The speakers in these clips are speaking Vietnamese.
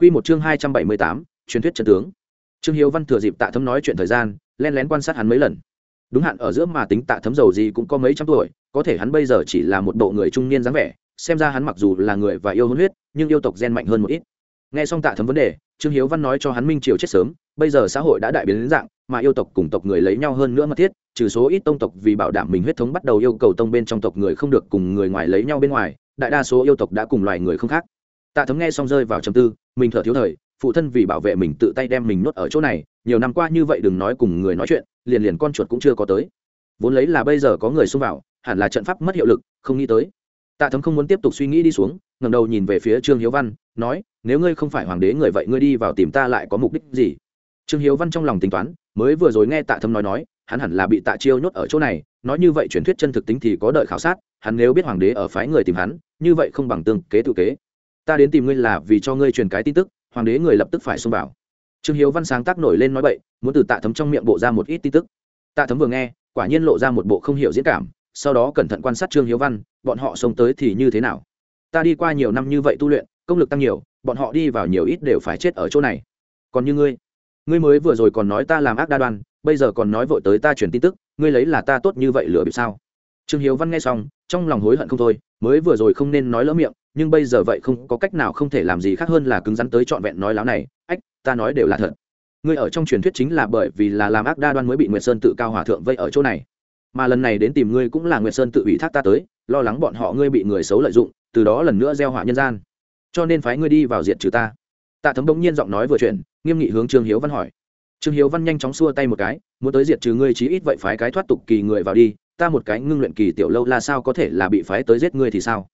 Quy một chương hai trăm bảy mươi tám, truyền thuyết trận tướng. Trương Hiếu Văn thừa dịp Tạ Thấm nói chuyện thời gian, lén lén quan sát hắn mấy lần. Đúng hạn ở giữa mà tính Tạ Thấm giàu gì cũng có mấy trăm tuổi, có thể hắn bây giờ chỉ là một bộ người trung niên dáng vẻ, xem ra hắn mặc dù là người và yêu hôn huyết, nhưng yêu tộc gen mạnh hơn một ít. Nghe xong Tạ Thấm vấn đề, Trương Hiếu Văn nói cho hắn Minh Triều chết sớm, bây giờ xã hội đã đại biến đến dạng, mà yêu tộc cùng tộc người lấy nhau hơn nữa mà thiết, trừ số ít tông tộc vì bảo đảm mình huyết thống bắt đầu yêu cầu tông bên trong tộc người không được cùng người ngoài lấy nhau bên ngoài, đại đa số yêu tộc đã cùng loài người không khác. Tạ Thấm nghe xong rơi vào trầm tư, mình thở thiếu thời, phụ thân vì bảo vệ mình tự tay đem mình nuốt ở chỗ này nhiều năm qua như vậy đừng nói cùng người nói chuyện liền liền con chuột cũng chưa có tới. Vốn lấy là bây giờ có người xung vào hẳn là trận pháp mất hiệu lực không nghĩ tới. Tạ thấm không muốn tiếp tục suy nghĩ đi xuống ngầm đầu nhìn về phía trương hiếu văn nói nếu ngươi không phải hoàng đế người vậy ngươi đi vào tìm ta lại có mục đích gì? Trương hiếu văn trong lòng tính toán mới vừa rồi nghe tạ thấm nói nói hắn hẳn là bị tạ chiêu nhốt ở chỗ này nói như vậy truyền thuyết chân thực tính thì có đợi khảo sát hắn nếu biết hoàng đế ở phái người tìm hắn như vậy không bằng tương kế tự kế ta đến tìm ngươi là vì cho ngươi truyền cái tin tức, hoàng đế người lập tức phải xông vào. Trương hiếu văn sáng tác nổi lên nói bậy, muốn từ tạ thấm trong miệng bộ ra một ít tin tức. Tạ thấm vừa nghe, quả nhiên lộ ra một bộ không hiểu diễn cảm, sau đó cẩn thận quan sát trương hiếu văn, bọn họ sống tới thì như thế nào? Ta đi qua nhiều năm như vậy tu luyện, công lực tăng nhiều, bọn họ đi vào nhiều ít đều phải chết ở chỗ này. Còn như ngươi ngươi mới vừa rồi còn nói ta làm ác đa đoan, bây giờ còn nói vội tới ta truyền tin tức, ngươi lấy là ta tốt như vậy lừa bị sao? Trương hiếu văn nghe xong, trong lòng hối hận không thôi, mới vừa rồi không nên nói lỡ miệng nhưng bây giờ vậy không có cách nào không thể làm gì khác hơn là cứng rắn tới trọn vẹn nói láo này, ách, ta nói đều là thật. Ngươi ở trong truyền thuyết chính là bởi vì là làm ác đa đoan mới bị nguyệt sơn tự cao hòa thượng vây ở chỗ này. Mà lần này đến tìm ngươi cũng là nguyệt sơn tự ủy thác ta tới, lo lắng bọn họ ngươi bị người xấu lợi dụng, từ đó lần nữa gieo họa nhân gian. Cho nên phái ngươi đi vào diện trừ ta. Tạ thấm bỗng nhiên giọng nói vừa chuyện nghiêm nghị hướng trương hiếu văn hỏi. Trương hiếu văn nhanh chóng xua tay một cái, muốn tới diệt trừ ngươi chí ít vậy phái cái thoát tục kỳ người vào đi, ta một cái ngưng luyện kỳ tiểu lâu là sao có thể là bị phái tới giết ngươi thì sao?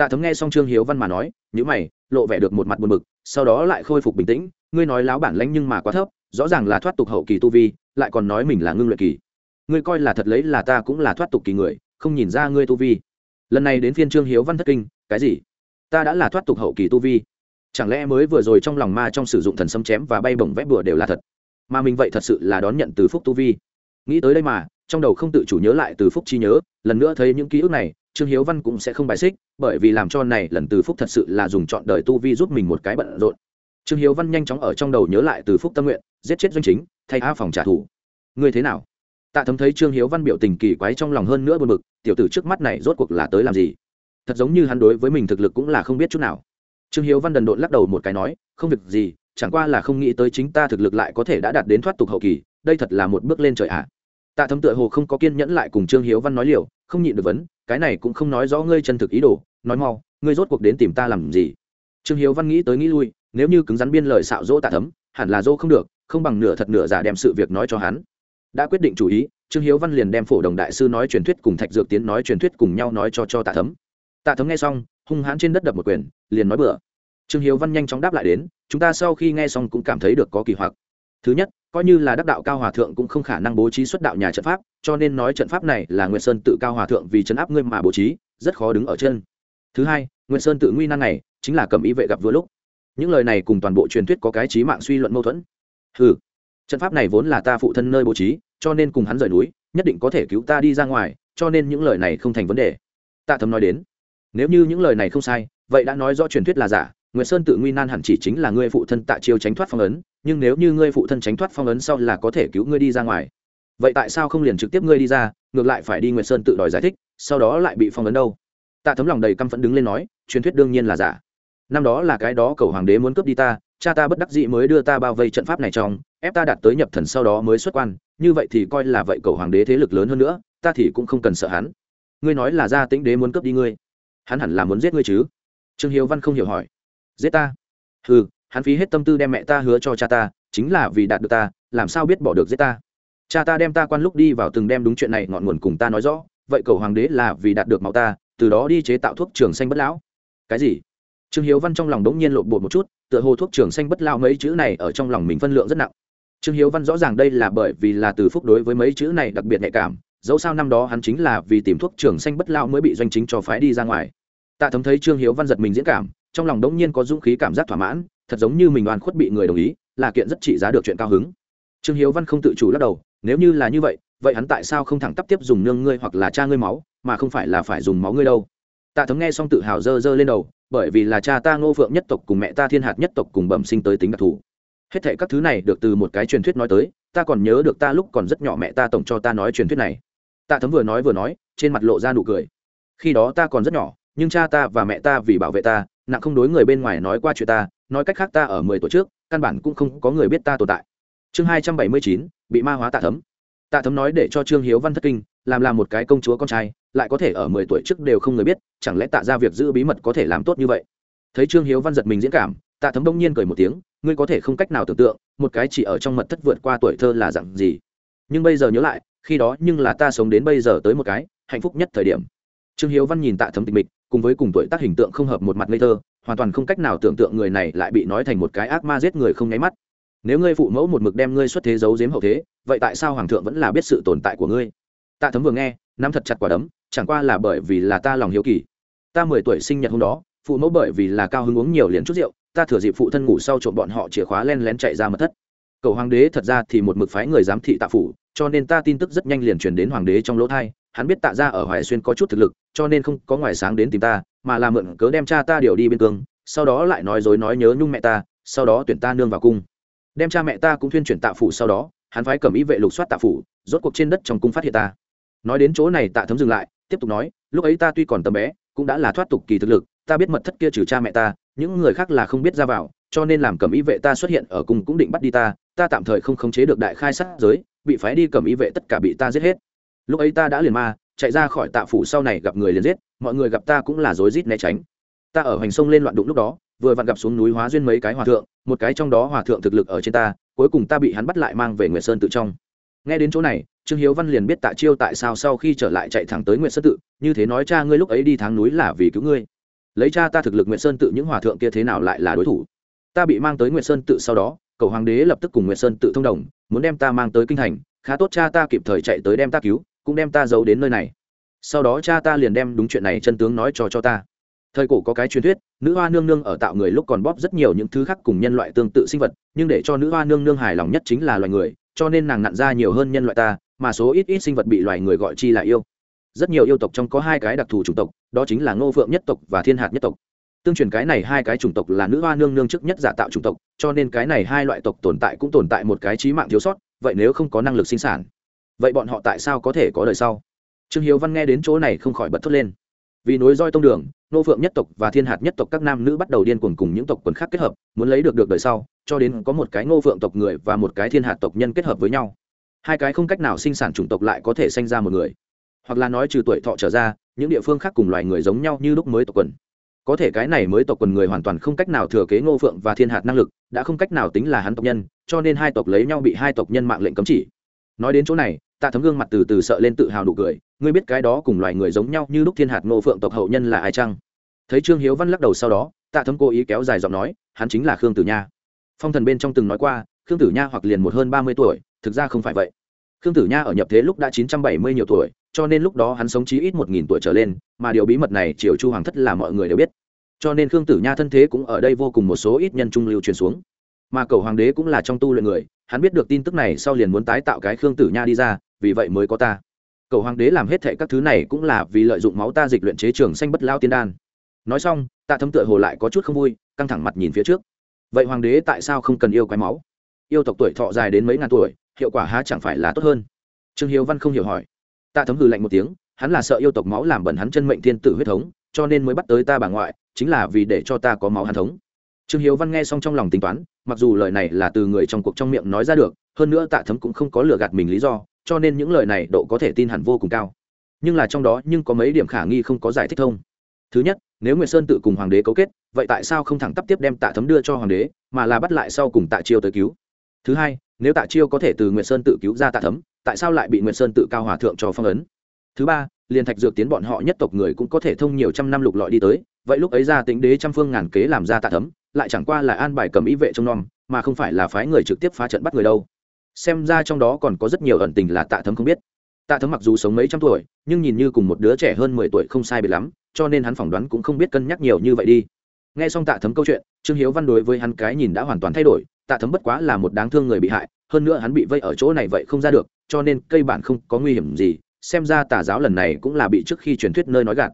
Tạ thấm nghe xong trương hiếu văn mà nói nhữ mày, lộ vẻ được một mặt buồn bực, sau đó lại khôi phục bình tĩnh, ngươi nói láo bản lãnh nhưng mà quá thấp, rõ ràng là thoát tục hậu kỳ tu vi, lại còn nói mình là ngưng luyện kỳ. Ngươi coi là thật lấy là ta cũng là thoát tục kỳ người, không nhìn ra ngươi tu vi. Lần này đến phiên trương hiếu văn thất kinh, cái gì? Ta đã là thoát tục hậu kỳ tu vi? Chẳng lẽ mới vừa rồi trong lòng ma trong sử dụng thần sấm chém và bay bổng vét bừa đều là thật? Mà mình vậy thật sự là đón nhận từ phúc tu vi. Nghĩ tới đây mà trong đầu không tự chủ nhớ lại từ phúc chi nhớ, lần nữa thấy những ký ức này, trương hiếu văn cũng sẽ không bài xích, bởi vì làm cho này lần từ phúc thật sự là dùng chọn đời tu vi giúp mình một cái bận rộn. Trương hiếu văn nhanh chóng ở trong đầu nhớ lại từ phúc tâm nguyện, giết chết doanh chính, thay a phòng trả thù. Ngươi thế nào? Tạ thấm thấy trương hiếu văn biểu tình kỳ quái trong lòng hơn nữa buồn bực, tiểu tử trước mắt này rốt cuộc là tới làm gì? Thật giống như hắn đối với mình thực lực cũng là không biết chút nào. Trương hiếu văn đần độn lắc đầu một cái nói, không việc gì, chẳng qua là không nghĩ tới chính ta thực lực lại có thể đã đạt đến thoát tục hậu kỳ, đây thật là một bước lên trời ạ. à tạ thấm tựa hồ không có kiên nhẫn lại cùng trương hiếu văn nói liều, không nhịn được vấn, cái này cũng không nói rõ ngươi chân thực ý đồ, nói mau, ngươi rốt cuộc đến tìm ta làm gì? Trương hiếu văn nghĩ tới nghĩ lui, nếu như cứng rắn biên lời xạo dỗ tạ thấm, hẳn là dỗ không được, không bằng nửa thật nửa giả đem sự việc nói cho hắn. Đã quyết định chủ ý, trương hiếu văn liền đem phổ đồng đại sư nói truyền thuyết cùng thạch dược tiến nói truyền thuyết cùng nhau nói cho cho tạ thấm. Tạ thấm nghe xong, hung hãn trên đất đập một quyền, liền nói bừa. Trương hiếu văn nhanh chóng đáp lại đến, chúng ta sau khi nghe xong cũng cảm thấy được có kỳ hoặc. Thứ nhất coi như là đắc đạo cao hòa thượng cũng không khả năng bố trí xuất đạo nhà trận pháp, cho nên nói trận pháp này là nguyễn sơn tự cao hòa thượng vì chấn áp ngươi mà bố trí, rất khó đứng ở chân. Thứ hai nguyễn sơn tự nguy năng này chính là cầm ý vệ gặp vừa lúc. Những lời này cùng toàn bộ truyền thuyết có cái trí mạng suy luận mâu thuẫn. Ừ trận pháp này vốn là ta phụ thân nơi bố trí, cho nên cùng hắn rời núi, nhất định có thể cứu ta đi ra ngoài, cho nên những lời này không thành vấn đề. Tạ thấm nói đến, nếu như những lời này không sai, vậy đã nói rõ truyền thuyết là giả Nguyệt Sơn tự nguy nan hẳn chỉ chính là ngươi phụ thân Tạ Chiêu tránh thoát phong ấn, nhưng nếu như ngươi phụ thân tránh thoát phong ấn sau là có thể cứu ngươi đi ra ngoài. Vậy tại sao không liền trực tiếp ngươi đi ra, ngược lại phải đi Nguyệt Sơn tự đòi giải thích, sau đó lại bị phong ấn đâu? Tạ Thấm lòng đầy căm phẫn đứng lên nói, truyền thuyết đương nhiên là giả. Năm đó là cái đó cầu hoàng đế muốn cướp đi ta, cha ta bất đắc dĩ mới đưa ta bao vây trận pháp này trong, ép ta đạt tới nhập thần sau đó mới xuất quan, như vậy thì coi là vậy cầu hoàng đế thế lực lớn hơn nữa, ta thì cũng không cần sợ hắn. Ngươi nói là gia Tĩnh đế muốn cướp đi ngươi, hắn hẳn là muốn giết ngươi chứ? Trương Hiếu Văn không hiểu hỏi giết ta. Hừ, hắn phí hết tâm tư đem mẹ ta hứa cho cha ta chính là vì đạt được ta làm sao biết bỏ được giết ta? Cha ta đem ta quan lúc đi vào từng đem đúng chuyện này ngọn nguồn cùng ta nói rõ vậy cầu hoàng đế là vì đạt được máu ta từ đó đi chế tạo thuốc trường xanh bất lão. Cái gì? Trương hiếu văn trong lòng đống nhiên lộn bột một chút tựa hồ thuốc trường xanh bất lão mấy chữ này ở trong lòng mình phân lượng rất nặng. Trương hiếu văn rõ ràng đây là bởi vì là từ phúc đối với mấy chữ này đặc biệt nhạy cảm dẫu sao năm đó hắn chính là vì tìm thuốc trường xanh bất lão mới bị doanh chính cho phái đi ra ngoài. Tạ thấm thấy trương hiếu văn giật mình diễn cảm trong lòng đống nhiên có dũng khí cảm giác thỏa mãn, thật giống như mình oan khuất bị người đồng ý, là kiện rất trị giá được chuyện cao hứng. Trương hiếu văn không tự chủ lắc đầu, nếu như là như vậy vậy hắn tại sao không thẳng tắp tiếp dùng nương ngươi hoặc là cha ngươi máu, mà không phải là phải dùng máu ngươi đâu? Tạ thấm nghe xong tự hào dơ dơ lên đầu, bởi vì là cha ta ngô phượng nhất tộc cùng mẹ ta thiên hạt nhất tộc cùng bẩm sinh tới tính đặc thù. Hết thệ các thứ này được từ một cái truyền thuyết nói tới, ta còn nhớ được ta lúc còn rất nhỏ mẹ ta tổng cho ta nói truyền thuyết này. Tạ thấm vừa nói vừa nói, trên mặt lộ ra nụ cười. Khi đó ta còn rất nhỏ, nhưng cha ta và mẹ ta vì bảo vệ ta nặng không đối người bên ngoài nói qua chuyện ta, nói cách khác ta ở mười tuổi trước, căn bản cũng không có người biết ta tồn tại. Chương hai trăm bảy mươi chín, bị ma hóa tạ thấm. Tạ thấm nói để cho trương hiếu văn thất kinh, làm làm một cái công chúa con trai, lại có thể ở mười tuổi trước đều không người biết, chẳng lẽ tạ ra việc giữ bí mật có thể làm tốt như vậy? Thấy trương hiếu văn giật mình diễn cảm, tạ thấm đông nhiên cười một tiếng, ngươi có thể không cách nào tưởng tượng, một cái chỉ ở trong mật thất vượt qua tuổi thơ là dặn gì. Nhưng bây giờ nhớ lại, khi đó nhưng là ta sống đến bây giờ tới một cái hạnh phúc nhất thời điểm. Trương hiếu văn nhìn tạ thấm tịch mịch cùng với cùng tuổi tác hình tượng không hợp một mặt ngây thơ, hoàn toàn không cách nào tưởng tượng người này lại bị nói thành một cái ác ma giết người không nháy mắt. Nếu ngươi phụ mẫu một mực đem ngươi xuất thế giấu giếm hậu thế, vậy tại sao hoàng thượng vẫn là biết sự tồn tại của ngươi? Tạ thấm vừa nghe, nắm thật chặt quả đấm, chẳng qua là bởi vì là ta lòng hiếu kỳ. Ta mười tuổi sinh nhật hôm đó, phụ mẫu bởi vì là cao hứng uống nhiều liền chút rượu, ta thừa dịp phụ thân ngủ sau trộm bọn họ chìa khóa len lén chạy ra mật thất. Cầu hoàng đế thật ra thì một mực phái người giám thị tạ phủ, cho nên ta tin tức rất nhanh liền truyền đến hoàng đế trong lỗ thai hắn biết tạ ra ở hoài xuyên có chút thực lực, cho nên không có ngoài sáng đến tìm ta, mà là mượn cớ đem cha ta điều đi biên cương, sau đó lại nói dối nói nhớ nhung mẹ ta, sau đó tuyển ta nương vào cung. Đem cha mẹ ta cũng thuyên chuyển tạ phủ sau đó, hắn phái cầm ý vệ lục soát tạ phủ, rốt cuộc trên đất trong cung phát hiện ta. Nói đến chỗ này tạ thấm dừng lại, tiếp tục nói, lúc ấy ta tuy còn tầm bé, cũng đã là thoát tục kỳ thực lực, ta biết mật thất kia trừ cha mẹ ta, những người khác là không biết ra vào, cho nên làm cầm ý vệ ta xuất hiện ở cùng cũng định bắt đi ta ta tạm thời không khống chế được đại khai sát giới, bị phái đi cầm ý vệ tất cả bị ta giết hết lúc ấy ta đã liền ma, chạy ra khỏi tạ phủ sau này gặp người liền giết, mọi người gặp ta cũng là rối rít né tránh. Ta ở hoành sông lên loạn đụng lúc đó, vừa vặn gặp xuống núi hóa duyên mấy cái hòa thượng, một cái trong đó hòa thượng thực lực ở trên ta, cuối cùng ta bị hắn bắt lại mang về nguyệt sơn tự trong. Nghe đến chỗ này, trương hiếu văn liền biết tạ chiêu tại sao sau khi trở lại chạy thẳng tới nguyệt sơn tự, như thế nói cha ngươi lúc ấy đi tháng núi là vì cứu ngươi. Lấy cha ta thực lực nguyệt sơn tự những hòa thượng kia thế nào lại là đối thủ? Ta bị mang tới nguyệt sơn tự sau đó, cầu hoàng đế lập tức cùng nguyệt sơn tự thông đồng, muốn đem ta mang tới kinh thành, khá tốt cha ta kịp thời chạy tới đem ta cứu cũng đem ta giấu đến nơi này. Sau đó cha ta liền đem đúng chuyện này chân tướng nói cho cho ta. Thời cổ có cái truyền thuyết, nữ hoa nương nương ở tạo người lúc còn bóp rất nhiều những thứ khác cùng nhân loại tương tự sinh vật, nhưng để cho nữ hoa nương nương hài lòng nhất chính là loài người, cho nên nàng nặn ra nhiều hơn nhân loại ta, mà số ít ít sinh vật bị loài người gọi chi là yêu. Rất nhiều yêu tộc trong có hai cái đặc thù chủng tộc, đó chính là ngô phượng nhất tộc và thiên hạt nhất tộc. Tương truyền cái này hai cái chủng tộc là nữ hoa nương nương trước nhất giả tạo chủng tộc, cho nên cái này hai loại tộc tồn tại cũng tồn tại một cái trí mạng thiếu sót, vậy nếu không có năng lực sinh sản vậy bọn họ tại sao có thể có đời sau? Trương hiếu văn nghe đến chỗ này không khỏi bật thốt lên. Vì nối roi tông đường, nô phượng nhất tộc và thiên hạt nhất tộc các nam nữ bắt đầu điên cuồng cùng những tộc quần khác kết hợp, muốn lấy được được đời sau, cho đến có một cái nô phượng tộc người và một cái thiên hạt tộc nhân kết hợp với nhau. Hai cái không cách nào sinh sản chủng tộc lại có thể sinh ra một người. Hoặc là nói trừ tuổi thọ trở ra, những địa phương khác cùng loài người giống nhau như lúc mới tộc quần. Có thể cái này mới tộc quần người hoàn toàn không cách nào thừa kế ngô phượng và thiên hạt năng lực, đã không cách nào tính là hắn tộc nhân, cho nên hai tộc lấy nhau bị hai tộc nhân mạng lệnh cấm chỉ. Nói đến chỗ này tạ thấm gương mặt từ từ sợ lên tự hào đủ cười, ngươi biết cái đó cùng loài người giống nhau như lúc thiên hạt ngô phượng tộc hậu nhân là ai chăng? Thấy trương hiếu văn lắc đầu sau đó, tạ thấm cố ý kéo dài giọng nói, hắn chính là khương tử nha. Phong thần bên trong từng nói qua, khương tử nha hoặc liền một hơn ba mươi tuổi, thực ra không phải vậy. Khương tử nha ở nhập thế lúc đã chín trăm bảy mươi nhiều tuổi, cho nên lúc đó hắn sống chí ít một nghìn tuổi trở lên, mà điều bí mật này triều chu hoàng thất là mọi người đều biết. Cho nên khương tử nha thân thế cũng ở đây vô cùng một số ít nhân trung lưu truyền xuống. Mà cầu hoàng đế cũng là trong tu luyện người, hắn biết được tin tức này sau liền muốn tái tạo cái khương tử nha đi ra vì vậy mới có ta. Cầu hoàng đế làm hết thệ các thứ này cũng là vì lợi dụng máu ta dịch luyện chế trường xanh bất lao tiên đan. Nói xong, tạ thấm tựa hồ lại có chút không vui, căng thẳng mặt nhìn phía trước. Vậy hoàng đế tại sao không cần yêu quái máu? Yêu tộc tuổi thọ dài đến mấy ngàn tuổi, hiệu quả há chẳng phải là tốt hơn? Trương hiếu văn không hiểu hỏi. Tạ thấm hừ lạnh một tiếng, hắn là sợ yêu tộc máu làm bẩn hắn chân mệnh thiên tử huyết thống, cho nên mới bắt tới ta bà ngoại, chính là vì để cho ta có máu hàn thống. Trương hiếu văn nghe xong trong lòng tính toán, mặc dù lời này là từ người trong cuộc trong miệng nói ra được, hơn nữa tạ thấm cũng không có lừa gạt mình lý do cho nên những lời này độ có thể tin hẳn vô cùng cao. Nhưng là trong đó nhưng có mấy điểm khả nghi không có giải thích thông. Thứ nhất nếu nguyệt sơn tự cùng hoàng đế cấu kết vậy tại sao không thẳng tắp tiếp đem tạ thấm đưa cho hoàng đế mà là bắt lại sau cùng tạ chiêu tới cứu? Thứ hai nếu tạ chiêu có thể từ nguyệt sơn tự cứu ra tạ thấm tại sao lại bị nguyệt sơn tự cao hòa thượng cho phong ấn? Thứ ba liền thạch dược tiến bọn họ nhất tộc người cũng có thể thông nhiều trăm năm lục lọi đi tới vậy lúc ấy ra tính đế trăm phương ngàn kế làm ra tạ thấm lại chẳng qua là an bài cầm ý vệ trong non, mà không phải là phái người trực tiếp phá trận bắt người đâu xem ra trong đó còn có rất nhiều ẩn tình là tạ thấm không biết. Tạ thấm mặc dù sống mấy trăm tuổi, nhưng nhìn như cùng một đứa trẻ hơn mười tuổi không sai biệt lắm, cho nên hắn phỏng đoán cũng không biết cân nhắc nhiều như vậy đi. Nghe xong tạ thấm câu chuyện, trương hiếu văn đối với hắn cái nhìn đã hoàn toàn thay đổi, tạ thấm bất quá là một đáng thương người bị hại, hơn nữa hắn bị vây ở chỗ này vậy không ra được, cho nên cây bản không có nguy hiểm gì, xem ra tà giáo lần này cũng là bị trước khi truyền thuyết nơi nói gạt.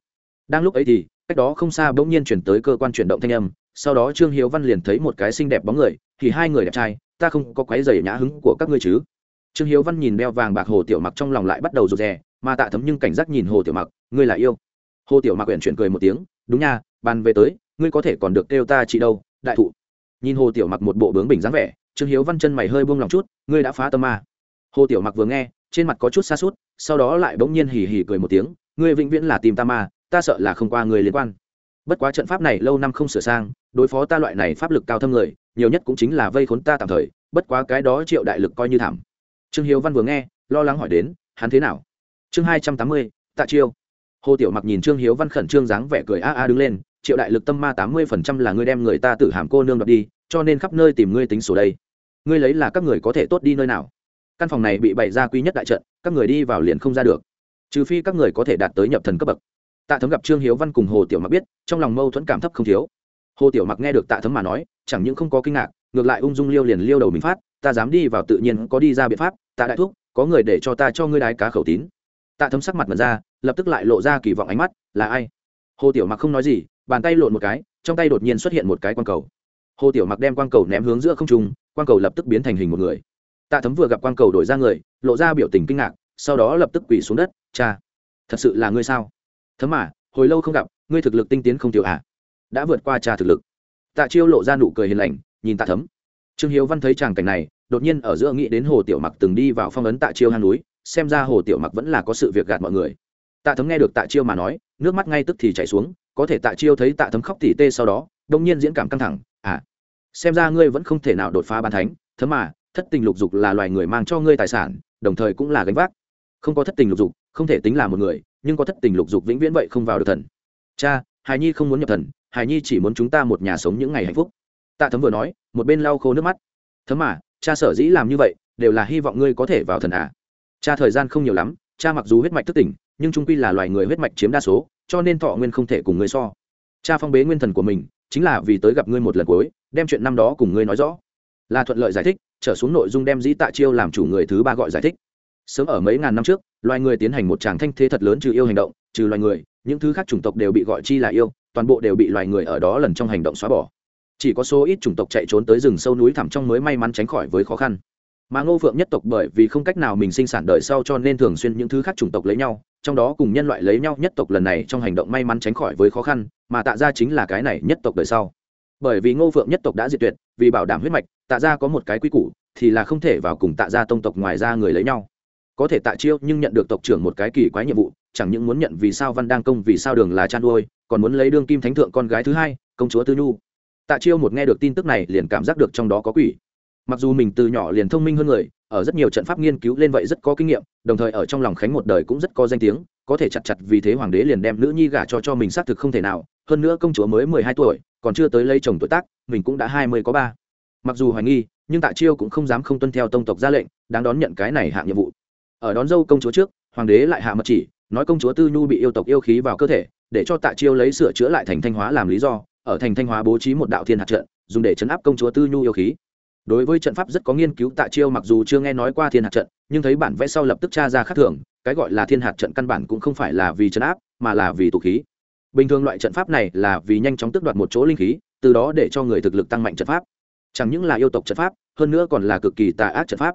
Đang lúc ấy thì, cách đó không xa bỗng nhiên chuyển tới cơ quan chuyển động thanh âm, sau đó trương hiếu văn liền thấy một cái xinh đẹp bóng người, thì hai người đẹp trai ta không có quái dày nhã hứng của các ngươi chứ? Trương hiếu văn nhìn đeo vàng bạc hồ tiểu mặc trong lòng lại bắt đầu rụt rè, mà tạ thấm nhưng cảnh giác nhìn hồ tiểu mặc, ngươi là yêu? Hồ tiểu mặc quyển chuyển cười một tiếng, đúng nha, bàn về tới, ngươi có thể còn được kêu ta chị đâu, đại thụ. Nhìn hồ tiểu mặc một bộ bướng bình dáng vẻ, trương hiếu văn chân mày hơi buông lòng chút, ngươi đã phá tâm ma. Hồ tiểu mặc vừa nghe, trên mặt có chút xa suốt sau đó lại bỗng nhiên hì hì cười một tiếng, ngươi vĩnh viễn là tìm ta ma, ta sợ là không qua người liên quan. Bất quá trận pháp này lâu năm không sửa sang, đối phó ta loại này pháp lực cao thâm người nhiều nhất cũng chính là vây khốn ta tạm thời, bất quá cái đó triệu đại lực coi như thảm. Trương hiếu văn vừa nghe, lo lắng hỏi đến, hắn thế nào? Chương hai trăm tám mươi, tạ chiêu. Hồ tiểu mặc nhìn trương hiếu văn khẩn trương dáng vẻ cười a a đứng lên, triệu đại lực tâm ma tám mươi phần trăm là ngươi đem người ta tử hàm cô nương đoạt đi, cho nên khắp nơi tìm ngươi tính sổ đây. Ngươi lấy là các người có thể tốt đi nơi nào? Căn phòng này bị bày ra quý nhất đại trận, các người đi vào liền không ra được. Trừ phi các người có thể đạt tới nhập thần cấp bậc. Tạ thấm gặp trương hiếu văn cùng hồ tiểu mặc biết, trong lòng mâu thuẫn cảm thấp không thiếu hồ tiểu mặc nghe được tạ thấm mà nói, chẳng những không có kinh ngạc, ngược lại ung dung liêu liền liêu đầu mình phát, ta dám đi vào tự nhiên có đi ra biện pháp, tạ đại thúc, có người để cho ta cho ngươi đái cá khẩu tín. Tạ thấm sắc mặt mật ra, lập tức lại lộ ra kỳ vọng ánh mắt, là ai? Hồ tiểu mặc không nói gì, bàn tay lộn một cái, trong tay đột nhiên xuất hiện một cái quang cầu. Hồ tiểu mặc đem quang cầu ném hướng giữa không trung, quang cầu lập tức biến thành hình một người. Tạ thấm vừa gặp quang cầu đổi ra người, lộ ra biểu tình kinh ngạc, sau đó lập tức quỳ xuống đất, cha, thật sự là ngươi sao? Thấm mà hồi lâu không gặp, ngươi thực lực tinh tiến không tiểu à? Đã vượt qua trà thực lực. Tạ chiêu lộ ra nụ cười hiền lành, nhìn tạ thấm. Trương hiếu văn thấy tràng cảnh này, đột nhiên ở giữa nghĩ đến hồ tiểu mặc từng đi vào phong ấn tạ chiêu hang núi, xem ra hồ tiểu mặc vẫn là có sự việc gạt mọi người. Tạ thấm nghe được tạ chiêu mà nói, nước mắt ngay tức thì chảy xuống, có thể tạ chiêu thấy tạ thấm khóc tỉ tê sau đó, đông nhiên diễn cảm căng thẳng à xem ra ngươi vẫn không thể nào đột phá ban thánh, thấm mà thất tình lục dục là loài người mang cho ngươi tài sản, đồng thời cũng là gánh vác. Không có thất tình lục dục, không thể tính là một người, nhưng có thất tình lục dục vĩnh viễn vậy không vào được thần. Cha hài nhi không muốn nhập thần hài nhi chỉ muốn chúng ta một nhà sống những ngày hạnh phúc. Tạ thấm vừa nói, một bên lau khô nước mắt. Thấm mà cha sở dĩ làm như vậy, đều là hy vọng ngươi có thể vào thần à. Cha thời gian không nhiều lắm, cha mặc dù huyết mạch thức tỉnh, nhưng trung quy là loài người huyết mạch chiếm đa số, cho nên thọ nguyên không thể cùng ngươi so. Cha phong bế nguyên thần của mình, chính là vì tới gặp ngươi một lần cuối, đem chuyện năm đó cùng ngươi nói rõ. Là thuận lợi giải thích, trở xuống nội dung đem dĩ tạ chiêu làm chủ người thứ ba gọi giải thích. Sớm ở mấy ngàn năm trước, loài người tiến hành một tràng thanh thế thật lớn trừ yêu hành động, trừ loài người, những thứ khác chủng tộc đều bị gọi chi là yêu toàn bộ đều bị loài người ở đó lần trong hành động xóa bỏ. Chỉ có số ít chủng tộc chạy trốn tới rừng sâu núi thẳm trong mới may mắn tránh khỏi với khó khăn. Mà ngô phượng nhất tộc bởi vì không cách nào mình sinh sản đời sau cho nên thường xuyên những thứ khác chủng tộc lấy nhau, trong đó cùng nhân loại lấy nhau nhất tộc lần này trong hành động may mắn tránh khỏi với khó khăn, mà tạ ra chính là cái này nhất tộc đời sau. Bởi vì ngô phượng nhất tộc đã diệt tuyệt, vì bảo đảm huyết mạch, tạ ra có một cái quy củ, thì là không thể vào cùng tạ ra tông tộc ngoài ra người lấy nhau. Có thể tạ chiêu nhưng nhận được tộc trưởng một cái kỳ quái nhiệm vụ, chẳng những muốn nhận vì sao văn đang công vì sao đường là chăn nuôi còn muốn lấy đương kim thánh thượng con gái thứ hai, công chúa tư nhu. Tạ chiêu một nghe được tin tức này liền cảm giác được trong đó có quỷ. Mặc dù mình từ nhỏ liền thông minh hơn người, ở rất nhiều trận pháp nghiên cứu lên vậy rất có kinh nghiệm, đồng thời ở trong lòng khánh một đời cũng rất có danh tiếng, có thể chặt chặt vì thế hoàng đế liền đem nữ nhi gả cho cho mình xác thực không thể nào, hơn nữa công chúa mới mười hai tuổi, còn chưa tới lấy chồng tuổi tác, mình cũng đã hai mươi có ba. Mặc dù hoài nghi, nhưng tạ chiêu cũng không dám không tuân theo tông tộc ra lệnh, đáng đón nhận cái này hạng nhiệm vụ. Ở đón dâu công chúa trước, hoàng đế lại hạ mật chỉ, nói công chúa tư nhu bị yêu tộc yêu khí vào cơ thể để cho tạ chiêu lấy sửa chữa lại thành thanh hóa làm lý do, ở thành thanh hóa bố trí một đạo thiên hạt trận, dùng để chấn áp công chúa tư nhu yêu khí. Đối với trận pháp rất có nghiên cứu, tạ chiêu mặc dù chưa nghe nói qua thiên hạt trận, nhưng thấy bản vẽ sau lập tức tra ra khác thường, cái gọi là thiên hạt trận căn bản cũng không phải là vì chấn áp, mà là vì tụ khí. Bình thường loại trận pháp này là vì nhanh chóng tước đoạt một chỗ linh khí, từ đó để cho người thực lực tăng mạnh trận pháp. Chẳng những là yêu tộc trận pháp, hơn nữa còn là cực kỳ tà ác trận pháp.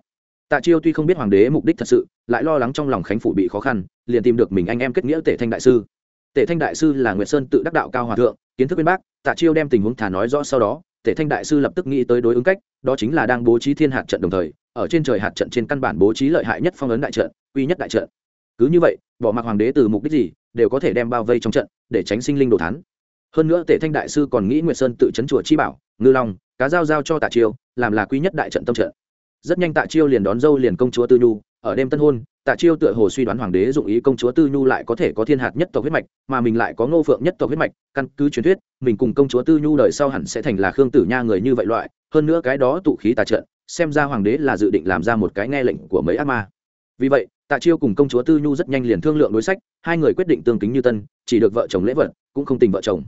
Tạ chiêu tuy không biết hoàng đế mục đích thật sự, lại lo lắng trong lòng khánh phủ bị khó khăn, liền tìm được mình anh em kết nghĩa tể thanh đại sư tể thanh đại sư là nguyệt sơn tự đắc đạo cao hòa thượng, kiến thức bên bác, tạ chiêu đem tình huống thả nói rõ sau đó, tể thanh đại sư lập tức nghĩ tới đối ứng cách, đó chính là đang bố trí thiên hạt trận đồng thời, ở trên trời hạt trận trên căn bản bố trí lợi hại nhất phong ấn đại trận, uy nhất đại trận. Cứ như vậy, bỏ mặc hoàng đế từ mục đích gì, đều có thể đem bao vây trong trận, để tránh sinh linh đồ thán. Hơn nữa tể thanh đại sư còn nghĩ nguyệt sơn tự chấn chùa chi bảo, ngư long, cá giao giao cho tạ chiêu, làm là quý nhất đại trận tâm trận. Rất nhanh tạ chiêu liền đón dâu liền công chúa tư nhu ở đêm tân hôn, tạ chiêu tựa hồ suy đoán hoàng đế dụng ý công chúa tư nhu lại có thể có thiên hạt nhất tộc huyết mạch, mà mình lại có ngô phượng nhất tộc huyết mạch, căn cứ truyền thuyết, mình cùng công chúa tư nhu đời sau hẳn sẽ thành là khương tử nha người như vậy loại, hơn nữa cái đó tụ khí tà trận, xem ra hoàng đế là dự định làm ra một cái nghe lệnh của mấy ác ma. Vì vậy, tạ chiêu cùng công chúa tư nhu rất nhanh liền thương lượng đối sách, hai người quyết định tương kính như tân, chỉ được vợ chồng lễ vật, cũng không tình vợ chồng.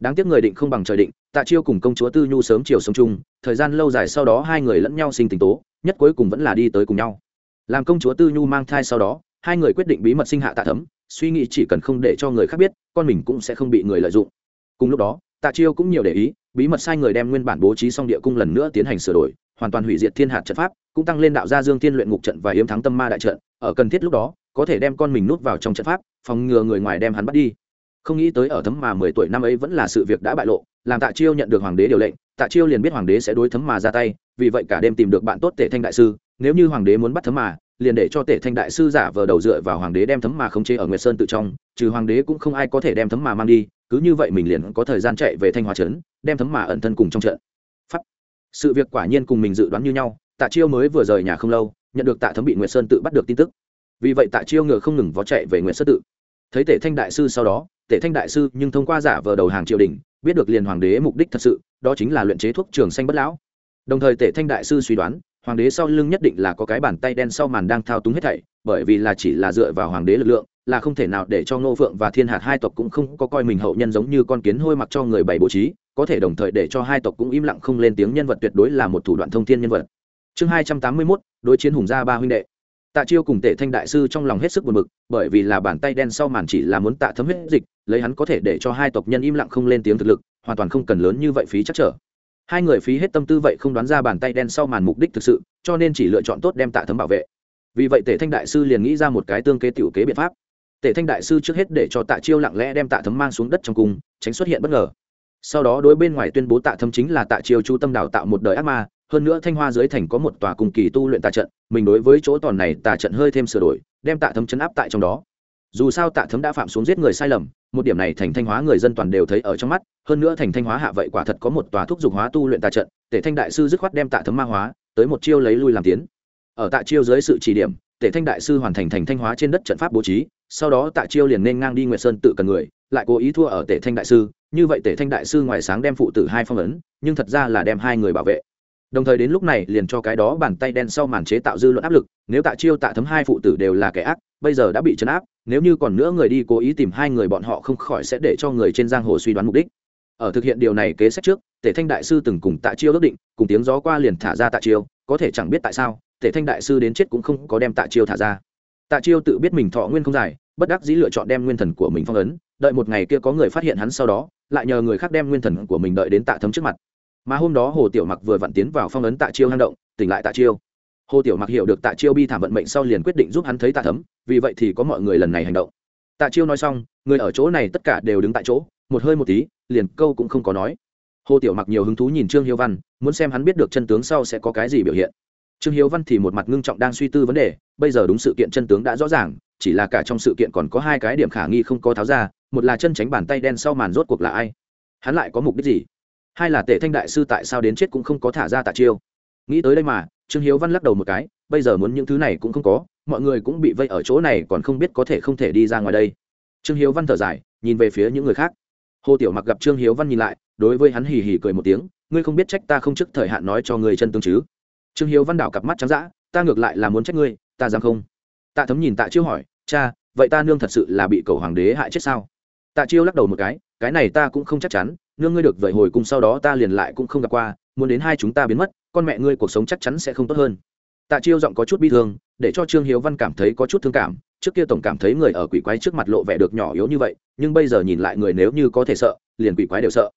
Đáng tiếc người định không bằng trời định, tạ chiêu cùng công chúa tư nhu sớm chiều sống chung, thời gian lâu dài sau đó hai người lẫn nhau sinh tình tố, nhất cuối cùng vẫn là đi tới cùng nhau làm công chúa tư nhu mang thai sau đó, hai người quyết định bí mật sinh hạ tạ thấm, suy nghĩ chỉ cần không để cho người khác biết, con mình cũng sẽ không bị người lợi dụng. Cùng lúc đó, tạ chiêu cũng nhiều để ý, bí mật sai người đem nguyên bản bố trí xong địa cung lần nữa tiến hành sửa đổi, hoàn toàn hủy diệt thiên hạt trận pháp, cũng tăng lên đạo gia dương thiên luyện ngục trận và hiếm thắng tâm ma đại trận, ở cần thiết lúc đó, có thể đem con mình nút vào trong trận pháp, phòng ngừa người ngoài đem hắn bắt đi. Không nghĩ tới ở thấm mà mười tuổi năm ấy vẫn là sự việc đã bại lộ, làm tạ chiêu nhận được hoàng đế điều lệnh, tạ chiêu liền biết hoàng đế sẽ đối thấm mà ra tay, vì vậy cả đêm tìm được bạn tốt tể thanh đại sư nếu như hoàng đế muốn bắt thấm mà, liền để cho tể thanh đại sư giả vờ đầu dựa vào hoàng đế đem thấm mà khống chế ở nguyệt sơn tự trong, trừ hoàng đế cũng không ai có thể đem thấm mà mang đi, cứ như vậy mình liền có thời gian chạy về thanh hóa trấn, đem thấm mà ẩn thân cùng trong trận. Pháp sự việc quả nhiên cùng mình dự đoán như nhau, tạ chiêu mới vừa rời nhà không lâu, nhận được tạ thấm bị nguyệt sơn tự bắt được tin tức. Vì vậy tạ chiêu ngựa không ngừng vó chạy về nguyệt sơn tự. Thấy tể thanh đại sư sau đó, tể thanh đại sư nhưng thông qua giả vờ đầu hàng triều đình, biết được liền hoàng đế mục đích thật sự, đó chính là luyện chế thuốc trường xanh bất lão. Đồng thời tể thanh đại sư suy đoán hoàng đế sau lưng nhất định là có cái bàn tay đen sau màn đang thao túng hết thảy, bởi vì là chỉ là dựa vào hoàng đế lực lượng, là không thể nào để cho ngô phượng và thiên hạt hai tộc cũng không có coi mình hậu nhân giống như con kiến hôi mặc cho người bày bố trí, có thể đồng thời để cho hai tộc cũng im lặng không lên tiếng nhân vật tuyệt đối là một thủ đoạn thông thiên nhân vật. Chương hai trăm tám mươi mốt, đối chiến hùng gia ba huynh đệ. Tạ chiêu cùng tể thanh đại sư trong lòng hết sức buồn bực, bởi vì là bàn tay đen sau màn chỉ là muốn tạ thấm huyết dịch, lấy hắn có thể để cho hai tộc nhân im lặng không lên tiếng thực lực, hoàn toàn không cần lớn như vậy phí chắc trở hai người phí hết tâm tư vậy không đoán ra bàn tay đen sau màn mục đích thực sự, cho nên chỉ lựa chọn tốt đem tạ thấm bảo vệ. Vì vậy tể thanh đại sư liền nghĩ ra một cái tương kế tiểu kế biện pháp. Tể thanh đại sư trước hết để cho tạ chiêu lặng lẽ đem tạ thấm mang xuống đất trong cung, tránh xuất hiện bất ngờ. Sau đó đối bên ngoài tuyên bố tạ thấm chính là tạ chiêu chú tâm đào tạo một đời ác ma, hơn nữa thanh hoa dưới thành có một tòa cùng kỳ tu luyện tà trận, mình đối với chỗ tòn này tà trận hơi thêm sửa đổi, đem tạ thấm chấn áp tại trong đó. Dù sao tạ thấm đã phạm xuống giết người sai lầm một điểm này thành thanh hóa người dân toàn đều thấy ở trong mắt, hơn nữa thành thanh hóa hạ vậy quả thật có một tòa thuốc dục hóa tu luyện tà trận, tể thanh đại sư dứt khoát đem tạ thấm ma hóa, tới một chiêu lấy lui làm tiến. Ở tạ chiêu dưới sự chỉ điểm, tể thanh đại sư hoàn thành thành thanh hóa trên đất trận pháp bố trí, sau đó tạ chiêu liền nên ngang đi nguyệt sơn tự cần người, lại cố ý thua ở tể thanh đại sư, như vậy tể thanh đại sư ngoài sáng đem phụ tử hai phong ấn, nhưng thật ra là đem hai người bảo vệ. Đồng thời đến lúc này liền cho cái đó bàn tay đen sau màn chế tạo dư luận áp lực, nếu tạ chiêu tạ thấm hai phụ tử đều là kẻ ác, bây giờ đã bị chấn áp nếu như còn nữa người đi cố ý tìm hai người bọn họ không khỏi sẽ để cho người trên giang hồ suy đoán mục đích. Ở thực hiện điều này kế sách trước, tể thanh đại sư từng cùng tạ chiêu ước định, cùng tiếng gió qua liền thả ra tạ chiêu, có thể chẳng biết tại sao, tể thanh đại sư đến chết cũng không có đem tạ chiêu thả ra. Tạ chiêu tự biết mình thọ nguyên không dài, bất đắc dĩ lựa chọn đem nguyên thần của mình phong ấn, đợi một ngày kia có người phát hiện hắn sau đó, lại nhờ người khác đem nguyên thần của mình đợi đến tạ thấm trước mặt. Mà hôm đó hồ tiểu mặc vừa vặn tiến vào phong ấn tạ chiêu hang động, tỉnh lại tạ chiêu hồ tiểu mặc hiểu được tạ chiêu bi thảm vận mệnh sau liền quyết định giúp hắn thấy tạ thấm, vì vậy thì có mọi người lần này hành động. Tạ chiêu nói xong, người ở chỗ này tất cả đều đứng tại chỗ, một hơi một tí, liền câu cũng không có nói. Hồ tiểu mặc nhiều hứng thú nhìn trương hiếu văn, muốn xem hắn biết được chân tướng sau sẽ có cái gì biểu hiện. Trương hiếu văn thì một mặt ngưng trọng đang suy tư vấn đề, bây giờ đúng sự kiện chân tướng đã rõ ràng, chỉ là cả trong sự kiện còn có hai cái điểm khả nghi không có tháo ra, một là chân tránh bàn tay đen sau màn rốt cuộc là ai, hắn lại có mục đích gì? Hai là tể thanh đại sư tại sao đến chết cũng không có thả ra tạ chiêu. Nghĩ tới đây mà trương hiếu văn lắc đầu một cái, bây giờ muốn những thứ này cũng không có, mọi người cũng bị vây ở chỗ này còn không biết có thể không thể đi ra ngoài đây. Trương hiếu văn thở dài, nhìn về phía những người khác. Hồ tiểu mặc gặp trương hiếu văn nhìn lại, đối với hắn hì hì cười một tiếng, ngươi không biết trách ta không trước thời hạn nói cho người chân tương chứ? Trương hiếu văn đảo cặp mắt trắng d ta ngược lại là muốn trách ngươi, ta dám không? Tạ thấm nhìn tạ chiêu hỏi, cha, vậy ta nương thật sự là bị cầu hoàng đế hại chết sao? Tạ chiêu lắc đầu một cái cái này ta cũng không chắc chắn, nương ngươi được vậy hồi cùng sau đó ta liền lại cũng không gặp qua, muốn đến hai chúng ta biến mất con mẹ ngươi cuộc sống chắc chắn sẽ không tốt hơn. Tạ chiêu giọng có chút bi thương, để cho trương hiếu văn cảm thấy có chút thương cảm. Trước kia tổng cảm thấy người ở quỷ quái trước mặt lộ vẻ được nhỏ yếu như vậy, nhưng bây giờ nhìn lại người nếu như có thể sợ, liền quỷ quái đều sợ.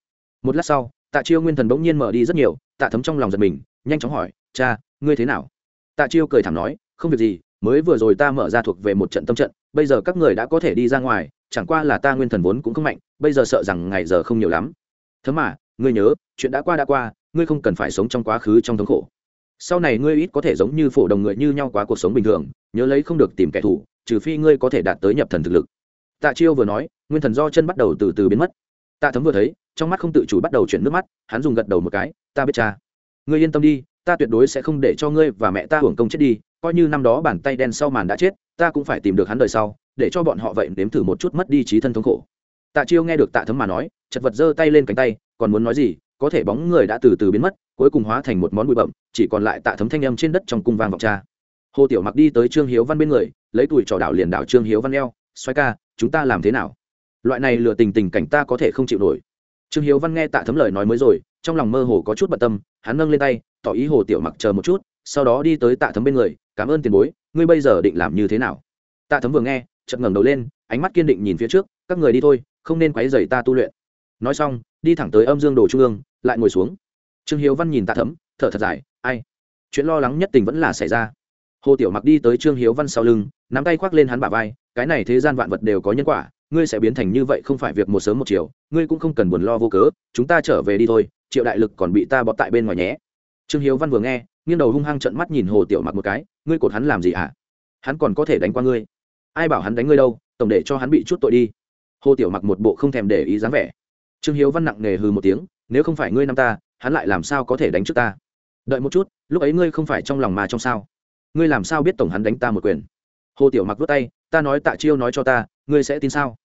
Một lát sau, tạ chiêu nguyên thần bỗng nhiên mở đi rất nhiều, tạ thấm trong lòng giật mình, nhanh chóng hỏi, cha, ngươi thế nào? Tạ chiêu cười thảm nói, không việc gì, mới vừa rồi ta mở ra thuộc về một trận tâm trận, bây giờ các người đã có thể đi ra ngoài, chẳng qua là ta nguyên thần vốn cũng không mạnh, bây giờ sợ rằng ngày giờ không nhiều lắm. Thấm mà ngươi nhớ, chuyện đã qua đã qua ngươi không cần phải sống trong quá khứ trong thống khổ. Sau này ngươi ít có thể giống như phổ đồng người như nhau quá cuộc sống bình thường, nhớ lấy không được tìm kẻ thù, trừ phi ngươi có thể đạt tới nhập thần thực lực. Tạ chiêu vừa nói, nguyên thần do chân bắt đầu từ từ biến mất. Tạ thấm vừa thấy, trong mắt không tự chủ bắt đầu chuyển nước mắt, hắn dùng gật đầu một cái, ta biết cha. Ngươi yên tâm đi, ta tuyệt đối sẽ không để cho ngươi và mẹ ta hưởng công chết đi, coi như năm đó bàn tay đen sau màn đã chết, ta cũng phải tìm được hắn đời sau, để cho bọn họ vậy nếm thử một chút mất đi trí thân thống khổ. Tạ chiêu nghe được tạ thấm mà nói, chật vật giơ tay lên cánh tay, còn muốn nói gì có thể bóng người đã từ từ biến mất, cuối cùng hóa thành một món bụi bậm chỉ còn lại tạ thấm thanh âm trên đất trong cung vang vọng cha. Hồ tiểu mặc đi tới trương hiếu văn bên người, lấy tuổi trò đảo liền đảo trương hiếu văn eo xoay ca, chúng ta làm thế nào? Loại này lừa tình tình cảnh ta có thể không chịu nổi. Trương hiếu văn nghe tạ thấm lời nói mới rồi, trong lòng mơ hồ có chút bận tâm, hắn nâng lên tay, tỏ ý hồ tiểu mặc chờ một chút, sau đó đi tới tạ thấm bên người, cảm ơn tiền bối, ngươi bây giờ định làm như thế nào? Tạ thấm vừa nghe, chợt ngẩng đầu lên, ánh mắt kiên định nhìn phía trước, các người đi thôi, không nên quấy rầy ta tu luyện. Nói xong đi thẳng tới âm dương đồ trung ương, lại ngồi xuống. Trương hiếu văn nhìn tạ thấm, thở thật dài, ai? Chuyện lo lắng nhất tình vẫn là xảy ra. Hồ tiểu mặc đi tới trương hiếu văn sau lưng, nắm tay khoác lên hắn bả vai, cái này thế gian vạn vật đều có nhân quả, ngươi sẽ biến thành như vậy không phải việc một sớm một chiều, ngươi cũng không cần buồn lo vô cớ, chúng ta trở về đi thôi, triệu đại lực còn bị ta bọt tại bên ngoài nhé. Trương hiếu văn vừa nghe, nghiêng đầu hung hăng trận mắt nhìn hồ tiểu mặc một cái, ngươi cột hắn làm gì hả hắn còn có thể đánh qua ngươi. Ai bảo hắn đánh ngươi đâu, tổng để cho hắn bị chút tội đi. Hồ tiểu mặc một bộ không thèm để ý dáng vẻ trương hiếu văn nặng nề hừ một tiếng, nếu không phải ngươi năm ta, hắn lại làm sao có thể đánh trước ta? Đợi một chút, lúc ấy ngươi không phải trong lòng mà trong sao? Ngươi làm sao biết tổng hắn đánh ta một quyền? Hồ tiểu mặc vớt tay, ta nói tạ chiêu nói cho ta, ngươi sẽ tin sao?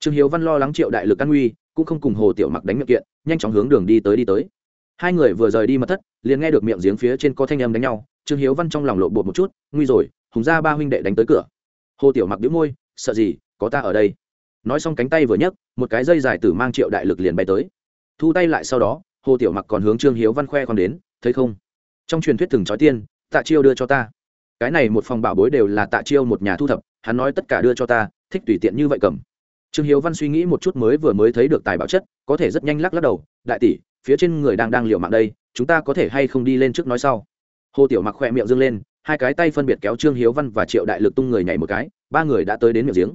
Trương hiếu văn lo lắng triệu đại lực an nguy, cũng không cùng hồ tiểu mặc đánh miệng kiện, nhanh chóng hướng đường đi tới đi tới. Hai người vừa rời đi mật thất, liền nghe được miệng giếng phía trên có thanh âm đánh nhau, trương hiếu văn trong lòng lộ bột một chút, nguy rồi, hùng ra ba huynh đệ đánh tới cửa. Hồ tiểu mặc đĩu môi, sợ gì, có ta ở đây nói xong cánh tay vừa nhấc, một cái dây dài tử mang triệu đại lực liền bay tới. Thu tay lại sau đó, hồ tiểu mặc còn hướng trương hiếu văn khoe còn đến, thấy không? Trong truyền thuyết từng trói tiên, tạ chiêu đưa cho ta. Cái này một phòng bảo bối đều là tạ chiêu một nhà thu thập, hắn nói tất cả đưa cho ta, thích tùy tiện như vậy cầm. Trương hiếu văn suy nghĩ một chút mới vừa mới thấy được tài bảo chất, có thể rất nhanh lắc lắc đầu, đại tỷ, phía trên người đang đang liều mạng đây, chúng ta có thể hay không đi lên trước nói sau? Hồ tiểu mặc khoe miệng dâng lên, hai cái tay phân biệt kéo trương hiếu văn và triệu đại lực tung người nhảy một cái, ba người đã tới đến miệng giếng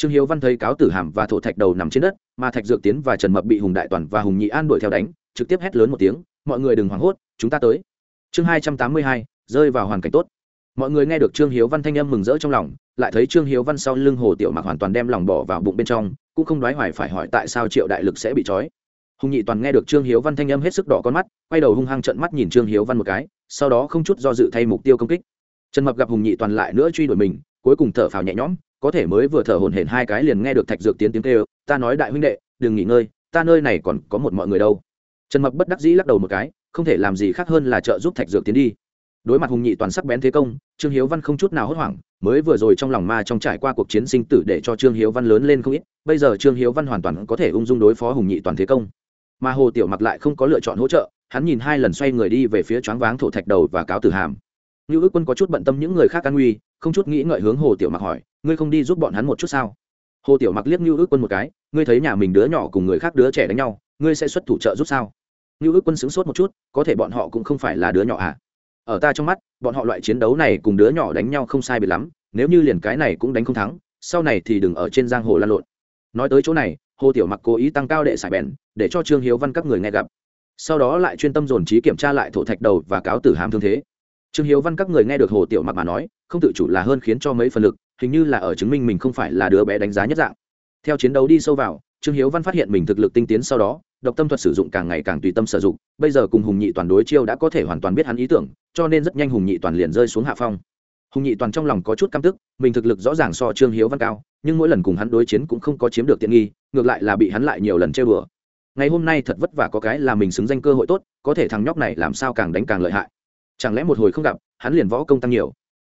trương hiếu văn thấy cáo tử hàm và thổ thạch đầu nằm trên đất, mà thạch dược tiến và trần mập bị hùng đại toàn và hùng nhị an đuổi theo đánh, trực tiếp hét lớn một tiếng, mọi người đừng hoảng hốt, chúng ta tới. Chương hai trăm tám mươi hai, rơi vào hoàn cảnh tốt. Mọi người nghe được trương hiếu văn thanh âm mừng rỡ trong lòng, lại thấy trương hiếu văn sau lưng hồ tiểu mặc hoàn toàn đem lòng bỏ vào bụng bên trong, cũng không đoái hoài phải hỏi tại sao triệu đại lực sẽ bị trói. Hùng nhị toàn nghe được trương hiếu văn thanh âm hết sức đỏ con mắt, quay đầu hung hăng trận mắt nhìn trương hiếu văn một cái, sau đó không chút do dự thay mục tiêu công kích. Trần mập gặp hùng nhị toàn lại nữa truy đuổi mình, cuối cùng thở phào nhẹ nhõm có thể mới vừa thở hổn hển hai cái liền nghe được thạch dược tiến tiếng kêu, ta nói đại huynh đệ, đừng nghỉ ngơi, ta nơi này còn có một mọi người đâu. Trần mập bất đắc dĩ lắc đầu một cái, không thể làm gì khác hơn là trợ giúp thạch dược tiến đi. Đối mặt hùng nhị toàn sắc bén thế công, trương hiếu văn không chút nào hốt hoảng, mới vừa rồi trong lòng ma trong trải qua cuộc chiến sinh tử để cho trương hiếu văn lớn lên không ít, bây giờ trương hiếu văn hoàn toàn có thể ung dung đối phó hùng nhị toàn thế công. Mà hồ tiểu mặc lại không có lựa chọn hỗ trợ, hắn nhìn hai lần xoay người đi về phía choáng váng thổ thạch đầu và cáo tử hàm. Như ước quân có chút bận tâm những người khác an nguy không chút nghĩ ngợi hướng hồ tiểu mặc hỏi, ngươi không đi giúp bọn hắn một chút sao? Hồ tiểu mặc liếc như ước quân một cái, ngươi thấy nhà mình đứa nhỏ cùng người khác đứa trẻ đánh nhau, ngươi sẽ xuất thủ trợ giúp sao? Như ước quân sững sốt một chút, có thể bọn họ cũng không phải là đứa nhỏ à? Ở ta trong mắt, bọn họ loại chiến đấu này cùng đứa nhỏ đánh nhau không sai biệt lắm, nếu như liền cái này cũng đánh không thắng, sau này thì đừng ở trên giang hồ lan lộn. Nói tới chỗ này, hồ tiểu mặc cố ý tăng cao đệ sải bèn, để cho trương hiếu văn các người nghe gặp. Sau đó lại chuyên tâm dồn trí kiểm tra lại thổ thạch đầu và cáo tử hàm thương thế trương hiếu văn các người nghe được hồ tiểu mặc mà nói, không tự chủ là hơn khiến cho mấy phần lực, hình như là ở chứng minh mình không phải là đứa bé đánh giá nhất dạng. Theo chiến đấu đi sâu vào, trương hiếu văn phát hiện mình thực lực tinh tiến sau đó, độc tâm thuật sử dụng càng ngày càng tùy tâm sử dụng, bây giờ cùng hùng nhị toàn đối chiêu đã có thể hoàn toàn biết hắn ý tưởng, cho nên rất nhanh hùng nhị toàn liền rơi xuống hạ phong. Hùng nhị toàn trong lòng có chút căm tức, mình thực lực rõ ràng so trương hiếu văn cao, nhưng mỗi lần cùng hắn đối chiến cũng không có chiếm được tiện nghi, ngược lại là bị hắn lại nhiều lần chơi bừa ngày hôm nay thật vất vả có cái là mình xứng danh cơ hội tốt, có thể thằng nhóc này làm sao càng đánh càng lợi hại chẳng lẽ một hồi không gặp, hắn liền võ công tăng nhiều?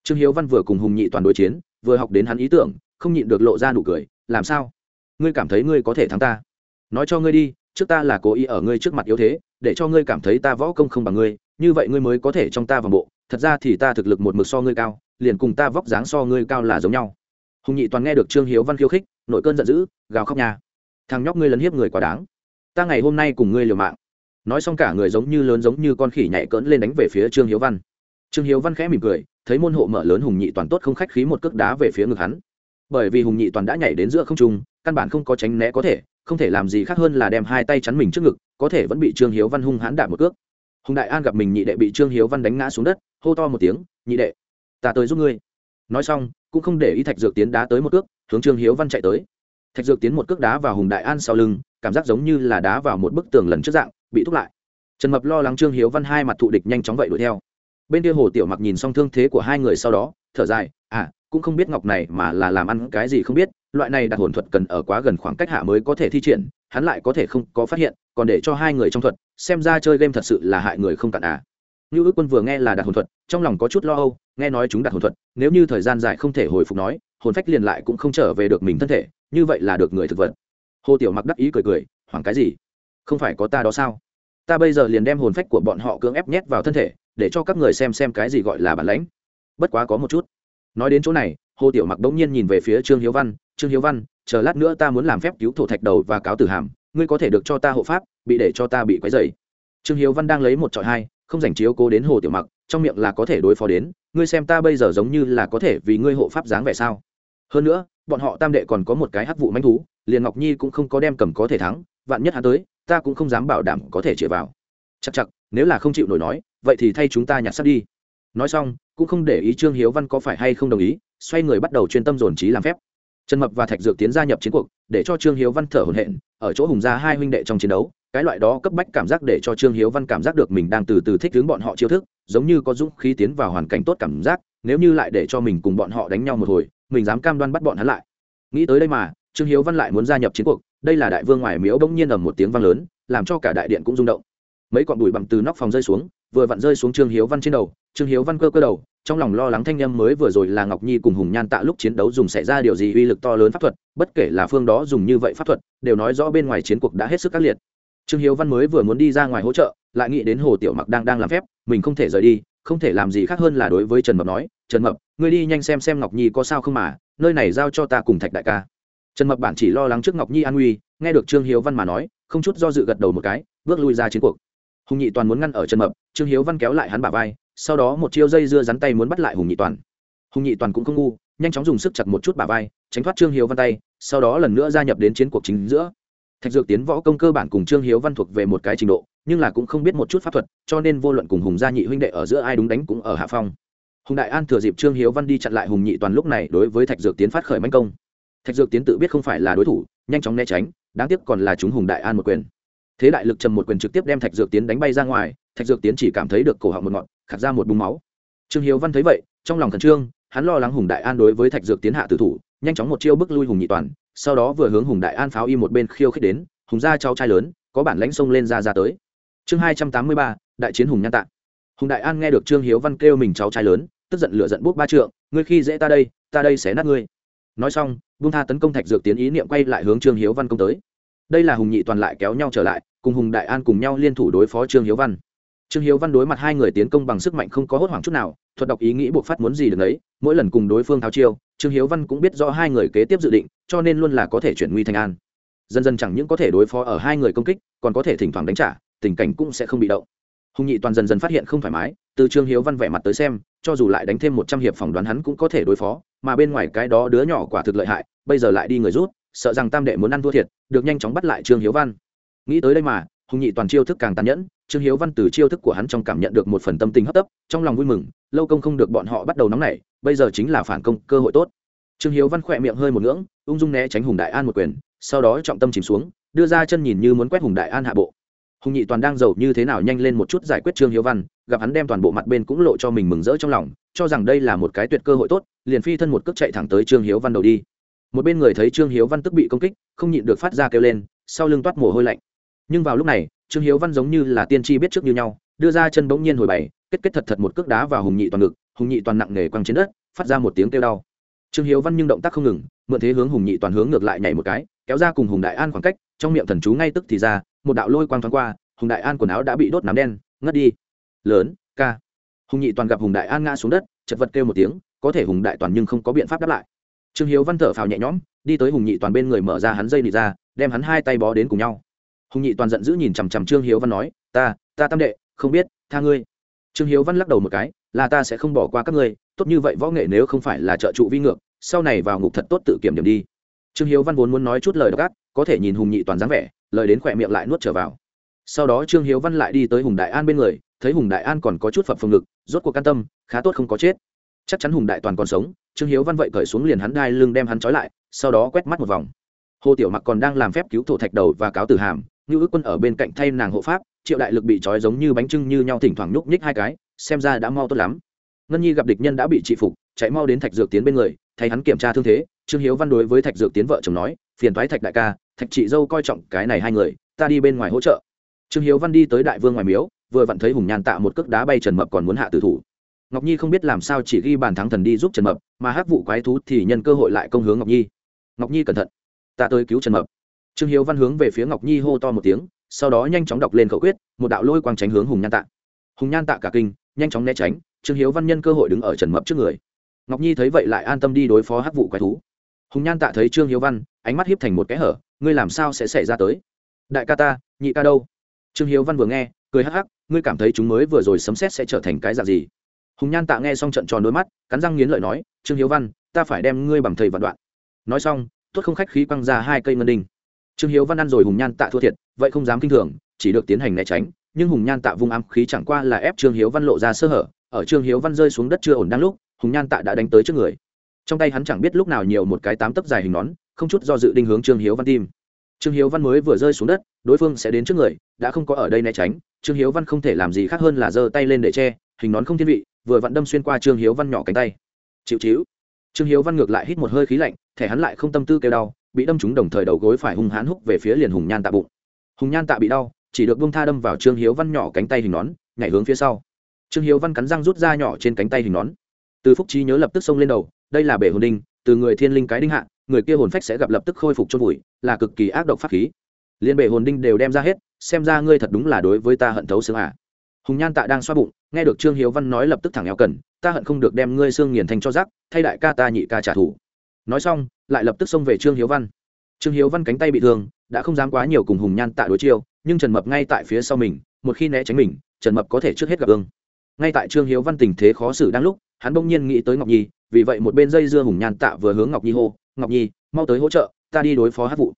Trương hiếu văn vừa cùng hùng nhị toàn đối chiến, vừa học đến hắn ý tưởng, không nhịn được lộ ra nụ cười, làm sao? Ngươi cảm thấy ngươi có thể thắng ta? Nói cho ngươi đi, trước ta là cố ý ở ngươi trước mặt yếu thế, để cho ngươi cảm thấy ta võ công không bằng ngươi, như vậy ngươi mới có thể trong ta vào bộ. Thật ra thì ta thực lực một mực so ngươi cao, liền cùng ta vóc dáng so ngươi cao là giống nhau. Hùng nhị toàn nghe được trương hiếu văn khiêu khích, nội cơn giận dữ, gào khóc nhà thằng nhóc ngươi lấn hiếp người quá đáng. Ta ngày hôm nay cùng ngươi liều mạng nói xong cả người giống như lớn giống như con khỉ nhảy cỡn lên đánh về phía trương hiếu văn. Trương hiếu văn khẽ mỉm cười, thấy môn hộ mở lớn hùng nhị toàn tốt không khách khí một cước đá về phía ngực hắn. Bởi vì hùng nhị toàn đã nhảy đến giữa không trung, căn bản không có tránh né có thể, không thể làm gì khác hơn là đem hai tay chắn mình trước ngực, có thể vẫn bị trương hiếu văn hung hãn đạp một cước. Hùng đại an gặp mình nhị đệ bị trương hiếu văn đánh ngã xuống đất, hô to một tiếng, nhị đệ, ta tới giúp ngươi. Nói xong, cũng không để ý thạch dược tiến đá tới một cước, hướng trương hiếu văn chạy tới. Thạch dược tiến một cước đá vào hùng đại an sau lưng, cảm giác giống như là đá vào một bức tường lần trước dạng bị thúc lại. Trần mập lo lắng trương hiếu văn hai mặt thụ địch nhanh chóng vậy đuổi theo. Bên kia hồ tiểu mặc nhìn xong thương thế của hai người sau đó, thở dài à cũng không biết ngọc này mà là làm ăn cái gì không biết, loại này đặt hồn thuật cần ở quá gần khoảng cách hạ mới có thể thi triển, hắn lại có thể không có phát hiện, còn để cho hai người trong thuật, xem ra chơi game thật sự là hại người không cạn à. Như ước quân vừa nghe là đặt hồn thuật, trong lòng có chút lo âu, nghe nói chúng đặt hồn thuật, nếu như thời gian dài không thể hồi phục nói, hồn phách liền lại cũng không trở về được mình thân thể, như vậy là được người thực vật. Hồ tiểu mặc đắc ý cười cười, hoảng cái gì? Không phải có ta đó sao? Ta bây giờ liền đem hồn phách của bọn họ cưỡng ép nhét vào thân thể, để cho các người xem xem cái gì gọi là bản lãnh. Bất quá có một chút. Nói đến chỗ này, hồ tiểu mặc bỗng nhiên nhìn về phía trương hiếu văn. Trương hiếu văn, chờ lát nữa ta muốn làm phép cứu thổ thạch đầu và cáo tử hàm. Ngươi có thể được cho ta hộ pháp, bị để cho ta bị quấy dày trương hiếu văn đang lấy một trọi hai, không dành chiếu cố đến hồ tiểu mặc, trong miệng là có thể đối phó đến. Ngươi xem ta bây giờ giống như là có thể vì ngươi hộ pháp dáng vẻ sao? Hơn nữa, bọn họ tam đệ còn có một cái hắc vụ manh thú, liền ngọc nhi cũng không có đem cầm có thể thắng, vạn nhất hắn tới ta cũng không dám bảo đảm có thể chĩa vào. Chắc chắc nếu là không chịu nổi nói, vậy thì thay chúng ta nhặt sắt đi. Nói xong, cũng không để ý trương hiếu văn có phải hay không đồng ý, xoay người bắt đầu chuyên tâm dồn trí làm phép. Trần mập và thạch dược tiến gia nhập chiến cuộc, để cho trương hiếu văn thở hổn hển, ở chỗ hùng gia hai huynh đệ trong chiến đấu, cái loại đó cấp bách cảm giác để cho trương hiếu văn cảm giác được mình đang từ từ thích hướng bọn họ chiêu thức, giống như có dũng khí tiến vào hoàn cảnh tốt cảm giác, nếu như lại để cho mình cùng bọn họ đánh nhau một hồi, mình dám cam đoan bắt bọn hắn lại. Nghĩ tới đây mà, trương hiếu văn lại muốn gia nhập chiến cuộc đây là đại vương ngoài miếu bỗng nhiên ầm một tiếng vang lớn, làm cho cả đại điện cũng rung động. Mấy cọn bụi bằng từ nóc phòng rơi xuống, vừa vặn rơi xuống trương hiếu văn trên đầu, trương hiếu văn cơ cơ đầu, trong lòng lo lắng thanh â mới vừa rồi là ngọc nhi cùng hùng nhan tạ lúc chiến đấu dùng xảy ra điều gì uy lực to lớn pháp thuật, bất kể là phương đó dùng như vậy pháp thuật, đều nói rõ bên ngoài chiến cuộc đã hết sức ác liệt. Trương hiếu văn mới vừa muốn đi ra ngoài hỗ trợ, lại nghĩ đến hồ tiểu mặc đang đang làm phép, mình không thể rời đi, không thể làm gì khác hơn là đối với trần mập nói, trần mập, ngươi đi nhanh xem xem ngọc nhi có sao không mà, nơi này giao cho ta cùng thạch đại ca trần mập bản chỉ lo lắng trước ngọc nhi an nguy, nghe được trương hiếu văn mà nói, không chút do dự gật đầu một cái, bước lui ra chiến cuộc. Hùng nhị toàn muốn ngăn ở trần mập, trương hiếu văn kéo lại hắn bả vai, sau đó một chiêu dây dưa rắn tay muốn bắt lại hùng nhị toàn. Hùng nhị toàn cũng không ngu, nhanh chóng dùng sức chặt một chút bả vai, tránh thoát trương hiếu văn tay, sau đó lần nữa gia nhập đến chiến cuộc chính giữa. Thạch dược tiến võ công cơ bản cùng trương hiếu văn thuộc về một cái trình độ, nhưng là cũng không biết một chút pháp thuật, cho nên vô luận cùng hùng gia nhị huynh đệ ở giữa ai đúng đánh cũng ở hạ phong. Hùng đại an thừa dịp trương hiếu văn đi chặn lại hùng nhị toàn lúc này đối với thạch dược tiến phát khởi manh công thạch dược tiến tự biết không phải là đối thủ, nhanh chóng né tránh, đáng tiếc còn là chúng hùng đại an một quyền. Thế đại lực trầm một quyền trực tiếp đem thạch dược tiến đánh bay ra ngoài, thạch dược tiến chỉ cảm thấy được cổ họng một ngọn, khạc ra một búng máu. Trương hiếu văn thấy vậy, trong lòng khẩn trương, hắn lo lắng hùng đại an đối với thạch dược tiến hạ tử thủ, nhanh chóng một chiêu bức lui hùng nhị toàn, sau đó vừa hướng hùng đại an pháo y một bên khiêu khích đến, hùng gia cháu trai lớn, có bản lãnh xông lên ra ra tới. Chương hai trăm tám mươi ba, đại chiến hùng nhan tạng. Hùng đại an nghe được trương hiếu văn kêu mình cháu trai lớn, tức giận lửa giận bút ba trượng, ngươi khi dễ ta đây ta đây sẽ nát ngươi nói xong, buông tha tấn công thạch dược tiến ý niệm quay lại hướng trương hiếu văn công tới. Đây là hùng nhị toàn lại kéo nhau trở lại, cùng hùng đại an cùng nhau liên thủ đối phó trương hiếu văn. Trương hiếu văn đối mặt hai người tiến công bằng sức mạnh không có hốt hoảng chút nào, thuật đọc ý nghĩ buộc phát muốn gì được đấy mỗi lần cùng đối phương tháo chiêu, trương hiếu văn cũng biết rõ hai người kế tiếp dự định, cho nên luôn là có thể chuyển nguy thành an. Dần dần chẳng những có thể đối phó ở hai người công kích, còn có thể thỉnh thoảng đánh trả, tình cảnh cũng sẽ không bị động. Hùng nhị toàn dần dần phát hiện không thoải mái, từ trương hiếu văn vẻ mặt tới xem, cho dù lại đánh thêm một trăm hiệp phỏng đoán hắn cũng có thể đối phó mà bên ngoài cái đó đứa nhỏ quả thực lợi hại, bây giờ lại đi người rút, sợ rằng tam đệ muốn ăn thua thiệt, được nhanh chóng bắt lại trương hiếu văn. Nghĩ tới đây mà, hùng nhị toàn chiêu thức càng tàn nhẫn, trương hiếu văn từ chiêu thức của hắn trong cảm nhận được một phần tâm tình hấp tấp, trong lòng vui mừng, lâu công không được bọn họ bắt đầu nóng nảy, bây giờ chính là phản công, cơ hội tốt. Trương hiếu văn khỏe miệng hơi một ngưỡng, ung dung né tránh hùng đại an một quyền, sau đó trọng tâm chìm xuống, đưa ra chân nhìn như muốn quét hùng đại an hạ bộ hùng nhị toàn đang giàu như thế nào nhanh lên một chút giải quyết trương hiếu văn, gặp hắn đem toàn bộ mặt bên cũng lộ cho mình mừng rỡ trong lòng, cho rằng đây là một cái tuyệt cơ hội tốt, liền phi thân một cước chạy thẳng tới trương hiếu văn đầu đi. Một bên người thấy trương hiếu văn tức bị công kích, không nhịn được phát ra kêu lên, sau lưng toát mồ hôi lạnh. Nhưng vào lúc này, trương hiếu văn giống như là tiên tri biết trước như nhau, đưa ra chân bỗng nhiên hồi bày, kết kết thật thật một cước đá vào hùng nhị toàn ngực, hùng nhị toàn nặng nề quăng trên đất, phát ra một tiếng kêu đau. Trương hiếu văn nhưng động tác không ngừng, mượn thế hướng hùng nhị toàn hướng ngược lại nhảy một cái, kéo ra cùng hùng đại an khoảng cách, trong miệng thần chú ngay tức thì ra một đạo lôi quang thoáng qua, hùng đại an quần áo đã bị đốt nám đen, ngất đi. Lớn, ca. Hùng nhị toàn gặp hùng đại an ngã xuống đất, chật vật kêu một tiếng, có thể hùng đại toàn nhưng không có biện pháp đáp lại. Trương hiếu văn thở phào nhẹ nhõm, đi tới hùng nhị toàn bên người mở ra hắn dây nịt ra, đem hắn hai tay bó đến cùng nhau. Hùng nhị toàn giận dữ nhìn chằm chằm trương hiếu văn nói, ta ta tam đệ, không biết, tha ngươi. Trương hiếu văn lắc đầu một cái, là ta sẽ không bỏ qua các ngươi, tốt như vậy võ nghệ nếu không phải là trợ trụ vi ngược, sau này vào ngục thật tốt tự kiểm điểm đi. Trương hiếu văn vốn muốn nói chút lời đ ộ c ác có thể nhìn hùng nhị toàn dáng vẻ, lời đến khỏe miệng lại nuốt trở vào. Sau đó trương hiếu văn lại đi tới hùng đại an bên người, thấy hùng đại an còn có chút phập phồng ngực, rốt cuộc can tâm, khá tốt không có chết. Chắc chắn hùng đại toàn còn sống, trương hiếu văn vậy cởi xuống liền hắn đai lưng đem hắn trói lại, sau đó quét mắt một vòng. Hồ tiểu mặc còn đang làm phép cứu thổ thạch đầu và cáo tử hàm như ước quân ở bên cạnh thay nàng hộ pháp, triệu đại lực bị trói giống như bánh trưng như nhau thỉnh thoảng nhúc nhích hai cái, xem ra đã mau tốt lắm. Ngân nhi gặp địch nhân đã bị trị phục, chạy mau đến thạch dược tiến bên người, thay hắn kiểm tra thương thế, trương hiếu văn đối với thạch dược tiến vợ chồng nói, phiền thoái thạch đại ca thạch chị dâu coi trọng cái này hai người, ta đi bên ngoài hỗ trợ. Trương hiếu văn đi tới đại vương ngoài miếu, vừa vặn thấy hùng nhàn tạ một cước đá bay trần mập còn muốn hạ tử thủ. Ngọc nhi không biết làm sao chỉ ghi bàn thắng thần đi giúp trần mập, mà hắc vụ quái thú thì nhân cơ hội lại công hướng ngọc nhi. Ngọc nhi cẩn thận. Ta tới cứu trần mập. Trương hiếu văn hướng về phía ngọc nhi hô to một tiếng, sau đó nhanh chóng đọc lên khẩu quyết, một đạo lôi quang tránh hướng hùng nhan tạ. Hùng nhan tạ cả kinh, nhanh chóng né tránh, trương hiếu văn nhân cơ hội đứng ở trần mập trước người. Ngọc nhi thấy vậy lại an tâm đi đối phó hắc vụ quái thú. Hùng nhan tạ thấy trương hiếu văn, ánh mắt hiếp thành một kẽ hở ngươi làm sao sẽ xảy ra tới? Đại ca ta, nhị ca đâu? Trương hiếu văn vừa nghe, cười hắc hắc, ngươi cảm thấy chúng mới vừa rồi sấm xét sẽ trở thành cái dạng gì? Hùng nhan tạ nghe xong trận tròn đôi mắt, cắn răng nghiến lợi nói, trương hiếu văn, ta phải đem ngươi bằng thầy vạn đoạn. Nói xong tuất không khách khí quăng ra hai cây ngân đinh. Trương hiếu văn ăn rồi hùng nhan tạ thua thiệt, vậy không dám kinh thường, chỉ được tiến hành né tránh, nhưng hùng nhan tạ vung ám khí chẳng qua là ép trương hiếu văn lộ ra sơ hở, ở trương hiếu văn rơi xuống đất chưa ổn đang lúc, hùng nhan tạ đã đánh tới trước người trong tay hắn chẳng biết lúc nào nhiều một cái tám tấc dài hình nón, không chút do dự định hướng trương hiếu văn tim. Trương hiếu văn mới vừa rơi xuống đất, đối phương sẽ đến trước người, đã không có ở đây né tránh. Trương hiếu văn không thể làm gì khác hơn là giơ tay lên để che, hình nón không thiên vị, vừa vặn đâm xuyên qua trương hiếu văn nhỏ cánh tay. Chịu chịu. Trương hiếu văn ngược lại hít một hơi khí lạnh, thẻ hắn lại không tâm tư kêu đau, bị đâm trúng đồng thời đầu gối phải hung hãn húc về phía liền hùng nhan tạ bụng. Hùng nhan tạ bị đau, chỉ được bông tha đâm vào trương hiếu văn nhỏ cánh tay hình nón, nhảy hướng phía sau. Trương hiếu văn cắn răng rút ra nhỏ trên cánh tay hình nón từ phúc trí nhớ lập tức xông lên đầu, đây là bể hồn đinh, từ người thiên linh cái đinh hạ, người kia hồn phách sẽ gặp lập tức khôi phục chôn vùi, là cực kỳ ác độc pháp khí. Liên bể hồn đinh đều đem ra hết, xem ra ngươi thật đúng là đối với ta hận thấu xương à. hùng nhan tạ đang xoa bụng, nghe được trương hiếu văn nói lập tức thẳng eo cần, ta hận không được đem ngươi xương nghiền thành cho rác, thay đại ca ta nhị ca trả thù. Nói xong, lại lập tức xông về trương hiếu văn. Trương hiếu văn cánh tay bị thương, đã không dám quá nhiều cùng hùng nhan tạ đối chiêu, nhưng trần mập ngay tại phía sau mình, một khi né tránh mình, trần mập có thể trước hết gặp ương ngay tại trương hiếu văn tình thế khó xử đang lúc hắn bỗng nhiên nghĩ tới ngọc nhi, vì vậy một bên dây dưa hùng nhan tạ vừa hướng ngọc nhi hô, ngọc nhi, mau tới hỗ trợ, ta đi đối phó hát vụ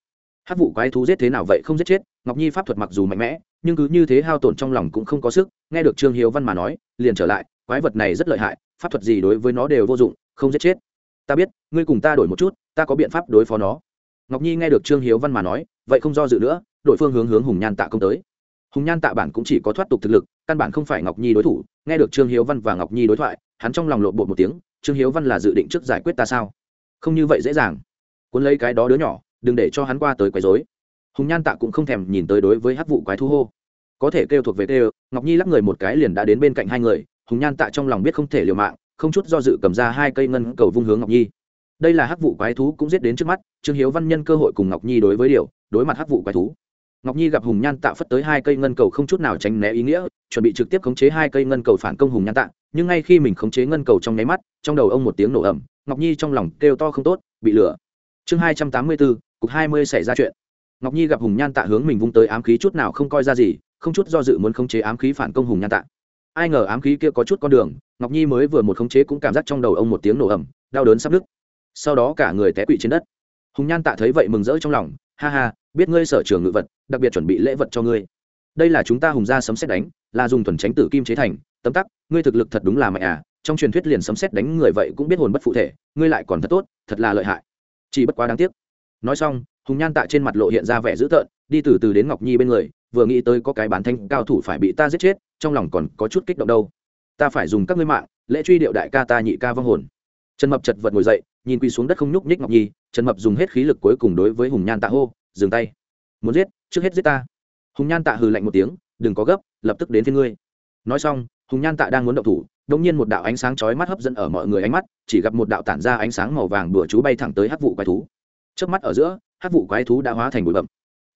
hát vụ quái thú giết thế nào vậy không giết chết, ngọc nhi pháp thuật mặc dù mạnh mẽ, nhưng cứ như thế hao tổn trong lòng cũng không có sức, nghe được trương hiếu văn mà nói, liền trở lại, quái vật này rất lợi hại, pháp thuật gì đối với nó đều vô dụng, không giết chết. Ta biết, ngươi cùng ta đổi một chút, ta có biện pháp đối phó nó. Ngọc nhi nghe được trương hiếu văn mà nói, vậy không do dự nữa đội phương hướng hướng hùng nhan tạ công tới. Hùng nhan tạ bản cũng chỉ có thoát tục thực lực, căn bản không phải ngọc nhi đối thủ, nghe được trương hiếu văn và ngọc nhi đối thoại hắn trong lòng lộn bột một tiếng, trương hiếu văn là dự định trước giải quyết ta sao? Không như vậy dễ dàng. Cuốn lấy cái đó đứa nhỏ, đừng để cho hắn qua tới quấy dối hùng nhan tạ cũng không thèm nhìn tới đối với hát vụ quái thu hô. Có thể kêu thuộc về kêu, ngọc nhi lắc người một cái liền đã đến bên cạnh hai người, hùng nhan tạ trong lòng biết không thể liều mạng, không chút do dự cầm ra hai cây ngân cầu vung hướng ngọc nhi. Đây là hắc vụ quái thú cũng giết đến trước mắt, trương hiếu văn nhân cơ hội cùng ngọc nhi đối với điều, đối mặt hắc vụ quái thú. Ngọc nhi gặp hùng nhan tạ phất tới hai cây ngân cầu không chút nào tránh né ý nghĩa, chuẩn bị trực tiếp khống chế hai cây ngân cầu phản công hùng nhan tạ nhưng ngay khi mình khống chế ngân cầu trong nháy mắt, trong đầu ông một tiếng nổ ẩm ngọc nhi trong lòng kêu to không tốt, bị lửa chương hai trăm tám mươi bốn, cục hai mươi xảy ra chuyện. Ngọc nhi gặp hùng nhan tạ hướng mình vung tới ám khí chút nào không coi ra gì, không chút do dự muốn khống chế ám khí phản công hùng nhan tạ. Ai ngờ ám khí kia có chút con đường, ngọc nhi mới vừa một khống chế cũng cảm giác trong đầu ông một tiếng nổ ẩm đau đớn sắp nứt. Sau đó cả người té quỵ trên đất. Hùng nhan tạ thấy vậy mừng rỡ trong lòng, ha ha, biết ngươi sở trường ngự vật, đặc biệt chuẩn bị lễ vật cho ngươi. Đây là chúng ta hùng gia sấm xét đánh, là dùng thuần tránh tử kim chế thành, tấm tắc ngươi thực lực thật đúng là mạnh à trong truyền thuyết liền sấm xét đánh người vậy cũng biết hồn bất phụ thể, ngươi lại còn thật tốt, thật là lợi hại. Chỉ bất quá đáng tiếc. Nói xong, hùng nhan tạ trên mặt lộ hiện ra vẻ dữ tợn, đi từ từ đến ngọc nhi bên người, vừa nghĩ tới có cái bán thanh cao thủ phải bị ta giết chết, trong lòng còn có chút kích động đâu. Ta phải dùng các ngươi mạng, lễ truy điệu đại ca ta nhị ca vong hồn. Trần mập chật vật ngồi dậy, nhìn quỳ xuống đất không nhúc nhích ngọc nhi, trần mập dùng hết khí lực cuối cùng đối với hùng nhan tạ hô, dừng tay. Muốn giết, trước hết giết ta. Hùng nhan tạ hừ lạnh một tiếng, đừng có gấp, lập tức đến với ngươi nói xong, hùng nhan tạ đang muốn động thủ đ ỗ n g nhiên một đạo ánh sáng chói mắt hấp dẫn ở mọi người ánh mắt, chỉ gặp một đạo tản ra ánh sáng màu vàng bừa chú bay thẳng tới hát vụ quái thú. Trước mắt ở giữa hát vụ quái thú đã hóa thành bụi bậm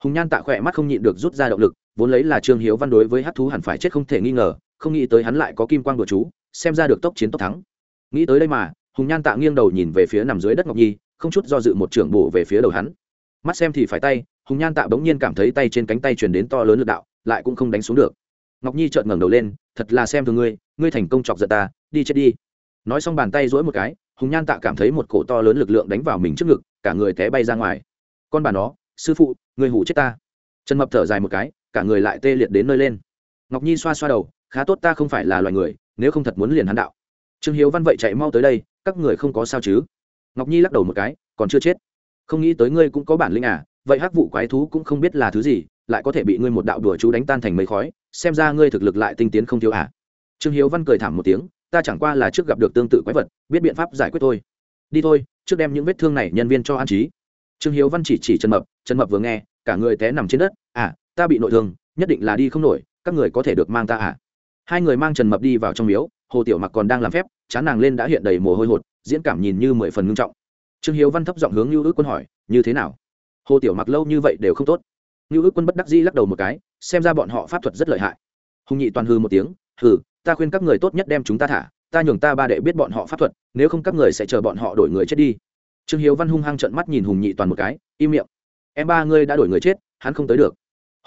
hùng nhan tạ khỏe mắt không nhịn được rút ra động lực, vốn lấy là trương hiếu văn đối với hát thú hẳn phải chết không thể nghi ngờ, không nghĩ tới hắn lại có kim quang bừa chú, xem ra được tốc chiến tốc thắng. Nghĩ tới đây mà, hùng nhan tạ nghiêng đầu nhìn về phía nằm dưới đất ngọc nhi, không chút do dự một trưởng bổ về phía đầu hắn. Mắt xem thì phải tay, hùng nhan tạ bỗng nhiên cảm thấy tay trên cánh tay truyền đến to lớn lực đạo, lại cũng không đánh xuống được ngọc nhi trợn ngẩng đầu lên, thật là xem thường ngươi ngươi thành công chọc giận ta, đi chết đi. Nói xong bàn tay dỗi một cái, hùng nhan tạ cảm thấy một cổ to lớn lực lượng đánh vào mình trước ngực, cả người té bay ra ngoài. Con bà nó, sư phụ người hủ chết ta. Trần mập thở dài một cái, cả người lại tê liệt đến nơi lên. Ngọc nhi xoa xoa đầu, khá tốt ta không phải là loài người, nếu không thật muốn liền hắn đạo. Trương hiếu văn vậy chạy mau tới đây, các người không có sao chứ? Ngọc nhi lắc đầu một cái, còn chưa chết. Không nghĩ tới ngươi cũng có bản lĩnh à vậy hắc vụ quái thú cũng không biết là thứ gì, lại có thể bị ngươi một đạo đùa chú đánh tan thành mấy khói xem ra ngươi thực lực lại tinh tiến không thiếu à. Trương hiếu văn cười thảm một tiếng, ta chẳng qua là trước gặp được tương tự quái vật, biết biện pháp giải quyết thôi. Đi thôi, trước đem những vết thương này nhân viên cho an trí. Trương hiếu văn chỉ chỉ trần mập trần mập vừa nghe, cả người té nằm trên đất à ta bị nội thương, nhất định là đi không nổi, các người có thể được mang ta à. Hai người mang trần mập đi vào trong miếu, hồ tiểu mặc còn đang làm phép, chán nàng lên đã hiện đầy mồ hôi hột, diễn cảm nhìn như mười phần ngưng trọng. Trương hiếu văn thấp giọng hướng như ước quân hỏi, như thế nào? Hồ tiểu mặc lâu như vậy đều không tốt. Như ước quân bất đắc dĩ lắc đầu một cái xem ra bọn họ pháp thuật rất lợi hại. Hùng nhị toàn hư một tiếng, hừ, ta khuyên các người tốt nhất đem chúng ta thả, ta nhường ta ba đệ biết bọn họ pháp thuật, nếu không các người sẽ chờ bọn họ đổi người chết đi. Trương hiếu văn hung hăng trận mắt nhìn hùng nhị toàn một cái, im miệng. Em ba ngươi đã đổi người chết, hắn không tới được.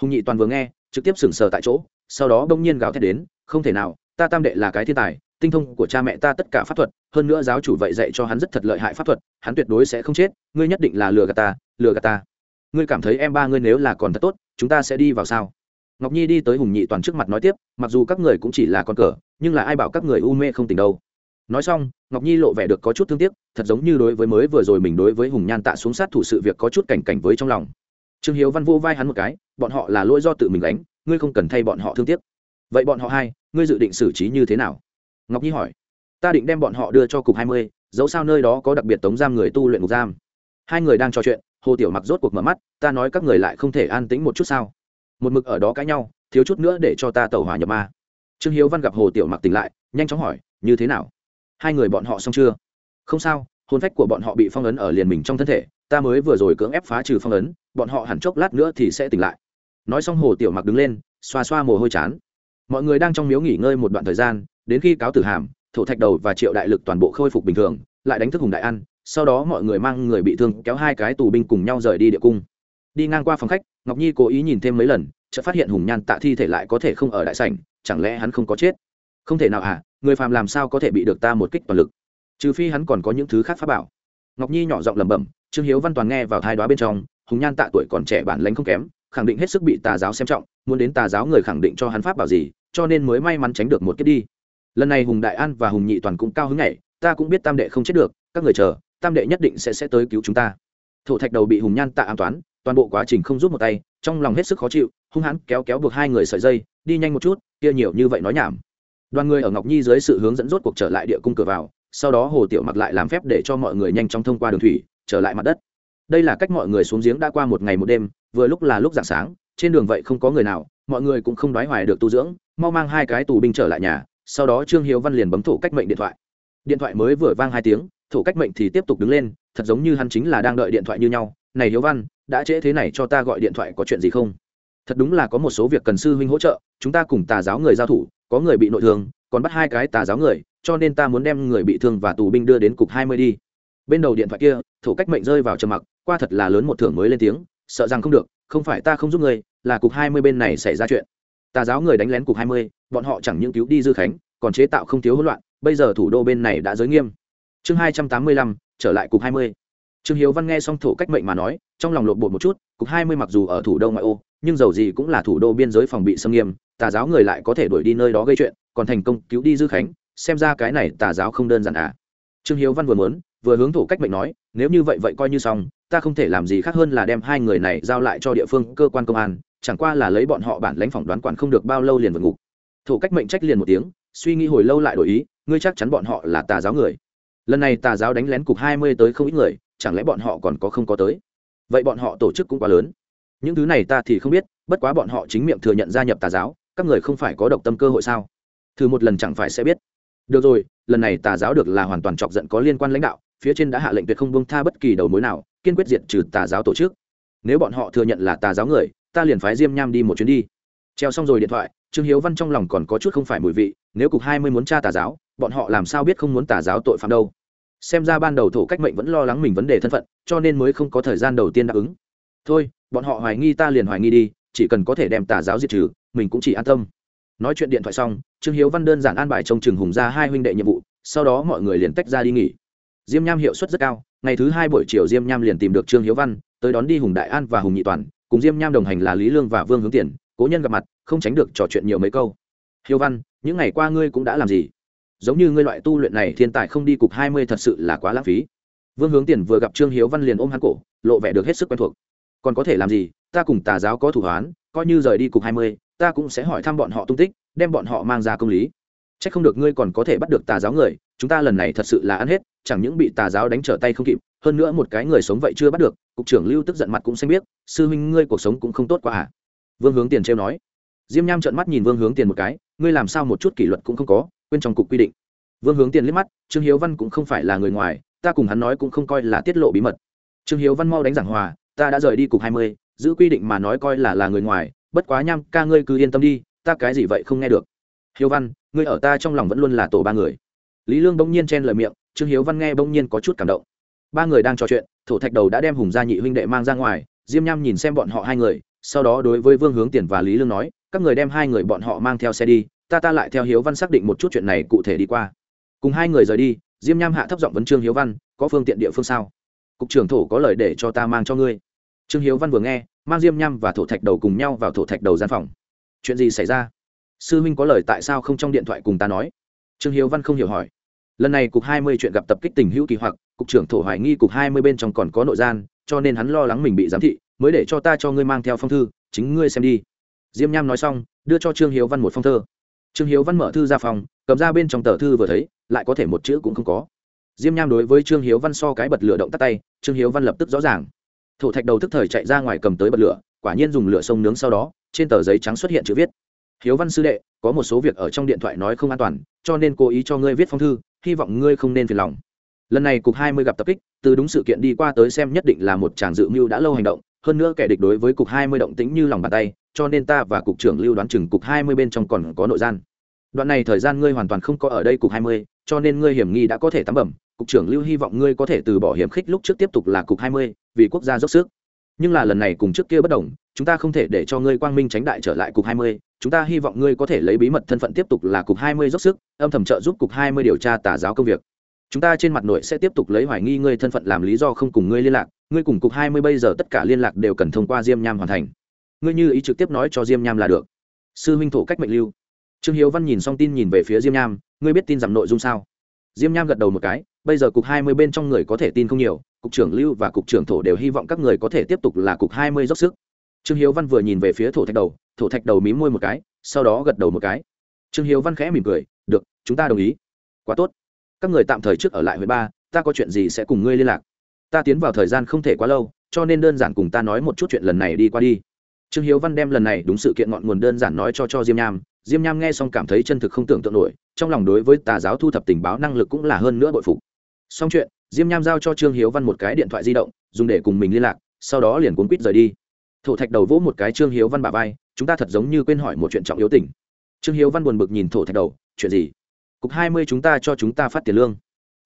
Hùng nhị toàn vừa nghe, trực tiếp sừng sờ tại chỗ, sau đó bỗng nhiên gào thét đến, không thể nào, ta tam đệ là cái thiên tài, tinh thông của cha mẹ ta tất cả pháp thuật, hơn nữa giáo chủ vậy dạy cho hắn rất thật lợi hại pháp thuật, hắn tuyệt đối sẽ không chết, ngươi nhất định là lừa gạt ta, lừa gạt ta. Ngươi cảm thấy em ba ngươi nếu là còn thật tốt, chúng ta sẽ đi vào sao? Ngọc nhi đi tới hùng nhị toàn trước mặt nói tiếp, mặc dù các người cũng chỉ là con cờ, nhưng là ai bảo các người u mê không tỉnh đâu. Nói xong, ngọc nhi lộ vẻ được có chút thương tiếc, thật giống như đối với mới vừa rồi mình đối với hùng nhan tạ xuống sát thủ sự việc có chút cảnh cảnh với trong lòng. Trương hiếu văn vô vai hắn một cái, bọn họ là lỗi do tự mình đánh ngươi không cần thay bọn họ thương tiếc. Vậy bọn họ hai, ngươi dự định xử trí như thế nào? Ngọc nhi hỏi. Ta định đem bọn họ đưa cho cục hai mươi, dẫu sao nơi đó có đặc biệt tống giam người tu luyện ngục giam. Hai người đang trò chuyện, hồ tiểu mặc rốt cuộc mở mắt, ta nói các người lại không thể an tĩnh một chút sao? Một mực ở đó cãi nhau, thiếu chút nữa để cho ta tẩu hỏa nhập ma. Trương hiếu văn gặp hồ tiểu mặc tỉnh lại, nhanh chóng hỏi, như thế nào? Hai người bọn họ xong chưa? Không sao hôn phách của bọn họ bị phong ấn ở liền mình trong thân thể, ta mới vừa rồi cưỡng ép phá trừ phong ấn, bọn họ hẳn chốc lát nữa thì sẽ tỉnh lại. Nói xong hồ tiểu mặc đứng lên, xoa xoa mồ hôi chán. Mọi người đang trong miếu nghỉ ngơi một đoạn thời gian, đến khi cáo tử hàm, thổ thạch đầu và triệu đại lực toàn bộ khôi phục bình thường, lại đánh thức hùng đại ăn sau đó mọi người mang người bị thương kéo hai cái tù binh cùng nhau rời đi địa cung. Đi ngang qua phòng khách ngọc nhi cố ý nhìn thêm mấy lần, chợt phát hiện hùng nhan tạ thi thể lại có thể không ở đại sảnh, chẳng lẽ hắn không có chết? Không thể nào à người phàm làm sao có thể bị được ta một kích toàn lực? Trừ phi hắn còn có những thứ khác pháp bảo. Ngọc nhi nhỏ giọng lẩm bẩm, trương hiếu văn toàn nghe vào thai đoá bên trong, hùng nhan tạ tuổi còn trẻ bản lánh không kém, khẳng định hết sức bị tà giáo xem trọng, muốn đến tà giáo người khẳng định cho hắn pháp bảo gì, cho nên mới may mắn tránh được một kiếp đi. Lần này hùng đại an và hùng nhị toàn cũng cao hứng nhảy, ta cũng biết tam đệ không chết được, các người chờ, tam đệ nhất định sẽ sẽ tới cứu chúng ta. Thổ thạch đầu bị hùng nhan tạ an toán toàn bộ quá trình không rút một tay, trong lòng hết sức khó chịu, hung hãn kéo kéo buộc hai người sợi dây, đi nhanh một chút, kia nhiều như vậy nói nhảm. Đoàn người ở ngọc nhi dưới sự hướng dẫn rốt cuộc trở lại địa cung cửa vào, sau đó hồ tiểu mặc lại làm phép để cho mọi người nhanh chóng thông qua đường thủy, trở lại mặt đất. Đây là cách mọi người xuống giếng đã qua một ngày một đêm, vừa lúc là lúc dạng sáng, trên đường vậy không có người nào, mọi người cũng không đoái hoài được tu dưỡng, mau mang hai cái tù binh trở lại nhà, sau đó trương hiếu văn liền bấm thủ cách mệnh điện thoại. Điện thoại mới vừa vang hai tiếng thủ cách mệnh thì tiếp tục đứng lên, thật giống như hắn chính là đang đợi điện thoại như nhau, này hiếu văn đã trễ thế này cho ta gọi điện thoại có chuyện gì không? Thật đúng là có một số việc cần sư huynh hỗ trợ, chúng ta cùng tà giáo người giao thủ, có người bị nội thương, còn bắt hai cái tà giáo người, cho nên ta muốn đem người bị thương và tù binh đưa đến cục hai mươi đi. Bên đầu điện thoại kia thủ cách mệnh rơi vào trầm mặc, qua thật là lớn một thưởng mới lên tiếng, sợ rằng không được, không phải ta không giúp người, là cục hai mươi bên này xảy ra chuyện. Tà giáo người đánh lén cục hai mươi, bọn họ chẳng những cứu đi dư khánh, còn chế tạo không thiếu hỗn loạn, bây giờ thủ đô bên này đã giới nghiêm. Chương hai trăm tám mươi lăm, trở lại cục hai mươi trương hiếu văn nghe xong thổ cách mệnh mà nói, trong lòng lộn bột một chút, cục hai mươi mặc dù ở thủ đô ngoại ô, nhưng dầu gì cũng là thủ đô biên giới phòng bị xâm nghiêm, tà giáo người lại có thể đuổi đi nơi đó gây chuyện, còn thành công cứu đi dư khánh, xem ra cái này tà giáo không đơn giản à. Trương hiếu văn vừa muốn, vừa hướng thổ cách mệnh nói, nếu như vậy vậy coi như xong, ta không thể làm gì khác hơn là đem hai người này giao lại cho địa phương cơ quan công an, chẳng qua là lấy bọn họ bản lãnh phỏng đoán quản không được bao lâu liền vượt ngục. Thổ cách mệnh trách liền một tiếng, suy nghĩ hồi lâu lại đổi ý, ngươi chắc chắn bọn họ là tà giáo người. Lần này tà giáo đánh lén cục hai mươi tới không ít người chẳng lẽ bọn họ còn có không có tới? Vậy bọn họ tổ chức cũng quá lớn. Những thứ này ta thì không biết, bất quá bọn họ chính miệng thừa nhận gia nhập tà giáo, các người không phải có độc tâm cơ hội sao? Thử một lần chẳng phải sẽ biết. Được rồi, lần này tà giáo được là hoàn toàn chọc giận có liên quan lãnh đạo, phía trên đã hạ lệnh tuyệt không bông tha bất kỳ đầu mối nào, kiên quyết diệt trừ tà giáo tổ chức. Nếu bọn họ thừa nhận là tà giáo người, ta liền phái diêm nham đi một chuyến đi. Treo xong rồi điện thoại, trương hiếu văn trong lòng còn có chút không phải mùi vị, nếu cục hai mươi muốn tra tà giáo, bọn họ làm sao biết không muốn tà giáo tội phạm đâu? Xem ra ban đầu thổ cách mệnh vẫn lo lắng mình vấn đề thân phận, cho nên mới không có thời gian đầu tiên đáp ứng. Thôi, bọn họ hoài nghi ta liền hoài nghi đi, chỉ cần có thể đem tà giáo diệt trừ, mình cũng chỉ an tâm. Nói chuyện điện thoại xong, trương hiếu văn đơn giản an bài trông trường hùng ra hai huynh đệ nhiệm vụ, sau đó mọi người liền tách ra đi nghỉ. Diêm nham hiệu suất rất cao, ngày thứ hai buổi chiều diêm nham liền tìm được trương hiếu văn, tới đón đi hùng đại an và hùng nhị toàn, cùng diêm nham đồng hành là lý lương và vương hướng tiền, cố nhân gặp mặt, không tránh được trò chuyện nhiều mấy câu. Hiếu văn, những ngày qua ngươi cũng đã làm gì? Giống như ngươi loại tu luyện này thiên tài không đi cục hai mươi thật sự là quá lãng phí. Vương hướng tiền vừa gặp trương hiếu văn liền ôm hắn cổ, lộ vẻ được hết sức quen thuộc. Còn có thể làm gì? Ta cùng tà giáo có thủ hoán, coi như rời đi cục hai mươi, ta cũng sẽ hỏi thăm bọn họ tung tích, đem bọn họ mang ra công lý. C h ắ c không được ngươi còn có thể bắt được tà giáo người, chúng ta lần này thật sự là ăn hết, chẳng những bị tà giáo đánh trở tay không kịp, hơn nữa một cái người sống vậy chưa bắt được, cục trưởng lưu tức giận mặt cũng xanh biết sư huynh ngươi cuộc sống cũng không tốt quá à. Vương hướng tiền trêu nói. Diêm nham trợn mắt nhìn vương hướng tiền một cái, ngươi làm sao một chút kỷ luật cũng không có quên trong cục quy định. Vương hướng tiền liếc mắt, trương hiếu văn cũng không phải là người ngoài, ta cùng hắn nói cũng không coi là tiết lộ bí mật. Trương hiếu văn mau đánh giảng hòa, ta đã rời đi cục hai mươi, giữ quy định mà nói coi là là người ngoài, bất quá nham, ca ngươi cứ yên tâm đi, ta cái gì vậy không nghe được. Hiếu văn, ngươi ở ta trong lòng vẫn luôn là tổ ba người. Lý lương bỗng nhiên chen lời miệng, trương hiếu văn nghe bỗng nhiên có chút cảm động. Ba người đang trò chuyện, thổ thạch đầu đã đem hùng gia nhị huynh đệ mang ra ngoài, diêm nham nhìn xem bọn họ hai người, sau đó đối với vương hướng tiền và lý lương nói, các người đem hai người bọn họ mang theo xe đi ta ta lại theo hiếu văn xác định một chút chuyện này cụ thể đi qua. Cùng hai người rời đi, diêm nham hạ thấp giọng vấn trương hiếu văn, có phương tiện địa phương sao? Cục trưởng thổ có lời để cho ta mang cho ngươi. Trương hiếu văn vừa nghe, mang diêm nham và thổ thạch đầu cùng nhau vào thổ thạch đầu gian phòng. Chuyện gì xảy ra? Sư huynh có lời tại sao không trong điện thoại cùng ta nói? Trương hiếu văn không hiểu hỏi. Lần này cục hai mươi chuyện gặp tập kích tình hữu kỳ hoặc, cục trưởng thổ hoài nghi cục hai mươi bên trong còn có nội gian, cho nên hắn lo lắng mình bị giám thị, mới để cho ta cho ngươi mang theo phong thư, chính ngươi xem đi. Diêm nham nói xong, đưa cho trương hiếu văn một phong thơ trương hiếu văn mở thư ra phòng, cầm ra bên trong tờ thư vừa thấy, lại có thể một chữ cũng không có. Diêm nham đối với trương hiếu văn so cái bật lửa động tắt tay, trương hiếu văn lập tức rõ ràng. Thổ thạch đầu tức thời chạy ra ngoài cầm tới bật lửa, quả nhiên dùng lửa sông nướng sau đó, trên tờ giấy trắng xuất hiện chữ viết. Hiếu văn sư đệ, có một số việc ở trong điện thoại nói không an toàn, cho nên cố ý cho ngươi viết phong thư, hy vọng ngươi không nên phiền lòng. Lần này cục hai mươi gặp tập kích, từ đúng sự kiện đi qua tới xem nhất định là một tràng dự mưu đã lâu hành động hơn nữa kẻ địch đối với cục hai mươi động tĩnh như lòng bàn tay, cho nên ta và cục trưởng lưu đoán chừng cục hai mươi bên trong còn có nội gian. Đoạn này thời gian ngươi hoàn toàn không có ở đây cục hai mươi, cho nên ngươi hiểm nghi đã có thể tắm bẩm, cục trưởng lưu hy vọng ngươi có thể từ bỏ hiểm khích lúc trước tiếp tục là cục hai mươi, vì quốc gia dốc sức. Nhưng là lần này cùng trước kia bất đồng, chúng ta không thể để cho ngươi quang minh tránh đại trở lại cục hai mươi, chúng ta hy vọng ngươi có thể lấy bí mật thân phận tiếp tục là cục hai mươi dốc sức, âm thầm trợ giúp cục hai mươi điều tra tà giáo công việc. Chúng ta trên mặt nội sẽ tiếp tục lấy hoài nghi ngươi thân phận làm lý do không cùng ngươi liên lạc ngươi cùng cục hai mươi bây giờ tất cả liên lạc đều cần thông qua diêm nham hoàn thành. Ngươi như ý trực tiếp nói cho diêm nham là được. Sư huynh thổ cách mệnh lưu. Trương hiếu văn nhìn xong tin nhìn về phía diêm nham, ngươi biết tin giảm nội dung sao? Diêm nham gật đầu một cái, bây giờ cục hai mươi bên trong người có thể tin không nhiều, cục trưởng lưu và cục trưởng thổ đều hy vọng các người có thể tiếp tục là cục hai mươi dốc sức. Trương hiếu văn vừa nhìn về phía thổ thạch đầu, thổ thạch đầu mí môi một cái, sau đó gật đầu một cái. Trương hiếu văn khẽ mỉm cười, được, chúng ta đồng ý. Quá tốt. Các người tạm thời trước ở lại huyện ba, ta có chuyện gì sẽ cùng ngươi liên lạc ta tiến vào thời gian không thể quá lâu, cho nên đơn giản cùng ta nói một chút chuyện lần này đi qua đi. Trương hiếu văn đem lần này đúng sự kiện ngọn nguồn đơn giản nói cho cho diêm nham. Diêm nham nghe xong cảm thấy chân thực không tưởng tượng nổi, trong lòng đối với tà giáo thu thập tình báo năng lực cũng là hơn nữa bội phục. Xong chuyện, diêm nham giao cho trương hiếu văn một cái điện thoại di động, dùng để cùng mình liên lạc, sau đó liền cuốn quýt rời đi. Thổ thạch đầu vỗ một cái trương hiếu văn bà vai, chúng ta thật giống như quên hỏi một chuyện trọng yếu tình. Trương hiếu văn buồn bực nhìn thổ thạch đầu, chuyện gì? Cục hai mươi chúng ta cho chúng ta phát tiền lương.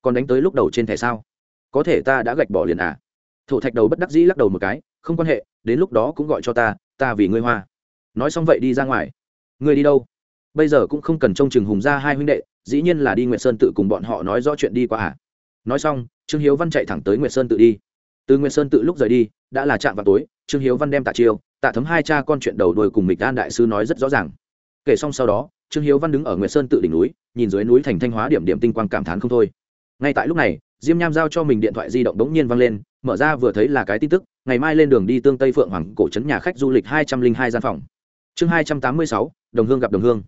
Còn đánh tới lúc đầu trên thẻ sao? Có thể ta đã gạch bỏ liền à. Thổ thạch đầu bất đắc dĩ lắc đầu một cái, không quan hệ, đến lúc đó cũng gọi cho ta ta vì ngươi hoa. Nói xong vậy đi ra ngoài. Ngươi đi đâu? Bây giờ cũng không cần trông chừng hùng ra hai huynh đệ, dĩ nhiên là đi nguyệt sơn tự cùng bọn họ nói rõ chuyện đi qua à. Nói xong, trương hiếu văn chạy thẳng tới nguyệt sơn tự đi. Từ nguyệt sơn tự lúc rời đi, đã là chạm vào tối, trương hiếu văn đem tạ chiêu, tạ thấm hai cha con chuyện đầu đuôi cùng mịch đan đại sư nói rất rõ ràng. Kể xong sau đó, trương hiếu văn đứng ở nguyệt sơn tự đỉnh núi, nhìn dưới núi thành thanh hóa điểm điểm tinh quang cảm thán không thôi. Ngay tại lúc này diêm nham giao cho mình điện thoại di động bỗng nhiên văng lên, mở ra vừa thấy là cái tin tức, ngày mai lên đường đi tương tây phượng hoàng cổ trấn nhà khách du lịch hai trăm linh hai gian phòng. Chương hai trăm tám mươi sáu, đồng hương gặp đồng hương.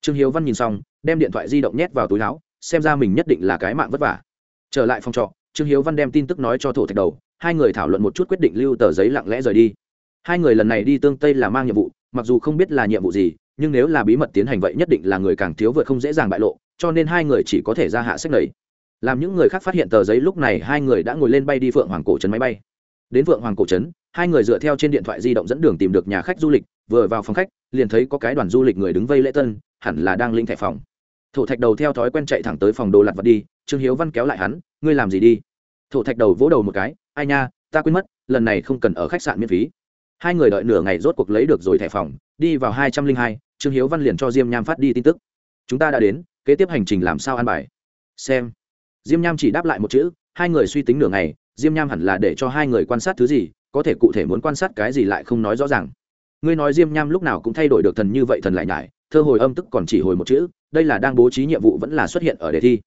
Trương hiếu văn nhìn xong, đem điện thoại di động nhét vào túi áo, xem ra mình nhất định là cái mạng vất vả. Trở lại phòng trọ, trương hiếu văn đem tin tức nói cho thổ thạch đầu, hai người thảo luận một chút quyết định lưu tờ giấy lặng lẽ rời đi. Hai người lần này đi tương tây là mang nhiệm vụ, mặc dù không biết là nhiệm vụ gì, nhưng nếu là bí mật tiến hành vậy nhất định là người càng thiếu vượt không dễ dàng bại lộ, cho nên hai người chỉ có thể ra hạ sách lầy làm những người khác phát hiện tờ giấy lúc này hai người đã ngồi lên bay đi phượng hoàng cổ trấn máy bay. Đến phượng hoàng cổ trấn, hai người dựa theo trên điện thoại di động dẫn đường tìm được nhà khách du lịch, vừa vào phòng khách, liền thấy có cái đoàn du lịch người đứng vây lễ tân, hẳn là đang linh thẻ phòng. Thổ thạch đầu theo thói quen chạy thẳng tới phòng đồ lặt vật đi, trương hiếu văn kéo lại hắn, ngươi làm gì đi? Thổ thạch đầu vỗ đầu một cái, ai nha, ta quên mất, lần này không cần ở khách sạn miễn phí. Hai người đợi nửa ngày rốt cuộc lấy được rồi thẻ phòng, đi vào hai trăm linh hai, trương hiếu văn liền cho diêm nham phát đi tin tức. Chúng ta đã đến, kế tiếp hành trình làm sao an bài? Xem diêm nham chỉ đáp lại một chữ, hai người suy tính nửa ngày, diêm nham hẳn là để cho hai người quan sát thứ gì, có thể cụ thể muốn quan sát cái gì lại không nói rõ ràng. Ngươi nói diêm nham lúc nào cũng thay đổi được thần như vậy thần lại nhải, thơ hồi âm tức còn chỉ hồi một chữ, đây là đang bố trí nhiệm vụ vẫn là xuất hiện ở đề thi.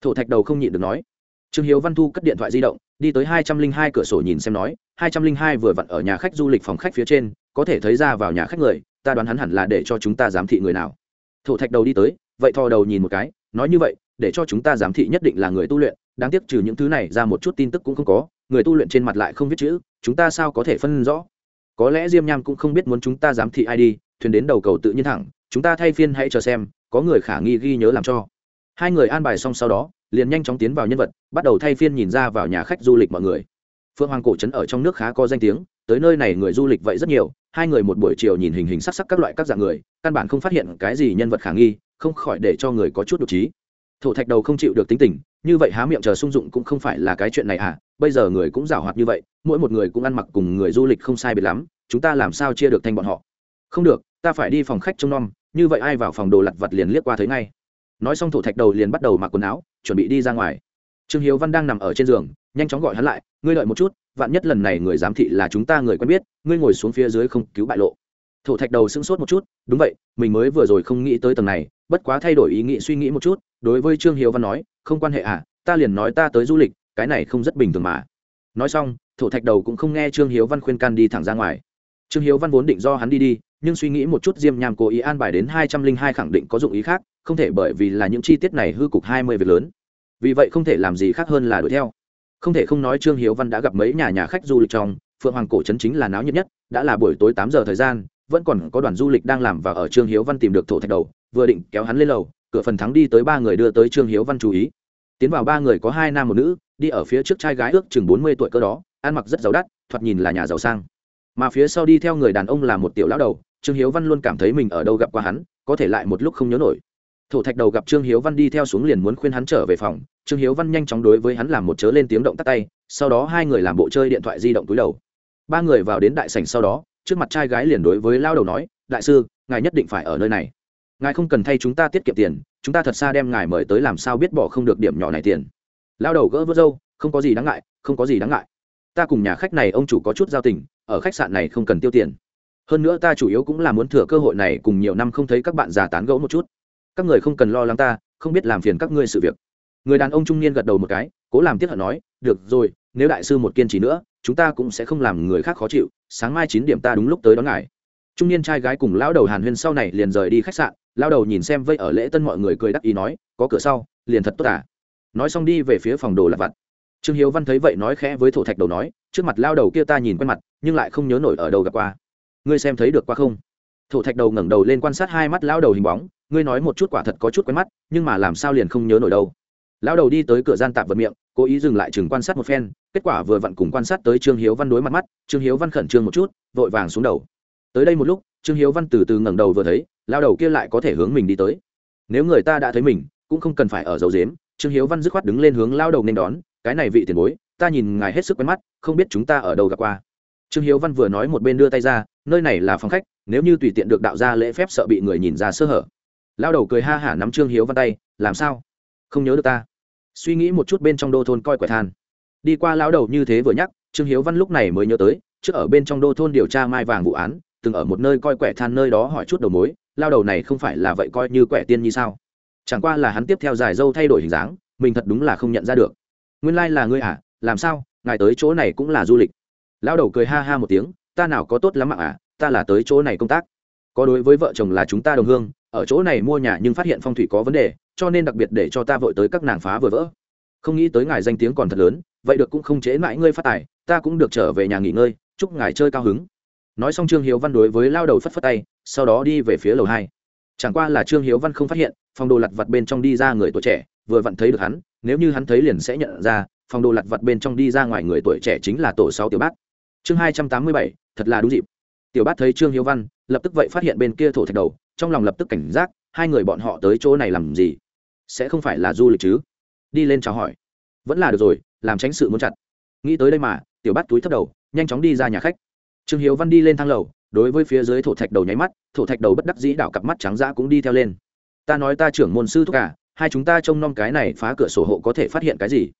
Thổ thạch đầu không nhịn được nói. Trương hiếu văn thu cất điện thoại di động, đi tới hai trăm linh hai cửa sổ nhìn xem nói, hai trăm linh hai vừa vặn ở nhà khách du lịch phòng khách phía trên, có thể thấy ra vào nhà khách người, ta đoán hắn hẳn là để cho chúng ta giám thị người nào. Thổ thạch đầu đi tới, vậy thò đầu nhìn một cái, nói như vậy để cho chúng ta giám thị nhất định là người tu luyện, đáng tiếc trừ những thứ này ra một chút tin tức cũng không có, người tu luyện trên mặt lại không viết chữ, chúng ta sao có thể phân rõ? Có lẽ diêm nham cũng không biết muốn chúng ta giám thị ai đi, thuyền đến đầu cầu tự nhiên thẳng, chúng ta thay phiên hãy chờ xem, có người khả nghi ghi nhớ làm cho. Hai người an bài xong sau đó, liền nhanh chóng tiến vào nhân vật, bắt đầu thay phiên nhìn ra vào nhà khách du lịch mọi người. Phương hoàng cổ trấn ở trong nước khá có danh tiếng, tới nơi này người du lịch vậy rất nhiều, hai người một buổi chiều nhìn hình hình sắc sắc các loại các dạng người, căn bản không phát hiện cái gì nhân vật khả nghi, không khỏi để cho người có chút đ trí thổ thạch đầu không chịu được tính tình, như vậy há miệng chờ sung dụng cũng không phải là cái chuyện này à? Bây giờ người cũng giảo hoạt như vậy, mỗi một người cũng ăn mặc cùng người du lịch không sai biệt lắm, chúng ta làm sao chia được thanh bọn họ? Không được, ta phải đi phòng khách trông nom, như vậy ai vào phòng đồ lặt vặt liền liếc qua thấy ngay. Nói xong thổ thạch đầu liền bắt đầu mặc quần áo, chuẩn bị đi ra ngoài. Trương hiếu văn đang nằm ở trên giường, nhanh chóng gọi hắn lại, ngươi đợi một chút, vạn nhất lần này người giám thị là chúng ta người quen biết, ngươi ngồi xuống phía dưới không cứu bại lộ. Thổ thạch đầu sững sốt một chút, đúng vậy, mình mới vừa rồi không nghĩ tới tầng này bất quá thay đổi ý nghĩ suy nghĩ một chút, đối với trương hiếu văn nói, không quan hệ à ta liền nói ta tới du lịch, cái này không rất bình thường mà. Nói xong, thổ thạch đầu cũng không nghe trương hiếu văn khuyên can đi thẳng ra ngoài. Trương hiếu văn vốn định do hắn đi đi, nhưng suy nghĩ một chút diêm nham cố ý an bài đến hai trăm linh hai khẳng định có dụng ý khác, không thể bởi vì là những chi tiết này hư cục hai mươi việc lớn. Vì vậy không thể làm gì khác hơn là đuổi theo. Không thể không nói trương hiếu văn đã gặp mấy nhà nhà khách du lịch trong, phượng hoàng cổ trấn chính là náo nhiệt nhất, đã là buổi tối tám giờ thời gian, vẫn còn có đoàn du lịch đang làm và ở trương hiếu văn tìm được thổ thạch đầu vừa định kéo hắn lên lầu, cửa phần thắng đi tới ba người đưa tới trương hiếu văn chú ý. Tiến vào ba người có hai nam một nữ, đi ở phía trước trai gái ước chừng bốn mươi tuổi cơ đó, ăn mặc rất giàu đắt, thoạt nhìn là nhà giàu sang. Mà phía sau đi theo người đàn ông là một tiểu lão đầu, trương hiếu văn luôn cảm thấy mình ở đâu gặp qua hắn, có thể lại một lúc không nhớ nổi. Thổ thạch đầu gặp trương hiếu văn đi theo xuống liền muốn khuyên hắn trở về phòng, trương hiếu văn nhanh chóng đối với hắn làm một chớ lên tiếng động tắt tay, sau đó hai người làm bộ chơi điện thoại di động túi đầu. Ba người vào đến đại sảnh sau đó, trước mặt trai gái liền đối với lao đầu nói, đại sư, ngài nhất định phải ở nơi này ngài không cần thay chúng ta tiết kiệm tiền, chúng ta thật xa đem ngài mời tới làm sao biết bỏ không được điểm nhỏ này tiền. Lao đầu gỡ vớt râu, không có gì đáng ngại, không có gì đáng ngại. Ta cùng nhà khách này ông chủ có chút giao tình, ở khách sạn này không cần tiêu tiền. Hơn nữa ta chủ yếu cũng là muốn thừa cơ hội này cùng nhiều năm không thấy các bạn già tán gẫu một chút. Các người không cần lo lắng ta, không biết làm phiền các ngươi sự việc. Người đàn ông trung niên gật đầu một cái, cố làm tiếp hận nói, được rồi, nếu đại sư một kiên trì nữa, chúng ta cũng sẽ không làm người khác khó chịu, sáng mai chín điểm ta đúng lúc tới đón ngài trung niên trai gái cùng lão đầu hàn huyên sau này liền rời đi khách sạn, lão đầu nhìn xem vây ở lễ tân mọi người cười đắc ý nói, có cửa sau, liền thật tốt à. Nói xong đi về phía phòng đồ lặt vặt. Trương hiếu văn thấy vậy nói khẽ với thổ thạch đầu nói, trước mặt lao đầu kia ta nhìn quen mặt, nhưng lại không nhớ nổi ở đâu gặp qua. Ngươi xem thấy được qua không? Thổ thạch đầu ngẩng đầu lên quan sát hai mắt lao đầu hình bóng, ngươi nói một chút quả thật có chút quen mắt, nhưng mà làm sao liền không nhớ nổi đâu? Lao đầu đi tới cửa gian tạp vật miệng, cố ý dừng lại chừng quan sát một phen, kết quả vừa vặn cùng quan sát tới trương hiếu văn đối mặt mắt, trương hiếu văn khẩn trương một chút, vội vàng xuống đầu tới đây một lúc, trương hiếu văn từ từ ngẩng đầu vừa thấy, lao đầu kia lại có thể hướng mình đi tới. Nếu người ta đã thấy mình, cũng không cần phải ở dấu dếm trương hiếu văn dứt khoát đứng lên hướng lao đầu nên đón, cái này vị tiền bối, ta nhìn ngài hết sức quen mắt, không biết chúng ta ở đâu gặp qua. Trương hiếu văn vừa nói một bên đưa tay ra, nơi này là phòng khách, nếu như tùy tiện được đạo ra lễ phép sợ bị người nhìn ra sơ hở. Lao đầu cười ha hả nắm trương hiếu văn tay, làm sao? Không nhớ được ta. Suy nghĩ một chút bên trong đô thôn coi quẻ than. Đi qua lao đầu như thế vừa nhắc, trương hiếu văn lúc này mới nhớ tới, trước ở bên trong đô thôn điều tra mai vàng vụ án từng ở một nơi coi quẻ than nơi đó hỏi chút đầu mối, lao đầu này không phải là vậy coi như quẻ tiên như sao? Chẳng qua là hắn tiếp theo dài dâu thay đổi hình dáng, mình thật đúng là không nhận ra được. Nguyên lai、like、là ngươi à làm sao, ngài tới chỗ này cũng là du lịch. Lao đầu cười ha ha một tiếng, ta nào có tốt lắm mạng à ta là tới chỗ này công tác. Có đối với vợ chồng là chúng ta đồng hương, ở chỗ này mua nhà nhưng phát hiện phong thủy có vấn đề, cho nên đặc biệt để cho ta vội tới các nàng phá vừa vỡ. Không nghĩ tới ngài danh tiếng còn thật lớn, vậy được cũng không chế mãi ngươi phát tài, ta cũng được trở về nhà nghỉ ngơi, chúc ngài chơi cao hứng nói xong trương hiếu văn đối với lao đầu phất phất tay, sau đó đi về phía lầu hai. Chẳng qua là trương hiếu văn không phát hiện, phòng đồ lặt vặt bên trong đi ra người tuổi trẻ, vừa vặn thấy được hắn, nếu như hắn thấy liền sẽ nhận ra, phòng đồ lặt vặt bên trong đi ra ngoài người tuổi trẻ chính là tổ sáu tiểu bát. Chương hai trăm tám mươi bảy, thật là đúng dịp. Tiểu bát thấy trương hiếu văn, lập tức vậy phát hiện bên kia thổ thạch đầu, trong lòng lập tức cảnh giác, hai người bọn họ tới chỗ này làm gì? Sẽ không phải là du lịch chứ? Đi lên chào hỏi. Vẫn là được rồi, làm tránh sự muốn chặt. Nghĩ tới đây mà, tiểu bát túi thấp đầu, nhanh chóng đi ra nhà khách trương hiếu văn đi lên thang lầu đối với phía dưới thổ thạch đầu nháy mắt thổ thạch đầu bất đắc dĩ đảo cặp mắt trắng dã cũng đi theo lên. Ta nói ta trưởng môn sư thúc cả à, hai chúng ta trông nom cái này phá cửa sổ hộ có thể phát hiện cái gì?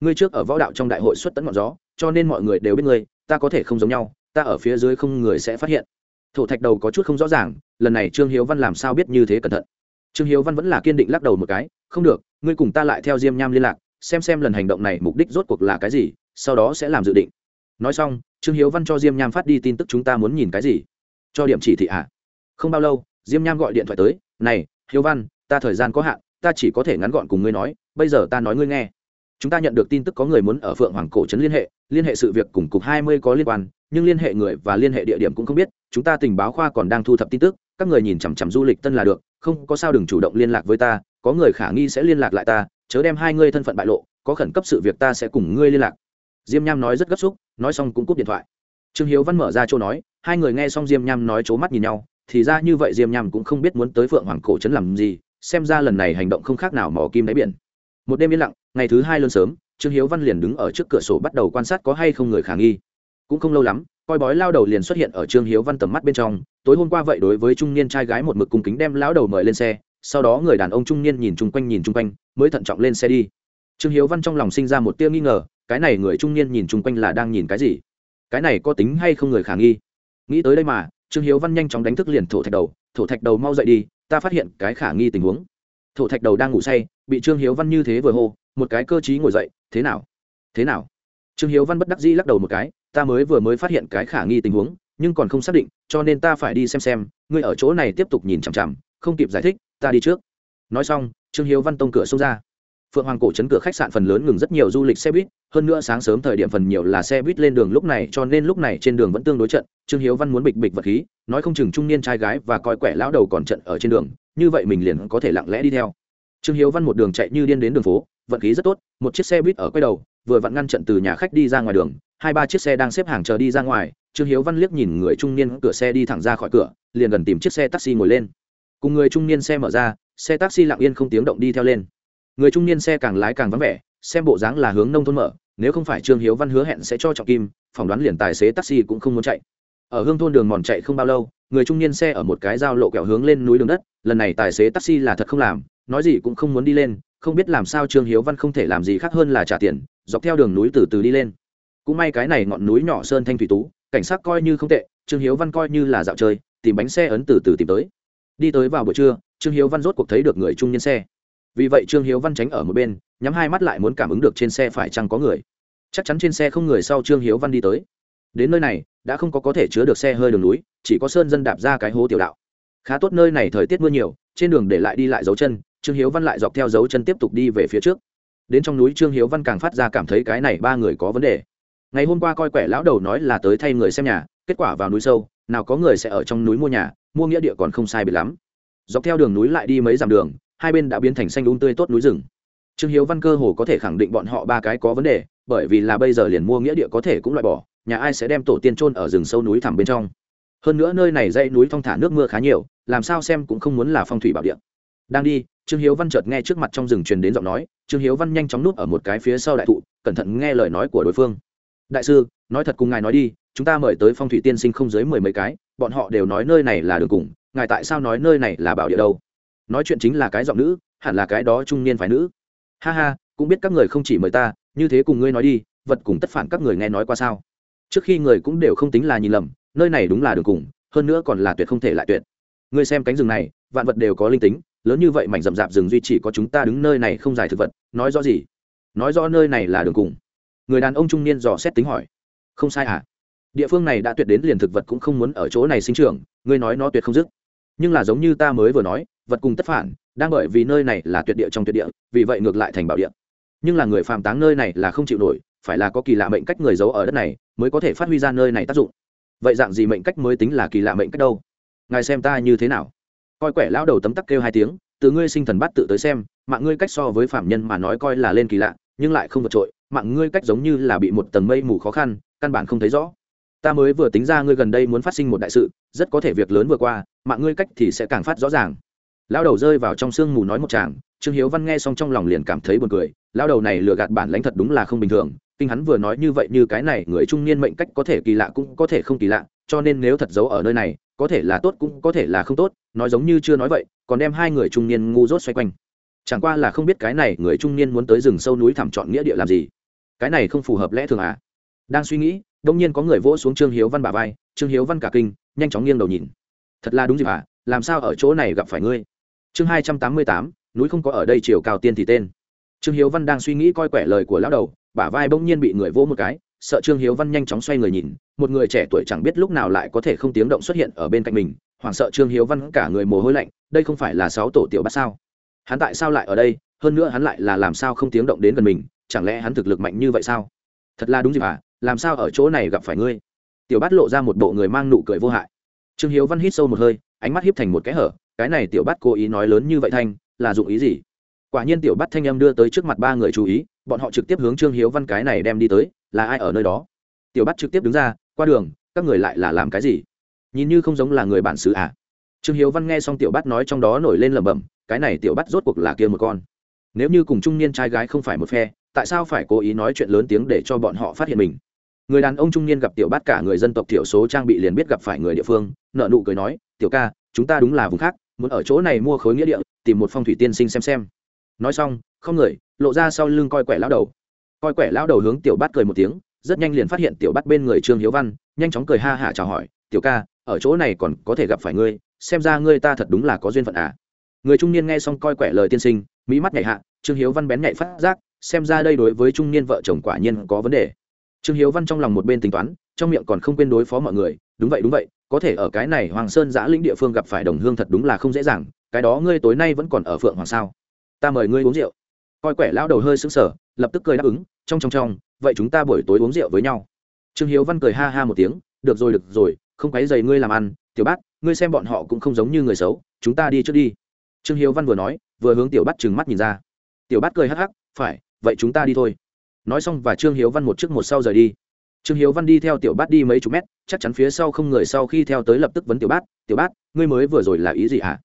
Ngươi trước ở võ đạo trong đại hội xuất tấn ngọn gió cho nên mọi người đều biết ngươi ta có thể không giống nhau ta ở phía dưới không người sẽ phát hiện. Thổ thạch đầu có chút không rõ ràng lần này trương hiếu văn làm sao biết như thế cẩn thận? Trương hiếu văn vẫn là kiên định lắc đầu một cái không được ngươi cùng ta lại theo diêm nham liên lạc xem xem lần hành động này mục đích rốt cuộc là cái gì sau đó sẽ làm dự định nói xong, trương hiếu văn cho diêm nham phát đi tin tức chúng ta muốn nhìn cái gì? Cho điểm chỉ thị ạ à? không bao lâu, diêm nham gọi điện thoại tới, này, hiếu văn, ta thời gian có hạn, ta chỉ có thể ngắn gọn cùng ngươi nói, bây giờ ta nói ngươi nghe. Chúng ta nhận được tin tức có người muốn ở phượng hoàng cổ trấn liên hệ liên hệ sự việc cùng cục hai mươi có liên quan, nhưng liên hệ người và liên hệ địa điểm cũng không biết, chúng ta tình báo khoa còn đang thu thập tin tức, các người nhìn chằm chằm du lịch tân là được, không có sao đừng chủ động liên lạc với ta, có người khả nghi sẽ liên lạc lại ta, chớ đem hai ngươi thân phận bại lộ, có khẩn cấp sự việc ta sẽ cùng ngươi liên lạc diêm nham nói rất gấp xúc, nói xong cũng cúp điện thoại. Trương hiếu văn mở ra chỗ nói, hai người nghe xong diêm nham nói c mắt nhìn nhau, thì ra như vậy diêm nham cũng không biết muốn tới phượng hoàng cổ trấn làm gì, xem ra lần này hành động không khác nào mỏ kim đáy biển. Một đêm yên lặng, ngày thứ hai lơn sớm, trương hiếu văn liền đứng ở trước cửa sổ bắt đầu quan sát có hay không người khả nghi. Cũng không lâu lắm, coi bói lao đầu liền xuất hiện ở trương hiếu văn tầm mắt bên trong, tối hôm qua vậy đối với trung niên trai gái một mực cung kính đem lão đầu mời lên xe, sau đó người đàn ông trung niên nhìn chung quanh nhìn chung quanh, mới thận trọng lên xe đi. Trương hiếu văn trong lòng sinh ra một tia nghi ngờ cái này người trung niên nhìn chung quanh là đang nhìn cái gì? Cái này có tính hay không người khả nghi? Nghĩ tới đây mà, trương hiếu văn nhanh chóng đánh thức liền thổ thạch đầu. Thổ thạch đầu mau dậy đi, ta phát hiện cái khả nghi tình huống. Thổ thạch đầu đang ngủ say, bị trương hiếu văn như thế vừa hô, một cái cơ chí ngồi dậy, thế nào? Thế nào? Trương hiếu văn bất đắc dĩ lắc đầu một cái, ta mới vừa mới phát hiện cái khả nghi tình huống, nhưng còn không xác định, cho nên ta phải đi xem xem, ngươi ở chỗ này tiếp tục nhìn chằm chằm, không kịp giải thích, ta đi trước. Nói xong, trương hiếu văn tông cửa xông ra phượng hoàng cổ chấn cửa khách sạn phần lớn ngừng rất nhiều du lịch xe buýt, hơn nữa sáng sớm thời điểm phần nhiều là xe buýt lên đường lúc này, cho nên lúc này trên đường vẫn tương đối trận. Trương hiếu văn muốn bịch bịch vật khí, nói không chừng trung niên trai gái và coi quẻ lão đầu còn trận ở trên đường, như vậy mình liền có thể lặng lẽ đi theo. Trương hiếu văn một đường chạy như điên đến đường phố, vận khí rất tốt, một chiếc xe buýt ở quay đầu, vừa vặn ngăn trận từ nhà khách đi ra ngoài đường, hai ba chiếc xe đang xếp hàng chờ đi ra ngoài, trương hiếu văn liếc nhìn người trung niên cửa xe đi thẳng ra khỏi cửa, liền gần tìm chiếc xe taxi ngồi lên. Cùng người trung niên xe mở ra, xe taxi lặng yên không tiếng động đi theo lên người trung niên xe càng lái càng vắng vẻ, xem bộ dáng là hướng nông thôn mở, nếu không phải trương hiếu văn hứa hẹn sẽ cho trọng kim, phỏng đoán liền tài xế taxi cũng không muốn chạy. Ở hương thôn đường mòn chạy không bao lâu, người trung niên xe ở một cái giao lộ kẹo hướng lên núi đường đất, lần này tài xế taxi là thật không làm, nói gì cũng không muốn đi lên, không biết làm sao trương hiếu văn không thể làm gì khác hơn là trả tiền, dọc theo đường núi từ từ đi lên. Cũng may cái này ngọn núi nhỏ sơn thanh thủy tú, cảnh sát coi như không tệ, trương hiếu văn coi như là dạo chơi, tìm bánh xe ấn từ từ tìm tới. Đi tới vào buổi trưa, trương hiếu văn rốt cuộc thấy được người trung niên xe vì vậy trương hiếu văn tránh ở một bên, nhắm hai mắt lại muốn cảm ứng được trên xe phải chăng có người. Chắc chắn trên xe không người sau trương hiếu văn đi tới. Đến nơi này, đã không có có thể chứa được xe hơi đường núi, chỉ có sơn dân đạp ra cái hố tiểu đạo. Khá tốt nơi này thời tiết mưa nhiều, trên đường để lại đi lại dấu chân, trương hiếu văn lại dọc theo dấu chân tiếp tục đi về phía trước. Đến trong núi trương hiếu văn càng phát ra cảm thấy cái này ba người có vấn đề. Ngày hôm qua coi quẻ lão đầu nói là tới thay người xem nhà, kết quả vào núi sâu, nào có người sẽ ở trong núi mua nhà, mua nghĩa địa còn không sai bị lắm. Dọc theo đường núi lại đi mấy dặm đường hai bên đã biến thành xanh đúng tươi tốt núi rừng. Trương hiếu văn cơ hồ có thể khẳng định bọn họ ba cái có vấn đề, bởi vì là bây giờ liền mua nghĩa địa có thể cũng loại bỏ, nhà ai sẽ đem tổ tiên trôn ở rừng sâu núi thẳm bên trong. Hơn nữa nơi này dãy núi thong thả nước mưa khá nhiều, làm sao xem cũng không muốn là phong thủy bảo địa. Đang đi, trương hiếu văn chợt nghe trước mặt trong rừng truyền đến giọng nói, trương hiếu văn nhanh chóng núp ở một cái phía sau đại thụ, cẩn thận nghe lời nói của đối phương. Đại sư, nói thật cùng ngài nói đi, chúng ta mời tới phong thủy tiên sinh không dưới mười mấy cái, bọn họ đều nói nơi này là đường cùng, ngài tại sao nói nơi này là bảo địa đâu? Nói chuyện chính là cái giọng nữ, hẳn là cái đó trung niên phải nữ. Ha ha, cũng biết các người không chỉ mời ta, như thế cùng ngươi nói đi, vật cùng tất phản các người nghe nói qua sao? Trước khi người cũng đều không tính là nhìn lầm, nơi này đúng là đường cùng, hơn nữa còn là tuyệt không thể lại tuyệt. Ngươi xem cánh rừng này, vạn vật đều có linh tính, lớn như vậy mảnh rậm rạp rừng duy chỉ có chúng ta đứng nơi này không dài thực vật, nói rõ gì? Nói rõ nơi này là đường cùng. Người đàn ông trung niên dò xét tính hỏi. Không sai à địa phương này đã tuyệt đến liền thực vật cũng không muốn ở chỗ này sinh trưởng, ngươi nói nó tuyệt không dứt. Nhưng là giống như ta mới vừa nói vật cùng tất phản, đang bởi vì nơi này là tuyệt địa trong tuyệt địa, vì vậy ngược lại thành bảo địa. Nhưng là người phàm táng nơi này là không chịu nổi, phải là có kỳ lạ mệnh cách người giấu ở đất này mới có thể phát huy ra nơi này tác dụng. Vậy dạng gì mệnh cách mới tính là kỳ lạ mệnh cách đâu? Ngài xem ta như thế nào? Coi quẻ lão đầu tấm tắc kêu hai tiếng, từ ngươi sinh thần bát tự tới xem, mạng ngươi cách so với phạm nhân mà nói coi là lên kỳ lạ, nhưng lại không vượt trội, mạng ngươi cách giống như là bị một tầng mây mù khó khăn, căn bản không thấy rõ. Ta mới vừa tính ra ngươi gần đây muốn phát sinh một đại sự, rất có thể việc lớn vừa qua, mạng ngươi cách thì sẽ càng phát rõ ràng lão đầu rơi vào trong sương mù nói một chàng trương hiếu văn nghe xong trong lòng liền cảm thấy buồn cười, lão đầu này lừa gạt bản lãnh thật đúng là không bình thường, kinh hắn vừa nói như vậy như cái này, người trung niên mệnh cách có thể kỳ lạ cũng có thể không kỳ lạ, cho nên nếu thật giấu ở nơi này, có thể là tốt cũng có thể là không tốt, nói giống như chưa nói vậy, còn đem hai người trung niên ngu dốt xoay quanh. Chẳng qua là không biết cái này người trung niên muốn tới rừng sâu núi thẳm chọn nghĩa địa làm gì. Cái này không phù hợp lẽ thường à? Đang suy nghĩ, đông nhiên có người vỗ xuống trương hiếu văn bà vai, trương hiếu văn cả kinh, nhanh chóng nghiêng đầu nhìn. Thật là đúng gì à? Làm sao ở chỗ này gặp phải ngươi? Chương hai trăm tám mươi tám, núi không có ở đây chiều cao tiên thì tên. Trương hiếu văn đang suy nghĩ coi quẻ lời của lão đầu, bả vai bỗng nhiên bị người vỗ một cái, sợ trương hiếu văn nhanh chóng xoay người nhìn, một người trẻ tuổi chẳng biết lúc nào lại có thể không tiếng động xuất hiện ở bên cạnh mình, hoảng sợ trương hiếu văn cả người mồ hôi lạnh, đây không phải là sáu tổ tiểu bát sao? Hắn tại sao lại ở đây, hơn nữa hắn lại là làm sao không tiếng động đến gần mình, chẳng lẽ hắn thực lực mạnh như vậy sao? Thật là đúng gì à làm sao ở chỗ này gặp phải ngươi? Tiểu bát lộ ra một bộ người mang nụ cười vô hại. Trương hiếu văn hít sâu một hơi, ánh mắt hiếp thành một cái hở cái này tiểu bát cố ý nói lớn như vậy thanh, là dụng ý gì? Quả nhiên tiểu bát thanh âm đưa tới trước mặt ba người chú ý, bọn họ trực tiếp hướng trương hiếu văn cái này đem đi tới, là ai ở nơi đó? Tiểu bát trực tiếp đứng ra, qua đường, các người lại là làm cái gì? Nhìn như không giống là người bản xứ à? Trương hiếu văn nghe xong tiểu bát nói trong đó nổi lên lẩm bẩm, cái này tiểu bát rốt cuộc là kia một con. Nếu như cùng trung niên trai gái không phải một phe, tại sao phải cố ý nói chuyện lớn tiếng để cho bọn họ phát hiện mình? Người đàn ông trung niên gặp tiểu bát cả người dân tộc thiểu số trang bị liền biết gặp phải người địa phương, nợ nụ cười nói, tiểu ca, chúng ta đúng là vùng khác muốn ở chỗ này mua khối nghĩa địa, tìm một phong thủy tiên sinh xem xem. Nói xong, không người, lộ ra sau lưng coi quẻ lão đầu. Coi quẻ lão đầu hướng tiểu bát cười một tiếng, rất nhanh liền phát hiện tiểu bát bên người trương hiếu văn, nhanh chóng cười ha hả chào hỏi, tiểu ca, ở chỗ này còn có thể gặp phải ngươi, xem ra ngươi ta thật đúng là có duyên phận à. Người trung niên nghe xong coi quẻ lời tiên sinh, mỹ mắt nhảy hạ, trương hiếu văn bén nhạy phát giác, xem ra đây đối với trung niên vợ chồng quả nhiên có vấn đề. Trương hiếu văn trong lòng một bên tính toán, trong miệng còn không quên đối phó mọi người, đúng vậy đúng vậy có thể ở cái này hoàng sơn giã lĩnh địa phương gặp phải đồng hương thật đúng là không dễ dàng, cái đó ngươi tối nay vẫn còn ở phượng hoàng sao? Ta mời ngươi uống rượu. Coi quẻ lão đầu hơi sững sờ, lập tức cười đáp ứng, trong trong trong, vậy chúng ta buổi tối uống rượu với nhau. Trương hiếu văn cười ha ha một tiếng, được rồi được rồi, không quấy dày ngươi làm ăn, tiểu bát ngươi xem bọn họ cũng không giống như người xấu, chúng ta đi trước đi. Trương hiếu văn vừa nói, vừa hướng tiểu bát trừng mắt nhìn ra. Tiểu bát cười hắc hắc, phải, vậy chúng ta đi thôi. Nói xong và trương hiếu văn một trước một sau rời đi trương hiếu văn đi theo tiểu bát đi mấy chục mét, chắc chắn phía sau không người sau khi theo tới lập tức vấn tiểu bát tiểu bát, ngươi mới vừa rồi là ý gì hả?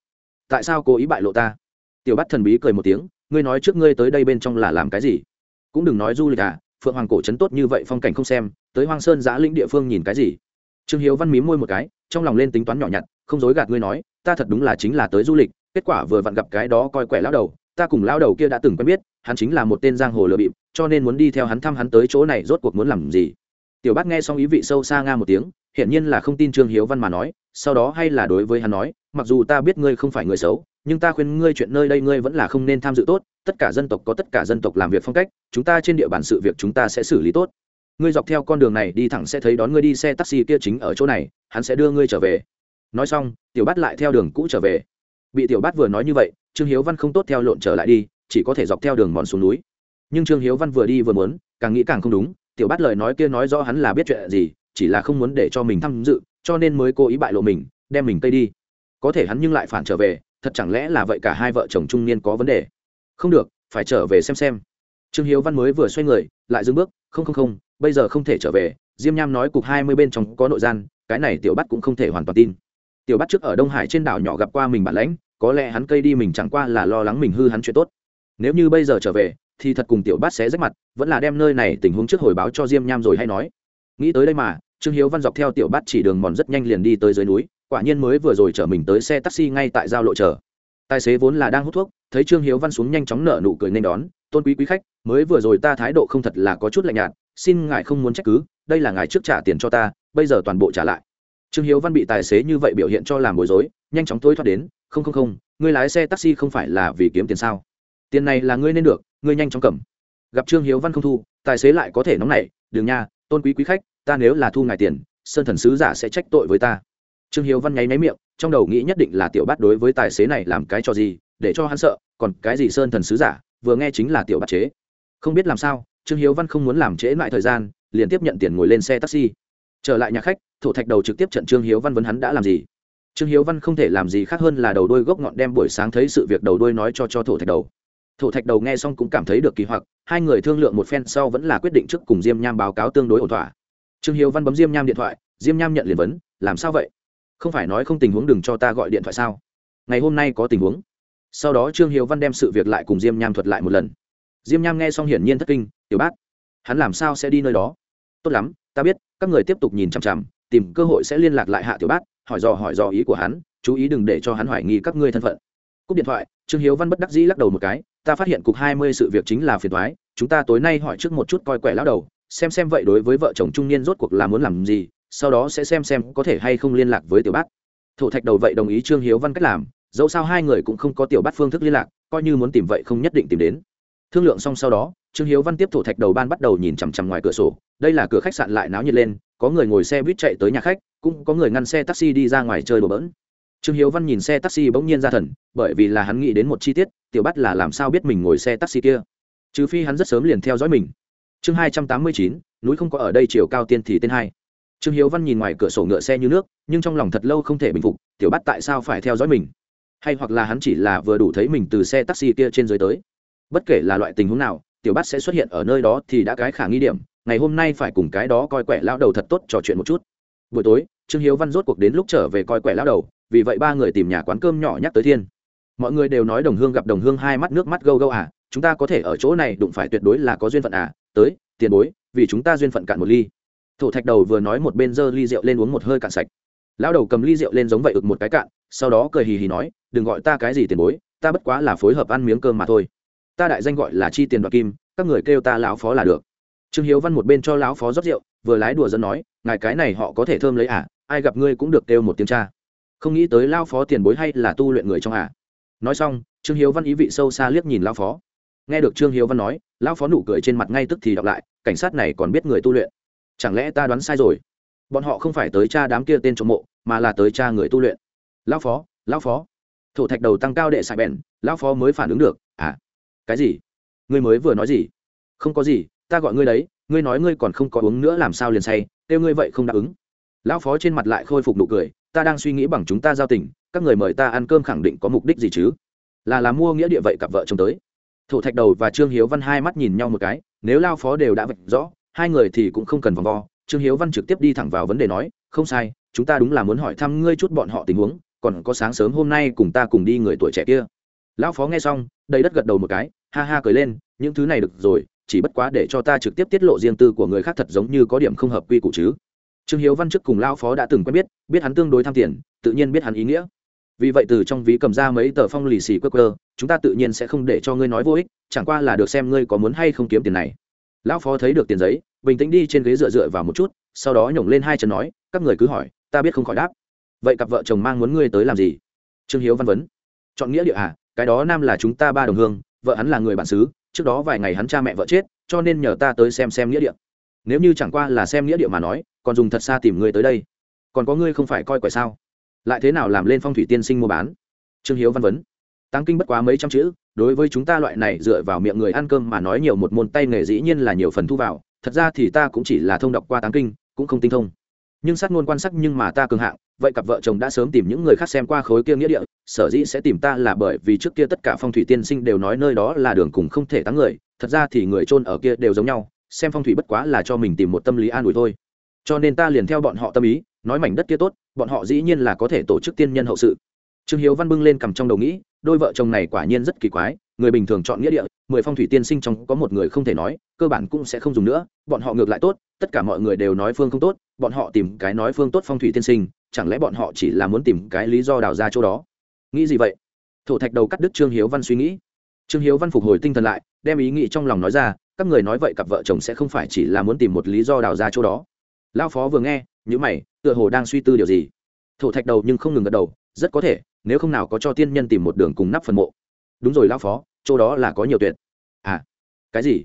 Tại sao cố ý bại lộ ta? Tiểu bát thần bí cười một tiếng, ngươi nói trước ngươi tới đây bên trong là làm cái gì? Cũng đừng nói du lịch à phượng hoàng cổ trấn tốt như vậy phong cảnh không xem, tới hoang sơn giã lĩnh địa phương nhìn cái gì? Trương hiếu văn mí môi một cái, trong lòng lên tính toán nhỏ nhặt, không dối gạt ngươi nói, ta thật đúng là chính là tới du lịch, kết quả vừa vặn gặp cái đó coi quẻ lao đầu, ta cùng lao đầu kia đã từng quen biết, hắn chính là một tên giang hồ lừa bịp, cho nên muốn đi theo hắn thăm hắn tới chỗ này rốt cuộc muốn làm gì? Tiểu Bát nghe xong ý vị sâu xa nga một tiếng, hiển nhiên là không tin trương hiếu văn mà nói, sau đó hay là đối với hắn nói, mặc dù ta biết ngươi không phải người xấu, nhưng ta khuyên ngươi chuyện nơi đây ngươi vẫn là không nên tham dự tốt, tất cả dân tộc có tất cả dân tộc làm việc phong cách, chúng ta trên địa bàn sự việc chúng ta sẽ xử lý tốt. Ngươi dọc theo con đường này đi thẳng sẽ thấy đón ngươi đi xe taxi kia chính ở chỗ này, hắn sẽ đưa ngươi trở về. Nói xong, tiểu bát lại theo đường cũ trở về. Bị tiểu bát vừa nói như vậy, trương hiếu văn không tốt theo lộn trở lại đi, chỉ có thể dọc theo đường mòn xuống núi. Nhưng trương hiếu văn vừa đi vừa muốn, càng nghĩ càng không đúng tiểu bát lời nói kia nói rõ hắn là biết chuyện gì, chỉ là không muốn để cho mình tham dự, cho nên mới cố ý bại lộ mình, đem mình tây đi. Có thể hắn nhưng lại phản trở về, thật chẳng lẽ là vậy cả hai vợ chồng trung niên có vấn đề? Không được, phải trở về xem xem. Trương hiếu văn mới vừa xoay người, lại dừng bước, không không không, bây giờ không thể trở về, diêm nham nói cục hai mươi bên trong có nội gian, cái này tiểu bắt cũng không thể hoàn toàn tin. Tiểu bắt trước ở đông hải trên đảo nhỏ gặp qua mình bản lãnh, có lẽ hắn cây đi mình chẳng qua là lo lắng mình hư hắn chuyện tốt. Nếu như bây giờ trở về thì thật cùng tiểu bát xé rách mặt, vẫn là đem nơi này tình huống trước hồi báo cho diêm nham rồi hay nói. Nghĩ tới đây mà, trương hiếu văn dọc theo tiểu bát chỉ đường mòn rất nhanh liền đi tới dưới núi, quả nhiên mới vừa rồi chở mình tới xe taxi ngay tại giao lộ chờ. Tài xế vốn là đang hút thuốc, thấy trương hiếu văn xuống nhanh chóng nở nụ cười nên đón, tôn quý quý khách, mới vừa rồi ta thái độ không thật là có chút lạnh nhạt, xin ngài không muốn trách cứ, đây là ngài trước trả tiền cho ta, bây giờ toàn bộ trả lại. Trương hiếu văn bị tài xế như vậy biểu hiện cho làm bối rối, nhanh chóng tối thoát đến, không không không người lái xe taxi không phải là vì kiếm tiền sao? Tiền này là ngươi nên được, ngươi nhanh chóng cầm. Gặp trương hiếu văn không thu, tài xế lại có thể nóng nảy đường nha, tôn quý quý khách, ta nếu là thu ngài tiền, sơn thần sứ giả sẽ trách tội với ta. Trương hiếu văn nháy máy miệng, trong đầu nghĩ nhất định là tiểu bắt đối với tài xế này làm cái cho gì, để cho hắn sợ, còn cái gì sơn thần sứ giả, vừa nghe chính là tiểu bắt chế. Không biết làm sao, trương hiếu văn không muốn làm trễ lại thời gian, liền tiếp nhận tiền ngồi lên xe taxi. Trở lại nhà khách, thổ thạch đầu trực tiếp trận trương hiếu văn vấn hắn đã làm gì. Trương hiếu văn không thể làm gì khác hơn là đầu đôi gốc ngọn đem buổi sáng thấy sự việc đầu đôi nói cho cho thổ thạch đầu thổ thạch đầu nghe xong cũng cảm thấy được kỳ hoặc hai người thương lượng một phen sau vẫn là quyết định trước cùng diêm nham báo cáo tương đối ổn thỏa. Trương hiếu văn bấm diêm nham điện thoại diêm nham nhận liền vấn làm sao vậy? Không phải nói không tình huống đừng cho ta gọi điện thoại sao? Ngày hôm nay có tình huống. Sau đó trương hiếu văn đem sự việc lại cùng diêm nham thuật lại một lần. Diêm nham nghe xong hiển nhiên thất kinh tiểu bác, hắn làm sao sẽ đi nơi đó? Tốt lắm ta biết các người tiếp tục nhìn chằm chằm tìm cơ hội sẽ liên lạc lại hạ tiểu bác, hỏi dò hỏi dò ý của hắn chú ý đừng để cho hắn hoài nghi các ngươi thân phận. Cúp điện thoại trương hiếu văn bất đắc dĩ lắc đầu một cái ta phát hiện cục hai mươi sự việc chính là phiền toái. chúng ta tối nay hỏi trước một chút coi quẻ lão đầu, xem xem vậy đối với vợ chồng trung niên rốt cuộc là muốn làm gì, sau đó sẽ xem xem có thể hay không liên lạc với tiểu bát thổ thạch đầu vậy đồng ý trương hiếu văn cách làm, dẫu sao hai người cũng không có tiểu bát phương thức liên lạc, coi như muốn tìm vậy không nhất định tìm đến thương lượng xong sau đó, trương hiếu văn tiếp thổ thạch đầu ban bắt đầu nhìn chằm chằm ngoài cửa sổ, đây là cửa khách sạn lại náo nhiệt lên, có người ngồi xe buýt chạy tới nhà khách, cũng có người ngăn xe taxi đi ra ngoài chơi đùa bỡn trương hiếu văn nhìn xe taxi bỗng nhiên ra thần, bởi vì là hắn nghĩ đến một chi tiết, tiểu bắt là làm sao biết mình ngồi xe taxi kia. Trừ phi hắn rất sớm liền theo dõi mình. Chương hai trăm tám mươi chín, núi không có ở đây, chiều cao tiên thì tên hai. Trương hiếu văn nhìn ngoài cửa sổ ngựa xe như nước, nhưng trong lòng thật lâu không thể bình phục, tiểu bắt tại sao phải theo dõi mình? Hay hoặc là hắn chỉ là vừa đủ thấy mình từ xe taxi kia trên dưới tới? Bất kể là loại tình huống nào, tiểu bắt sẽ xuất hiện ở nơi đó thì đã cái khả nghi điểm, ngày hôm nay phải cùng cái đó coi quẻ lao đầu thật tốt trò chuyện một chút. Buổi tối, trương hiếu văn rốt cuộc đến lúc trở về coi quẻ lao đầu vì vậy ba người tìm nhà quán cơm nhỏ nhắc tới thiên. Mọi người đều nói đồng hương gặp đồng hương hai mắt nước mắt gâu gâu à chúng ta có thể ở chỗ này đụng phải tuyệt đối là có duyên phận à tới, tiền bối, vì chúng ta duyên phận cạn một ly. Thổ thạch đầu vừa nói một bên giơ ly rượu lên uống một hơi cạn sạch. Lão đầu cầm ly rượu lên giống vậy ực một cái cạn, sau đó cười hì hì nói, đừng gọi ta cái gì tiền bối, ta bất quá là phối hợp ăn miếng cơm mà thôi. Ta đại danh gọi là chi tiền đoạt kim, các người kêu ta lão phó là được. Trương hiếu văn một bên cho lão phó rót rượu, vừa lái đùa dân nói, ngài cái này họ có thể thơm lấy à ai gặp ngươi cũng được kêu một tiếng cha không nghĩ tới lao phó tiền bối hay là tu luyện người trong à. Nói xong, trương hiếu văn ý vị sâu xa liếc nhìn lao phó. Nghe được trương hiếu văn nói, lao phó nụ cười trên mặt ngay tức thì đọc lại, cảnh sát này còn biết người tu luyện. Chẳng lẽ ta đoán sai rồi? Bọn họ không phải tới cha đám kia tên trộm mộ, mà là tới cha người tu luyện. Lao phó lao phó. Thổ thạch đầu tăng cao đệ xài bèn, lao phó mới phản ứng được à? Cái gì? Ngươi mới vừa nói gì? Không có gì, ta gọi ngươi đấy, ngươi nói ngươi còn không có uống nữa làm sao liền say, kêu ngươi vậy không đáp ứng. Lão phó trên mặt lại khôi phục nụ cười ta đang suy nghĩ bằng chúng ta giao tình, các người mời ta ăn cơm khẳng định có mục đích gì chứ? Là làm mua nghĩa địa vậy cặp vợ chồng tới. Thổ thạch đầu và trương hiếu văn hai mắt nhìn nhau một cái, nếu lao phó đều đã vạch rõ, hai người thì cũng không cần vòng vo. Trương hiếu văn trực tiếp đi thẳng vào vấn đề nói, không sai, chúng ta đúng là muốn hỏi thăm ngươi chút bọn họ tình huống, còn có sáng sớm hôm nay cùng ta cùng đi người tuổi trẻ kia. Lão phó nghe xong, đầy đất gật đầu một cái, ha ha cười lên, những thứ này được rồi, chỉ bất quá để cho ta trực tiếp tiết lộ riêng tư của người khác thật giống như có điểm không hợp quy củ chứ trương hiếu văn chức cùng lao phó đã từng quen biết biết hắn tương đối tham tiền, tự nhiên biết hắn ý nghĩa. Vì vậy từ trong ví cầm ra mấy tờ phong lì xì quơ quơ, chúng ta tự nhiên sẽ không để cho ngươi nói vô ích, chẳng qua là được xem ngươi có muốn hay không kiếm tiền này. Lão phó thấy được tiền giấy, bình tĩnh đi trên ghế dựa dựa vào một chút, sau đó nhổng lên hai chân nói, các người cứ hỏi, ta biết không khỏi đáp. Vậy cặp vợ chồng mang muốn ngươi tới làm gì? Trương hiếu văn vấn. Chọn nghĩa địa à cái đó nam là chúng ta ba đồng hương, vợ hắn là người bản xứ, trước đó vài ngày hắn cha mẹ vợ chết, cho nên nhờ ta tới xem xem nghĩa địa. Nếu như chẳng qua là xem nghĩa địa mà nói còn dùng thật xa tìm ngươi tới đây. Còn có ngươi không phải coi quẻ sao? Lại thế nào làm lên phong thủy tiên sinh mua bán? Trương hiếu văn vấn. Tăng kinh bất quá mấy trăm chữ, đối với chúng ta loại này dựa vào miệng người ăn cơm mà nói nhiều một môn tay nghề dĩ nhiên là nhiều phần thu vào, thật ra thì ta cũng chỉ là thông đọc qua tăng kinh, cũng không tinh thông. Nhưng sát ngôn quan sắc nhưng mà ta cường hạng, vậy cặp vợ chồng đã sớm tìm những người khác xem qua khối kia nghĩa địa, sở dĩ sẽ tìm ta là bởi vì trước kia tất cả phong thủy tiên sinh đều nói nơi đó là đường cùng không thể táng người, thật ra thì người trôn ở kia đều giống nhau, xem phong thủy bất quá là cho mình tìm một tâm lý an ủi thôi cho nên ta liền theo bọn họ tâm ý, nói mảnh đất kia tốt, bọn họ dĩ nhiên là có thể tổ chức tiên nhân hậu sự. Trương hiếu văn bưng lên cầm trong đầu nghĩ, đôi vợ chồng này quả nhiên rất kỳ quái, người bình thường chọn nghĩa địa, mười phong thủy tiên sinh trong có một người không thể nói, cơ bản cũng sẽ không dùng nữa, bọn họ ngược lại tốt, tất cả mọi người đều nói phương không tốt, bọn họ tìm cái nói phương tốt phong thủy tiên sinh, chẳng lẽ bọn họ chỉ là muốn tìm cái lý do đào ra chỗ đó? Nghĩ gì vậy? Thổ thạch đầu cắt đứt trương hiếu văn suy nghĩ. Trương hiếu văn phục hồi tinh thần lại, đem ý nghĩ trong lòng nói ra, các người nói vậy cặp vợ chồng sẽ không phải chỉ là muốn tìm một lý do đào ra chỗ đó lao phó vừa nghe những mày, tựa hồ đang suy tư điều gì. Thổ thạch đầu nhưng không ngừng gật đầu, rất có thể, nếu không nào có cho tiên nhân tìm một đường cùng nắp phần mộ. Đúng rồi lao phó, chỗ đó là có nhiều tuyệt. À cái gì?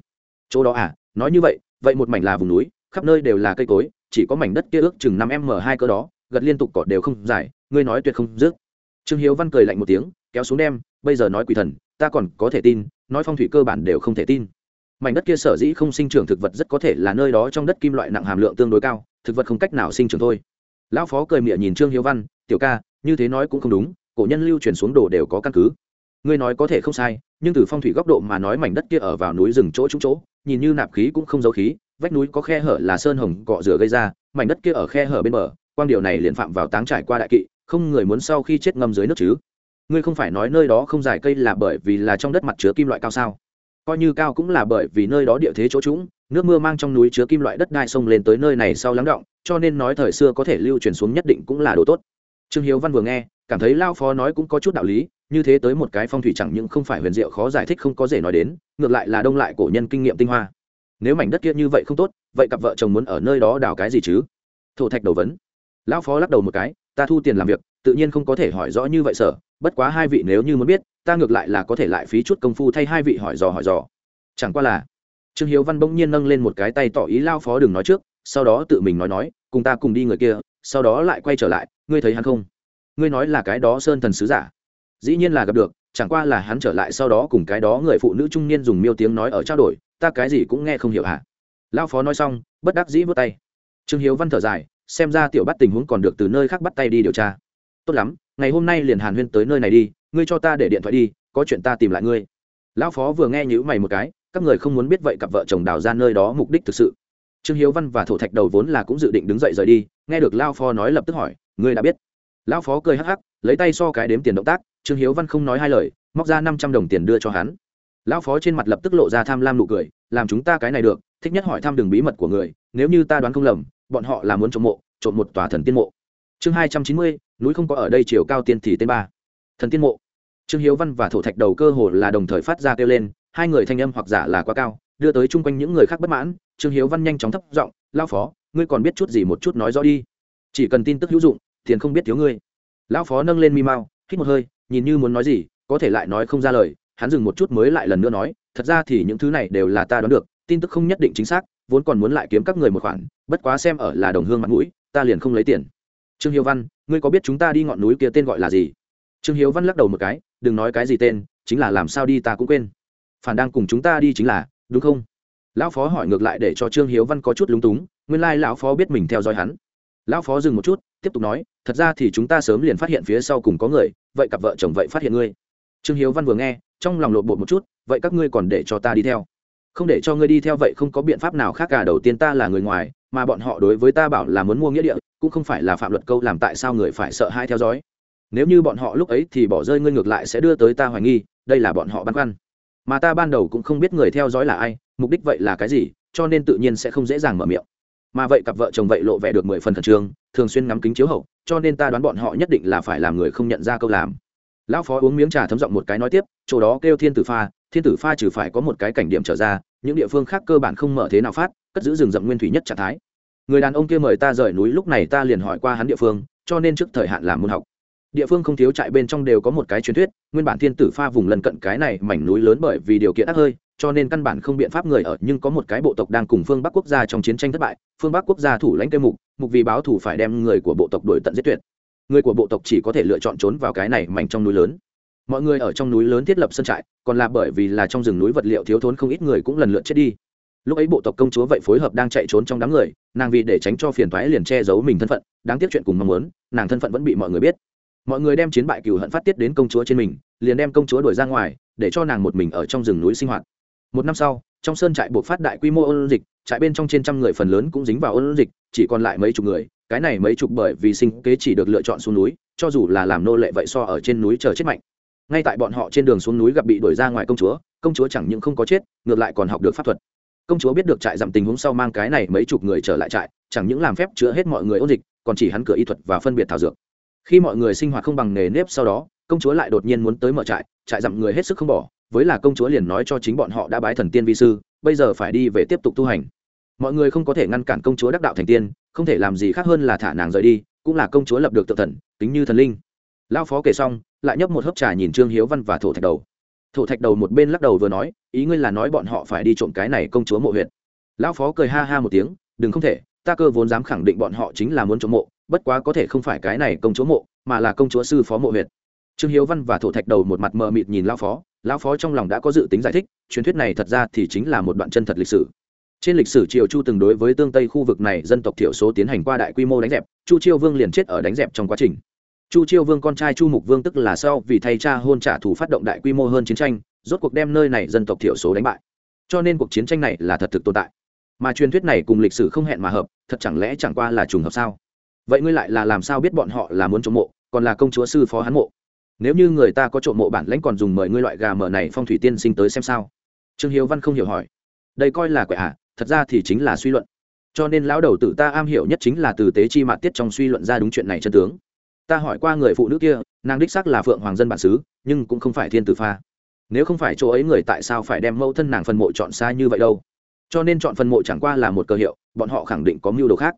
Chỗ đó à? Nói như vậy vậy một mảnh là vùng núi, khắp nơi đều là cây cối, chỉ có mảnh đất kia ước chừng năm m hai cỡ đó, gật liên tục cỏ đều không dài, ngươi nói tuyệt không dứt. Trương hiếu văn cười lạnh một tiếng, kéo xuống đem, bây giờ nói quỷ thần, ta còn có thể tin, nói phong thủy cơ bản đều không thể tin mảnh đất kia sở dĩ không sinh trưởng thực vật rất có thể là nơi đó trong đất kim loại nặng hàm lượng tương đối cao, thực vật không cách nào sinh trưởng thôi. Lão phó cười miệng nhìn trương hiếu văn, tiểu ca, như thế nói cũng không đúng, cổ nhân lưu truyền xuống đồ đều có căn cứ. Ngươi nói có thể không sai, nhưng từ phong thủy góc độ mà nói mảnh đất kia ở vào núi rừng chỗ trúng chỗ, nhìn như nạp khí cũng không giấu khí, vách núi có khe hở là sơn hồng cọ rửa gây ra, mảnh đất kia ở khe hở bên bờ, quang điều này liền phạm vào táng trải qua đại kỵ, không người muốn sau khi chết ngâm dưới nước chứ. Ngươi không phải nói nơi đó không dài cây là bởi vì là trong đất mặt chứa kim loại cao sao? Coi như cao cũng là bởi vì nơi đó địa thế chỗ trũng, nước mưa mang trong núi chứa kim loại đất đai sông lên tới nơi này sau lắng động, cho nên nói thời xưa có thể lưu truyền xuống nhất định cũng là đồ tốt. Trương hiếu văn vừa nghe, cảm thấy lao phó nói cũng có chút đạo lý, như thế tới một cái phong thủy chẳng những không phải huyền diệu khó giải thích không có dễ nói đến, ngược lại là đông lại cổ nhân kinh nghiệm tinh hoa. Nếu mảnh đất kia như vậy không tốt, vậy cặp vợ chồng muốn ở nơi đó đào cái gì chứ? Thổ thạch đầu vấn. Lão phó lắc đầu một cái, ta thu tiền làm việc, tự nhiên không có thể hỏi rõ như vậy sở bất quá hai vị nếu như muốn biết, ta ngược lại là có thể lại phí chút công phu thay hai vị hỏi dò hỏi dò. Chẳng qua là, trương hiếu văn bỗng nhiên nâng lên một cái tay tỏ ý lao phó đừng nói trước, sau đó tự mình nói nói, cùng ta cùng đi người kia, sau đó lại quay trở lại, ngươi thấy hắn không? Ngươi nói là cái đó sơn thần sứ giả. Dĩ nhiên là gặp được, chẳng qua là hắn trở lại sau đó cùng cái đó người phụ nữ trung niên dùng miêu tiếng nói ở trao đổi, ta cái gì cũng nghe không hiểu hả? Lao phó nói xong, bất đắc dĩ vớt tay. Trương hiếu văn thở dài, xem ra tiểu bắt tình huống còn được từ nơi khác bắt tay đi điều tra tốt lắm, ngày hôm nay liền hàn huyên tới nơi này đi, ngươi cho ta để điện thoại đi, có chuyện ta tìm lại ngươi. Lão phó vừa nghe nhữ mày một cái, các người không muốn biết vậy cặp vợ chồng đào ra nơi đó mục đích thực sự. Trương hiếu văn và thổ thạch đầu vốn là cũng dự định đứng dậy rời đi, nghe được lao phó nói lập tức hỏi, ngươi đã biết? Lão phó cười hắc hắc, lấy tay so cái đếm tiền động tác, trương hiếu văn không nói hai lời, móc ra năm trăm đồng tiền đưa cho hắn. Lão phó trên mặt lập tức lộ ra tham lam nụ cười, làm chúng ta cái này được, thích nhất hỏi thăm đường bí mật của người, nếu như ta đoán không lầm, bọn họ là muốn trộm mộ, trộm một tòa thần tiên mộ chương hai trăm chín mươi, núi không có ở đây chiều cao tiên thì tên ba. Thần tiên mộ. Trương hiếu văn và thổ thạch đầu cơ hồ là đồng thời phát ra kêu lên, hai người thanh âm hoặc giả là quá cao, đưa tới chung quanh những người khác bất mãn. Trương hiếu văn nhanh chóng thấp giọng lao phó, ngươi còn biết chút gì một chút nói rõ đi. Chỉ cần tin tức hữu dụng, tiền không biết thiếu ngươi. Lão phó nâng lên mi mau, hít một hơi, nhìn như muốn nói gì, có thể lại nói không ra lời. Hắn dừng một chút mới lại lần nữa nói, thật ra thì những thứ này đều là ta đoán được, tin tức không nhất định chính xác, vốn còn muốn lại kiếm các người một khoản, bất quá xem ở là đồng hương mặt mũi, ta liền không lấy tiền trương hiếu văn, ngươi có biết chúng ta đi ngọn núi kia tên gọi là gì? Trương hiếu văn lắc đầu một cái, đừng nói cái gì tên, chính là làm sao đi ta cũng quên. Phản đang cùng chúng ta đi chính là, đúng không? Lão phó hỏi ngược lại để cho trương hiếu văn có chút lúng túng, nguyên lai lão phó biết mình theo dõi hắn. Lão phó dừng một chút, tiếp tục nói, thật ra thì chúng ta sớm liền phát hiện phía sau cùng có người, vậy cặp vợ chồng vậy phát hiện ngươi. Trương hiếu văn vừa nghe, trong lòng lộn bột một chút, vậy các ngươi còn để cho ta đi theo. Không để cho ngươi đi theo vậy không có biện pháp nào khác cả, đầu tiên ta là người ngoài mà bọn họ đối với ta bảo là muốn mua nghĩa địa, cũng không phải là phạm luật câu làm tại sao người phải sợ hai theo dõi. Nếu như bọn họ lúc ấy thì bỏ rơi ngươi ngược lại sẽ đưa tới ta hoài nghi, đây là bọn họ băn khoăn. Mà ta ban đầu cũng không biết người theo dõi là ai, mục đích vậy là cái gì, cho nên tự nhiên sẽ không dễ dàng mở miệng. Mà vậy cặp vợ chồng vậy lộ vẻ được mười phần khẩn trương, thường xuyên ngắm kính chiếu hậu, cho nên ta đoán bọn họ nhất định là phải làm người không nhận ra câu làm. Lão phó uống miếng trà thấm giọng một cái nói tiếp, chỗ đó kêu thiên tử pha thiên tử pha trừ phải có một cái cảnh điểm trở ra, những địa phương khác cơ bản không mở thế nào phát, cất giữ rừng rậm nguyên thủy nhất trạng thái. Người đàn ông kia mời ta rời núi, lúc này ta liền hỏi qua hắn địa phương, cho nên trước thời hạn làm môn học. Địa phương không thiếu trại bên trong đều có một cái truyền thuyết, nguyên bản thiên tử pha vùng lân cận cái này mảnh núi lớn bởi vì điều kiện ác hơi, cho nên căn bản không biện pháp người ở, nhưng có một cái bộ tộc đang cùng phương bắc quốc gia trong chiến tranh thất bại, phương bắc quốc gia thủ lãnh cây mục mục vì báo thủ phải đem người của bộ tộc đuổi tận giết tuyệt. Người của bộ tộc chỉ có thể lựa chọn trốn vào cái này mảnh trong núi lớn mọi người ở trong núi lớn thiết lập sân trại, còn là bởi vì là trong rừng núi vật liệu thiếu thốn không ít người cũng lần lượt chết đi. Lúc ấy bộ tộc công chúa vậy phối hợp đang chạy trốn trong đám người, nàng vì để tránh cho phiền thoái liền che giấu mình thân phận, đáng tiếc chuyện cùng mong muốn, nàng thân phận vẫn bị mọi người biết. Mọi người đem chiến bại cừu hận phát tiết đến công chúa trên mình, liền đem công chúa đuổi ra ngoài, để cho nàng một mình ở trong rừng núi sinh hoạt. Một năm sau, trong sơn trại buộc phát đại quy mô ôn dịch, trại bên trong trên trăm người phần lớn cũng dính vào ôn dịch, chỉ còn lại mấy chục người, cái này mấy chục bởi vì sinh kế chỉ được lựa chọn xuống núi, cho dù là làm nô lệ vậy so ở trên núi chờ chết mạnh ngay tại bọn họ trên đường xuống núi gặp bị đuổi ra ngoài công chúa công chúa chẳng những không có chết, ngược lại còn học được pháp thuật. Công chúa biết được trại giảm tình huống sau mang cái này mấy chục người trở lại trại, chẳng những làm phép chữa hết mọi người ôn dịch, còn chỉ hắn cửa y thuật và phân biệt thảo dược. Khi mọi người sinh hoạt không bằng nề nếp sau đó, công chúa lại đột nhiên muốn tới mở trại trại dặm người hết sức không bỏ, với là công chúa liền nói cho chính bọn họ đã bái thần tiên vi sư, bây giờ phải đi về tiếp tục tu hành. Mọi người không có thể ngăn cản công chúa đắc đạo thành tiên, không thể làm gì khác hơn là thả nàng rời đi, cũng là công chúa lập được tự thần tính như thần linh. Lao phó kể xong lại nhấp một hớp trà nhìn trương hiếu văn và thổ thạch đầu. Thổ thạch đầu một bên lắc đầu vừa nói, ý ngươi là nói bọn họ phải đi trộm cái này công chúa mộ huyện lão phó cười ha ha một tiếng, đừng không thể, ta cơ vốn dám khẳng định bọn họ chính là muốn trộm mộ, bất quá có thể không phải cái này công chúa mộ, mà là công chúa sư phó mộ huyện trương hiếu văn và thổ thạch đầu một mặt mờ mịt nhìn lão phó lão phó trong lòng đã có dự tính giải thích, truyền thuyết này thật ra thì chính là một đoạn chân thật lịch sử. Trên lịch sử, triều chu từng đối với tương tây khu vực này dân tộc thiểu số tiến hành qua đại quy mô đánh dẹp, chu chiêu vương liền chết ở đánh dẹp trong quá trình chu chiêu vương con trai chu mục vương tức là sau vì thay cha hôn trả thù phát động đại quy mô hơn chiến tranh rốt cuộc đem nơi này dân tộc thiểu số đánh bại. Cho nên cuộc chiến tranh này là thật thực tồn tại. Mà truyền thuyết này cùng lịch sử không hẹn mà hợp thật chẳng lẽ chẳng qua là trùng hợp sao? Vậy ngươi lại là làm sao biết bọn họ là muốn trộm mộ còn là công chúa sư phó hán mộ? Nếu như người ta có trộm mộ bản lãnh còn dùng mời ngươi loại gà mở này phong thủy tiên sinh tới xem sao? Trương hiếu văn không hiểu hỏi. Đây coi là quẻ ạ à, thật ra thì chính là suy luận. Cho nên lão đầu tử ta am hiểu nhất chính là từ tế chi mạt tiết trong suy luận ra đúng chuyện này chân tướng ta hỏi qua người phụ nữ kia, nàng đích xác là phượng hoàng dân bản xứ, nhưng cũng không phải thiên tử pha. Nếu không phải chỗ ấy người tại sao phải đem mẫu thân nàng phần mộ chọn xa như vậy đâu? Cho nên chọn phần mộ chẳng qua là một cơ hiệu, bọn họ khẳng định có mưu đồ khác.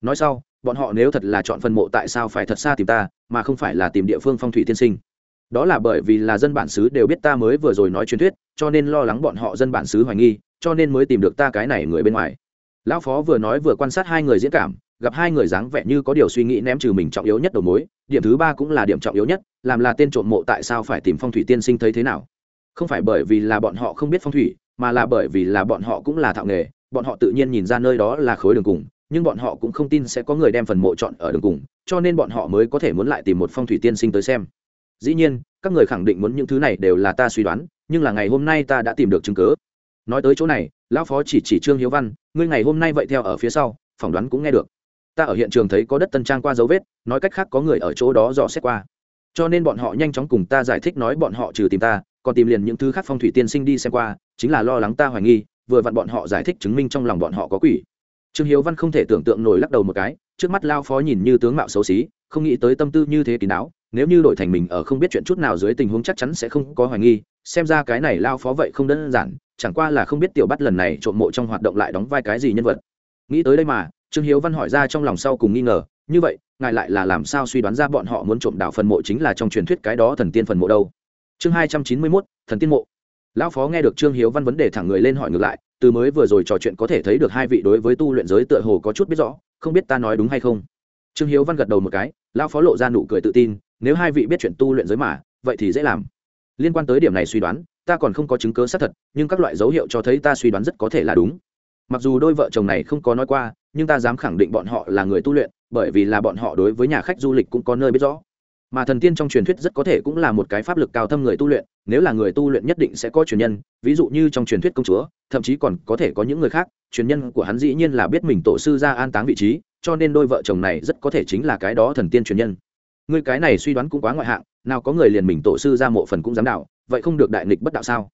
Nói sau, bọn họ nếu thật là chọn phần mộ tại sao phải thật xa tìm ta, mà không phải là tìm địa phương phong thủy tiên sinh? Đó là bởi vì là dân bản xứ đều biết ta mới vừa rồi nói truyền thuyết, cho nên lo lắng bọn họ dân bản xứ hoài nghi, cho nên mới tìm được ta cái này người bên ngoài. Lão phó vừa nói vừa quan sát hai người diễn cảm gặp hai người dáng vẻ như có điều suy nghĩ ném trừ mình trọng yếu nhất đầu mối, điểm thứ ba cũng là điểm trọng yếu nhất, làm là tên trộm mộ tại sao phải tìm phong thủy tiên sinh thấy thế nào. Không phải bởi vì là bọn họ không biết phong thủy, mà là bởi vì là bọn họ cũng là thạo nghề, bọn họ tự nhiên nhìn ra nơi đó là khối đường cùng, nhưng bọn họ cũng không tin sẽ có người đem phần mộ chọn ở đường cùng, cho nên bọn họ mới có thể muốn lại tìm một phong thủy tiên sinh tới xem. Dĩ nhiên, các người khẳng định muốn những thứ này đều là ta suy đoán, nhưng là ngày hôm nay ta đã tìm được chứng cớ nói tới chỗ này, lão phó chỉ chỉ trương hiếu văn, ngươi ngày hôm nay vậy theo ở phía sau, phỏng đoán cũng nghe được ta ở hiện trường thấy có đất tân trang qua dấu vết, nói cách khác có người ở chỗ đó dò xét qua. Cho nên bọn họ nhanh chóng cùng ta giải thích nói bọn họ trừ tìm ta, còn tìm liền những thứ khác phong thủy tiên sinh đi xem qua, chính là lo lắng ta hoài nghi, vừa vặn bọn họ giải thích chứng minh trong lòng bọn họ có quỷ. Trương hiếu văn không thể tưởng tượng nổi lắc đầu một cái, trước mắt lao phó nhìn như tướng mạo xấu xí, không nghĩ tới tâm tư như thế kín đáo, nếu như đổi thành mình ở không biết chuyện chút nào dưới tình huống chắc chắn sẽ không có hoài nghi, xem ra cái này lao phó vậy không đơn giản, chẳng qua là không biết tiểu bắt lần này trộm mộ trong hoạt động lại đóng vai cái gì nhân vật. Nghĩ tới đây mà trương hiếu văn hỏi ra trong lòng sau cùng nghi ngờ, như vậy, ngài lại là làm sao suy đoán ra bọn họ muốn trộm đảo phần mộ chính là trong truyền thuyết cái đó thần tiên phần mộ đâu? Chương hai trăm chín mươi mốt, thần tiên mộ. Lão phó nghe được trương hiếu văn vấn đề thẳng người lên hỏi ngược lại, từ mới vừa rồi trò chuyện có thể thấy được hai vị đối với tu luyện giới tựa hồ có chút biết rõ, không biết ta nói đúng hay không. Trương hiếu văn gật đầu một cái, lão phó lộ ra nụ cười tự tin, nếu hai vị biết chuyện tu luyện giới mà, vậy thì dễ làm. Liên quan tới điểm này suy đoán, ta còn không có chứng cớ xác thật, nhưng các loại dấu hiệu cho thấy ta suy đoán rất có thể là đúng mặc dù đôi vợ chồng này không có nói qua, nhưng ta dám khẳng định bọn họ là người tu luyện, bởi vì là bọn họ đối với nhà khách du lịch cũng có nơi biết rõ. Mà thần tiên trong truyền thuyết rất có thể cũng là một cái pháp lực cao thâm người tu luyện, nếu là người tu luyện nhất định sẽ có truyền nhân, ví dụ như trong truyền thuyết công chúa, thậm chí còn có thể có những người khác, truyền nhân của hắn dĩ nhiên là biết mình tổ sư ra an táng vị trí, cho nên đôi vợ chồng này rất có thể chính là cái đó thần tiên truyền nhân. Người cái này suy đoán cũng quá ngoại hạng, nào có người liền mình tổ sư ra mộ phần cũng dám đạo vậy không được đại nghịch bất đạo sao?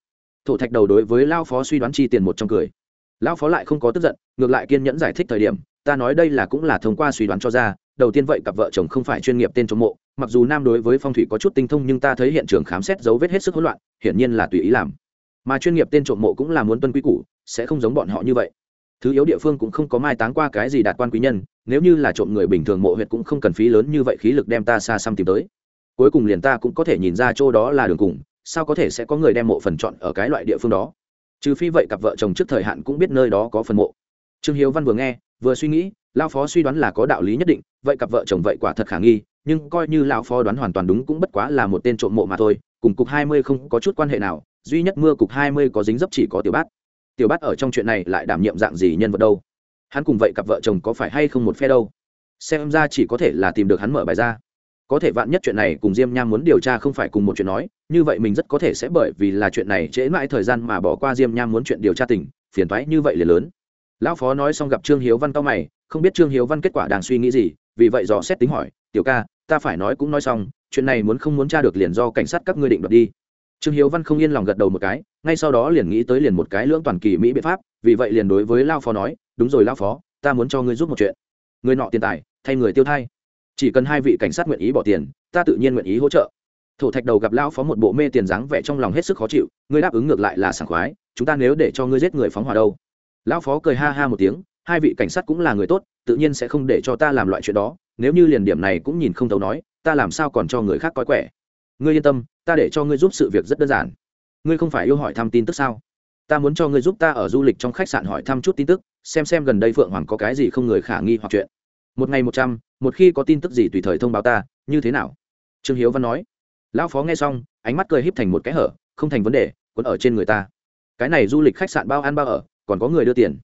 Thổ thạch đầu đối với lao phó suy đoán chi tiền một trong cười lão phó lại không có tức giận, ngược lại kiên nhẫn giải thích thời điểm, ta nói đây là cũng là thông qua suy đoán cho ra, đầu tiên vậy cặp vợ chồng không phải chuyên nghiệp tên trộm mộ, mặc dù nam đối với phong thủy có chút tinh thông nhưng ta thấy hiện trường khám xét dấu vết hết sức hỗn loạn, hiển nhiên là tùy ý làm. Mà chuyên nghiệp tên trộm mộ cũng là muốn tuân quý củ, sẽ không giống bọn họ như vậy. Thứ yếu địa phương cũng không có mai táng qua cái gì đạt quan quý nhân, nếu như là trộm người bình thường mộ huyệt cũng không cần phí lớn như vậy khí lực đem ta xa xăm tìm tới. Cuối cùng liền ta cũng có thể nhìn ra chỗ đó là đường cùng, sao có thể sẽ có người đem mộ phần chọn ở cái loại địa phương đó? Trừ phi vậy cặp vợ chồng trước thời hạn cũng biết nơi đó có phần mộ. Trương hiếu văn vừa nghe, vừa suy nghĩ lao phó suy đoán là có đạo lý nhất định, vậy cặp vợ chồng vậy quả thật khả nghi, nhưng coi như lão phó đoán hoàn toàn đúng cũng bất quá là một tên trộm mộ mà thôi, cùng cục hai mươi không có chút quan hệ nào, duy nhất mưa cục hai mươi có dính dấp chỉ có tiểu bát. Tiểu bát ở trong chuyện này lại đảm nhiệm dạng gì nhân vật đâu? Hắn cùng vậy cặp vợ chồng có phải hay không một phe đâu? Xem ra chỉ có thể là tìm được hắn mở bài ra có thể vạn nhất chuyện này cùng diêm nham muốn điều tra không phải cùng một chuyện nói, như vậy mình rất có thể sẽ bởi vì là chuyện này trễ mãi thời gian mà bỏ qua diêm nham muốn chuyện điều tra tỉnh phiền toái như vậy liền lớn. Lão phó nói xong gặp trương hiếu văn cao mày, không biết trương hiếu văn kết quả đang suy nghĩ gì, vì vậy dò xét tính hỏi, tiểu ca, ta phải nói cũng nói xong, chuyện này muốn không muốn tra được liền do cảnh sát các ngươi định đoạt đi. Trương hiếu văn không yên lòng gật đầu một cái, ngay sau đó liền nghĩ tới liền một cái lưỡng toàn kỳ mỹ biện pháp, vì vậy liền đối với lao phó nói, đúng rồi lao phó, ta muốn cho ngươi giúp một chuyện. Người nọ tiền tài, thay người tiêu thay chỉ cần hai vị cảnh sát nguyện ý bỏ tiền, ta tự nhiên nguyện ý hỗ trợ. Thổ thạch đầu gặp lao phó một bộ mê tiền dáng vẻ trong lòng hết sức khó chịu, ngươi đáp ứng ngược lại là sảng khoái, chúng ta nếu để cho ngươi giết người phóng hỏa đâu. Lão phó cười ha ha một tiếng, hai vị cảnh sát cũng là người tốt, tự nhiên sẽ không để cho ta làm loại chuyện đó, nếu như liền điểm này cũng nhìn không thấu nói, ta làm sao còn cho người khác coi quẻ. Ngươi yên tâm, ta để cho ngươi giúp sự việc rất đơn giản. Ngươi không phải yêu hỏi thăm tin tức sao? Ta muốn cho ngươi giúp ta ở du lịch trong khách sạn hỏi thăm chút tin tức, xem xem gần đây phượng hoàng có cái gì không người khả nghi hoặc chuyện. Một ngày một trăm một khi có tin tức gì tùy thời thông báo ta, như thế nào? Trương hiếu văn nói. Lão phó nghe xong, ánh mắt cười híp thành một cái hở, không thành vấn đề quấn ở trên người ta. Cái này du lịch khách sạn bao ăn bao ở, còn có người đưa tiền.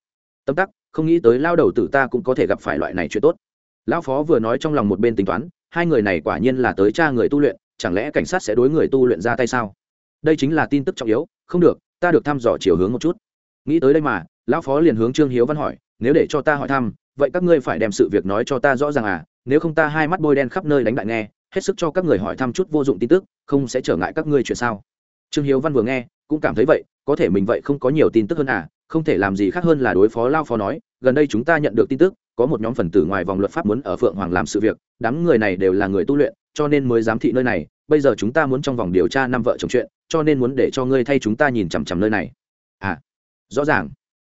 Tâm tắc, không nghĩ tới lao đầu tử ta cũng có thể gặp phải loại này chuyện tốt. Lão phó vừa nói trong lòng một bên tính toán, hai người này quả nhiên là tới cha người tu luyện, chẳng lẽ cảnh sát sẽ đối người tu luyện ra tay sao? Đây chính là tin tức trọng yếu, không được, ta được thăm dò chiều hướng một chút. Nghĩ tới đây mà, lão phó liền hướng trương hiếu văn hỏi, nếu để cho ta hỏi thăm, vậy các ngươi phải đem sự việc nói cho ta rõ ràng à? Nếu không ta hai mắt bôi đen khắp nơi đánh đại nghe, hết sức cho các người hỏi thăm chút vô dụng tin tức, không sẽ trở ngại các ngươi chuyện sao? Trương hiếu văn vừa nghe, cũng cảm thấy vậy, có thể mình vậy không có nhiều tin tức hơn à không thể làm gì khác hơn là đối phó lao phó nói, gần đây chúng ta nhận được tin tức, có một nhóm phần tử ngoài vòng luật pháp muốn ở phượng hoàng làm sự việc, đám người này đều là người tu luyện, cho nên mới giám thị nơi này, bây giờ chúng ta muốn trong vòng điều tra năm vợ chồng chuyện, cho nên muốn để cho ngươi thay chúng ta nhìn chằm chằm nơi này. À rõ ràng.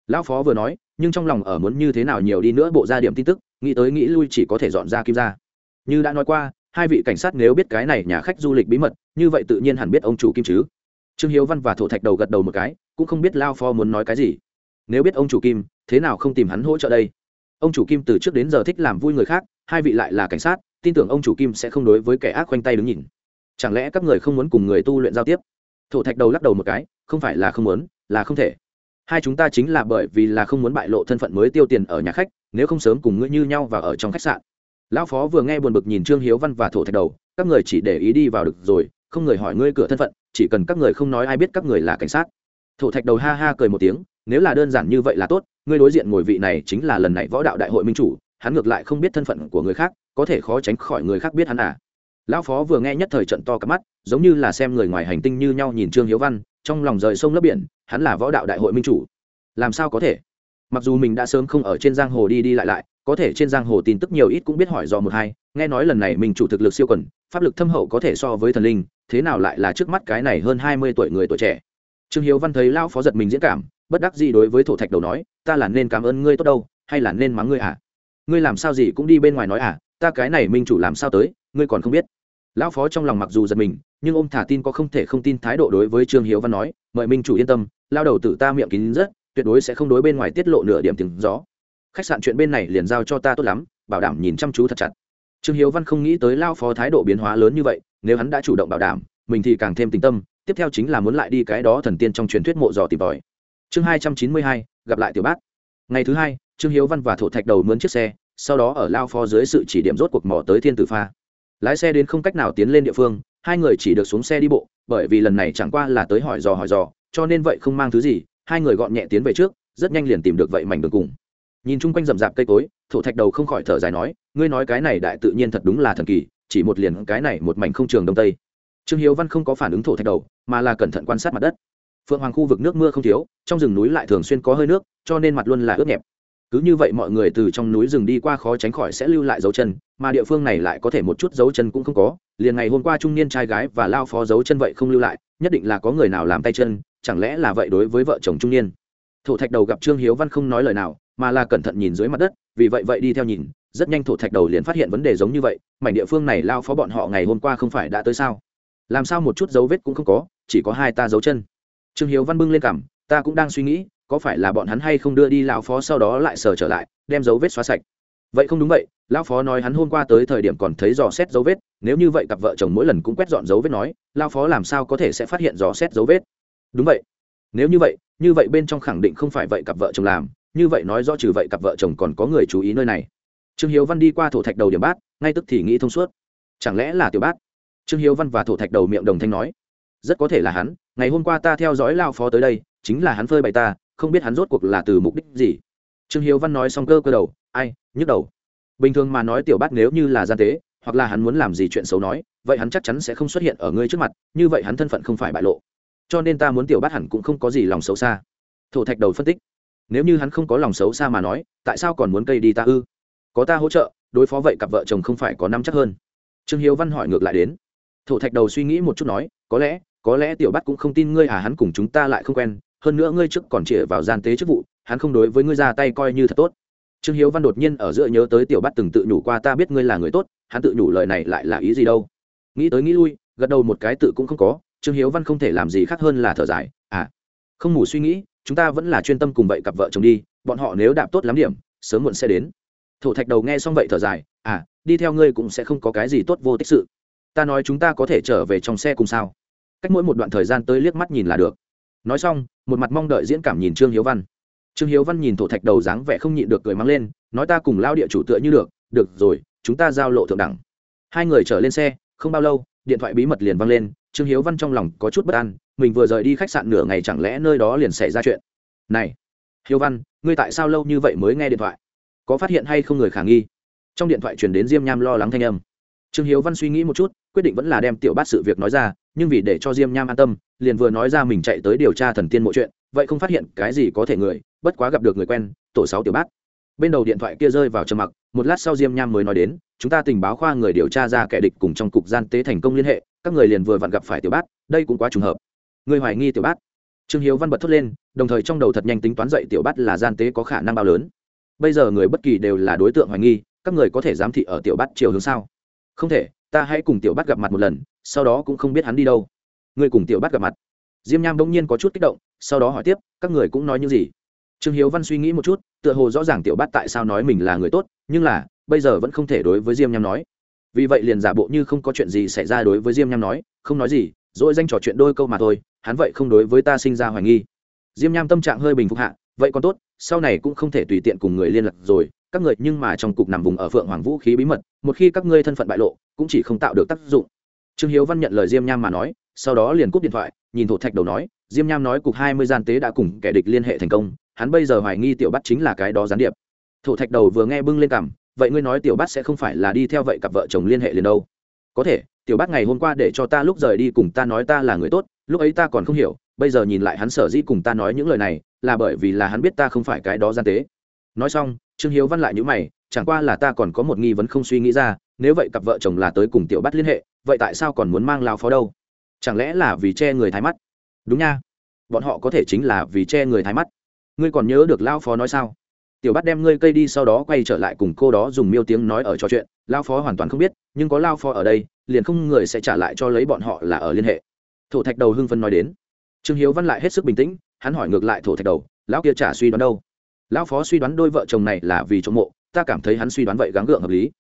Lão phó vừa nói nhưng trong lòng ở muốn như thế nào nhiều đi nữa bộ ra điểm tin tức, nghĩ tới nghĩ lui chỉ có thể dọn ra kim ra như đã nói qua, hai vị cảnh sát nếu biết cái này nhà khách du lịch bí mật, như vậy tự nhiên hẳn biết ông chủ kim chứ. Trương hiếu văn và thổ thạch đầu gật đầu một cái, cũng không biết lao pho muốn nói cái gì. Nếu biết ông chủ kim, thế nào không tìm hắn hỗ trợ đây? Ông chủ kim từ trước đến giờ thích làm vui người khác, hai vị lại là cảnh sát, tin tưởng ông chủ kim sẽ không đối với kẻ ác khoanh tay đứng nhìn. Chẳng lẽ các người không muốn cùng người tu luyện giao tiếp? Thổ thạch đầu lắc đầu một cái, không phải là không muốn, là không thể hai chúng ta chính là bởi vì là không muốn bại lộ thân phận mới tiêu tiền ở nhà khách, nếu không sớm cùng ngươi như nhau và ở trong khách sạn. Lão phó vừa nghe buồn bực nhìn trương hiếu văn và thổ thạch đầu, các người chỉ để ý đi vào được rồi, không người hỏi ngươi cửa thân phận, chỉ cần các người không nói ai biết các người là cảnh sát. Thổ thạch đầu ha ha cười một tiếng, nếu là đơn giản như vậy là tốt, ngươi đối diện ngồi vị này chính là lần này võ đạo đại hội minh chủ, hắn ngược lại không biết thân phận của người khác, có thể khó tránh khỏi người khác biết hắn à. Lão phó vừa nghe nhất thời trận to cả mắt, giống như là xem người ngoài hành tinh như nhau nhìn trương hiếu văn trong lòng rời sông lấp biển, hắn là võ đạo đại hội minh chủ. Làm sao có thể? Mặc dù mình đã sớm không ở trên giang hồ đi đi lại lại, có thể trên giang hồ tin tức nhiều ít cũng biết hỏi do một hai, nghe nói lần này mình chủ thực lực siêu quần, pháp lực thâm hậu có thể so với thần linh, thế nào lại là trước mắt cái này hơn hai mươi tuổi người tuổi trẻ? Trương hiếu văn thấy lão phó giật mình diễn cảm, bất đắc gì đối với thổ thạch đầu nói, ta là nên cảm ơn ngươi tốt đâu, hay là nên mắng ngươi à? Ngươi làm sao gì cũng đi bên ngoài nói à? Ta cái này minh chủ làm sao tới, ngươi còn không biết. Lão phó trong lòng mặc dù giật mình nhưng ôm thả tin có không thể không tin thái độ đối với trương hiếu văn nói, mời minh chủ yên tâm, lao đầu tử ta miệng kín rất, tuyệt đối sẽ không đối bên ngoài tiết lộ nửa điểm tiếng gió. Khách sạn chuyện bên này liền giao cho ta tốt lắm, bảo đảm nhìn chăm chú thật chặt. Trương hiếu văn không nghĩ tới lao phó thái độ biến hóa lớn như vậy, nếu hắn đã chủ động bảo đảm, mình thì càng thêm tình tâm, tiếp theo chính là muốn lại đi cái đó thần tiên trong truyền thuyết mộ dò tìm tòi. Chương hai trăm chín mươi hai, gặp lại tiểu bác. Ngày thứ hai, trương hiếu văn và thổ thạch đầu mướn chiếc xe, sau đó ở lao phó dưới sự chỉ điểm rốt cuộc mỏ tới thiên tử pha. Lái xe đến không cách nào tiến lên địa phương hai người chỉ được xuống xe đi bộ, bởi vì lần này chẳng qua là tới hỏi dò hỏi dò, cho nên vậy không mang thứ gì, hai người gọn nhẹ tiến về trước, rất nhanh liền tìm được vậy mảnh đường cùng. Nhìn chung quanh rậm rạp cây cối, thổ thạch đầu không khỏi thở dài nói, ngươi nói cái này đại tự nhiên thật đúng là thần kỳ, chỉ một liền cái này một mảnh không trường đông tây. Trương hiếu văn không có phản ứng thổ thạch đầu, mà là cẩn thận quan sát mặt đất. Phượng hoàng khu vực nước mưa không thiếu, trong rừng núi lại thường xuyên có hơi nước, cho nên mặt luôn là ướt nhẹp. Cứ như vậy mọi người từ trong núi rừng đi qua khó tránh khỏi sẽ lưu lại dấu chân, mà địa phương này lại có thể một chút dấu chân cũng không có liền ngày hôm qua trung niên trai gái và lao phó dấu chân vậy không lưu lại, nhất định là có người nào làm tay chân, chẳng lẽ là vậy đối với vợ chồng trung niên? Thổ thạch đầu gặp trương hiếu văn không nói lời nào, mà là cẩn thận nhìn dưới mặt đất, vì vậy vậy đi theo nhìn, rất nhanh thổ thạch đầu liền phát hiện vấn đề giống như vậy, mảnh địa phương này lao phó bọn họ ngày hôm qua không phải đã tới sao? Làm sao một chút dấu vết cũng không có, chỉ có hai ta dấu chân. Trương hiếu văn bưng lên cảm ta cũng đang suy nghĩ, có phải là bọn hắn hay không đưa đi lão phó sau đó lại sờ trở lại, đem dấu vết xóa sạch. Vậy không đúng vậy, lão phó nói hắn hôm qua tới thời điểm còn thấy dò xét dấu vết nếu như vậy cặp vợ chồng mỗi lần cũng quét dọn dấu vết nói, lao phó làm sao có thể sẽ phát hiện dò xét dấu vết? Đúng vậy. Nếu như vậy như vậy bên trong khẳng định không phải vậy cặp vợ chồng làm. Như vậy nói rõ trừ vậy cặp vợ chồng còn có người chú ý nơi này. Trương hiếu văn đi qua thổ thạch đầu điểm bát, ngay tức thì nghĩ thông suốt. Chẳng lẽ là tiểu bát? Trương hiếu văn và thổ thạch đầu miệng đồng thanh nói. Rất có thể là hắn, ngày hôm qua ta theo dõi lao phó tới đây, chính là hắn phơi bày ta, không biết hắn rốt cuộc là từ mục đích gì. Trương hiếu văn nói xong cơ cơ đầu, ai, nhức đầu. Bình thường mà nói tiểu bát nếu như là gian tế hoặc là hắn muốn làm gì chuyện xấu nói, vậy hắn chắc chắn sẽ không xuất hiện ở ngươi trước mặt, như vậy hắn thân phận không phải bại lộ. Cho nên ta muốn tiểu bát hẳn cũng không có gì lòng xấu xa. Thổ thạch đầu phân tích, nếu như hắn không có lòng xấu xa mà nói, tại sao còn muốn cây đi ta ư? Có ta hỗ trợ, đối phó vậy cặp vợ chồng không phải có năm chắc hơn. Trương hiếu văn hỏi ngược lại đến. Thổ thạch đầu suy nghĩ một chút nói, có lẽ có lẽ tiểu bát cũng không tin ngươi à hắn cùng chúng ta lại không quen, hơn nữa ngươi trước còn chĩa vào gian tế chức vụ, hắn không đối với ngươi ra tay coi như thật tốt. Trương hiếu văn đột nhiên ở giữa nhớ tới tiểu bát từng tự nhủ qua ta biết ngươi là người tốt hắn tự nhủ lời này lại là ý gì đâu? Nghĩ tới nghĩ lui, gật đầu một cái tự cũng không có, trương hiếu văn không thể làm gì khác hơn là thở dài à không ngủ suy nghĩ, chúng ta vẫn là chuyên tâm cùng vậy cặp vợ chồng đi, bọn họ nếu đạp tốt lắm điểm, sớm muộn sẽ đến. Thổ thạch đầu nghe xong vậy thở dài à đi theo ngươi cũng sẽ không có cái gì tốt vô tích sự. Ta nói chúng ta có thể trở về trong xe cùng sao? Cách mỗi một đoạn thời gian tới liếc mắt nhìn là được. Nói xong, một mặt mong đợi diễn cảm nhìn trương hiếu văn. Trương hiếu văn nhìn thổ thạch đầu dáng vẻ không nhịn được cười mắng lên, nói ta cùng lao địa chủ tựa như được được rồi chúng ta giao lộ thượng đẳng. Hai người trở lên xe, không bao lâu, điện thoại bí mật liền vang lên, trương hiếu văn trong lòng có chút bất an, mình vừa rời đi khách sạn nửa ngày chẳng lẽ nơi đó liền xảy ra chuyện? Này, hiếu văn, ngươi tại sao lâu như vậy mới nghe điện thoại? Có phát hiện hay không người khả nghi? Trong điện thoại truyền đến diêm nham lo lắng thanh âm. Trương hiếu văn suy nghĩ một chút, quyết định vẫn là đem tiểu bát sự việc nói ra, nhưng vì để cho diêm nham an tâm, liền vừa nói ra mình chạy tới điều tra thần tiên mọi chuyện, vậy không phát hiện cái gì có thể người, bất quá gặp được người quen, tổ sáu tiểu bát. Bên đầu điện thoại kia rơi vào trầm mặc một lát sau diêm nham mới nói đến, chúng ta tình báo khoa người điều tra ra kẻ địch cùng trong cục gian tế thành công liên hệ, các người liền vừa vặn gặp phải tiểu bát, đây cũng quá trùng hợp. Người hoài nghi tiểu bát? Trương hiếu văn bật thốt lên, đồng thời trong đầu thật nhanh tính toán dậy tiểu bát là gian tế có khả năng bao lớn. Bây giờ người bất kỳ đều là đối tượng hoài nghi, các người có thể giám thị ở tiểu bát chiều hướng sao? Không thể, ta hãy cùng tiểu bát gặp mặt một lần, sau đó cũng không biết hắn đi đâu. Người cùng tiểu bát gặp mặt? Diêm nham bỗng nhiên có chút kích động, sau đó hỏi tiếp, các người cũng nói như gì? Trương hiếu văn suy nghĩ một chút, tựa hồ rõ ràng tiểu bát tại sao nói mình là người tốt, nhưng là, bây giờ vẫn không thể đối với diêm nham nói. Vì vậy liền giả bộ như không có chuyện gì xảy ra đối với diêm nham nói, không nói gì, dỗi danh trò chuyện đôi câu mà thôi, hắn vậy không đối với ta sinh ra hoài nghi. Diêm nham tâm trạng hơi bình phục hạ, vậy còn tốt, sau này cũng không thể tùy tiện cùng người liên lạc rồi, các người nhưng mà trong cục nằm vùng ở phượng hoàng vũ khí bí mật, một khi các ngươi thân phận bại lộ, cũng chỉ không tạo được tác dụng. Trương hiếu văn nhận lời diêm nham mà nói, sau đó liền cúp điện thoại, nhìn thổ thạch đầu nói, diêm nham nói cục hai mươi gian tế đã cùng kẻ địch liên hệ thành công hắn bây giờ hoài nghi tiểu bắt chính là cái đó gián điệp. Thổ thạch đầu vừa nghe bưng lên cằm, vậy ngươi nói tiểu bắt sẽ không phải là đi theo vậy cặp vợ chồng liên hệ liền đâu? Có thể, tiểu bát ngày hôm qua để cho ta lúc rời đi cùng ta nói ta là người tốt, lúc ấy ta còn không hiểu, bây giờ nhìn lại hắn sở dĩ cùng ta nói những lời này, là bởi vì là hắn biết ta không phải cái đó gian tế. Nói xong, trương hiếu văn lại nhữ mày, chẳng qua là ta còn có một nghi vấn không suy nghĩ ra, nếu vậy cặp vợ chồng là tới cùng tiểu bắt liên hệ, vậy tại sao còn muốn mang lao phó đâu? Chẳng lẽ là vì che người thái mắt? Đúng nha, bọn họ có thể chính là vì che người thái mắt ngươi còn nhớ được lao phó nói sao? Tiểu bắt đem ngươi cây đi sau đó quay trở lại cùng cô đó dùng miêu tiếng nói ở trò chuyện lao phó hoàn toàn không biết, nhưng có lao phó ở đây, liền không người sẽ trả lại cho lấy bọn họ là ở liên hệ. Thổ thạch đầu hưng phân nói đến. Trương hiếu văn lại hết sức bình tĩnh, hắn hỏi ngược lại thổ thạch đầu, lão kia trả suy đoán đâu? Lão phó suy đoán đôi vợ chồng này là vì trộm mộ, ta cảm thấy hắn suy đoán vậy gắng gượng hợp lý.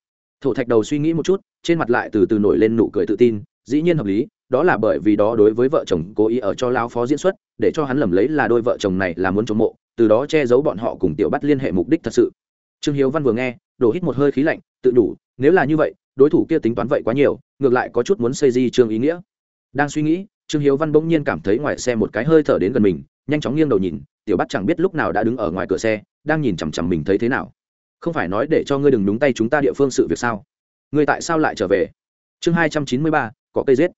Thổ thạch đầu suy nghĩ một chút, trên mặt lại từ từ nổi lên nụ cười tự tin, dĩ nhiên hợp lý, đó là bởi vì đó đối với vợ chồng cố ý ở cho lão phó diễn xuất, để cho hắn lầm lấy là đôi vợ chồng này là muốn trộm mộ từ đó che giấu bọn họ cùng tiểu bắt liên hệ mục đích thật sự. Trương hiếu văn vừa nghe, đổ hít một hơi khí lạnh, tự đủ, nếu là như vậy, đối thủ kia tính toán vậy quá nhiều, ngược lại có chút muốn xây di trương ý nghĩa. Đang suy nghĩ, trương hiếu văn bỗng nhiên cảm thấy ngoài xe một cái hơi thở đến gần mình, nhanh chóng nghiêng đầu nhìn, tiểu bắt chẳng biết lúc nào đã đứng ở ngoài cửa xe, đang nhìn chằm chằm mình thấy thế nào. Không phải nói để cho ngươi đừng đúng tay chúng ta địa phương sự việc sao? Ngươi tại sao lại trở về? Chương hai trăm chín mươi ba, có cây giết.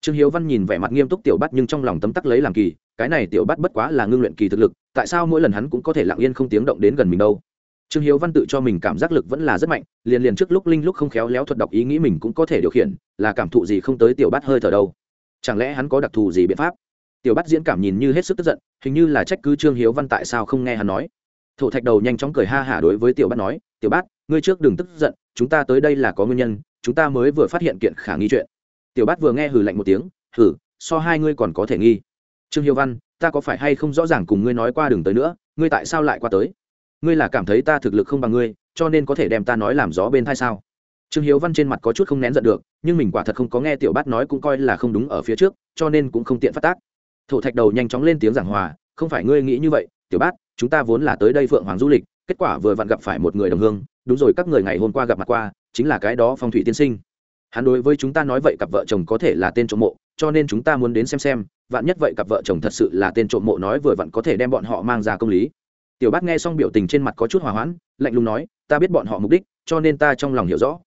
Trương hiếu văn nhìn vẻ mặt nghiêm túc tiểu bắt nhưng trong lòng tấm tắc lấy làm kỳ, cái này tiểu bắt bất quá là ngưng luyện kỳ thực lực tại sao mỗi lần hắn cũng có thể lặng yên không tiếng động đến gần mình đâu? Trương hiếu văn tự cho mình cảm giác lực vẫn là rất mạnh, liền liền trước lúc linh lúc không khéo léo thuật đọc ý nghĩ mình cũng có thể điều khiển, là cảm thụ gì không tới tiểu bắt hơi thở đâu. Chẳng lẽ hắn có đặc thù gì biện pháp? Tiểu bắt diễn cảm nhìn như hết sức tức giận, hình như là trách cứ trương hiếu văn tại sao không nghe hắn nói. Thổ thạch đầu nhanh chóng cười ha hả đối với tiểu bát nói, tiểu bát, ngươi trước đừng tức giận, chúng ta tới đây là có nguyên nhân, chúng ta mới vừa phát hiện kiện khả nghi chuyện. Tiểu bát vừa nghe hừ lạnh một tiếng, hừ, so hai ngươi còn có thể nghi. Trương hiếu văn ta có phải hay không rõ ràng cùng ngươi nói qua đừng tới nữa, ngươi tại sao lại qua tới? Ngươi là cảm thấy ta thực lực không bằng ngươi, cho nên có thể đem ta nói làm gió bên thai sao? Trương hiếu văn trên mặt có chút không nén giận được, nhưng mình quả thật không có nghe tiểu bát nói cũng coi là không đúng ở phía trước, cho nên cũng không tiện phát tác. Thổ thạch đầu nhanh chóng lên tiếng giảng hòa, không phải ngươi nghĩ như vậy, tiểu bát, chúng ta vốn là tới đây phượng hoàng du lịch, kết quả vừa vặn gặp phải một người đồng hương, đúng rồi, các người ngày hôm qua gặp mặt qua, chính là cái đó phong thủy tiên sinh. Hắn đối với chúng ta nói vậy cặp vợ chồng có thể là tên trộm mộ cho nên chúng ta muốn đến xem xem, vạn nhất vậy cặp vợ chồng thật sự là tên trộm mộ nói vừa vặn có thể đem bọn họ mang ra công lý. Tiểu bác nghe xong biểu tình trên mặt có chút hòa hoãn, lạnh lùng nói, ta biết bọn họ mục đích, cho nên ta trong lòng hiểu rõ.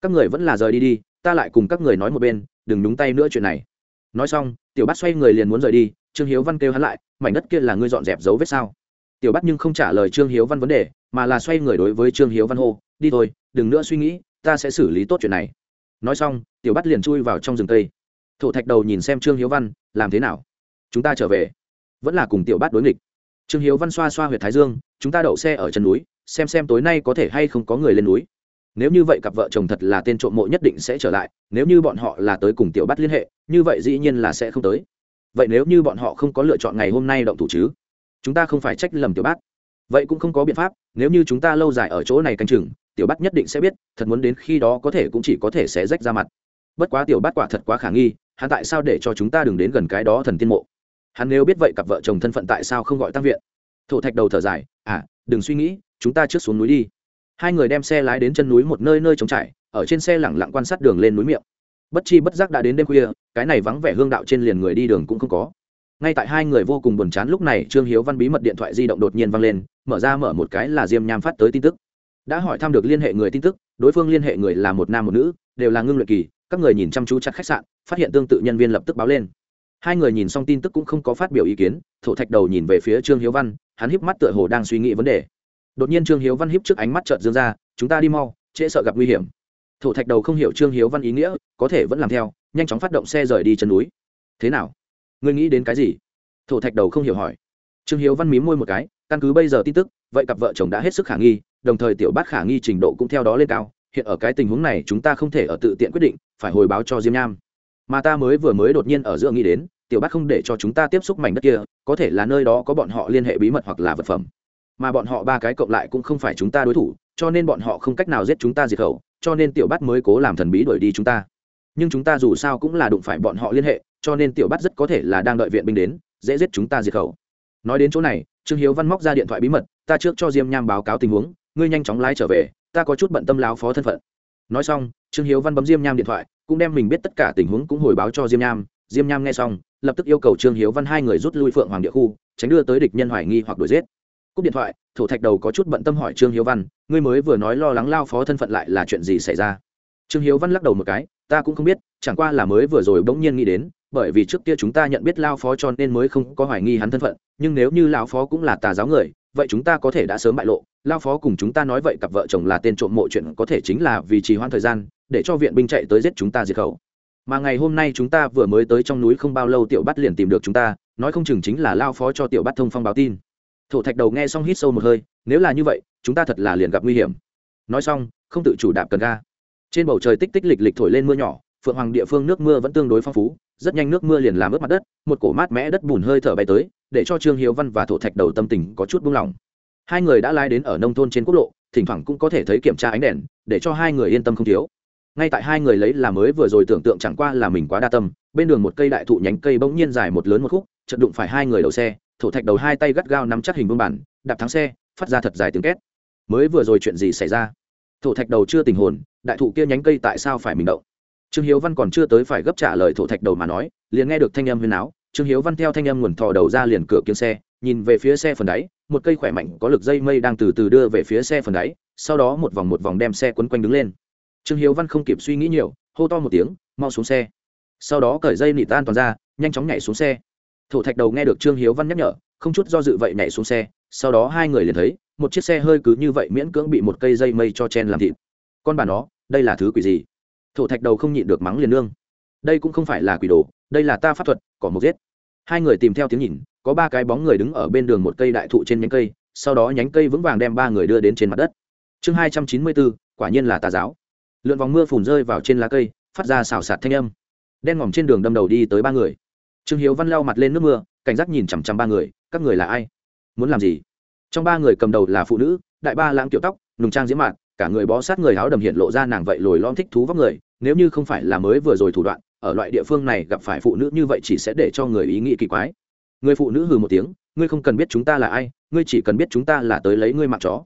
Các người vẫn là rời đi đi, ta lại cùng các người nói một bên, đừng nhúng tay nữa chuyện này. Nói xong, tiểu bác xoay người liền muốn rời đi, trương hiếu văn kêu hắn lại, mảnh đất kia là ngươi dọn dẹp dấu vết sao? Tiểu bác nhưng không trả lời trương hiếu văn vấn đề, mà là xoay người đối với trương hiếu văn hô, đi thôi, đừng nữa suy nghĩ, ta sẽ xử lý tốt chuyện này. Nói xong, tiểu bắt liền chui vào trong rừng tây thổ thạch đầu nhìn xem trương hiếu văn, làm thế nào? Chúng ta trở về. Vẫn là cùng tiểu bát đối nghịch. Trương hiếu văn xoa xoa h u y ệ t thái dương, chúng ta đậu xe ở chân núi, xem xem tối nay có thể hay không có người lên núi. Nếu như vậy cặp vợ chồng thật là tên trộm mộ nhất định sẽ trở lại, nếu như bọn họ là tới cùng tiểu bắt liên hệ, như vậy dĩ nhiên là sẽ không tới. Vậy nếu như bọn họ không có lựa chọn ngày hôm nay động thủ chứ? Chúng ta không phải trách lầm tiểu bát. Vậy cũng không có biện pháp, nếu như chúng ta lâu dài ở chỗ này canh chừng, tiểu bát nhất định sẽ biết, thật muốn đến khi đó có thể cũng chỉ có thể sẽ rách ra mặt. Bất quá tiểu bát quả thật quá khả nghi hắn tại sao để cho chúng ta đừng đến gần cái đó thần tiên mộ? Hắn nếu biết vậy cặp vợ chồng thân phận tại sao không gọi tăng viện? Thổ thạch đầu thở dài à đừng suy nghĩ, chúng ta trước xuống núi đi. Hai người đem xe lái đến chân núi một nơi nơi trống trải, ở trên xe lẳng lặng quan sát đường lên núi miệng. Bất chi bất giác đã đến đêm khuya, cái này vắng vẻ hương đạo trên liền người đi đường cũng không có. Ngay tại hai người vô cùng buồn chán lúc này, trương hiếu văn bí mật điện thoại di động đột nhiên văng lên, mở ra mở một cái là diêm nham phát tới tin tức. Đã hỏi thăm được liên hệ người tin tức, đối phương liên hệ người là một nam một nữ, đều là ngưng luyện kỳ các người nhìn chăm chú chặt khách sạn, phát hiện tương tự nhân viên lập tức báo lên. Hai người nhìn xong tin tức cũng không có phát biểu ý kiến, thổ thạch đầu nhìn về phía trương hiếu văn, hắn híp mắt tựa hồ đang suy nghĩ vấn đề. Đột nhiên trương hiếu văn híp trước ánh mắt trợt dương ra, chúng ta đi mau, trễ sợ gặp nguy hiểm. Thổ thạch đầu không hiểu trương hiếu văn ý nghĩa, có thể vẫn làm theo, nhanh chóng phát động xe rời đi chân núi. Thế nào? Ngươi nghĩ đến cái gì? Thổ thạch đầu không hiểu hỏi. Trương hiếu văn mím môi một cái, căn cứ bây giờ tin tức, vậy cặp vợ chồng đã hết sức khả nghi, đồng thời tiểu bát khả nghi trình độ cũng theo đó lên cao hiện ở cái tình huống này chúng ta không thể ở tự tiện quyết định, phải hồi báo cho diêm nham. Mà ta mới vừa mới đột nhiên ở giữa nghĩ đến, tiểu bát không để cho chúng ta tiếp xúc mảnh đất kia, có thể là nơi đó có bọn họ liên hệ bí mật hoặc là vật phẩm. Mà bọn họ ba cái cộng lại cũng không phải chúng ta đối thủ, cho nên bọn họ không cách nào giết chúng ta diệt khẩu, cho nên tiểu bát mới cố làm thần bí đuổi đi chúng ta. Nhưng chúng ta dù sao cũng là đụng phải bọn họ liên hệ, cho nên tiểu bắt rất có thể là đang đợi viện binh đến, dễ giết chúng ta diệt khẩu. Nói đến chỗ này, trương hiếu văn móc ra điện thoại bí mật, ta trước cho diêm nham báo cáo tình huống, ngươi nhanh chóng lái trở về ta có chút bận tâm láo phó thân phận. Nói xong, trương hiếu văn bấm diêm nham điện thoại, cũng đem mình biết tất cả tình huống cũng hồi báo cho diêm nham. Diêm nham nghe xong, lập tức yêu cầu trương hiếu văn hai người rút lui phượng hoàng địa khu, tránh đưa tới địch nhân hoài nghi hoặc đuổi giết. Cúp điện thoại thủ thạch đầu có chút bận tâm hỏi trương hiếu văn, ngươi mới vừa nói lo lắng lao phó thân phận lại là chuyện gì xảy ra? Trương hiếu văn lắc đầu một cái, ta cũng không biết, chẳng qua là mới vừa rồi bỗng nhiên nghĩ đến, bởi vì trước kia chúng ta nhận biết lao phó cho nên mới không có hoài nghi hắn thân phận, nhưng nếu như lão phó cũng là tà giáo người vậy chúng ta có thể đã sớm bại lộ. Lao phó cùng chúng ta nói vậy cặp vợ chồng là tên trộm mộ chuyện có thể chính là vì trì hoãn thời gian, để cho viện binh chạy tới giết chúng ta diệt khẩu. Mà ngày hôm nay chúng ta vừa mới tới trong núi không bao lâu tiểu bắt liền tìm được chúng ta, nói không chừng chính là lao phó cho tiểu bắt thông phong báo tin. Thổ thạch đầu nghe xong hít sâu một hơi, nếu là như vậy, chúng ta thật là liền gặp nguy hiểm. Nói xong, không tự chủ đạp cần ga. Trên bầu trời tích tích lịch lịch thổi lên mưa nhỏ phượng hoàng địa phương nước mưa vẫn tương đối phong phú, rất nhanh nước mưa liền làm ướt mặt đất, một cổ mát mẽ đất bùn hơi thở bay tới, để cho trương hiếu văn và thổ thạch đầu tâm tình có chút buông lỏng. Hai người đã lai đến ở nông thôn trên quốc lộ, thỉnh thoảng cũng có thể thấy kiểm tra ánh đèn, để cho hai người yên tâm không thiếu. Ngay tại hai người lấy là mới vừa rồi tưởng tượng chẳng qua là mình quá đa tâm, bên đường một cây đại thụ nhánh cây bỗng nhiên dài một lớn một khúc chật đụng phải hai người đầu xe, thổ thạch đầu hai tay gắt gao nắm chắc hình vương bản đạp thắng xe, phát ra thật dài tiếng két. Mới vừa rồi chuyện gì xảy ra? Thổ thạch đầu chưa tình hồn, đại thụ kia nhánh cây tại sao phải mình động? Trương hiếu văn còn chưa tới phải gấp trả lời thổ thạch đầu mà nói, liền nghe được thanh âm huyền áo trương hiếu văn theo thanh âm nguồn thò đầu ra liền cửa kiếm xe, nhìn về phía xe phần đáy, một cây khỏe mạnh có lực dây mây đang từ từ đưa về phía xe phần đáy, sau đó một vòng một vòng đem xe quấn quanh đứng lên. Trương hiếu văn không kịp suy nghĩ nhiều, hô to một tiếng, mau xuống xe. Sau đó cởi dây nịt tan toàn ra, nhanh chóng nhảy xuống xe. Thổ thạch đầu nghe được trương hiếu văn nhắc nhở, không chút do dự vậy nhảy xuống xe, sau đó hai người liền thấy, một chiếc xe hơi cứ như vậy miễn cưỡng bị một cây dây mây cho chen làm thịt. Con bà nó, đây là thứ quỷ gì? Thổ thạch đầu không nhịn được mắng liền nương. Đây cũng không phải là quỷ đồ, đây là ta pháp thuật, cỏ một giết. Hai người tìm theo tiếng nhìn, có ba cái bóng người đứng ở bên đường một cây đại thụ trên nhánh cây, sau đó nhánh cây vững vàng đem ba người đưa đến trên mặt đất. Chương hai trăm chín mươi bốn, quả nhiên là tà giáo. Lượn vòng mưa phùn rơi vào trên lá cây, phát ra xào sạt thanh âm. Đen ngòm trên đường đâm đầu đi tới ba người. Trương hiếu văn leo mặt lên nước mưa, cảnh giác nhìn chằm chằm ba người, các người là ai? Muốn làm gì? Trong ba người cầm đầu là phụ nữ, đại ba lãng kiểu tóc, nùng trang diễm mạn cả người bó sát người áo đầm hiện lộ ra nàng vậy lồi lom thích thú vóc người, nếu như không phải là mới vừa rồi thủ đoạn, ở loại địa phương này gặp phải phụ nữ như vậy chỉ sẽ để cho người ý nghĩ kỳ quái. Người phụ nữ hừ một tiếng, ngươi không cần biết chúng ta là ai, ngươi chỉ cần biết chúng ta là tới lấy ngươi mặc chó.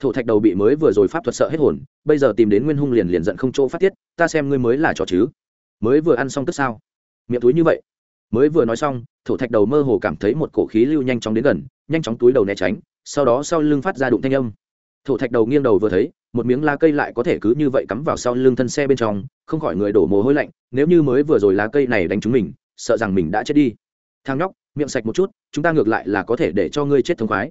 Thổ thạch đầu bị mới vừa rồi pháp thuật sợ hết hồn, bây giờ tìm đến nguyên hung liền liền giận không chỗ phát tiết, ta xem ngươi mới là chó chứ. Mới vừa ăn xong tức sao? Miệng túi như vậy. Mới vừa nói xong, thổ thạch đầu mơ hồ cảm thấy một cổ khí lưu nhanh chóng đến gần, nhanh chóng túi đầu né tránh, sau đó sau lưng phát ra đụng thanh âm thổ thạch đầu nghiêng đầu vừa thấy, một miếng lá cây lại có thể cứ như vậy cắm vào sau lưng thân xe bên trong, không khỏi người đổ mồ hôi lạnh, nếu như mới vừa rồi lá cây này đánh trúng mình, sợ rằng mình đã chết đi. Thang nhóc, miệng sạch một chút, chúng ta ngược lại là có thể để cho ngươi chết thống khoái.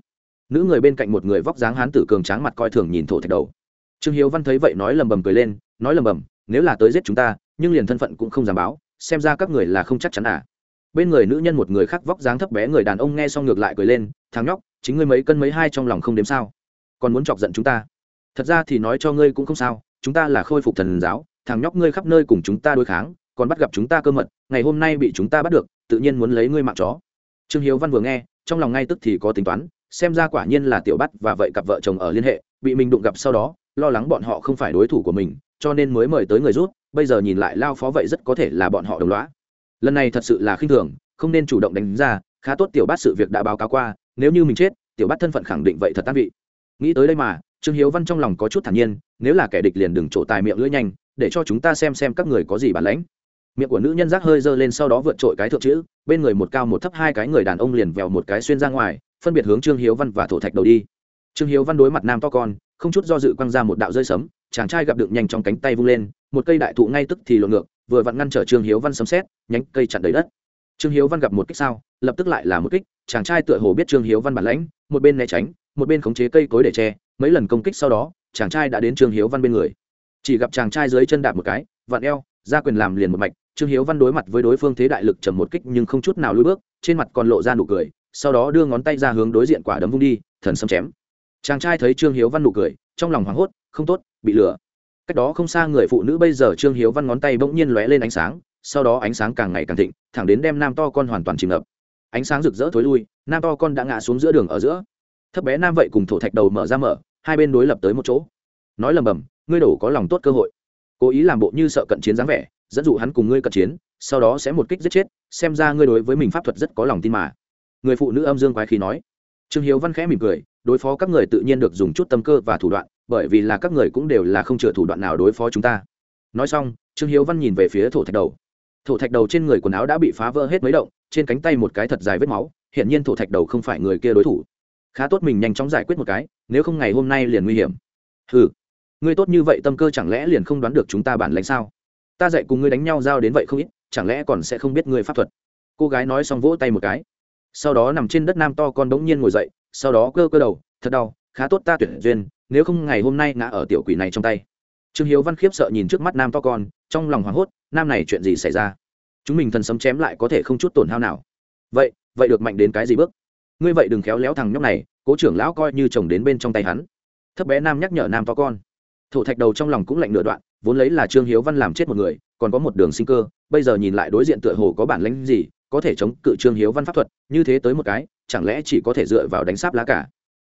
Nữ người bên cạnh một người vóc dáng hán tử cường tráng mặt coi thường nhìn thổ thạch đầu. Trương hiếu văn thấy vậy nói lầm bầm cười lên, nói lầm bầm, nếu là tới giết chúng ta, nhưng liền thân phận cũng không dám báo, xem ra các người là không chắc chắn à. Bên người nữ nhân một người khác vóc dáng thấp bé người đàn ông nghe xong ngược lại cười lên, thằng nhóc, chính ngươi mấy cân mấy hai trong lòng không đếm sao còn muốn chọc giận chúng ta. Thật ra thì nói cho ngươi cũng không sao, chúng ta là khôi phục thần giáo, thằng nhóc ngươi khắp nơi cùng chúng ta đối kháng, còn bắt gặp chúng ta cơ mật, ngày hôm nay bị chúng ta bắt được, tự nhiên muốn lấy ngươi mạng chó. Trương hiếu văn vừa nghe, trong lòng ngay tức thì có tính toán, xem ra quả nhiên là tiểu bắt và vậy cặp vợ chồng ở liên hệ, bị mình đụng gặp sau đó, lo lắng bọn họ không phải đối thủ của mình, cho nên mới mời tới người rút, bây giờ nhìn lại lao phó vậy rất có thể là bọn họ đồng loá lần này thật sự là khinh thường, không nên chủ động đánh ra, khá tốt tiểu bát sự việc đã báo cáo qua, nếu như mình chết, tiểu bát thân phận khẳng định vậy thật tác vị nghĩ tới đây mà, trương hiếu văn trong lòng có chút thản nhiên, nếu là kẻ địch liền đừng trổ tài miệng lưỡi nhanh, để cho chúng ta xem xem các người có gì bản lãnh. Miệng của nữ nhân giác hơi dơ lên sau đó vượt trội cái thượng chữ, bên người một cao một thấp hai cái người đàn ông liền vèo một cái xuyên ra ngoài, phân biệt hướng trương hiếu văn và thổ thạch đầu đi. Trương hiếu văn đối mặt nam to con, không chút do dự quăng ra một đạo rơi sấm, chàng trai gặp được nhanh trong cánh tay vung lên, một cây đại thụ ngay tức thì lộn ngược, vừa vặn ngăn trở trương hiếu văn sấm xét nhánh cây chặn đầy đất. Trương hiếu văn gặp một kích sao lập tức lại là một kích, chàng trai tựa hồ biết trương hiếu văn bản lãnh, một bên né tránh một bên khống chế cây cối để che, mấy lần công kích sau đó, chàng trai đã đến trương hiếu văn bên người. Chỉ gặp chàng trai dưới chân đạp một cái, vặn eo, ra quyền làm liền một mạch, trương hiếu văn đối mặt với đối phương thế đại lực trầm một kích nhưng không chút nào lùi bước, trên mặt còn lộ ra nụ cười, sau đó đưa ngón tay ra hướng đối diện quả đấm vung đi, thần sấm chém. Chàng trai thấy trương hiếu văn nụ cười, trong lòng hoảng hốt, không tốt, bị lừa. Cách đó không xa người phụ nữ bây giờ trương hiếu văn ngón tay bỗng nhiên lóe lên ánh sáng, sau đó ánh sáng càng ngày càng thịnh, thẳng đến đem nam to con hoàn toàn chìm ngập. Ánh sáng rực rỡ thối lui, nam to con đã ngã xuống giữa đường ở giữa thấp bé nam vậy cùng thổ thạch đầu mở ra mở, hai bên đối lập tới một chỗ. Nói lầm bầm, ngươi đổ có lòng tốt cơ hội. Cố ý làm bộ như sợ cận chiến dáng vẻ, dẫn dụ hắn cùng ngươi cận chiến, sau đó sẽ một kích giết chết, xem ra ngươi đối với mình pháp thuật rất có lòng tin mà. Người phụ nữ âm dương quái khí nói. Trương hiếu văn khẽ mỉm cười, đối phó các người tự nhiên được dùng chút tâm cơ và thủ đoạn, bởi vì là các người cũng đều là không chừa thủ đoạn nào đối phó chúng ta. Nói xong, trương hiếu văn nhìn về phía thổ thạch đầu. Thổ thạch đầu trên người quần áo đã bị phá vỡ hết mấy động, trên cánh tay một cái thật dài vết máu hiện nhiên thổ thạch đầu không phải người kia đối thủ khá tốt mình nhanh chóng giải quyết một cái, nếu không ngày hôm nay liền nguy hiểm. Hừ, ngươi tốt như vậy tâm cơ chẳng lẽ liền không đoán được chúng ta bản lãnh sao? Ta dạy cùng ngươi đánh nhau giao đến vậy không ít, chẳng lẽ còn sẽ không biết ngươi pháp thuật? Cô gái nói xong vỗ tay một cái. Sau đó nằm trên đất nam to con bỗng nhiên ngồi dậy, sau đó cơ cơ đầu, thật đau, khá tốt ta tuyển duyên, nếu không ngày hôm nay ngã ở tiểu quỷ này trong tay. Trương hiếu văn khiếp sợ nhìn trước mắt nam to con, trong lòng hoảng hốt, nam này chuyện gì xảy ra? Chúng mình thần sấm chém lại có thể không chút tổn hao nào. Vậy vậy được mạnh đến cái gì bước? Ngươi vậy đừng khéo léo thằng nhóc này, cố trưởng lão coi như chồng đến bên trong tay hắn. Thấp bé nam nhắc nhở nam to con. Thổ thạch đầu trong lòng cũng lạnh nửa đoạn, vốn lấy là trương hiếu văn làm chết một người, còn có một đường sinh cơ, bây giờ nhìn lại đối diện tựa hồ có bản lãnh gì, có thể chống cự trương hiếu văn pháp thuật, như thế tới một cái, chẳng lẽ chỉ có thể dựa vào đánh sáp lá cả?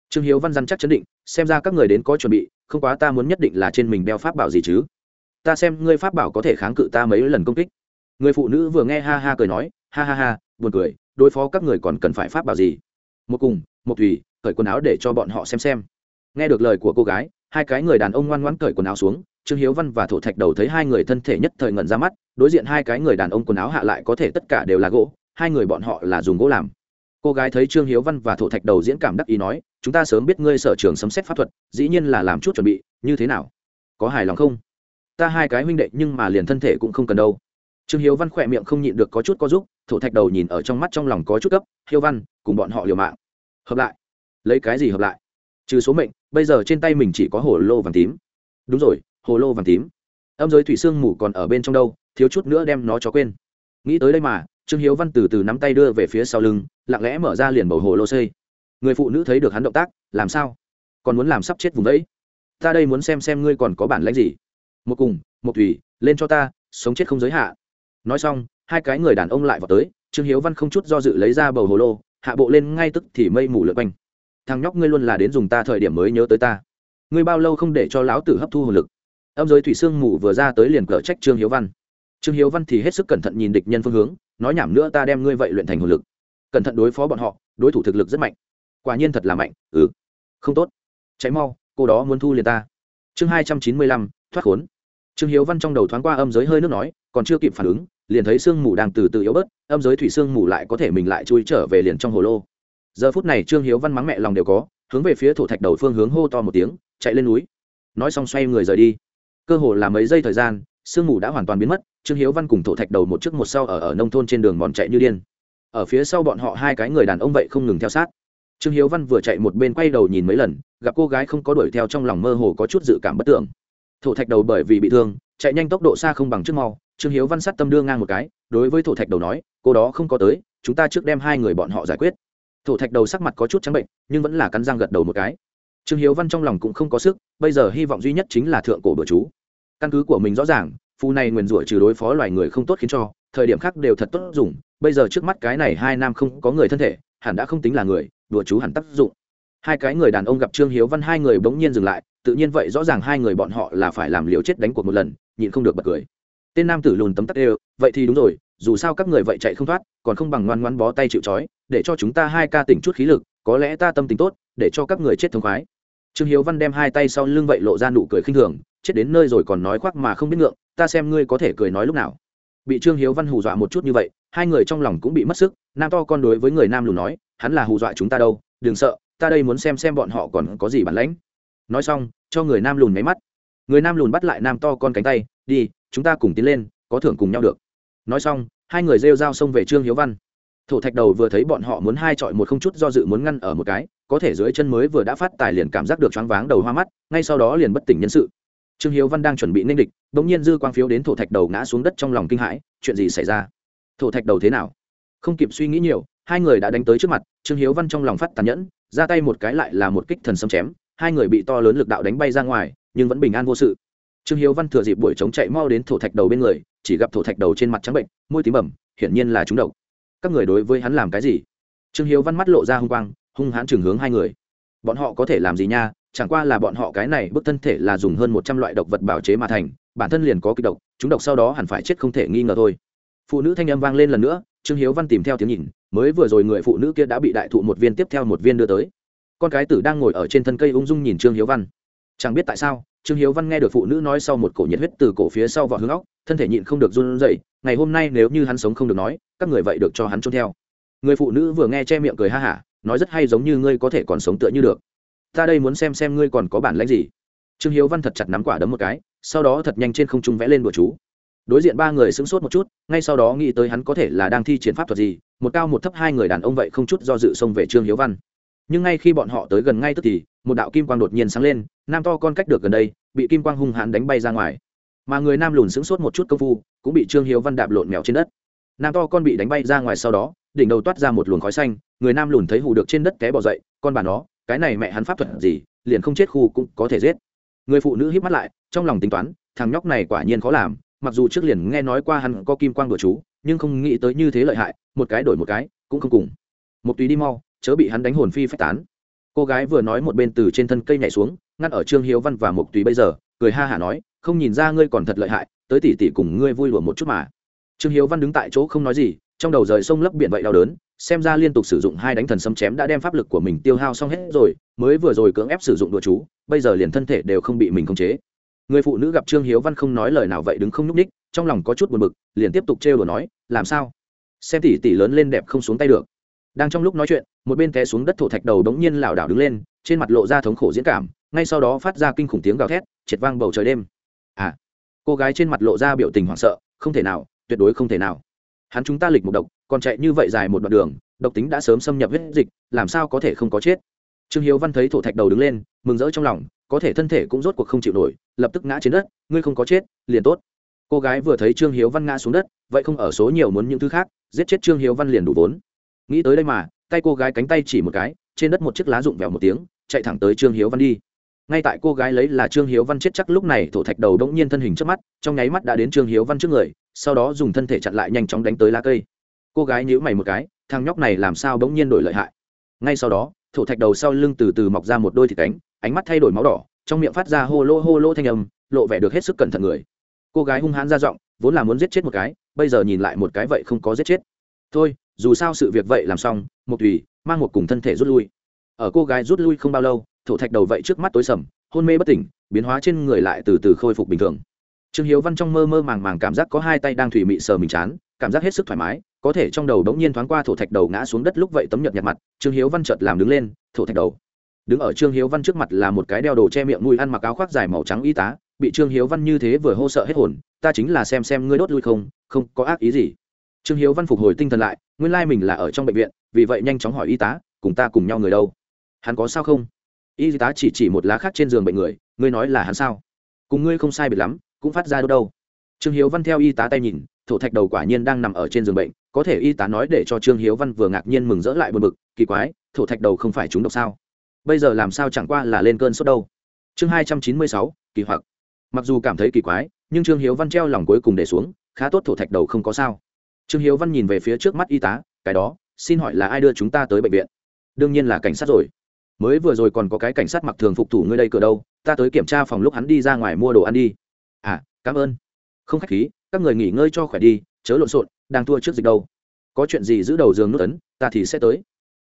Trương hiếu văn dăn chắc chấn định, xem ra các người đến có chuẩn bị, không quá ta muốn nhất định là trên mình đeo pháp bảo gì chứ? Ta xem ngươi pháp bảo có thể kháng cự ta mấy lần công kích. Người phụ nữ vừa nghe ha ha cười nói, ha ha ha, buồn cười, đối phó các người còn cần phải pháp bảo gì? Một cùng, một thủy, cởi quần áo để cho bọn họ xem xem. Nghe được lời của cô gái, hai cái người đàn ông ngoan ngoãn cởi quần áo xuống, trương hiếu văn và thổ thạch đầu thấy hai người thân thể nhất thời ngẩn ra mắt, đối diện hai cái người đàn ông quần áo hạ lại có thể tất cả đều là gỗ, hai người bọn họ là dùng gỗ làm. Cô gái thấy trương hiếu văn và thổ thạch đầu diễn cảm đắc ý nói, chúng ta sớm biết ngươi sở trường sấm xét pháp thuật, dĩ nhiên là làm chút chuẩn bị, như thế nào? Có hài lòng không? Ta hai cái huynh đệ nhưng mà liền thân thể cũng không cần đâu. Trương hiếu văn khỏe miệng không nhịn được có chút có giúp thổ thạch đầu nhìn ở trong mắt trong lòng có chút cấp hiếu văn, cùng bọn họ liều mạng hợp lại. Lấy cái gì hợp lại? Trừ số mệnh, bây giờ trên tay mình chỉ có hồ lô vàng tím. Đúng rồi, hồ lô vàng tím. Âm giới thủy sương mù còn ở bên trong đâu, thiếu chút nữa đem nó cho quên. Nghĩ tới đây mà, trương hiếu văn từ từ nắm tay đưa về phía sau lưng, lặng lẽ mở ra liền bầu hồ lô xây. Người phụ nữ thấy được hắn động tác, làm sao? Còn muốn làm sắp chết vùng đấy. Ta đây muốn xem xem ngươi còn có bản lãnh gì. Một cùng, một thủy, lên cho ta, sống chết không giới hạ. Nói xong, hai cái người đàn ông lại vào tới, trương hiếu văn không chút do dự lấy ra bầu hồ lô hạ bộ lên ngay tức thì mây mù lượt quanh. Thằng nhóc ngươi luôn là đến dùng ta thời điểm mới nhớ tới ta. Ngươi bao lâu không để cho lão tử hấp thu hồn lực? Âm giới thủy sương mù vừa ra tới liền cờ trách trương hiếu văn. Trương hiếu văn thì hết sức cẩn thận nhìn địch nhân phương hướng, nói nhảm nữa ta đem ngươi vậy luyện thành hồn lực. Cẩn thận đối phó bọn họ, đối thủ thực lực rất mạnh. Quả nhiên thật là mạnh ừ. Không tốt. Cháy mau, cô đó muốn thu liền ta. Chương hai trăm chín mươi lăm, thoát khốn. Trương hiếu văn trong đầu thoáng qua âm giới hơi nước nói, còn chưa kịp phản ứng liền thấy sương mù đang từ từ yếu bớt, âm giới thủy sương mù lại có thể mình lại chui trở về liền trong hồ lô. Giờ phút này trương hiếu văn mắng mẹ lòng đều có, hướng về phía thổ thạch đầu phương hướng hô to một tiếng, chạy lên núi. Nói xong xoay người rời đi. Cơ hồ là mấy giây thời gian, sương mù đã hoàn toàn biến mất, trương hiếu văn cùng thổ thạch đầu một trước một sau ở ở nông thôn trên đường mòn chạy như điên. Ở phía sau bọn họ hai cái người đàn ông vậy không ngừng theo sát. Trương hiếu văn vừa chạy một bên quay đầu nhìn mấy lần, gặp cô gái không có đuổi theo trong lòng mơ hồ có chút dự cảm bất tưởng. Thổ thạch đầu bởi vì bị thương, chạy nhanh tốc độ xa không bằng trước mau trương hiếu văn sát tâm đưa ngang một cái, đối với thổ thạch đầu nói, cô đó không có tới, chúng ta trước đem hai người bọn họ giải quyết. Thổ thạch đầu sắc mặt có chút trắng bệnh, nhưng vẫn là cắn răng gật đầu một cái. Trương hiếu văn trong lòng cũng không có sức, bây giờ hy vọng duy nhất chính là thượng cổ bữa chú. Căn cứ của mình rõ ràng, phù này nguyền rủa trừ đối phó loài người không tốt khiến cho, thời điểm khác đều thật tốt dùng, bây giờ trước mắt cái này hai nam không có người thân thể, hẳn đã không tính là người, đùa chú hẳn tác dụng. Hai cái người đàn ông gặp trương hiếu văn hai người bỗng nhiên dừng lại, tự nhiên vậy rõ ràng hai người bọn họ là phải làm liều chết đánh cuộc một lần, nhịn không được bật cười tên nam tử lùn tấm tắc đều, vậy thì đúng rồi, dù sao các người vậy chạy không thoát, còn không bằng ngoan ngoan bó tay chịu trói, để cho chúng ta hai ca tỉnh chút khí lực, có lẽ ta tâm tình tốt, để cho các người chết thống khoái. Trương hiếu văn đem hai tay sau lưng vậy lộ ra nụ cười khinh thường, chết đến nơi rồi còn nói khoác mà không biết ngượng, ta xem ngươi có thể cười nói lúc nào. Bị trương hiếu văn hù dọa một chút như vậy, hai người trong lòng cũng bị mất sức, nam to con đối với người nam lùn nói, hắn là hù dọa chúng ta đâu, đừng sợ, ta đây muốn xem xem bọn họ còn có gì bản lãnh. Nói xong, cho người nam lùn máy mắt. Người nam lùn bắt lại nam to con cánh tay, đi chúng ta cùng tiến lên, có thưởng cùng nhau được. Nói xong, hai người rêu dao xông về trương hiếu văn. Thổ thạch đầu vừa thấy bọn họ muốn hai chọi một không chút do dự muốn ngăn ở một cái, có thể dưới chân mới vừa đã phát tài liền cảm giác được choáng váng đầu hoa mắt, ngay sau đó liền bất tỉnh nhân sự. Trương hiếu văn đang chuẩn bị ninh địch đ ỗ n g nhiên dư quang phiếu đến thổ thạch đầu ngã xuống đất trong lòng kinh hãi, chuyện gì xảy ra? Thổ thạch đầu thế nào? Không kịp suy nghĩ nhiều, hai người đã đánh tới trước mặt, trương hiếu văn trong lòng phát tàn nhẫn, ra tay một cái lại là một kích thần xâm chém, hai người bị to lớn lực đạo đánh bay ra ngoài, nhưng vẫn bình an vô sự trương hiếu văn thừa dịp buổi chống chạy mau đến thổ thạch đầu bên người, chỉ gặp thổ thạch đầu trên mặt trắng bệnh, môi tím bẩm hiển nhiên là trúng độc. Các người đối với hắn làm cái gì? Trương hiếu văn mắt lộ ra hung quang, hung hãn chừng hướng hai người. Bọn họ có thể làm gì nha? Chẳng qua là bọn họ cái này bức thân thể là dùng hơn một trăm loại độc vật bảo chế mà thành, bản thân liền có kịch độc, chúng độc sau đó hẳn phải chết không thể nghi ngờ thôi. Phụ nữ thanh âm vang lên lần nữa, trương hiếu văn tìm theo tiếng nhìn, mới vừa rồi người phụ nữ kia đã bị đại thụ một viên tiếp theo một viên đưa tới. Con cái tử đang ngồi ở trên thân cây ung dung nhìn trương hiếu văn. Chẳng biết tại sao trương hiếu văn nghe được phụ nữ nói sau một cổ nhiệt huyết từ cổ phía sau vào hướng óc, thân thể nhịn không được run rẩy, ngày hôm nay nếu như hắn sống không được nói, các người vậy được cho hắn trốn theo. Người phụ nữ vừa nghe che miệng cười ha hả, nói rất hay giống như ngươi có thể còn sống tựa như được. Ta đây muốn xem xem ngươi còn có bản lãnh gì. Trương hiếu văn thật chặt nắm quả đấm một cái, sau đó thật nhanh trên không trung vẽ lên bùa chú. Đối diện ba người sững sốt một chút, ngay sau đó nghĩ tới hắn có thể là đang thi triển pháp thuật gì, một cao một thấp hai người đàn ông vậy không chút do dự xông về trương hiếu văn. Nhưng ngay khi bọn họ tới gần ngay tức thì, một đạo kim quang đột nhiên sáng lên nam to con cách được gần đây, bị kim quang hung hãn đánh bay ra ngoài. Mà người nam lùn sững sốt một chút công phu, cũng bị trương hiếu văn đạp lộn mèo trên đất. Nam to con bị đánh bay ra ngoài sau đó, đỉnh đầu toát ra một luồng khói xanh, người nam lùn thấy hù được trên đất té bỏ dậy, con bà nó, cái này mẹ hắn pháp thuật gì, liền không chết khu cũng có thể giết. Người phụ nữ híp mắt lại, trong lòng tính toán, thằng nhóc này quả nhiên khó làm, mặc dù trước liền nghe nói qua hắn có kim quang đùa chú, nhưng không nghĩ tới như thế lợi hại, một cái đổi một cái, cũng không cùng. Một tùy đi mau, chớ bị hắn đánh hồn phi phách tán. Cô gái vừa nói một bên từ trên thân cây nhảy xuống ngăn ở trương hiếu văn và mục tùy bây giờ, cười ha hả nói, không nhìn ra ngươi còn thật lợi hại, tới tỉ tỉ cùng ngươi vui lùa một chút mà. Trương hiếu văn đứng tại chỗ không nói gì, trong đầu rời sông lấp biển vậy đau đớn, xem ra liên tục sử dụng hai đánh thần sấm chém đã đem pháp lực của mình tiêu hao xong hết rồi, mới vừa rồi cưỡng ép sử dụng đùa chú, bây giờ liền thân thể đều không bị mình khống chế. Người phụ nữ gặp trương hiếu văn không nói lời nào vậy đứng không nhúc ních trong lòng có chút buồn bực, liền tiếp tục trêu đùa nói, làm sao? Xem tỷ tỷ lớn lên đẹp không xuống tay được. Đang trong lúc nói chuyện, một bên té xuống đất thổ thạch đầu đống nhiên lảo đảo đứng lên, trên mặt lộ ra thống khổ diễn cảm ngay sau đó phát ra kinh khủng tiếng gào thét, triệt vang bầu trời đêm. À cô gái trên mặt lộ ra biểu tình hoảng sợ, không thể nào, tuyệt đối không thể nào. Hắn chúng ta lịch một độc, còn chạy như vậy dài một đoạn đường, độc tính đã sớm xâm nhập huyết dịch, làm sao có thể không có chết? Trương hiếu văn thấy thổ thạch đầu đứng lên, mừng rỡ trong lòng, có thể thân thể cũng rốt cuộc không chịu nổi, lập tức ngã trên đất, ngươi không có chết, liền tốt. Cô gái vừa thấy trương hiếu văn ngã xuống đất, vậy không ở số nhiều muốn những thứ khác, giết chết trương hiếu văn liền đủ vốn. Nghĩ tới đây mà, tay cô gái cánh tay chỉ một cái, trên đất một chiếc lá rụng vèo một tiếng, chạy thẳng tới trương hiếu văn đi ngay tại cô gái lấy là trương hiếu văn chết chắc lúc này, thổ thạch đầu đống nhiên thân hình trước mắt, trong nháy mắt đã đến trương hiếu văn trước người, sau đó dùng thân thể chặn lại nhanh chóng đánh tới lá cây. Cô gái nhíu mày một cái, thằng nhóc này làm sao đống nhiên đổi lợi hại? Ngay sau đó, thổ thạch đầu sau lưng từ từ mọc ra một đôi thịt cánh, ánh mắt thay đổi máu đỏ, trong miệng phát ra hô lô hô lô thanh âm, lộ vẻ được hết sức cẩn thận người. Cô gái hung hãn ra giọng, vốn là muốn giết chết một cái, bây giờ nhìn lại một cái vậy không có giết chết. Thôi, dù sao sự việc vậy làm xong một tùy mang một cùng thân thể rút lui. Ở cô gái rút lui không bao lâu thổ thạch đầu vậy trước mắt tối sầm, hôn mê bất tỉnh, biến hóa trên người lại từ từ khôi phục bình thường. Trương hiếu văn trong mơ mơ màng màng cảm giác có hai tay đang thủy mị sờ mình chán, cảm giác hết sức thoải mái, có thể trong đầu đống nhiên thoáng qua thổ thạch đầu ngã xuống đất lúc vậy tấm nhợt nhạt mặt, trương hiếu văn chợt làm đứng lên, thổ thạch đầu. Đứng ở trương hiếu văn trước mặt là một cái đeo đồ che miệng mùi ăn mặc áo khoác dài màu trắng y tá, bị trương hiếu văn như thế vừa hô sợ hết hồn, ta chính là xem xem ngươi đốt lui không không có ác ý gì. Trương hiếu văn phục hồi tinh thần lại, nguyên lai mình là ở trong bệnh viện, vì vậy nhanh chóng hỏi y tá, cùng ta cùng nhau người đâu? Hắn có sao không? Y tá chỉ chỉ một lá khác trên giường bệnh người, ngươi nói là hắn sao? Cùng ngươi không sai biệt lắm, cũng phát ra đâu đâu. Trương hiếu văn theo y tá tay nhìn, thổ thạch đầu quả nhiên đang nằm ở trên giường bệnh, có thể y tá nói để cho trương hiếu văn vừa ngạc nhiên mừng rỡ lại buồn bực, kỳ quái, thổ thạch đầu không phải chúng độc sao? Bây giờ làm sao chẳng qua là lên cơn sốt đâu. Chương hai trăm chín mươi sáu, kỳ hoặc. Mặc dù cảm thấy kỳ quái, nhưng trương hiếu văn treo lòng cuối cùng để xuống, khá tốt thổ thạch đầu không có sao. Trương hiếu văn nhìn về phía trước mắt y tá, cái đó, xin hỏi là ai đưa chúng ta tới bệnh viện? Đương nhiên là cảnh sát rồi mới vừa rồi còn có cái cảnh sát mặc thường phục thủ ngươi đây cửa đâu, ta tới kiểm tra phòng lúc hắn đi ra ngoài mua đồ ăn đi. À cảm ơn. Không khách khí, các người nghỉ ngơi cho khỏe đi, chớ lộn xộn, đang thua trước dịch đâu. Có chuyện gì giữ đầu giường nút ấn, ta thì sẽ tới.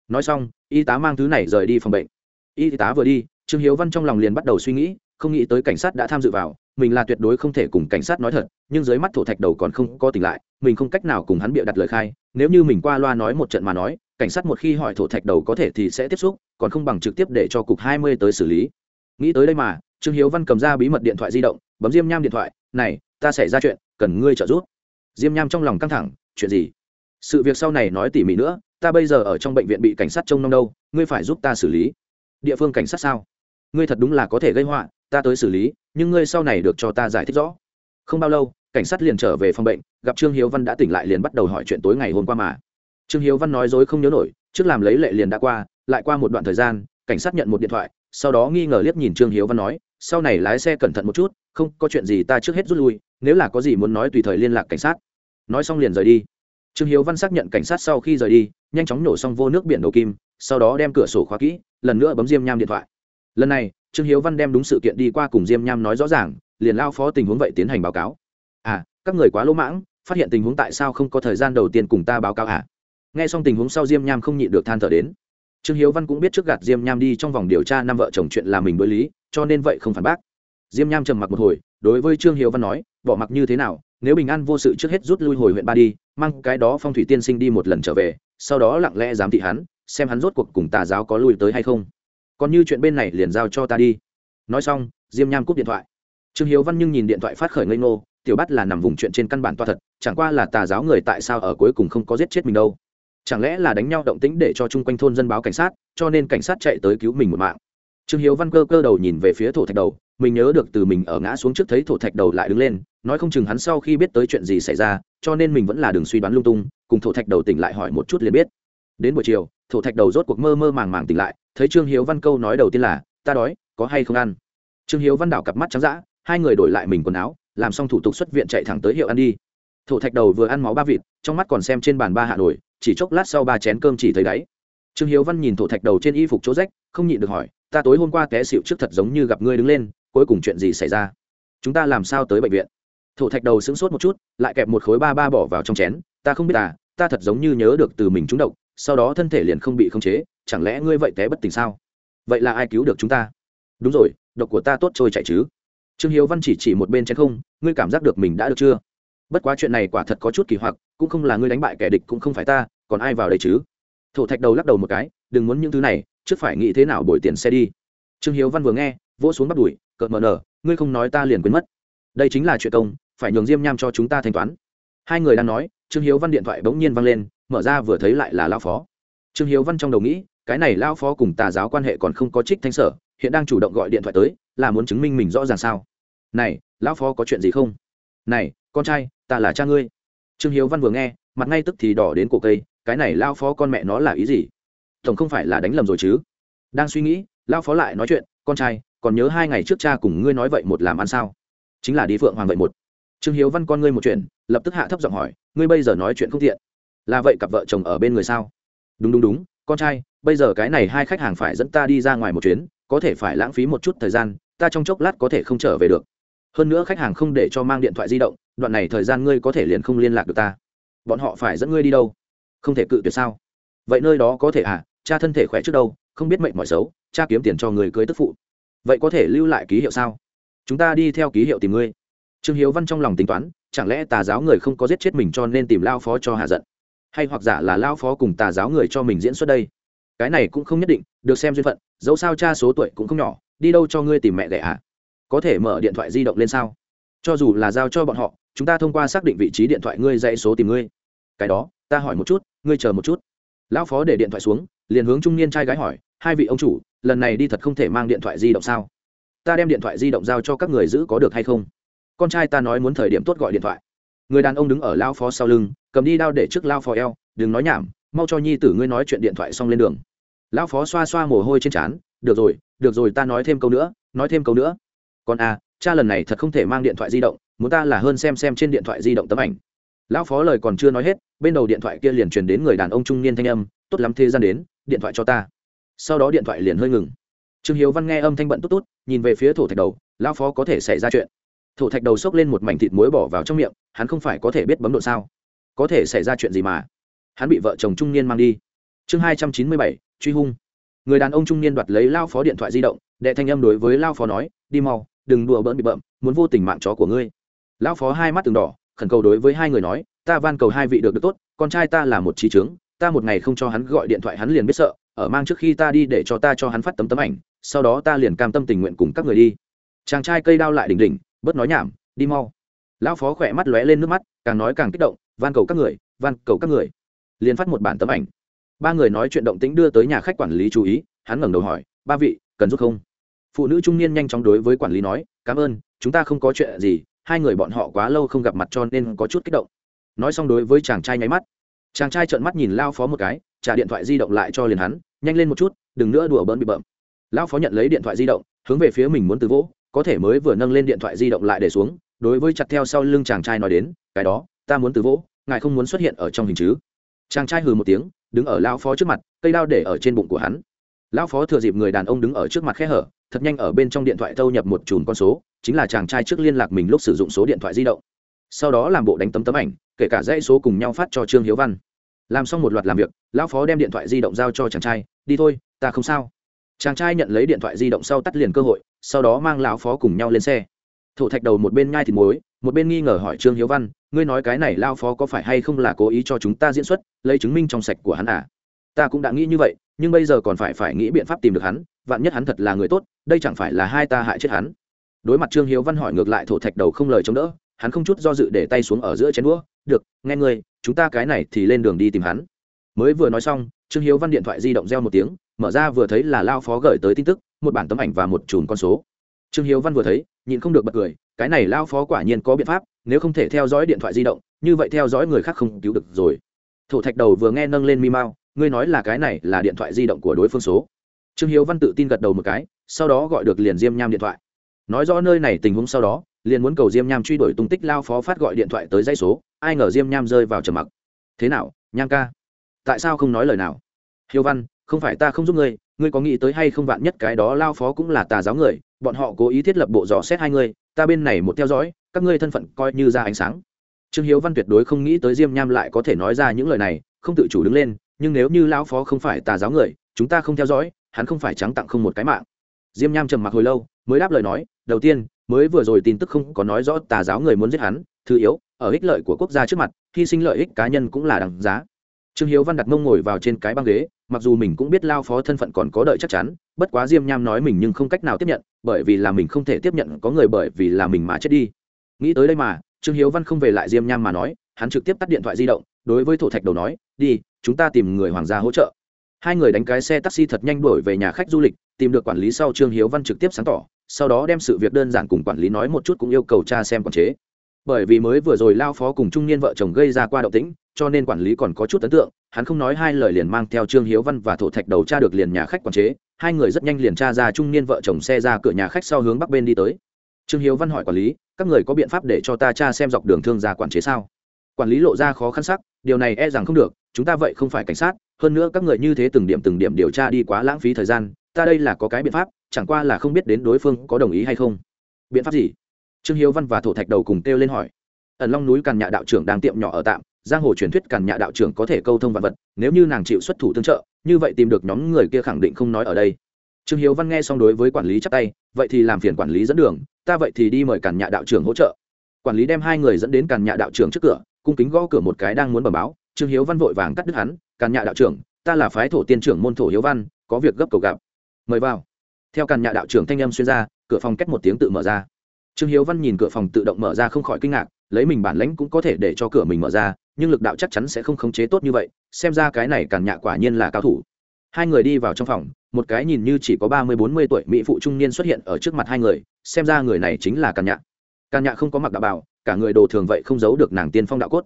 Nói xong, y tá mang thứ này rời đi phòng bệnh. Y tá vừa đi, trương hiếu văn trong lòng liền bắt đầu suy nghĩ, không nghĩ tới cảnh sát đã tham dự vào, mình là tuyệt đối không thể cùng cảnh sát nói thật, nhưng dưới mắt thổ thạch đầu còn không có tỉnh lại, mình không cách nào cùng hắn bịa đặt lời khai, nếu như mình qua loa nói một trận mà nói cảnh sát một khi hỏi thổ thạch đầu có thể thì sẽ tiếp xúc, còn không bằng trực tiếp để cho cục hai mươi tới xử lý. Nghĩ tới đây mà, trương hiếu văn cầm ra bí mật điện thoại di động, bấm diêm nham điện thoại, này, ta xảy ra chuyện, cần ngươi trợ giúp. Diêm nham trong lòng căng thẳng, chuyện gì? Sự việc sau này nói tỉ mỉ nữa, ta bây giờ ở trong bệnh viện bị cảnh sát trông nom đâu, ngươi phải giúp ta xử lý. Địa phương cảnh sát sao? Ngươi thật đúng là có thể gây họa, ta tới xử lý, nhưng ngươi sau này được cho ta giải thích rõ. Không bao lâu, cảnh sát liền trở về phòng bệnh, gặp trương hiếu văn đã tỉnh lại liền bắt đầu hỏi chuyện tối ngày hôm qua mà trương hiếu văn nói dối không nhớ nổi, trước làm lấy lệ liền đã qua, lại qua một đoạn thời gian, cảnh sát nhận một điện thoại, sau đó nghi ngờ liếc nhìn trương hiếu văn nói, sau này lái xe cẩn thận một chút, không có chuyện gì ta trước hết rút lui, nếu là có gì muốn nói tùy thời liên lạc cảnh sát. Nói xong liền rời đi. Trương hiếu văn xác nhận cảnh sát sau khi rời đi, nhanh chóng nổ xong vô nước biển đầu kim, sau đó đem cửa sổ khóa kỹ, lần nữa bấm diêm nham điện thoại. Lần này, trương hiếu văn đem đúng sự kiện đi qua cùng diêm nham nói rõ ràng, liền lao phó tình huống vậy tiến hành báo cáo. À các người quá lỗ mãng, phát hiện tình huống tại sao không có thời gian đầu tiên cùng ta báo cáo à nghe xong tình huống sau diêm nham không nhịn được than thở đến. Trương hiếu văn cũng biết trước gạt diêm nham đi trong vòng điều tra năm vợ chồng chuyện là mình đối lý, cho nên vậy không phản bác. Diêm nham trầm mặc một hồi, đối với trương hiếu văn nói, bỏ mặc như thế nào, nếu bình an vô sự trước hết rút lui hồi huyện ba đi, mang cái đó phong thủy tiên sinh đi một lần trở về, sau đó lặng lẽ giám thị hắn, xem hắn rốt cuộc cùng tà giáo có lui tới hay không. Còn như chuyện bên này liền giao cho ta đi. Nói xong, diêm nham cúp điện thoại. Trương hiếu văn nhưng nhìn điện thoại phát khởi ngây ngô, tiểu bắt là nằm vùng chuyện trên căn bản toa thật, chẳng qua là tà giáo người tại sao ở cuối cùng không có giết chết mình đâu? Chẳng lẽ là đánh nhau động tĩnh để cho chung quanh thôn dân báo cảnh sát, cho nên cảnh sát chạy tới cứu mình một mạng? Trương hiếu văn cơ cơ đầu nhìn về phía thổ thạch đầu, mình nhớ được từ mình ở ngã xuống trước thấy thổ thạch đầu lại đứng lên, nói không chừng hắn sau khi biết tới chuyện gì xảy ra, cho nên mình vẫn là đường suy đoán lung tung, cùng thổ thạch đầu tỉnh lại hỏi một chút liền biết. Đến buổi chiều, thổ thạch đầu rốt cuộc mơ mơ màng màng tỉnh lại, thấy trương hiếu văn câu nói đầu tiên là, ta đói, có hay không ăn? Trương hiếu văn đảo cặp mắt trắng d hai người đổi lại mình quần áo, làm xong thủ tục xuất viện chạy thẳng tới hiệu ăn đi thổ thạch đầu vừa ăn máu ba vịt, trong mắt còn xem trên bàn ba hạ nổi, chỉ chốc lát sau ba chén cơm chỉ thấy đáy. Trương hiếu văn nhìn thổ thạch đầu trên y phục chỗ rách, không nhịn được hỏi, ta tối hôm qua té xịu trước thật giống như gặp ngươi đứng lên, cuối cùng chuyện gì xảy ra? Chúng ta làm sao tới bệnh viện? Thổ thạch đầu sững sốt một chút, lại kẹp một khối ba ba bỏ vào trong chén, ta không biết à ta thật giống như nhớ được từ mình trúng độc, sau đó thân thể liền không bị khống chế, chẳng lẽ ngươi vậy té bất tỉnh sao? Vậy là ai cứu được chúng ta? Đúng rồi, độc của ta tốt trôi chạy chứ. Trương hiếu văn chỉ chỉ một bên chén không, ngươi cảm giác được mình đã được chưa? Bất quá chuyện này quả thật có chút kỳ hoặc, cũng không là ngươi đánh bại kẻ địch cũng không phải ta, còn ai vào đây chứ? Thổ thạch đầu lắc đầu một cái, đừng muốn những thứ này, trước phải nghĩ thế nào bồi tiền xe đi. Trương hiếu văn vừa nghe, vỗ xuống bắt đùi, cợt mờ nở, ngươi không nói ta liền quên mất. Đây chính là chuyện công, phải nhường diêm nham cho chúng ta thanh toán. Hai người đang nói, trương hiếu văn điện thoại bỗng nhiên văng lên, mở ra vừa thấy lại là lao phó. Trương hiếu văn trong đầu nghĩ, cái này lao phó cùng tà giáo quan hệ còn không có trích thanh sở, hiện đang chủ động gọi điện thoại tới, là muốn chứng minh mình rõ ràng sao? Này, lão phó có chuyện gì không? Này, con trai, ta là cha ngươi. Trương hiếu văn vừa nghe, mặt ngay tức thì đỏ đến cổ cây, cái này lao phó con mẹ nó là ý gì? Tổng không phải là đánh lầm rồi chứ? Đang suy nghĩ, lao phó lại nói chuyện, con trai, còn nhớ hai ngày trước cha cùng ngươi nói vậy một làm ăn sao? Chính là đi phượng hoàng vậy một. Trương hiếu văn con ngươi một chuyện, lập tức hạ thấp giọng hỏi, ngươi bây giờ nói chuyện không thiện là vậy cặp vợ chồng ở bên người sao? Đúng đúng đúng, con trai, bây giờ cái này hai khách hàng phải dẫn ta đi ra ngoài một chuyến, có thể phải lãng phí một chút thời gian, ta trong chốc lát có thể không trở về được hơn nữa khách hàng không để cho mang điện thoại di động, đoạn này thời gian ngươi có thể liền không liên lạc được ta. Bọn họ phải dẫn ngươi đi đâu? Không thể cự tuyệt sao? Vậy nơi đó có thể à? Cha thân thể khỏe trước đâu? Không biết mệnh mọi xấu, cha kiếm tiền cho người cưới tức phụ. Vậy có thể lưu lại ký hiệu sao? Chúng ta đi theo ký hiệu tìm ngươi. Trương hiếu văn trong lòng tính toán, chẳng lẽ tà giáo người không có giết chết mình cho nên tìm lao phó cho hạ giận? Hay hoặc giả là lao phó cùng tà giáo người cho mình diễn xuất đây? Cái này cũng không nhất định, được xem duyên phận, dẫu sao cha số tuổi cũng không nhỏ, đi đâu cho ngươi tìm mẹ đẻ à? Có thể mở điện thoại di động lên sao? Cho dù là giao cho bọn họ, chúng ta thông qua xác định vị trí điện thoại ngươi dãy số tìm ngươi. Cái đó, ta hỏi một chút, ngươi chờ một chút. Lão phó để điện thoại xuống, liền hướng trung niên trai gái hỏi, hai vị ông chủ, lần này đi thật không thể mang điện thoại di động sao? Ta đem điện thoại di động giao cho các người giữ có được hay không? Con trai ta nói muốn thời điểm tốt gọi điện thoại. Người đàn ông đứng ở lao phó sau lưng, cầm đi đao để trước lao phó eo, đừng nói nhảm, mau cho nhi tử ngươi nói chuyện điện thoại xong lên đường. Lão phó xoa xoa mồ hôi trên trán, được rồi được rồi, ta nói thêm câu nữa, nói thêm câu nữa còn à cha lần này thật không thể mang điện thoại di động, muốn ta là hơn xem xem trên điện thoại di động tấm ảnh. Lão phó lời còn chưa nói hết, bên đầu điện thoại kia liền truyền đến người đàn ông trung niên thanh âm, tốt lắm, thế gian đến, điện thoại cho ta. Sau đó điện thoại liền hơi ngừng. Trương hiếu văn nghe âm thanh bận tốt tốt, nhìn về phía thổ thạch đầu, lão phó có thể xảy ra chuyện. Thổ thạch đầu xốc lên một mảnh thịt muối bỏ vào trong miệng, hắn không phải có thể biết bấm độ sao? Có thể xảy ra chuyện gì mà? Hắn bị vợ chồng trung niên mang đi. Chương hai trăm chín mươi bảy, truy hung. Người đàn ông trung niên đoạt lấy lao phó điện thoại di động, đệ thanh âm đối với lao phó nói, đi mau đừng đùa bỡn bị bậm, muốn vô tình mạng chó của ngươi. Lão phó hai mắt từng đỏ khẩn cầu đối với hai người nói ta van cầu hai vị được được tốt con trai ta là một trí trướng ta một ngày không cho hắn gọi điện thoại hắn liền biết sợ ở mang trước khi ta đi để cho ta cho hắn phát tấm tấm ảnh sau đó ta liền cam tâm tình nguyện cùng các người đi. Chàng trai cây đao lại đỉnh đỉnh bớt nói nhảm đi mau. Lão phó khỏe mắt lóe lên nước mắt càng nói càng kích động van cầu các người van cầu các người. Liền phát một bản tấm ảnh. Ba người nói chuyện động tĩnh đưa tới nhà khách quản lý chú ý hắn ngẩng đầu hỏi ba vị cần giúp không? Phụ nữ trung niên nhanh chóng đối với quản lý nói, cảm ơn, chúng ta không có chuyện gì, hai người bọn họ quá lâu không gặp mặt cho nên có chút kích động. Nói xong đối với chàng trai nháy mắt. Chàng trai trợn mắt nhìn lao phó một cái, trả điện thoại di động lại cho liền hắn, nhanh lên một chút, đừng nữa đùa bỡn bị bợm. Lao phó nhận lấy điện thoại di động, hướng về phía mình muốn từ vỗ, có thể mới vừa nâng lên điện thoại di động lại để xuống, đối với chặt theo sau lưng chàng trai nói đến, cái đó, ta muốn từ vỗ, ngài không muốn xuất hiện ở trong hình chứ? Chàng trai hừ một tiếng, đứng ở lao phó trước mặt, cây đao để ở trên bụng của hắn. Lão phó thừa dịp người đàn ông đứng ở trước mặt khe hở thật nhanh ở bên trong điện thoại thâu nhập một chùm con số, chính là chàng trai trước liên lạc mình lúc sử dụng số điện thoại di động. Sau đó làm bộ đánh tấm tấm ảnh, kể cả dãy số cùng nhau phát cho trương hiếu văn. Làm xong một loạt làm việc, lão phó đem điện thoại di động giao cho chàng trai, đi thôi, ta không sao. Chàng trai nhận lấy điện thoại di động sau tắt liền cơ hội, sau đó mang lão phó cùng nhau lên xe. Thổ thạch đầu một bên nhai thịt muối, một bên nghi ngờ hỏi trương hiếu văn, ngươi nói cái này lao phó có phải hay không là cố ý cho chúng ta diễn xuất, lấy chứng minh trong sạch của hắn à? Ta cũng đã nghĩ như vậy nhưng bây giờ còn phải phải nghĩ biện pháp tìm được hắn, vạn nhất hắn thật là người tốt, đây chẳng phải là hai ta hại chết hắn. Đối mặt trương hiếu văn hỏi ngược lại thổ thạch đầu không lời chống đỡ, hắn không chút do dự để tay xuống ở giữa chén đũa, được, nghe ngươi, chúng ta cái này thì lên đường đi tìm hắn. Mới vừa nói xong, trương hiếu văn điện thoại di động reo một tiếng, mở ra vừa thấy là lao phó gửi tới tin tức, một bản tấm ảnh và một chùm con số. Trương hiếu văn vừa thấy, nhịn không được bật cười, cái này lao phó quả nhiên có biện pháp, nếu không thể theo dõi điện thoại di động, như vậy theo dõi người khác không cứu được rồi. Thổ thạch đầu vừa nghe nâng lên mi mao ngươi nói là cái này là điện thoại di động của đối phương số. Trương hiếu văn tự tin gật đầu một cái, sau đó gọi được liền diêm nham điện thoại. Nói rõ nơi này tình huống sau đó, liền muốn cầu diêm nham truy đuổi tung tích lao phó phát gọi điện thoại tới dây số, ai ngờ diêm nham rơi vào trầm mặc. Thế nào, nham ca? Tại sao không nói lời nào? Hiếu văn, không phải ta không giúp ngươi ngươi có nghĩ tới hay không vạn nhất cái đó lao phó cũng là tà giáo người, bọn họ cố ý thiết lập bộ dò xét hai ngươi, ta bên này một theo dõi, các ngươi thân phận coi như ra ánh sáng. Trương hiếu văn tuyệt đối không nghĩ tới diêm nham lại có thể nói ra những lời này, không tự chủ đứng lên nhưng nếu như lão phó không phải tà giáo người, chúng ta không theo dõi, hắn không phải trắng tặng không một cái mạng. Diêm nham trầm mặc hồi lâu, mới đáp lời nói, đầu tiên, mới vừa rồi tin tức không có nói rõ tà giáo người muốn giết hắn, thứ yếu, ở ích lợi của quốc gia trước mặt, hy sinh lợi ích cá nhân cũng là đằng giá. Trương hiếu văn đặt mông ngồi vào trên cái băng ghế, mặc dù mình cũng biết lao phó thân phận còn có đợi chắc chắn, bất quá diêm nham nói mình nhưng không cách nào tiếp nhận, bởi vì là mình không thể tiếp nhận, có người bởi vì là mình mà chết đi. Nghĩ tới đây mà, trương hiếu văn không về lại diêm nham mà nói, hắn trực tiếp tắt điện thoại di động, đối với thổ thạch đầu nói, đi chúng ta tìm người hoàng gia hỗ trợ. Hai người đánh cái xe taxi thật nhanh đổi về nhà khách du lịch, tìm được quản lý sau trương hiếu văn trực tiếp sáng tỏ, sau đó đem sự việc đơn giản cùng quản lý nói một chút cũng yêu cầu cha xem quản chế. Bởi vì mới vừa rồi lao phó cùng trung niên vợ chồng gây ra qua động tĩnh, cho nên quản lý còn có chút ấn tượng, hắn không nói hai lời liền mang theo trương hiếu văn và thổ thạch đầu tra được liền nhà khách quản chế, hai người rất nhanh liền tra ra trung niên vợ chồng xe ra cửa nhà khách sau hướng bắc bên đi tới. Trương hiếu văn hỏi quản lý, các người có biện pháp để cho ta cha xem dọc đường thương gia quản chế sao? Quản lý lộ ra khó khăn sắc, điều này e rằng không được, chúng ta vậy không phải cảnh sát, hơn nữa các người như thế từng điểm từng điểm điều tra đi quá lãng phí thời gian, ta đây là có cái biện pháp, chẳng qua là không biết đến đối phương có đồng ý hay không. Biện pháp gì? Trương hiếu văn và thổ thạch đầu cùng kêu lên hỏi. Ẩn long núi càn nhạ đạo trưởng đang tiệm nhỏ ở tạm, giang hồ truyền thuyết càn nhạ đạo trưởng có thể câu thông vật vật, nếu như nàng chịu xuất thủ tương trợ, như vậy tìm được nhóm người kia khẳng định không nói ở đây. Trương hiếu văn nghe xong đối với quản lý chắp tay, vậy thì làm phiền quản lý dẫn đường, ta vậy thì đi mời càn nhạ đạo trưởng hỗ trợ. Quản lý đem hai người dẫn đến càn nhạ đạo trưởng trước cửa cung kính gõ cửa một cái đang muốn bẩm báo, trương hiếu văn vội vàng cắt đứt hắn, càn nhạ đạo trưởng, ta là phái thổ tiên trưởng môn thổ hiếu văn, có việc gấp cầu gặp. Mời vào. Theo càn nhạ đạo trưởng thanh âm xuyên ra, cửa phòng cách một tiếng tự mở ra. Trương hiếu văn nhìn cửa phòng tự động mở ra không khỏi kinh ngạc, lấy mình bản lãnh cũng có thể để cho cửa mình mở ra, nhưng lực đạo chắc chắn sẽ không khống chế tốt như vậy, xem ra cái này càn nhạ quả nhiên là cao thủ. Hai người đi vào trong phòng, một cái nhìn như chỉ có ba mươi bốn mươi tuổi mỹ phụ trung niên xuất hiện ở trước mặt hai người, xem ra người này chính là càn nhạ. Càn nhạ không có mặc đạo bảo cả người đồ thường vậy không giấu được nàng tiên phong đạo cốt.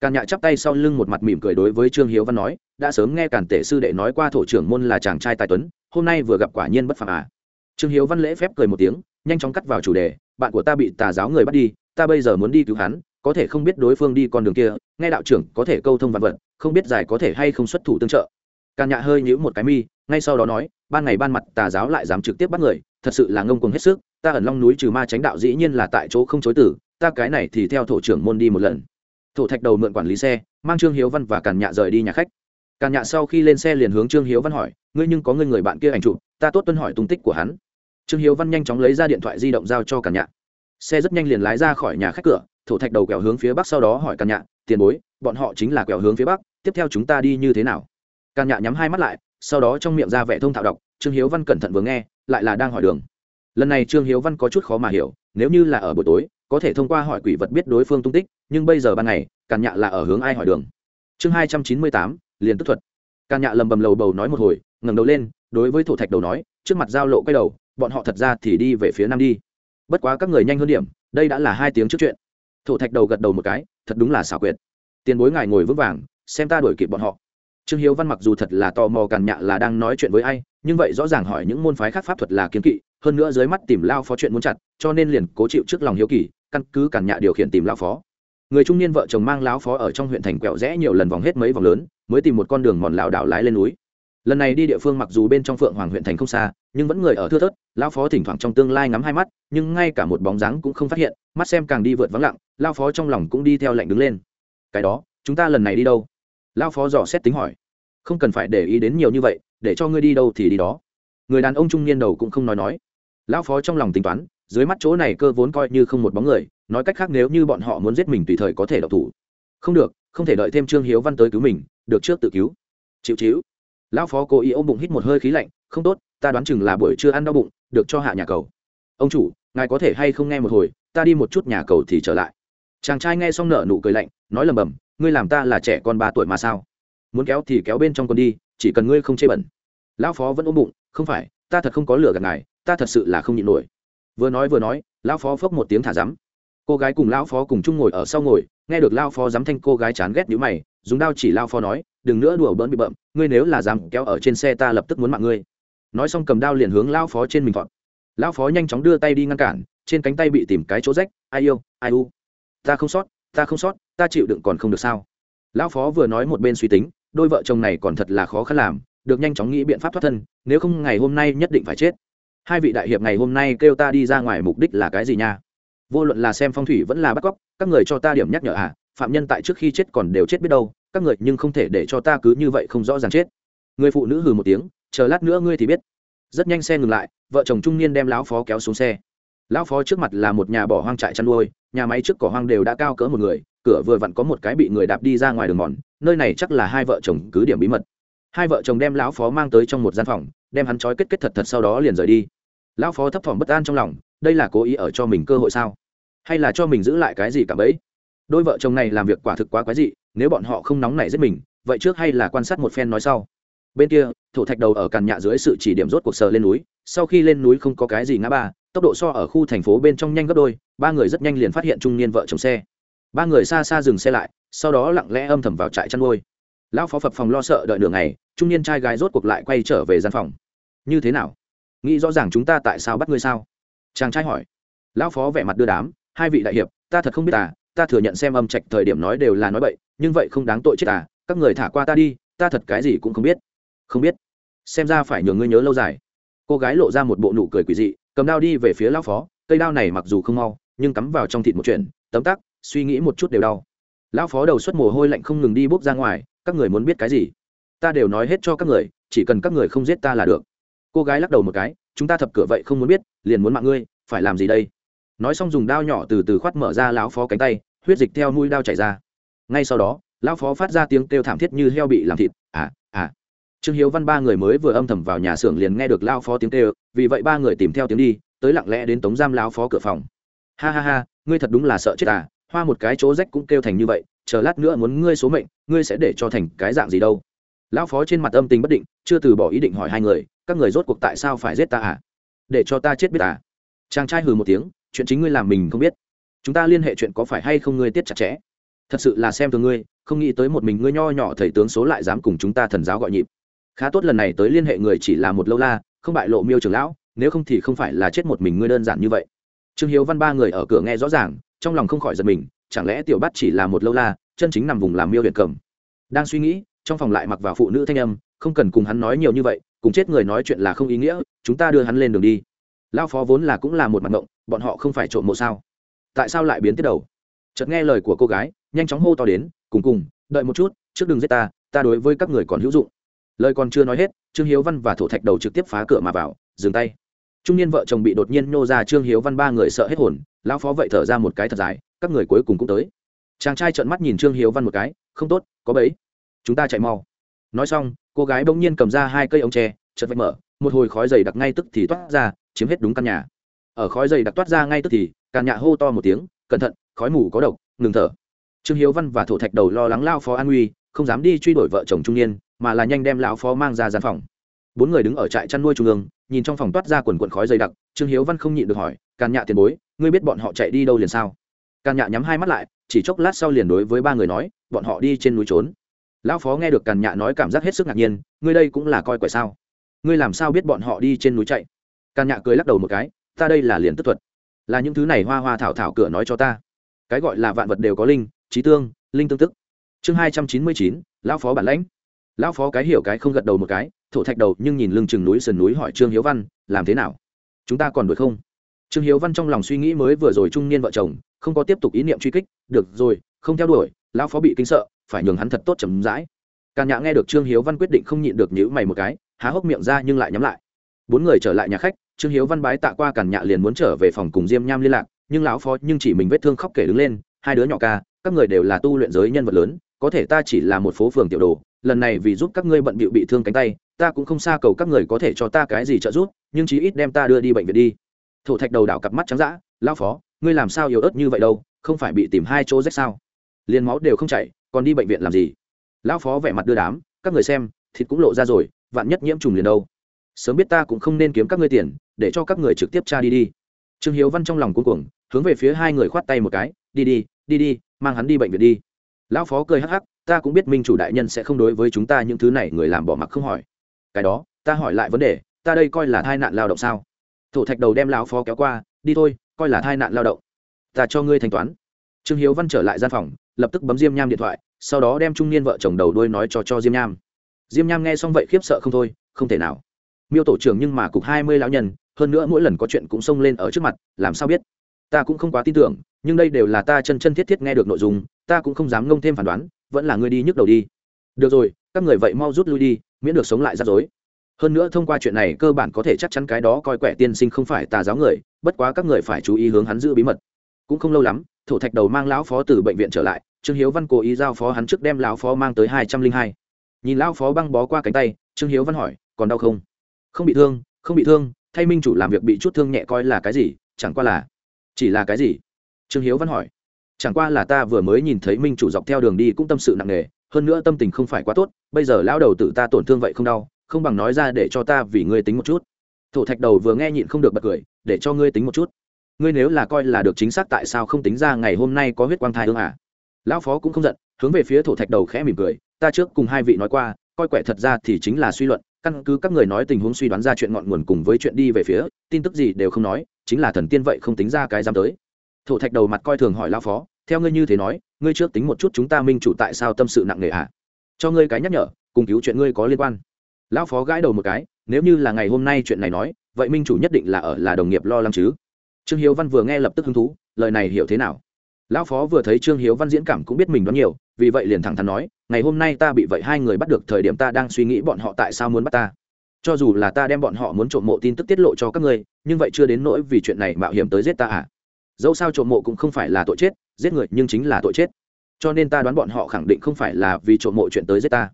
Càn nhạ chắp tay sau lưng một mặt mỉm cười đối với trương hiếu văn nói, đã sớm nghe càn tể sư đệ nói qua thổ trưởng môn là chàng trai tài tuấn, hôm nay vừa gặp quả nhiên bất phàm à. Trương hiếu văn lễ phép cười một tiếng, nhanh chóng cắt vào chủ đề, bạn của ta bị tà giáo người bắt đi, ta bây giờ muốn đi cứu hắn, có thể không biết đối phương đi con đường kia, nghe đạo trưởng có thể câu thông vạn vật, không biết giải có thể hay không xuất thủ tương trợ. Càn nhạ hơi nhíu một cái mi, ngay sau đó nói, ban ngày ban mặt tà giáo lại dám trực tiếp bắt người, thật sự là ngông cuồng hết sức, ta ẩn long núi trừ ma tránh đạo dĩ nhiên là tại chỗ không chối tử ta cái này thì theo thổ trưởng môn đi một lần. Thổ thạch đầu mượn quản lý xe, mang trương hiếu văn và càn nhạ rời đi nhà khách. Càn nhạ sau khi lên xe liền hướng trương hiếu văn hỏi, ngươi nhưng có ngươi người bạn kia ảnh chụp, ta tốt tuân hỏi tung tích của hắn. Trương hiếu văn nhanh chóng lấy ra điện thoại di động giao cho càn nhạ. Xe rất nhanh liền lái ra khỏi nhà khách cửa, thổ thạch đầu quẹo hướng phía bắc sau đó hỏi càn nhạ, tiền bối, bọn họ chính là quẹo hướng phía bắc, tiếp theo chúng ta đi như thế nào? Càn nhạ nhắm hai mắt lại, sau đó trong miệng ra vẻ thông thạo đọc, trương hiếu văn cẩn thận vừa nghe, lại là đang hỏi đường. Lần này trương hiếu văn có chút khó mà hiểu, nếu như là ở buổi tối có thể thông qua hỏi quỷ vật biết đối phương tung tích, nhưng bây giờ ban ngày, càn nhạ là ở hướng ai hỏi đường? Chương hai trăm chín mươi tám, liền tức thuật. Càn nhạ lầm bầm lầu bầu nói một hồi, ngẩng đầu lên, đối với thổ thạch đầu nói, trước mặt giao lộ quay đầu, bọn họ thật ra thì đi về phía nam đi. Bất quá các người nhanh hơn điểm, đây đã là hai tiếng trước chuyện. Thổ thạch đầu gật đầu một cái, thật đúng là xảo quyệt. Tiền bối ngài ngồi vững vàng, xem ta đuổi kịp bọn họ. Trương hiếu văn mặc dù thật là tò mò càn nhạ là đang nói chuyện với ai, nhưng vậy rõ ràng hỏi những môn phái khác pháp thuật là kiến kỵ hơn nữa dưới mắt tìm lao phó chuyện muốn chặt, cho nên liền cố chịu trước lòng hiếu kỳ, căn cứ cản nhạ điều khiển tìm lao phó. Người trung niên vợ chồng mang lão phó ở trong huyện thành quẹo rẽ nhiều lần vòng hết mấy vòng lớn, mới tìm một con đường mòn lảo đảo lái lên núi. Lần này đi địa phương mặc dù bên trong phượng hoàng huyện thành không xa, nhưng vẫn người ở thưa thớt, lao phó thỉnh thoảng trong tương lai ngắm hai mắt, nhưng ngay cả một bóng dáng cũng không phát hiện, mắt xem càng đi vượt vắng lặng, lao phó trong lòng cũng đi theo lệnh đứng lên. Cái đó, chúng ta lần này đi đâu? Lao phó dò xét tính hỏi. Không cần phải để ý đến nhiều như vậy, để cho ngươi đi đâu thì đi đó. Người đàn ông trung niên đầu cũng không nói nói lão phó trong lòng tính toán, dưới mắt chỗ này cơ vốn coi như không một bóng người, nói cách khác nếu như bọn họ muốn giết mình tùy thời có thể độc thủ. Không được, không thể đợi thêm trương hiếu văn tới cứu mình, được trước tự cứu. Chịu chịu. Lão phó cố ý ôm bụng hít một hơi khí lạnh, không tốt, ta đoán chừng là buổi trưa ăn đau bụng, được cho hạ nhà cầu. Ông chủ, ngài có thể hay không nghe một hồi, ta đi một chút nhà cầu thì trở lại. Chàng trai nghe xong nở nụ cười lạnh, nói lầm bầm, ngươi làm ta là trẻ con ba tuổi mà sao? Muốn kéo thì kéo bên trong con đi, chỉ cần ngươi không chê bẩn. Lão phó vẫn ôm bụng, không phải, ta thật không có lửa gạt ngài ta thật sự là không nhịn nổi. Vừa nói vừa nói lão phó phốc một tiếng thả rắm. Cô gái cùng lão phó cùng chung ngồi ở sau ngồi nghe được lao phó dám thanh cô gái chán ghét nhữ mày dùng đao chỉ lao phó nói đừng nữa đùa bỡn bị bậm, ngươi nếu là dám kéo ở trên xe ta lập tức muốn mạng ngươi. Nói xong cầm đao liền hướng lao phó trên mình thọt lao phó nhanh chóng đưa tay đi ngăn cản trên cánh tay bị tìm cái chỗ rách ai yêu ai u ta không sót ta không sót ta chịu đựng còn không được sao? Lão phó vừa nói một bên suy tính đôi vợ chồng này còn thật là khó khăn làm được nhanh chóng nghĩ biện pháp thoát thân nếu không ngày hôm nay nhất định phải chết hai vị đại hiệp ngày hôm nay kêu ta đi ra ngoài mục đích là cái gì nha? Vô luận là xem phong thủy vẫn là bắt cóc, các người cho ta điểm nhắc nhở à phạm nhân tại trước khi chết còn đều chết biết đâu, các người nhưng không thể để cho ta cứ như vậy không rõ ràng chết. Người phụ nữ hừ một tiếng, chờ lát nữa ngươi thì biết. Rất nhanh xe ngừng lại, vợ chồng trung niên đem lão phó kéo xuống xe. Lão phó trước mặt là một nhà bỏ hoang trại chăn nuôi, nhà máy trước cỏ hoang đều đã cao cỡ một người, cửa vừa vặn có một cái bị người đạp đi ra ngoài đường mòn, nơi này chắc là hai vợ chồng cứ điểm bí mật. Hai vợ chồng đem lão phó mang tới trong một gian phòng, đem hắn trói kết kết thật thật sau đó liền rời đi lão phó thấp thỏm bất an trong lòng, đây là cố ý ở cho mình cơ hội sao? Hay là cho mình giữ lại cái gì cả bấy đôi vợ chồng này làm việc quả thực quá quái dị, nếu bọn họ không nóng nảy giết mình, vậy trước hay là quan sát một phen nói sau. Bên kia, thổ thạch đầu ở càn nhạ dưới sự chỉ điểm rốt cuộc sờ lên núi, sau khi lên núi không có cái gì ngã ba, tốc độ so ở khu thành phố bên trong nhanh gấp đôi, ba người rất nhanh liền phát hiện trung niên vợ chồng xe. Ba người xa xa dừng xe lại, sau đó lặng lẽ âm thầm vào trại chăn nuôi. Lão phó phập phòng lo sợ đợi đường này trung niên trai gái rốt cuộc lại quay trở về gian phòng. Như thế nào? Nghĩ rõ ràng chúng ta tại sao bắt ngươi sao? Chàng trai hỏi. Lão phó vẻ mặt đưa đám, hai vị đại hiệp, ta thật không biết à ta thừa nhận xem âm trạch thời điểm nói đều là nói bậy, nhưng vậy không đáng tội chết à các người thả qua ta đi, ta thật cái gì cũng không biết. Không biết. Xem ra phải nhường ngươi nhớ lâu dài. Cô gái lộ ra một bộ nụ cười quỷ dị, cầm đao đi về phía lão phó, cây đao này mặc dù không mau, nhưng cắm vào trong thịt một chuyện, tấm tắc, suy nghĩ một chút đều đau. Lão phó đầu xuất mồ hôi lạnh không ngừng đi bốc ra ngoài, các người muốn biết cái gì? Ta đều nói hết cho các người, chỉ cần các người không giết ta là được cô gái lắc đầu một cái, chúng ta thập cửa vậy không muốn biết, liền muốn mạng ngươi, phải làm gì đây? Nói xong dùng đao nhỏ từ từ khoát mở ra lão phó cánh tay, huyết dịch theo nuôi đao chảy ra. Ngay sau đó, lão phó phát ra tiếng kêu thảm thiết như heo bị làm thịt à à. Trương hiếu văn ba người mới vừa âm thầm vào nhà xưởng liền nghe được lao phó tiếng kêu, vì vậy ba người tìm theo tiếng đi, tới lặng lẽ đến tống giam lão phó cửa phòng. Ha ha ha, ngươi thật đúng là sợ chết à hoa một cái chỗ rách cũng kêu thành như vậy, chờ lát nữa muốn ngươi số mệnh, ngươi sẽ để cho thành cái dạng gì đâu. Lão phó trên mặt âm tình bất định, chưa từ bỏ ý định hỏi hai người các người rốt cuộc tại sao phải giết ta à? Để cho ta chết biết à? Chàng trai hừ một tiếng, chuyện chính ngươi làm mình không biết. Chúng ta liên hệ chuyện có phải hay không ngươi tiết chặt chẽ? Thật sự là xem thường ngươi, không nghĩ tới một mình ngươi nho nhỏ thầy tướng số lại dám cùng chúng ta thần giáo gọi nhịp. Khá tốt lần này tới liên hệ người chỉ là một lâu la, không bại lộ miêu trưởng lão, nếu không thì không phải là chết một mình ngươi đơn giản như vậy. Trương hiếu văn ba người ở cửa nghe rõ ràng, trong lòng không khỏi giật mình, chẳng lẽ tiểu bắt chỉ là một lâu la, chân chính nằm vùng làm miêu huyện cầm? Đang suy nghĩ, trong phòng lại mặc vào phụ nữ thanh âm, không cần cùng hắn nói nhiều như vậy cùng chết người nói chuyện là không ý nghĩa, chúng ta đưa hắn lên đường đi. Lao phó vốn là cũng là một mặt ngộng, bọn họ không phải trộm mộ sao? Tại sao lại biến tiết đầu? Chợt nghe lời của cô gái, nhanh chóng hô to đến, cùng cùng, đợi một chút, trước đừng giết ta ta đối với các người còn hữu dụng. Lời còn chưa nói hết, trương hiếu văn và thổ thạch đầu trực tiếp phá cửa mà vào, dừng tay. Trung niên vợ chồng bị đột nhiên nhô ra, trương hiếu văn ba người sợ hết hồn, lão phó vậy thở ra một cái thật dài, các người cuối cùng cũng tới. Chàng trai trợn mắt nhìn trương hiếu văn một cái, không tốt, có bấy chúng ta chạy mau. Nói xong cô gái bỗng nhiên cầm ra hai cây ống tre, chợt vạch mở, một hồi khói dày đặc ngay tức thì toát ra, chiếm hết đúng căn nhà. Ở khói dày đặc toát ra ngay tức thì, càn nhạ hô to một tiếng, cẩn thận, khói mù có độc, ngừng thở. Trương hiếu văn và thổ thạch đầu lo lắng lao phó an uy, không dám đi truy đuổi vợ chồng trung niên, mà là nhanh đem lão phó mang ra gian phòng. Bốn người đứng ở trại chăn nuôi trung ương, nhìn trong phòng toát ra quần quần khói dày đặc, trương hiếu văn không nhịn được hỏi, càn nhạ tiền bối, ngươi biết bọn họ chạy đi đâu liền sao? Càn nhạ nhắm hai mắt lại, chỉ chốc lát sau liền đối với ba người nói, bọn họ đi trên núi trốn lão phó nghe được càn nhạ nói cảm giác hết sức ngạc nhiên, ngươi đây cũng là coi quẻ sao? Ngươi làm sao biết bọn họ đi trên núi chạy? Càn nhạ cười lắc đầu một cái, ta đây là liền tức thuật. Là những thứ này hoa hoa thảo thảo cửa nói cho ta. Cái gọi là vạn vật đều có linh, trí tương, linh tương tức. Chương hai trăm chín mươi chín, lão phó bản lãnh. Lão phó cái hiểu cái không gật đầu một cái, thổ thạch đầu nhưng nhìn lưng chừng núi sườn núi hỏi trương hiếu văn, làm thế nào? Chúng ta còn đuổi không? Trương hiếu văn trong lòng suy nghĩ mới vừa rồi trung niên vợ chồng, không có tiếp tục ý niệm truy kích. Được rồi, không theo đuổi, lão phó bị kinh sợ phải nhường hắn thật tốt chấm dãi càn nhã nghe được trương hiếu văn quyết định không nhịn được nhữ mày một cái, há hốc miệng ra nhưng lại nhắm lại. Bốn người trở lại nhà khách, trương hiếu văn bái tạ qua càn nhạ liền muốn trở về phòng cùng diêm nham liên lạc, nhưng lão phó nhưng chỉ mình vết thương khóc kể đứng lên, hai đứa nhỏ ca, các người đều là tu luyện giới nhân vật lớn, có thể ta chỉ là một phố phường tiểu đồ, lần này vì giúp các ngươi bận bịu bị thương cánh tay, ta cũng không xa cầu các người có thể cho ta cái gì trợ giúp, nhưng chí ít đem ta đưa đi bệnh viện đi. Thổ thạch đầu đảo cặp mắt trắng dã, lão phó, ngươi làm sao yếu ớt như vậy đâu, không phải bị tìm hai chỗ rách sao? Liền máu đều không chảy còn đi bệnh viện làm gì? Lão phó vẻ mặt đưa đám, các người xem, thịt cũng lộ ra rồi, vạn nhất nhiễm trùng liền đâu? Sớm biết ta cũng không nên kiếm các ngươi tiền, để cho các người trực tiếp tra đi đi. Trương hiếu văn trong lòng cuống cuồng, hướng về phía hai người khoát tay một cái, đi đi đi đi, mang hắn đi bệnh viện đi. Lão phó cười hắc hắc, ta cũng biết minh chủ đại nhân sẽ không đối với chúng ta những thứ này người làm bỏ mặc không hỏi. Cái đó, ta hỏi lại vấn đề, ta đây coi là tai nạn lao động sao? Thổ thạch đầu đem lão phó kéo qua, đi thôi, coi là tai nạn lao động. Ta cho ngươi thanh toán. Trương hiếu văn trở lại gian phòng, lập tức bấm diêm nham điện thoại sau đó đem trung niên vợ chồng đầu đuôi nói cho cho diêm nham. Diêm nham nghe xong vậy khiếp sợ không thôi, không thể nào. Miêu tổ trưởng nhưng mà cục hai mươi lão nhân, hơn nữa mỗi lần có chuyện cũng xông lên ở trước mặt, làm sao biết? Ta cũng không quá tin tưởng, nhưng đây đều là ta chân chân thiết thiết nghe được nội dung, ta cũng không dám ngông thêm phán đoán, vẫn là ngươi đi nhức đầu đi. Được rồi, các người vậy mau rút lui đi, miễn được sống lại rắc rối. Hơn nữa thông qua chuyện này cơ bản có thể chắc chắn cái đó coi quẻ tiên sinh không phải tà giáo người, bất quá các người phải chú ý hướng hắn giữ bí mật. Cũng không lâu lắm, thổ thạch đầu mang lão phó từ bệnh viện trở lại trương hiếu văn cố ý giao phó hắn trước đem lão phó mang tới hai trăm linh hai. Nhìn lão phó băng bó qua cánh tay, trương hiếu văn hỏi, còn đau không? Không bị thương, không bị thương, thay minh chủ làm việc bị chút thương nhẹ coi là cái gì, chẳng qua là chỉ là cái gì? Trương hiếu văn hỏi. Chẳng qua là ta vừa mới nhìn thấy minh chủ dọc theo đường đi cũng tâm sự nặng nề, hơn nữa tâm tình không phải quá tốt, bây giờ lão đầu tự ta tổn thương vậy không đau, không bằng nói ra để cho ta vì ngươi tính một chút. Thổ thạch đầu vừa nghe nhịn không được bật cười, để cho ngươi tính một chút. Ngươi nếu là coi là được chính xác tại sao không tính ra ngày hôm nay có huyết quang thai ương à? Lão phó cũng không giận, hướng về phía thổ thạch đầu khẽ mỉm cười, ta trước cùng hai vị nói qua, coi quẻ thật ra thì chính là suy luận, căn cứ các người nói tình huống suy đoán ra chuyện ngọn nguồn cùng với chuyện đi về phía, tin tức gì đều không nói, chính là thần tiên vậy không tính ra cái dám tới. Thổ thạch đầu mặt coi thường hỏi lão phó, theo ngươi như thế nói, ngươi trước tính một chút chúng ta minh chủ tại sao tâm sự nặng nề à cho ngươi cái nhắc nhở, cùng cứu chuyện ngươi có liên quan. Lão phó gãi đầu một cái, nếu như là ngày hôm nay chuyện này nói, vậy minh chủ nhất định là ở là đồng nghiệp lo lắng chứ. Trương hiếu văn vừa nghe lập tức hứng thú, lời này hiểu thế nào? Lão phó vừa thấy trương hiếu văn diễn cảm cũng biết mình đoán nhiều, vì vậy liền thẳng thắn nói, ngày hôm nay ta bị vậy hai người bắt được, thời điểm ta đang suy nghĩ bọn họ tại sao muốn bắt ta. Cho dù là ta đem bọn họ muốn trộm mộ tin tức tiết lộ cho các ngươi, nhưng vậy chưa đến nỗi vì chuyện này mạo hiểm tới giết ta à? Dẫu sao trộm mộ cũng không phải là tội chết, giết người nhưng chính là tội chết. Cho nên ta đoán bọn họ khẳng định không phải là vì trộm mộ chuyện tới giết ta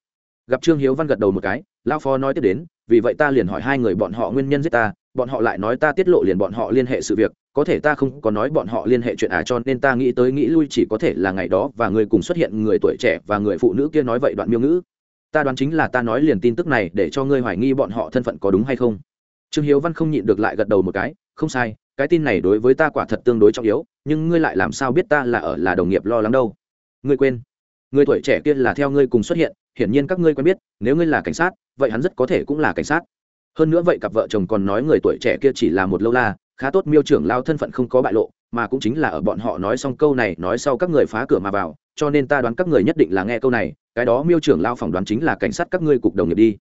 gặp trương hiếu văn gật đầu một cái lao phó nói tiếp đến vì vậy ta liền hỏi hai người bọn họ nguyên nhân giết ta bọn họ lại nói ta tiết lộ liền bọn họ liên hệ sự việc có thể ta không có nói bọn họ liên hệ chuyện à cho nên ta nghĩ tới nghĩ lui chỉ có thể là ngày đó và người cùng xuất hiện người tuổi trẻ và người phụ nữ kia nói vậy đoạn miêu ngữ ta đoán chính là ta nói liền tin tức này để cho ngươi hoài nghi bọn họ thân phận có đúng hay không trương hiếu văn không nhịn được lại gật đầu một cái không sai cái tin này đối với ta quả thật tương đối trọng yếu nhưng ngươi lại làm sao biết ta là ở là đồng nghiệp lo lắng đâu ngươi quên người tuổi trẻ kia là theo ngươi cùng xuất hiện hiển nhiên các ngươi quen biết, nếu ngươi là cảnh sát, vậy hắn rất có thể cũng là cảnh sát. Hơn nữa vậy cặp vợ chồng còn nói người tuổi trẻ kia chỉ là một lâu la, khá tốt miêu trưởng lao thân phận không có bại lộ, mà cũng chính là ở bọn họ nói xong câu này, nói sau các người phá cửa mà vào, cho nên ta đoán các người nhất định là nghe câu này, cái đó miêu trưởng lao phỏng đoán chính là cảnh sát các ngươi cục đồng nghiệp đi.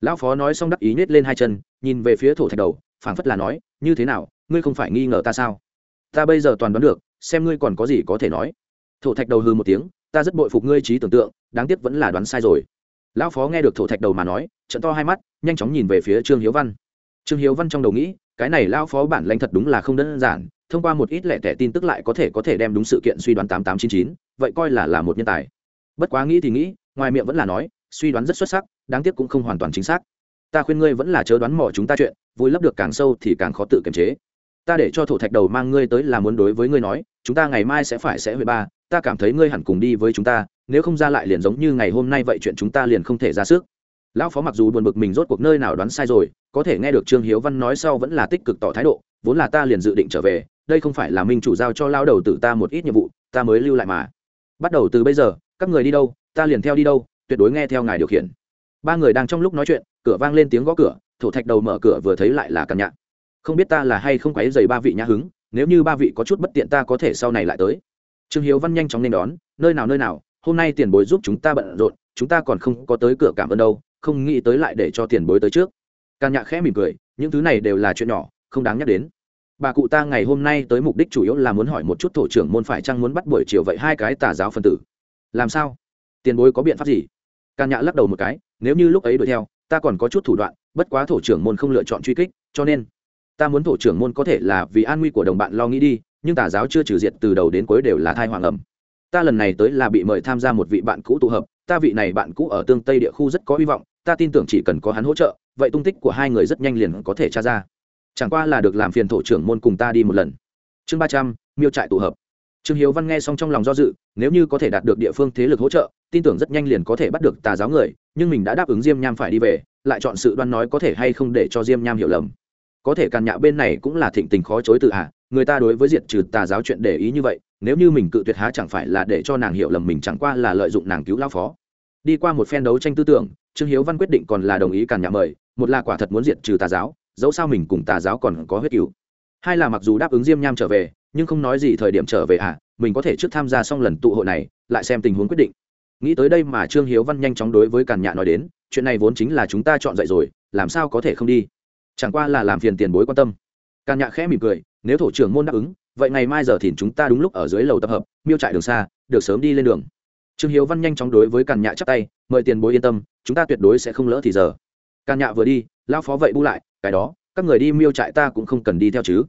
Lão phó nói xong đắc ý nhét lên hai chân, nhìn về phía thổ thạch đầu, phảng phất là nói, như thế nào, ngươi không phải nghi ngờ ta sao? Ta bây giờ toàn đoán được, xem ngươi còn có gì có thể nói. Thổ thạch đầu hư một tiếng ta rất bội phục ngươi trí tưởng tượng, đáng tiếc vẫn là đoán sai rồi. Lão phó nghe được thổ thạch đầu mà nói, trận to hai mắt, nhanh chóng nhìn về phía trương hiếu văn. Trương hiếu văn trong đầu nghĩ, cái này lão phó bản lãnh thật đúng là không đơn giản, thông qua một ít lẻ tẻ tin tức lại có thể có thể đem đúng sự kiện suy đoán tám tám chín chín, vậy coi là là một nhân tài. Bất quá nghĩ thì nghĩ, ngoài miệng vẫn là nói, suy đoán rất xuất sắc, đáng tiếc cũng không hoàn toàn chính xác. Ta khuyên ngươi vẫn là chớ đoán mò chúng ta chuyện, vui lấp được càng sâu thì càng khó tự kiềm chế. Ta để cho thổ thạch đầu mang ngươi tới là muốn đối với ngươi nói, chúng ta ngày mai sẽ phải sẽ huệ ba ta cảm thấy ngươi hẳn cùng đi với chúng ta, nếu không ra lại liền giống như ngày hôm nay vậy chuyện chúng ta liền không thể ra sức. Lão phó mặc dù buồn bực mình rốt cuộc nơi nào đoán sai rồi, có thể nghe được trương hiếu văn nói sau vẫn là tích cực tỏ thái độ, vốn là ta liền dự định trở về, đây không phải là minh chủ giao cho lao đầu tử ta một ít nhiệm vụ, ta mới lưu lại mà. Bắt đầu từ bây giờ, các người đi đâu, ta liền theo đi đâu, tuyệt đối nghe theo ngài điều khiển. Ba người đang trong lúc nói chuyện, cửa vang lên tiếng gõ cửa, thổ thạch đầu mở cửa vừa thấy lại là càn nhạn không biết ta là hay không quấy dày ba vị nhã hứng, nếu như ba vị có chút bất tiện ta có thể sau này lại tới trương hiếu văn nhanh chóng nên đón, nơi nào nơi nào, hôm nay tiền bối giúp chúng ta bận rộn, chúng ta còn không có tới cửa cảm ơn đâu, không nghĩ tới lại để cho tiền bối tới trước. Càn nhạ khẽ mỉm cười, những thứ này đều là chuyện nhỏ, không đáng nhắc đến. Bà cụ ta ngày hôm nay tới mục đích chủ yếu là muốn hỏi một chút thổ trưởng môn phải chăng muốn bắt buổi chiều vậy hai cái tà giáo phân tử. Làm sao? Tiền bối có biện pháp gì? Càn nhạ lắc đầu một cái, nếu như lúc ấy đuổi theo, ta còn có chút thủ đoạn, bất quá thổ trưởng môn không lựa chọn truy kích, cho nên ta muốn thổ trưởng môn có thể là vì an nguy của đồng bạn lo nghĩ đi nhưng tà giáo chưa trừ diệt từ đầu đến cuối đều là thai hoàng ẩm. Ta lần này tới là bị mời tham gia một vị bạn cũ tụ hợp, ta vị này bạn cũ ở tương tây địa khu rất có hy vọng, ta tin tưởng chỉ cần có hắn hỗ trợ, vậy tung tích của hai người rất nhanh liền có thể tra ra. Chẳng qua là được làm phiền thổ trưởng môn cùng ta đi một lần. Chương ba trăm, miêu trại tụ hợp. Trương hiếu văn nghe xong trong lòng do dự, nếu như có thể đạt được địa phương thế lực hỗ trợ, tin tưởng rất nhanh liền có thể bắt được tà giáo người, nhưng mình đã đáp ứng diêm nham phải đi về, lại chọn sự đoan nói có thể hay không để cho diêm nham hiểu lầm. Có thể càn nhạ bên này cũng là thịnh tình khó chối từ hạ người ta đối với diệt trừ tà giáo chuyện để ý như vậy, nếu như mình cự tuyệt há chẳng phải là để cho nàng hiểu lầm mình chẳng qua là lợi dụng nàng cứu lao phó. Đi qua một phen đấu tranh tư tưởng, trương hiếu văn quyết định còn là đồng ý càn nhà mời, một là quả thật muốn diệt trừ tà giáo, dẫu sao mình cùng tà giáo còn có huyết cứu hai là mặc dù đáp ứng diêm nham trở về, nhưng không nói gì thời điểm trở về à mình có thể trước tham gia xong lần tụ hội này, lại xem tình huống quyết định. Nghĩ tới đây mà trương hiếu văn nhanh chóng đối với càn nhạ nói đến, chuyện này vốn chính là chúng ta chọn dạy rồi, làm sao có thể không đi? Chẳng qua là làm phiền tiền bối quan tâm. Càn nhạ khẽ mỉm cười nếu thổ trưởng môn đáp ứng, vậy ngày mai giờ thì chúng ta đúng lúc ở dưới lầu tập hợp, miêu trại đường xa, được sớm đi lên đường. Trương hiếu văn nhanh chóng đối với càn nhạ chắp tay, mời tiền bối yên tâm, chúng ta tuyệt đối sẽ không lỡ thì giờ. Càn nhạ vừa đi lao phó vậy bu lại, cái đó, các người đi miêu trại ta cũng không cần đi theo chứ.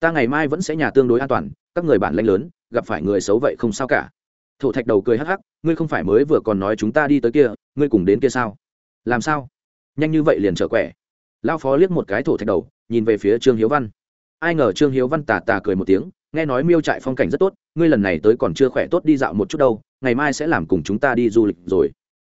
Ta ngày mai vẫn sẽ nhà tương đối an toàn, các người bản lãnh lớn, gặp phải người xấu vậy không sao cả. Thổ thạch đầu cười hắc hắc, ngươi không phải mới vừa còn nói chúng ta đi tới kia, ngươi cùng đến kia sao? Làm sao? Nhanh như vậy liền trở quẻ. Lao phó liếc một cái thổ thạch đầu, nhìn về phía trương hiếu văn ai ngờ trương hiếu văn tà tà cười một tiếng, nghe nói miêu trại phong cảnh rất tốt, ngươi lần này tới còn chưa khỏe tốt đi dạo một chút đâu, ngày mai sẽ làm cùng chúng ta đi du lịch rồi.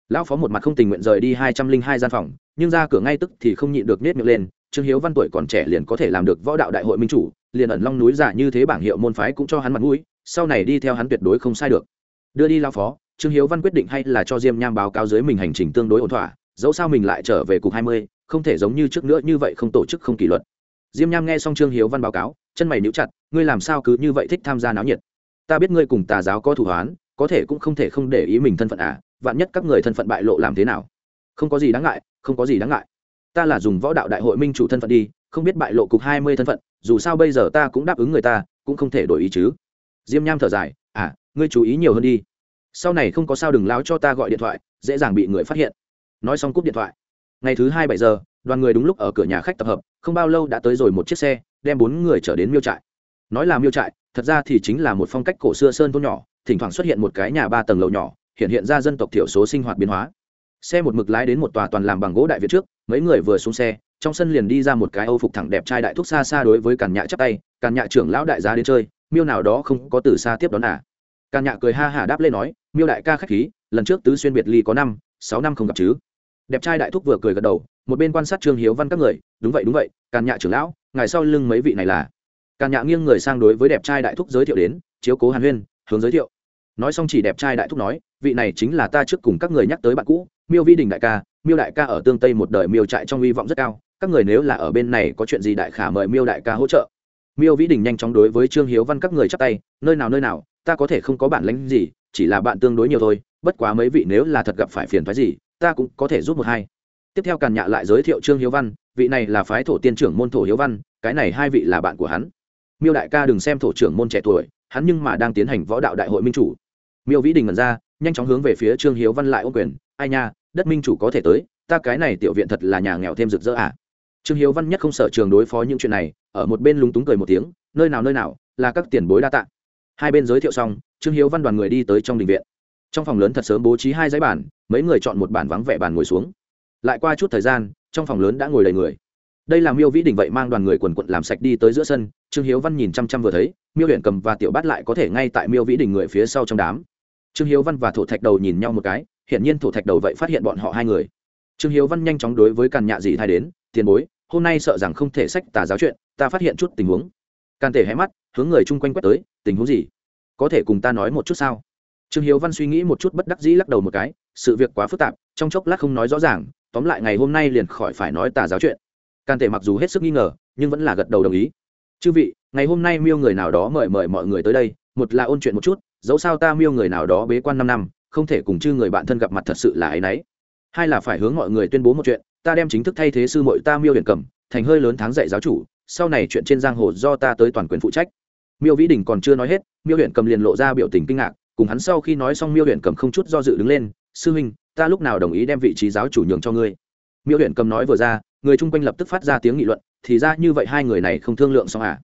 Lão phó một mặt không tình nguyện rời đi hai trăm linh hai gian phòng, nhưng ra cửa ngay tức thì không nhịn được nết miệng lên, trương hiếu văn tuổi còn trẻ liền có thể làm được võ đạo đại hội minh chủ, liền ẩn long núi giả như thế bảng hiệu môn phái cũng cho hắn mặt mũi, sau này đi theo hắn tuyệt đối không sai được. Đưa đi lao phó, trương hiếu văn quyết định hay là cho diêm nham báo cáo dưới mình hành trình tương đối ổn thỏa, dẫu sao mình lại trở về cục hai mươi, không thể giống như trước nữa như vậy không tổ chức không kỷ luật diêm nham nghe xong trương hiếu văn báo cáo, chân mày níu chặt, ngươi làm sao cứ như vậy thích tham gia náo nhiệt? Ta biết ngươi cùng tà giáo có thủ hoán, có thể cũng không thể không để ý mình thân phận à vạn nhất các người thân phận bại lộ làm thế nào? Không có gì đáng ngại, không có gì đáng ngại. Ta là dùng võ đạo đại hội minh chủ thân phận đi, không biết bại lộ cục hai mươi thân phận, dù sao bây giờ ta cũng đáp ứng người ta, cũng không thể đổi ý chứ. Diêm nham thở dài à ngươi chú ý nhiều hơn đi. Sau này không có sao đừng láo cho ta gọi điện thoại, dễ dàng bị người phát hiện. Nói xong cúp điện thoại. Ngày thứ hai bảy giờ đoàn người đúng lúc ở cửa nhà khách tập hợp, không bao lâu đã tới rồi một chiếc xe, đem bốn người trở đến miêu trại. Nói là miêu trại, thật ra thì chính là một phong cách cổ xưa sơn thôn nhỏ, thỉnh thoảng xuất hiện một cái nhà ba tầng lầu nhỏ, hiện hiện ra dân tộc thiểu số sinh hoạt biến hóa. Xe một mực lái đến một tòa toàn làm bằng gỗ đại việt trước, mấy người vừa xuống xe, trong sân liền đi ra một cái âu phục thẳng đẹp trai đại thúc xa xa đối với càn nhạ chắp tay, càn nhạ trưởng lão đại gia đến chơi, miêu nào đó không có từ xa tiếp đón à? Càn nhạ cười ha hả đáp lên nói, miêu đại ca khách khí, lần trước tứ xuyên biệt ly có năm, sáu năm không gặp chứ. Đẹp trai đại thúc vừa cười gật đầu một bên quan sát trương hiếu văn các người, đúng vậy đúng vậy, càn nhạ trưởng lão, ngài sau lưng mấy vị này là? Càn nhạ nghiêng người sang đối với đẹp trai đại thúc giới thiệu đến, chiếu cố hàn huyên, hướng giới thiệu. Nói xong chỉ đẹp trai đại thúc nói, vị này chính là ta trước cùng các người nhắc tới bạn cũ, miêu vi đình đại ca, miêu đại ca ở tương tây một đời miêu trại trong hy vọng rất cao, các người nếu là ở bên này có chuyện gì đại khả mời miêu đại ca hỗ trợ. Miêu vĩ đình nhanh chóng đối với trương hiếu văn các người chắp tay, nơi nào nơi nào, ta có thể không có bản lãnh gì, chỉ là bạn tương đối nhiều thôi, bất quá mấy vị nếu là thật gặp phải phiền thoái gì, ta cũng có thể giúp một hai tiếp theo càn nhạ lại giới thiệu trương hiếu văn, vị này là phái thổ tiên trưởng môn thổ hiếu văn, cái này hai vị là bạn của hắn. Miêu đại ca đừng xem thổ trưởng môn trẻ tuổi, hắn nhưng mà đang tiến hành võ đạo đại hội minh chủ. Miêu vĩ đình ngẩn ra, nhanh chóng hướng về phía trương hiếu văn lại ô quyền, ai nha, đất minh chủ có thể tới, ta cái này tiểu viện thật là nhà nghèo thêm rực rỡ à. Trương hiếu văn nhất không sợ trường đối phó những chuyện này, ở một bên lúng túng cười một tiếng, nơi nào nơi nào, là các tiền bối đa tạ. Hai bên giới thiệu xong, trương hiếu văn đoàn người đi tới trong đình viện. Trong phòng lớn thật sớm bố trí hai giấy bản mấy người chọn một bản vắng vẻ bàn ngồi xuống lại qua chút thời gian, trong phòng lớn đã ngồi đầy người. Đây là miêu vĩ đình vậy mang đoàn người quần quận làm sạch đi tới giữa sân, trương hiếu văn nhìn chăm chăm vừa thấy, miêu huyện cầm và tiểu bát lại có thể ngay tại miêu vĩ đình người phía sau trong đám. Trương hiếu văn và thổ thạch đầu nhìn nhau một cái, hiển nhiên thổ thạch đầu vậy phát hiện bọn họ hai người. Trương hiếu văn nhanh chóng đối với càn nhạ dị thai đến, tiền bối, hôm nay sợ rằng không thể sách tà giáo chuyện, ta phát hiện chút tình huống. Càn tể hé mắt, hướng người chung quanh quét tới, tình huống gì? Có thể cùng ta nói một chút sao? Trương hiếu văn suy nghĩ một chút bất đắc dĩ lắc đầu một cái, sự việc quá phức tạp, trong chốc lát không nói rõ ràng tóm lại ngày hôm nay liền khỏi phải nói tà giáo chuyện. Càn tể mặc dù hết sức nghi ngờ, nhưng vẫn là gật đầu đồng ý. Chư vị, ngày hôm nay miêu người nào đó mời mời mọi người tới đây, một là ôn chuyện một chút, dẫu sao ta miêu người nào đó bế quan năm năm, không thể cùng chư người bạn thân gặp mặt thật sự là ấ y n ấ y hai là phải hướng mọi người tuyên bố một chuyện, ta đem chính thức thay thế sư mội ta miêu huyền cầm thành hơi lớn tháng dạy giáo chủ, sau này chuyện trên giang hồ do ta tới toàn quyền phụ trách. Miêu vĩ đình còn chưa nói hết, miêu huyện cầm liền lộ ra biểu tình kinh ngạc, cùng hắn sau khi nói xong miêu huyện cầm không chút do dự đứng lên, sư huynh ta lúc nào đồng ý đem vị trí giáo chủ nhường cho ngươi? Miêu huyện cầm nói vừa ra, người chung quanh lập tức phát ra tiếng nghị luận, thì ra như vậy hai người này không thương lượng xong à?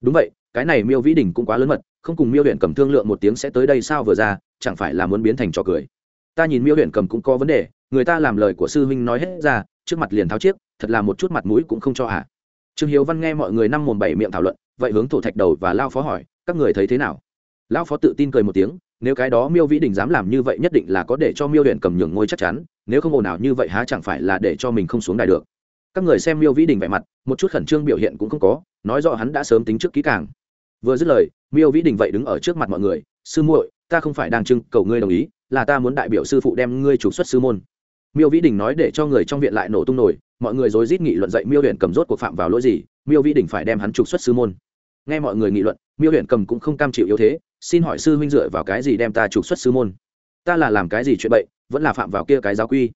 Đúng vậy, cái này miêu vĩ đình cũng quá lớn mật, không cùng miêu huyện cầm thương lượng một tiếng sẽ tới đây sao vừa ra, chẳng phải là muốn biến thành trò cười? Ta nhìn miêu huyện cầm cũng có vấn đề, người ta làm lời của sư huynh nói hết ra, trước mặt liền tháo chiếc, thật là một chút mặt mũi cũng không cho à. trương hiếu văn nghe mọi người năm mồm bảy miệng thảo luận, vậy hướng thổ thạch đầu và lao phó hỏi, các người thấy thế nào? Lão phó tự tin cười một tiếng nếu cái đó miêu vĩ đình dám làm như vậy nhất định là có để cho miêu huyện cầm nhường ngôi chắc chắn, nếu không ồn ào như vậy há chẳng phải là để cho mình không xuống đài được. Các người xem miêu vĩ đình vẻ mặt, một chút khẩn trương biểu hiện cũng không có, nói rõ hắn đã sớm tính trước kỹ càng. Vừa dứt lời, miêu vĩ đình vậy đứng ở trước mặt mọi người, sư muội, ta không phải đang trưng cầu ngươi đồng ý, là ta muốn đại biểu sư phụ đem ngươi trục xuất sư môn. Miêu vĩ đình nói để cho người trong viện lại nổ tung nổi, mọi người rối rít nghị luận dậy miêu huyện cầm rốt cuộc phạm vào lỗi gì, miêu vĩ đình phải đem hắn trục xuất sư môn. Nghe mọi người nghị luận, miêu huyện cầm cũng không cam chịu yếu thế xin hỏi sư huynh dựa vào cái gì đem ta trục xuất sư môn? Ta là làm cái gì chuyện bậy, vẫn là phạm vào kia cái giáo quy?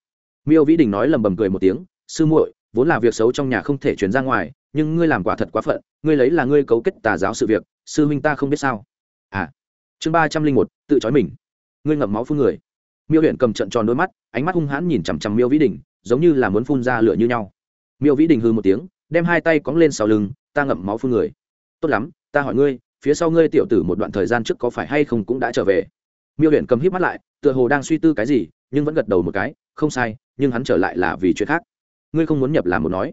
Miêu vĩ đình nói lầm bầm cười một tiếng, sư muội, vốn là việc xấu trong nhà không thể chuyển ra ngoài, nhưng ngươi làm quả thật quá phận, ngươi lấy là ngươi cấu kết tà giáo sự việc, sư huynh ta không biết sao. À chương ba trăm linh một, tự trói mình. Ngươi ngậm máu phun người. Miêu huyện cầm trận tròn đôi mắt, ánh mắt hung hãn nhìn chằm chằm miêu vĩ đình, giống như là muốn phun ra lửa như nhau. Miêu vĩ đình hư một tiếng, đem hai tay cóng lên sau lưng, ta ngậm máu phun người. Tốt lắm, ta hỏi ngươi phía sau ngươi tiểu tử một đoạn thời gian trước có phải hay không cũng đã trở về. Miêu huyện cầm híp mắt lại, tựa hồ đang suy tư cái gì, nhưng vẫn gật đầu một cái, không sai, nhưng hắn trở lại là vì chuyện khác. Ngươi không muốn nhập làm một nói.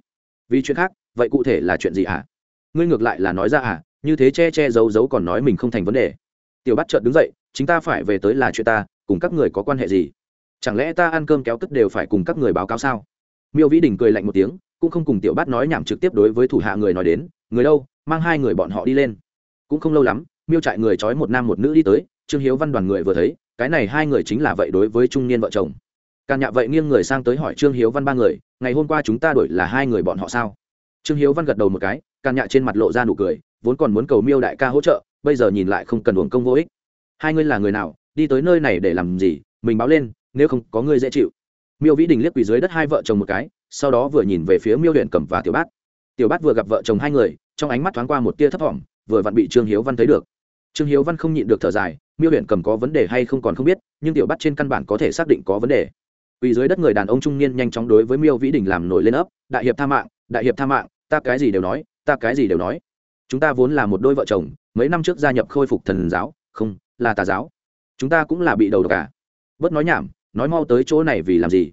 Vì chuyện khác, vậy cụ thể là chuyện gì hả? À? ngươi ngược lại là nói ra à như thế che che giấu giấu còn nói mình không thành vấn đề. Tiểu bắt chợt đứng dậy, chính ta phải về tới là chuyện ta, cùng các người có quan hệ gì? Chẳng lẽ ta ăn cơm kéo tức đều phải cùng các người báo cáo sao? Miêu vĩ đình cười lạnh một tiếng, cũng không cùng tiểu bát nói nhảm trực tiếp đối với thủ hạ người nói đến, người đâu, mang hai người bọn họ đi lên cũng không lâu lắm, miêu trại người trói một nam một nữ đi tới, trương hiếu văn đoàn người vừa thấy, cái này hai người chính là vậy đối với trung niên vợ chồng. Càn nhạ vậy nghiêng người sang tới hỏi trương hiếu văn ba người, ngày hôm qua chúng ta đổi là hai người bọn họ sao? Trương hiếu văn gật đầu một cái, càn nhạ trên mặt lộ ra nụ cười, vốn còn muốn cầu miêu đại ca hỗ trợ, bây giờ nhìn lại không cần uổng công vô ích. Hai ngươi là người nào, đi tới nơi này để làm gì, mình báo lên, nếu không có ngươi dễ chịu. Miêu vĩ đình liếc quỳ dưới đất hai vợ chồng một cái, sau đó vừa nhìn về phía miêu huyện cẩm và tiểu bát. Tiểu bát vừa gặp vợ chồng hai người, trong ánh mắt thoáng qua một tia thấp thỏm vừa vặn bị trương hiếu văn thấy được. Trương hiếu văn không nhịn được thở dài, miêu huyện cầm có vấn đề hay không còn không biết, nhưng tiểu bắt trên căn bản có thể xác định có vấn đề. Vì dưới đất người đàn ông trung niên nhanh chóng đối với miêu vĩ đình làm nổi lên ấp, đại hiệp tha mạng, đại hiệp tha mạng, ta cái gì đều nói, ta cái gì đều nói. Chúng ta vốn là một đôi vợ chồng, mấy năm trước gia nhập khôi phục thần giáo, không, là tà giáo. Chúng ta cũng là bị đầu độc cả bớt nói nhảm, nói mau tới chỗ này vì làm gì?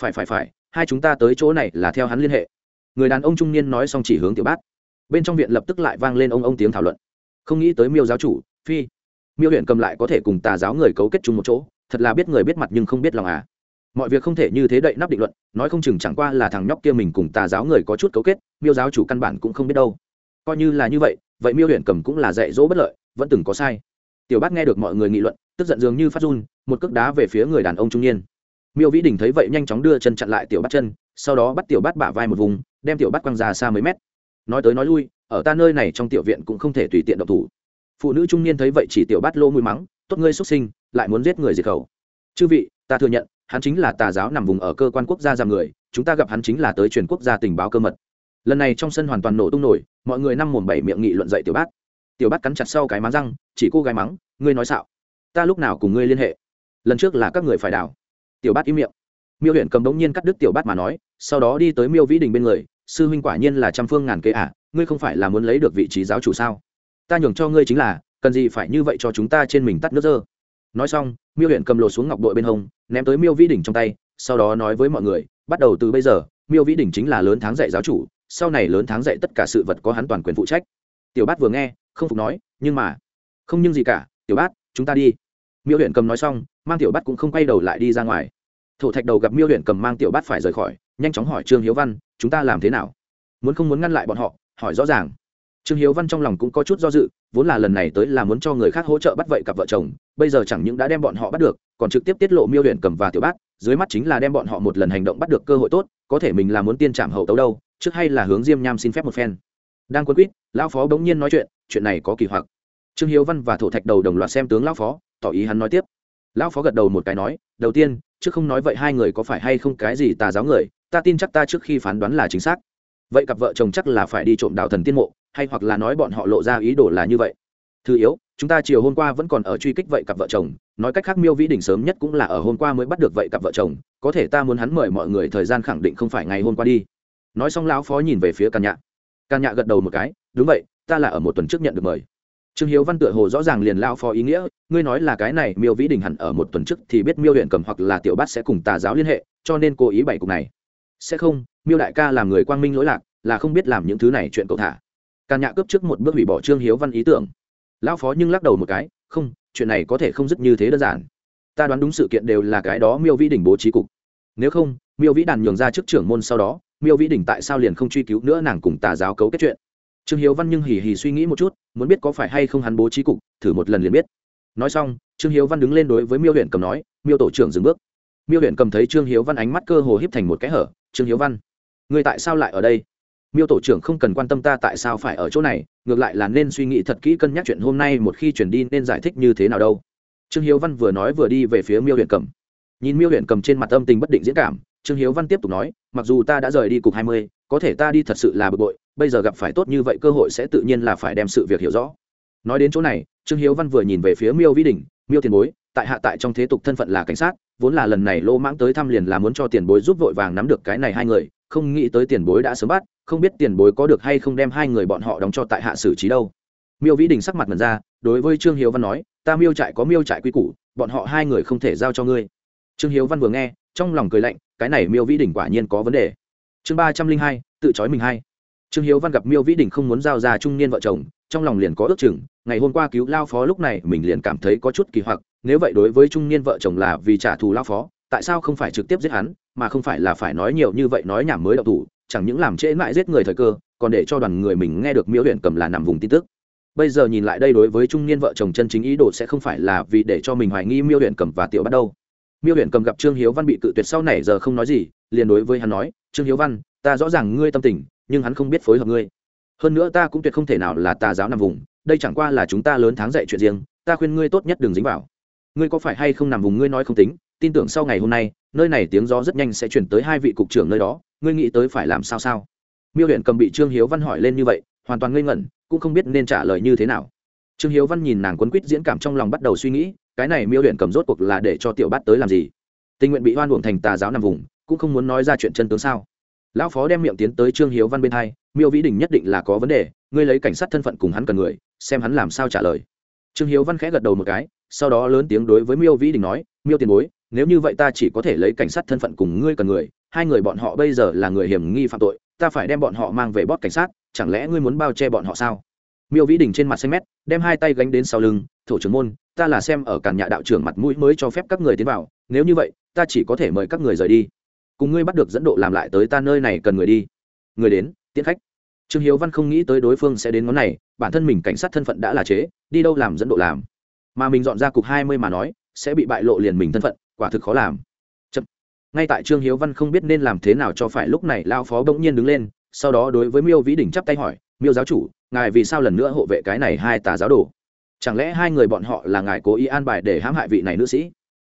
Phải phải phải, hai chúng ta tới chỗ này là theo hắn liên hệ. Người đàn ông trung niên nói xong chỉ hướng tiểu bát bên trong viện lập tức lại vang lên ông ông tiếng thảo luận. Không nghĩ tới miêu giáo chủ, phi. Miêu huyện cầm lại có thể cùng tà giáo người cấu kết chung một chỗ, thật là biết người biết mặt nhưng không biết lòng à. Mọi việc không thể như thế đậy nắp định luận, nói không chừng chẳng qua là thằng nhóc kia mình cùng tà giáo người có chút cấu kết, miêu giáo chủ căn bản cũng không biết đâu. Coi như là như vậy vậy miêu huyện cầm cũng là dạy dỗ bất lợi, vẫn từng có sai. Tiểu bát nghe được mọi người nghị luận, tức giận dường như phát run, một cước đá về phía người đàn ông trung niên. Miêu vĩ đình thấy vậy nhanh chóng đưa chân chặn lại tiểu bát chân, sau đó bắt tiểu bát bả vai một vùng, đem tiểu bát quăng ra xa mấy mét nói tới nói lui, ở ta nơi này trong tiểu viện cũng không thể tùy tiện độc thủ. Phụ nữ trung niên thấy vậy chỉ tiểu bát lô mũi mắng, tốt ngươi xuất sinh, lại muốn giết người diệt khẩu. Chư vị, ta thừa nhận, hắn chính là tà giáo nằm vùng ở cơ quan quốc gia giam người, chúng ta gặp hắn chính là tới truyền quốc gia tình báo cơ mật. Lần này trong sân hoàn toàn nổ tung nổi, mọi người năm mồm bảy miệng nghị luận dậy tiểu bát. Tiểu bát cắn chặt sau cái mắng răng, chỉ cô gái mắng, ngươi nói xạo, ta lúc nào cùng ngươi liên hệ? Lần trước là các người phải đào tiểu bát im miệng. Miêu huyện cầm đống nhiên cắt đứt tiểu bát mà nói, sau đó đi tới miêu vĩ đình bên người sư huynh quả nhiên là trăm phương ngàn kế à, ngươi không phải là muốn lấy được vị trí giáo chủ sao? Ta nhường cho ngươi chính là cần gì phải như vậy cho chúng ta trên mình tắt nước dơ? Nói xong miêu huyện cầm lột xuống ngọc đội bên hông ném tới miêu vĩ đỉnh trong tay sau đó nói với mọi người bắt đầu từ bây giờ miêu vĩ đỉnh chính là lớn tháng dạy giáo chủ sau này lớn tháng dạy tất cả sự vật có hắn toàn quyền phụ trách. Tiểu bát vừa nghe không phục nói nhưng mà không nhưng gì cả tiểu bát chúng ta đi. Miêu huyện cầm nói xong mang tiểu bát cũng không quay đầu lại đi ra ngoài. Thổ thạch đầu gặp miêu huyện cầm mang tiểu bát phải rời khỏi nhanh chóng hỏi trương hiếu văn chúng ta làm thế nào? Muốn không muốn ngăn lại bọn họ? Hỏi rõ ràng. Trương hiếu văn trong lòng cũng có chút do dự vốn là lần này tới là muốn cho người khác hỗ trợ bắt vậy cặp vợ chồng bây giờ chẳng những đã đem bọn họ bắt được còn trực tiếp tiết lộ miêu luyện cầm và tiểu Bác, dưới mắt chính là đem bọn họ một lần hành động bắt được cơ hội tốt có thể mình là muốn tiên trảm hậu tấu đâu trước hay là hướng diêm nham xin phép một phen. Đang quân quýt lão phó bỗng nhiên nói chuyện chuyện này có kỳ hoặc. Trương hiếu văn và thổ thạch đầu đồng loạt xem tướng lão phó tỏ ý hắn nói tiếp. Lão phó gật đầu một cái nói đầu tiên chứ không nói vậy hai người có phải hay không cái gì tà giáo người ta tin chắc ta trước khi phán đoán là chính xác. Vậy cặp vợ chồng chắc là phải đi trộm đạo thần tiên mộ, hay hoặc là nói bọn họ lộ ra ý đồ là như vậy. Thứ yếu, chúng ta chiều hôm qua vẫn còn ở truy kích vậy cặp vợ chồng, nói cách khác miêu vĩ đỉnh sớm nhất cũng là ở hôm qua mới bắt được vậy cặp vợ chồng, có thể ta muốn hắn mời mọi người thời gian khẳng định không phải ngày hôm qua đi. Nói xong lão phó nhìn về phía càn nhạ càn nhạ gật đầu một cái, đúng vậy, ta là ở một tuần trước nhận được mời. Trương hiếu văn tựa hồ rõ ràng liền lao phó ý nghĩa, ngươi nói là cái này, miêu vĩ đình hẳn ở một tuần trước thì biết miêu huyện cầm hoặc là tiểu bát sẽ cùng tà giáo liên hệ, cho nên cố ý bảy cục này sẽ không, miêu đại ca làm người quang minh lỗi lạc, là không biết làm những thứ này chuyện cậu thả. Càn nhạ cướp trước một bước hủy bỏ trương hiếu văn ý tưởng. Lão phó nhưng lắc đầu một cái, không, chuyện này có thể không dứt như thế đơn giản. Ta đoán đúng sự kiện đều là cái đó miêu vĩ đình bố trí cục. Nếu không, miêu vĩ đàn nhường ra trước trưởng môn sau đó, miêu vĩ đình tại sao liền không truy cứu nữa nàng cùng tà giáo cấu kết chuyện? Trương hiếu văn nhưng hì hì suy nghĩ một chút, muốn biết có phải hay không hắn bố trí cục, thử một lần liền biết. Nói xong, trương hiếu văn đứng lên đối với miêu huyện cầm nói, miêu tổ trưởng dừng bước. Miêu huyện cầm thấy trương hiếu văn ánh mắt cơ hồ híp thành một cái hở trương hiếu văn. Người tại sao lại ở đây? Miêu tổ trưởng không cần quan tâm ta tại sao phải ở chỗ này, ngược lại là nên suy nghĩ thật kỹ cân nhắc chuyện hôm nay một khi chuyển đi nên giải thích như thế nào đâu. Trương hiếu văn vừa nói vừa đi về phía miêu huyện cầm. Nhìn miêu huyện cầm trên mặt âm tình bất định diễn cảm, trương hiếu văn tiếp tục nói, mặc dù ta đã rời đi cục hai mươi, có thể ta đi thật sự là bực bội, bây giờ gặp phải tốt như vậy cơ hội sẽ tự nhiên là phải đem sự việc hiểu rõ. Nói đến chỗ này, trương hiếu văn vừa nhìn về phía miêu vĩ đình, miêu tiền bối tại hạ tại trong thế tục thân phận là cảnh sát, vốn là lần này lô mãng tới thăm liền là muốn cho tiền bối giúp vội vàng nắm được cái này hai người, không nghĩ tới tiền bối đã sớm bắt, không biết tiền bối có được hay không đem hai người bọn họ đóng cho tại hạ xử trí đâu. Miêu vĩ đình sắc mặt mật ra, đối với trương hiếu văn nói, ta miêu trại có miêu trại quy củ, bọn họ hai người không thể giao cho ngươi. Trương hiếu văn vừa nghe, trong lòng cười lạnh, cái này miêu vĩ đình quả nhiên có vấn đề. Chương ba trăm linh hai, tự trói mình hai trương hiếu văn gặp miêu vĩ đình không muốn giao ra trung niên vợ chồng, trong lòng liền có ước chừng, ngày hôm qua cứu lao phó lúc này mình liền cảm thấy có chút kỳ hoặc nếu vậy đối với trung niên vợ chồng là vì trả thù lao phó, tại sao không phải trực tiếp giết hắn, mà không phải là phải nói nhiều như vậy nói nhảm mới đậu thủ, chẳng những làm trễ mãi giết người thời cơ, còn để cho đoàn người mình nghe được miêu huyện cầm là nằm vùng tin tức. Bây giờ nhìn lại đây đối với trung niên vợ chồng chân chính ý đồ sẽ không phải là vì để cho mình hoài nghi miêu huyện cầm và tiểu bắt đâu. Miêu huyện cầm gặp trương hiếu văn bị cự tuyệt sau này giờ không nói gì, liền đối với hắn nói, trương hiếu văn, ta rõ ràng ngươi tâm tình, nhưng hắn không biết phối hợp ngươi. Hơn nữa ta cũng tuyệt không thể nào là tà giáo nằm vùng, đây chẳng qua là chúng ta lớn tháng dạy chuyện riêng, ta khuyên ngươi tốt nhất đừng dính vào ngươi có phải hay không nằm vùng ngươi nói không tính, tin tưởng sau ngày hôm nay, nơi này tiếng gió rất nhanh sẽ chuyển tới hai vị cục trưởng nơi đó, ngươi nghĩ tới phải làm sao sao? Miêu huyện cầm bị trương hiếu văn hỏi lên như vậy, hoàn toàn ngây ngẩn, cũng không biết nên trả lời như thế nào. Trương hiếu văn nhìn nàng quấn quýt diễn cảm trong lòng bắt đầu suy nghĩ, cái này miêu huyện cầm rốt cuộc là để cho tiểu bát tới làm gì? Tình nguyện bị hoan uổng thành tà giáo nằm vùng, cũng không muốn nói ra chuyện chân tướng sao? Lão phó đem miệng tiến tới trương hiếu văn bên hai, miêu vĩ đình nhất định là có vấn đề, ngươi lấy cảnh sát thân phận cùng hắn cần người, xem hắn làm sao trả lời. Trương hiếu văn khẽ gật đầu một cái sau đó lớn tiếng đối với miêu vĩ đình nói, miêu tiền bối, nếu như vậy ta chỉ có thể lấy cảnh sát thân phận cùng ngươi cần người, hai người bọn họ bây giờ là người hiểm nghi phạm tội, ta phải đem bọn họ mang về bót cảnh sát, chẳng lẽ ngươi muốn bao che bọn họ sao? Miêu vĩ đình trên mặt xanh mét, đem hai tay gánh đến sau lưng, thổ trưởng môn, ta là xem ở cản nhà đạo trưởng mặt mũi mới cho phép các người tiến vào, nếu như vậy, ta chỉ có thể mời các người rời đi. Cùng ngươi bắt được dẫn độ làm lại tới ta nơi này cần người đi. Người đến, tiễn khách. Trương hiếu văn không nghĩ tới đối phương sẽ đến ngón này, bản thân mình cảnh sát thân phận đã là chế, đi đâu làm dẫn độ làm mà mình dọn ra cục hai mươi mà nói, sẽ bị bại lộ liền mình thân phận, quả thực khó làm. Chậm. ngay tại trương hiếu văn không biết nên làm thế nào cho phải lúc này lao phó bỗng nhiên đứng lên, sau đó đối với miêu vĩ đỉnh chắp tay hỏi, miêu giáo chủ, ngài vì sao lần nữa hộ vệ cái này hai tà giáo đồ? Chẳng lẽ hai người bọn họ là ngài cố ý an bài để hãm hại vị này nữ sĩ?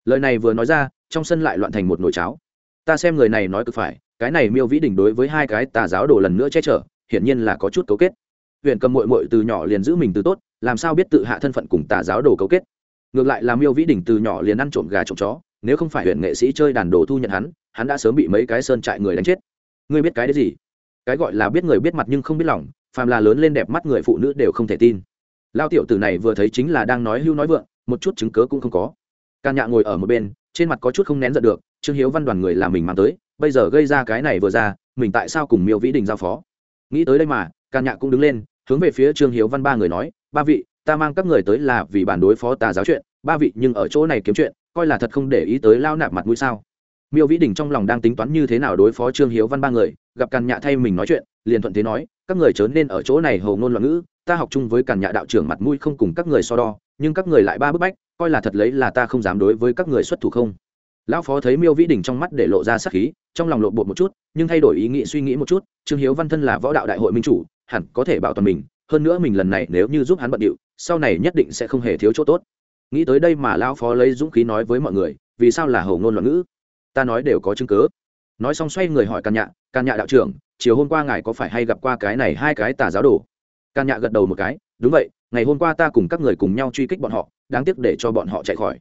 Lời này vừa nói ra, trong sân lại loạn thành một nồi cháo. Ta xem người này nói cực phải, cái này miêu vĩ đỉnh đối với hai cái tà giáo đồ lần nữa che chở, hiển nhiên là có chút cấu kết. Huyện cầm mội mội từ nhỏ liền giữ mình từ tốt làm sao biết tự hạ thân phận cùng tà giáo đồ cấu kết? Ngược lại là miêu vĩ đỉnh từ nhỏ liền ăn trộm gà trộm chó, nếu không phải huyện nghệ sĩ chơi đàn đồ thu nhận hắn hắn đã sớm bị mấy cái sơn trại người đánh chết. Ngươi biết cái đấy gì? Cái gọi là biết người biết mặt nhưng không biết lòng, phàm là lớn lên đẹp mắt người phụ nữ đều không thể tin. Lao tiểu tử này vừa thấy chính là đang nói hưu nói vượng, một chút chứng cớ cũng không có. Can nhạ ngồi ở một bên, trên mặt có chút không nén giận được, trương hiếu văn đoàn người làm mình mang tới, bây giờ gây ra cái này vừa ra, mình tại sao cùng miêu vĩ đình giao phó? Nghĩ tới đây mà, can nhạ cũng đứng lên, hướng về phía trương hiếu văn ba người nói ba vị, ta mang các người tới là vì bản đối phó tà giáo chuyện. Ba vị, nhưng ở chỗ này kiếm chuyện, coi là thật không để ý tới lao nạp mặt mũi sao? Miêu vĩ đình trong lòng đang tính toán như thế nào đối phó trương hiếu văn ba người, gặp càn nhạ thay mình nói chuyện, liền thuận thế nói, các người chớ nên ở chỗ này hầu ngôn loạn ngữ, ta học chung với càn nhạ đạo trưởng mặt mũi không cùng các người so đo, nhưng các người lại ba bức bách, coi là thật lấy là ta không dám đối với các người xuất thủ không? Lão phó thấy miêu vĩ đình trong mắt để lộ ra sắc khí, trong lòng lộ bột một chút, nhưng thay đổi ý nghĩ suy nghĩ một chút, trương hiếu văn thân là võ đạo đại hội minh chủ, hẳn có thể bảo toàn mình hơn nữa mình lần này nếu như giúp hắn bận điệu, sau này nhất định sẽ không hề thiếu chỗ tốt. Nghĩ tới đây mà lão phó lấy dũng khí nói với mọi người, vì sao là hầu ngôn loạn ngữ? Ta nói đều có chứng cớ nói xong xoay người hỏi can nhạ can nhạ đạo trưởng, chiều hôm qua ngài có phải hay gặp qua cái này hai cái tà giáo đồ? Can nhạ gật đầu một cái, đúng vậy, ngày hôm qua ta cùng các người cùng nhau truy kích bọn họ, đáng tiếc để cho bọn họ chạy khỏi.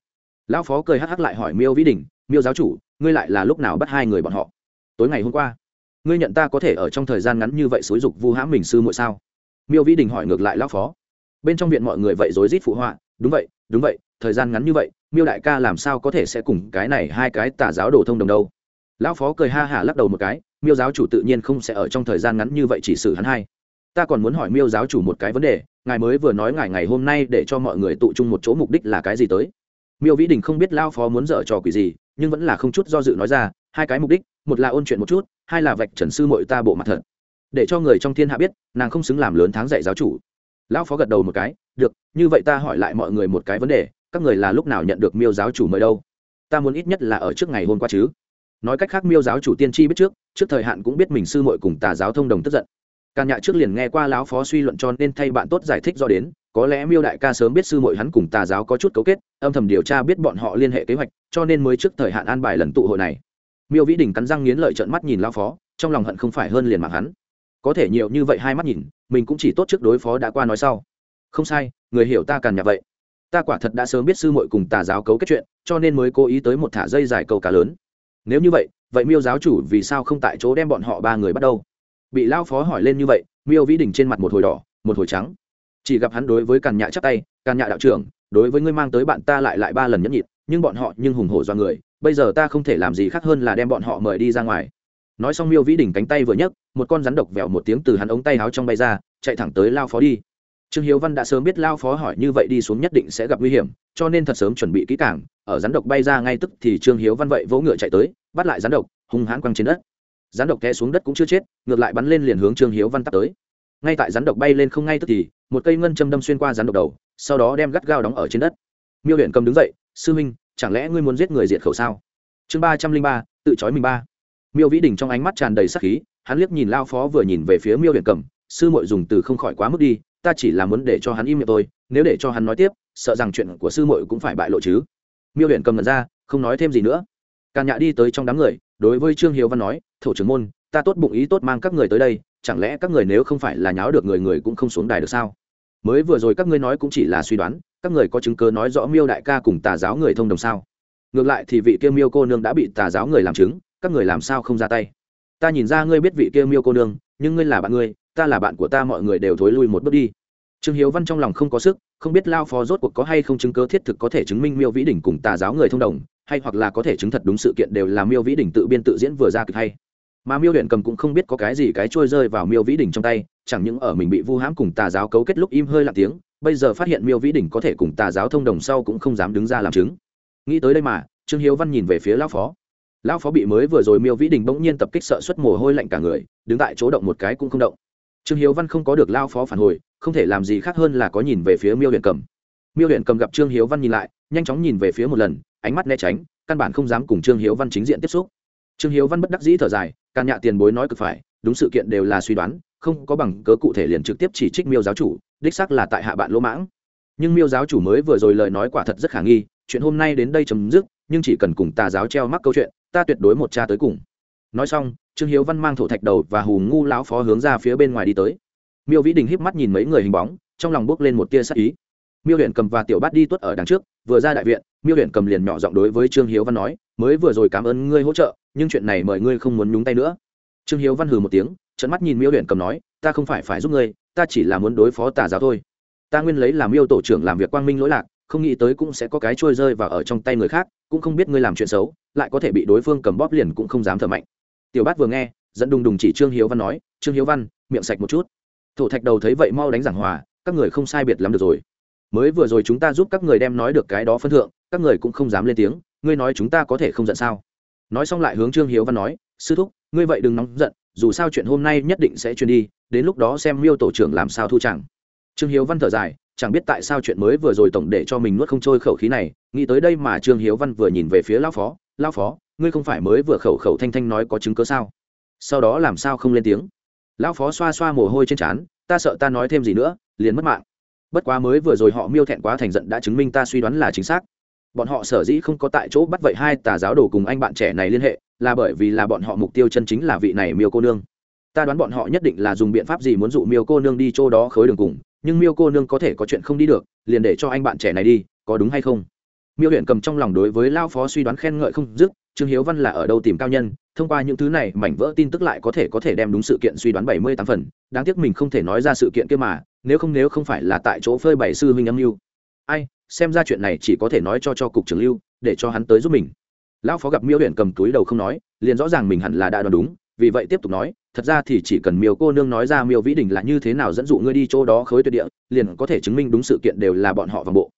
Lão phó cười hắc hắc lại hỏi miêu vĩ đình, miêu giáo chủ, ngươi lại là lúc nào bắt hai người bọn họ? Tối ngày hôm qua. Ngươi nhận ta có thể ở trong thời gian ngắn như vậy xúi dục vu hãm mình sư muội sao? Miêu vĩ đình hỏi ngược lại lão phó. Bên trong viện mọi người vậy rối rít phụ họa, đúng vậy đúng vậy, thời gian ngắn như vậy, miêu đại ca làm sao có thể sẽ cùng cái này hai cái tà giáo đồ thông đồng đâu? Lão phó cười ha hả lắc đầu một cái, miêu giáo chủ tự nhiên không sẽ ở trong thời gian ngắn như vậy chỉ xử hắn hai. Ta còn muốn hỏi miêu giáo chủ một cái vấn đề, ngài mới vừa nói ngài ngày hôm nay để cho mọi người tụ chung một chỗ mục đích là cái gì tới? Miêu vĩ đình không biết lao phó muốn dở trò quỷ gì, nhưng vẫn là không chút do dự nói ra, hai cái mục đích, một là ôn chuyện một chút, hai là vạch trần sư mội ta bộ mặt thật để cho người trong thiên hạ biết nàng không xứng làm lớn tháng dạy giáo chủ lão phó gật đầu một cái được như vậy ta hỏi lại mọi người một cái vấn đề các người là lúc nào nhận được miêu giáo chủ mời đâu ta muốn ít nhất là ở trước ngày hôm qua chứ nói cách khác miêu giáo chủ tiên tri biết trước trước thời hạn cũng biết mình sư muội cùng tà giáo thông đồng tức giận Càn Nhạ trước liền nghe qua lão phó suy luận cho nên thay bạn tốt giải thích do đến, có lẽ Miêu đại ca sớm biết sư muội hắn cùng tà giáo có chút cấu kết, âm thầm điều tra biết bọn họ liên hệ kế hoạch, cho nên mới trước thời hạn an bài lần tụ hội này. Miêu Vĩ Đình cắn răng nghiến lợi trợn mắt nhìn lão phó, trong lòng hận không phải hơn liền mạng hắn. Có thể nhiều như vậy hai mắt nhìn, mình cũng chỉ tốt trước đối phó đã qua nói sau. Không sai, người hiểu ta Càn Nhạ vậy. Ta quả thật đã sớm biết sư muội cùng tà giáo cấu kết chuyện, cho nên mới cố ý tới một thả dây dài câu cá lớn. Nếu như vậy, vậy Miêu giáo chủ vì sao không tại chỗ đem bọn họ ba người bắt đầu? bị lao phó hỏi lên như vậy miêu vĩ đình trên mặt một hồi đỏ một hồi trắng chỉ gặp hắn đối với càn nhạ chắp tay càn nhạ đạo trưởng đối với ngươi mang tới bạn ta lại lại ba lần nhẫn nhịn nhưng bọn họ nhưng hùng hổ do người bây giờ ta không thể làm gì khác hơn là đem bọn họ mời đi ra ngoài nói xong miêu vĩ đỉnh cánh tay vừa nhấc một con rắn độc vẹo một tiếng từ hắn ống tay áo trong bay ra chạy thẳng tới lao phó đi. Trương hiếu văn đã sớm biết lao phó hỏi như vậy đi xuống nhất định sẽ gặp nguy hiểm cho nên thật sớm chuẩn bị kỹ cảng ở rắn độc bay ra ngay tức thì trương hiếu văn vậy vỗ ngựa chạy tới bắt lại rắn độc hung hãn quăng trên đất. Rắn độc té xuống đất cũng chưa chết ngược lại bắn lên liền hướng trương hiếu văn tắt tới. Ngay tại rắn độc bay lên không ngay tức thì một cây ngân châm đâm xuyên qua rắn độc đầu sau đó đem gắt gao đóng ở trên đất. Miêu huyện cầm đứng dậy sư huynh, chẳng lẽ ngươi muốn giết người diệt khẩu sao? Chương ba trăm linh ba tự trói mình ba miêu vĩ đình trong ánh mắt tràn đầy sắc khí, hắn liếc nhìn lao phó vừa nhìn về phía miêu huyện cầm, sư mội dùng từ không khỏi quá mức đi, ta chỉ là muốn để cho hắn im miệng tôi nếu để cho hắn nói tiếp, sợ rằng chuyện của sư mội cũng phải bại lộ chứ. Miêu huyện cầm ngẩn ra, không nói thêm gì nữa. Càn nhạ đi tới trong đám người, đối với trương hiếu văn nói, thổ trưởng môn, ta tốt bụng ý tốt mang các người tới đây, chẳng lẽ các người nếu không phải là nháo được người người cũng không xuống đài được sao? Mới vừa rồi các ngươi nói cũng chỉ là suy đoán, các người có chứng cớ nói rõ miêu đại ca cùng tà giáo người thông đồng sao? Ngược lại thì vị kia miêu cô nương đã bị tà giáo người làm chứng các người làm sao không ra tay? Ta nhìn ra ngươi biết vị kia miêu cô nương, nhưng ngươi là bạn ngươi, ta là bạn của ta, mọi người đều thối lui một bước đi. Trương hiếu văn trong lòng không có sức, không biết lao phó rốt cuộc có hay không chứng cớ thiết thực có thể chứng minh miêu vĩ Đình cùng tà giáo người thông đồng, hay hoặc là có thể chứng thật đúng sự kiện đều là miêu vĩ Đình tự biên tự diễn vừa ra kịch hay. Mà miêu huyện cầm cũng không biết có cái gì cái trôi rơi vào miêu vĩ Đình trong tay, chẳng những ở mình bị vu hãm cùng tà giáo cấu kết lúc im hơi lặng tiếng, bây giờ phát hiện miêu vĩ Đình có thể cùng tà giáo thông đồng sau cũng không dám đứng ra làm chứng. Nghĩ tới đây mà, trương hiếu văn nhìn về phía lao phó lão phó bị mới vừa rồi miêu vĩ đình bỗng nhiên tập kích sợ xuất mồ hôi lạnh cả người, đứng tại chỗ động một cái cũng không động. Trương hiếu văn không có được lao phó phản hồi, không thể làm gì khác hơn là có nhìn về phía miêu huyện cầm. Miêu huyện cầm gặp trương hiếu văn nhìn lại, nhanh chóng nhìn về phía một lần, ánh mắt né tránh, căn bản không dám cùng trương hiếu văn chính diện tiếp xúc. Trương hiếu văn bất đắc dĩ thở dài, càn nhạ tiền bối nói cực phải, đúng sự kiện đều là suy đoán, không có bằng cớ cụ thể liền trực tiếp chỉ trích miêu giáo chủ, đích xác là tại hạ bạn lỗ mãng. Nhưng miêu giáo chủ mới vừa rồi lời nói quả thật rất khả nghi, chuyện hôm nay đến đây chấm dứt, nhưng chỉ cần cùng tà giáo treo mắc câu chuyện ta tuyệt đối một cha tới cùng. Nói xong, trương hiếu văn mang thổ thạch đầu và hù ngu lão phó hướng ra phía bên ngoài đi tới. Miêu vĩ đình híp mắt nhìn mấy người hình bóng, trong lòng bước lên một tia sắc ý. Miêu huyện cầm và tiểu bát đi tuất ở đằng trước, vừa ra đại viện, miêu huyện cầm liền nhỏ giọng đối với trương hiếu văn nói, mới vừa rồi cảm ơn ngươi hỗ trợ, nhưng chuyện này mời ngươi không muốn nhúng tay nữa. Trương hiếu văn hừ một tiếng trận mắt nhìn miêu huyện cầm nói, ta không phải phải giúp ngươi, ta chỉ là muốn đối phó tà giáo thôi. Ta nguyên lấy làm miêu tổ trưởng làm việc quang minh lỗi lạc không nghĩ tới cũng sẽ có cái trôi rơi vào ở trong tay người khác, cũng không biết ngươi làm chuyện xấu, lại có thể bị đối phương cầm bóp liền cũng không dám thở mạnh. Tiểu bát vừa nghe, dẫn đùng đùng chỉ trương hiếu văn nói, trương hiếu văn, miệng sạch một chút. Thổ thạch đầu thấy vậy mau đánh giảng hòa, các người không sai biệt lắm được rồi. Mới vừa rồi chúng ta giúp các người đem nói được cái đó phân thượng, các người cũng không dám lên tiếng, ngươi nói chúng ta có thể không giận sao? Nói xong lại hướng trương hiếu văn nói, sư thúc, ngươi vậy đừng nóng giận, dù sao chuyện hôm nay nhất định sẽ truyền đi, đến lúc đó xem miêu tổ trưởng làm sao thu chẳng. Trương hiếu văn thở dài chẳng biết tại sao chuyện mới vừa rồi tổng để cho mình nuốt không trôi khẩu khí này, nghĩ tới đây mà trương hiếu văn vừa nhìn về phía lao phó lao phó, ngươi không phải mới vừa khẩu khẩu thanh thanh nói có chứng cớ sao? Sau đó làm sao không lên tiếng? Lão phó xoa xoa mồ hôi trên trán, ta sợ ta nói thêm gì nữa, liền mất mạng. Bất quá mới vừa rồi họ miêu thẹn quá thành giận đã chứng minh ta suy đoán là chính xác. Bọn họ sở dĩ không có tại chỗ bắt vậy hai tà giáo đồ cùng anh bạn trẻ này liên hệ, là bởi vì là bọn họ mục tiêu chân chính là vị này miêu cô nương. Ta đoán bọn họ nhất định là dùng biện pháp gì muốn dụ miêu cô nương đi chỗ đó khối đường cùng nhưng miêu cô nương có thể có chuyện không đi được, liền để cho anh bạn trẻ này đi, có đúng hay không? Miêu huyện cầm trong lòng đối với lao phó suy đoán khen ngợi không dứt, trương hiếu văn là ở đâu tìm cao nhân, thông qua những thứ này mảnh vỡ tin tức lại có thể có thể đem đúng sự kiện suy đoán bảy mươi tám phần, đáng tiếc mình không thể nói ra sự kiện kia mà, nếu không nếu không phải là tại chỗ phơi bảy sư huynh âm mưu. Ai, xem ra chuyện này chỉ có thể nói cho cho cục trưởng lưu, để cho hắn tới giúp mình. Lão phó gặp miêu huyện cầm túi đầu không nói, liền rõ ràng mình hẳn là đã đoán đúng vì vậy tiếp tục nói, thật ra thì chỉ cần miêu cô nương nói ra miêu vĩ đình là như thế nào dẫn dụ ngươi đi chỗ đó khối tuyệt địa, liền có thể chứng minh đúng sự kiện đều là bọn họ vòng bộ.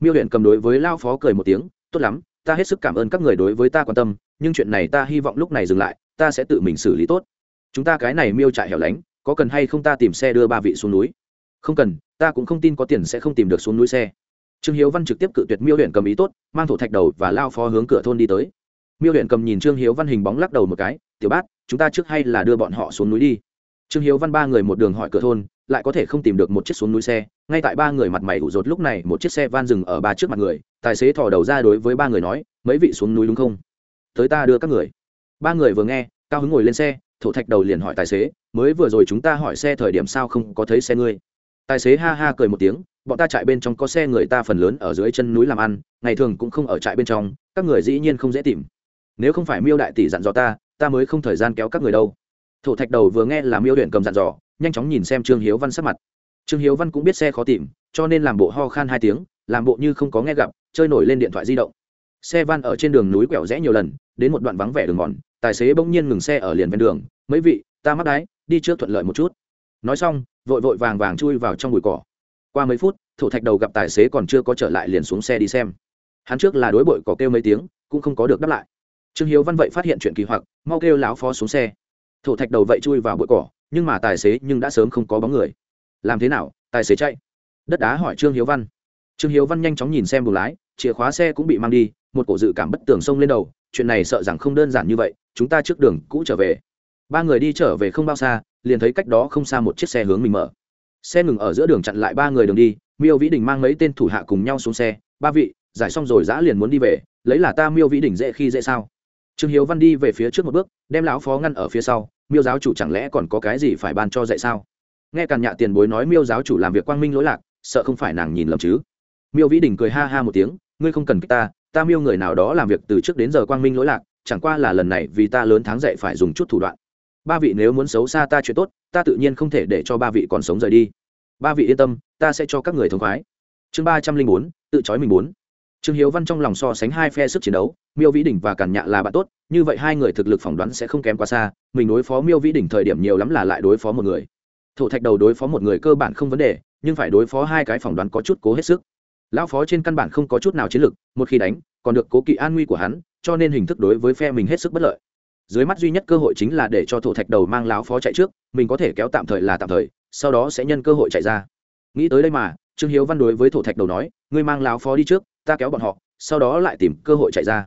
Miêu huyện cầm đối với lao phó cười một tiếng, tốt lắm, ta hết sức cảm ơn các người đối với ta quan tâm, nhưng chuyện này ta hy vọng lúc này dừng lại, ta sẽ tự mình xử lý tốt. Chúng ta cái này miêu trại hẻo lánh, có cần hay không ta tìm xe đưa ba vị xuống núi? Không cần, ta cũng không tin có tiền sẽ không tìm được xuống núi xe. Trương hiếu văn trực tiếp cự tuyệt miêu huyện cầm ý tốt, mang thổ thạch đầu và lao phó hướng cửa thôn đi tới. Miêu huyện cầm nhìn trương hiếu văn hình bóng lắc đầu một cái tiểu bát, chúng ta trước hay là đưa bọn họ xuống núi đi. Trương hiếu văn ba người một đường hỏi cửa thôn, lại có thể không tìm được một chiếc xuống núi xe. Ngay tại ba người mặt mày ủ rột lúc này, một chiếc xe van dừng ở ba trước mặt người. Tài xế thò đầu ra đối với ba người nói, mấy vị xuống núi đúng không? Tới ta đưa các người. Ba người vừa nghe, cao hứng ngồi lên xe, thổ thạch đầu liền hỏi tài xế, mới vừa rồi chúng ta hỏi xe thời điểm sao không có thấy xe ngươi? Tài xế ha ha cười một tiếng, bọn ta chạy bên trong có xe người ta phần lớn ở dưới chân núi làm ăn, ngày thường cũng không ở trại bên trong, các người dĩ nhiên không dễ tìm. Nếu không phải miêu đại tỷ dặn dò ta ta mới không thời gian kéo các người đâu. Thổ thạch đầu vừa nghe làm yêu huyện cầm dặn dò, nhanh chóng nhìn xem trương hiếu văn sắc mặt. Trương hiếu văn cũng biết xe khó tìm, cho nên làm bộ ho khan hai tiếng, làm bộ như không có nghe gặp, chơi nổi lên điện thoại di động. Xe van ở trên đường núi quẹo rẽ nhiều lần, đến một đoạn vắng vẻ đường mòn, tài xế bỗng nhiên ngừng xe ở liền ven đường, mấy vị, ta mắc đáy đi trước thuận lợi một chút. Nói xong, vội vội vàng vàng chui vào trong bụi cỏ. Qua mấy phút, thổ thạch đầu gặp tài xế còn chưa có trở lại liền xuống xe đi xem. Hắn trước là đối bội cỏ kêu mấy tiếng, cũng không có được đáp lại trương hiếu văn vậy phát hiện chuyện kỳ hoặc, mau kêu láo phó xuống xe. Thổ thạch đầu vậy chui vào bụi cỏ, nhưng mà tài xế nhưng đã sớm không có bóng người. Làm thế nào, tài xế chạy? Đất đá hỏi trương hiếu văn. Trương hiếu văn nhanh chóng nhìn xem buồng lái, chìa khóa xe cũng bị mang đi, một cổ dự cảm bất tường xông lên đầu, chuyện này sợ rằng không đơn giản như vậy, chúng ta trước đường cũ trở về. Ba người đi trở về không bao xa, liền thấy cách đó không xa một chiếc xe hướng mình mở. Xe ngừng ở giữa đường chặn lại ba người đường đi, miêu vĩ đình mang mấy tên thủ hạ cùng nhau xuống xe. Ba vị, giải xong rồi giã liền muốn đi về, lấy là ta miêu vĩ đình dễ khi dễ sao? Trương hiếu văn đi về phía trước một bước, đem lão phó ngăn ở phía sau, miêu giáo chủ chẳng lẽ còn có cái gì phải ban cho dạy sao? Nghe càn nhạ tiền bối nói miêu giáo chủ làm việc quang minh lỗi lạc, sợ không phải nàng nhìn lầm chứ. Miêu vĩ đình cười ha ha một tiếng, ngươi không cần kích ta ta miêu người nào đó làm việc từ trước đến giờ quang minh lỗi lạc, chẳng qua là lần này vì ta lớn tháng dậy phải dùng chút thủ đoạn. Ba vị nếu muốn xấu xa ta chuyện tốt, ta tự nhiên không thể để cho ba vị còn sống rời đi. Ba vị yên tâm, ta sẽ cho các người thông khoái. Chương ba trăm linh bốn, tự chói mình bốn trương hiếu văn trong lòng so sánh hai phe sức chiến đấu, miêu vĩ đỉnh và càn nhạ là bạn tốt, như vậy hai người thực lực phỏng đoán sẽ không kém quá xa, mình đối phó miêu vĩ đỉnh thời điểm nhiều lắm là lại đối phó một người. Thổ thạch đầu đối phó một người cơ bản không vấn đề, nhưng phải đối phó hai cái phỏng đoán có chút cố hết sức. Lão phó trên căn bản không có chút nào chiến lực, một khi đánh, còn được cố kỵ an nguy của hắn, cho nên hình thức đối với phe mình hết sức bất lợi. Dưới mắt duy nhất cơ hội chính là để cho thổ thạch đầu mang lão phó chạy trước, mình có thể kéo tạm thời là tạm thời, sau đó sẽ nhân cơ hội chạy ra. Nghĩ tới đây mà, trương hiếu văn đối với thổ thạch đầu nói, ngươi mang lão phó đi trước ta kéo bọn họ, sau đó lại tìm cơ hội chạy ra.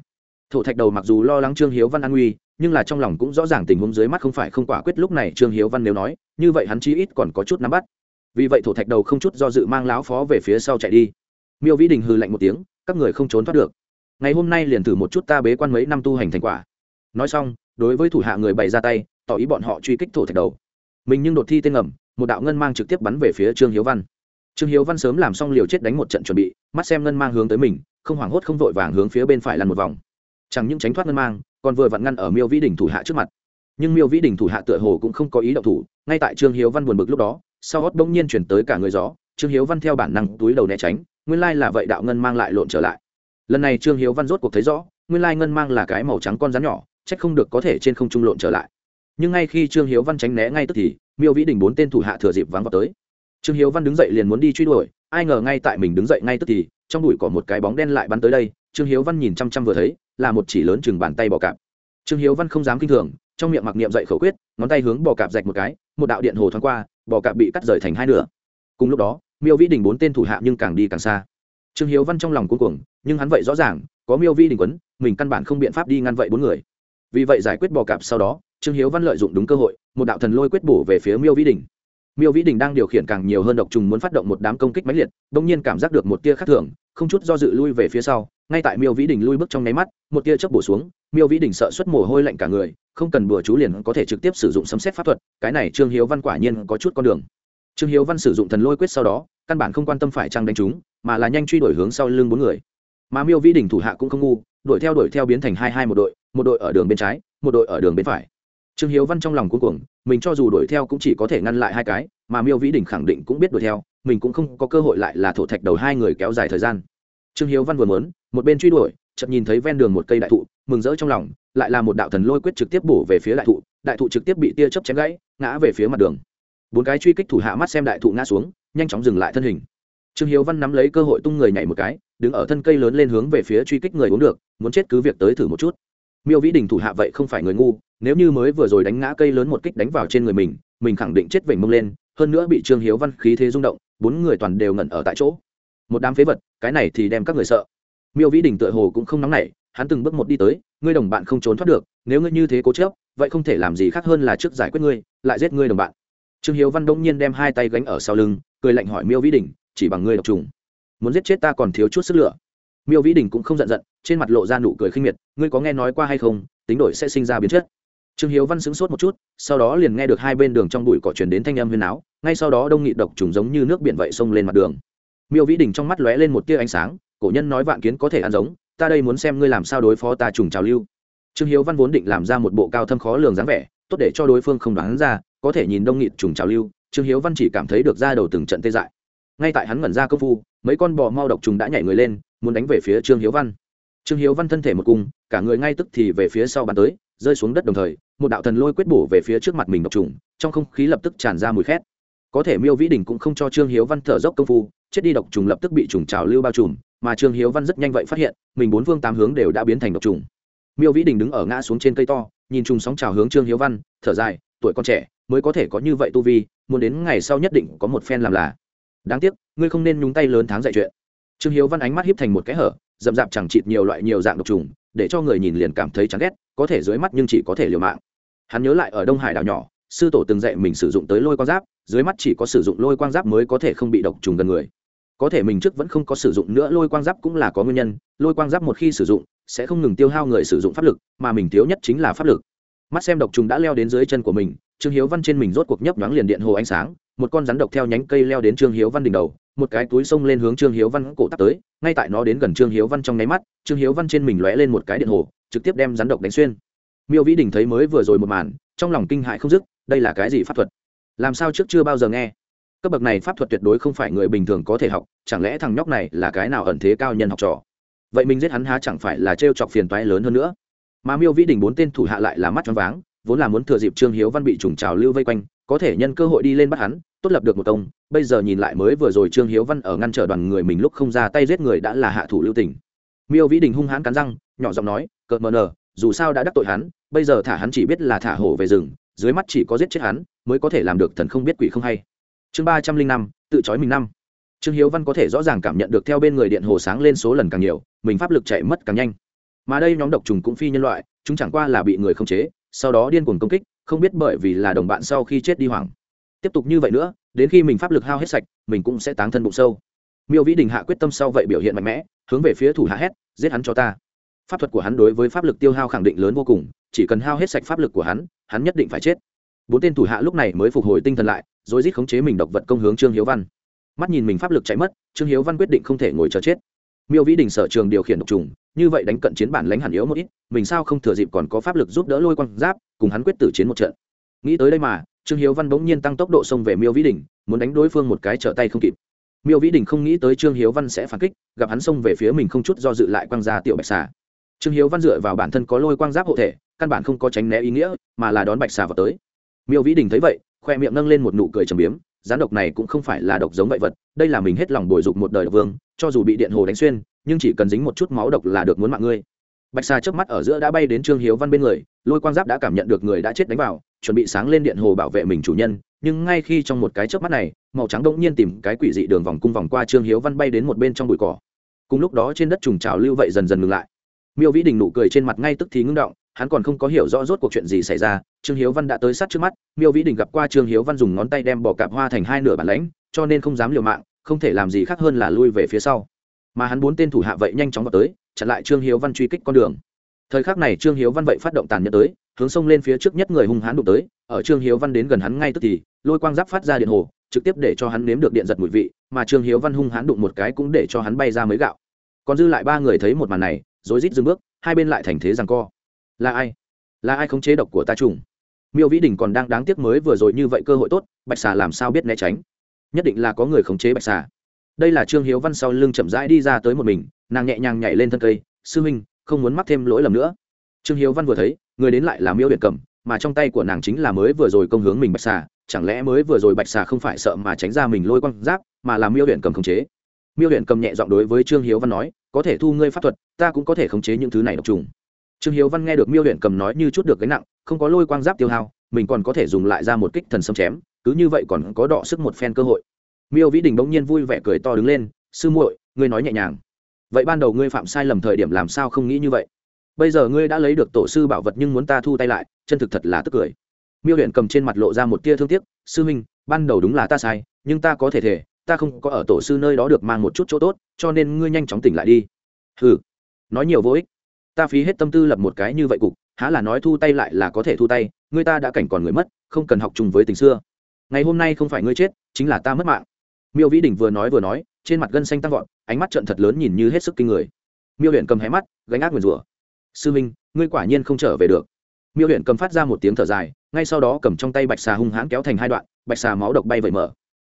Thổ thạch đầu mặc dù lo lắng trương hiếu văn an nguy, nhưng là trong lòng cũng rõ ràng tình huống dưới mắt không phải không quả quyết lúc này trương hiếu văn nếu nói, như vậy hắn chí ít còn có chút nắm bắt. Vì vậy thổ thạch đầu không chút do dự mang lão phó về phía sau chạy đi. Miêu vĩ đình hư lạnh một tiếng, các người không trốn thoát được. Ngày hôm nay liền thử một chút ta bế quan mấy năm tu hành thành quả. Nói xong, đối với thủ hạ người bày ra tay, tỏ ý bọn họ truy kích thổ thạch đầu. Mình nhưng đột thi tên ngầm, một đạo ngân mang trực tiếp bắn về phía trương hiếu văn trương hiếu văn sớm làm xong liều chết đánh một trận chuẩn bị, mắt xem ngân mang hướng tới mình, không hoảng hốt không vội vàng hướng phía bên phải lăn một vòng. Chẳng những tránh thoát ngân mang, còn vừa vặn ngăn ở miêu vĩ đình thủ hạ trước mặt. Nhưng miêu vĩ đình thủ hạ tựa hồ cũng không có ý động thủ, ngay tại trương hiếu văn buồn bực lúc đó, sau gót bỗng nhiên chuyển tới cả người gió, trương hiếu văn theo bản năng túi đầu né tránh, nguyên lai là vậy đạo ngân mang lại lộn trở lại. Lần này trương hiếu văn rốt cuộc thấy rõ, nguyên lai ngân mang là cái màu trắng con rắn nhỏ trách không được có thể trên không trung lộn trở lại. Nhưng ngay khi trương hiếu văn tránh né ngay tức thì, miêu vĩ đình bốn tên thủ hạ thừa dịp vắng vào tới trương hiếu văn đứng dậy liền muốn đi truy đuổi, ai ngờ ngay tại mình đứng dậy ngay tức thì, trong bụi có một cái bóng đen lại bắn tới đây, trương hiếu văn nhìn chăm chăm vừa thấy, là một chỉ lớn chừng bàn tay bò cạp. Trương hiếu văn không dám kinh thường, trong miệng mặc niệm dậy khẩu quyết, ngón tay hướng bò cạp rạch một cái, một đạo điện hồ thoáng qua, bò cạp bị cắt rời thành hai nửa. Cùng lúc đó, miêu vĩ đình bốn tên thủ hạ nhưng càng đi càng xa. Trương hiếu văn trong lòng cuối cùng nhưng hắn vậy rõ ràng, có miêu vĩ đình quấn, mình căn bản không biện pháp đi ngăn vậy bốn người. Vì vậy giải quyết bò cạp sau đó, trương hiếu văn lợi dụng đúng cơ hội, một đạo thần lôi quyết bổ về phía miêu vĩ đình miêu vĩ đình đang điều khiển càng nhiều hơn độc trùng muốn phát động một đám công kích mãnh liệt, bỗng nhiên cảm giác được một tia khác thường, không chút do dự lui về phía sau, ngay tại miêu vĩ đình lui bước trong nháy mắt, một tia chớp bổ xuống, miêu vĩ đình sợ xuất mồ hôi lạnh cả người, không cần bùa chú liền có thể trực tiếp sử dụng sấm xét pháp thuật, cái này trương hiếu văn quả nhiên có chút con đường. Trương hiếu văn sử dụng thần lôi quyết sau đó, căn bản không quan tâm phải trăng đánh chúng, mà là nhanh truy đuổi hướng sau lưng bốn người. Mà miêu vĩ đình thủ hạ cũng không ngu, đuổi theo đuổi theo biến thành hai hai một đội một đội ở đường bên trái, một đội ở đường bên phải. Trương hiếu văn trong lòng cuối cùng mình cho dù đuổi theo cũng chỉ có thể ngăn lại hai cái, mà miêu vĩ đình khẳng định cũng biết đuổi theo, mình cũng không có cơ hội lại là thổ thạch đầu hai người kéo dài thời gian. Trương hiếu văn vừa muốn, một bên truy đuổi, chợt nhìn thấy ven đường một cây đại thụ, mừng rỡ trong lòng, lại là một đạo thần lôi quyết trực tiếp bổ về phía đại thụ đại thụ trực tiếp bị tia chớp chém gãy, ngã về phía mặt đường. Bốn cái truy kích thủ hạ mắt xem đại thụ ngã xuống, nhanh chóng dừng lại thân hình. Trương hiếu văn nắm lấy cơ hội tung người nhảy một cái, đứng ở thân cây lớn lên hướng về phía truy kích người uống được, muốn chết cứ việc tới thử một chút miêu vĩ đình thủ hạ vậy không phải người ngu, nếu như mới vừa rồi đánh ngã cây lớn một kích đánh vào trên người mình mình khẳng định chết vểnh mông lên, hơn nữa bị trương hiếu văn khí thế rung động, bốn người toàn đều ngẩn ở tại chỗ. Một đám phế vật, cái này thì đem các người sợ. Miêu vĩ đình tựa hồ cũng không nóng nảy, hắn từng bước một đi tới, ngươi đồng bạn không trốn thoát được, nếu ngươi như thế cố chớp vậy không thể làm gì khác hơn là trước giải quyết ngươi, lại giết ngươi đồng bạn. Trương hiếu văn đông nhiên đem hai tay gánh ở sau lưng, cười lạnh hỏi miêu vĩ đình, chỉ bằng ngươi độc trùng. Muốn giết chết ta còn thiếu chút sức lửa miêu vĩ đình cũng không giận giận, trên mặt lộ ra nụ cười khinh miệt, ngươi có nghe nói qua hay không? Tính đổi sẽ sinh ra biến chất. Trương hiếu văn sững sốt một chút, sau đó liền nghe được hai bên đường trong bụi cỏ chuyển đến thanh âm huyền áo ngay sau đó đông nghị độc trùng giống như nước biển vậy xông lên mặt đường. Miêu vĩ đình trong mắt lóe lên một tia ánh sáng, cổ nhân nói vạn kiến có thể ăn giống, ta đây muốn xem ngươi làm sao đối phó ta trùng trào lưu. Trương hiếu văn vốn định làm ra một bộ cao thâm khó lường dáng vẻ, tốt để cho đối phương không đoán ra, có thể nhìn đông nghị trùng trào lưu, trương hiếu văn chỉ cảm thấy được ra đầu từng trận tê dại. Ngay tại hắn ngẩn ra công phu mấy con bò mau độc trùng đã nhảy người lên, muốn đánh về phía trương hiếu văn. Trương hiếu văn thân thể một cung cả người ngay tức thì về phía sau bàn tới, rơi xuống đất đồng thời, một đạo thần lôi quyết bổ về phía trước mặt mình độc trùng, trong không khí lập tức tràn ra mùi khét. Có thể miêu vĩ đình cũng không cho trương hiếu văn thở dốc công phu, chết đi độc trùng lập tức bị trùng trào lưu bao trùm, mà trương hiếu văn rất nhanh vậy phát hiện, mình bốn phương tám hướng đều đã biến thành độc trùng. Miêu vĩ đình đứng ở ngã xuống trên cây to, nhìn trùng sóng trào hướng trương hiếu văn, thở dài, tuổi con trẻ, mới có thể có như vậy tu vi, muốn đến ngày sau nhất định có một phen làm là. Đáng tiếc ngươi không nên nhúng tay lớn tháng dạy chuyện. Trương hiếu văn ánh mắt hiếp thành một cái hở d ầ chẳng chịt nhiều loại nhiều dạng độc trùng, để cho người nhìn liền cảm thấy chán ghét, có thể dưới mắt nhưng chỉ có thể liều mạng. Hắn nhớ lại ở đông hải đảo nhỏ, sư tổ từng dạy mình sử dụng tới lôi quang giáp, dưới mắt chỉ có sử dụng lôi quang giáp mới có thể không bị độc trùng gần người. Có thể mình trước vẫn không có sử dụng nữa, lôi quang giáp cũng là có nguyên nhân, lôi quang giáp một khi sử dụng, sẽ không ngừng tiêu hao người sử dụng pháp lực, mà mình thiếu nhất chính là pháp lực. Mắt xem độc trùng đã leo đến dưới chân của mình, trương hiếu văn trên mình rốt cuộc nhấp nhoáng liền điện hồ ánh sáng một con rắn độc theo nhánh cây leo đến trương hiếu văn đỉnh đầu, một cái túi xông lên hướng trương hiếu văn cổ tắt tới, ngay tại nó đến gần trương hiếu văn trong nháy mắt, trương hiếu văn trên mình lóe lên một cái điện hồ, trực tiếp đem rắn độc đánh xuyên. Miêu vĩ đình thấy mới vừa rồi một màn, trong lòng kinh hại không dứt, đây là cái gì pháp thuật? Làm sao trước chưa bao giờ nghe? Cấp bậc này pháp thuật tuyệt đối không phải người bình thường có thể học, chẳng lẽ thằng nhóc này là cái nào ẩn thế cao nhân học trò? Vậy mình giết hắn há chẳng phải là t chọc phiền toái lớn hơn nữa? Mà miêu vĩ đình bốn tên thủ hạ lại là mắt choáng váng, vốn là muốn thừa dịp trương hiếu văn bị trùng trào lưu vây quanh, có thể nhân cơ hội đi lên bắt hắn tốt lập được một công, bây giờ nhìn lại mới vừa rồi trương hiếu văn ở ngăn trở đoàn người mình lúc không ra tay giết người đã là hạ thủ lưu tình. Miêu vĩ đình hung hãn cắn răng, nhỏ giọng nói, cợt mờ nờ, dù sao đã đắc tội hắn, bây giờ thả hắn chỉ biết là thả hổ về rừng, dưới mắt chỉ có giết chết hắn mới có thể làm được thần không biết quỷ không hay. Chương ba trăm linh năm, tự trói mình năm. Trương hiếu văn có thể rõ ràng cảm nhận được theo bên người điện hồ sáng lên số lần càng nhiều, mình pháp lực chạy mất càng nhanh. Mà đây nhóm độc trùng cũng phi nhân loại, chúng chẳng qua là bị người khống chế, sau đó điên cuồng công kích, không biết bởi vì là đồng bạn sau khi chết đi hoảng tiếp tục như vậy nữa, đến khi mình pháp lực hao hết sạch, mình cũng sẽ táng thân bụng sâu. Miêu vĩ đình hạ quyết tâm sau vậy biểu hiện mạnh mẽ, hướng về phía thủ hạ hét, giết hắn cho ta. Pháp thuật của hắn đối với pháp lực tiêu hao khẳng định lớn vô cùng, chỉ cần hao hết sạch pháp lực của hắn hắn nhất định phải chết. Bốn tên thủ hạ lúc này mới phục hồi tinh thần lại, rồi giết khống chế mình độc vật công hướng trương hiếu văn. Mắt nhìn mình pháp lực chạy mất, trương hiếu văn quyết định không thể ngồi chờ chết. Miêu vĩ đình sở trường điều khiển độc trùng, như vậy đánh cận chiến bản lãnh hẳn yếu một ít, mình sao không thừa dịp còn có pháp lực giúp đỡ lôi quan giáp, cùng hắn quyết tử chiến một trận. Nghĩ tới đây mà trương hiếu văn bỗng nhiên tăng tốc độ xông về miêu vĩ đình, muốn đánh đối phương một cái trở tay không kịp. Miêu vĩ đình không nghĩ tới trương hiếu văn sẽ phản kích, gặp hắn xông về phía mình không chút do dự lại quăng ra tiểu bạch xà. Trương hiếu văn dựa vào bản thân có lôi quang giáp hộ thể, căn bản không có tránh né ý nghĩa, mà là đón bạch xà vào tới. Miêu vĩ đình thấy vậy, khoe miệng nâng lên một nụ cười trầm biếm, gián độc này cũng không phải là độc giống vậy vật, đây là mình hết lòng bồi dục một đời độc vương, cho dù bị điện hồ đánh xuyên, nhưng chỉ cần dính một chút máu độc là được muốn mạng ngươi. Bạch xà trước mắt ở giữa đã bay đến trương hiếu văn bên người, lôi quang giáp đã cảm nhận được người đã chết đánh vào chuẩn bị sáng lên điện hồ bảo vệ mình chủ nhân, nhưng ngay khi trong một cái chớp mắt này, màu trắng đông nhiên tìm cái quỷ dị đường vòng cung vòng qua trương hiếu văn bay đến một bên trong bụi cỏ. Cùng lúc đó trên đất trùng trào lưu vậy dần dần ngừng lại. Miêu vĩ đình nụ cười trên mặt ngay tức thì ngưng động, hắn còn không có hiểu rõ rốt cuộc chuyện gì xảy ra, trương hiếu văn đã tới sát trước mắt, miêu vĩ đình gặp qua trương hiếu văn dùng ngón tay đem bỏ cạp hoa thành hai nửa bản lãnh, cho nên không dám liều mạng, không thể làm gì khác hơn là lui về phía sau. Mà hắn bốn tên thủ hạ vậy nhanh chóng vào tới, chặn lại trương hiếu văn truy kích con đường. Thời khắc này trương hiếu văn vậy phát động tàn nhẫn tới hướng sông lên phía trước nhất người hung hãn đụng tới, ở trương hiếu văn đến gần hắn ngay tức thì, lôi quang giáp phát ra điện hồ, trực tiếp để cho hắn nếm được điện giật mùi vị, mà trương hiếu văn hung hãn đụng một cái cũng để cho hắn bay ra mấy gạo. Còn dư lại ba người thấy một màn này, rối rít dừng bước, hai bên lại thành thế rằng co. Là ai? Là ai khống chế độc của ta trùng? Miêu vĩ đình còn đang đáng tiếc mới vừa rồi như vậy cơ hội tốt, bạch xà làm sao biết né tránh? Nhất định là có người khống chế bạch xà. Đây là trương hiếu văn sau lưng chậm rãi đi ra tới một mình, nàng nhẹ nhàng nhảy lên thân cây, sư huynh, không muốn mắc thêm lỗi lầm nữa. Trương hiếu văn vừa thấy người đến lại là miêu huyện cầm, mà trong tay của nàng chính là mới vừa rồi công hướng mình bạch xà. Chẳng lẽ mới vừa rồi bạch xà không phải sợ mà tránh ra mình lôi quăng giáp, mà là miêu huyện cầm khống chế? Miêu huyện cầm nhẹ giọng đối với trương hiếu văn nói, có thể thu ngươi pháp thuật, ta cũng có thể khống chế những thứ này độc trùng. Trương hiếu văn nghe được miêu huyện cầm nói như chút được gánh nặng, không có lôi quang giáp tiêu hao, mình còn có thể dùng lại ra một kích thần xâm chém, cứ như vậy còn có đọ sức một phen cơ hội. Miêu vĩ đình bỗng nhiên vui vẻ cười to đứng lên, sư muội, ngươi nói nhẹ nhàng. Vậy ban đầu ngươi phạm sai lầm thời điểm làm sao không nghĩ như vậy? Bây giờ ngươi đã lấy được tổ sư bảo vật nhưng muốn ta thu tay lại, chân thực thật là tức cười. Miêu huyện cầm trên mặt lộ ra một tia thương tiếc, sư huynh ban đầu đúng là ta sai, nhưng ta có thể thể, ta không có ở tổ sư nơi đó được mang một chút chỗ tốt, cho nên ngươi nhanh chóng tỉnh lại đi. Ừ nói nhiều vô ích. Ta phí hết tâm tư lập một cái như vậy cục, há là nói thu tay lại là có thể thu tay, ngươi ta đã cảnh còn người mất, không cần học chung với tình xưa. Ngày hôm nay không phải ngươi chết, chính là ta mất mạng. Miêu vĩ đình vừa nói vừa nói, trên mặt gân xanh tăng vọt, ánh mắt trận thật lớn nhìn như hết sức kinh người. Miêu huyện cầm hé mắt, gánh ác nguyền rủa sư minh, ngươi quả nhiên không trở về được. Miêu huyện cầm phát ra một tiếng thở dài, ngay sau đó cầm trong tay bạch xà hung hãn kéo thành hai đoạn, bạch xà máu độc bay vẩy mở.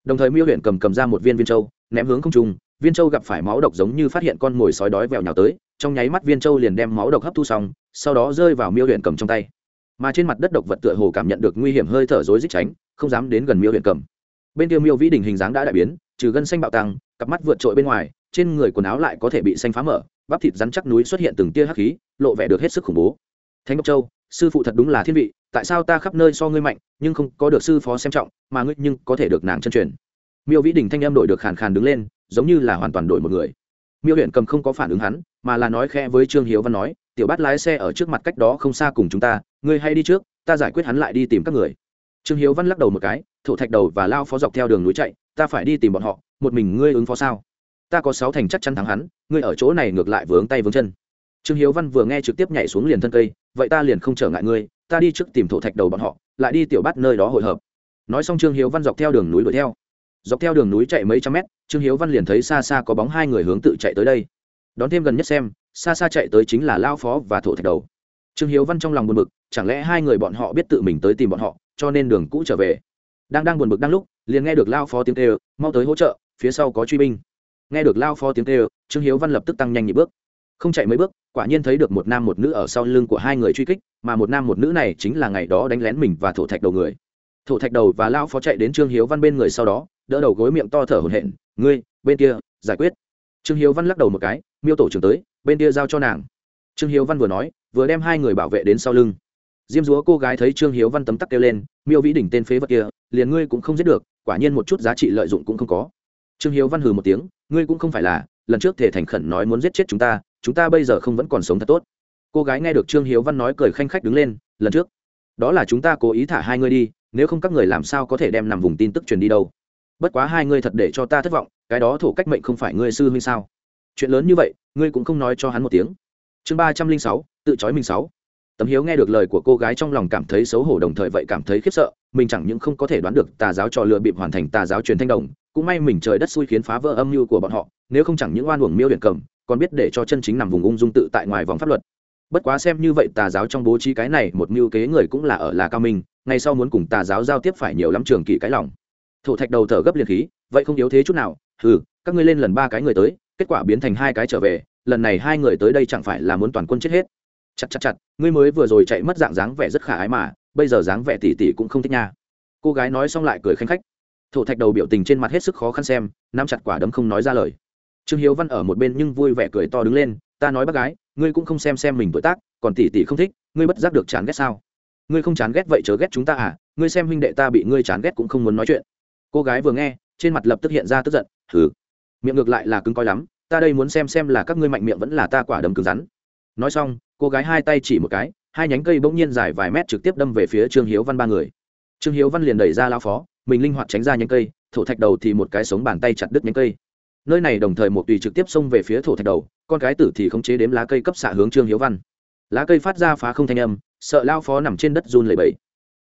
Đồng thời miêu huyện cầm cầm ra một viên viên châu, ném hướng không trung, viên châu gặp phải máu độc giống như phát hiện con mồi sói đói vèo nhào tới, trong nháy mắt viên châu liền đem máu độc hấp thu xong, sau đó rơi vào miêu huyện cầm trong tay. Mà trên mặt đất độc vật tựa hồ cảm nhận được nguy hiểm hơi thở rối rít tránh, không dám đến gần miêu huyện cầm. Bên kia miêu vĩ đình hình dáng đã đại biến, trừ gân xanh bạo tăng, cặp mắt vượt trội bên ngoài trên người quần áo lại có thể bị xanh phá mở, bắp thịt rắn chắc núi xuất hiện từng tia hắc khí, lộ vẻ được hết sức khủng bố. Thánh ngọc châu, sư phụ thật đúng là thiên vị, tại sao ta khắp nơi so ngươi mạnh, nhưng không có được sư phó xem trọng, mà ngươi nhưng có thể được nàng chân truyền. Miêu vĩ đình thanh em đổi được khàn khàn đứng lên, giống như là hoàn toàn đổi một người. Miêu huyện cầm không có phản ứng hắn, mà là nói khẽ với trương hiếu văn nói, tiểu bát lái xe ở trước mặt cách đó không xa cùng chúng ta, ngươi hay đi trước, ta giải quyết hắn lại đi tìm các người. Trương hiếu văn lắc đầu một cái, thổ thạch đầu và lao phó dọc theo đường núi chạy, ta phải đi tìm bọn họ, một mình ngươi ứng phó sao? Ta có sáu thành chắc chắn thắng hắn, ngươi ở chỗ này ngược lại vướng tay vướng chân. Trương hiếu văn vừa nghe trực tiếp nhảy xuống liền thân cây, vậy ta liền không trở ngại ngươi, ta đi trước tìm thổ thạch đầu bọn họ, lại đi tiểu bắt nơi đó hội hợp. Nói xong trương hiếu văn dọc theo đường núi đuổi theo. Dọc theo đường núi chạy mấy trăm mét, trương hiếu văn liền thấy xa xa có bóng hai người hướng tự chạy tới đây. Đón thêm gần nhất xem, xa xa chạy tới chính là lao phó và thổ thạch đầu. Trương hiếu văn trong lòng buồn bực, chẳng lẽ hai người bọn họ biết tự mình tới tìm bọn họ, cho nên đường cũ trở về. Đang đang buồn bực đang lúc, liền nghe được lao phó tiếng kêu, mau tới hỗ trợ, phía sau có truy binh nghe được lao phó tiếng kêu, trương hiếu văn lập tức tăng nhanh nhịp bước. Không chạy mấy bước, quả nhiên thấy được một nam một nữ ở sau lưng của hai người truy kích, mà một nam một nữ này chính là ngày đó đánh lén mình và thổ thạch đầu người. Thổ thạch đầu và lao phó chạy đến trương hiếu văn bên người sau đó, đỡ đầu gối miệng to thở hổn hển, ngươi, bên kia, giải quyết. Trương hiếu văn lắc đầu một cái, miêu tổ trưởng tới, bên kia giao cho nàng. Trương hiếu văn vừa nói, vừa đem hai người bảo vệ đến sau lưng. Diêm dúa cô gái thấy trương hiếu văn tấm tắc kêu lên, miêu vĩ đỉnh tên phế vật kia, liền ngươi cũng không giết được, quả nhiên một chút giá trị lợi dụng cũng không có. Trương hiếu văn hừ một tiếng ngươi cũng không phải là, lần trước thể thành khẩn nói muốn giết chết chúng ta chúng ta bây giờ không vẫn còn sống thật tốt. Cô gái nghe được trương hiếu văn nói cười khanh khách đứng lên, lần trước. Đó là chúng ta cố ý thả hai ngươi đi, nếu không các người làm sao có thể đem nằm vùng tin tức truyền đi đâu. Bất quá hai ngươi thật để cho ta thất vọng, cái đó thổ cách mệnh không phải ngươi sư huynh sao? Chuyện lớn như vậy, ngươi cũng không nói cho hắn một tiếng. Chương ba trăm linh sáu, tự trói mình sáu. Tấm hiếu nghe được lời của cô gái trong lòng cảm thấy xấu hổ đồng thời vậy cảm thấy khiếp sợ mình chẳng những không có thể đoán được tà giáo trò lừa bịp hoàn thành tà giáo truyền thanh đồng, cũng may mình trời đất xui khiến phá vỡ âm mưu của bọn họ, nếu không chẳng những oan uổng miêu điện cầm, còn biết để cho chân chính nằm vùng ung dung tự tại ngoài vòng pháp luật. Bất quá xem như vậy, tà giáo trong bố trí cái này một mưu kế người cũng là ở là cao minh, ngay sau muốn cùng tà giáo giao tiếp phải nhiều lắm trường kỳ cái lòng. Thổ thạch đầu thở gấp liền khí, vậy không yếu thế chút nào ừ các ngươi lên lần ba cái người tới, kết quả biến thành hai cái trở về, lần này hai người tới đây chẳng phải là muốn toàn quân chết hết. Chặt chặt chặt, ngươi mới vừa rồi chạy mất dạng dáng vẻ rất khả ái mà bây giờ dáng vẻ tỉ tỉ cũng không thích nha. Cô gái nói xong lại cười khanh khách. Thổ thạch đầu biểu tình trên mặt hết sức khó khăn xem, nắm chặt quả đấm không nói ra lời. Trương hiếu văn ở một bên nhưng vui vẻ cười to đứng lên, ta nói bác gái, ngươi cũng không xem xem mình tuổi tác, còn tỷ tỷ không thích, ngươi bất giác được chán ghét sao? Ngươi không chán ghét vậy chớ ghét chúng ta à ngươi xem huynh đệ ta bị ngươi chán ghét cũng không muốn nói chuyện. Cô gái vừa nghe, trên mặt lập tức hiện ra tức giận thử miệng ngược lại là cứng coi lắm, ta đây muốn xem xem là các ngươi mạnh miệng vẫn là ta quả đấm cứng rắn. Nói xong, cô gái hai tay chỉ một cái hai nhánh cây bỗng nhiên dài vài mét trực tiếp đâm về phía trương hiếu văn ba người. Trương hiếu văn liền đẩy ra lao phó, mình linh hoạt tránh ra nhánh cây, thổ thạch đầu thì một cái sống bàn tay chặt đứt nhánh cây. Nơi này đồng thời một tùy trực tiếp xông về phía thổ thạch đầu, con cái tử thì khống chế đếm lá cây cấp xạ hướng trương hiếu văn. Lá cây phát ra phá không thanh âm, sợ lao phó nằm trên đất run lẩy bẩy.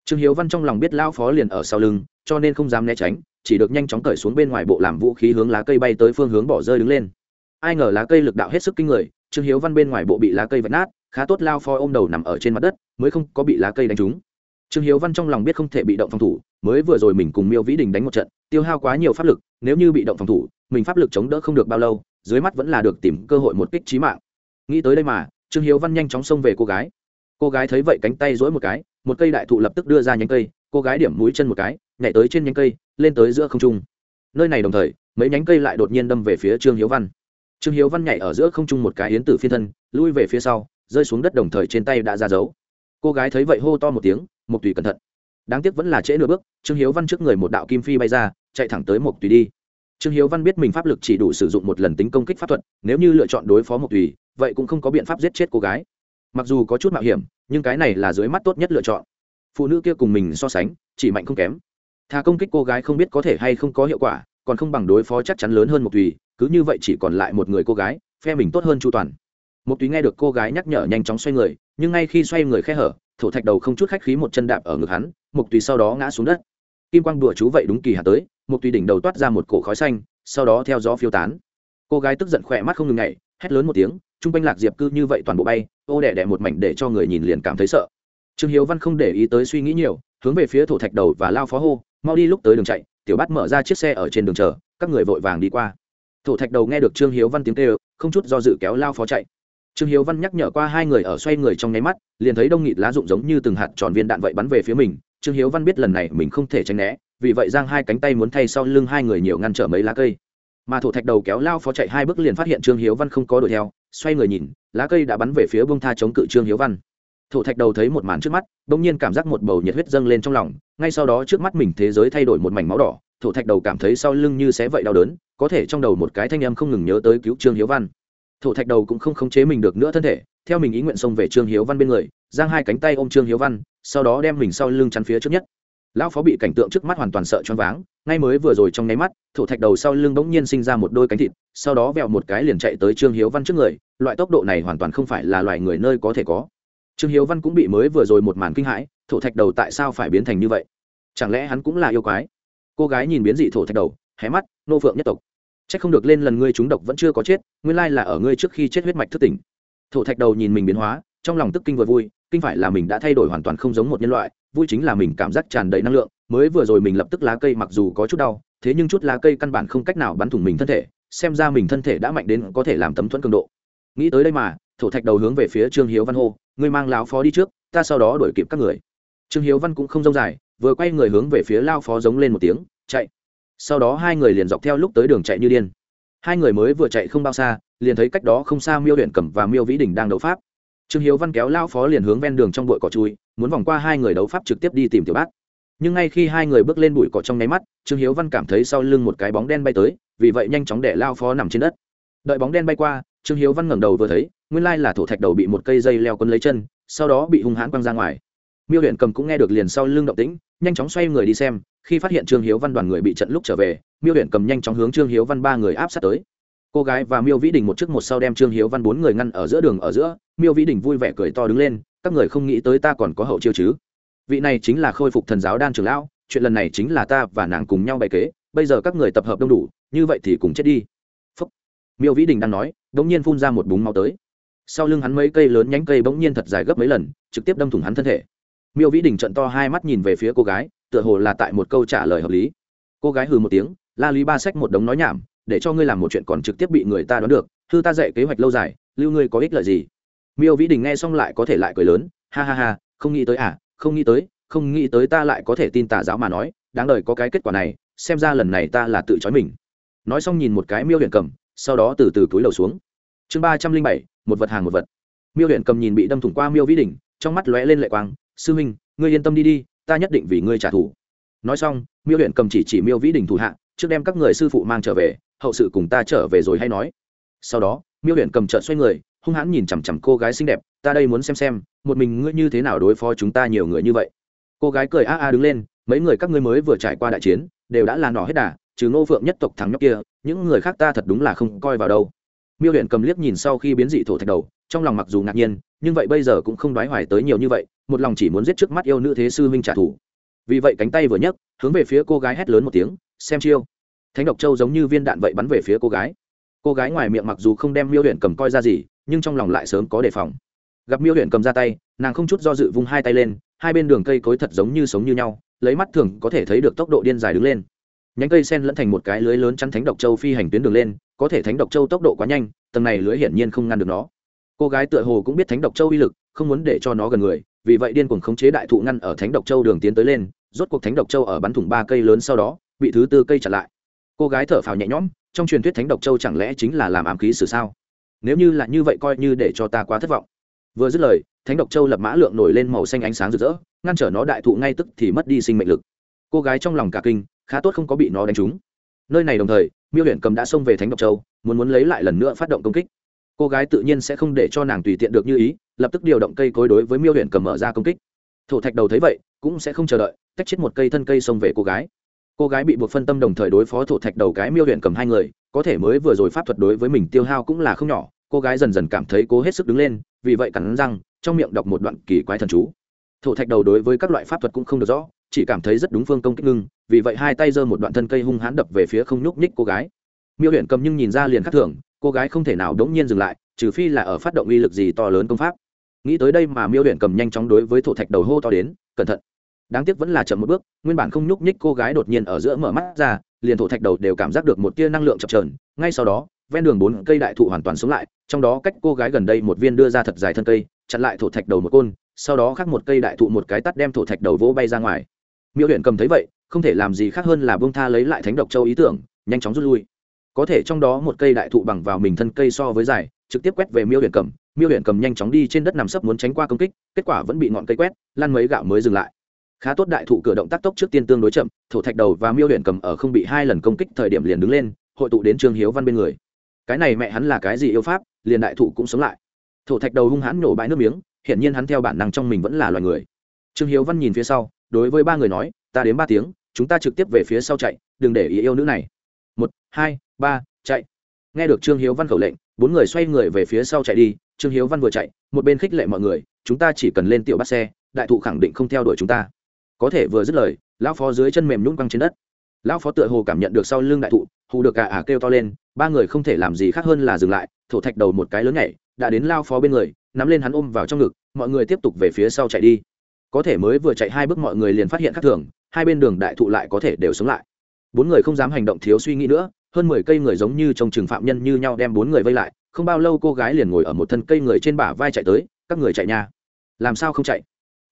Trương hiếu văn trong lòng biết lao phó liền ở sau lưng, cho nên không dám né tránh, chỉ được nhanh chóng cởi xuống bên ngoài bộ làm vũ khí hướng lá cây bay tới phương hướng bỏ rơi đứng lên. Ai ngờ lá cây lực đạo hết sức kinh người, trương hiếu văn bên ngoài bộ bị lá cây vạch nát khá tốt lao phó ôm đầu nằm ở trên mặt đất, mới không có bị lá cây đánh trúng. Trương hiếu văn trong lòng biết không thể bị động phòng thủ, mới vừa rồi mình cùng miêu vĩ đình đánh một trận, tiêu hao quá nhiều pháp lực, nếu như bị động phòng thủ, mình pháp lực chống đỡ không được bao lâu, dưới mắt vẫn là được tìm cơ hội một kích trí mạng. Nghĩ tới đây mà, trương hiếu văn nhanh chóng xông về cô gái. Cô gái thấy vậy cánh tay dỗi một cái, một cây đại thụ lập tức đưa ra nhánh cây, cô gái điểm mũi chân một cái, nhảy tới trên nhánh cây, lên tới giữa không trung. Nơi này đồng thời, mấy nhánh cây lại đột nhiên đâm về phía trương hiếu văn. Trương hiếu văn nhảy ở giữa không trung một cái yến tử phiên thân, lui về phía sau rơi xuống đất đồng thời trên tay đã ra dấu. Cô gái thấy vậy hô to một tiếng mục tùy cẩn thận. Đáng tiếc vẫn là trễ nửa bước, trương hiếu văn trước người một đạo kim phi bay ra, chạy thẳng tới mục tùy đi. Trương hiếu văn biết mình pháp lực chỉ đủ sử dụng một lần tính công kích pháp thuật, nếu như lựa chọn đối phó mục tùy vậy cũng không có biện pháp giết chết cô gái. Mặc dù có chút mạo hiểm, nhưng cái này là dưới mắt tốt nhất lựa chọn. Phụ nữ kia cùng mình so sánh, chỉ mạnh không kém. Thà công kích cô gái không biết có thể hay không có hiệu quả, còn không bằng đối phó chắc chắn lớn hơn một tùy cứ như vậy chỉ còn lại một người cô gái, phe mình tốt hơn chu toàn một túy nghe được cô gái nhắc nhở nhanh chóng xoay người nhưng ngay khi xoay người khe hở thổ thạch đầu không chút khách khí một chân đạp ở ngực hắn một túy sau đó ngã xuống đất. Kim quang đùa chú vậy đúng kỳ hạ tới một túy đỉnh đầu toát ra một cổ khói xanh sau đó theo gió phiêu tán. Cô gái tức giận khỏe mắt không ngừng nhảy, hét lớn một tiếng chung quanh lạc diệp cư như vậy toàn bộ bay ô đẻ đẻ một mảnh để cho người nhìn liền cảm thấy sợ. Trương hiếu văn không để ý tới suy nghĩ nhiều hướng về phía thổ thạch đầu và lao phó hô mau đi lúc tới đường chạy tiểu bát mở ra chiếc xe ở trên đường chờ các người vội vàng đi qua. Thổ thạch đầu nghe được trương hiếu văn tiếng kêu không chút do dự kéo lao phó chạy trương hiếu văn nhắc nhở qua hai người ở xoay người trong nháy mắt, liền thấy đông nghịt lá rụng giống như từng hạt tròn viên đạn vậy bắn về phía mình. Trương hiếu văn biết lần này mình không thể tránh né, vì vậy giang hai cánh tay muốn thay sau lưng hai người nhiều ngăn trở mấy lá cây. Mà thổ thạch đầu kéo lao phó chạy hai bước liền phát hiện trương hiếu văn không có đuổi theo, xoay người nhìn, lá cây đã bắn về phía bông tha chống cự trương hiếu văn. Thổ thạch đầu thấy một màn trước mắt, bỗng nhiên cảm giác một bầu nhiệt huyết dâng lên trong lòng, ngay sau đó trước mắt mình thế giới thay đổi một mảnh máu đỏ, thổ thạch đầu cảm thấy sau lưng như xé vậy đau đớn, có thể trong đầu một cái thanh âm không ngừng nhớ tới cứu trương hiếu văn thổ thạch đầu cũng không khống chế mình được nữa thân thể, theo mình ý nguyện xông về trương hiếu văn bên người, giang hai cánh tay ôm trương hiếu văn, sau đó đem mình sau lưng chắn phía trước nhất. Lão phó bị cảnh tượng trước mắt hoàn toàn sợ choáng váng, ngay mới vừa rồi trong nháy mắt, thổ thạch đầu sau lưng bỗng nhiên sinh ra một đôi cánh thịt, sau đó vẹo một cái liền chạy tới trương hiếu văn trước người, loại tốc độ này hoàn toàn không phải là loài người nơi có thể có. Trương hiếu văn cũng bị mới vừa rồi một màn kinh hãi, thổ thạch đầu tại sao phải biến thành như vậy? Chẳng lẽ hắn cũng là yêu quái? Cô gái nhìn biến dị thổ thạch đầu, hé mắt, nô phượng nhất tộc. Chắc không được lên lần ngươi trúng độc vẫn chưa có chết, nguyên lai là ở ngươi trước khi chết huyết mạch thức tỉnh. Thổ thạch đầu nhìn mình biến hóa, trong lòng tức kinh vừa vui, kinh phải là mình đã thay đổi hoàn toàn không giống một nhân loại, vui chính là mình cảm giác tràn đầy năng lượng, mới vừa rồi mình lập tức lá cây mặc dù có chút đau, thế nhưng chút lá cây căn bản không cách nào bắn thủng mình thân thể, xem ra mình thân thể đã mạnh đến có thể làm tấm thuẫn cường độ. Nghĩ tới đây mà, thổ thạch đầu hướng về phía trương hiếu văn hô, ngươi mang lão phó đi trước, ta sau đó đuổi kịp các người. Trương hiếu văn cũng không rông dài, vừa quay người hướng về phía lao phó giống lên một tiếng, chạy sau đó hai người liền dọc theo lúc tới đường chạy như điên. Hai người mới vừa chạy không bao xa, liền thấy cách đó không xa miêu huyện cẩm và miêu vĩ đình đang đấu pháp. Trương hiếu văn kéo lao phó liền hướng ven đường trong bụi cỏ chui, muốn vòng qua hai người đấu pháp trực tiếp đi tìm tiểu bát. Nhưng ngay khi hai người bước lên bụi cỏ trong nháy mắt, trương hiếu văn cảm thấy sau lưng một cái bóng đen bay tới, vì vậy nhanh chóng để lao phó nằm trên đất. Đợi bóng đen bay qua, trương hiếu văn ngẩng đầu vừa thấy, nguyên lai là thổ thạch đầu bị một cây dây leo quấn lấy chân, sau đó bị hung hãn quăng ra ngoài. Miêu huyện cầm cũng nghe được liền sau lưng động tĩnh nhanh chóng xoay người đi xem, khi phát hiện trương hiếu văn đoàn người bị trận lúc trở về, miêu huyện cầm nhanh chóng hướng trương hiếu văn ba người áp sát tới. Cô gái và miêu vĩ đình một trước một sau đem trương hiếu văn bốn người ngăn ở giữa đường ở giữa, miêu vĩ đình vui vẻ cười to đứng lên, các người không nghĩ tới ta còn có hậu chiêu chứ? Vị này chính là khôi phục thần giáo đan trường lão, chuyện lần này chính là ta và nàng cùng nhau bày kế, bây giờ các người tập hợp đông đủ, như vậy thì cùng chết đi. Phúc. Miêu vĩ đình đang nói đ ỗ n g nhiên phun ra một búng máu tới. Sau lưng hắn mấy cây lớn nhánh cây bỗng nhiên thật dài gấp mấy lần, trực tiếp đâm thủng hắn thân thể miêu vĩ đình trận to hai mắt nhìn về phía cô gái, tựa hồ là tại một câu trả lời hợp lý. Cô gái hừ một tiếng, la lý ba sách một đống nói nhảm, để cho ngươi làm một chuyện còn trực tiếp bị người ta đoán được, thư ta dạy kế hoạch lâu dài, lưu ngươi có ích lợi gì. Miêu vĩ đình nghe xong lại có thể lại cười lớn, ha ha ha, không nghĩ tới à không nghĩ tới, không nghĩ tới ta lại có thể tin tà giáo mà nói, đáng đời có cái kết quả này, xem ra lần này ta là tự chói mình. Nói xong nhìn một cái miêu huyện cầm, sau đó từ từ túi đầu xuống. Chương ba trăm linh bảy, một vật hàng một vật. Miêu huyện cầm nhìn bị đâm thủng qua miêu vĩ đình, trong mắt lóe lên lệ quang sư huynh, ngươi yên tâm đi đi, ta nhất định vì ngươi trả thù. Nói xong, miêu huyện cầm chỉ chỉ miêu vĩ đình thủ hạ, trước đem các người sư phụ mang trở về, hậu sự cùng ta trở về rồi hay nói. Sau đó, miêu huyện cầm trợn xoay người, hung hãn nhìn chằm chằm cô gái xinh đẹp, ta đây muốn xem xem, một mình ngươi như thế nào đối phó chúng ta nhiều người như vậy. Cô gái cười a a đứng lên, mấy người các ngươi mới vừa trải qua đại chiến, đều đã là nỏ hết đà, trừ ngô phượng nhất tộc thắng nhóc kia, những người khác ta thật đúng là không coi vào đâu. Miêu huyện cầm liếc nhìn sau khi biến dị thổ thạch đầu, trong lòng mặc dù ngạc nhiên nhưng vậy bây giờ cũng không đoái hoài tới nhiều như vậy, một lòng chỉ muốn giết trước mắt yêu nữ thế sư huynh trả thù. Vì vậy cánh tay vừa nhấc, hướng về phía cô gái hét lớn một tiếng, xem chiêu. Thánh độc châu giống như viên đạn vậy bắn về phía cô gái. Cô gái ngoài miệng mặc dù không đem miêu luyện cầm coi ra gì, nhưng trong lòng lại sớm có đề phòng. Gặp miêu luyện cầm ra tay, nàng không chút do dự vung hai tay lên, hai bên đường cây cối thật giống như sống như nhau, lấy mắt thường có thể thấy được tốc độ điên dài đứng lên. Nhánh cây sen lẫn thành một cái lưới lớn chắn thánh độc châu phi hành tuyến đường lên, có thể thánh độc châu tốc độ quá nhanh, tầng này lưới hiển nhiên không ngăn được nó cô gái tựa hồ cũng biết thánh độc châu uy lực, không muốn để cho nó gần người, vì vậy điên cuồng khống chế đại thụ ngăn ở thánh độc châu đường tiến tới lên, rốt cuộc thánh độc châu ở bắn thủng ba cây lớn sau đó, bị thứ tư cây chặn lại. Cô gái thở phào nhẹ nhõm, trong truyền thuyết thánh độc châu chẳng lẽ chính là làm ám khí xử sao? Nếu như là như vậy coi như để cho ta quá thất vọng. Vừa dứt lời, thánh độc châu lập mã lượng nổi lên màu xanh ánh sáng rực rỡ, ngăn trở nó đại thụ ngay tức thì mất đi sinh mệnh lực. Cô gái trong lòng cả kinh, khá tốt không có bị nó đánh trúng. Nơi này đồng thời, miêu luyện cầm đã xông về thánh độc châu, muốn muốn lấy lại lần nữa phát động công kích cô gái tự nhiên sẽ không để cho nàng tùy tiện được như ý, lập tức điều động cây cối đối với miêu huyện cầm mở ra công kích. Thổ thạch đầu thấy vậy, cũng sẽ không chờ đợi, tách chết một cây thân cây xông về cô gái. Cô gái bị buộc phân tâm đồng thời đối phó thổ thạch đầu cái miêu huyện cầm hai người, có thể mới vừa rồi pháp thuật đối với mình tiêu hao cũng là không nhỏ, cô gái dần dần cảm thấy cố hết sức đứng lên, vì vậy cắn răng, trong miệng đọc một đoạn kỳ quái thần chú. Thổ thạch đầu đối với các loại pháp thuật cũng không được rõ, chỉ cảm thấy rất đúng phương công kích ngưng, vì vậy hai tay giơ một đoạn thân cây hung hãn đập về phía không nhúc nhích cô gái. Miêu huyện cầm nhưng nhìn ra liền khắc thường cô gái không thể nào đống nhiên dừng lại, trừ phi là ở phát động uy lực gì to lớn công pháp. Nghĩ tới đây mà miêu luyện cầm nhanh chóng đối với thổ thạch đầu hô to đến, cẩn thận. Đáng tiếc vẫn là chậm một bước, nguyên bản không nhúc nhích cô gái đột nhiên ở giữa mở mắt ra, liền thổ thạch đầu đều cảm giác được một tia năng lượng chập trờn ngay sau đó, ven đường bốn cây đại thụ hoàn toàn sống lại, trong đó cách cô gái gần đây một viên đưa ra thật dài thân cây, chặn lại thổ thạch đầu một côn, sau đó khắc một cây đại thụ một cái tắt đem thổ thạch đầu vỗ bay ra ngoài. Miêu luyện cầm thấy vậy, không thể làm gì khác hơn là bông tha lấy lại thánh độc châu ý tưởng, nhanh chóng rút lui có thể trong đó một cây đại thụ bằng vào mình thân cây so với dài, trực tiếp quét về miêu huyện cầm. Miêu huyện cầm nhanh chóng đi trên đất nằm sấp muốn tránh qua công kích, kết quả vẫn bị ngọn cây quét, lăn mấy gạo mới dừng lại. Khá tốt đại thụ cửa động tác tốc trước tiên tương đối chậm, thổ thạch đầu và miêu huyện cầm ở không bị hai lần công kích thời điểm liền đứng lên, hội tụ đến trương hiếu văn bên người. Cái này mẹ hắn là cái gì yêu pháp, liền đại thụ cũng sống lại. Thổ thạch đầu hung hãn nổ bãi nước miếng hiện nhiên hắn theo bản năng trong mình vẫn là loài người. Trương hiếu văn nhìn phía sau, đối với ba người nói, ta đến ba tiếng, chúng ta trực tiếp về phía sau chạy, đừng để ý yêu nữ này một, hai, ba, chạy. Nghe được trương hiếu văn khẩu lệnh, bốn người xoay người về phía sau chạy đi, trương hiếu văn vừa chạy, một bên khích lệ mọi người, chúng ta chỉ cần lên tiểu bắt xe, đại thụ khẳng định không theo đuổi chúng ta. Có thể vừa dứt lời, lão phó dưới chân mềm nhún băng trên đất. Lão phó tựa hồ cảm nhận được sau lưng đại thụ, hù được cả ả kêu to lên, ba người không thể làm gì khác hơn là dừng lại, thổ thạch đầu một cái lớn nhảy, đã đến lao phó bên người, nắm lên hắn ôm vào trong ngực, mọi người tiếp tục về phía sau chạy đi. Có thể mới vừa chạy hai bước mọi người liền phát hiện khác thường, hai bên đường đại thụ lại có thể đều sống lại bốn người không dám hành động thiếu suy nghĩ nữa, hơn mười cây người giống như trong trường phạm nhân như nhau đem bốn người vây lại, không bao lâu cô gái liền ngồi ở một thân cây người trên bả vai chạy tới, các người chạy nha. Làm sao không chạy?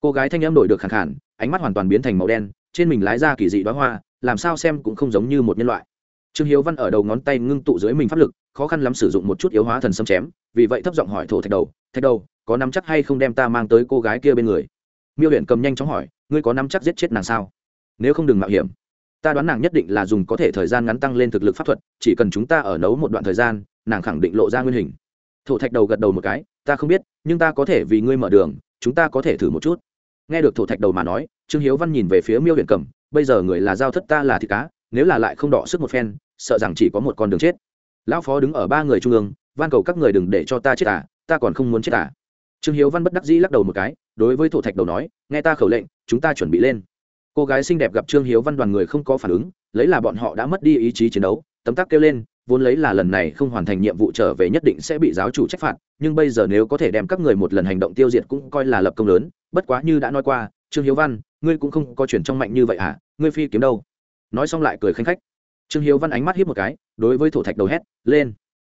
Cô gái thanh em đổi được khẳng khản ánh mắt hoàn toàn biến thành màu đen, trên mình lái ra kỳ dị đoá hoa, làm sao xem cũng không giống như một nhân loại. Trương hiếu văn ở đầu ngón tay ngưng tụ dưới mình pháp lực, khó khăn lắm sử dụng một chút yếu hóa thần xâm chém, vì vậy thấp giọng hỏi thổ thạch đầu thạch đầu, có nắm chắc hay không đem ta mang tới cô gái kia bên người? Miêu luyện cầm nhanh chóng hỏi, ngươi có nắm chắc giết chết nàng sao? Nếu không đừng mạo hiểm ta đoán nàng nhất định là dùng có thể thời gian ngắn tăng lên thực lực pháp thuật chỉ cần chúng ta ở nấu một đoạn thời gian nàng khẳng định lộ ra nguyên hình. Thổ thạch đầu gật đầu một cái ta không biết nhưng ta có thể vì ngươi mở đường chúng ta có thể thử một chút. Nghe được thổ thạch đầu mà nói trương hiếu văn nhìn về phía miêu huyện Cẩm, bây giờ người là giao thất ta là thịt cá nếu là lại không đọ sức một phen sợ rằng chỉ có một con đường chết. Lão phó đứng ở ba người trung ương van cầu các người đừng để cho ta chết à ta còn không muốn chết à. Trương hiếu văn bất đắc dĩ lắc đầu một cái đối với thổ thạch đầu nói nghe ta khẩu lệnh chúng ta chuẩn bị lên cô gái xinh đẹp gặp trương hiếu văn đoàn người không có phản ứng, lấy là bọn họ đã mất đi ý chí chiến đấu, tấm tắc kêu lên, vốn lấy là lần này không hoàn thành nhiệm vụ trở về nhất định sẽ bị giáo chủ trách phạt, nhưng bây giờ nếu có thể đem các người một lần hành động tiêu diệt cũng coi là lập công lớn, bất quá như đã nói qua, trương hiếu văn, ngươi cũng không có chuyển trong mạnh như vậy hả? Ngươi phi kiếm đâu? Nói xong lại cười khanh khách. Trương hiếu văn ánh mắt hiếp một cái, đối với thổ thạch đầu hét, lên!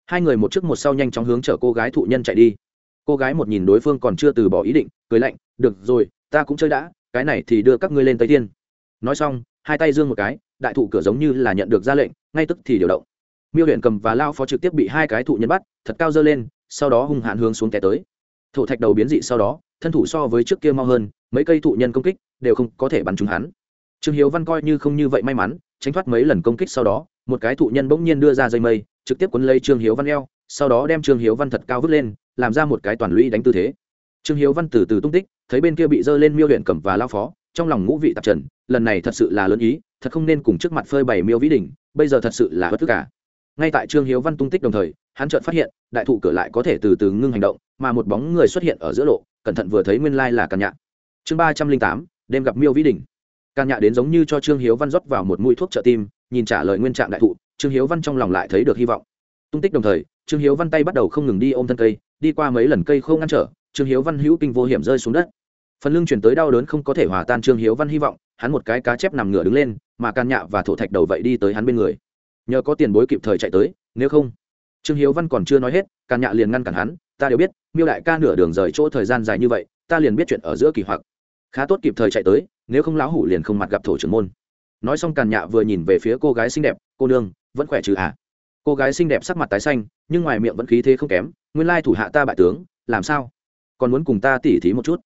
Hai người một trước một sau nhanh chóng hướng chở cô gái thụ nhân chạy đi. Cô gái một nhìn đối phương còn chưa từ bỏ ý định, cười lạnh, được rồi, ta cũng chơi đã cái này thì đưa các ngươi lên tây thiên. Nói xong, hai tay dương một cái, đại thụ cửa giống như là nhận được ra lệnh, ngay tức thì điều động. Miêu huyện cầm và lao phó trực tiếp bị hai cái thụ nhân bắt, thật cao dơ lên, sau đó hung hãn hướng xuống té tới. Thổ thạch đầu biến dị sau đó, thân thủ so với trước kia mau hơn, mấy cây thụ nhân công kích đều không có thể bắn trúng hắn. Trương hiếu văn coi như không như vậy may mắn, tránh thoát mấy lần công kích sau đó, một cái thụ nhân bỗng nhiên đưa ra dây mây, trực tiếp quấn lấy trương hiếu văn eo, sau đó đem trương hiếu văn thật cao vứt lên, làm ra một cái toàn lũy đánh tư thế trương hiếu văn từ từ tung tích, thấy bên kia bị dơ lên miêu huyện cầm và lao phó, trong lòng ngũ vị tạp trần, lần này thật sự là lớn ý, thật không nên cùng trước mặt phơi bày miêu vĩ đình, bây giờ thật sự là bất tất cả. Ngay tại trương hiếu văn tung tích đồng thời, hắn chợt phát hiện, đại thụ cửa lại có thể từ từ ngưng hành động, mà một bóng người xuất hiện ở giữa lộ, cẩn thận vừa thấy nguyên lai là càn nhạ. Chương ba trăm linh tám, đêm gặp miêu vĩ đình. Càn nhạ đến giống như cho trương hiếu văn rót vào một mũi thuốc trợ tim, nhìn trả lời nguyên trạng đại thụ, trương hiếu văn trong lòng lại thấy được hy vọng. Tung tích đồng thời, trương hiếu văn tay bắt đầu không ngừng đi ôm thân cây, đi qua mấy lần cây không ngăn trở trương hiếu văn hữu kinh vô hiểm rơi xuống đất. Phần lưng chuyển tới đau đớn không có thể hòa tan trương hiếu văn hy vọng, hắn một cái cá chép nằm ngửa đứng lên, mà can nhạ và thổ thạch đầu vậy đi tới hắn bên người. Nhờ có tiền bối kịp thời chạy tới, nếu không. Trương hiếu văn còn chưa nói hết, can nhạ liền ngăn cản hắn, ta đều biết, miêu đại ca nửa đường rời chỗ thời gian dài như vậy, ta liền biết chuyện ở giữa kỳ hoặc. Khá tốt kịp thời chạy tới, nếu không lão hủ liền không mặt gặp thổ trưởng môn. Nói xong càn nhạ vừa nhìn về phía cô gái xinh đẹp, cô nương, vẫn khỏe chứ à? Cô gái xinh đẹp sắc mặt tái xanh, nhưng ngoài miệng vẫn khí thế không kém, nguyên lai thủ hạ ta bại tướng, làm sao? Còn muốn cùng ta tỉ thí một chút.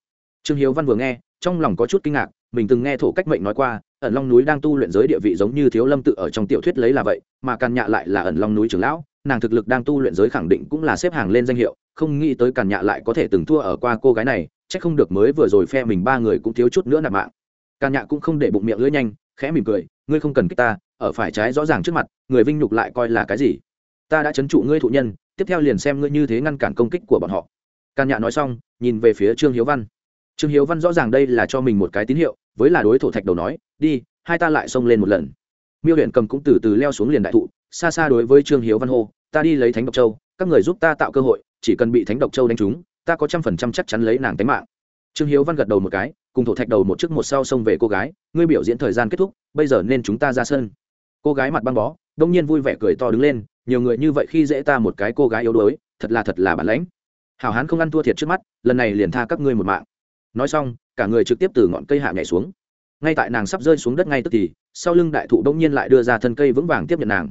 Trương hiếu văn vừa nghe, trong lòng có chút kinh ngạc, mình từng nghe thổ cách mệnh nói qua, ẩn long núi đang tu luyện giới địa vị giống như thiếu lâm tự ở trong tiểu thuyết lấy là vậy, mà càn nhạ lại là ẩn long núi trưởng lão, nàng thực lực đang tu luyện giới khẳng định cũng là xếp hàng lên danh hiệu, không nghĩ tới càn nhạ lại có thể từng thua ở qua cô gái này, chắc không được mới vừa rồi phe mình ba người cũng thiếu chút nữa nạp mạng. Càn nhạ cũng không để bụng miệng lưỡi nhanh, khẽ mỉm cười, ngươi không cần kích ta, ở phải trái rõ ràng trước mặt, người vinh nhục lại coi là cái gì? Ta đã chấn trụ ngươi thụ nhân, tiếp theo liền xem ngươi như thế ngăn cản công kích của bọn họ càn nhạ nói xong, nhìn về phía trương hiếu văn. Trương hiếu văn rõ ràng đây là cho mình một cái tín hiệu, với là đối thủ thạch đầu nói, đi, hai ta lại xông lên một lần. Miêu huyện cầm cũng từ từ leo xuống liền đại thụ, xa xa đối với trương hiếu văn hô, ta đi lấy thánh độc châu, các người giúp ta tạo cơ hội, chỉ cần bị thánh độc châu đánh trúng, ta có trăm phần trăm chắc chắn lấy nàng tính mạng. Trương hiếu văn gật đầu một cái, cùng thổ thạch đầu một trước một sau xông về cô gái, ngươi biểu diễn thời gian kết thúc, bây giờ nên chúng ta ra sân. Cô gái mặt băng bó, đông nhiên vui vẻ cười to đứng lên, nhiều người như vậy khi dễ ta một cái cô gái yếu đuối, thật là thật là bản lãnh hảo hán không ăn thua thiệt trước mắt, lần này liền tha các ngươi một mạng. Nói xong, cả người trực tiếp từ ngọn cây hạ nhảy xuống. Ngay tại nàng sắp rơi xuống đất ngay tức thì, sau lưng đại thụ đông nhiên lại đưa ra thân cây vững vàng tiếp nhận nàng.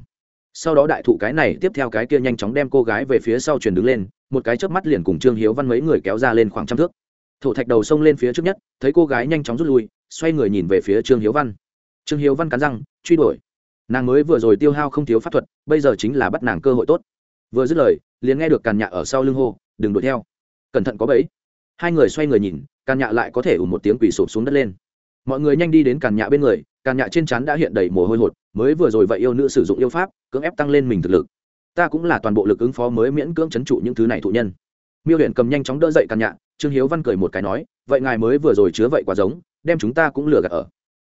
Sau đó đại thụ cái này tiếp theo cái kia nhanh chóng đem cô gái về phía sau chuyển đứng lên, một cái chớp mắt liền cùng trương hiếu văn mấy người kéo ra lên khoảng trăm thước. Thổ thạch đầu xông lên phía trước nhất, thấy cô gái nhanh chóng rút lui, xoay người nhìn về phía trương hiếu văn. Trương hiếu văn cắn răng, truy đuổi. Nàng mới vừa rồi tiêu hao không thiếu pháp thuật, bây giờ chính là bắt nàng cơ hội tốt. Vừa dứt lời, liền nghe được càn nhạ ở sau lưng hô đừng đuổi theo. Cẩn thận có bẫy. Hai người xoay người nhìn, càn nhạ lại có thể ủ một tiếng quỳ sụp xuống đất lên. Mọi người nhanh đi đến càn nhạ bên người, càn nhạ trên trán đã hiện đầy mồ hôi hột, mới vừa rồi vậy yêu nữ sử dụng yêu pháp, cưỡng ép tăng lên mình thực lực. Ta cũng là toàn bộ lực ứng phó mới miễn cưỡng chấn trụ những thứ này thụ nhân. Miêu huyện cầm nhanh chóng đỡ dậy càn nhạ, trương hiếu văn cười một cái nói, vậy ngài mới vừa rồi chứa vậy quá giống, đem chúng ta cũng lừa gạt ở.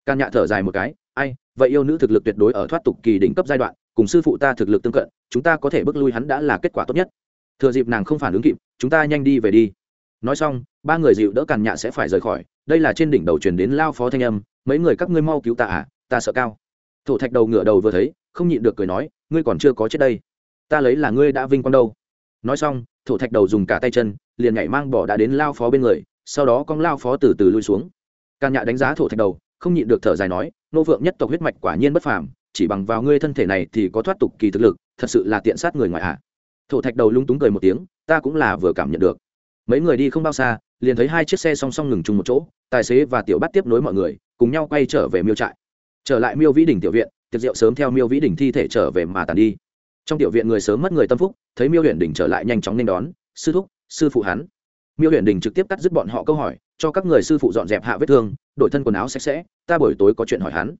Càn nhạ thở dài một cái, ai, vậy yêu nữ thực lực tuyệt đối ở thoát tục kỳ đỉnh cấp giai đoạn, cùng sư phụ ta thực lực tương cận, chúng ta có thể bước lui hắn đã là kết quả tốt nhất thừa dịp nàng không phản ứng kịp, chúng ta nhanh đi về đi. Nói xong, ba người dịu đỡ càn nhạ sẽ phải rời khỏi. Đây là trên đỉnh đầu truyền đến lao phó thanh âm, mấy người các ngươi mau cứu ta à ta sợ cao. Thổ thạch đầu ngửa đầu vừa thấy, không nhịn được cười nói, ngươi còn chưa có chết đây. Ta lấy là ngươi đã vinh quang đâu. Nói xong, thổ thạch đầu dùng cả tay chân, liền nhảy mang bỏ đã đến lao phó bên người, sau đó con lao phó từ từ lui xuống. Càn nhạ đánh giá thổ thạch đầu, không nhịn được thở dài nói, nô vượng nhất tộc huyết mạch quả nhiên bất phàm, chỉ bằng vào ngươi thân thể này thì có thoát tục kỳ thực lực, thật sự là tiện sát người ngoài ạ. à thổ thạch đầu lung túng cười một tiếng, ta cũng là vừa cảm nhận được. Mấy người đi không bao xa, liền thấy hai chiếc xe song song ngừng chung một chỗ, tài xế và tiểu bắt tiếp nối mọi người, cùng nhau quay trở về miêu trại. Trở lại miêu vĩ đình tiểu viện, tiệc rượu sớm theo miêu vĩ đình thi thể trở về mà tàn đi. Trong tiểu viện người sớm mất người tâm phúc, thấy miêu huyện đình trở lại nhanh chóng nên đón, sư thúc, sư phụ hắn. Miêu huyện đình trực tiếp cắt dứt bọn họ câu hỏi, cho các người sư phụ dọn dẹp hạ vết thương, đổi thân quần áo sạch sẽ, ta buổi tối có chuyện hỏi hắn.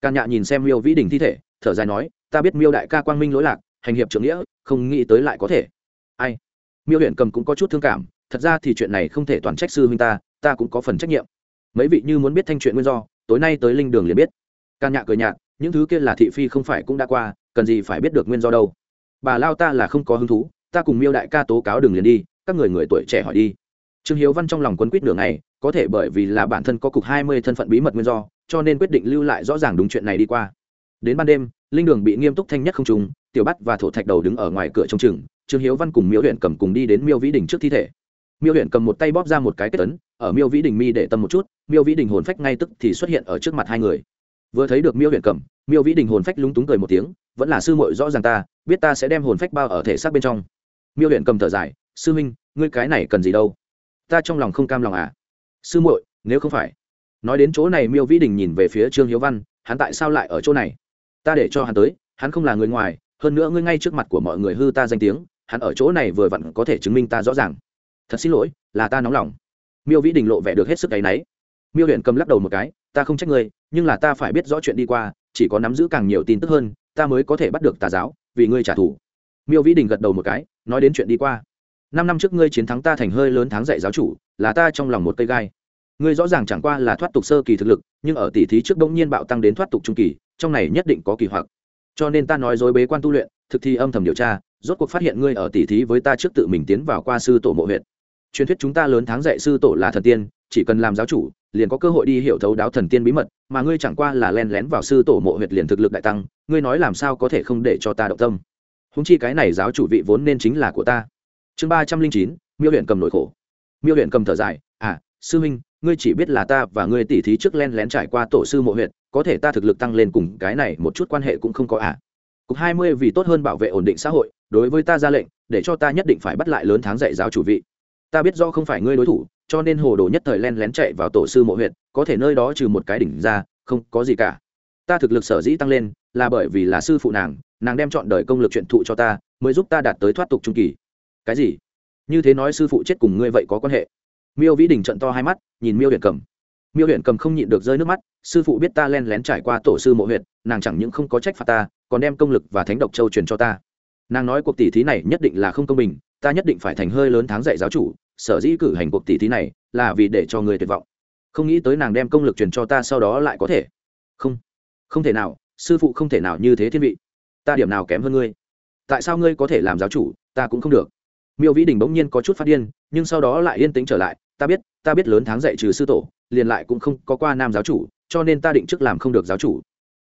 Càn nhạ nhìn xem miêu vĩ đình thi thể, thở dài nói, ta biết miêu đại ca quang minh lỗi lạc, hành hiệp trưởng nghĩa không nghĩ tới lại có thể. Ai? Miêu huyện cầm cũng có chút thương cảm, thật ra thì chuyện này không thể toàn trách sư huynh ta ta cũng có phần trách nhiệm. Mấy vị như muốn biết thanh chuyện nguyên do, tối nay tới linh đường liền biết. Can nhạ cười nhạt, những thứ kia là thị phi không phải cũng đã qua, cần gì phải biết được nguyên do đâu. Bà lao ta là không có hứng thú, ta cùng miêu đại ca tố cáo đường liền đi, các người người tuổi trẻ hỏi đi. Trương hiếu văn trong lòng quấn quýt đường này có thể bởi vì là bản thân có cục hai mươi thân phận bí mật nguyên do, cho nên quyết định lưu lại rõ ràng đúng chuyện này đi qua. Đến ban đêm, linh đường bị nghiêm túc thanh nhất không trùng tiểu bắt và thổ thạch đầu đứng ở ngoài cửa trông chừng, trương hiếu văn cùng miêu huyện cầm cùng đi đến miêu vĩ đình trước thi thể. Miêu huyện cầm một tay bóp ra một cái kết tấn ở miêu vĩ đình mi để tâm một chút, miêu vĩ đình hồn phách ngay tức thì xuất hiện ở trước mặt hai người. Vừa thấy được miêu huyện cầm, miêu vĩ đình hồn phách lúng túng cười một tiếng, vẫn là sư muội rõ ràng ta, biết ta sẽ đem hồn phách bao ở thể xác bên trong. Miêu huyện cầm thở dài, sư huynh, ngươi cái này cần gì đâu? Ta trong lòng không cam lòng à? Sư muội, nếu không phải. Nói đến chỗ này miêu vĩ đình nhìn về phía trương hiếu văn, hắn tại sao lại ở chỗ này? Ta để cho hắn tới, hắn không là người ngoài hơn nữa ngươi ngay trước mặt của mọi người hư ta danh tiếng, hắn ở chỗ này vừa vặn có thể chứng minh ta rõ ràng. Thật xin lỗi, là ta nóng lòng. Miêu vĩ đình lộ vẻ được hết sức áy náy miêu huyện cầm lắc đầu một cái, ta không trách ngươi, nhưng là ta phải biết rõ chuyện đi qua, chỉ có nắm giữ càng nhiều tin tức hơn, ta mới có thể bắt được tà giáo, vì ngươi trả thù. Miêu vĩ đình gật đầu một cái, nói đến chuyện đi qua. Năm năm trước ngươi chiến thắng ta thành hơi lớn tháng dạy giáo chủ, là ta trong lòng một cây gai. Ngươi rõ ràng chẳng qua là thoát tục sơ kỳ thực lực, nhưng ở tỷ thí trước bỗng nhiên bạo tăng đến thoát tục trung kỳ, trong này nhất định có kỳ hoặc cho nên ta nói dối bế quan tu luyện, thực thi âm thầm điều tra, rốt cuộc phát hiện ngươi ở tỉ thí với ta trước tự mình tiến vào qua sư tổ mộ huyện truyền thuyết chúng ta lớn tháng dạy sư tổ là thần tiên, chỉ cần làm giáo chủ, liền có cơ hội đi hiểu thấu đáo thần tiên bí mật, mà ngươi chẳng qua là len lén vào sư tổ mộ huyệt liền thực lực đại tăng, ngươi nói làm sao có thể không để cho ta động tâm. Húng chi cái này giáo chủ vị vốn nên chính là của ta. Chương ba trăm linh chín, miêu huyện cầm nổi khổ. Miêu huyện cầm thở dài à sư huynh ngươi chỉ biết là ta và ngươi tỉ thí trước len lén trải qua tổ sư mộ huyện có thể ta thực lực tăng lên cùng cái này một chút quan hệ cũng không có à. Cục hai mươi vì tốt hơn bảo vệ ổn định xã hội, đối với ta ra lệnh, để cho ta nhất định phải bắt lại lớn tháng dạy giáo chủ vị. Ta biết do không phải ngươi đối thủ, cho nên hồ đồ nhất thời len lén chạy vào tổ sư mộ huyện có thể nơi đó trừ một cái đỉnh ra, không có gì cả. Ta thực lực sở dĩ tăng lên, là bởi vì là sư phụ nàng nàng đem chọn đời công lực chuyện thụ cho ta, mới giúp ta đạt tới thoát tục trung kỳ. Cái gì? Như thế nói sư phụ chết cùng ngươi vậy có quan hệ? Miêu vĩ đình trận to hai mắt, nhìn miêu huyện cầm. Miêu huyện cầm không nhịn được rơi nước mắt, sư phụ biết ta len lén trải qua tổ sư mộ huyện nàng chẳng những không có trách phạt ta, còn đem công lực và thánh độc châu truyền cho ta. Nàng nói cuộc tỷ thí này nhất định là không công bình, ta nhất định phải thành hơi lớn tháng dạy giáo chủ, sở dĩ cử hành cuộc tỷ thí này là vì để cho người tuyệt vọng. Không nghĩ tới nàng đem công lực truyền cho ta sau đó lại có thể. Không không thể nào, sư phụ không thể nào như thế thiên vị. Ta điểm nào kém hơn ngươi? Tại sao ngươi có thể làm giáo chủ, ta cũng không được. Miêu vĩ đình bỗng nhiên có chút phát điên, nhưng sau đó lại yên tĩnh trở lại ta biết ta biết lớn tháng dạy trừ sư tổ liền lại cũng không có qua nam giáo chủ cho nên ta định trước làm không được giáo chủ.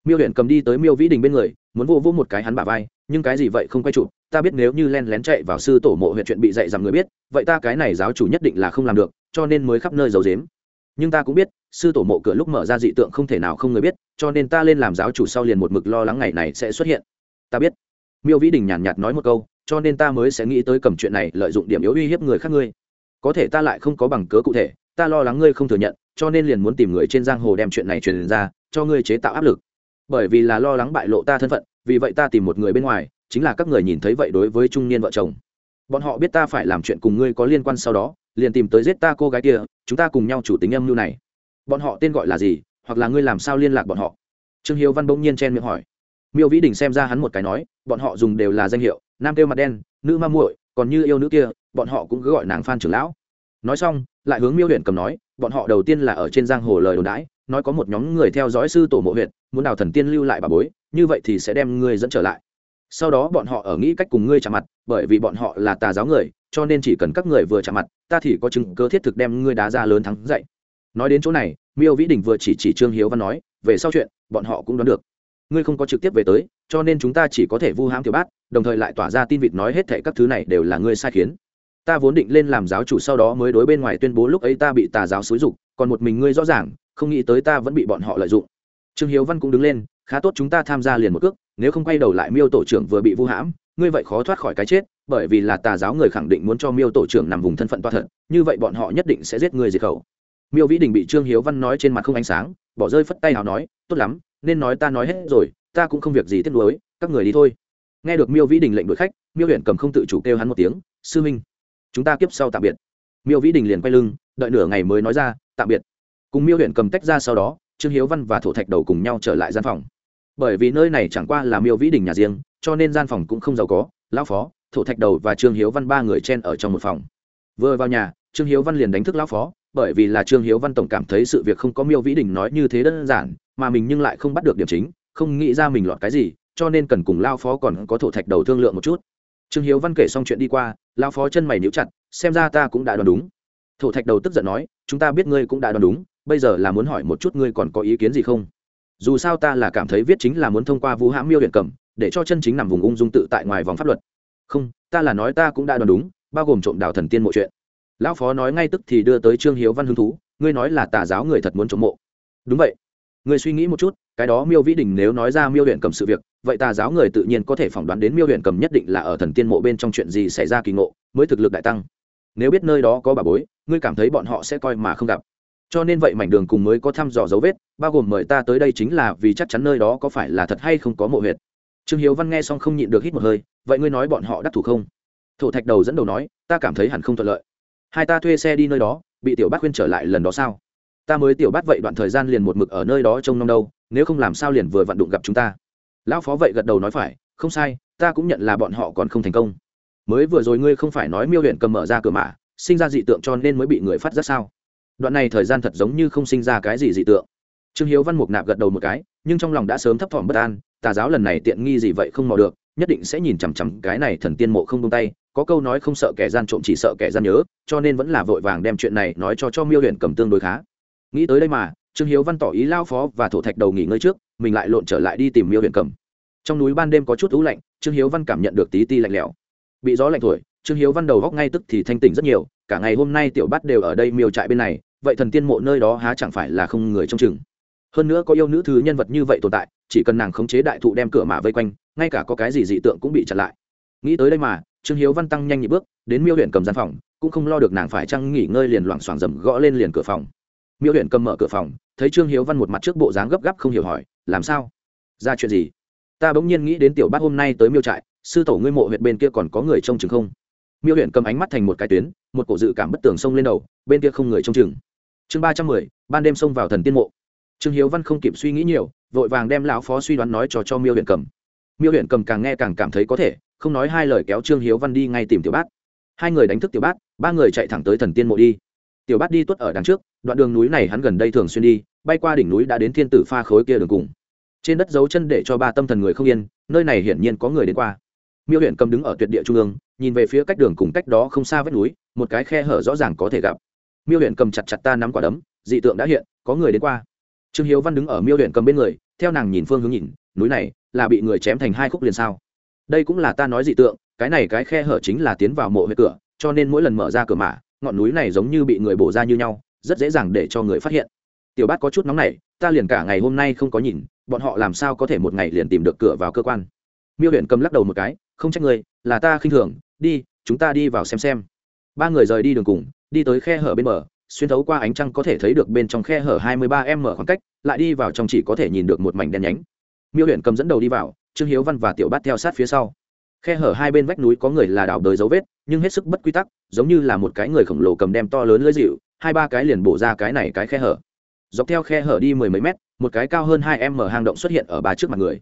Miêu huyện cầm đi tới miêu vĩ đình bên người muốn vô vô một cái hắn bả vai nhưng cái gì vậy không quay chụp ta biết nếu như len lén chạy vào sư tổ mộ huyện chuyện bị dạy rằng người biết vậy ta cái này giáo chủ nhất định là không làm được cho nên mới khắp nơi giấu dếm nhưng ta cũng biết sư tổ mộ cửa lúc mở ra dị tượng không thể nào không người biết cho nên ta lên làm giáo chủ sau liền một mực lo lắng ngày này sẽ xuất hiện. Ta biết. Miêu vĩ đình nhàn nhạt, nhạt nói một câu cho nên ta mới sẽ nghĩ tới cầm chuyện này lợi dụng điểm yếu uy hiếp người khác ngươi có thể ta lại không có bằng cớ cụ thể, ta lo lắng ngươi không thừa nhận, cho nên liền muốn tìm người trên giang hồ đem chuyện này truyền ra, cho ngươi chế tạo áp lực. Bởi vì là lo lắng bại lộ ta thân phận, vì vậy ta tìm một người bên ngoài, chính là các người nhìn thấy vậy đối với trung niên vợ chồng. Bọn họ biết ta phải làm chuyện cùng ngươi có liên quan sau đó, liền tìm tới giết ta cô gái kia, chúng ta cùng nhau chủ tính âm mưu này. Bọn họ tên gọi là gì, hoặc là ngươi làm sao liên lạc bọn họ? Trương hiếu văn bỗng nhiên chen miệng hỏi. Miêu vĩ đình xem ra hắn một cái nói, bọn họ dùng đều là danh hiệu, nam kêu mặt đen, nữ ma muội còn như yêu nữ kia, bọn họ cũng cứ gọi nàng phan trưởng lão. Nói xong, lại hướng miêu huyện cầm nói, bọn họ đầu tiên là ở trên giang hồ lời đồn đãi, nói có một nhóm người theo dõi sư tổ mộ huyện muốn đào thần tiên lưu lại bà bối, như vậy thì sẽ đem ngươi dẫn trở lại. Sau đó bọn họ ở nghĩ cách cùng ngươi chạm mặt, bởi vì bọn họ là tà giáo người, cho nên chỉ cần các người vừa chạm mặt, ta thì có chứng cơ thiết thực đem ngươi đá ra lớn thắng dậy. Nói đến chỗ này, miêu vĩ đình vừa chỉ chỉ trương hiếu văn nói, về sau chuyện, bọn họ cũng đoán được. Ngươi không có trực tiếp về tới cho nên chúng ta chỉ có thể vu hãm tiểu bát, đồng thời lại tỏa ra tin vịt nói hết thệ các thứ này đều là ngươi sai khiến. Ta vốn định lên làm giáo chủ sau đó mới đối bên ngoài tuyên bố lúc ấy ta bị tà giáo xúi dục, còn một mình ngươi rõ ràng, không nghĩ tới ta vẫn bị bọn họ lợi dụng. Trương hiếu văn cũng đứng lên, khá tốt chúng ta tham gia liền một cước, nếu không quay đầu lại miêu tổ trưởng vừa bị vu hãm, ngươi vậy khó thoát khỏi cái chết, bởi vì là tà giáo người khẳng định muốn cho miêu tổ trưởng nằm vùng thân phận toa thật, như vậy bọn họ nhất định sẽ giết người diệt khẩu. Miêu vĩ đình bị trương hiếu văn nói trên mặt không ánh sáng, bỏ rơi phất tay nào nói, tốt lắm, nên nói ta nói hết rồi ta cũng không việc gì tiếc nuối, các người đi thôi. Nghe được miêu vĩ đình lệnh đuổi khách, miêu huyện cầm không tự chủ kêu hắn một tiếng, sư minh, chúng ta kiếp sau tạm biệt. Miêu vĩ đình liền quay lưng, đợi nửa ngày mới nói ra, tạm biệt. Cùng miêu huyện cầm tách ra sau đó, trương hiếu văn và thổ thạch đầu cùng nhau trở lại gian phòng. Bởi vì nơi này chẳng qua là miêu vĩ đình nhà riêng, cho nên gian phòng cũng không giàu có, lão phó, thổ thạch đầu và trương hiếu văn ba người chen ở trong một phòng. Vừa vào nhà, trương hiếu văn liền đánh thức lão phó, bởi vì là trương hiếu văn tổng cảm thấy sự việc không có miêu vĩ đình nói như thế đơn giản, mà mình nhưng lại không bắt được điểm chính không nghĩ ra mình lọt cái gì, cho nên cần cùng lao phó còn có thổ thạch đầu thương lượng một chút. Trương hiếu văn kể xong chuyện đi qua, lao phó chân mày níu chặt, xem ra ta cũng đã đoán đúng. Thổ thạch đầu tức giận nói, chúng ta biết ngươi cũng đã đoán đúng, bây giờ là muốn hỏi một chút ngươi còn có ý kiến gì không? Dù sao ta là cảm thấy viết chính là muốn thông qua vũ hãm miêu huyện cầm, để cho chân chính nằm vùng ung dung tự tại ngoài vòng pháp luật. Không, ta là nói ta cũng đã đoán đúng, bao gồm trộm đào thần tiên mộ chuyện. Lão phó nói ngay tức thì đưa tới trương hiếu văn hứng thú, ngươi nói là tà giáo người thật muốn trộm mộ. Đúng vậy. Ngươi suy nghĩ một chút cái đó miêu vĩ đình nếu nói ra miêu huyện cầm sự việc, vậy tà giáo người tự nhiên có thể phỏng đoán đến miêu huyện cầm nhất định là ở thần tiên mộ bên trong chuyện gì xảy ra kỳ ngộ, mới thực lực đại tăng. Nếu biết nơi đó có bà bối, ngươi cảm thấy bọn họ sẽ coi mà không gặp. Cho nên vậy mảnh đường cùng mới có thăm dò dấu vết, bao gồm mời ta tới đây chính là vì chắc chắn nơi đó có phải là thật hay không có mộ huyệt. Trương hiếu văn nghe xong không nhịn được hít một hơi, vậy ngươi nói bọn họ đắc thủ không? Thổ thạch đầu dẫn đầu nói, ta cảm thấy hẳn không thuận lợi. Hai ta thuê xe đi nơi đó, bị tiểu bát khuyên trở lại lần đó sao? Ta mới tiểu bát vậy đoạn thời gian liền một mực ở nơi đó trông nom đâu nếu không làm sao liền vừa vặn đụng gặp chúng ta. Lão phó vậy gật đầu nói phải, không sai, ta cũng nhận là bọn họ còn không thành công. Mới vừa rồi ngươi không phải nói miêu huyện cầm mở ra cửa mà sinh ra dị tượng cho nên mới bị người phát giác sao? Đoạn này thời gian thật giống như không sinh ra cái gì dị tượng. Trương hiếu văn mục nạp gật đầu một cái, nhưng trong lòng đã sớm thấp thỏm bất an, tà giáo lần này tiện nghi gì vậy không mò được, nhất định sẽ nhìn chằm chằm cái này thần tiên mộ không tung tay, có câu nói không sợ kẻ gian trộm chỉ sợ kẻ gian nhớ, cho nên vẫn là vội vàng đem chuyện này nói cho cho miêu huyện cầm tương đối khá. Nghĩ tới đây mà trương hiếu văn tỏ ý lao phó và thổ thạch đầu nghỉ ngơi trước, mình lại lộn trở lại đi tìm miêu huyện cầm. Trong núi ban đêm có chút ú lạnh, trương hiếu văn cảm nhận được tí ti lạnh lẽo. Bị gió lạnh thổi, trương hiếu văn đầu góc ngay tức thì thanh tỉnh rất nhiều, cả ngày hôm nay tiểu bát đều ở đây miêu trại bên này, vậy thần tiên mộ nơi đó há chẳng phải là không người trông chừng. Hơn nữa có yêu nữ thứ nhân vật như vậy tồn tại, chỉ cần nàng khống chế đại thụ đem cửa mạ vây quanh, ngay cả có cái gì dị tượng cũng bị chặn lại. Nghĩ tới đây mà, trương hiếu văn tăng nhanh nhị bước, đến miêu huyện cầm gian phòng, cũng không lo được nàng phải chăng nghỉ ngơi liền loảng xoảng dầm gõ lên liền cửa phòng. Miêu huyện cầm mở cửa phòng thấy trương hiếu văn một mặt trước bộ dáng gấp gáp không hiểu hỏi, làm sao? Ra chuyện gì? Ta bỗng nhiên nghĩ đến tiểu bát hôm nay tới miêu trại, sư tổ ngươi mộ huyện bên kia còn có người trông chừng không? Miêu huyện cầm ánh mắt thành một cái tuyến, một cổ dự cảm bất tường xông lên đầu, bên kia không người trông chừng. Chương ba trăm mười, ban đêm xông vào thần tiên mộ. Trương hiếu văn không kịp suy nghĩ nhiều, vội vàng đem lão phó suy đoán nói cho cho miêu huyện cầm. Miêu huyện cầm càng nghe càng cảm thấy có thể, không nói hai lời kéo trương hiếu văn đi ngay tìm tiểu bát hai người đánh thức tiểu bát ba người chạy thẳng tới thần tiên mộ đi tiểu bát đi tuất ở đằng trước, đoạn đường núi này hắn gần đây thường xuyên đi, bay qua đỉnh núi đã đến thiên tử pha khối kia đường cùng. Trên đất dấu chân để cho ba tâm thần người không yên, nơi này hiển nhiên có người đến qua. Miêu huyện cầm đứng ở tuyệt địa trung ương, nhìn về phía cách đường cùng cách đó không xa vách núi, một cái khe hở rõ ràng có thể gặp. Miêu huyện cầm chặt chặt ta nắm quả đấm, dị tượng đã hiện, có người đến qua. Trương hiếu văn đứng ở miêu huyện cầm bên người, theo nàng nhìn phương hướng nhìn, núi này là bị người chém thành hai khúc liền sao. Đây cũng là ta nói dị tượng, cái này cái khe hở chính là tiến vào mộ huyệt cửa, cho nên mỗi lần mở ra cửa mả ngọn núi này giống như bị người bổ ra như nhau, rất dễ dàng để cho người phát hiện. Tiểu bát có chút nóng này ta liền cả ngày hôm nay không có nhìn, bọn họ làm sao có thể một ngày liền tìm được cửa vào cơ quan? Miêu huyện cầm lắc đầu một cái, không trách người là ta khinh thường, đi, chúng ta đi vào xem xem. Ba người rời đi đường cùng, đi tới khe hở bên bờ, xuyên thấu qua ánh trăng có thể thấy được bên trong khe hở hai mươi ba m khoảng cách, lại đi vào trong chỉ có thể nhìn được một mảnh đen nhánh. Miêu huyện cầm dẫn đầu đi vào, trương hiếu văn và tiểu bát theo sát phía sau khe hở hai bên vách núi có người là đào đới dấu vết, nhưng hết sức bất quy tắc, giống như là một cái người khổng lồ cầm đem to lớn lưỡi dịu, hai ba cái liền bổ ra cái này cái khe hở. Dọc theo khe hở đi mười mấy mét, một cái cao hơn hai m hang động xuất hiện ở ba trước mặt người.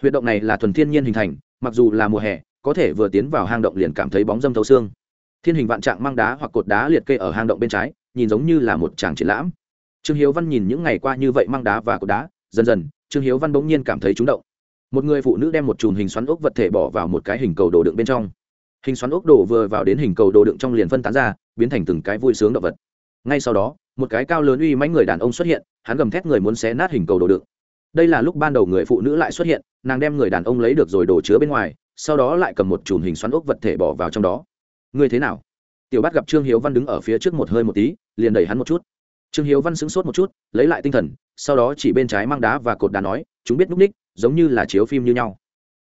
Huyệt động này là thuần thiên nhiên hình thành, mặc dù là mùa hè, có thể vừa tiến vào hang động liền cảm thấy bóng dâm thấu xương. Thiên hình vạn trạng mang đá hoặc cột đá liệt kê ở hang động bên trái, nhìn giống như là một tràng triển lãm. Trương hiếu văn nhìn những ngày qua như vậy mang đá và cột đá, dần dần, trương hiếu văn bỗng nhiên cảm thấy trúng động một người phụ nữ đem một chùm hình xoắn ốc vật thể bỏ vào một cái hình cầu đồ đựng bên trong. Hình xoắn ốc đổ vừa vào đến hình cầu đồ đựng trong liền phân tán ra, biến thành từng cái vui sướng động vật. Ngay sau đó, một cái cao lớn uy mãnh người đàn ông xuất hiện, hắn gầm thét người muốn xé nát hình cầu đồ đựng. Đây là lúc ban đầu người phụ nữ lại xuất hiện, nàng đem người đàn ông lấy được rồi đổ chứa bên ngoài, sau đó lại cầm một chùm hình xoắn ốc vật thể bỏ vào trong đó. Ngươi thế nào? Tiểu bát gặp trương hiếu văn đứng ở phía trước một hơi một tí, liền đẩy hắn một chút. Trương hiếu văn sững sốt một chút, lấy lại tinh thần, sau đó chỉ bên trái mang đá và cột đá nói, chúng biết núp ních giống như là chiếu phim như nhau.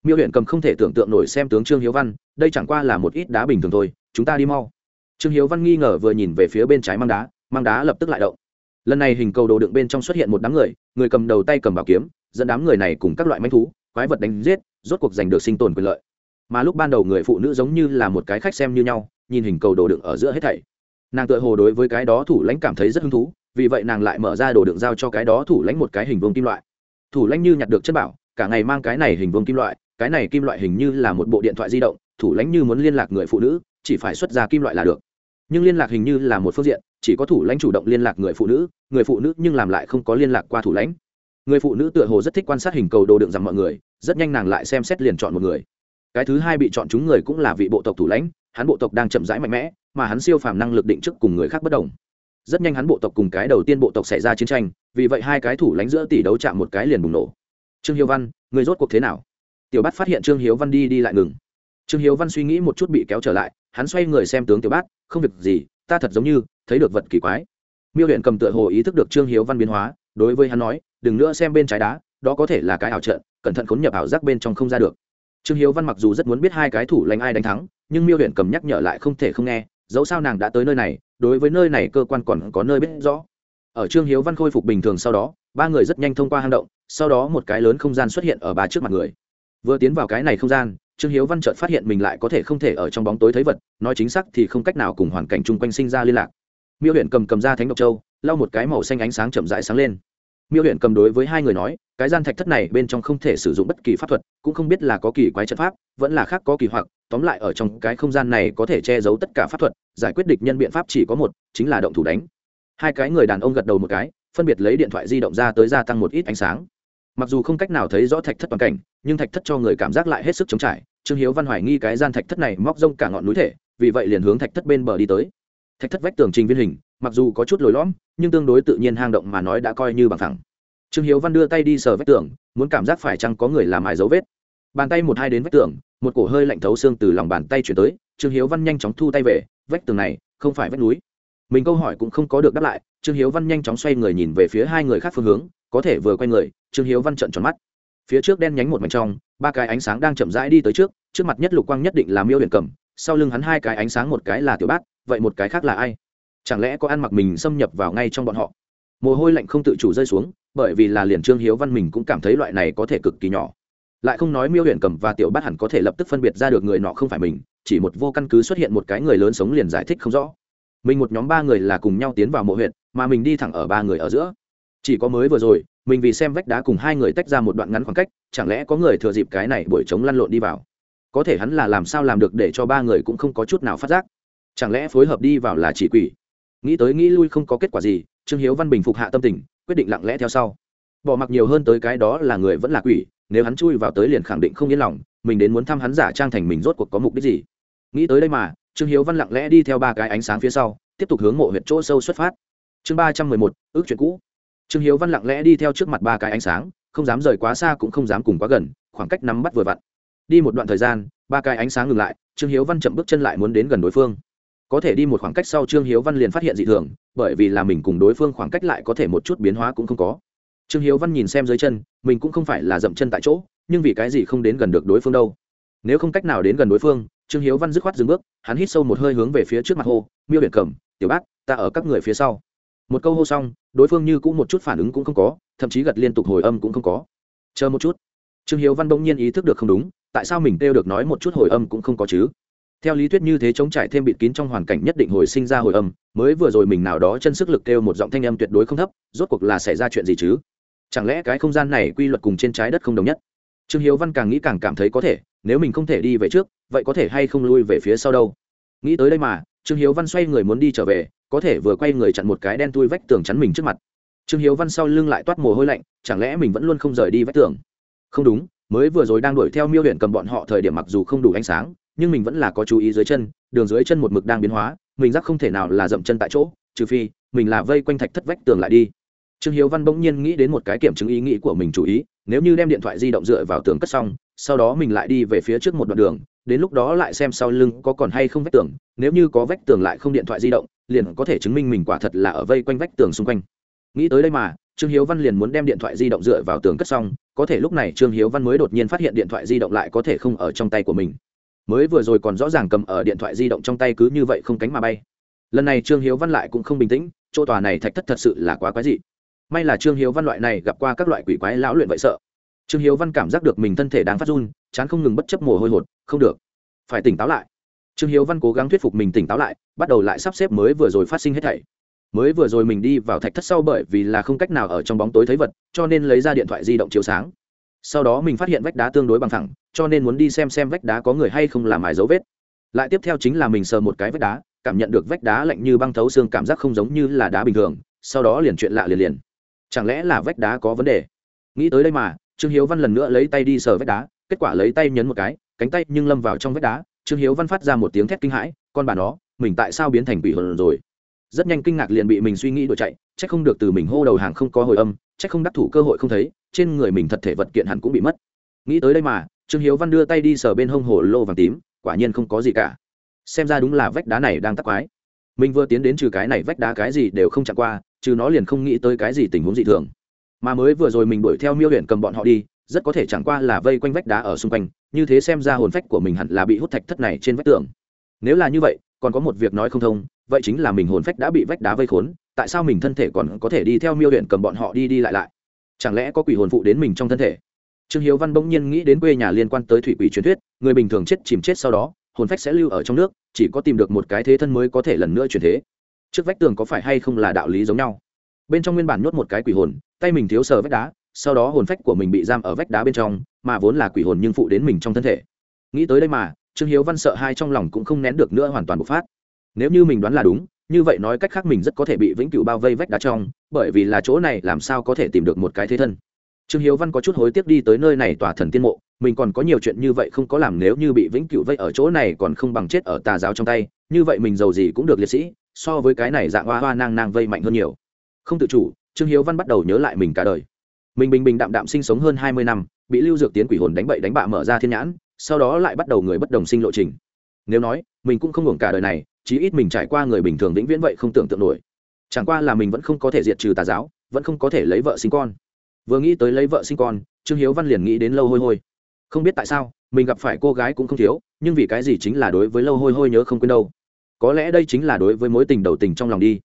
Miêu huyện cầm không thể tưởng tượng nổi xem tướng trương hiếu văn, đây chẳng qua là một ít đá bình thường thôi, chúng ta đi mau. Trương hiếu văn nghi ngờ vừa nhìn về phía bên trái mang đá mang đá lập tức lại động. Lần này hình cầu đồ đựng bên trong xuất hiện một đám người người cầm đầu tay cầm bảo kiếm, dẫn đám người này cùng các loại manh thú, quái vật đánh giết, rốt cuộc giành được sinh tồn quyền lợi. Mà lúc ban đầu người phụ nữ giống như là một cái khách xem như nhau, nhìn hình cầu đồ đựng ở giữa hết thảy. Nàng tự hồ đối với cái đó thủ lãnh cảm thấy rất hứng thú, vì vậy nàng lại mở ra đồ đựng giao cho cái đó thủ lãnh một cái hình vương kim loại. Thủ lãnh như nhặt được chất bảo cả ngày mang cái này hình vương kim loại, cái này kim loại hình như là một bộ điện thoại di động, thủ lãnh như muốn liên lạc người phụ nữ, chỉ phải xuất ra kim loại là được. Nhưng liên lạc hình như là một phương diện, chỉ có thủ lãnh chủ động liên lạc người phụ nữ, người phụ nữ nhưng làm lại không có liên lạc qua thủ lãnh người phụ nữ tựa hồ rất thích quan sát hình cầu đồ đựng rằng mọi người, rất nhanh nàng lại xem xét liền chọn một người. Cái thứ hai bị chọn chúng người cũng là vị bộ tộc thủ lãnh hắn bộ tộc đang chậm rãi mạnh mẽ, mà hắn siêu phàm năng lực định chức cùng người khác bất đồng. Rất nhanh hắn bộ tộc cùng cái đầu tiên bộ tộc xảy ra chiến tranh, vì vậy hai cái thủ lãnh giữa tỷ đấu chạm một cái liền bùng nổ trương hiếu văn người rốt cuộc thế nào? Tiểu bát phát hiện trương hiếu văn đi đi lại ngừng. Trương hiếu văn suy nghĩ một chút bị kéo trở lại, hắn xoay người xem tướng tiểu bát, không việc gì, ta thật giống như thấy được vật kỳ quái. Miêu huyện cầm tựa hồ ý thức được trương hiếu văn biến hóa, đối với hắn nói, đừng nữa xem bên trái đá, đó có thể là cái ảo trận, cẩn thận khốn nhập ảo giác bên trong không ra được. Trương hiếu văn mặc dù rất muốn biết hai cái thủ lãnh ai đánh thắng, nhưng miêu huyện cầm nhắc nhở lại không thể không nghe, dẫu sao nàng đã tới nơi này, đối với nơi này cơ quan còn có nơi biết rõ. Ở trương hiếu văn khôi phục bình thường sau đó, ba người rất nhanh thông qua hang động sau đó một cái lớn không gian xuất hiện ở ba trước mặt người. Vừa tiến vào cái này không gian, trương hiếu văn chợt phát hiện mình lại có thể không thể ở trong bóng tối thấy vật, nói chính xác thì không cách nào cùng hoàn cảnh chung quanh sinh ra liên lạc. Miêu huyện cầm cầm ra thánh độc châu, lau một cái màu xanh ánh sáng chậm rãi sáng lên. Miêu huyện cầm đối với hai người nói, cái gian thạch thất này bên trong không thể sử dụng bất kỳ pháp thuật, cũng không biết là có kỳ quái trận pháp, vẫn là khác có kỳ hoặc, tóm lại ở trong cái không gian này có thể che giấu tất cả pháp thuật, giải quyết địch nhân biện pháp chỉ có một, chính là động thủ đánh. Hai cái người đàn ông gật đầu một cái, phân biệt lấy điện thoại di động ra tới gia tăng một ít ánh sáng mặc dù không cách nào thấy rõ thạch thất toàn cảnh, nhưng thạch thất cho người cảm giác lại hết sức chống trải. Trương hiếu văn hoài nghi cái gian thạch thất này móc rông cả ngọn núi thể, vì vậy liền hướng thạch thất bên bờ đi tới. Thạch thất vách tường trình viên hình, mặc dù có chút lồi lõm, nhưng tương đối tự nhiên hang động mà nói đã coi như bằng thẳng trương hiếu văn đưa tay đi sờ vách tường, muốn cảm giác phải chăng có người làm ải dấu vết. Bàn tay một hai đến vách tường, một cổ hơi lạnh thấu xương từ lòng bàn tay chuyển tới, trương hiếu văn nhanh chóng thu tay về, vách tường này không phải vách núi. Mình câu hỏi cũng không có được đáp lại, trương hiếu văn nhanh chóng xoay người nhìn về phía hai người khác phương hướng có thể vừa quay người, trương hiếu văn trận tròn mắt. Phía trước đen nhánh một mảnh trong, ba cái ánh sáng đang chậm rãi đi tới trước trước mặt nhất lục quang nhất định là miêu huyền cầm sau lưng hắn hai cái ánh sáng một cái là tiểu bát, vậy một cái khác là ai? Chẳng lẽ có ăn mặc mình xâm nhập vào ngay trong bọn họ? Mồ hôi lạnh không tự chủ rơi xuống, bởi vì là liền trương hiếu văn mình cũng cảm thấy loại này có thể cực kỳ nhỏ. Lại không nói miêu huyền cầm và tiểu bát hẳn có thể lập tức phân biệt ra được người nọ không phải mình, chỉ một vô căn cứ xuất hiện một cái người lớn sống liền giải thích không rõ. Mình một nhóm ba người là cùng nhau tiến vào mộ huyện mà mình đi thẳng ở ba người ở giữa chỉ có mới vừa rồi, mình vì xem vách đá cùng hai người tách ra một đoạn ngắn khoảng cách, chẳng lẽ có người thừa dịp cái này buổi trống lăn lộn đi vào? Có thể hắn là làm sao làm được để cho ba người cũng không có chút nào phát giác? Chẳng lẽ phối hợp đi vào là chỉ quỷ? Nghĩ tới nghĩ lui không có kết quả gì, trương hiếu văn bình phục hạ tâm tình, quyết định lặng lẽ theo sau. Bỏ mặc nhiều hơn tới cái đó là người vẫn là quỷ, nếu hắn chui vào tới liền khẳng định không yên lòng, mình đến muốn thăm hắn giả trang thành mình rốt cuộc có mục đích gì? Nghĩ tới đây mà, trương hiếu văn lặng lẽ đi theo ba cái ánh sáng phía sau, tiếp tục hướng mộ huyện chỗ sâu xuất phát. Chương ba trăm mười một, ước chuyện cũ trương hiếu văn lặng lẽ đi theo trước mặt ba cái ánh sáng, không dám rời quá xa cũng không dám cùng quá gần, khoảng cách nắm bắt vừa vặn. Đi một đoạn thời gian, ba cái ánh sáng ngừng lại, trương hiếu văn chậm bước chân lại muốn đến gần đối phương. Có thể đi một khoảng cách sau trương hiếu văn liền phát hiện dị thường, bởi vì là mình cùng đối phương khoảng cách lại có thể một chút biến hóa cũng không có. Trương hiếu văn nhìn xem dưới chân, mình cũng không phải là dậm chân tại chỗ, nhưng vì cái gì không đến gần được đối phương đâu. Nếu không cách nào đến gần đối phương, trương hiếu văn dứt khoát dừng bước, hắn hít sâu một hơi hướng về phía trước mặt hô, miêu biển cầm tiểu bác, ta ở các người phía sau một câu hô xong, đối phương như cũng một chút phản ứng cũng không có, thậm chí gật liên tục hồi âm cũng không có. Chờ một chút. Trương hiếu văn đông nhiên ý thức được không đúng, tại sao mình kêu được nói một chút hồi âm cũng không có chứ? Theo lý thuyết như thế chống trải thêm bịt kín trong hoàn cảnh nhất định hồi sinh ra hồi âm, mới vừa rồi mình nào đó chân sức lực kêu một giọng thanh âm tuyệt đối không thấp, rốt cuộc là xảy ra chuyện gì chứ? Chẳng lẽ cái không gian này quy luật cùng trên trái đất không đồng nhất? Trương hiếu văn càng nghĩ càng cảm thấy có thể, nếu mình không thể đi về trước, vậy có thể hay không lui về phía sau đâu? Nghĩ tới đây mà, trương hiếu văn xoay người muốn đi trở về có thể vừa quay người chặn một cái đen tui vách tường chắn mình trước mặt. Trương hiếu văn sau lưng lại toát mồ hôi lạnh, chẳng lẽ mình vẫn luôn không rời đi vách tường? Không đúng, mới vừa rồi đang đuổi theo miêu huyện cầm bọn họ thời điểm mặc dù không đủ ánh sáng, nhưng mình vẫn là có chú ý dưới chân, đường dưới chân một mực đang biến hóa, mình giác không thể nào là dậm chân tại chỗ, trừ phi, mình là vây quanh thạch thất vách tường lại đi. Trương hiếu văn bỗng nhiên nghĩ đến một cái kiểm chứng ý nghĩ của mình chủ ý, nếu như đem điện thoại di động dựa vào tường cất xong, sau đó mình lại đi về phía trước một đoạn đường, đến lúc đó lại xem sau lưng có còn hay không vách tường, nếu như có vách tường lại không điện thoại di động liền có thể chứng minh mình quả thật là ở vây quanh vách tường xung quanh. Nghĩ tới đây mà, trương hiếu văn liền muốn đem điện thoại di động dựa vào tường cất xong, có thể lúc này trương hiếu văn mới đột nhiên phát hiện điện thoại di động lại có thể không ở trong tay của mình. Mới vừa rồi còn rõ ràng cầm ở điện thoại di động trong tay cứ như vậy không cánh mà bay. Lần này trương hiếu văn lại cũng không bình tĩnh, chỗ tòa này thạch thất thật sự là quá quái dị. May là trương hiếu văn loại này gặp qua các loại quỷ quái lão luyện vậy sợ. Trương hiếu văn cảm giác được mình thân thể đang phát run, chán không ngừng bất chấp mồ hôi hột, không được, phải tỉnh táo lại trương hiếu văn cố gắng thuyết phục mình tỉnh táo lại, bắt đầu lại sắp xếp mới vừa rồi phát sinh hết thảy. Mới vừa rồi mình đi vào thạch thất sau bởi vì là không cách nào ở trong bóng tối thấy vật, cho nên lấy ra điện thoại di động chiếu sáng. Sau đó mình phát hiện vách đá tương đối bằng thẳng cho nên muốn đi xem xem vách đá có người hay không làm mài dấu vết. Lại tiếp theo chính là mình sờ một cái vách đá, cảm nhận được vách đá lạnh như băng thấu xương, cảm giác không giống như là đá bình thường, sau đó liền chuyện lạ liền liền. Chẳng lẽ là vách đá có vấn đề? Nghĩ tới đây mà, trương hiếu văn lần nữa lấy tay đi sờ vách đá, kết quả lấy tay nhấn một cái, cánh tay nhưng lâm vào trong vách đá trương hiếu văn phát ra một tiếng thét kinh hãi, con bà nó, mình tại sao biến thành quỷ hồn rồi? Rất nhanh kinh ngạc liền bị mình suy nghĩ đuổi chạy c h ắ c không được từ mình hô đầu hàng không có hồi âm c h ắ c không đắc thủ cơ hội không thấy, trên người mình thật thể vật kiện hẳn cũng bị mất. Nghĩ tới đây mà, trương hiếu văn đưa tay đi sờ bên hông hồ lô vàng tím, quả nhiên không có gì cả. Xem ra đúng là vách đá này đang tắc quái. Mình vừa tiến đến trừ cái này vách đá cái gì đều không chặn qua, trừ nó liền không nghĩ tới cái gì tình huống dị thường. Mà mới vừa rồi mình đuổi theo miêu huyện cầm bọn họ đi rất có thể chẳng qua là vây quanh vách đá ở xung quanh, như thế xem ra hồn phách của mình hẳn là bị hút thạch thất này trên vách tường. Nếu là như vậy, còn có một việc nói không thông, vậy chính là mình hồn phách đã bị vách đá vây khốn, tại sao mình thân thể còn có thể đi theo miêu luyện cầm bọn họ đi đi lại lại? Chẳng lẽ có quỷ hồn phụ đến mình trong thân thể? Trương hiếu văn bỗng nhiên nghĩ đến quê nhà liên quan tới thủy quỷ truyền thuyết, người bình thường chết chìm chết sau đó, hồn phách sẽ lưu ở trong nước, chỉ có tìm được một cái thế thân mới có thể lần nữa chuyển thế. Trước vách tường có phải hay không là đạo lý giống nhau? Bên trong nguyên bản nhốt một cái quỷ hồn, tay mình thiếu sờ vách đá sau đó hồn phách của mình bị giam ở vách đá bên trong, mà vốn là quỷ hồn nhưng phụ đến mình trong thân thể. Nghĩ tới đây mà, trương hiếu văn sợ hai trong lòng cũng không nén được nữa hoàn toàn bộc phát. Nếu như mình đoán là đúng, như vậy nói cách khác mình rất có thể bị vĩnh cửu bao vây vách đá trong, bởi vì là chỗ này làm sao có thể tìm được một cái thế thân. Trương hiếu văn có chút hối tiếc đi tới nơi này tòa thần tiên mộ, mình còn có nhiều chuyện như vậy không có làm nếu như bị vĩnh cửu vây ở chỗ này còn không bằng chết ở tà giáo trong tay, như vậy mình giàu gì cũng được liệt sĩ, so với cái này dạng hoa hoa nang nang vây mạnh hơn nhiều. Không tự chủ, trương hiếu văn bắt đầu nhớ lại mình cả đời mình bình bình đạm đạm sinh sống hơn hai mươi năm, bị lưu dược tiến quỷ hồn đánh bậy đánh bạ mở ra thiên nhãn, sau đó lại bắt đầu người bất đồng sinh lộ trình. Nếu nói, mình cũng không hưởng cả đời này, chí ít mình trải qua người bình thường vĩnh viễn vậy không tưởng tượng nổi. Chẳng qua là mình vẫn không có thể diệt trừ tà giáo, vẫn không có thể lấy vợ sinh con. Vừa nghĩ tới lấy vợ sinh con, trương hiếu văn liền nghĩ đến lâu hôi hôi. Không biết tại sao, mình gặp phải cô gái cũng không thiếu, nhưng vì cái gì chính là đối với lâu hôi hôi nhớ không quên đâu. Có lẽ đây chính là đối với mối tình đầu tình trong lòng đi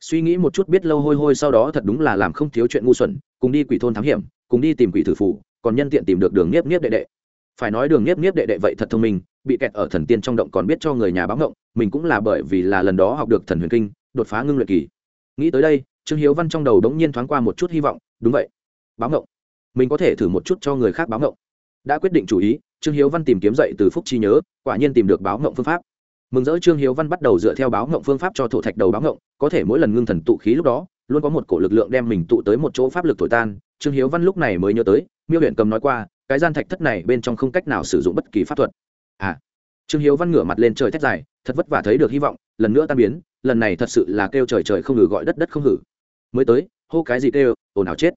suy nghĩ một chút biết lâu hôi hôi sau đó thật đúng là làm không thiếu chuyện ngu xuẩn, cùng đi quỷ thôn thám hiểm, cùng đi tìm quỷ thử phủ, còn nhân tiện tìm được đường nhiếp nhiếp đệ đệ. Phải nói đường nhiếp nhiếp đệ đệ vậy thật thông minh, bị kẹt ở thần tiên trong động còn biết cho người nhà báo ngộng, mình cũng là bởi vì là lần đó học được thần huyền kinh, đột phá ngưng luyện kỳ. Nghĩ tới đây, trương hiếu văn trong đầu đống nhiên thoáng qua một chút hy vọng, đúng vậy, báo ngộng. Mình có thể thử một chút cho người khác báo ngộng. Đã quyết định chủ ý, trương hiếu văn tìm kiếm dậy từ phúc chi nhớ, quả nhiên tìm được báo ngộng phương pháp mừng rỡ trương hiếu văn bắt đầu dựa theo báo ngộng phương pháp cho thổ thạch đầu báo ngộng, có thể mỗi lần ngưng thần tụ khí lúc đó, luôn có một cổ lực lượng đem mình tụ tới một chỗ pháp lực thổi tan. Trương hiếu văn lúc này mới nhớ tới, miêu huyện cầm nói qua, cái gian thạch thất này bên trong không cách nào sử dụng bất kỳ pháp thuật. À trương hiếu văn ngửa mặt lên trời thét dài, thật vất vả thấy được hy vọng, lần nữa tan biến, lần này thật sự là kêu trời trời không ngử gọi đất đất không ngử mới tới, hô cái gì kêu, ồn ào chết.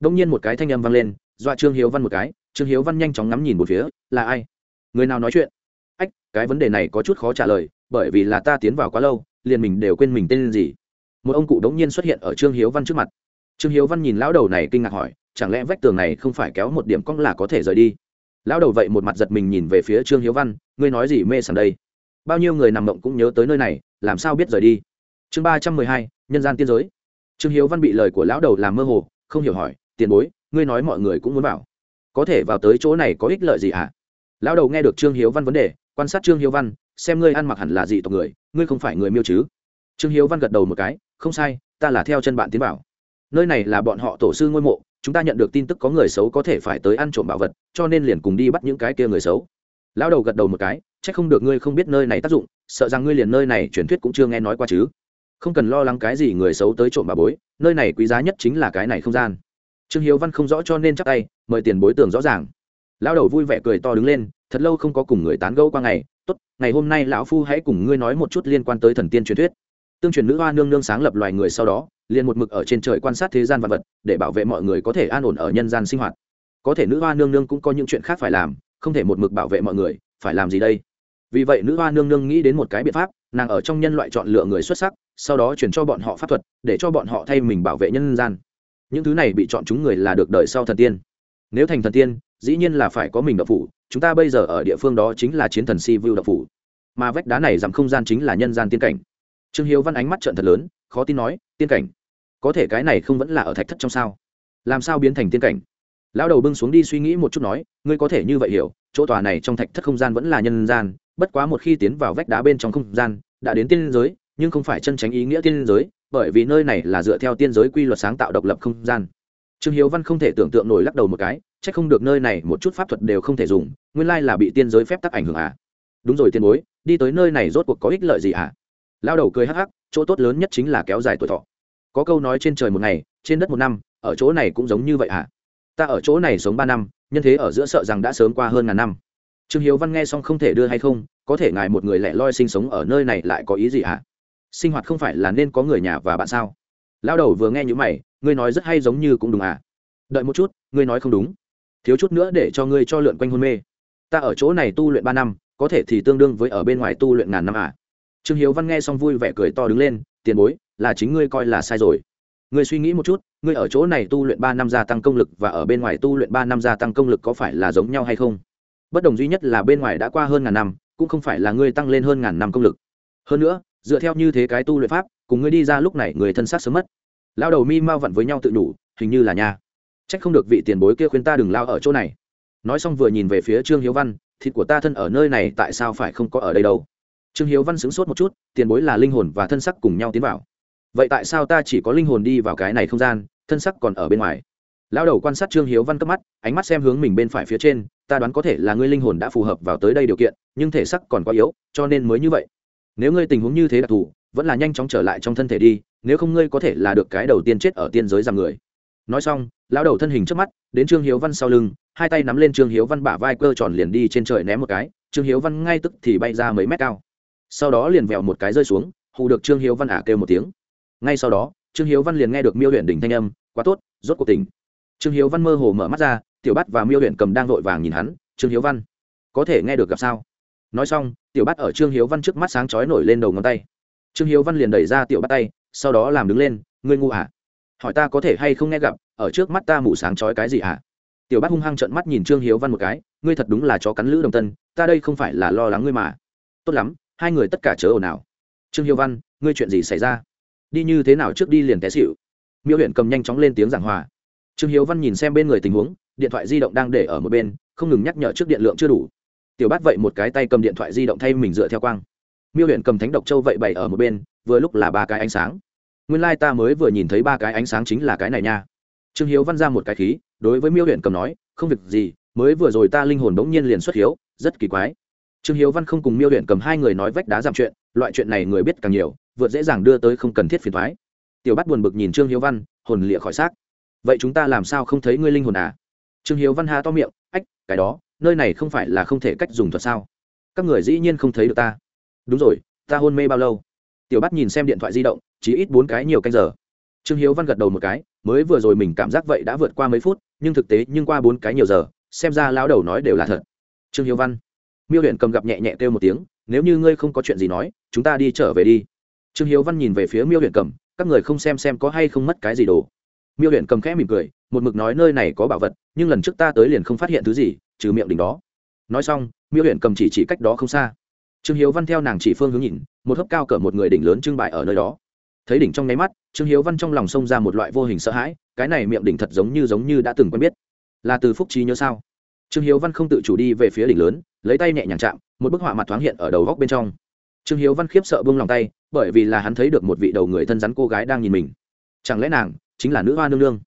Đông nhiên một cái thanh âm vang lên, dọa trương hiếu văn một cái, trương hiếu văn nhanh chóng ngắm nhìn một phía, là ai? Người nào nói chuyện? Ách, cái vấn đề này có chút khó trả lời, bởi vì là ta tiến vào quá lâu, liền mình đều quên mình tên gì. Một ông cụ đống nhiên xuất hiện ở trương hiếu văn trước mặt. Trương hiếu văn nhìn lão đầu này kinh ngạc hỏi, chẳng lẽ vách tường này không phải kéo một điểm cong là có thể rời đi? Lão đầu vậy một mặt giật mình nhìn về phía trương hiếu văn, ngươi nói gì mê sảng đây? Bao nhiêu người nằm mộng cũng nhớ tới nơi này, làm sao biết rời đi? Chương ba trăm mười hai, nhân gian tiên giới. Trương hiếu văn bị lời của lão đầu làm mơ hồ, không hiểu hỏi, tiền bối, ngươi nói mọi người cũng muốn vào. Có thể vào tới chỗ này có ích lợi gì hả? À? lão đầu nghe được trương hiếu văn vấn đề quan sát trương hiếu văn, xem ngươi ăn mặc hẳn là gì tộc người, ngươi không phải người miêu chứ? Trương hiếu văn gật đầu một cái, không sai, ta là theo chân bạn tiến vào nơi này là bọn họ tổ sư ngôi mộ, chúng ta nhận được tin tức có người xấu có thể phải tới ăn trộm bảo vật, cho nên liền cùng đi bắt những cái kia người xấu. Lão đầu gật đầu một cái c h ắ c không được ngươi không biết nơi này tác dụng, sợ rằng ngươi liền nơi này truyền thuyết cũng chưa nghe nói qua chứ. Không cần lo lắng cái gì người xấu tới trộm bà bối, nơi này quý giá nhất chính là cái này không gian. Trương hiếu văn không rõ cho nên chắc tay, mời tiền bối tưởng rõ ràng lão đầu vui vẻ cười to đứng lên, thật lâu không có cùng người tán gẫu qua ngày. Tốt, ngày hôm nay lão phu hãy cùng ngươi nói một chút liên quan tới thần tiên truyền thuyết. Tương truyền nữ hoa nương nương sáng lập loài người sau đó, liền một mực ở trên trời quan sát thế gian vật vật, để bảo vệ mọi người có thể an ổn ở nhân gian sinh hoạt. Có thể nữ hoa nương nương cũng có những chuyện khác phải làm, không thể một mực bảo vệ mọi người, phải làm gì đây? Vì vậy nữ hoa nương nương nghĩ đến một cái biện pháp, nàng ở trong nhân loại chọn lựa người xuất sắc, sau đó chuyển cho bọn họ pháp thuật, để cho bọn họ thay mình bảo vệ nhân gian. Những thứ này bị chọn chúng người là được đợi sau thần tiên. Nếu thành thần tiên dĩ nhiên là phải có mình độc phủ, chúng ta bây giờ ở địa phương đó chính là chiến thần si vu độc phủ. Mà vách đá này giảm không gian chính là nhân gian tiên cảnh. Trương hiếu văn ánh mắt trợn thật lớn, khó tin nói, tiên cảnh? Có thể cái này không vẫn là ở thạch thất trong sao? Làm sao biến thành tiên cảnh? Lão đầu bưng xuống đi suy nghĩ một chút nói, ngươi có thể như vậy hiểu, chỗ tòa này trong thạch thất không gian vẫn là nhân gian, bất quá một khi tiến vào vách đá bên trong không gian, đã đến tiên giới, nhưng không phải chân tránh ý nghĩa tiên giới, bởi vì nơi này là dựa theo tiên giới quy luật sáng tạo độc lập không gian. Trương hiếu văn không thể tưởng tượng nổi lắc đầu một cái Chắc không được nơi này một chút pháp thuật đều không thể dùng, nguyên lai là bị tiên giới phép tắc ảnh hưởng à? Đúng rồi tiên bối, đi tới nơi này rốt cuộc có ích lợi gì à? Lao đầu cười hắc hắc, chỗ tốt lớn nhất chính là kéo dài tuổi thọ. Có câu nói trên trời một ngày, trên đất một năm, ở chỗ này cũng giống như vậy à? ta ở chỗ này sống ba năm, nhân thế ở giữa sợ rằng đã sớm qua hơn ngàn năm. Trương hiếu văn nghe xong không thể đưa hay không, có thể ngài một người lẻ loi sinh sống ở nơi này lại có ý gì à? sinh hoạt không phải là nên có người nhà và bạn sao? Lao đầu vừa nghe những mày, ngươi nói rất hay giống như cũng đúng à? Đợi một chút, ngươi nói không đúng thiếu chút nữa để cho ngươi cho lượn quanh hôn mê. Ta ở chỗ này tu luyện ba năm, có thể thì tương đương với ở bên ngoài tu luyện ngàn năm à? Trương hiếu văn nghe xong vui vẻ cười to đứng lên, tiền bối, là chính ngươi coi là sai rồi. Ngươi suy nghĩ một chút, ngươi ở chỗ này tu luyện ba năm gia tăng công lực và ở bên ngoài tu luyện ba năm gia tăng công lực có phải là giống nhau hay không? Bất đồng duy nhất là bên ngoài đã qua hơn ngàn năm, cũng không phải là ngươi tăng lên hơn ngàn năm công lực. Hơn nữa, dựa theo như thế cái tu luyện pháp, cùng ngươi đi ra lúc này người thân xác sớm mất. Lao đầu mi mau vặn với nhau tự đủ, hình như là nhà trách không được vị tiền bối kia khuyên ta đừng lao ở chỗ này. Nói xong vừa nhìn về phía trương hiếu văn, thịt của ta thân ở nơi này tại sao phải không có ở đây đâu? Trương hiếu văn sững sốt một chút, tiền bối là linh hồn và thân sắc cùng nhau tiến vào. Vậy tại sao ta chỉ có linh hồn đi vào cái này không gian, thân sắc còn ở bên ngoài? Lao đầu quan sát trương hiếu văn cấp mắt, ánh mắt xem hướng mình bên phải phía trên, ta đoán có thể là ngươi linh hồn đã phù hợp vào tới đây điều kiện, nhưng thể sắc còn quá yếu, cho nên mới như vậy. Nếu ngươi tình huống như thế đặc thù, vẫn là nhanh chóng trở lại trong thân thể đi, nếu không ngươi có thể là được cái đầu tiên chết ở tiên giới giam người nói xong, lão đầu thân hình trước mắt, đến trương hiếu văn sau lưng, hai tay nắm lên trương hiếu văn bả vai cơ tròn liền đi trên trời ném một cái, trương hiếu văn ngay tức thì bay ra mấy mét cao. Sau đó liền vẹo một cái rơi xuống, hù được trương hiếu văn ả kêu một tiếng. Ngay sau đó, trương hiếu văn liền nghe được miêu luyện đỉnh thanh âm, quá tốt, rốt cuộc tỉnh. Trương hiếu văn mơ hồ mở mắt ra, tiểu bắt và miêu luyện cầm đang vội vàng nhìn hắn, trương hiếu văn, có thể nghe được gặp sao? Nói xong, tiểu bắt ở trương hiếu văn trước mắt sáng chói nổi lên đầu ngón tay. Trương hiếu văn liền đẩy ra tiểu bắt tay, sau đó làm đứng lên, ngươi ngu à? Hỏi ta có thể hay không nghe gặp, ở trước mắt ta mù sáng chói cái gì à tiểu bác hung hăng trợn mắt nhìn trương hiếu văn một cái, ngươi thật đúng là chó cắn lữ đồng tân, ta đây không phải là lo lắng ngươi mà. Tốt lắm, hai người tất cả chớ ồn ào. Trương hiếu văn, ngươi chuyện gì xảy ra? Đi như thế nào trước đi liền té xịu miêu huyện cầm nhanh chóng lên tiếng giảng hòa. Trương hiếu văn nhìn xem bên người tình huống, điện thoại di động đang để ở một bên, không ngừng nhắc nhở trước điện lượng chưa đủ. Tiểu bát vậy một cái tay cầm điện thoại di động thay mình dựa theo quang. Miêu huyện cầm thánh độc châu vậy bày ở một bên, vừa lúc là ba cái ánh sáng nguyên lai、like、ta mới vừa nhìn thấy ba cái ánh sáng chính là cái này nha. Trương hiếu văn ra một cái khí, đối với miêu huyện cầm nói, không việc gì, mới vừa rồi ta linh hồn bỗng nhiên liền xuất hiếu, rất kỳ quái. Trương hiếu văn không cùng miêu huyện cầm hai người nói vách đá giảm chuyện, loại chuyện này người biết càng nhiều, vượt dễ dàng đưa tới không cần thiết phiền thoái tiểu bắt buồn bực nhìn trương hiếu văn, hồn lịa khỏi xác. Vậy chúng ta làm sao không thấy ngươi linh hồn à? Trương hiếu văn ha to miệng, ách, cái đó, nơi này không phải là không thể cách dùng thuật sao? Các người dĩ nhiên không thấy được ta. Đúng rồi, ta hôn mê bao lâu? Tiểu bắt nhìn xem điện thoại di động chỉ ít bốn cái nhiều canh giờ. Trương hiếu văn gật đầu một cái, mới vừa rồi mình cảm giác vậy đã vượt qua mấy phút, nhưng thực tế nhưng qua bốn cái nhiều giờ, xem ra lão đầu nói đều là thật. Trương hiếu văn, miêu huyện cầm gặp nhẹ nhẹ kêu một tiếng, nếu như ngươi không có chuyện gì nói, chúng ta đi trở về đi. Trương hiếu văn nhìn về phía miêu huyện cầm, các người không xem xem có hay không mất cái gì đồ. Miêu huyện cầm khẽ mỉm cười, một mực nói nơi này có bảo vật, nhưng lần trước ta tới liền không phát hiện thứ gì, trừ miệng đỉnh đó. Nói xong, miêu huyện cầm chỉ chỉ cách đó không xa. Trương hiếu văn theo nàng chỉ phương hướng nhìn một hớp cao cỡ một người đỉnh lớn trưng bại ở nơi đó. Thấy đỉnh trong nháy mắt, trương hiếu văn trong lòng xông ra một loại vô hình sợ hãi, cái này miệng đỉnh thật giống như giống như đã từng quen biết. Là từ phúc trí nhớ sao? Trương hiếu văn không tự chủ đi về phía đỉnh lớn, lấy tay nhẹ nhàng chạm, một bức họa mặt thoáng hiện ở đầu góc bên trong. Trương hiếu văn khiếp sợ buông lòng tay, bởi vì là hắn thấy được một vị đầu người thân rắn cô gái đang nhìn mình. Chẳng lẽ nàng chính là nữ hoa nương nương?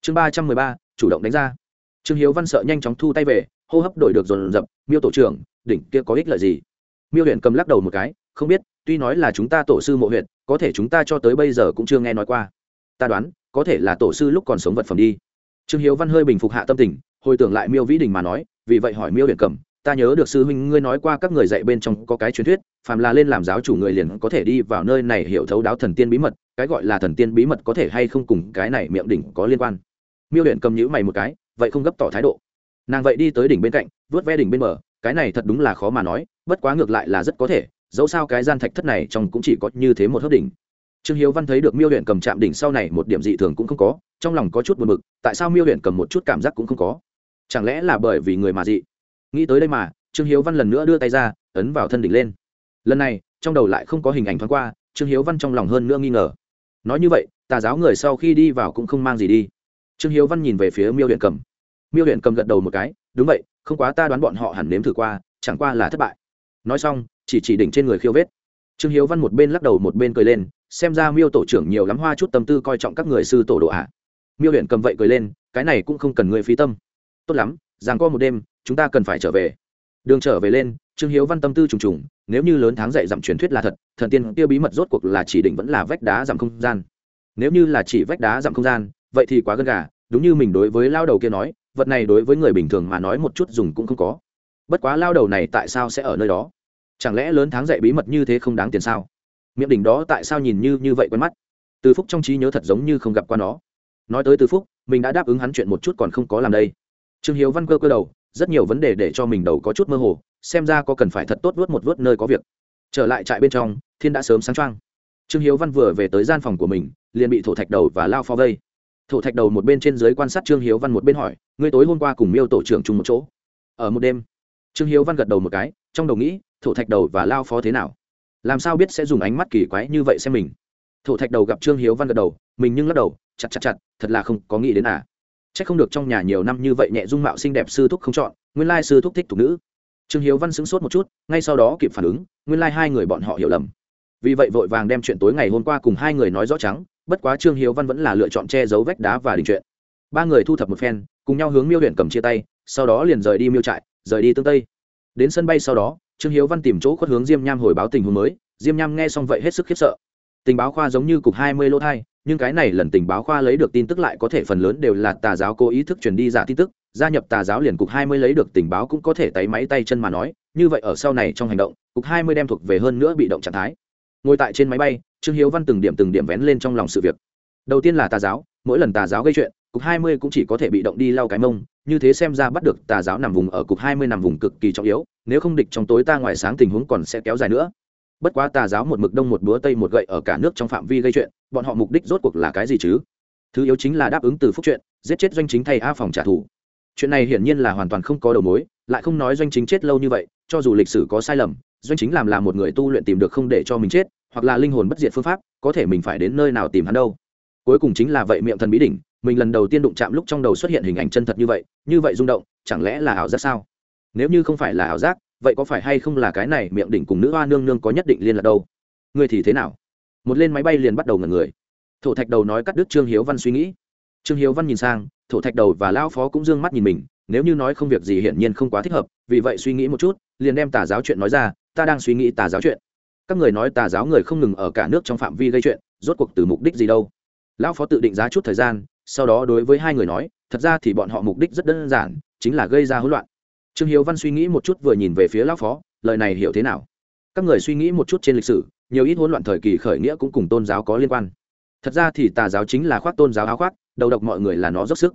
Chương ba trăm mười ba, chủ động đánh ra. Trương hiếu văn sợ nhanh chóng thu tay về, hô hấp đổi được dồn dập, miêu tổ trưởng, đỉnh kia có ích lợi gì? Miêu huyện cầm lắc đầu một cái không biết, tuy nói là chúng ta tổ sư mộ huyện có thể chúng ta cho tới bây giờ cũng chưa nghe nói qua. Ta đoán, có thể là tổ sư lúc còn sống vật phẩm đi. Trương hiếu văn hơi bình phục hạ tâm tình, hồi tưởng lại miêu vĩ đình mà nói, vì vậy hỏi miêu huyện cầm ta nhớ được sư huynh ngươi nói qua các người dạy bên trong có cái truyền thuyết, phàm là lên làm giáo chủ người liền có thể đi vào nơi này hiểu thấu đáo thần tiên bí mật, cái gọi là thần tiên bí mật có thể hay không cùng cái này miệng đỉnh có liên quan? Miêu huyện cầm nhữ mày một cái, vậy không gấp tỏ thái độ. Nàng vậy đi tới đỉnh bên cạnh vớt ve đỉnh bên bờ, cái này thật đúng là khó mà nói, bất quá ngược lại là rất có thể dẫu sao cái gian thạch thất này trong cũng chỉ có như thế một hớp đỉnh. Trương hiếu văn thấy được miêu huyện cầm chạm đỉnh sau này một điểm dị thường cũng không có, trong lòng có chút buồn bực, tại sao miêu huyện cầm một chút cảm giác cũng không có? Chẳng lẽ là bởi vì người mà dị? Nghĩ tới đây mà, trương hiếu văn lần nữa đưa tay ra, ấn vào thân đỉnh lên. Lần này, trong đầu lại không có hình ảnh thoáng qua, trương hiếu văn trong lòng hơn nữa nghi ngờ. Nói như vậy, tà giáo người sau khi đi vào cũng không mang gì đi. Trương hiếu văn nhìn về phía miêu huyện cầm. Miêu huyện cầm gật đầu một cái, đúng vậy, không quá ta đoán bọn họ hẳn nếm thử qua, chẳng qua là thất bại. Nói xong chỉ chỉ đỉnh trên người khiêu vết. Trương hiếu văn một bên lắc đầu một bên cười lên, xem ra miêu tổ trưởng nhiều lắm hoa chút tâm tư coi trọng các người sư tổ độ ạ. Miêu huyện cầm vậy cười lên, cái này cũng không cần người phí tâm. Tốt lắm rằng co một đêm, chúng ta cần phải trở về. Đường trở về lên, trương hiếu văn tâm tư trùng trùng, nếu như lớn tháng dạy dặm truyền thuyết là thật, thần tiên tiêu bí mật rốt cuộc là chỉ định vẫn là vách đá giảm không gian. Nếu như là chỉ vách đá giảm không gian, vậy thì quá gần gà, đúng như mình đối với lao đầu kia nói, vật này đối với người bình thường mà nói một chút dùng cũng không có. Bất quá lao đầu này tại sao sẽ ở nơi đó? Chẳng lẽ lớn tháng dạy bí mật như thế không đáng tiền sao? Miệng đỉnh đó tại sao nhìn như như vậy quen mắt? Từ phúc trong trí nhớ thật giống như không gặp qua nó. Nói tới từ phúc, mình đã đáp ứng hắn chuyện một chút còn không có làm đây. Trương hiếu văn cơ cơ đầu, rất nhiều vấn đề để cho mình đầu có chút mơ hồ, xem ra có cần phải thật tốt vớt một vớt nơi có việc. Trở lại trại bên trong, thiên đã sớm sáng trăng trương hiếu văn vừa về tới gian phòng của mình, liền bị thổ thạch đầu và lao phó vây. Thổ thạch đầu một bên trên dưới quan sát trương hiếu văn một bên hỏi, ngươi tối hôm qua cùng miêu tổ trưởng chung một chỗ? Ở một đêm trương hiếu văn gật đầu một cái, trong đầu nghĩ, thổ thạch đầu và lao phó thế nào? Làm sao biết sẽ dùng ánh mắt kỳ quái như vậy xem mình? Thổ thạch đầu gặp trương hiếu văn gật đầu, mình nhưng lắc đầu, chặt chặt chặt, thật là không có nghĩ đến à. C h ắ c không được trong nhà nhiều năm như vậy nhẹ dung mạo xinh đẹp sư thúc không chọn, nguyên lai sư thúc thích thục nữ. Trương hiếu văn sững sốt một chút, ngay sau đó kịp phản ứng, nguyên lai hai người bọn họ hiểu lầm. Vì vậy vội vàng đem chuyện tối ngày hôm qua cùng hai người nói rõ trắng, bất quá trương hiếu văn vẫn là lựa chọn che giấu vách đá và đình chuyện. Ba người thu thập một phen, cùng nhau hướng miêu huyện cầm chia tay, sau đó liền rời đi miêu trại rời đi tương tây. Đến sân bay sau đó, trương hiếu văn tìm chỗ khuất hướng diêm nham hồi báo tình huống mới. Diêm nham nghe xong vậy hết sức khiếp sợ. Tình báo khoa giống như cục hai mươi lỗ thai, nhưng cái này lần tình báo khoa lấy được tin tức lại có thể phần lớn đều là tà giáo cố ý thức truyền đi giả tin tức, gia nhập tà giáo liền cục hai mươi lấy được tình báo cũng có thể tay máy tay chân mà nói, như vậy ở sau này trong hành động, cục hai mươi đem thuộc về hơn nữa bị động trạng thái. Ngồi tại trên máy bay, trương hiếu văn từng điểm từng điểm vén lên trong lòng sự việc. Đầu tiên là tà giáo, mỗi lần tà giáo gây chuyện, cục hai mươi cũng chỉ có thể bị động đi lau cái mông như thế xem ra bắt được tà giáo nằm vùng ở cục hai mươi nằm vùng cực kỳ trọng yếu, nếu không địch trong tối ta ngoài sáng tình huống còn sẽ kéo dài nữa. Bất quá tà giáo một mực đông một búa tây một gậy ở cả nước trong phạm vi gây chuyện, bọn họ mục đích rốt cuộc là cái gì chứ? Thứ yếu chính là đáp ứng từ phúc chuyện, giết chết doanh chính thay a phòng trả thù. Chuyện này hiển nhiên là hoàn toàn không có đầu mối, lại không nói doanh chính chết lâu như vậy, cho dù lịch sử có sai lầm, doanh chính làm là một người tu luyện tìm được không để cho mình chết, hoặc là linh hồn bất diệt phương pháp, có thể mình phải đến nơi nào tìm hắn đâu. Cuối cùng chính là vậy miệng thần bí đỉnh mình lần đầu tiên đụng chạm lúc trong đầu xuất hiện hình ảnh chân thật như vậy như vậy rung động, chẳng lẽ là ảo giác sao? Nếu như không phải là ảo giác, vậy có phải hay không là cái này miệng đỉnh cùng nữ hoa nương nương có nhất định liên lạc đâu? Người thì thế nào? Một lên máy bay liền bắt đầu ngần người. Thổ thạch đầu nói cắt đứt trương hiếu văn suy nghĩ. Trương hiếu văn nhìn sang, thổ thạch đầu và lao phó cũng d ư ơ n g mắt nhìn mình, nếu như nói không việc gì hiển nhiên không quá thích hợp, vì vậy suy nghĩ một chút, liền đem tà giáo chuyện nói ra, ta đang suy nghĩ tà giáo chuyện. Các người nói tà giáo người không ngừng ở cả nước trong phạm vi gây chuyện, rốt cuộc từ mục đích gì đâu? Lão phó tự định giá chút thời gian sau đó đối với hai người nói, thật ra thì bọn họ mục đích rất đơn giản, chính là gây ra hỗn loạn. Trương hiếu văn suy nghĩ một chút vừa nhìn về phía lão phó, lời này hiểu thế nào? Các người suy nghĩ một chút trên lịch sử, nhiều ít hỗn loạn thời kỳ khởi nghĩa cũng cùng tôn giáo có liên quan. Thật ra thì tà giáo chính là khoác tôn giáo áo khoác, đầu độc mọi người là nó dốc sức.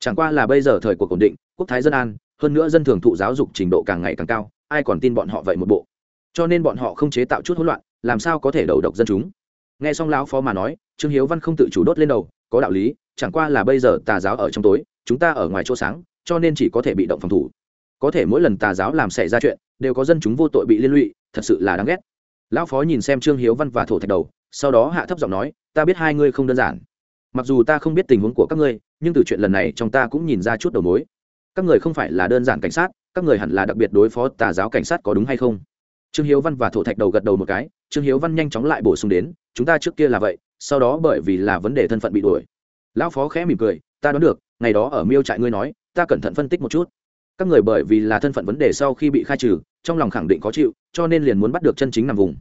Chẳng qua là bây giờ thời cuộc ổn định, quốc thái dân an, hơn nữa dân thường thụ giáo dục trình độ càng ngày càng cao, ai còn tin bọn họ vậy một bộ? Cho nên bọn họ không chế tạo chút hỗn loạn, làm sao có thể đầu độc dân chúng? Nghe xong lão phó mà nói, trương hiếu văn không tự chủ đốt lên đầu, có đạo lý chẳng qua là bây giờ tà giáo ở trong tối, chúng ta ở ngoài chỗ sáng, cho nên chỉ có thể bị động phòng thủ. Có thể mỗi lần tà giáo làm xảy ra chuyện, đều có dân chúng vô tội bị liên lụy, thật sự là đáng ghét. Lão phó nhìn xem trương hiếu văn và thổ thạch đầu, sau đó hạ thấp giọng nói, ta biết hai ngươi không đơn giản. Mặc dù ta không biết tình huống của các ngươi, nhưng từ chuyện lần này trong ta cũng nhìn ra chút đầu mối. Các người không phải là đơn giản cảnh sát, các người hẳn là đặc biệt đối phó tà giáo cảnh sát có đúng hay không? Trương hiếu văn và thổ thạch đầu gật đầu một cái, trương hiếu văn nhanh chóng lại bổ sung đến, chúng ta trước kia là vậy, sau đó bởi vì là vấn đề thân phận bị đuổi lão phó khẽ mỉm cười, ta đoán được, ngày đó ở miêu trại ngươi nói, ta cẩn thận phân tích một chút. Các người bởi vì là thân phận vấn đề sau khi bị khai trừ, trong lòng khẳng định khó chịu, cho nên liền muốn bắt được chân chính nằm vùng.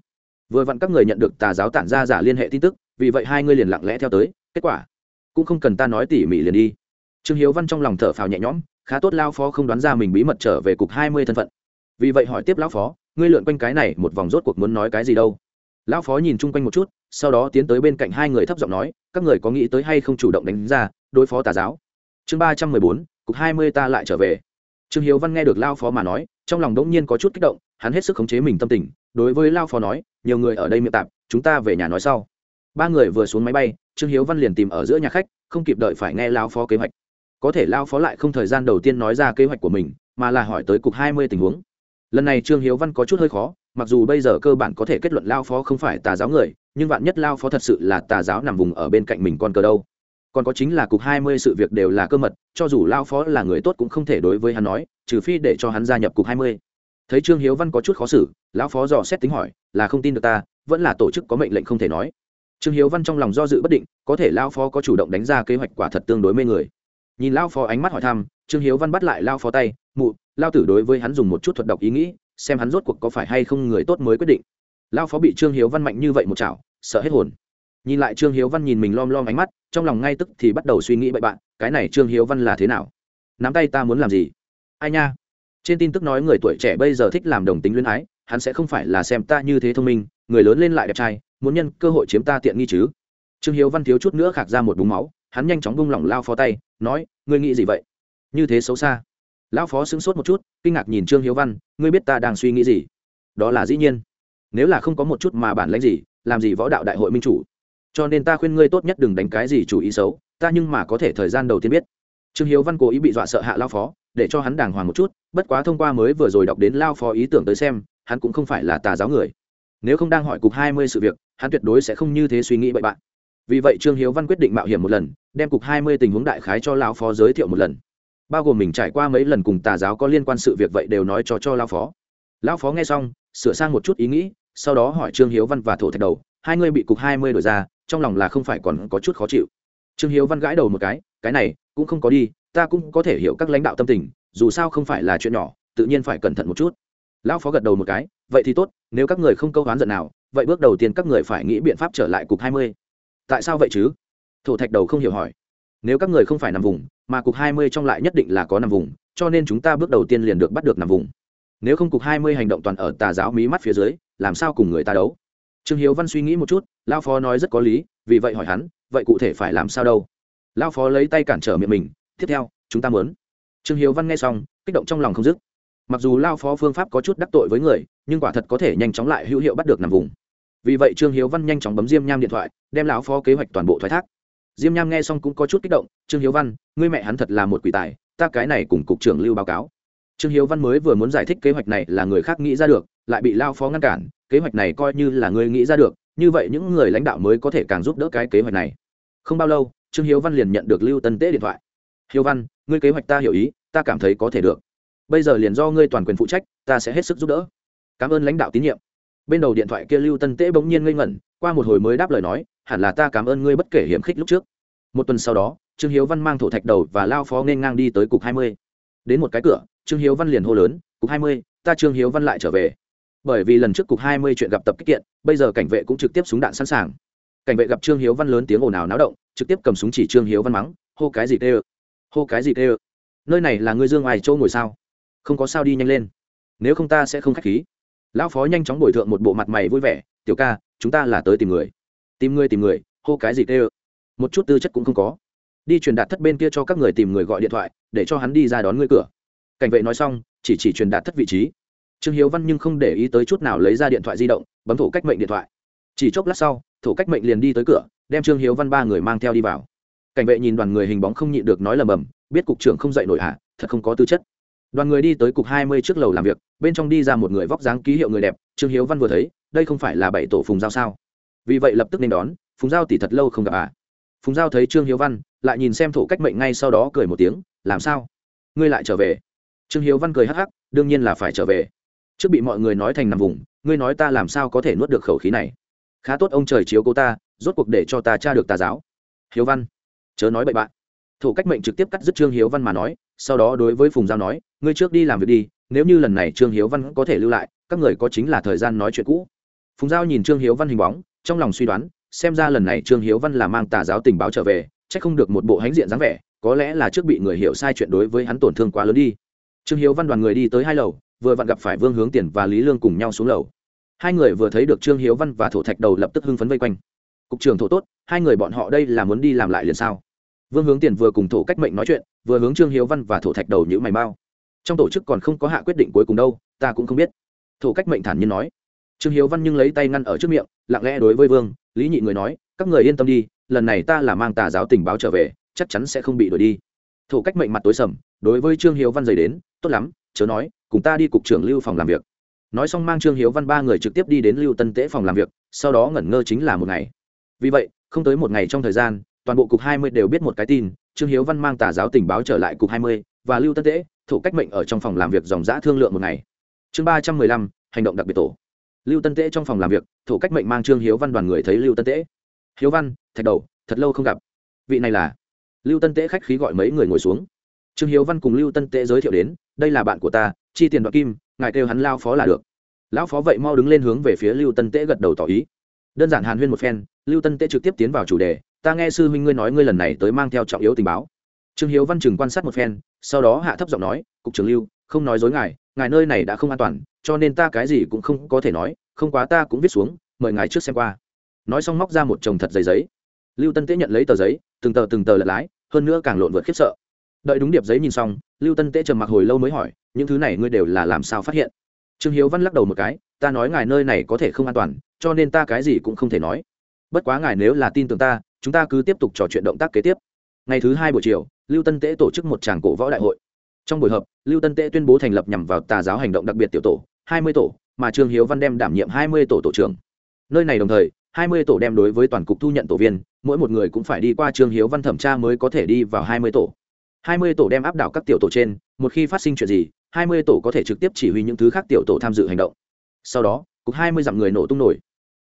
Vừa vặn các người nhận được tà giáo tản ra giả liên hệ tin tức, vì vậy hai ngươi liền lặng lẽ theo tới, kết quả cũng không cần ta nói tỉ mỉ liền đi. Trương hiếu văn trong lòng thở phào nhẹ nhõm, khá tốt lao phó không đoán ra mình bí mật trở về cục hai mươi thân phận. Vì vậy hỏi tiếp lão phó, ngươi lượn quanh cái này một vòng rốt cuộc muốn nói cái gì đâu? Lão phó nhìn chung quanh một chút sau đó tiến tới bên cạnh hai người thấp giọng nói, các người có nghĩ tới hay không chủ động đánh ra, đối phó tà giáo? Chương ba trăm mười bốn, cục hai mươi ta lại trở về. Trương hiếu văn nghe được lao phó mà nói, trong lòng đỗng nhiên có chút kích động, hắn hết sức khống chế mình tâm tình, đối với lao phó nói, nhiều người ở đây miệng tạp, chúng ta về nhà nói sau. Ba người vừa xuống máy bay, trương hiếu văn liền tìm ở giữa nhà khách, không kịp đợi phải nghe lao phó kế hoạch. Có thể lao phó lại không thời gian đầu tiên nói ra kế hoạch của mình, mà là hỏi tới cục hai mươi tình huống. Lần này trương hiếu văn có chút hơi khó, mặc dù bây giờ cơ bản có thể kết luận lao phó không phải tà giáo người nhưng vạn nhất lao phó thật sự là tà giáo nằm vùng ở bên cạnh mình con cờ đâu? Còn có chính là cục hai mươi sự việc đều là cơ mật, cho dù lao phó là người tốt cũng không thể đối với hắn nói, trừ phi để cho hắn gia nhập cục hai mươi. Thấy trương hiếu văn có chút khó xử, lão phó dò xét tính hỏi, là không tin được ta, vẫn là tổ chức có mệnh lệnh không thể nói. Trương hiếu văn trong lòng do dự bất định, có thể lao phó có chủ động đánh ra kế hoạch quả thật tương đối mê người. Nhìn lao phó ánh mắt hỏi thăm, trương hiếu văn bắt lại lao phó tay, mụ, lao tử đối với hắn dùng một chút thuật độc ý nghĩ, xem hắn rốt cuộc có phải hay không người tốt mới quyết định lao phó bị trương hiếu văn mạnh như vậy một chảo, sợ hết hồn. Nhìn lại trương hiếu văn nhìn mình lom lom ánh mắt, trong lòng ngay tức thì bắt đầu suy nghĩ bậy bạn, cái này trương hiếu văn là thế nào? Nắm tay ta muốn làm gì? Ai nha? Trên tin tức nói người tuổi trẻ bây giờ thích làm đồng tính luyến ái, hắn sẽ không phải là xem ta như thế thông minh, người lớn lên lại đẹp trai, muốn nhân cơ hội chiếm ta tiện nghi chứ? Trương hiếu văn thiếu chút nữa khạc ra một búng máu, hắn nhanh chóng bung lỏng lao phó tay, nói, ngươi nghĩ gì vậy? Như thế xấu xa. Lão phó sững sốt một chút, kinh ngạc nhìn trương hiếu văn, ngươi biết ta đang suy nghĩ gì? Đó là dĩ nhiên nếu là không có một chút mà bản lãnh gì, làm gì võ đạo đại hội minh chủ? Cho nên ta khuyên ngươi tốt nhất đừng đánh cái gì chủ ý xấu, ta nhưng mà có thể thời gian đầu tiên biết. Trương hiếu văn cố ý bị dọa sợ hạ lao phó, để cho hắn đàng hoàng một chút, bất quá thông qua mới vừa rồi đọc đến lao phó ý tưởng tới xem, hắn cũng không phải là tà giáo người. Nếu không đang hỏi cục hai mươi sự việc, hắn tuyệt đối sẽ không như thế suy nghĩ bậy bạn. Vì vậy trương hiếu văn quyết định mạo hiểm một lần, đem cục hai mươi tình huống đại khái cho lao phó giới thiệu một lần. Bao gồm mình trải qua mấy lần cùng tà giáo có liên quan sự việc vậy đều nói cho cho lao phó. Lao phó nghe xong, sửa sang một chút ý nghĩ sau đó hỏi trương hiếu văn và thổ thạch đầu, hai người bị cục hai mươi đổi ra, trong lòng là không phải còn có chút khó chịu. Trương hiếu văn gãi đầu một cái cái này, cũng không có đi, ta cũng có thể hiểu các lãnh đạo tâm tình, dù sao không phải là chuyện nhỏ, tự nhiên phải cẩn thận một chút. Lão phó gật đầu một cái, vậy thì tốt, nếu các người không câu oán giận nào, vậy bước đầu tiên các người phải nghĩ biện pháp trở lại cục hai mươi. Tại sao vậy chứ? Thổ thạch đầu không hiểu hỏi. Nếu các người không phải nằm vùng, mà cục hai mươi trong lại nhất định là có nằm vùng, cho nên chúng ta bước đầu tiên liền được bắt được nằm vùng. Nếu không cục hai mươi hành động toàn ở tà giáo mí mắt phía dưới làm sao cùng người ta đấu? Trương hiếu văn suy nghĩ một chút lao phó nói rất có lý, vì vậy hỏi hắn, vậy cụ thể phải làm sao đâu? Lao phó lấy tay cản trở miệng mình, tiếp theo, chúng ta muốn. Trương hiếu văn nghe xong, kích động trong lòng không dứt. Mặc dù lao phó phương pháp có chút đắc tội với người, nhưng quả thật có thể nhanh chóng lại hữu hiệu bắt được nằm vùng. Vì vậy trương hiếu văn nhanh chóng bấm diêm nham điện thoại, đem lão phó kế hoạch toàn bộ thoái thác. Diêm nham nghe xong cũng có chút kích động, trương hiếu văn, ngươi mẹ hắn thật là một quỷ tài, ta cái này cùng cục trưởng lưu báo cáo trương hiếu văn mới vừa muốn giải thích kế hoạch này là người khác nghĩ ra được, lại bị lao phó ngăn cản, kế hoạch này coi như là người nghĩ ra được, như vậy những người lãnh đạo mới có thể càng giúp đỡ cái kế hoạch này. Không bao lâu, trương hiếu văn liền nhận được lưu tân tế điện thoại. Hiếu văn, ngươi kế hoạch ta hiểu ý, ta cảm thấy có thể được. Bây giờ liền do ngươi toàn quyền phụ trách, ta sẽ hết sức giúp đỡ. Cảm ơn lãnh đạo tín nhiệm. Bên đầu điện thoại kia lưu tân tế bỗng nhiên ngây ngẩn, qua một hồi mới đáp lời nói, hẳn là ta cảm ơn ngươi bất kể hiểm khích lúc trước. Một tuần sau đó, trương hiếu văn mang thổ thạch đầu và lao phó nên ngang đi tới cục hai mươi. Đến một cái cửa trương hiếu văn liền hô lớn, cục hai mươi, ta trương hiếu văn lại trở về. Bởi vì lần trước cục hai mươi chuyện gặp tập kích kiện, bây giờ cảnh vệ cũng trực tiếp súng đạn sẵn sàng. Cảnh vệ gặp trương hiếu văn lớn tiếng ồn ào náo động, trực tiếp cầm súng chỉ trương hiếu văn mắng, hô cái gì tê ơ? Hô cái gì tê ơ? Nơi này là ngươi dương ngoài chỗ ngồi sao? Không có sao đi nhanh lên. Nếu không ta sẽ không k h á c h khí. Lão phó nhanh chóng bồi thượng một bộ mặt mày vui vẻ, tiểu ca, chúng ta là tới tìm người. Tìm người tìm người, hô cái gì tê ơ? Một chút tư chất cũng không có. Đi truyền đạt thất bên kia cho các người tìm người gọi điện thoại, để cho hắn đi ra đón ngươi cửa cảnh vệ nói xong, chỉ chỉ truyền đạt thất vị trí. Trương hiếu văn nhưng không để ý tới chút nào lấy ra điện thoại di động, bấm thổ cách mệnh điện thoại. Chỉ chốc lát sau, thổ cách mệnh liền đi tới cửa, đem trương hiếu văn ba người mang theo đi vào. Cảnh vệ nhìn đoàn người hình bóng không nhịn được nói lầm bầm, biết cục trưởng không dạy nổi hạ thật không có tư chất. Đoàn người đi tới cục hai mươi trước lầu làm việc, bên trong đi ra một người vóc dáng ký hiệu người đẹp, trương hiếu văn vừa thấy, đây không phải là bảy tổ phùng giao sao? Vì vậy lập tức nên đón, phùng giao tỷ thật lâu không gặp à? Phùng giao thấy trương hiếu văn, lại nhìn xem thổ cách mệnh ngay sau đó cười một tiếng, làm sao? Ngươi lại trở về? Trương hiếu văn cười hắc hắc, đương nhiên là phải trở về. Trước bị mọi người nói thành nằm vùng, ngươi nói ta làm sao có thể nuốt được khẩu khí này? Khá tốt ông trời chiếu cô ta, rốt cuộc để cho ta tra được tà giáo. Hiếu văn, chớ nói bậy bạn. Thủ cách mệnh trực tiếp cắt dứt trương hiếu văn mà nói, sau đó đối với phùng giao nói, ngươi trước đi làm việc đi, nếu như lần này trương hiếu văn có thể lưu lại, các người có chính là thời gian nói chuyện cũ. Phùng giao nhìn trương hiếu văn hình bóng, trong lòng suy đoán, xem ra lần này trương hiếu văn là mang tà giáo tình báo trở về c h ắ c không được một bộ hãnh diện dáng vẻ, có lẽ là trước bị người hiểu sai chuyện đối với hắn tổn thương quá lớn đi trương hiếu văn đoàn người đi tới hai lầu, vừa vặn gặp phải vương hướng tiền và lý lương cùng nhau xuống lầu. Hai người vừa thấy được trương hiếu văn và thổ thạch đầu lập tức hưng phấn vây quanh. Cục trưởng thổ tốt, hai người bọn họ đây là muốn đi làm lại liền sao? Vương hướng tiền vừa cùng thổ cách mệnh nói chuyện, vừa hướng trương hiếu văn và thổ thạch đầu nhữ mày mau trong tổ chức còn không có hạ quyết định cuối cùng đâu, ta cũng không biết. Thổ cách mệnh thản nhiên nói. Trương hiếu văn nhưng lấy tay ngăn ở trước miệng, lặng lẽ đối với vương, lý nhị người nói, các người yên tâm đi, lần này ta là mang tà giáo tình báo trở về, chắc chắn sẽ không bị đuổi đi thổ cách mệnh mặt tối sầm, đối với trương hiếu văn dày đến, tốt lắm, chớ nói, cùng ta đi cục trưởng lưu phòng làm việc. Nói xong mang trương hiếu văn ba người trực tiếp đi đến lưu tân tễ phòng làm việc, sau đó ngẩn ngơ chính là một ngày. Vì vậy, không tới một ngày trong thời gian, toàn bộ cục hai mươi đều biết một cái tin, trương hiếu văn mang tà giáo tình báo trở lại cục hai mươi, và lưu tân tễ thủ cách mệnh ở trong phòng làm việc dòng giã thương lượng một ngày. Chương ba trăm mười lăm, hành động đặc biệt tổ. Lưu tân tễ trong phòng làm việc thủ cách mệnh mang trương hiếu văn đoàn người thấy lưu tân tễ. Hiếu văn, thạch đầu, thật lâu không gặp. Vị này là lưu tân tễ khách khí gọi mấy người ngồi xuống. Trương hiếu văn cùng lưu tân tễ giới thiệu đến, đây là bạn của ta, chi tiền đoạt kim, ngài kêu hắn lao phó là được. Lão phó vậy mau đứng lên hướng về phía lưu tân tễ gật đầu tỏ ý. Đơn giản hàn huyên một phen, lưu tân tễ trực tiếp tiến vào chủ đề, ta nghe sư huynh ngươi nói ngươi lần này tới mang theo trọng yếu tình báo. Trương hiếu văn chừng quan sát một phen, sau đó hạ thấp giọng nói, cục trưởng lưu, không nói dối ngài ngài nơi này đã không an toàn, cho nên ta cái gì cũng không có thể nói, không quá ta cũng viết xuống, mời ngài trước xem qua. Nói xong móc ra một chồng thật giấy giấy. Lưu tân tế nhận lấy tờ giấy từng tờ từng tờ lật lái, hơn nữa càng lộn vượt khiếp sợ. Đợi đúng điệp giấy nhìn xong, lưu tân tế trầm mặc hồi lâu mới hỏi, những thứ này ngươi đều là làm sao phát hiện? Trương hiếu văn lắc đầu một cái, ta nói ngài nơi này có thể không an toàn, cho nên ta cái gì cũng không thể nói. Bất quá ngài nếu là tin tưởng ta, chúng ta cứ tiếp tục trò chuyện động tác kế tiếp. Ngày thứ hai buổi chiều, lưu tân tế tổ chức một tràng cổ võ đại hội. Trong buổi họp, lưu tân tế tuyên bố thành lập nhằm vào tà giáo hành động đặc biệt tiểu tổ, hai mươi tổ, mà trương hiếu văn đem đảm nhiệm hai mươi tổ tổ trưởng. Nơi này đồng thời hai mươi tổ đem đối với toàn cục thu nhận tổ viên, mỗi một người cũng phải đi qua trương hiếu văn thẩm tra mới có thể đi vào hai mươi tổ. hai mươi tổ đem áp đảo các tiểu tổ trên, một khi phát sinh chuyện gì, hai mươi tổ có thể trực tiếp chỉ huy những thứ khác tiểu tổ tham dự hành động. Sau đó, cục hai mươi dặm người nổ tung nổi.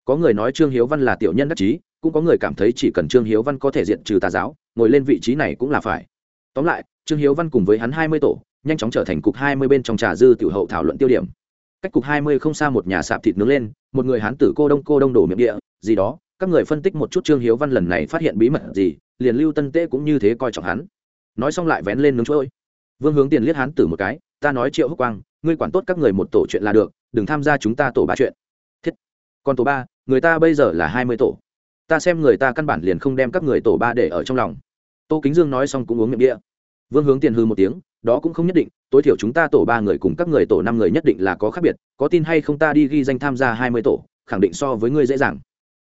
Có người nói trương hiếu văn là tiểu nhân đắc chí, cũng có người cảm thấy chỉ cần trương hiếu văn có thể diện trừ tà giáo, ngồi lên vị trí này cũng là phải. Tóm lại, trương hiếu văn cùng với hắn hai mươi tổ, nhanh chóng trở thành cục hai mươi bên trong trà dư tiểu hậu thảo luận tiêu điểm. Cách cục hai mươi không xa một nhà sạp thịt nướng lên, một người hán tử cô đông cô đông đổ miệng địa gì đó, các người phân tích một chút trương hiếu văn lần này phát hiện bí mật gì, liền lưu tân tế cũng như thế coi trọng hắn. Nói xong lại vén lên nướng chuỗi vương hướng tiền liếc hắn tử một cái, ta nói triệu húc quang, ngươi quản tốt các người một tổ chuyện là được, đừng tham gia chúng ta tổ ba chuyện. Thiết. Còn tổ ba, người ta bây giờ là hai mươi tổ. Ta xem người ta căn bản liền không đem các người tổ ba để ở trong lòng. Tô kính dương nói xong cũng uống miệng đĩa vương hướng tiền hư một tiếng, đó cũng không nhất định, tối thiểu chúng ta tổ ba người cùng các người tổ năm người nhất định là có khác biệt, có tin hay không ta đi ghi danh tham gia hai mươi tổ, khẳng định so với ngươi dễ dàng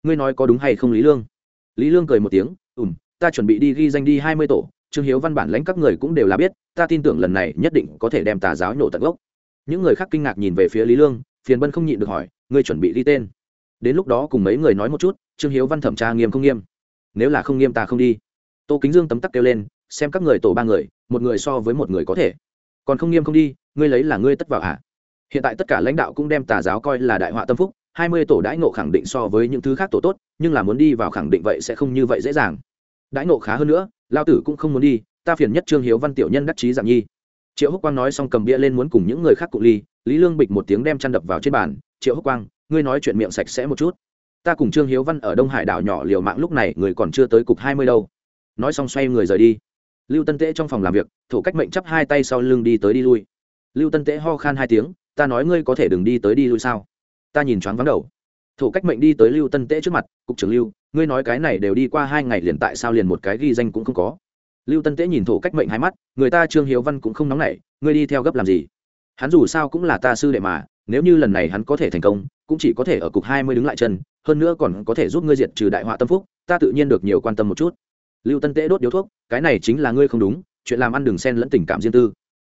ngươi nói có đúng hay không lý lương? Lý lương cười một tiếng ùm ta chuẩn bị đi ghi danh đi hai mươi tổ, trương hiếu văn bản lãnh các người cũng đều là biết, ta tin tưởng lần này nhất định có thể đem tà giáo nhổ tận gốc. Những người khác kinh ngạc nhìn về phía lý lương, phiền bân không nhịn được hỏi, ngươi chuẩn bị ghi tên? Đến lúc đó cùng mấy người nói một chút, trương hiếu văn thẩm tra nghiêm không nghiêm. Nếu là không nghiêm ta không đi. Tô kính dương tấm tắc kêu lên, xem các người tổ ba người, một người so với một người có thể. Còn không nghiêm không đi, ngươi lấy là ngươi tất vào hả? Hiện tại tất cả lãnh đạo cũng đem tà giáo coi là đại họa tâm phúc hai mươi tổ đãi ngộ khẳng định so với những thứ khác tổ tốt, nhưng là muốn đi vào khẳng định vậy sẽ không như vậy dễ dàng. Đãi ngộ khá hơn nữa, lao tử cũng không muốn đi, ta phiền nhất trương hiếu văn tiểu nhân đắc chí dạng nhi. Triệu húc quang nói xong cầm bia lên muốn cùng những người khác cụ ly, lý lương bịch một tiếng đem chăn đập vào trên bàn, triệu húc quang, ngươi nói chuyện miệng sạch sẽ một chút. Ta cùng trương hiếu văn ở đông hải đảo nhỏ liều mạng lúc này, người còn chưa tới cục hai mươi đâu. Nói xong xoay người rời đi. Lưu tân tễ trong phòng làm việc thủ cách mệnh chắp hai tay sau lưng đi tới đi lui. Lưu tân tễ ho khan hai tiếng, ta nói ngươi có thể đừng đi tới đi lui sao? Ta nhìn choáng vắng đầu. Thủ cách mệnh đi tới lưu tân tễ trước mặt, cục trưởng lưu, ngươi nói cái này đều đi qua hai ngày liền tại sao liền một cái ghi danh cũng không có? Lưu tân tễ nhìn thủ cách mệnh hai mắt, người ta trương hiếu văn cũng không nóng nảy, ngươi đi theo gấp làm gì? Hắn dù sao cũng là ta sư đệ mà, nếu như lần này hắn có thể thành công, cũng chỉ có thể ở cục hai mươi đứng lại chân, hơn nữa còn có thể giúp ngươi diệt trừ đại họa tâm phúc, ta tự nhiên được nhiều quan tâm một chút. Lưu tân tễ đốt điếu thuốc, cái này chính là ngươi không đúng, chuyện làm ăn đừng xen lẫn tình cảm riêng tư.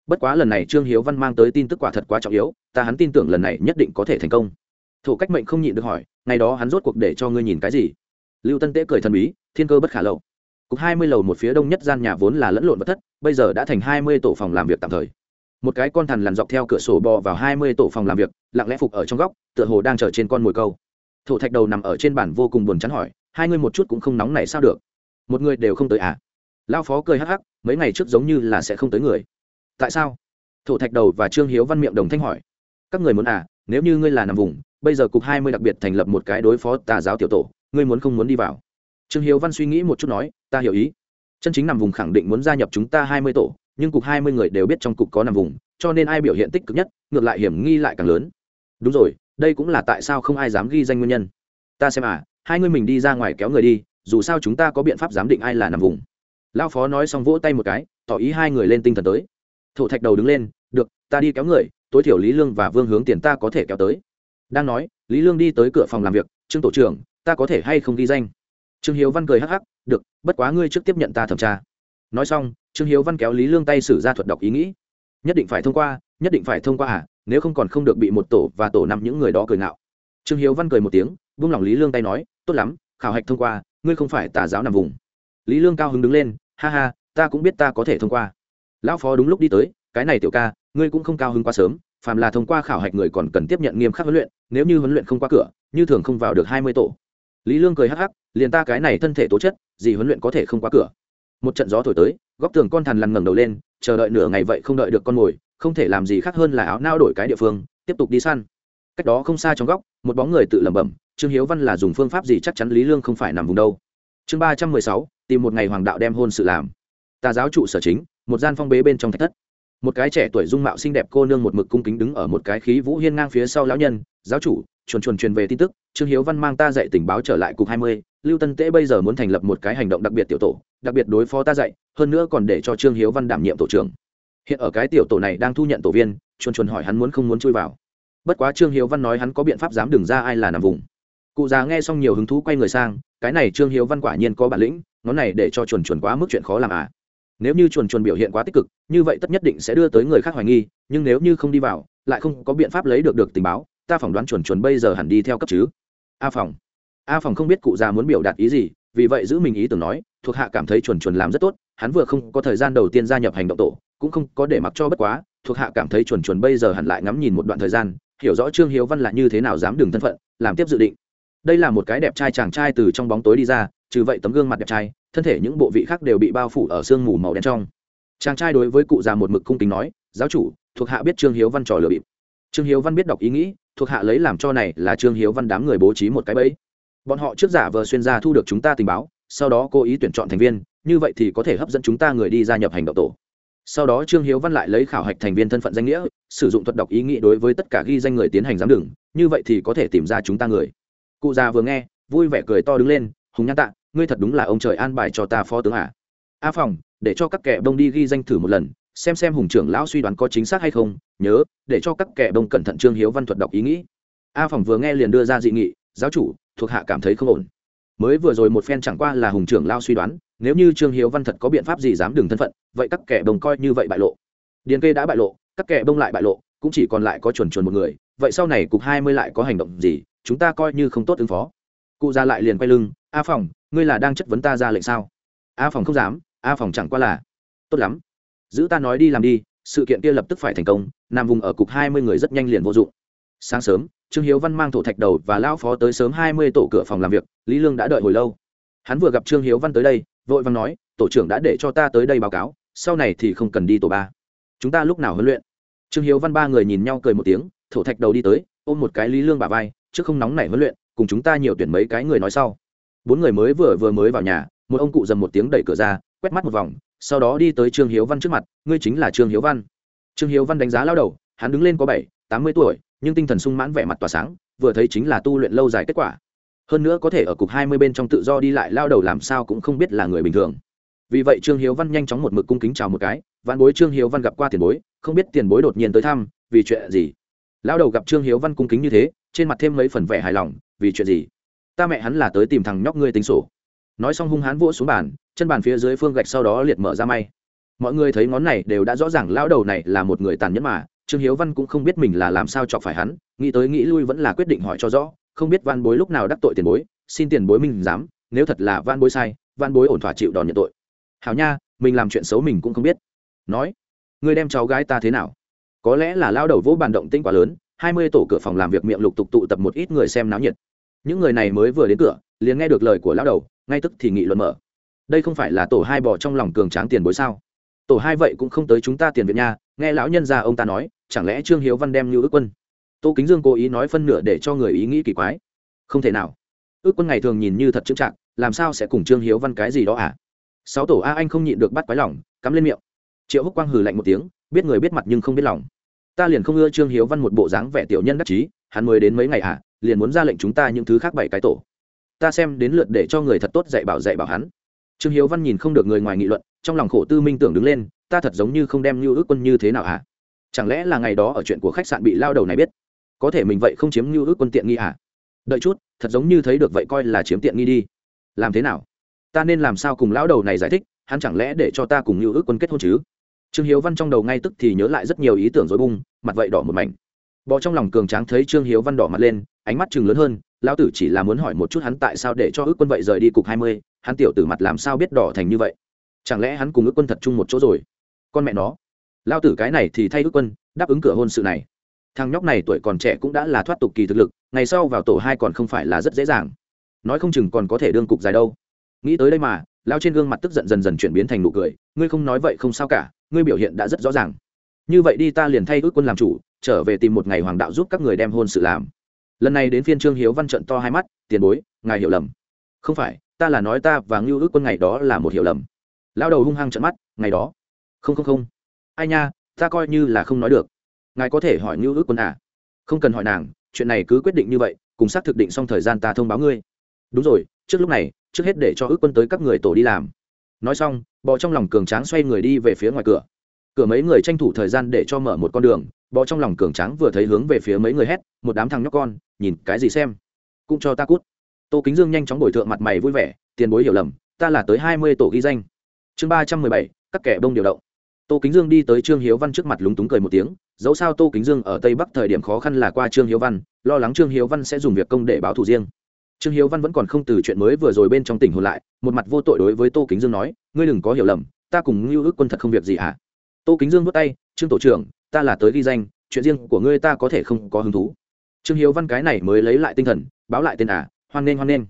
Bất quá lần này trương hiếu văn mang tới tin tức quả thật quá trọng yếu, ta hắn tin tưởng lần này nhất định có thể thành công thủ cách mệnh không nhịn được hỏi, ngày đó hắn rốt cuộc để cho ngươi nhìn cái gì? Lưu tân tế cười thần bí, thiên cơ bất khả lậu. Cục hai mươi lầu một phía đông nhất gian nhà vốn là lẫn lộn bất thất, bây giờ đã thành hai mươi tổ phòng làm việc tạm thời. Một cái con thằn lằn dọc theo cửa sổ bò vào hai mươi tổ phòng làm việc, lặng lẽ phục ở trong góc, tựa hồ đang chờ trên con mồi câu. Thổ thạch đầu nằm ở trên bàn vô cùng buồn chán hỏi, hai ngươi một chút cũng không nóng này sao được? Một người đều không tới à? Lao phó cười hắc hắc, mấy ngày trước giống như là sẽ không tới người. Tại sao? Thổ thạch đầu và trương hiếu văn miệng đồng thanh hỏi, các người muốn à nếu như ngươi là nằm vùng bây giờ cục hai mươi đặc biệt thành lập một cái đối phó tà giáo tiểu tổ, ngươi muốn không muốn đi vào? Trương hiếu văn suy nghĩ một chút nói, ta hiểu ý. Chân chính nằm vùng khẳng định muốn gia nhập chúng ta hai mươi tổ, nhưng cục hai mươi người đều biết trong cục có nằm vùng, cho nên ai biểu hiện tích cực nhất, ngược lại hiểm nghi lại càng lớn. Đúng rồi, đây cũng là tại sao không ai dám ghi danh nguyên nhân. Ta xem à hai người mình đi ra ngoài kéo người đi, dù sao chúng ta có biện pháp giám định ai là nằm vùng. Lao phó nói xong vỗ tay một cái, tỏ ý hai người lên tinh thần tới. Thổ thạch đầu đứng lên, được, ta đi kéo người, tối thiểu lý lương và vương hướng tiền ta có thể kéo tới đang nói, lý lương đi tới cửa phòng làm việc, trương tổ trưởng, ta có thể hay không ghi danh? Trương hiếu văn cười hắc hắc, được, bất quá ngươi trước tiếp nhận ta thẩm tra. Nói xong, trương hiếu văn kéo lý lương tay sử ra thuật đọc ý nghĩ. Nhất định phải thông qua, nhất định phải thông qua à nếu không còn không được bị một tổ và tổ năm những người đó cười ngạo. Trương hiếu văn cười một tiếng vung lòng lý lương tay nói, tốt lắm, khảo hạch thông qua, ngươi không phải tà giáo nằm vùng. Lý lương cao hứng đứng lên, ha ha, ta cũng biết ta có thể thông qua. Lão phó đúng lúc đi tới, cái này tiểu ca, ngươi cũng không cao hứng quá sớm phàm là thông qua khảo hạch người còn cần tiếp nhận nghiêm khắc huấn luyện, nếu như huấn luyện không qua cửa, như thường không vào được hai mươi tổ. Lý lương cười hắc hắc, liền ta cái này thân thể tố chất, gì huấn luyện có thể không qua cửa. Một trận gió thổi tới, góc tường con thằn lằn ngẩng đầu lên, chờ đợi nửa ngày vậy không đợi được con mồi, không thể làm gì khác hơn là áo nao đổi cái địa phương, tiếp tục đi săn. Cách đó không xa trong góc, một bóng người tự lẩm bẩm, trương hiếu văn là dùng phương pháp gì chắc chắn lý lương không phải nằm vùng đâu. Chương ba trăm mười sáu, tìm một ngày hoàng đạo đem hôn sự làm. Tà giáo trụ sở chính, một gian phong bế bên trong thạch thất một cái trẻ tuổi dung mạo xinh đẹp cô nương một mực cung kính đứng ở một cái khí vũ hiên ngang phía sau lão nhân, giáo chủ, chuồn chuồn truyền về tin tức, trương hiếu văn mang ta dạy tình báo trở lại cục hai mươi, lưu tân tễ bây giờ muốn thành lập một cái hành động đặc biệt tiểu tổ, đặc biệt đối phó ta dạy, hơn nữa còn để cho trương hiếu văn đảm nhiệm tổ trưởng. Hiện ở cái tiểu tổ này đang thu nhận tổ viên, chuồn chuồn hỏi hắn muốn không muốn chui vào. Bất quá trương hiếu văn nói hắn có biện pháp dám đừng ra ai là nằm vùng. Cụ già nghe xong nhiều hứng thú quay người sang, cái này trương hiếu văn quả nhiên có bản lĩnh nó này để cho chuồn chuồn quá mức chuyện khó làm à nếu như chuồn chuồn biểu hiện quá tích cực, như vậy tất nhất định sẽ đưa tới người khác hoài nghi, nhưng nếu như không đi vào, lại không có biện pháp lấy được được tình báo, ta phỏng đoán chuồn chuồn bây giờ hẳn đi theo cấp chứ. A phòng. A phòng không biết cụ già muốn biểu đạt ý gì, vì vậy giữ mình ý tưởng nói, thuộc hạ cảm thấy chuồn chuồn làm rất tốt, hắn vừa không có thời gian đầu tiên gia nhập hành động tổ, cũng không có để mặc cho bất quá, thuộc hạ cảm thấy chuồn chuồn bây giờ hẳn lại ngắm nhìn một đoạn thời gian, hiểu rõ trương hiếu văn là như thế nào dám đừng thân phận, làm tiếp dự định. Đây là một cái đẹp trai chàng trai từ trong bóng tối đi ra, trừ vậy tấm gương mặt đẹp trai thân thể những bộ vị khác đều bị bao phủ ở sương mù màu đen trong. Chàng trai đối với cụ già một mực cung kính nói, giáo chủ, thuộc hạ biết trương hiếu văn trò lừa bịp. Trương hiếu văn biết đọc ý nghĩ, thuộc hạ lấy làm cho này là trương hiếu văn đám người bố trí một cái bẫy. Bọn họ trước giả vờ xuyên ra thu được chúng ta tình báo, sau đó cố ý tuyển chọn thành viên, như vậy thì có thể hấp dẫn chúng ta người đi gia nhập hành động tổ. Sau đó trương hiếu văn lại lấy khảo hạch thành viên thân phận danh nghĩa, sử dụng thuật đọc ý nghĩ đối với tất cả ghi danh người tiến hành giám đường như vậy thì có thể tìm ra chúng ta người. Cụ già vừa nghe, vui vẻ cười to đứng lên, hùng nhãn tạ ngươi thật đúng là ông trời an bài cho ta phó tướng à. a phòng để cho các kẻ bông đi ghi danh thử một lần, xem xem hùng trưởng lão suy đoán có chính xác hay không, nhớ, để cho các kẻ bông cẩn thận trương hiếu văn thuật đọc ý nghĩ. A phòng vừa nghe liền đưa ra dị nghị, giáo chủ, thuộc hạ cảm thấy không ổn. Mới vừa rồi một phen chẳng qua là hùng trưởng lao suy đoán, nếu như trương hiếu văn thật có biện pháp gì dám đừng thân phận, vậy các kẻ bông coi như vậy bại lộ. Điền kê đã bại lộ, các kẻ bông lại bại lộ, cũng chỉ còn lại có chuẩn chuẩn một người, vậy sau này cục hai mươi lại có hành động gì, chúng ta coi như không tốt ứng phó. Cụ ra lại liền quay lưng, a phòng ngươi là đang chất vấn ta ra lệnh sao? A phòng không dám, a phòng chẳng qua là, tốt lắm. Giữ ta nói đi làm đi, sự kiện kia lập tức phải thành công nằm vùng ở cục hai mươi người rất nhanh liền vô dụng. Sáng sớm, trương hiếu văn mang thổ thạch đầu và lão phó tới sớm hai mươi tổ cửa phòng làm việc, lý lương đã đợi hồi lâu. Hắn vừa gặp trương hiếu văn tới đây, vội văn nói, tổ trưởng đã để cho ta tới đây báo cáo, sau này thì không cần đi tổ ba. Chúng ta lúc nào huấn luyện? Trương hiếu văn ba người nhìn nhau cười một tiếng, thổ thạch đầu đi tới, ôm một cái lý lương bà vai chứ không nóng nảy huấn luyện, cùng chúng ta nhiều tuyển mấy cái người nói sau bốn người mới vừa vừa mới vào nhà, một ông cụ dầm một tiếng đẩy cửa ra, quét mắt một vòng, sau đó đi tới trương hiếu văn trước mặt, ngươi chính là trương hiếu văn. Trương hiếu văn đánh giá lao đầu, hắn đứng lên có bảy, tám mươi tuổi, nhưng tinh thần sung mãn vẻ mặt tỏa sáng, vừa thấy chính là tu luyện lâu dài kết quả. Hơn nữa có thể ở cục hai mươi bên trong tự do đi lại, lao đầu làm sao cũng không biết là người bình thường. Vì vậy trương hiếu văn nhanh chóng một mực cung kính chào một cái văn bối trương hiếu văn gặp qua tiền bối, không biết tiền bối đột nhiên tới thăm, vì chuyện gì? Lao đầu gặp trương hiếu văn cung kính như thế, trên mặt thêm mấy phần vẻ hài lòng, vì chuyện gì? Ta mẹ hắn là tới tìm thằng nhóc ngươi tính sổ. Nói xong hung hãn vỗ xuống bàn, chân bàn phía dưới phương gạch sau đó liệt mở ra may. Mọi người thấy ngón này đều đã rõ ràng lão đầu này là một người tàn nhẫn mà, trương hiếu văn cũng không biết mình là làm sao chọc phải hắn, nghĩ tới nghĩ lui vẫn là quyết định hỏi cho rõ, không biết van bối lúc nào đắc tội tiền bối, xin tiền bối mình dám, nếu thật là van bối sai van bối ổn thỏa chịu đòn nhận tội. Hảo nha, mình làm chuyện xấu mình cũng không biết. Nói, người đem cháu gái ta thế nào? Có lẽ là lao đầu vỗ bàn động tinh quá lớn, hai mươi tổ cửa phòng làm việc miệng lục tục tụ tập một ít người xem náo nhiệt những người này mới vừa đến cửa, liền nghe được lời của lão đầu, ngay tức thì nghị luận mở. Đây không phải là tổ hai bỏ trong lòng cường tráng tiền bối sao? Tổ hai vậy cũng không tới chúng ta tiền viện nha, nghe lão nhân già ông ta nói, chẳng lẽ trương hiếu văn đem như ước quân, tô kính dương cố ý nói phân nửa để cho người ý nghĩ kỳ quái? Không thể nào. Ước quân ngày thường nhìn như thật trưng trạng làm sao sẽ cùng trương hiếu văn cái gì đó à? Sáu tổ a anh không nhịn được bắt quái lòng, cắm lên miệng. Triệu húc quang hừ lạnh một tiếng, biết người biết mặt nhưng không biết lòng. Ta liền không ưa trương hiếu văn một bộ dáng vẻ tiểu nhân đắc chí, hắn mới đến mấy ngày à? Liền muốn ra lệnh chúng ta những thứ khác bảy cái tổ. Ta xem đến lượt để cho người thật tốt dạy bảo dạy bảo hắn. Trương hiếu văn nhìn không được người ngoài nghị luận, trong lòng khổ tư minh tưởng đứng lên, ta thật giống như không đem như ước quân như thế nào hả? Chẳng lẽ là ngày đó ở chuyện của khách sạn bị lao đầu này biết? Có thể mình vậy không chiếm như ước quân tiện nghi hả? Đợi chút, thật giống như thấy được vậy coi là chiếm tiện nghi đi. Làm thế nào? Ta nên làm sao cùng lão đầu này giải thích, hắn chẳng lẽ để cho ta cùng như ước quân kết hôn chứ? Trương hiếu văn trong đầu ngay tức thì nhớ lại rất nhiều ý tưởng dối bung, mặt vậy đỏ một mảnh bò trong lòng cường tráng thấy trương hiếu văn đỏ mặt lên, ánh mắt chừng lớn hơn, lão tử chỉ là muốn hỏi một chút hắn tại sao để cho ước quân vậy rời đi cục hai mươi, hắn tiểu tử mặt làm sao biết đỏ thành như vậy? Chẳng lẽ hắn cùng ước quân thật chung một chỗ rồi? Con mẹ nó! Lao tử cái này thì thay ước quân, đáp ứng cửa hôn sự này. Thằng nhóc này tuổi còn trẻ cũng đã là thoát tục kỳ thực lực, ngày sau vào tổ hai còn không phải là rất dễ dàng. Nói không chừng còn có thể đương cục dài đâu. Nghĩ tới đây mà lao trên gương mặt tức giận dần dần chuyển biến thành nụ cười, ngươi không nói vậy không sao cả, ngươi biểu hiện đã rất rõ ràng. Như vậy đi ta liền thay ước quân làm chủ trở về tìm một ngày hoàng đạo giúp các người đem hôn sự làm. Lần này đến phiên trương hiếu văn trận to hai mắt, tiền bối, ngài hiểu lầm. Không phải, ta là nói ta và ngưu ước quân ngày đó là một hiểu lầm. Lao đầu hung hăng trận mắt, ngày đó? Không không không. Ai nha, ta coi như là không nói được. Ngài có thể hỏi ngưu ước quân à? Không cần hỏi nàng, chuyện này cứ quyết định như vậy, cùng xác thực định xong thời gian ta thông báo ngươi. Đúng rồi, trước lúc này, trước hết để cho ước quân tới các người tổ đi làm. Nói xong, bò trong lòng cường tráng xoay người đi về phía ngoài cửa. Cửa mấy người tranh thủ thời gian để cho mở một con đường bò trong lòng cường tráng vừa thấy hướng về phía mấy người hét, một đám thằng nhóc con, nhìn cái gì xem? Cũng cho ta cút. Tô kính dương nhanh chóng bồi thượng mặt mày vui vẻ, tiền bối hiểu lầm, ta là tới hai mươi tổ ghi danh. Chương ba trăm mười bảy, các kẻ bông điều động. Tô kính dương đi tới trương hiếu văn trước mặt lúng túng cười một tiếng, dẫu sao tô kính dương ở tây bắc thời điểm khó khăn là qua trương hiếu văn, lo lắng trương hiếu văn sẽ dùng việc công để báo thù riêng. Trương hiếu văn vẫn còn không từ chuyện mới vừa rồi bên trong tỉnh hồn lại, một mặt vô tội đối với tô kính dương nói, ngươi đừng có hiểu lầm, ta cùng ngưu ước quân thật không việc gì hả à? tô kính dương vất tay trương tổ trưởng, ta là tới ghi danh, chuyện riêng của ngươi ta có thể không có hứng thú. Trương hiếu văn cái này mới lấy lại tinh thần, báo lại tên à hoan nghênh hoan nghênh.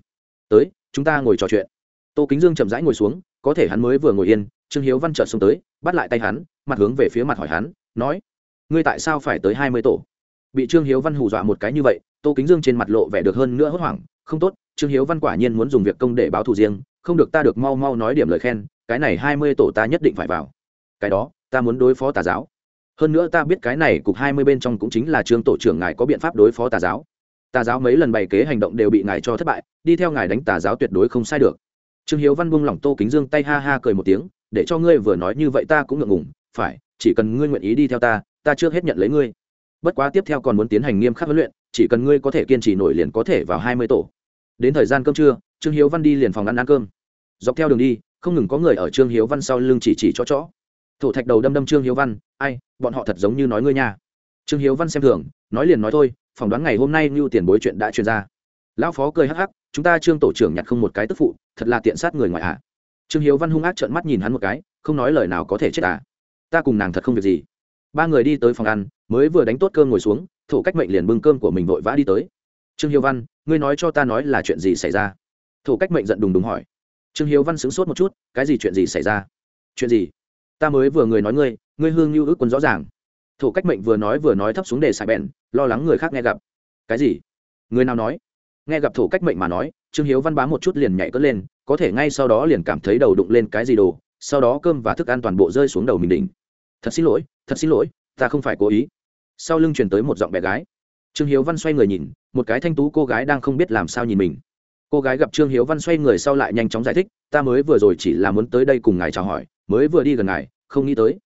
Tới, chúng ta ngồi trò chuyện. Tô kính dương chậm rãi ngồi xuống, có thể hắn mới vừa ngồi yên, trương hiếu văn trợt xông tới, bắt lại tay hắn, mặt hướng về phía mặt hỏi hắn, nói, ngươi tại sao phải tới hai mươi tổ? Bị trương hiếu văn hù dọa một cái như vậy, tô kính dương trên mặt lộ vẻ được hơn nữa hốt hoảng, không tốt, trương hiếu văn quả nhiên muốn dùng việc công để báo thù riêng, không được ta được mau mau nói điểm lời khen, cái này hai mươi tổ ta nhất định phải vào. Cái đó, ta muốn đối phó tà giáo hơn nữa ta biết cái này cục hai mươi bên trong cũng chính là trương tổ trưởng ngài có biện pháp đối phó tà giáo. Tà giáo mấy lần bày kế hành động đều bị ngài cho thất bại, đi theo ngài đánh tà giáo tuyệt đối không sai được. Trương hiếu văn buông lỏng tô kính dương tay ha ha cười một tiếng, để cho ngươi vừa nói như vậy ta cũng ngượng ngùng, phải, chỉ cần ngươi nguyện ý đi theo ta ta chưa hết nhận lấy ngươi. Bất quá tiếp theo còn muốn tiến hành nghiêm khắc huấn luyện, chỉ cần ngươi có thể kiên trì nổi liền có thể vào hai mươi tổ. Đến thời gian cơm trưa, trương hiếu văn đi liền phòng ăn ăn cơm. Dọc theo đường đi, không ngừng có người ở trương hiếu văn sau lưng chỉ chỉ cho chó thổ thạch đầu đâm đâm trương hiếu văn, ai, bọn họ thật giống như nói ngươi nha. Trương hiếu văn xem thường, nói liền nói thôi, phỏng đoán ngày hôm nay như tiền bối chuyện đã truyền ra. Lão phó cười hắc hắc, chúng ta trương tổ trưởng nhặt không một cái tức phụ, thật là tiện sát người ngoại hạ trương hiếu văn hung ác trợn mắt nhìn hắn một cái, không nói lời nào có thể chết à. Ta cùng nàng thật không việc gì. Ba người đi tới phòng ăn, mới vừa đánh tốt cơm ngồi xuống, thổ cách mệnh liền bưng cơm của mình vội vã đi tới. Trương hiếu văn, ngươi nói cho ta nói là chuyện gì xảy ra? Thổ cách mệnh giận đùng đùng hỏi. Trương hiếu văn sững sốt một chút, cái gì chuyện gì xảy ra? Chuyện gì? Ta mới vừa người nói ngươi ngươi hương như ước quân rõ ràng. Thổ cách mệnh vừa nói vừa nói thấp xuống để xài bèn lo lắng người khác nghe gặp. Cái gì? Người nào nói? Nghe gặp thổ cách mệnh mà nói, trương hiếu văn bá một chút liền nhảy cất lên, có thể ngay sau đó liền cảm thấy đầu đụng lên cái gì đồ, sau đó cơm và thức ăn toàn bộ rơi xuống đầu mình đỉnh. Thật xin lỗi, thật xin lỗi, ta không phải cố ý. Sau lưng chuyển tới một giọng bé gái. Trương hiếu văn xoay người nhìn, một cái thanh tú cô gái đang không biết làm sao nhìn mình. Cô gái gặp trương hiếu văn xoay người sau lại nhanh chóng giải thích, ta mới vừa rồi chỉ là muốn tới đây cùng ngài chào hỏi mới vừa đi gần ngài, không nghĩ tới.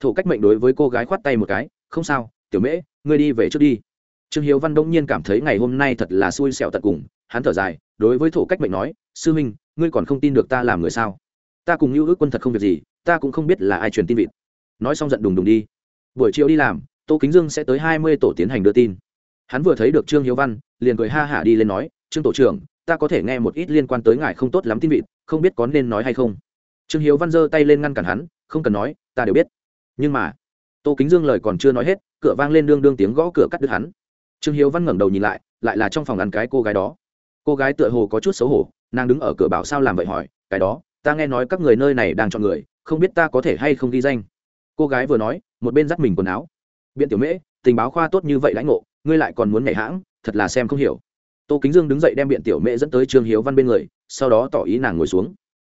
Thổ cách mệnh đối với cô gái khoát tay một cái, không sao, tiểu mễ, ngươi đi về trước đi. Trương hiếu văn đông nhiên cảm thấy ngày hôm nay thật là xui xẻo tận cùng, hắn thở dài, đối với thổ cách mệnh nói, sư minh, ngươi còn không tin được ta làm người sao? Ta cùng lưu ước quân thật không việc gì, ta cũng không biết là ai truyền tin vịt. Nói xong giận đùng đùng đi. Buổi chiều đi làm, tô kính dương sẽ tới hai mươi tổ tiến hành đưa tin. Hắn vừa thấy được trương hiếu văn, liền cười ha hả đi lên nói, trương tổ trưởng, ta có thể nghe một ít liên quan tới ngài không tốt lắm tin vịt, không biết có nên nói hay không? Trương hiếu văn giơ tay lên ngăn cản hắn, không cần nói, ta đều biết. Nhưng mà, tô kính dương lời còn chưa nói hết, cửa vang lên đương đương tiếng gõ cửa cắt đứt hắn. Trương hiếu văn ngẩng đầu nhìn lại lại là trong phòng ăn cái cô gái đó. Cô gái tựa hồ có chút xấu hổ, nàng đứng ở cửa bảo sao làm vậy hỏi, cái đó, ta nghe nói các người nơi này đang chọn người, không biết ta có thể hay không ghi danh? Cô gái vừa nói, một bên dắt mình quần áo. Biện tiểu mễ, tình báo khoa tốt như vậy lãnh ngộ, ngươi lại còn muốn nhảy hãng, thật là xem không hiểu. Tô kính dương đứng dậy đem biện tiểu mễ dẫn tới trương hiếu văn bên người, sau đó tỏ ý nàng ngồi xuống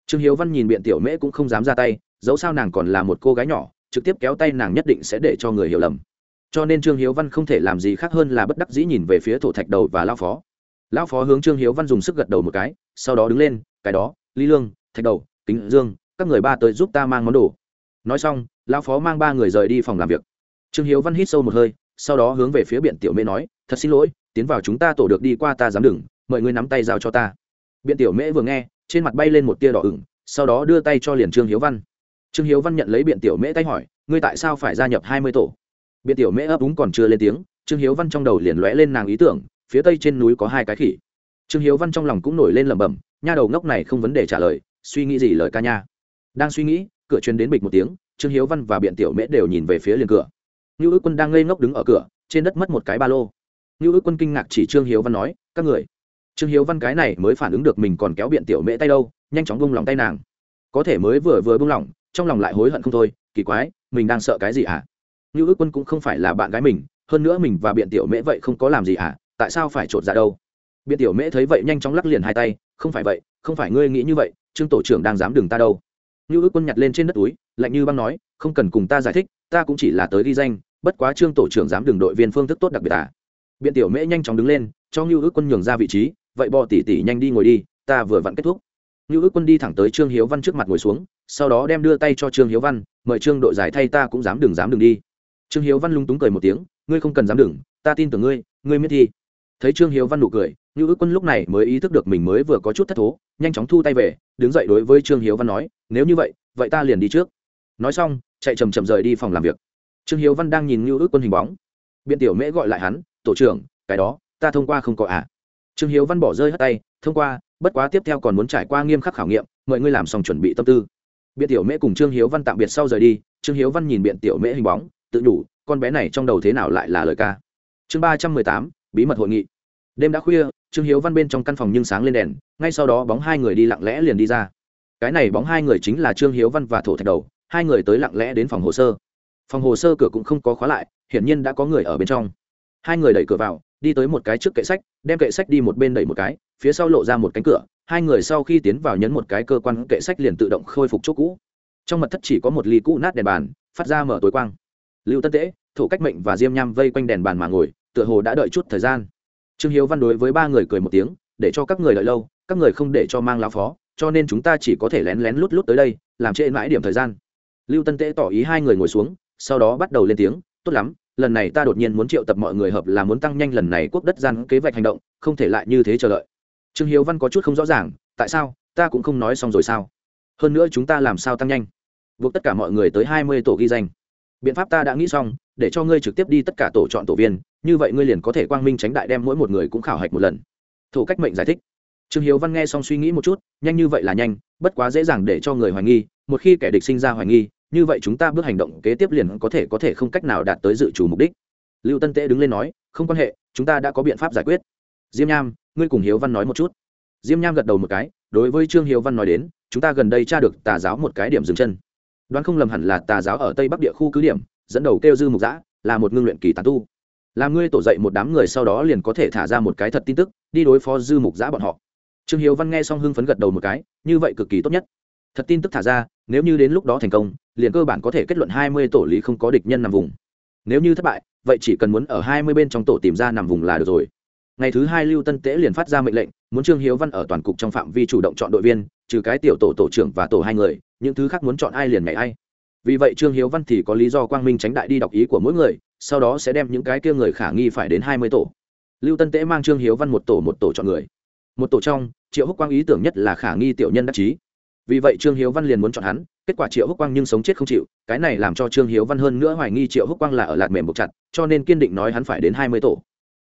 trương hiếu văn nhìn biện tiểu mễ cũng không dám ra tay, dẫu sao nàng còn là một cô gái nhỏ, trực tiếp kéo tay nàng nhất định sẽ để cho người hiểu lầm. Cho nên trương hiếu văn không thể làm gì khác hơn là bất đắc dĩ nhìn về phía thổ thạch đầu và lao phó. Lão phó hướng trương hiếu văn dùng sức gật đầu một cái, sau đó đứng lên, cái đó, lý lương, thạch đầu, kính dương, các người ba tới giúp ta mang món đồ. Nói xong, lão phó mang ba người rời đi phòng làm việc. Trương hiếu văn hít sâu một hơi, sau đó hướng về phía biện tiểu mễ nói, thật xin lỗi, tiến vào chúng ta tổ được đi qua ta dám đừng, mời ngươi nắm tay giao cho ta. Biện tiểu mễ vừa nghe trên mặt bay lên một tia đỏ ửng, sau đó đưa tay cho liền trương hiếu văn. Trương hiếu văn nhận lấy biện tiểu mễ tay hỏi, ngươi tại sao phải gia nhập hai mươi tổ? Biện tiểu mễ ấp úng còn chưa lên tiếng, trương hiếu văn trong đầu liền lóe lên nàng ý tưởng, phía tây trên núi có hai cái khỉ. Trương hiếu văn trong lòng cũng nổi lên lẩm bẩm, nha đầu ngốc này không vấn đề trả lời, suy nghĩ gì lời ca nha. Đang suy nghĩ, cửa truyền đến bịch một tiếng, trương hiếu văn và biện tiểu mễ đều nhìn về phía liền cửa. Như ước quân đang ngây ngốc đứng ở cửa, trên đất mất một cái ba lô. Như ước quân kinh ngạc chỉ trương hiếu văn nói, các người trương hiếu văn cái này mới phản ứng được mình còn kéo biện tiểu mễ tay đâu, nhanh chóng bung lòng tay nàng có thể mới vừa vừa bung lỏng trong lòng lại hối hận không thôi, kỳ quái, mình đang sợ cái gì ạ à? như ước quân cũng không phải là bạn gái mình, hơn nữa mình và biện tiểu mễ vậy không có làm gì ạ à? tại sao phải trột ra đâu biện tiểu mễ thấy vậy nhanh chóng lắc liền hai tay, không phải vậy, không phải ngươi nghĩ như vậy, trương tổ trưởng đang dám đừng ta đâu như ước quân nhặt lên trên đất túi, lạnh như băng nói, không cần cùng ta giải thích, ta cũng chỉ là tới ghi danh, bất quá trương tổ trưởng dám đừng đội viên phương thức tốt đặc biệt à biện tiểu mễ nhanh chóng đứng lên, cho như ước quân nhường ra vị trí vậy bò tỉ tỉ nhanh đi ngồi đi, ta vừa vặn kết thúc. Như ước quân đi thẳng tới trương hiếu văn trước mặt ngồi xuống, sau đó đem đưa tay cho trương hiếu văn, mời trương đội giải thay ta cũng dám đừng dám đừng đi. Trương hiếu văn lung túng cười một tiếng, ngươi không cần dám đừng, ta tin tưởng ngươi ngươi miết thi. Thấy trương hiếu văn nụ cười như ước quân lúc này mới ý thức được mình mới vừa có chút thất thố, nhanh chóng thu tay về, đứng dậy đối với trương hiếu văn nói, nếu như vậy vậy ta liền đi trước. Nói xong, chạy chầm chầm rời đi phòng làm việc. Trương hiếu văn đang nhìn như ước quân hình bóng. Biện tiểu mễ gọi lại hắn, tổ trưởng, cái đó, ta thông qua không có à? Trương hiếu văn bỏ rơi hất tay, thông qua, bất quá tiếp theo còn muốn trải qua nghiêm khắc khảo nghiệm, mời ngươi làm xong chuẩn bị tâm tư. Biện tiểu mễ cùng trương hiếu văn tạm biệt sau rời đi, trương hiếu văn nhìn biện tiểu mễ hình bóng, tự nhủ con bé này trong đầu thế nào lại là lời ca? Chương ba trăm mười tám, bí mật hội nghị. Đêm đã khuya, trương hiếu văn bên trong căn phòng nhưng sáng lên đèn, ngay sau đó bóng hai người đi lặng lẽ liền đi ra. Cái này bóng hai người chính là trương hiếu văn và thổ thạch đầu, hai người tới lặng lẽ đến phòng hồ sơ. Phòng hồ sơ cửa cũng không có khóa lại, hiển nhiên đã có người ở bên trong. Hai người đẩy cửa vào đi tới một cái trước kệ sách, đem kệ sách đi một bên đẩy một cái, phía sau lộ ra một cánh cửa, hai người sau khi tiến vào nhấn một cái cơ quan kệ sách liền tự động khôi phục chỗ cũ. Trong mật thất chỉ có một ly cũ nát đèn bàn, phát ra mở tối quang. Lưu tân tễ thủ cách mệnh và diêm nham vây quanh đèn bàn mà ngồi, tựa hồ đã đợi chút thời gian. Trương hiếu văn đối với ba người cười một tiếng, để cho các người đợi lâu, các người không để cho mang lão phó, cho nên chúng ta chỉ có thể lén lén lút lút tới đây, làm trễ mãi điểm thời gian. Lưu tân tễ tỏ ý hai người ngồi xuống, sau đó bắt đầu lên tiếng tốt lắm, lần này ta đột nhiên muốn triệu tập mọi người hợp là muốn tăng nhanh lần này quốc đất gian kế hoạch hành động, không thể lại như thế chờ đợi. Trương hiếu văn có chút không rõ ràng, tại sao? Ta cũng không nói xong rồi sao? Hơn nữa chúng ta làm sao tăng nhanh? Buộc tất cả mọi người tới hai mươi tổ ghi danh. Biện pháp ta đã nghĩ xong, để cho ngươi trực tiếp đi tất cả tổ chọn tổ viên, như vậy ngươi liền có thể quang minh tránh đại đem mỗi một người cũng khảo hạch một lần. Thủ cách mệnh giải thích. Trương hiếu văn nghe xong suy nghĩ một chút, nhanh như vậy là nhanh, bất quá dễ dàng để cho người hoài nghi, một khi kẻ địch sinh ra hoài nghi như vậy chúng ta bước hành động kế tiếp liền có thể có thể không cách nào đạt tới dự chủ mục đích. Lưu tân tế đứng lên nói, không quan hệ, chúng ta đã có biện pháp giải quyết. Diêm nham, ngươi cùng hiếu văn nói một chút. Diêm nham gật đầu một cái, đối với trương hiếu văn nói đến, chúng ta gần đây tra được tà giáo một cái điểm dừng chân. Đoán không lầm hẳn là tà giáo ở tây bắc địa khu cứ điểm, dẫn đầu kêu dư mục giã là một ngưng luyện kỳ tàn tu. Làm ngươi tổ dậy một đám người sau đó liền có thể thả ra một cái thật tin tức, đi đối phó dư mục giã bọn họ. Trương hiếu văn nghe xong hưng phấn gật đầu một cái, như vậy cực kỳ tốt nhất. Thật tin tức thả ra, nếu như đến lúc đó thành công liền cơ bản có thể kết luận hai mươi tổ lý không có địch nhân nằm vùng. Nếu như thất bại, vậy chỉ cần muốn ở hai mươi bên trong tổ tìm ra nằm vùng là được rồi. Ngày thứ hai lưu tân tế liền phát ra mệnh lệnh, muốn trương hiếu văn ở toàn cục trong phạm vi chủ động chọn đội viên, trừ cái tiểu tổ tổ trưởng và tổ hai người, những thứ khác muốn chọn ai liền nhảy ai. Vì vậy trương hiếu văn thì có lý do quang minh tránh đại đi đọc ý của mỗi người, sau đó sẽ đem những cái kia người khả nghi phải đến hai mươi tổ. Lưu tân tế mang trương hiếu văn một tổ một tổ chọn người. Một tổ trong, triệu húc quang ý tưởng nhất là khả nghi tiểu nhân đắc chí. Vì vậy trương hiếu văn liền muốn chọn hắn kết quả triệu húc quang nhưng sống chết không chịu, cái này làm cho trương hiếu văn hơn nữa hoài nghi triệu húc quang là ở lạt mềm buộc chặt, cho nên kiên định nói hắn phải đến hai mươi tổ.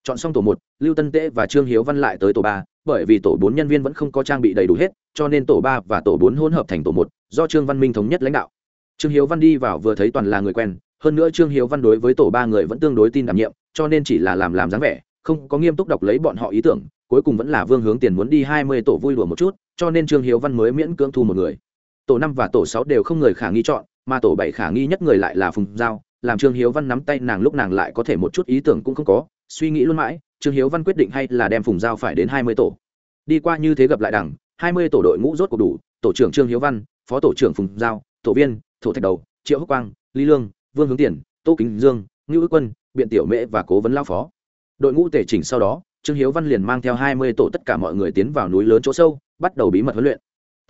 Chọn xong tổ một, lưu tân tễ và trương hiếu văn lại tới tổ ba, bởi vì tổ bốn nhân viên vẫn không có trang bị đầy đủ hết, cho nên tổ ba và tổ bốn hỗn hợp thành tổ một, do trương văn minh thống nhất lãnh đạo. Trương hiếu văn đi vào vừa thấy toàn là người quen, hơn nữa trương hiếu văn đối với tổ ba người vẫn tương đối tin đảm nhiệm, cho nên chỉ là làm làm dáng vẻ, không có nghiêm túc đọc lấy bọn họ ý tưởng, cuối cùng vẫn là vương hướng tiền muốn đi hai mươi tổ vui đùa một chút, cho nên trương hiếu văn mới miễn cưỡng thu một người tổ năm và tổ sáu đều không người khả nghi chọn, mà tổ bảy khả nghi nhất người lại là phùng giao. Làm trương hiếu văn nắm tay nàng lúc nàng lại có thể một chút ý tưởng cũng không có, suy nghĩ luôn mãi, trương hiếu văn quyết định hay là đem phùng giao phải đến hai mươi tổ. Đi qua như thế gặp lại đẳng hai mươi tổ đội ngũ rốt cuộc đủ, tổ trưởng trương hiếu văn, phó tổ trưởng phùng giao, tổ viên thổ thạch đầu, triệu húc quang, lý lương, vương hướng tiền, tô kính dương, ngưu ước quân, biện tiểu mễ và cố vấn lao phó. Đội ngũ tể chỉnh sau đó, trương hiếu văn liền mang theo hai mươi tổ tất cả mọi người tiến vào núi lớn chỗ sâu, bắt đầu bí mật huấn luyện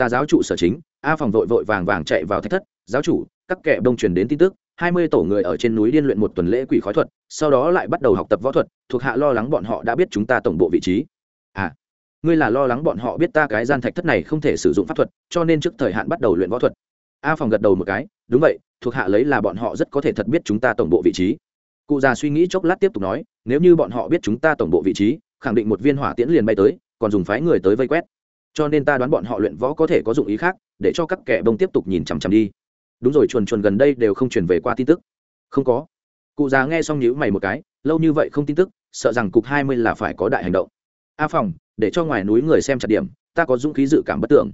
tà giáo trụ sở chính, a phòng vội vội vàng vàng chạy vào thách thất, giáo chủ, các kẻ đông truyền đến tin tức, hai mươi tổ người ở trên núi điên luyện một tuần lễ quỷ khói thuật, sau đó lại bắt đầu học tập võ thuật, thuộc hạ lo lắng bọn họ đã biết chúng ta tổng bộ vị trí. À ngươi là lo lắng bọn họ biết ta cái gian thạch thất này không thể sử dụng pháp thuật, cho nên trước thời hạn bắt đầu luyện võ thuật. A phòng gật đầu một cái, đúng vậy, thuộc hạ lấy là bọn họ rất có thể thật biết chúng ta tổng bộ vị trí. Cụ già suy nghĩ chốc lát tiếp tục nói, nếu như bọn họ biết chúng ta tổng bộ vị trí, khẳng định một viên hỏa tiễn liền bay tới, còn dùng phái người tới vây quét cho nên ta đoán bọn họ luyện võ có thể có dụng ý khác, để cho các kẻ bông tiếp tục nhìn chằm chằm đi. Đúng rồi, chuồn chuồn gần đây đều không truyền về qua tin tức. Không có. Cụ già nghe xong nhữ mày một cái, lâu như vậy không tin tức, sợ rằng cục hai mươi là phải có đại hành động. A phòng để cho ngoài núi người xem chặt điểm, ta có dũng khí dự cảm bất tưởng.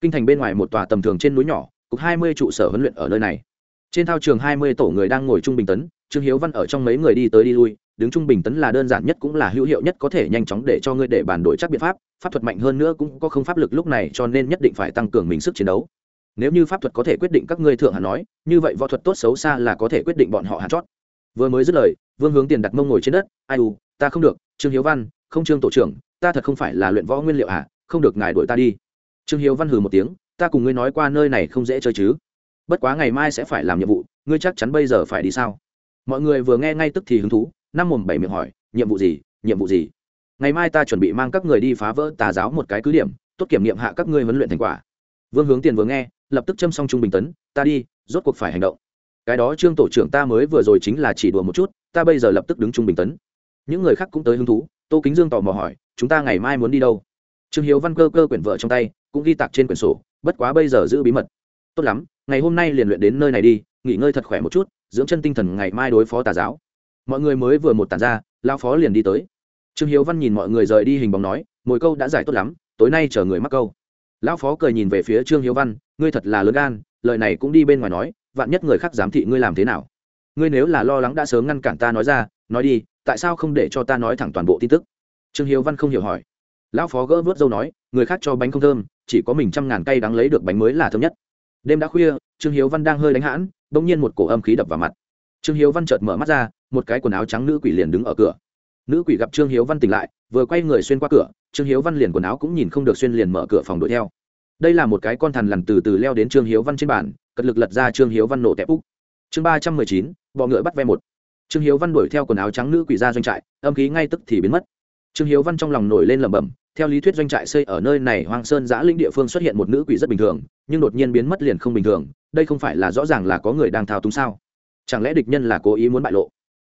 Kinh thành bên ngoài một tòa tầm thường trên núi nhỏ, cục hai mươi trụ sở huấn luyện ở nơi này. Trên thao trường hai mươi tổ người đang ngồi trung bình tấn, trương hiếu văn ở trong mấy người đi tới đi lui, đứng trung bình tấn là đơn giản nhất cũng là hữu hiệu nhất có thể nhanh chóng để cho ngươi để bàn đổi chắc biện pháp pháp thuật mạnh hơn nữa cũng có không pháp lực lúc này cho nên nhất định phải tăng cường mình sức chiến đấu. Nếu như pháp thuật có thể quyết định các ngươi thượng hạ nói, như vậy võ thuật tốt xấu xa là có thể quyết định bọn họ hạt chót. Vừa mới dứt lời, vương hướng tiền đặt mông ngồi trên đất, ai u, ta không được, trương hiếu văn, không trương tổ trưởng, ta thật không phải là luyện võ nguyên liệu à không được ngài đuổi ta đi. Trương hiếu văn hừ một tiếng, ta cùng ngươi nói qua nơi này không dễ chơi chứ. Bất quá ngày mai sẽ phải làm nhiệm vụ, ngươi chắc chắn bây giờ phải đi sao? Mọi người vừa nghe ngay tức thì hứng thú, năm mồm bảy miệng hỏi, nhiệm vụ gì, nhiệm vụ gì? Ngày mai ta chuẩn bị mang các người đi phá vỡ tà giáo một cái cứ điểm, tốt kiểm nghiệm hạ các ngươi huấn luyện thành quả. Vương hướng tiền vừa nghe, lập tức châm xong trung bình tấn, ta đi, rốt cuộc phải hành động. Cái đó trương tổ trưởng ta mới vừa rồi chính là chỉ đùa một chút, ta bây giờ lập tức đứng trung bình tấn. Những người khác cũng tới hứng thú, tô kính dương tò mò hỏi, chúng ta ngày mai muốn đi đâu? Trương hiếu văn cơ cơ quyển vợ trong tay, cũng ghi tạc trên quyển sổ, bất quá bây giờ giữ bí mật. Tốt lắm, ngày hôm nay liền luyện đến nơi này đi, nghỉ ngơi thật khỏe một chút, dưỡng chân tinh thần ngày mai đối phó tà giáo. Mọi người mới vừa một tàn ra lao phó liền đi tới trương hiếu văn nhìn mọi người rời đi hình bóng nói mỗi câu đã giải tốt lắm, tối nay chờ người mắc câu. Lão phó cười nhìn về phía trương hiếu văn, ngươi thật là lớn gan, lời này cũng đi bên ngoài nói, vạn nhất người khác giám thị ngươi làm thế nào? Ngươi nếu là lo lắng đã sớm ngăn cản ta nói ra, nói đi, tại sao không để cho ta nói thẳng toàn bộ tin tức? Trương hiếu văn không hiểu hỏi. Lão phó gỡ vớt dâu nói, người khác cho bánh không thơm, chỉ có mình trăm ngàn cây đáng lấy được bánh mới là thơm nhất. Đêm đã khuya, trương hiếu văn đang hơi đánh hãn, bỗng nhiên một cổ âm khí đập vào mặt. Trương hiếu văn chợt mở mắt ra, một cái quần áo trắng nữ quỷ liền đứng ở cửa nữ quỷ gặp trương hiếu văn tỉnh lại, vừa quay người xuyên qua cửa, trương hiếu văn liền quần áo cũng nhìn không được xuyên liền mở cửa phòng đuổi theo. Đây là một cái con thằn lằn từ từ leo đến trương hiếu văn trên bàn, cật lực lật ra trương hiếu văn nổ tẹp úc. Chương ba trăm mười chín, bọ ngựa bắt ve một. Trương hiếu văn đuổi theo quần áo trắng nữ quỷ ra doanh trại, âm khí ngay tức thì biến mất. Trương hiếu văn trong lòng nổi lên lẩm bẩm, theo lý thuyết doanh trại xây ở nơi này hoang sơn giã linh địa phương xuất hiện một nữ quỷ rất bình thường, nhưng đột nhiên biến mất liền không bình thường, đây không phải là rõ ràng là có người đang thao túng sao? Chẳng lẽ địch nhân là cố ý muốn bại lộ?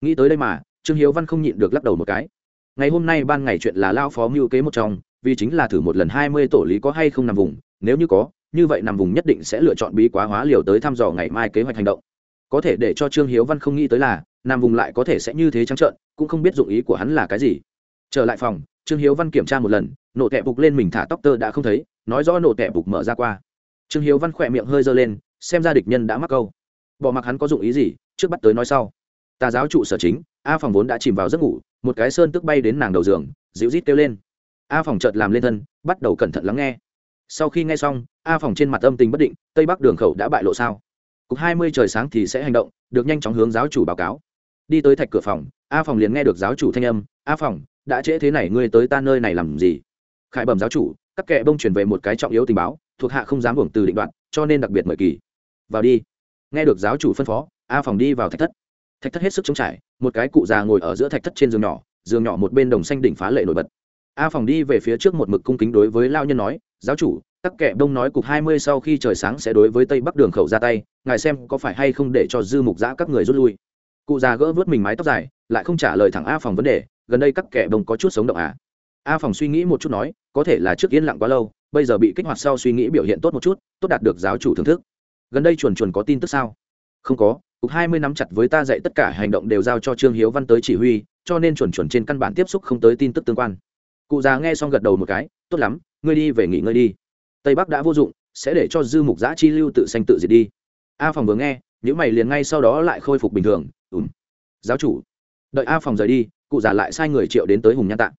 Nghĩ tới đây mà trương hiếu văn không nhịn được lắc đầu một cái. Ngày hôm nay ban ngày chuyện là lao phó mưu kế một trong, vì chính là thử một lần hai mươi tổ lý có hay không nằm vùng, nếu như có, như vậy nằm vùng nhất định sẽ lựa chọn bí quá hóa liều tới thăm dò ngày mai kế hoạch hành động. Có thể để cho trương hiếu văn không nghĩ tới là, nằm vùng lại có thể sẽ như thế trắng trợn, cũng không biết dụng ý của hắn là cái gì. Trở lại phòng, trương hiếu văn kiểm tra một lần, nổ tẹp bục lên mình thả tóc tơ đã không thấy, nói rõ nổ tẹp bục mở ra qua. Trương hiếu văn khỏe miệng hơi dơ lên, xem ra địch nhân đã mắc câu. Bỏ mặc hắn có dụng ý gì, trước bắt tới nói sau tà giáo trụ sở chính, a phòng vốn đã chìm vào giấc ngủ, một cái sơn tức bay đến nàng đầu giường, dịu rít kêu lên. A phòng chợt làm lên thân, bắt đầu cẩn thận lắng nghe. Sau khi nghe xong, a phòng trên mặt âm tình bất định, tây bắc đường khẩu đã bại lộ sao? Cục hai mươi trời sáng thì sẽ hành động, được nhanh chóng hướng giáo chủ báo cáo. Đi tới thạch cửa phòng, a phòng liền nghe được giáo chủ thanh âm, a phòng, đã trễ thế này, ngươi tới ta nơi này làm gì? Khải bẩm giáo chủ, các kệ bông chuyển về một cái trọng yếu tình báo, thuộc hạ không dám hưởng từ định đoạn, cho nên đặc biệt mời kỳ. Vào đi. Nghe được giáo chủ phân phó, a phòng đi vào thạch thất thạch thất hết sức chống trải, một cái cụ già ngồi ở giữa thạch thất trên giường nhỏ giường nhỏ một bên đồng xanh đỉnh phá lệ nổi bật. A phòng đi về phía trước một mực cung kính đối với lao nhân nói, giáo chủ tắc kệ đông nói cục hai mươi sau khi trời sáng sẽ đối với tây bắc đường khẩu ra tay, ngài xem có phải hay không để cho dư mục giã các người rút lui. Cụ già gỡ vớt mình mái tóc dài, lại không trả lời thẳng a phòng vấn đề, gần đây các kẻ đông có chút sống động à? A phòng suy nghĩ một chút nói, có thể là trước yên lặng quá lâu, bây giờ bị kích hoạt sau suy nghĩ biểu hiện tốt một chút, tốt đạt được giáo chủ thưởng thức. Gần đây chuồn chuồn có tin tức sao? Không có cục hai mươi năm chặt với ta dạy tất cả hành động đều giao cho trương hiếu văn tới chỉ huy, cho nên chuẩn chuẩn trên căn bản tiếp xúc không tới tin tức tương quan. Cụ già nghe xong gật đầu một cái, tốt lắm, ngươi đi về nghỉ ngơi đi. Tây bắc đã vô dụng, sẽ để cho dư mục giã chi lưu tự sanh tự diệt đi. A phòng vừa nghe những mày liền ngay sau đó lại khôi phục bình thường ùm giáo chủ. Đợi a phòng rời đi, cụ già lại sai người triệu đến tới hùng nhan tạng.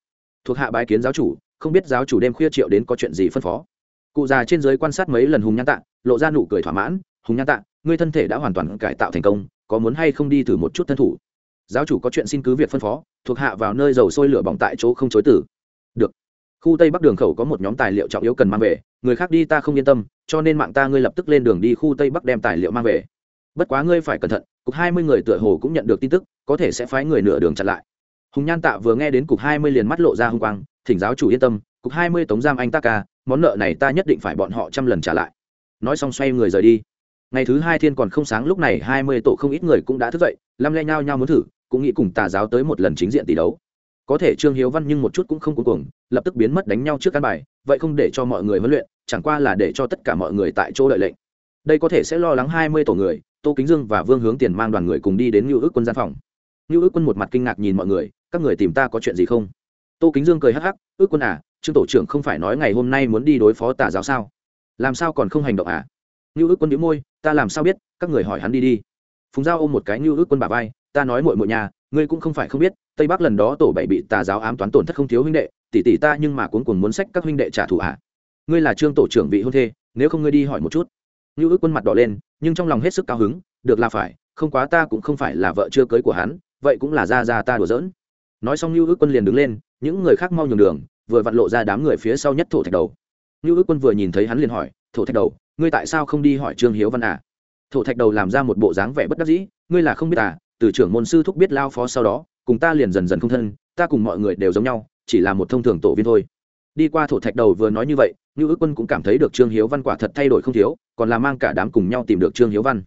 Thuộc hạ bái kiến giáo chủ, không biết giáo chủ đêm khuya triệu đến có chuyện gì phân phó. Cụ già trên giới quan sát mấy lần hùng nhan tạng, lộ ra nụ cười thỏa mãn, hùng nhan tạng ngươi thân thể đã hoàn toàn cải tạo thành công, có muốn hay không đi thử một chút thân thủ? Giáo chủ có chuyện xin cứ việc phân phó, thuộc hạ vào nơi dầu sôi lửa bỏng tại chỗ không chối tử được. Khu tây bắc đường khẩu có một nhóm tài liệu trọng yếu cần mang về, người khác đi ta không yên tâm, cho nên mạng ta ngươi lập tức lên đường đi khu tây bắc đem tài liệu mang về. Bất quá ngươi phải cẩn thận, cục hai mươi người tựa hồ cũng nhận được tin tức, có thể sẽ phái người nửa đường chặn lại. Hùng nhan tạ vừa nghe đến cục hai mươi liền mắt lộ ra h ư n g quang, thỉnh giáo chủ yên tâm, cục hai mươi tống giam anh ta ca, món nợ này ta nhất định phải bọn họ trăm lần trả lại. Nói xong xoay người rời đi ngày thứ hai thiên còn không sáng, lúc này hai mươi tổ không ít người cũng đã thức dậy lăm le nhau nhau muốn thử, cũng nghĩ cùng tà giáo tới một lần chính diện tỷ đấu. Có thể trương hiếu văn nhưng một chút cũng không cuống cuồng, lập tức biến mất đánh nhau trước căn bài, vậy không để cho mọi người huấn luyện, chẳng qua là để cho tất cả mọi người tại chỗ đợi lệnh. Đây có thể sẽ lo lắng hai mươi tổ người, tô kính dương và vương hướng tiền mang đoàn người cùng đi đến ngưu ước quân gian phòng. Ngưu ước quân một mặt kinh ngạc nhìn mọi người, các người tìm ta có chuyện gì không? Tô kính dương cười hắc hắc, ước quân à trương tổ trưởng không phải nói ngày hôm nay muốn đi đối phó tà giáo sao? Làm sao còn không hành động à? Ngưu ước quân đĩu môi ta làm sao biết, các người hỏi hắn đi đi. Phùng giao ôm một cái như ước quân bà vai, ta nói mội mội nhà, ngươi cũng không phải không biết, tây bắc lần đó tổ bảy bị tà giáo ám toán tổn thất không thiếu huynh đệ, tỷ tỷ ta nhưng mà cuốn cuồng muốn sách các huynh đệ trả thù à? Ngươi là trương tổ trưởng vị hôn thê, nếu không ngươi đi hỏi một chút. Như ước quân mặt đỏ lên, nhưng trong lòng hết sức cao hứng, được là phải, không quá ta cũng không phải là vợ chưa cưới của hắn, vậy cũng là ra ra ta đùa giỡn. Nói xong như ước quân liền đứng lên, những người khác mau nhường đường, vừa vặn lộ ra đám người phía sau nhất thổ thạch đầu. Như ước quân vừa nhìn thấy hắn liền hỏi, thổ thạch đầu ngươi tại sao không đi hỏi trương hiếu văn à? Thổ thạch đầu làm ra một bộ dáng vẻ bất đắc dĩ, ngươi là không biết à từ trưởng môn sư thúc biết lao phó sau đó, cùng ta liền dần dần không thân, ta cùng mọi người đều giống nhau, chỉ là một thông thường tổ viên thôi. Đi qua thổ thạch đầu vừa nói như vậy như ước quân cũng cảm thấy được trương hiếu văn quả thật thay đổi không thiếu, còn là mang cả đám cùng nhau tìm được trương hiếu văn.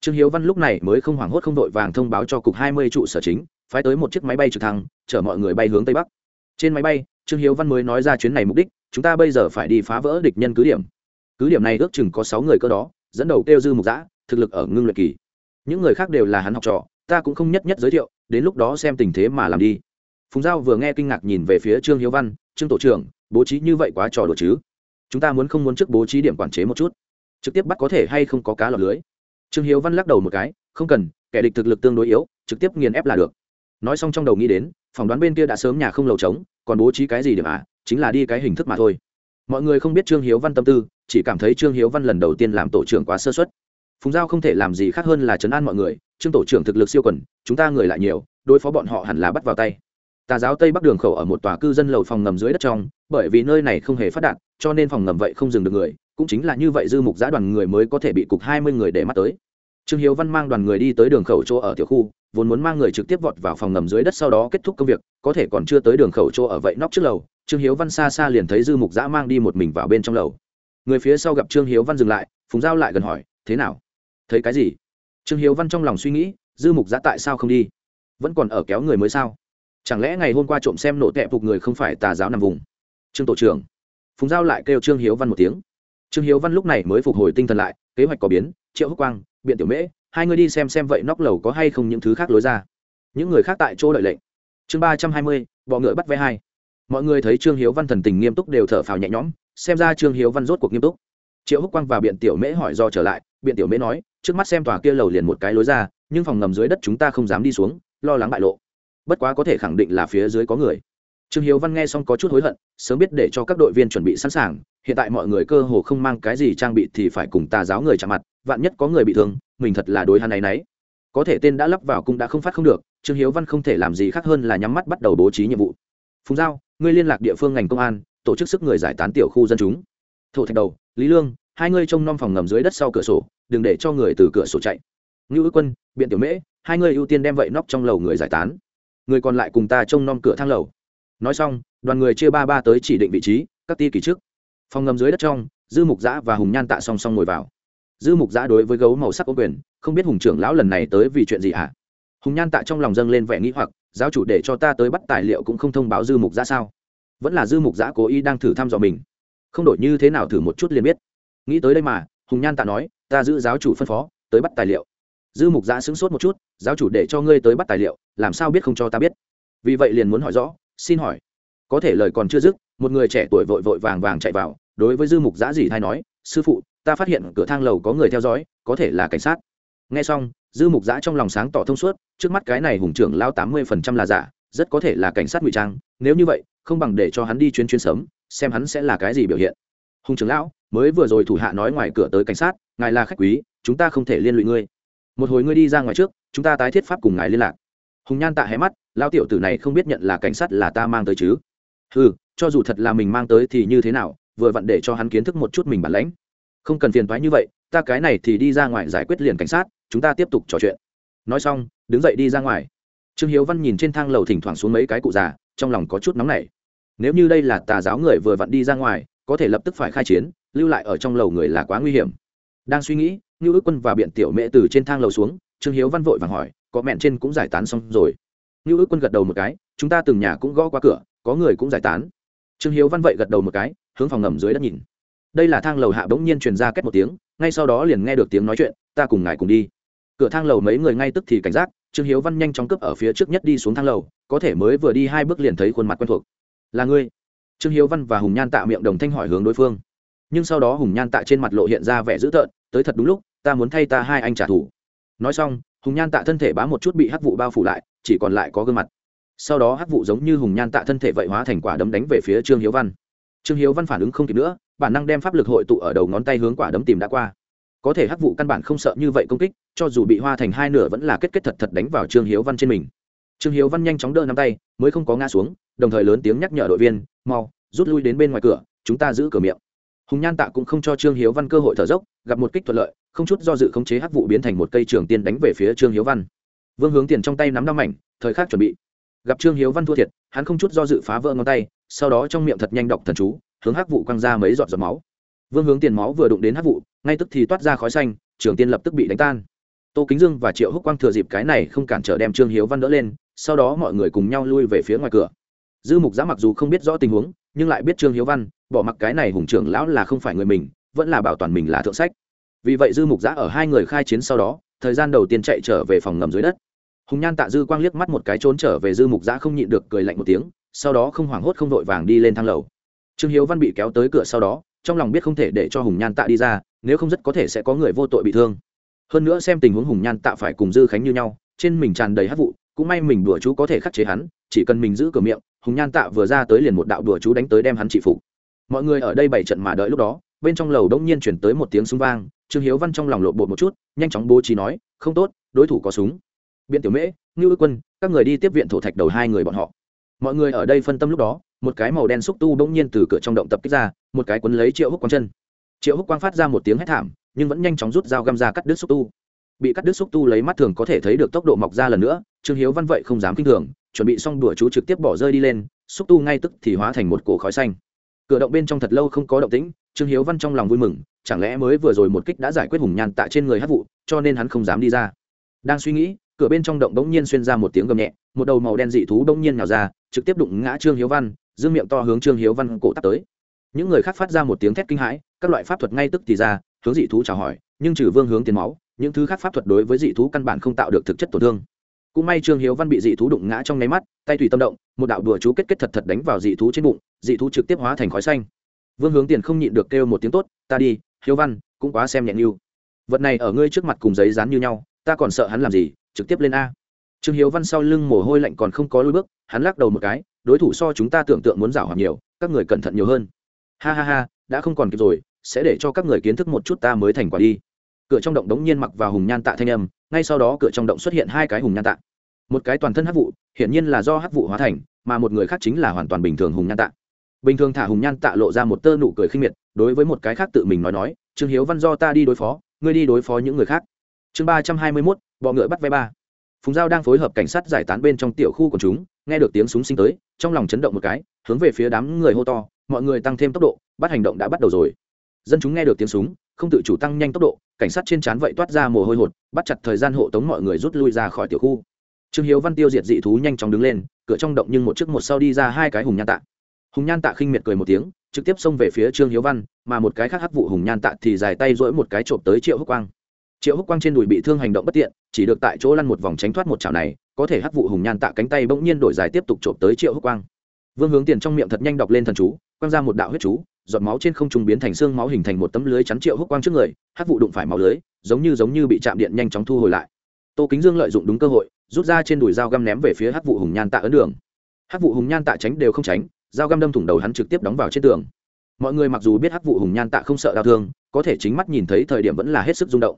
Trương hiếu văn lúc này mới không hoảng hốt không đội vàng thông báo cho cục hai mươi trụ sở chính, phái tới một chiếc máy bay trực thăng, chở mọi người bay hướng tây bắc. Trên máy bay, trương hiếu văn mới nói ra chuyến này mục đích, chúng ta bây giờ phải đi phá vỡ địch nhân cứ điểm cứ điểm này ước chừng có sáu người cơ đó, dẫn đầu kêu dư mục giã thực lực ở ngưng luyện kỳ. Những người khác đều là hắn học trò, ta cũng không nhất nhất giới thiệu, đến lúc đó xem tình thế mà làm đi. Phùng giao vừa nghe kinh ngạc nhìn về phía trương hiếu văn, trương tổ trưởng, bố trí như vậy quá trò đùa chứ? Chúng ta muốn không muốn trước bố trí điểm quản chế một chút? Trực tiếp bắt có thể hay không có cá lọt lưới? Trương hiếu văn lắc đầu một cái, không cần, kẻ địch thực lực tương đối yếu, trực tiếp nghiền ép là được. Nói xong trong đầu nghĩ đến, phỏng đoán bên kia đã sớm nhà không lầu trống, còn bố trí cái gì điểm à? Chính là đi cái hình thức mà thôi mọi người không biết trương hiếu văn tâm tư, chỉ cảm thấy trương hiếu văn lần đầu tiên làm tổ trưởng quá sơ xuất phùng giao không thể làm gì khác hơn là chấn an mọi người, trương tổ trưởng thực lực siêu quần, chúng ta người lại nhiều, đối phó bọn họ hẳn là bắt vào tay. Tà giáo tây bắc đường khẩu ở một tòa cư dân lầu phòng ngầm dưới đất trong, bởi vì nơi này không hề phát đạt, cho nên phòng ngầm vậy không dừng được người, cũng chính là như vậy dư mục giã đoàn người mới có thể bị cục hai mươi người để mắt tới trương hiếu văn mang đoàn người đi tới đường khẩu chỗ ở tiểu khu, vốn muốn mang người trực tiếp vọt vào phòng ngầm dưới đất sau đó kết thúc công việc, có thể còn chưa tới đường khẩu chỗ ở vậy nóc trước lầu, trương hiếu văn xa xa liền thấy dư mục giã mang đi một mình vào bên trong lầu. Người phía sau gặp trương hiếu văn dừng lại, phùng giao lại gần hỏi, thế nào? Thấy cái gì? Trương hiếu văn trong lòng suy nghĩ, dư mục giã tại sao không đi? Vẫn còn ở kéo người mới sao? Chẳng lẽ ngày hôm qua trộm xem nổ tẹp phục người không phải tà giáo nằm vùng? Trương tổ trưởng. Phùng giao lại kêu trương hiếu văn một tiếng. Trương hiếu văn lúc này mới phục hồi tinh thần lại, kế hoạch có biến, triệu húc quang biện tiểu mễ, hai người đi xem xem vậy nóc lầu có hay không những thứ khác lối ra. Những người khác tại chỗ đợi lệnh. Chương ba trăm hai mươi, bọ ngựa bắt vé hai. Mọi người thấy trương hiếu văn thần tình nghiêm túc đều thở phào nhẹ nhõm, xem ra trương hiếu văn rốt cuộc nghiêm túc. Triệu húc quang và biện tiểu mễ hỏi do trở lại, biện tiểu mễ nói, trước mắt xem tòa kia lầu liền một cái lối ra, nhưng phòng ngầm dưới đất chúng ta không dám đi xuống, lo lắng bại lộ. Bất quá có thể khẳng định là phía dưới có người trương hiếu văn nghe xong có chút hối hận, sớm biết để cho các đội viên chuẩn bị sẵn sàng, hiện tại mọi người cơ hồ không mang cái gì trang bị thì phải cùng tà giáo người chạm mặt, vạn nhất có người bị thương, mình thật là đối hắn này nấy. Có thể tên đã lắp vào cũng đã không phát không được, trương hiếu văn không thể làm gì khác hơn là nhắm mắt bắt đầu bố trí nhiệm vụ. Phùng giao, ngươi liên lạc địa phương ngành công an, tổ chức sức người giải tán tiểu khu dân chúng. Thổ thạch đầu, lý lương, hai ngươi trông nom phòng ngầm dưới đất sau cửa sổ, đừng để cho người từ cửa sổ chạy. Ngưu ước quân, biện tiểu mễ, hai ngươi ưu tiên đem vậy nóc trong lầu người giải tán. Người còn lại cùng ta trông nom cửa thang lầu nói xong, đoàn người chia ba ba tới chỉ định vị trí, các ti kỳ trước. Phòng ngầm dưới đất trong, dư mục giã và hùng nhan tạ song song ngồi vào. Dư mục giã đối với gấu màu sắc có quyền, không biết hùng trưởng lão lần này tới vì chuyện gì hả? Hùng nhan tạ trong lòng dâng lên vẻ nghĩ hoặc, giáo chủ để cho ta tới bắt tài liệu cũng không thông báo dư mục giã sao? Vẫn là dư mục giã cố ý đang thử thăm dò mình. Không đổi như thế nào thử một chút liền biết. Nghĩ tới đây mà, hùng nhan tạ nói, ta giữ giáo chủ phân phó, tới bắt tài liệu. Dư mục giã sững sốt một chút, giáo chủ để cho ngươi tới bắt tài liệu, làm sao biết không cho ta biết? Vì vậy liền muốn hỏi rõ xin hỏi. Có thể lời còn chưa dứt, một người trẻ tuổi vội vội vàng vàng chạy vào, đối với dư mục giã dì thay nói, sư phụ, ta phát hiện cửa thang lầu có người theo dõi, có thể là cảnh sát. Nghe xong, dư mục giã trong lòng sáng tỏ thông suốt, trước mắt cái này hùng trưởng lao tám mươi phần trăm là giả, rất có thể là cảnh sát ngụy trang, nếu như vậy, không bằng để cho hắn đi chuyến chuyến sớm, xem hắn sẽ là cái gì biểu hiện. Hùng trưởng lão, mới vừa rồi thủ hạ nói ngoài cửa tới cảnh sát, ngài là khách quý, chúng ta không thể liên lụy ngươi. Một hồi ngươi đi ra ngoài trước, chúng ta tái thiết pháp cùng ngài liên lạc. Hùng nhan tạ hé mắt lao tiểu tử này không biết nhận là cảnh sát là ta mang tới chứ? Ừ cho dù thật là mình mang tới thì như thế nào, vừa vặn để cho hắn kiến thức một chút mình bản lãnh. Không cần phiền thoái như vậy, ta cái này thì đi ra ngoài giải quyết liền cảnh sát, chúng ta tiếp tục trò chuyện. Nói xong, đứng dậy đi ra ngoài. Trương hiếu văn nhìn trên thang lầu thỉnh thoảng xuống mấy cái cụ già, trong lòng có chút nóng nảy. Nếu như đây là tà giáo người vừa vặn đi ra ngoài, có thể lập tức phải khai chiến, lưu lại ở trong lầu người là quá nguy hiểm. Đang suy nghĩ như ước quân và biện tiểu mẹ từ trên thang lầu xuống, trương hiếu văn vội vàng hỏi, có mẹn trên cũng giải tán xong rồi như ước quân gật đầu một cái, chúng ta từng nhà cũng gõ qua cửa, có người cũng giải tán. Trương hiếu văn vậy gật đầu một cái, hướng phòng ngầm dưới đất nhìn. Đây là thang lầu hạ bỗng nhiên truyền ra két một tiếng, ngay sau đó liền nghe được tiếng nói chuyện, ta cùng ngài cùng đi. Cửa thang lầu mấy người ngay tức thì cảnh giác, trương hiếu văn nhanh chóng cướp ở phía trước nhất đi xuống thang lầu, có thể mới vừa đi hai bước liền thấy khuôn mặt quen thuộc. Là ngươi? Trương hiếu văn và hùng nhan tạ miệng đồng thanh hỏi hướng đối phương. Nhưng sau đó hùng nhan tạ trên mặt lộ hiện ra vẻ dữ tợn, tới thật đúng lúc, ta muốn thay ta hai anh trả thù. Nói xong hùng nhan tạ thân thể bám một chút bị hắc vụ bao phủ lại, chỉ còn lại có gương mặt. Sau đó hắc vụ giống như hùng nhan tạ thân thể vậy hóa thành quả đấm đánh về phía trương hiếu văn. Trương hiếu văn phản ứng không kịp nữa, bản năng đem pháp lực hội tụ ở đầu ngón tay hướng quả đấm tìm đã qua. Có thể hắc vụ căn bản không sợ như vậy công kích, cho dù bị hoa thành hai nửa vẫn là kết kết thật thật đánh vào trương hiếu văn trên mình. Trương hiếu văn nhanh chóng đỡ nắm tay, mới không có ngã xuống, đồng thời lớn tiếng nhắc nhở đội viên, mau, rút lui đến bên ngoài cửa, chúng ta giữ cửa miệng. Hùng nhan tạ cũng không cho trương hiếu văn cơ hội thở dốc, gặp một kích thuận lợi không chút do dự khống chế hắc vụ biến thành một cây trường tiên đánh về phía trương hiếu văn. Vương hướng tiền trong tay nắm năm mảnh, thời khắc chuẩn bị. Gặp trương hiếu văn thua thiệt, hắn không chút do dự phá vỡ ngón tay, sau đó trong miệng thật nhanh đọc thần chú, hướng hắc vụ quăng ra mấy giọt giọt máu. Vương hướng tiền máu vừa đụng đến hắc vụ, ngay tức thì toát ra khói xanh, trường tiên lập tức bị đánh tan. Tô kính dương và triệu húc quang thừa dịp cái này không cản trở đem trương hiếu văn đỡ lên, sau đó mọi người cùng nhau lui về phía ngoài cửa. Dư mục giã mặc dù không biết rõ tình huống, nhưng lại biết trương hiếu văn, bỏ mặc cái này hùng trưởng lão là không phải người mình, vẫn là bảo toàn mình là thượng sách vì vậy dư mục giã ở hai người khai chiến sau đó, thời gian đầu tiên chạy trở về phòng ngầm dưới đất. Hùng nhan tạ dư quang liếc mắt một cái trốn trở về dư mục giã không nhịn được cười lạnh một tiếng, sau đó không hoảng hốt không vội vàng đi lên thang lầu. Trương hiếu văn bị kéo tới cửa sau đó, trong lòng biết không thể để cho hùng nhan tạ đi ra, nếu không rất có thể sẽ có người vô tội bị thương. Hơn nữa xem tình huống hùng nhan tạ phải cùng dư khánh như nhau, trên mình tràn đầy hát vụ, cũng may mình đùa chú có thể khắc chế hắn, chỉ cần mình giữ cửa miệng, hùng nhan tạ vừa ra tới liền một đạo đùa chú đánh tới đem hắn trị phục. Mọi người ở đây bảy trận mà đợi lúc đó, bên trong lầu đông nhiên chuyển tới một tiếng súng vang trương hiếu văn trong lòng lộ bột một chút, nhanh chóng bố trí nói, không tốt, đối thủ có súng. Biện tiểu mễ, ngưu ước quân, các người đi tiếp viện thổ thạch đầu hai người bọn họ. Mọi người ở đây phân tâm lúc đó, một cái màu đen xúc tu bỗng nhiên từ cửa trong động tập kích ra, một cái quấn lấy triệu húc quang chân. Triệu húc quang phát ra một tiếng hét thảm, nhưng vẫn nhanh chóng rút dao găm ra cắt đứt xúc tu. Bị cắt đứt xúc tu lấy mắt thường có thể thấy được tốc độ mọc ra lần nữa, trương hiếu văn vậy không dám kinh thường, chuẩn bị xong đùa chú trực tiếp bỏ rơi đi lên, xúc tu ngay tức thì hóa thành một cổ khói xanh. Cửa động bên trong thật lâu không có động tĩnh trương hiếu văn trong lòng vui mừng, chẳng lẽ mới vừa rồi một kích đã giải quyết hùng nhàn tạ trên người hát vụ, cho nên hắn không dám đi ra. Đang suy nghĩ, cửa bên trong động bỗng nhiên xuyên ra một tiếng gầm nhẹ, một đầu màu đen dị thú đống nhiên nhào ra, trực tiếp đụng ngã trương hiếu văn, dương miệng to hướng trương hiếu văn cổ tắt tới. Những người khác phát ra một tiếng thét kinh hãi, các loại pháp thuật ngay tức thì ra, hướng dị thú chào hỏi, nhưng trừ vương hướng tiền máu, những thứ khác pháp thuật đối với dị thú căn bản không tạo được thực chất tổn thương. Cũng may trương hiếu văn bị dị thú đụng ngã trong nháy mắt, tay thủy tâm động, một đạo đùa chú kết kết thật thật đánh vào dị thú trên bụng, dị thú trực tiếp hóa thành khói xanh vương hướng tiền không nhịn được kêu một tiếng tốt, ta đi, hiếu văn, cũng quá xem nhẹ như vật này ở ngươi trước mặt cùng giấy dán như nhau, ta còn sợ hắn làm gì, trực tiếp lên a. Trương hiếu văn sau lưng mồ hôi lạnh còn không có lôi bước, hắn lắc đầu một cái, đối thủ so chúng ta tưởng tượng muốn giảo hoạt nhiều, các người cẩn thận nhiều hơn. Ha ha ha, đã không còn kịp rồi, sẽ để cho các người kiến thức một chút ta mới thành quả đi. Cửa trong động đống nhiên mặc vào hùng nhan tạ thanh âm, ngay sau đó cửa trong động xuất hiện hai cái hùng nhan tạ. Một cái toàn thân hắc vụ, hiển nhiên là do hắc vụ hóa thành, mà một người khác chính là hoàn toàn bình thường hùng nhan tạ bình thường thả hùng nhan tạ lộ ra một tơ nụ cười khinh miệt, đối với một cái khác tự mình nói nói, trương hiếu văn do ta đi đối phó, ngươi đi đối phó những người khác. Chương ba trăm hai mươi mốt, bọ ngựa bắt ve ba. Phùng giao đang phối hợp cảnh sát giải tán bên trong tiểu khu của chúng, nghe được tiếng súng sinh tới, trong lòng chấn động một cái, hướng về phía đám người hô to, mọi người tăng thêm tốc độ, bắt hành động đã bắt đầu rồi. Dân chúng nghe được tiếng súng, không tự chủ tăng nhanh tốc độ, cảnh sát trên trán vậy toát ra mồ hôi hột, bắt chặt thời gian hộ tống mọi người rút lui ra khỏi tiểu khu. Trương hiếu văn tiêu diệt dị thú nhanh chóng đứng lên, cửa trong động nhưng một chiếc một sau đi ra hai cái hùng nhan tạ hùng nhan tạ khinh miệt cười một tiếng, trực tiếp xông về phía trương hiếu văn, mà một cái khác hắc vụ hùng nhan tạ thì dài tay dỗi một cái trộm tới triệu húc quang. Triệu húc quang trên đùi bị thương hành động bất tiện, chỉ được tại chỗ lăn một vòng tránh thoát một chảo này, có thể hắc vụ hùng nhan tạ cánh tay bỗng nhiên đổi dài tiếp tục trộm tới triệu húc quang. Vương hướng tiền trong miệng thật nhanh đọc lên thần chú quang ra một đạo huyết chú, giọt máu trên không trung biến thành xương máu hình thành một tấm lưới chắn triệu húc quang trước người, hắc vụ đụng phải máu lưới, giống như giống như bị chạm điện nhanh chóng thu hồi lại. Tô kính dương lợi dụng đúng cơ hội, rút ra trên đùi dao găm ném về phía hắc vụ hùng nhan tạ ấn đường. Hắc vụ hùng nhan tạ tránh đều không tránh dao găm đâm thủng đầu hắn trực tiếp đóng vào trên tường. Mọi người mặc dù biết hắc vụ hùng nhan tạ không sợ đau thương, có thể chính mắt nhìn thấy thời điểm vẫn là hết sức rung động.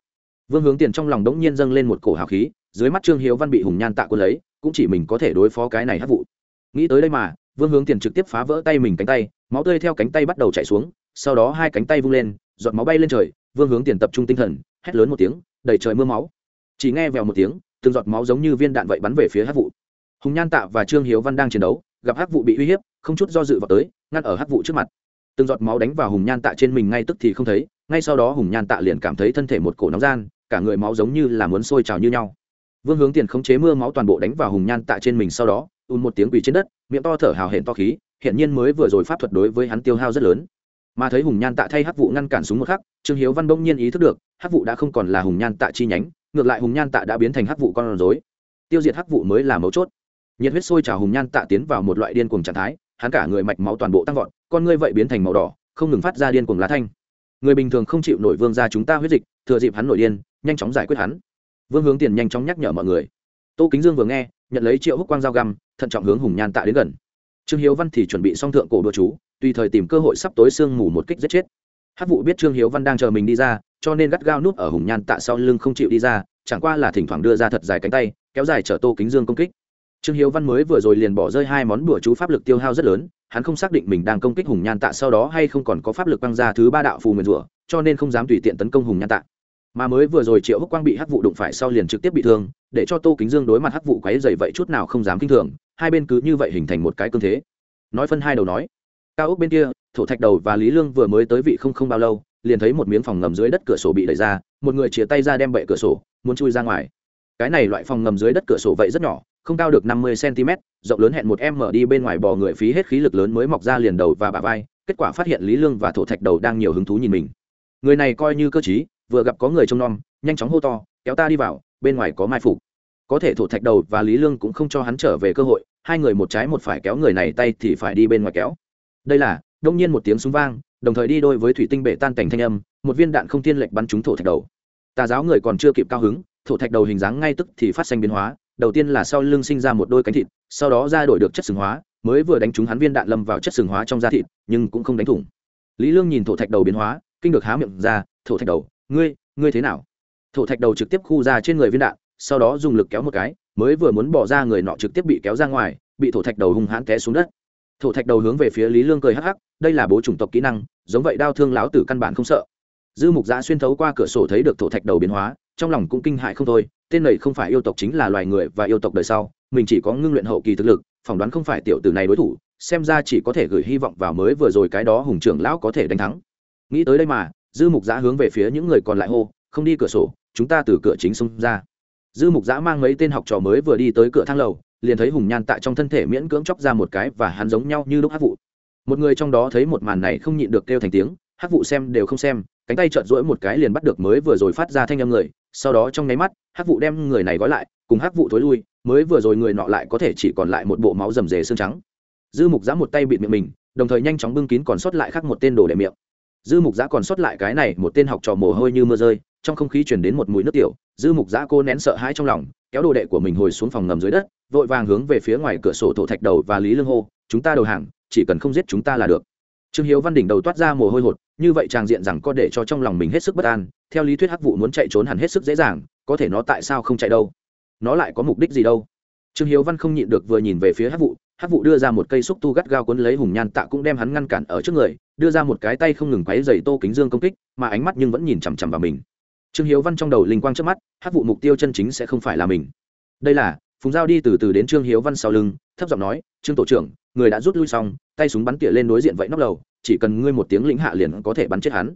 Vương hướng tiền trong lòng đống nhiên dâng lên một cổ hào khí, dưới mắt trương hiếu văn bị hùng nhan tạ quân lấy, cũng chỉ mình có thể đối phó cái này hắc vụ nghĩ tới đây mà, vương hướng tiền trực tiếp phá vỡ tay mình cánh tay, máu tươi theo cánh tay bắt đầu chảy xuống, sau đó hai cánh tay vung lên, giọt máu bay lên trời, vương hướng tiền tập trung tinh thần, hét lớn một tiếng, đầy trời mưa máu. Chỉ nghe vèo một tiếng, từng giọt máu giống như viên đạn vậy bắn về phía hắc vụ hùng nhan tạ và trương hiếu văn đang chiến đấu gặp hắc vụ bị uy hiếp, không chút do dự vào tới, ngăn ở hắc vụ trước mặt. Từng giọt máu đánh vào hùng nhan tạ trên mình ngay tức thì không thấy, ngay sau đó hùng nhan tạ liền cảm thấy thân thể một cổ nóng gian, cả người máu giống như là muốn sôi trào như nhau. Vương hướng tiền khống chế mưa máu toàn bộ đánh vào hùng nhan tạ trên mình sau đó, ùn một tiếng quỳ trên đất, miệng to thở hào hển to khí hiện nhiên mới vừa rồi pháp thuật đối với hắn tiêu hao rất lớn. Mà thấy hùng nhan tạ thay hắc vụ ngăn cản súng một khắc, trương hiếu văn bỗng nhiên ý thức được, hắc vụ đã không còn là hùng nhan tạ chi nhánh, ngược lại hùng nhan tạ đã biến thành hắc vụ con rối. Tiêu diệt hắc vụ mới là mấu chốt nhiệt huyết sôi trào hùng nhan tạ tiến vào một loại điên cuồng trạng thái, hắn cả người mạch máu toàn bộ tăng vọt, con ngươi vậy biến thành màu đỏ, không ngừng phát ra điên cuồng lá thanh. Người bình thường không chịu nổi vương ra chúng ta huyết dịch, thừa dịp hắn nổi điên, nhanh chóng giải quyết hắn. Vương hướng tiền nhanh chóng nhắc nhở mọi người. Tô kính dương vừa nghe, nhận lấy triệu húc quang dao găm, thận trọng hướng hùng nhan tạ đến gần. Trương hiếu văn thì chuẩn bị xong thượng cổ đua chú, tùy thời tìm cơ hội sắp tối sương mù một kích giết chết. Hát vụ biết trương hiếu văn đang chờ mình đi ra, cho nên gắt gao núp ở hùng nhan tạ sau lưng không chịu đi ra, chẳng qua là thỉnh thoảng đưa ra thật dài cánh tay, kéo dài chở tô kính dương công kích trương hiếu văn mới vừa rồi liền bỏ rơi hai món bùa chú pháp lực tiêu hao rất lớn, hắn không xác định mình đang công kích hùng nhan tạ sau đó hay không còn có pháp lực băng ra thứ ba đạo phù nguyền rủa, cho nên không dám tùy tiện tấn công hùng nhan tạ. Mà mới vừa rồi triệu húc quang bị hắc vụ đụng phải sau liền trực tiếp bị thương, để cho tô kính dương đối mặt hắc vụ quáy dày vậy chút nào không dám kinh thường, hai bên cứ như vậy hình thành một cái cương thế. Nói phân hai đầu nói, cao ốc bên kia, thổ thạch đầu và lý lương vừa mới tới vị không không bao lâu, liền thấy một miếng phòng ngầm dưới đất cửa sổ bị đẩy ra, một người chia tay ra đem bậy cửa sổ, muốn chui ra ngoài. Cái này loại phòng ngầm dưới đất cửa sổ vậy rất nhỏ không cao được năm mươi cm rộng lớn hẹn một em mở đi bên ngoài bò người phí hết khí lực lớn mới mọc ra liền đầu và bả vai kết quả phát hiện lý lương và thổ thạch đầu đang nhiều hứng thú nhìn mình. Người này coi như cơ trí, vừa gặp có người trông nom nhanh chóng hô to kéo ta đi vào bên ngoài có mai phục. Có thể thổ thạch đầu và lý lương cũng không cho hắn trở về cơ hội hai người một trái một phải kéo người này tay thì phải đi bên ngoài kéo. Đây là đông nhiên một tiếng súng vang đồng thời đi đôi với thủy tinh bể tan cảnh thanh âm một viên đạn không thiên lệch bắn trúng thổ thạch đầu. Tà giáo người còn chưa kịp cao hứng thổ thạch đầu hình dáng ngay tức thì phát sinh biến hóa đầu tiên là sau lưng sinh ra một đôi cánh thịt, sau đó ra đổi được chất sừng hóa, mới vừa đánh trúng hắn viên đạn lâm vào chất sừng hóa trong da thịt, nhưng cũng không đánh thủng. Lý lương nhìn thổ thạch đầu biến hóa, kinh được há miệng ra, thổ thạch đầu, ngươi ngươi thế nào? Thổ thạch đầu trực tiếp khu ra trên người viên đạn, sau đó dùng lực kéo một cái, mới vừa muốn bỏ ra người nọ trực tiếp bị kéo ra ngoài, bị thổ thạch đầu hung hãn té xuống đất. Thổ thạch đầu hướng về phía lý lương cười hắc hắc, đây là bố chủng tộc kỹ năng, giống vậy đau thương láo tử căn bản không sợ. Dư mục giã xuyên thấu qua cửa sổ thấy được thổ thạch đầu biến hóa trong lòng cũng kinh hại không thôi, tên này không phải yêu tộc chính là loài người và yêu tộc đời sau, mình chỉ có ngưng luyện hậu kỳ thực lực, phỏng đoán không phải tiểu tử này đối thủ, xem ra chỉ có thể gửi hy vọng vào mới vừa rồi cái đó hùng trưởng lão có thể đánh thắng. Nghĩ tới đây mà, dư mục giã hướng về phía những người còn lại hô, không đi cửa sổ, chúng ta từ cửa chính xông ra. Dư mục giã mang mấy tên học trò mới vừa đi tới cửa thang lầu, liền thấy hùng nhan tại trong thân thể miễn cưỡng chóc ra một cái và hắn giống nhau như lúc hát vụ. Một người trong đó thấy một màn này không nhịn được kêu thành tiếng, hát vụ xem đều không xem cánh tay trợn rỗi một cái liền bắt được mới vừa rồi phát ra thanh âm người, sau đó trong nháy mắt, hắc vụ đem người này gói lại, cùng hắc vụ thối lui, mới vừa rồi người nọ lại có thể chỉ còn lại một bộ máu rầm rề xương trắng. Dư mục giã một tay bịt miệng mình, đồng thời nhanh chóng bưng kín còn sót lại khác một tên đồ đệ miệng. Dư mục giã còn sót lại cái này, một tên học trò mồ hôi như mưa rơi, trong không khí chuyển đến một mùi nước tiểu. Dư mục giã cô nén sợ hãi trong lòng, kéo đồ đệ của mình hồi xuống phòng ngầm dưới đất, vội vàng hướng về phía ngoài cửa sổ thổ thạch đầu và lý lương hô, chúng ta đầu hàng, chỉ cần không giết chúng ta là được. Trương hiếu văn đỉnh đầu toát ra mồ hôi hột như vậy tràng diện rằng có để cho trong lòng mình hết sức bất an, theo lý thuyết hắc vụ muốn chạy trốn hẳn hết sức dễ dàng, có thể nó tại sao không chạy đâu? Nó lại có mục đích gì đâu? Trương hiếu văn không nhịn được vừa nhìn về phía hắc vụ hắc vụ đưa ra một cây xúc tu gắt gao cuốn lấy hùng nhan tạ cũng đem hắn ngăn cản ở trước người, đưa ra một cái tay không ngừng quáy dày tô kính dương công kích, mà ánh mắt nhưng vẫn nhìn chằm chằm vào mình. Trương hiếu văn trong đầu linh quang trước mắt, hắc vụ mục tiêu chân chính sẽ không phải là mình. Đây là, phùng giao đi từ từ đến trương hiếu văn sau lưng, thấp giọng nói, trương tổ trưởng, người đã rút lui xong, tay súng bắn tỉa lên đối diện vậy nóc lầu chỉ cần ngươi một tiếng lĩnh hạ liền có thể bắn chết hắn.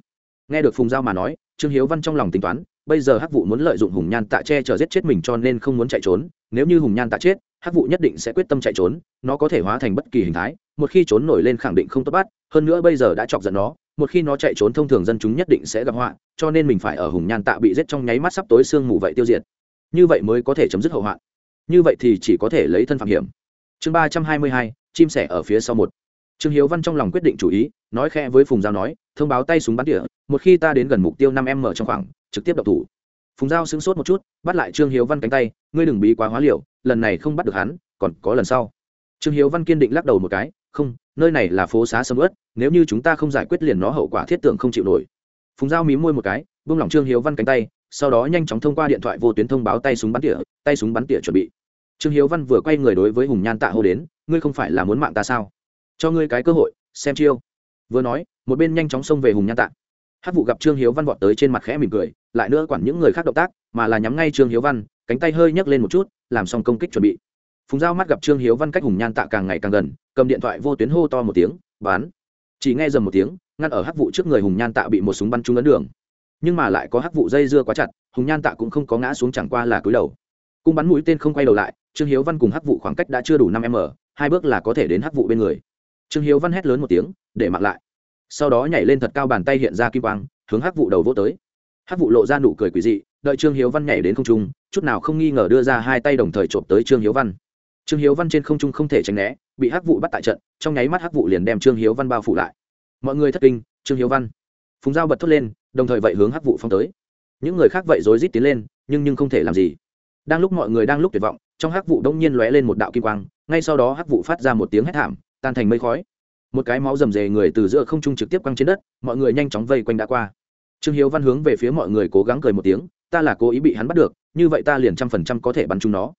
Nghe được phùng giao mà nói, trương hiếu văn trong lòng tính toán, bây giờ hắc vụ muốn lợi dụng hùng nhan tạ che chở giết chết mình cho nên không muốn chạy trốn, nếu như hùng nhan tạ chết, hắc vụ nhất định sẽ quyết tâm chạy trốn, nó có thể hóa thành bất kỳ hình thái, một khi trốn nổi lên khẳng định không tốt bắt, hơn nữa bây giờ đã chọc giận nó, một khi nó chạy trốn thông thường dân chúng nhất định sẽ gặp họa, cho nên mình phải ở hùng nhan tạ bị giết trong nháy mắt sắp tối sương mù vậy tiêu diệt. Như vậy mới có thể chấm dứt hậu hoạn như vậy thì chỉ có thể lấy thân phạm hiểm. Chương ba trăm hai mươi hai, chim sẻ ở phía sau một trương hiếu văn trong lòng quyết định chủ ý, nói khe với phùng giao nói, thông báo tay súng bắn tỉa, một khi ta đến gần mục tiêu năm m trong khoảng, trực tiếp đập thủ. Phùng giao sững sốt một chút, bắt lại trương hiếu văn cánh tay, ngươi đừng bí quá hóa liều, lần này không bắt được hắn, còn có lần sau. Trương hiếu văn kiên định lắc đầu một cái, không, nơi này là phố xá sầm ớt nếu như chúng ta không giải quyết liền nó hậu quả thiết tưởng không chịu nổi. Phùng giao mí môi một cái, buông lỏng trương hiếu văn cánh tay, sau đó nhanh chóng thông qua điện thoại vô tuyến thông báo tay súng bắn tỉa, tay súng bắn tỉa chuẩn bị. Trương hiếu văn vừa quay người đối với hùng nhan tạ hô đến, ngươi không phải là muốn mạng ta sao? Cho ngươi cái cơ hội, xem chiêu. Vừa nói, một bên nhanh chóng xông về hùng nhan tạ hát vụ gặp trương hiếu văn vọt tới trên mặt khẽ mỉm cười, lại nữa quản những người khác động tác, mà là nhắm ngay trương hiếu văn, cánh tay hơi nhấc lên một chút, làm xong công kích chuẩn bị. Phùng giao mắt gặp trương hiếu văn cách hùng nhan tạ càng ngày càng gần, cầm điện thoại vô tuyến hô to một tiếng, bán. Chỉ nghe dầm một tiếng, ngăn ở hắc vụ trước người hùng nhan tạ bị một súng bắn trúng ấn đường. Nhưng mà lại có hắc vụ dây dưa quá chặt, hùng nhan tạ cũng không có ngã xuống chẳng qua là cúi đầu. Cung bắn mũi tên không quay đầu lại, trương hiếu văn cùng hắc vụ khoảng cách đã chưa đủ năm m, hai bước là có thể đến hắc vụ bên người trương hiếu văn hét lớn một tiếng, để mặc lại. Sau đó nhảy lên thật cao bàn tay hiện ra kim quang, hướng hắc vụ đầu vô tới. Hắc vụ lộ ra nụ cười quỷ dị, đợi trương hiếu văn nhảy đến không trung, chút nào không nghi ngờ đưa ra hai tay đồng thời trộm tới trương hiếu văn. Trương hiếu văn trên không trung không thể tránh né, bị hắc vụ bắt tại trận, trong nháy mắt hắc vụ liền đem trương hiếu văn bao phủ lại. Mọi người thất kinh, trương hiếu văn. Phùng giao bật thốt lên, đồng thời vậy hướng hắc vụ phong tới. Những người khác vậy rối rít tiến lên, nhưng nhưng không thể làm gì. Đang lúc mọi người đang lúc tuyệt vọng, trong hắc vụ đông nhiên lóe lên một đạo kim quang, ngay sau đó hắc vụ phát ra một tiếng hét thảm tan thành mây khói. Một cái máu rầm rề người từ giữa không trung trực tiếp quăng trên đất, mọi người nhanh chóng vây quanh đã qua. Trương hiếu văn hướng về phía mọi người cố gắng cười một tiếng, ta là cố ý bị hắn bắt được, như vậy ta liền trăm phần trăm có thể bắn chúng nó.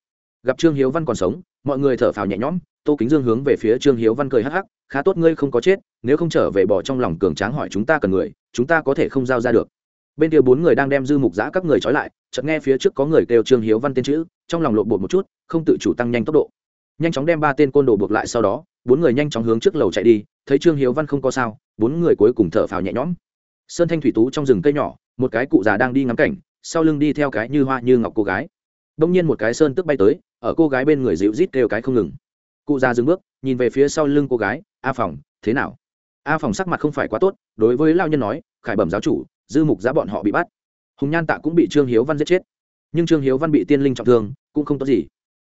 Gặp trương hiếu văn còn sống, mọi người thở phào nhẹ nhõm, tô kính dương hướng về phía trương hiếu văn cười hắc hắc, khá tốt ngươi không có chết, nếu không trở về bỏ trong lòng cường tráng hỏi chúng ta cần người, chúng ta có thể không giao ra được. Bên kia bốn người đang đem dư mục giã các người trói lại, chợt nghe phía trước có người kêu trương hiếu văn tên chữ, trong lòng lộn bột một chút, không tự chủ tăng nhanh tốc độ. Nhanh chóng đem ba tên côn đồ buộc lại sau đó bốn người nhanh chóng hướng trước lầu chạy đi, thấy trương hiếu văn không có sao, bốn người cuối cùng thở phào nhẹ nhõm. Sơn thanh thủy tú trong rừng cây nhỏ, một cái cụ già đang đi ngắm cảnh, sau lưng đi theo cái như hoa như ngọc cô gái. Đông nhiên một cái sơn tức bay tới, ở cô gái bên người dịu rít kêu cái không ngừng. Cụ già dừng bước, nhìn về phía sau lưng cô gái, a phòng, thế nào? A phòng sắc mặt không phải quá tốt, đối với lao nhân nói, khải bẩm giáo chủ, dư mục giá bọn họ bị bắt. Hùng nhan tạ cũng bị trương hiếu văn giết chết. Nhưng trương hiếu văn bị tiên linh trọng thương, cũng không tốt gì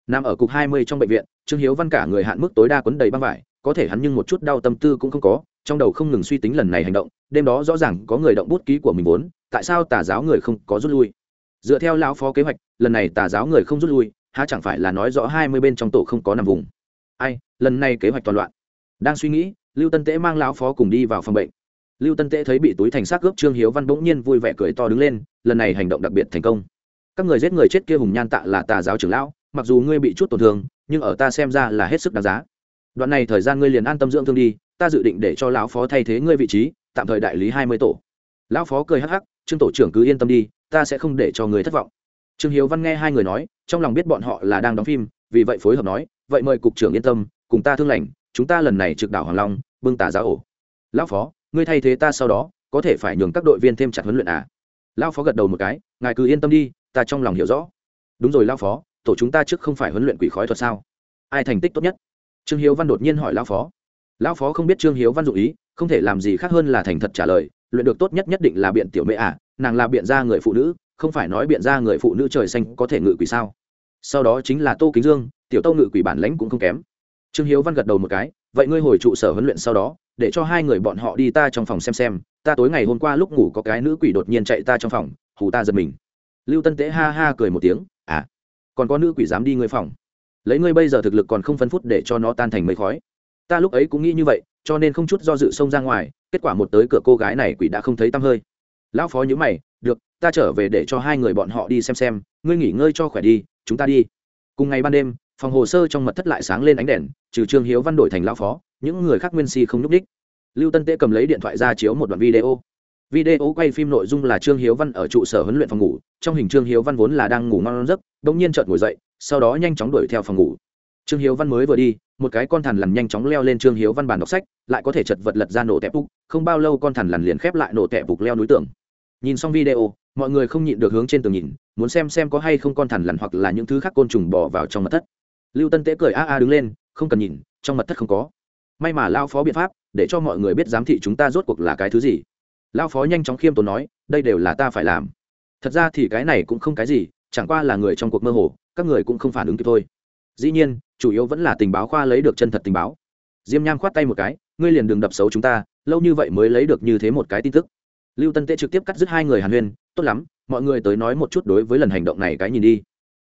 nằm ở cục hai mươi trong bệnh viện, trương hiếu văn cả người hạn mức tối đa quấn đầy băng vải, có thể hắn nhưng một chút đau tâm tư cũng không có, trong đầu không ngừng suy tính lần này hành động, đêm đó rõ ràng có người động bút ký của mình vốn, tại sao tà giáo người không có rút lui? Dựa theo lão phó kế hoạch, lần này tà giáo người không rút lui, há chẳng phải là nói rõ hai mươi bên trong tổ không có nằm vùng? Ai, lần này kế hoạch toàn loạn. Đang suy nghĩ, lưu tân tễ mang lão phó cùng đi vào phòng bệnh. Lưu tân tễ thấy bị túi thành xác gớp trương hiếu văn bỗng nhiên vui vẻ cười to đứng lên, lần này hành động đặc biệt thành công. Các người giết người chết kia hùng nhan tạ là tà giáo trưởng lão mặc dù ngươi bị chút tổn thương, nhưng ở ta xem ra là hết sức đáng giá. Đoạn này thời gian ngươi liền an tâm dưỡng thương đi, ta dự định để cho lão phó thay thế ngươi vị trí, tạm thời đại lý hai mươi tổ. Lão phó cười hắc hắc, trương tổ trưởng cứ yên tâm đi, ta sẽ không để cho người thất vọng. Trương hiếu văn nghe hai người nói, trong lòng biết bọn họ là đang đóng phim, vì vậy phối hợp nói, vậy mời cục trưởng yên tâm, cùng ta thương lành, chúng ta lần này trực đảo hoàng long, bưng tà giá ổ. Lão phó, ngươi thay thế ta sau đó, có thể phải nhường các đội viên thêm chặt huấn luyện à? Lão phó gật đầu một cái, ngài cứ yên tâm đi, ta trong lòng hiểu rõ. Đúng rồi, lão phó tổ chúng ta trước không phải huấn luyện quỷ khói thuật sao? Ai thành tích tốt nhất? Trương hiếu văn đột nhiên hỏi lão phó. Lão phó không biết trương hiếu văn dụ ý, không thể làm gì khác hơn là thành thật trả lời, luyện được tốt nhất nhất định là biện tiểu mẹ à nàng là biện gia người phụ nữ, không phải nói biện gia người phụ nữ trời xanh có thể ngự quỷ sao? Sau đó chính là tô kính dương, tiểu tô ngự quỷ bản lãnh cũng không kém. Trương hiếu văn gật đầu một cái, vậy ngươi hồi trụ sở huấn luyện sau đó, để cho hai người bọn họ đi ta trong phòng xem xem, ta tối ngày hôm qua lúc ngủ có cái nữ quỷ đột nhiên chạy ta trong phòng, hù ta giật mình. Lưu tân tế ha ha cười một tiếng à còn có nữ quỷ dám đi ngươi phòng. Lấy ngươi bây giờ thực lực còn không phân phút để cho nó tan thành mây khói. Ta lúc ấy cũng nghĩ như vậy, cho nên không chút do dự xông ra ngoài, kết quả một tới cửa cô gái này quỷ đã không thấy tăm hơi. Lão phó nhữ mày, được, ta trở về để cho hai người bọn họ đi xem xem, ngươi nghỉ ngơi cho khỏe đi, chúng ta đi. Cùng ngày ban đêm, phòng hồ sơ trong mật thất lại sáng lên ánh đèn, trừ trương hiếu văn đổi thành lão phó, những người khác nguyên si không nhúc đích lưu tân tế cầm lấy điện thoại ra chiếu một đoạn video video quay phim nội dung là trương hiếu văn ở trụ sở huấn luyện phòng ngủ, trong hình trương hiếu văn vốn là đang ngủ ngon giấc đ ỗ n g nhiên chợt ngồi dậy, sau đó nhanh chóng đuổi theo phòng ngủ. Trương hiếu văn mới vừa đi, một cái con thằn lằn nhanh chóng leo lên trương hiếu văn bàn đọc sách, lại có thể chật vật lật ra nổ tẹp bục, không bao lâu con thằn lằn liền khép lại nổ tẹp bục leo núi tường. Nhìn xong video, mọi người không nhịn được hướng trên tường nhìn, muốn xem xem có hay không con thằn lằn hoặc là những thứ khác côn trùng bỏ vào trong mật thất. Lưu tân tế cười a a đứng lên, không cần nhìn, trong mật thất không có. May mà lao phó biện pháp, để cho mọi người biết giám thị chúng ta rốt cuộc là cái thứ gì lao phó nhanh chóng khiêm tốn nói, đây đều là ta phải làm. Thật ra thì cái này cũng không cái gì, chẳng qua là người trong cuộc mơ hồ, các người cũng không phản ứng kịp thôi. Dĩ nhiên, chủ yếu vẫn là tình báo khoa lấy được chân thật tình báo. Diêm nham khoát tay một cái, ngươi liền đừng đập xấu chúng ta, lâu như vậy mới lấy được như thế một cái tin tức. Lưu tân tế trực tiếp cắt dứt hai người hàn huyên, tốt lắm, mọi người tới nói một chút đối với lần hành động này cái nhìn đi.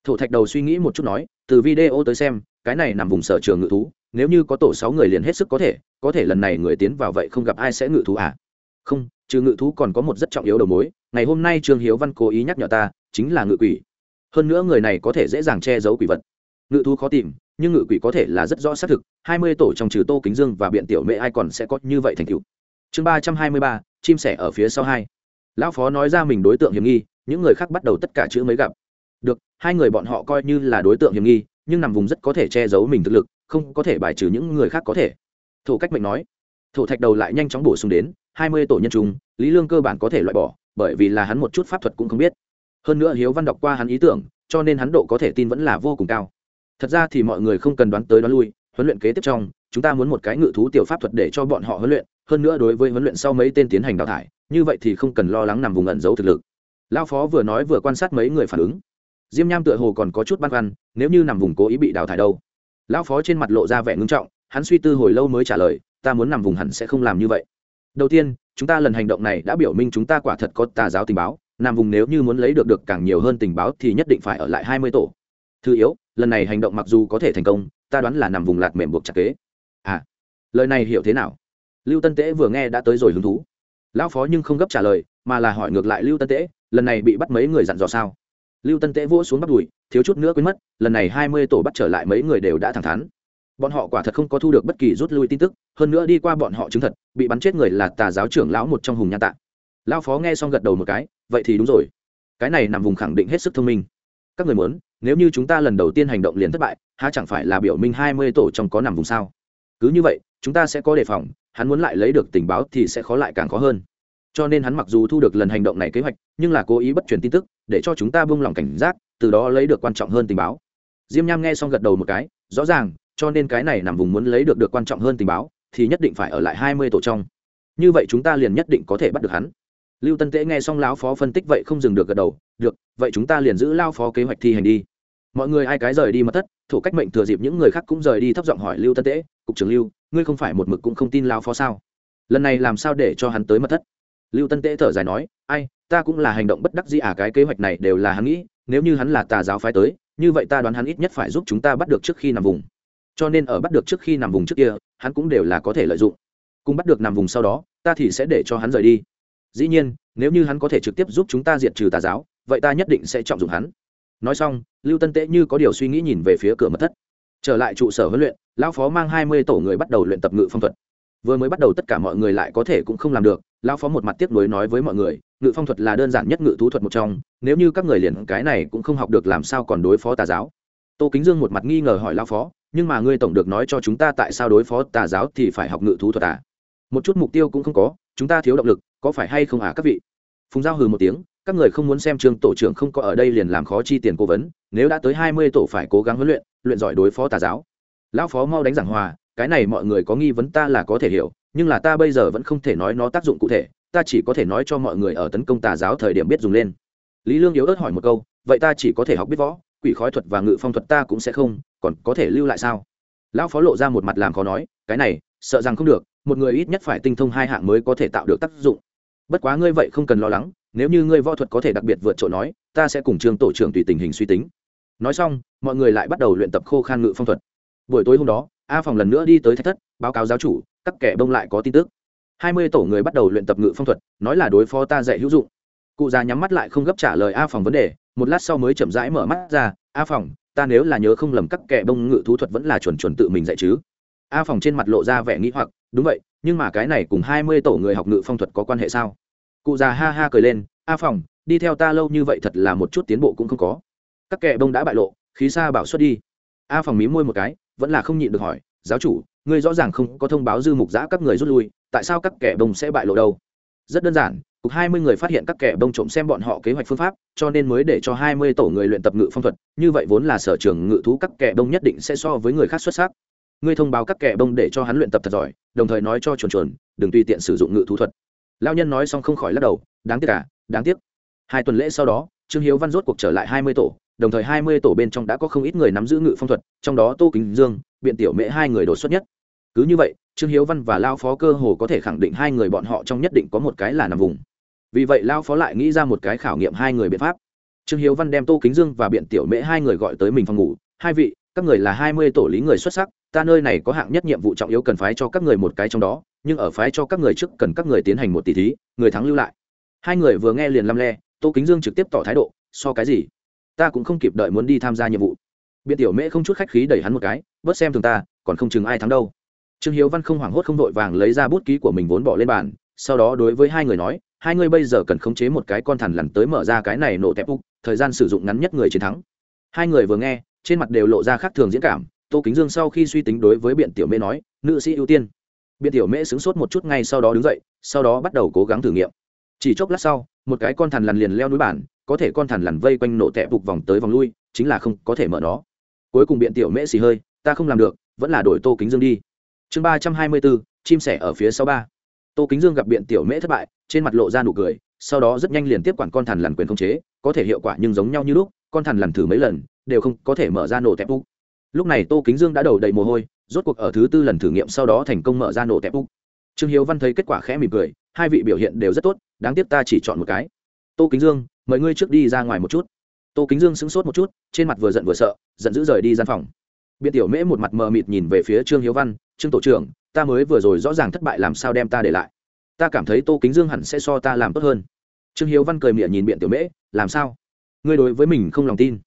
Thổ thạch đầu suy nghĩ một chút nói, từ video tới xem, cái này nằm vùng sở trường ngự thú, nếu như có tổ sáu người liền hết sức có thể có thể lần này người tiến vào vậy không gặp ai sẽ ngự thú à? Không trừ ngự thú còn có một rất trọng yếu đầu mối, ngày hôm nay trương hiếu văn cố ý nhắc nhở ta, chính là ngự quỷ. Hơn nữa người này có thể dễ dàng che giấu quỷ vật. Ngự thú khó tìm, nhưng ngự quỷ có thể là rất rõ xác thực, hai mươi tổ trong trừ tô kính dương và biện tiểu mễ ai còn sẽ có như vậy thành cựu chương ba trăm hai mươi ba, chim sẻ ở phía sau hai. Lão phó nói ra mình đối tượng hiểm nghi, những người khác bắt đầu tất cả chữ mới gặp. Được, hai người bọn họ coi như là đối tượng hiểm nghi, nhưng nằm vùng rất có thể che giấu mình thực lực, không có thể bài trừ những người khác có thể. Thổ cách mệnh nói. Thổ thạch đầu lại nhanh chóng bổ sung đến hai mươi tổ nhân chúng lý lương cơ bản có thể loại bỏ, bởi vì là hắn một chút pháp thuật cũng không biết. Hơn nữa hiếu văn đọc qua hắn ý tưởng, cho nên hắn độ có thể tin vẫn là vô cùng cao. Thật ra thì mọi người không cần đoán tới đoán lui, huấn luyện kế tiếp trong, chúng ta muốn một cái ngự thú tiểu pháp thuật để cho bọn họ huấn luyện, hơn nữa đối với huấn luyện sau mấy tên tiến hành đào thải, như vậy thì không cần lo lắng nằm vùng ẩn giấu thực lực. Lao phó vừa nói vừa quan sát mấy người phản ứng. Diêm nham tựa hồ còn có chút băn khoăn, nếu như nằm vùng cố ý bị đào thải đâu? Lão phó trên mặt lộ ra vẻ ngưng trọng, hắn suy tư hồi lâu mới trả lời, ta muốn nằm vùng hẳn sẽ không làm như vậy đầu tiên, chúng ta lần hành động này đã biểu minh chúng ta quả thật có tà giáo tình báo, Nam vùng nếu như muốn lấy được được càng nhiều hơn tình báo thì nhất định phải ở lại hai mươi tổ. Thứ yếu, lần này hành động mặc dù có thể thành công, ta đoán là nằm vùng lạt mềm buộc chặt kế. À lời này hiểu thế nào? Lưu tân tễ vừa nghe đã tới rồi hứng thú. Lão phó nhưng không gấp trả lời, mà là hỏi ngược lại lưu tân tễ, lần này bị bắt mấy người dặn dò sao? Lưu tân tễ vỗ xuống bắt đùi, thiếu chút nữa quên mất, lần này hai mươi tổ bắt trở lại mấy người đều đã thẳng thắn bọn họ quả thật không có thu được bất kỳ rút lui tin tức, hơn nữa đi qua bọn họ chứng thật, bị bắn chết người là tà giáo trưởng lão một trong hùng nhan tạ. Lão phó nghe xong gật đầu một cái, vậy thì đúng rồi. Cái này nằm vùng khẳng định hết sức thông minh. Các người muốn, nếu như chúng ta lần đầu tiên hành động liền thất bại, há chẳng phải là biểu minh hai mươi tổ trong có nằm vùng sao? Cứ như vậy, chúng ta sẽ có đề phòng, hắn muốn lại lấy được tình báo thì sẽ khó lại càng khó hơn. Cho nên hắn mặc dù thu được lần hành động này kế hoạch, nhưng là cố ý bất truyền tin tức, để cho chúng ta buông lỏng cảnh giác, từ đó lấy được quan trọng hơn tình báo. Diêm nham nghe xong gật đầu một cái, rõ ràng cho nên cái này nằm vùng muốn lấy được được quan trọng hơn tình báo, thì nhất định phải ở lại hai mươi tổ trong. Như vậy chúng ta liền nhất định có thể bắt được hắn. Lưu tân tễ nghe xong lão phó phân tích vậy không dừng được gật đầu, được, vậy chúng ta liền giữ lao phó kế hoạch thi hành đi. Mọi người ai cái rời đi mất thất, thủ cách mệnh thừa dịp những người khác cũng rời đi thấp giọng hỏi lưu tân tễ, cục trưởng lưu, ngươi không phải một mực cũng không tin lao phó sao? Lần này làm sao để cho hắn tới mất thất? Lưu tân tễ thở dài nói, ai, ta cũng là hành động bất đắc dĩ à cái kế hoạch này đều là hắn nghĩ, nếu như hắn là tà giáo phái tới, như vậy ta đoán hắn ít nhất phải giúp chúng ta bắt được trước khi nằm vùng cho nên ở bắt được trước khi nằm vùng trước kia, hắn cũng đều là có thể lợi dụng. Cùng bắt được nằm vùng sau đó, ta thì sẽ để cho hắn rời đi. Dĩ nhiên, nếu như hắn có thể trực tiếp giúp chúng ta diệt trừ tà giáo, vậy ta nhất định sẽ trọng dụng hắn. Nói xong, lưu tân tễ như có điều suy nghĩ nhìn về phía cửa mật thất. Trở lại trụ sở huấn luyện, lão phó mang hai mươi tổ người bắt đầu luyện tập ngự phong thuật. Vừa mới bắt đầu tất cả mọi người lại có thể cũng không làm được, lão phó một mặt tiếp nối nói với mọi người, ngự phong thuật là đơn giản nhất ngự thú thuật một trong, nếu như các người liền cái này cũng không học được làm sao còn đối phó tà giáo. Tô kính dương một mặt nghi ngờ hỏi lão phó nhưng mà ngươi tổng được nói cho chúng ta tại sao đối phó tà giáo thì phải học ngự thú thuật à? Một chút mục tiêu cũng không có, chúng ta thiếu động lực, có phải hay không à các vị? Phùng giao hừ một tiếng, các người không muốn xem trường tổ trưởng không có ở đây liền làm khó chi tiền cố vấn, nếu đã tới hai mươi tổ phải cố gắng huấn luyện luyện giỏi đối phó tà giáo. Lão phó mau đánh giảng hòa, cái này mọi người có nghi vấn ta là có thể hiểu, nhưng là ta bây giờ vẫn không thể nói nó tác dụng cụ thể, ta chỉ có thể nói cho mọi người ở tấn công tà giáo thời điểm biết dùng lên. Lý lương yếu ớt hỏi một câu, vậy ta chỉ có thể học biết võ, quỷ khói thuật và ngự phong thuật ta cũng sẽ không còn có thể lưu lại sao? Lão phó lộ ra một mặt làm khó nói, cái này, sợ rằng không được, một người ít nhất phải tinh thông hai hạng mới có thể tạo được tác dụng. Bất quá ngươi vậy không cần lo lắng, nếu như ngươi võ thuật có thể đặc biệt vượt trội nói, ta sẽ cùng trường tổ trưởng tùy tình hình suy tính. Nói xong, mọi người lại bắt đầu luyện tập khô khan ngự phong thuật. Buổi tối hôm đó, a phòng lần nữa đi tới thách thất, báo cáo giáo chủ, các kẻ bông lại có tin tức. Hai mươi tổ người bắt đầu luyện tập ngự phong thuật, nói là đối phó ta dạy hữu dụng. Cụ già nhắm mắt lại không gấp trả lời a phòng vấn đề, một lát sau mới chậm rãi mở mắt ra, a phòng ta nếu là nhớ không lầm các kẻ bông ngự thú thuật vẫn là chuẩn chuẩn tự mình dạy chứ. A phòng trên mặt lộ ra vẻ nghĩ hoặc, đúng vậy, nhưng mà cái này cùng hai mươi tổ người học ngự phong thuật có quan hệ sao? Cụ già ha ha cười lên, a phòng, đi theo ta lâu như vậy thật là một chút tiến bộ cũng không có. Các kẻ bông đã bại lộ, khí xa bảo xuất đi. A phòng mí môi một cái, vẫn là không nhịn được hỏi, giáo chủ, ngươi rõ ràng không có thông báo dư mục giã các người rút lui, tại sao các kẻ bông sẽ bại lộ đâu? Rất đơn giản cục hai mươi người phát hiện các kẻ bông trộm xem bọn họ kế hoạch phương pháp cho nên mới để cho hai mươi tổ người luyện tập ngự phong thuật. Như vậy vốn là sở trường ngự thú các kẻ bông nhất định sẽ so với người khác xuất sắc. Ngươi thông báo các kẻ bông để cho hắn luyện tập thật giỏi đồng thời nói cho chuồn chuồn đừng tùy tiện sử dụng ngự thú thuật. Lao nhân nói xong không khỏi lắc đầu đáng tiếc cả à, đáng tiếc. Hai tuần lễ sau đó trương hiếu văn rốt cuộc trở lại hai mươi tổ đồng thời hai mươi tổ bên trong đã có không ít người nắm giữ ngự phong thuật trong đó tô kính dương biện tiểu mễ hai người đột xuất nhất. Cứ như vậy trương hiếu văn và lao phó cơ hồ có thể khẳng định hai người bọn họ trong nhất định có một cái là nằm vùng vì vậy lao phó lại nghĩ ra một cái khảo nghiệm hai người biện pháp. Trương hiếu văn đem tô kính dương và biện tiểu mễ hai người gọi tới mình phòng ngủ. Hai vị, các người là hai mươi tổ lý người xuất sắc, ta nơi này có hạng nhất nhiệm vụ trọng yếu cần phái cho các người một cái trong đó, nhưng ở phái cho các người trước cần các người tiến hành một tỷ thí, người thắng lưu lại. Hai người vừa nghe liền lăm le, tô kính dương trực tiếp tỏ thái độ, so cái gì? Ta cũng không kịp đợi muốn đi tham gia nhiệm vụ. Biện tiểu mễ không chút khách khí đẩy hắn một cái, bớt xem thường ta, còn không chừng ai thắng đâu. Trương hiếu văn không hoảng hốt không vội vàng lấy ra bút ký của mình vốn bỏ lên bàn, sau đó đối với hai người nói hai người bây giờ cần khống chế một cái con thằn lằn tới mở ra cái này nổ tép úc, thời gian sử dụng ngắn nhất người chiến thắng. Hai người vừa nghe, trên mặt đều lộ ra khác thường diễn cảm. Tô kính dương sau khi suy tính đối với biện tiểu mễ nói, nữ sĩ ưu tiên. Biện tiểu mễ sướng sốt một chút ngay sau đó đứng dậy, sau đó bắt đầu cố gắng thử nghiệm. Chỉ chốc lát sau, một cái con thằn lằn liền leo núi bản, có thể con thằn lằn vây quanh nổ tẹp bục vòng tới vòng lui, chính là không có thể mở nó. Cuối cùng biện tiểu mễ xì hơi, ta không làm được, vẫn là đổi tô kính dương đi. Chương ba trăm hai mươi bốn chim sẻ ở phía sau ba tô kính dương gặp biện tiểu mễ thất bại, trên mặt lộ ra nụ cười, sau đó rất nhanh liền tiếp quản con thằn lằn quyền không chế, có thể hiệu quả nhưng giống nhau như lúc, con thằn lằn thử mấy lần, đều không có thể mở ra nổ tẹp úc. Lúc này tô kính dương đã đầu đầy mồ hôi, rốt cuộc ở thứ tư lần thử nghiệm sau đó thành công mở ra nổ tẹp úc. Trương hiếu văn thấy kết quả khẽ mỉm cười, hai vị biểu hiện đều rất tốt, đáng tiếc ta chỉ chọn một cái. Tô kính dương, mời ngươi trước đi ra ngoài một chút. Tô kính dương sững sốt một chút, trên mặt vừa giận vừa sợ, giận dữ rời đi gian phòng. Biện tiểu mễ một mặt mờ mịt nhìn về phía trương hiếu văn, trương tổ trưởng ta mới vừa rồi rõ ràng thất bại làm sao đem ta để lại. Ta cảm thấy tô kính dương hẳn sẽ so ta làm tốt hơn. Trương hiếu văn cười mỉa nhìn biện tiểu mễ, làm sao? Ngươi đối với mình không lòng tin.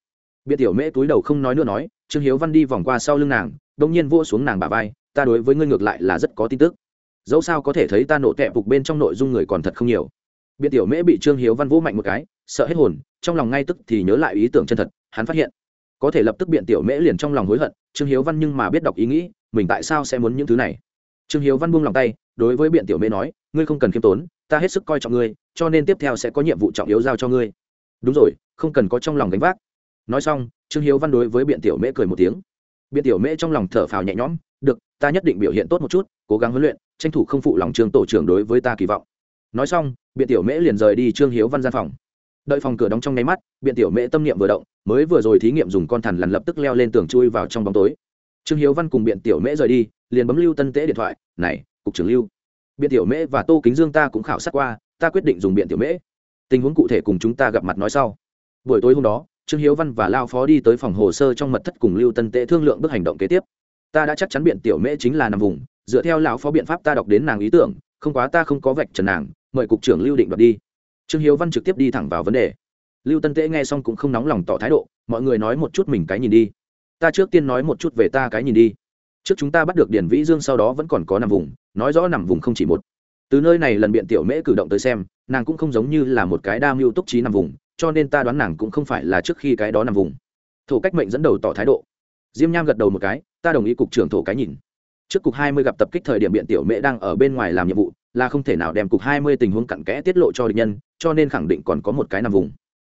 Biện tiểu mễ túi đầu không nói nữa nói, trương hiếu văn đi vòng qua sau lưng nàng đông nhiên vua xuống nàng bà vai, ta đối với ngươi ngược lại là rất có tin tức. Dẫu sao có thể thấy ta nộ tẹp phục bên trong nội dung người còn thật không nhiều. Biện tiểu mễ bị trương hiếu văn vũ mạnh một cái, sợ hết hồn, trong lòng ngay tức thì nhớ lại ý tưởng chân thật, hắn phát hiện, có thể lập tức biện tiểu mễ liền trong lòng hối hận, trương hiếu văn nhưng mà biết đọc ý nghĩ, mình tại sao sẽ muốn những thứ này? Trương hiếu văn buông lòng tay, đối với biện tiểu mễ nói, ngươi không cần khiêm tốn, ta hết sức coi trọng ngươi, cho nên tiếp theo sẽ có nhiệm vụ trọng yếu giao cho ngươi. Đúng rồi, không cần có trong lòng gánh vác. Nói xong, trương hiếu văn đối với biện tiểu mễ cười một tiếng. Biện tiểu mễ trong lòng thở phào nhẹ nhõm, được, ta nhất định biểu hiện tốt một chút, cố gắng huấn luyện, tranh thủ không phụ lòng trương tổ trưởng đối với ta kỳ vọng. Nói xong, biện tiểu mễ liền rời đi trương hiếu văn gian phòng. Đợi phòng cửa đóng trong nháy mắt, biện tiểu mễ tâm niệm vừa động, mới vừa rồi thí nghiệm dùng con thằn lằn lập tức leo lên tường chui vào trong bóng tối trương hiếu văn cùng biện tiểu mễ rời đi, liền bấm lưu tân tế điện thoại, này, cục trưởng lưu, biện tiểu mễ và tô kính dương ta cũng khảo sát qua, ta quyết định dùng biện tiểu mễ. Tình huống cụ thể cùng chúng ta gặp mặt nói sau. Buổi tối hôm đó, trương hiếu văn và lao phó đi tới phòng hồ sơ trong mật thất cùng lưu tân tễ thương lượng bước hành động kế tiếp. Ta đã chắc chắn biện tiểu mễ chính là nằm vùng, dựa theo lão phó biện pháp ta đọc đến nàng ý tưởng, không quá ta không có vạch trần nàng, mời cục trưởng lưu định đoạt đi. Trương hiếu văn trực tiếp đi thẳng vào vấn đề. Lưu tân tễ nghe xong cũng không nóng lòng tỏ thái độ, mọi người nói một chút mình cái nhìn đi ta trước tiên nói một chút về ta cái nhìn đi. Trước chúng ta bắt được điển vĩ dương sau đó vẫn còn có nằm vùng, nói rõ nằm vùng không chỉ một. Từ nơi này lần biện tiểu mễ cử động tới xem, nàng cũng không giống như là một cái đa mưu túc trí nằm vùng, cho nên ta đoán nàng cũng không phải là trước khi cái đó nằm vùng. Thổ cách mệnh dẫn đầu tỏ thái độ. Diêm nham gật đầu một cái, ta đồng ý cục trưởng thổ cái nhìn. Trước cục hai mươi gặp tập kích thời điểm biện tiểu mễ đang ở bên ngoài làm nhiệm vụ, là không thể nào đem cục hai mươi tình huống cặn kẽ tiết lộ cho địch nhân, cho nên khẳng định còn có một cái nằm vùng.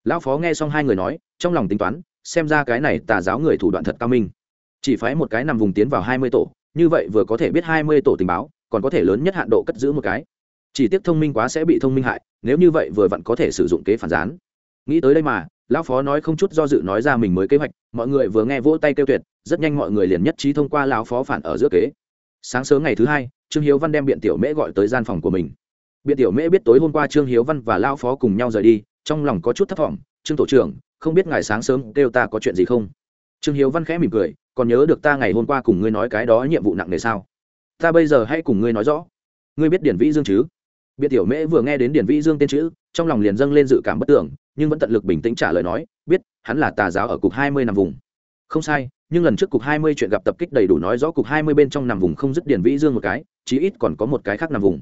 Lão phó nghe xong hai người nói, trong lòng tính toán xem ra cái này tà giáo người thủ đoạn thật cao minh. Chỉ phái một cái nằm vùng tiến vào hai mươi tổ, như vậy vừa có thể biết hai mươi tổ tình báo, còn có thể lớn nhất hạn độ cất giữ một cái. Chỉ tiếc thông minh quá sẽ bị thông minh hại, nếu như vậy vừa vặn có thể sử dụng kế phản gián. Nghĩ tới đây mà, lão phó nói không chút do dự nói ra mình mới kế hoạch, mọi người vừa nghe vỗ tay kêu tuyệt, rất nhanh mọi người liền nhất trí thông qua lão phó phản ở giữa kế. Sáng sớm ngày thứ hai, trương hiếu văn đem biện tiểu mễ gọi tới gian phòng của mình. Biện tiểu mễ biết tối hôm qua trương hiếu văn và lão phó cùng nhau rời đi, trong lòng có chút thất vọng trương tổ trưởng không biết ngài sáng sớm kêu ta có chuyện gì không? Trương hiếu văn khẽ mỉm cười, còn nhớ được ta ngày hôm qua cùng ngươi nói cái đó nhiệm vụ nặng nề sao? Ta bây giờ hãy cùng ngươi nói rõ. Ngươi biết điển vĩ dương chứ? Biện tiểu mễ vừa nghe đến điển vĩ dương tên chữ, trong lòng liền dâng lên dự cảm bất tưởng, nhưng vẫn tận lực bình tĩnh trả lời nói, biết, hắn là tà giáo ở cục hai mươi nằm vùng. Không sai, nhưng lần trước cục hai mươi chuyện gặp tập kích đầy đủ nói rõ cục hai mươi bên trong nằm vùng không dứt điển vĩ dương một cái, chí ít còn có một cái khác nằm vùng.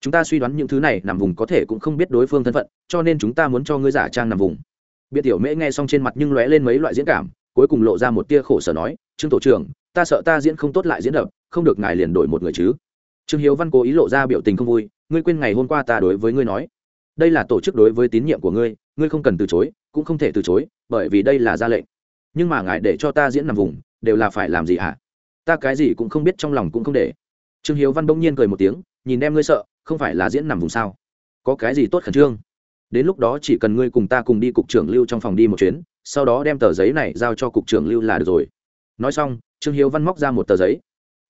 Chúng ta suy đoán những thứ này nằm vùng có thể cũng không biết đối phương thân phận, cho nên chúng ta muốn cho ngươi giả trang nằm vùng biện tiểu mễ nghe xong trên mặt nhưng lóe lên mấy loại diễn cảm, cuối cùng lộ ra một tia khổ sở nói, trương tổ trưởng, ta sợ ta diễn không tốt lại diễn đập, không được ngài liền đổi một người chứ. Trương hiếu văn cố ý lộ ra biểu tình không vui, ngươi quên ngày hôm qua ta đối với ngươi nói, đây là tổ chức đối với tín nhiệm của ngươi ngươi không cần từ chối, cũng không thể từ chối, bởi vì đây là ra lệnh. Nhưng mà ngài để cho ta diễn nằm vùng, đều là phải làm gì hả? Ta cái gì cũng không biết trong lòng cũng không để. Trương hiếu văn bỗng nhiên cười một tiếng, nhìn em ngươi sợ, không phải là diễn nằm vùng sao? Có cái gì tốt khẩn trương? Đến lúc đó chỉ cần ngươi cùng ta cùng đi cục trưởng lưu trong phòng đi một chuyến, sau đó đem tờ giấy này giao cho cục trưởng lưu là được rồi. Nói xong, trương hiếu văn móc ra một tờ giấy.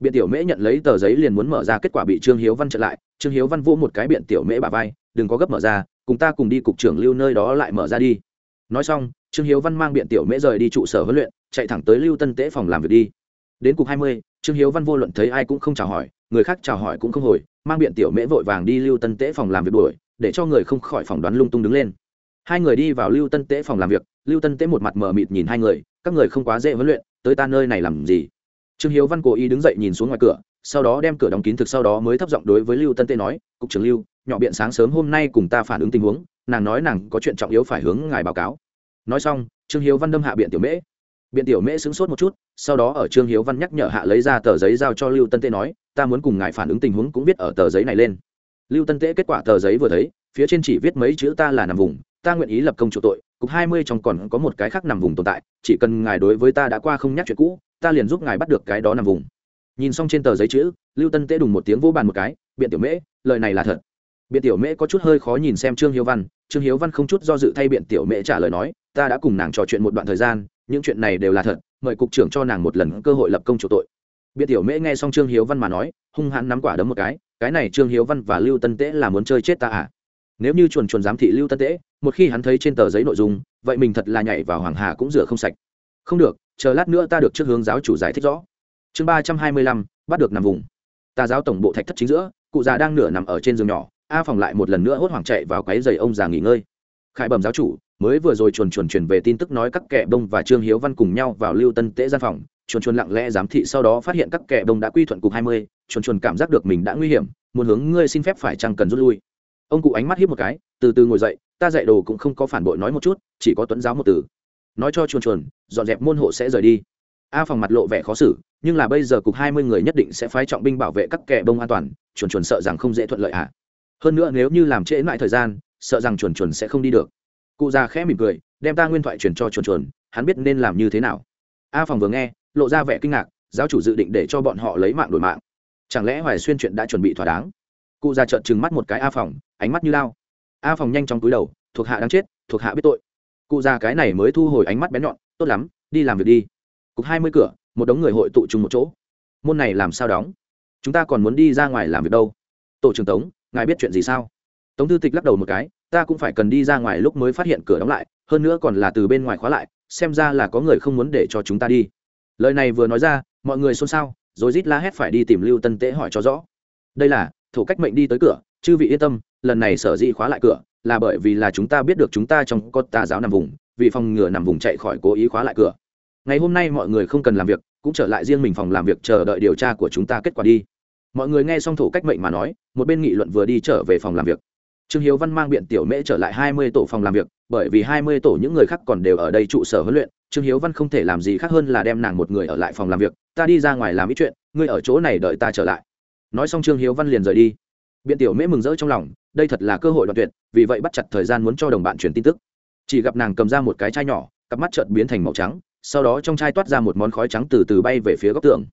Biện tiểu mễ nhận lấy tờ giấy liền muốn mở ra, kết quả bị trương hiếu văn chặn lại. Trương hiếu văn vô một cái biện tiểu mễ bà vai, đừng có gấp mở ra, cùng ta cùng đi cục trưởng lưu nơi đó lại mở ra đi. Nói xong, trương hiếu văn mang biện tiểu mễ rời đi trụ sở huấn luyện, chạy thẳng tới lưu tân tễ phòng làm việc đi. Đến cục hai mươi, trương hiếu văn vô luận thấy ai cũng không chào hỏi, người khác chào hỏi cũng không hồi, mang biện tiểu mễ vội vàng đi lưu tân tễ phòng làm việc đuổi để cho người không khỏi phỏng đoán lung tung đứng lên. Hai người đi vào lưu tân tễ phòng làm việc, lưu tân tễ một mặt mờ mịt nhìn hai người, các người không quá dễ huấn luyện, tới ta nơi này làm gì? Trương hiếu văn cố ý đứng dậy nhìn xuống ngoài cửa, sau đó đem cửa đóng kín thực sau đó mới thấp giọng đối với lưu tân Tế nói, cục trưởng lưu, nhỏ biện sáng sớm hôm nay cùng ta phản ứng tình huống, nàng nói nàng có chuyện trọng yếu phải hướng ngài báo cáo. Nói xong, trương hiếu văn đâm hạ biện tiểu mễ. Biện tiểu mễ sững sốt một chút, sau đó ở trương hiếu văn nhắc nhở hạ lấy ra tờ giấy giao cho lưu tân tê nói, ta muốn cùng ngài phản ứng tình huống cũng viết ở tờ giấy này lên lưu tân tễ kết quả tờ giấy vừa thấy, phía trên chỉ viết mấy chữ ta là nằm vùng, ta nguyện ý lập công chủ tội, cục hai mươi trong còn có một cái khác nằm vùng tồn tại, chỉ cần ngài đối với ta đã qua không nhắc chuyện cũ, ta liền giúp ngài bắt được cái đó nằm vùng. Nhìn xong trên tờ giấy chữ, lưu tân tế đùng một tiếng vô bàn một cái, biện tiểu mễ, lời này là thật. Biện tiểu mễ có chút hơi khó nhìn xem trương hiếu văn, trương hiếu văn không chút do dự thay biện tiểu mễ trả lời nói, ta đã cùng nàng trò chuyện một đoạn thời gian, những chuyện này đều là thật, mời cục trưởng cho nàng một lần cơ hội lập công chủ tội biện tiểu mễ nghe xong trương hiếu văn mà nói, hung hãn nắm quả đấm một cái cái này trương hiếu văn và lưu tân tễ là muốn chơi chết ta à? Nếu như chuồn chuồn giám thị lưu tân tễ, một khi hắn thấy trên tờ giấy nội dung, vậy mình thật là nhảy vào hoàng hà cũng rửa không sạch. Không được, chờ lát nữa ta được trước hướng giáo chủ giải thích rõ. Chương ba trăm hai mươi lăm, bắt được nằm vùng. Tà giáo tổng bộ thạch thất chính giữa, cụ già đang nửa nằm ở trên giường nhỏ, a phòng lại một lần nữa hốt hoảng chạy vào cái giày ông già nghỉ ngơi. Khải bẩm giáo chủ, mới vừa rồi chuồn chuồn truyền về tin tức nói các kẻ bông và trương hiếu văn cùng nhau vào lưu tân tễ gian phòng chuồn chuồn lặng lẽ giám thị sau đó phát hiện các kẻ đông đã quy thuận cục hai mươi, chuồn chuồn cảm giác được mình đã nguy hiểm, muốn hướng ngươi xin phép phải chăng cần rút lui. Ông cụ ánh mắt hiếp một cái, từ từ ngồi dậy, ta dạy đồ cũng không có phản bội nói một chút, chỉ có tuấn giáo một từ. Nói cho chuồn chuồn, dọn dẹp môn hộ sẽ rời đi. A phòng mặt lộ vẻ khó xử, nhưng là bây giờ cục hai mươi người nhất định sẽ phái trọng binh bảo vệ các kẻ bông an toàn, chuồn chuồn sợ rằng không dễ thuận lợi ạ à. hơn nữa nếu như làm trễ lại thời gian, sợ rằng chuồn chuồn sẽ không đi được. Cụ già khẽ mỉm cười, đem ta nguyên thoại truyền cho chuồn chuồn, hắn biết nên làm như thế nào. A phòng vừa nghe lộ ra vẻ kinh ngạc, giáo chủ dự định để cho bọn họ lấy mạng đổi mạng. Chẳng lẽ hoài xuyên chuyện đã chuẩn bị thỏa đáng? Cụ già trợn trừng mắt một cái a phòng, ánh mắt như lao. A phòng nhanh chóng túi đầu, thuộc hạ đang chết, thuộc hạ biết tội. Cụ già cái này mới thu hồi ánh mắt bén nhọn, tốt lắm, đi làm việc đi. Cục hai mươi cửa, một đống người hội tụ chung một chỗ. Môn này làm sao đóng? Chúng ta còn muốn đi ra ngoài làm việc đâu? Tổ trưởng tống, ngài biết chuyện gì sao? Tống thư tịch lắc đầu một cái, ta cũng phải cần đi ra ngoài lúc mới phát hiện cửa đóng lại, hơn nữa còn là từ bên ngoài khóa lại, xem ra là có người không muốn để cho chúng ta đi lời này vừa nói ra, mọi người xôn xao, rồi rít la hét phải đi tìm lưu tân tế hỏi cho rõ. Đây là thủ cách mệnh đi tới cửa, chư vị yên tâm, lần này sở dĩ khóa lại cửa, là bởi vì là chúng ta biết được chúng ta trong có tà giáo nằm vùng, vì phòng ngừa nằm vùng chạy khỏi cố ý khóa lại cửa. Ngày hôm nay mọi người không cần làm việc, cũng trở lại riêng mình phòng làm việc chờ đợi điều tra của chúng ta kết quả đi. Mọi người nghe xong thủ cách mệnh mà nói, một bên nghị luận vừa đi trở về phòng làm việc. Trương hiếu văn mang biện tiểu mễ trở lại hai mươi tổ phòng làm việc, bởi vì hai mươi tổ những người khác còn đều ở đây trụ sở huấn luyện trương hiếu văn không thể làm gì khác hơn là đem nàng một người ở lại phòng làm việc, ta đi ra ngoài làm ít chuyện, ngươi ở chỗ này đợi ta trở lại. Nói xong trương hiếu văn liền rời đi. Biện tiểu mễ mừng rỡ trong lòng, đây thật là cơ hội đoạn tuyệt, vì vậy bắt chặt thời gian muốn cho đồng bạn truyền tin tức. Chỉ gặp nàng cầm ra một cái chai nhỏ, cặp mắt chợt biến thành màu trắng, sau đó trong chai toát ra một món khói trắng từ từ bay về phía góc tường.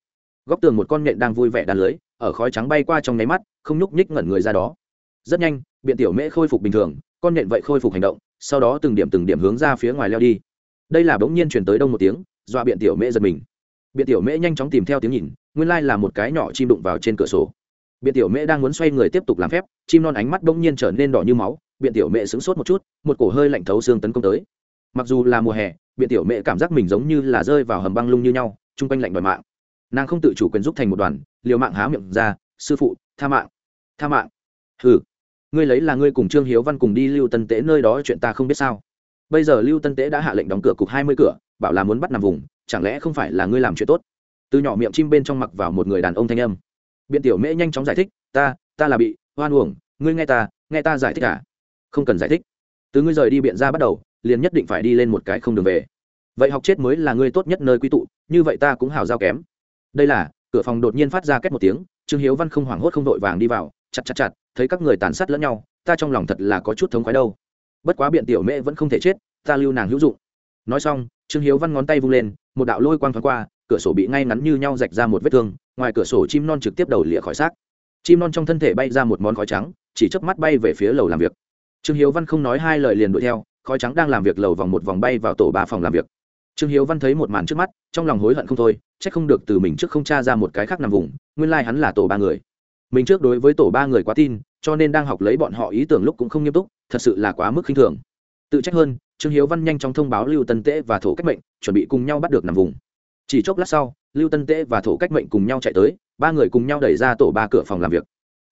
Góc tường một con nhện đang vui vẻ đàn lưới, ở khói trắng bay qua trong nháy mắt, không nhúc nhích ngẩn người ra đó. Rất nhanh, biện tiểu mễ khôi phục bình thường, con nhện vậy khôi phục hành động, sau đó từng điểm từng điểm hướng ra phía ngoài leo đi đây là bỗng nhiên chuyển tới đông một tiếng, dọa biện tiểu mễ giật mình. Biện tiểu mễ nhanh chóng tìm theo tiếng nhìn, nguyên lai là một cái nhỏ chim đụng vào trên cửa sổ. Biện tiểu mễ đang muốn xoay người tiếp tục làm phép, chim non ánh mắt bỗng nhiên trở nên đỏ như máu, biện tiểu mễ sững sốt một chút, một cổ hơi lạnh thấu xương tấn công tới. Mặc dù là mùa hè, biện tiểu mễ cảm giác mình giống như là rơi vào hầm băng lung như nhau, chung quanh lạnh đòi mạng. Nàng không tự chủ quyền giúp thành một đoàn, liều mạng há miệng ra, sư phụ, tha mạng tha mạng. Ừ ngươi lấy là ngươi cùng trương hiếu văn cùng đi lưu tân tế nơi đó chuyện ta không biết sao bây giờ lưu tân tế đã hạ lệnh đóng cửa cục hai mươi cửa, bảo là muốn bắt nằm vùng, chẳng lẽ không phải là ngươi làm chuyện tốt? Từ nhỏ miệng chim bên trong mặc vào một người đàn ông thanh âm. Biện tiểu mễ nhanh chóng giải thích, ta ta là bị, hoan uổng, ngươi nghe ta nghe ta giải thích cả à? không cần giải thích. Từ ngươi rời đi biện ra bắt đầu, liền nhất định phải đi lên một cái không đường về. Vậy học chết mới là ngươi tốt nhất nơi quy tụ, như vậy ta cũng hào giao kém. Đây là, cửa phòng đột nhiên phát ra két một tiếng, trương hiếu văn không hoảng hốt không vội vàng đi vào, chặt chặt chặt, thấy các người tàn sát lẫn nhau, ta trong lòng thật là có chút thống khoái đâu bất quá biện tiểu mễ vẫn không thể chết, ta lưu nàng hữu dụng. Nói xong, trương hiếu văn ngón tay vung lên, một đạo lôi quang thoáng qua, cửa sổ bị ngay ngắn như nhau rạch ra một vết thương, ngoài cửa sổ chim non trực tiếp đầu lịa khỏi xác. Chim non trong thân thể bay ra một món khói trắng, chỉ chớp mắt bay về phía lầu làm việc. Trương hiếu văn không nói hai lời liền đuổi theo, khói trắng đang làm việc lầu vòng một vòng bay vào tổ ba phòng làm việc. Trương hiếu văn thấy một màn trước mắt, trong lòng hối hận không thôi c h ắ c không được từ mình trước không t r a ra một cái khác nằm vùng, nguyên lai、like、hắn là tổ ba người. Mình trước đối với tổ ba người quá tin cho nên đang học lấy bọn họ ý tưởng lúc cũng không nghiêm túc, thật sự là quá mức khinh thường. Tự trách hơn, trương hiếu văn nhanh chóng thông báo lưu tân tễ và thổ cách mệnh, chuẩn bị cùng nhau bắt được nằm vùng. Chỉ chốc lát sau, lưu tân tễ và thổ cách mệnh cùng nhau chạy tới, ba người cùng nhau đẩy ra tổ ba cửa phòng làm việc.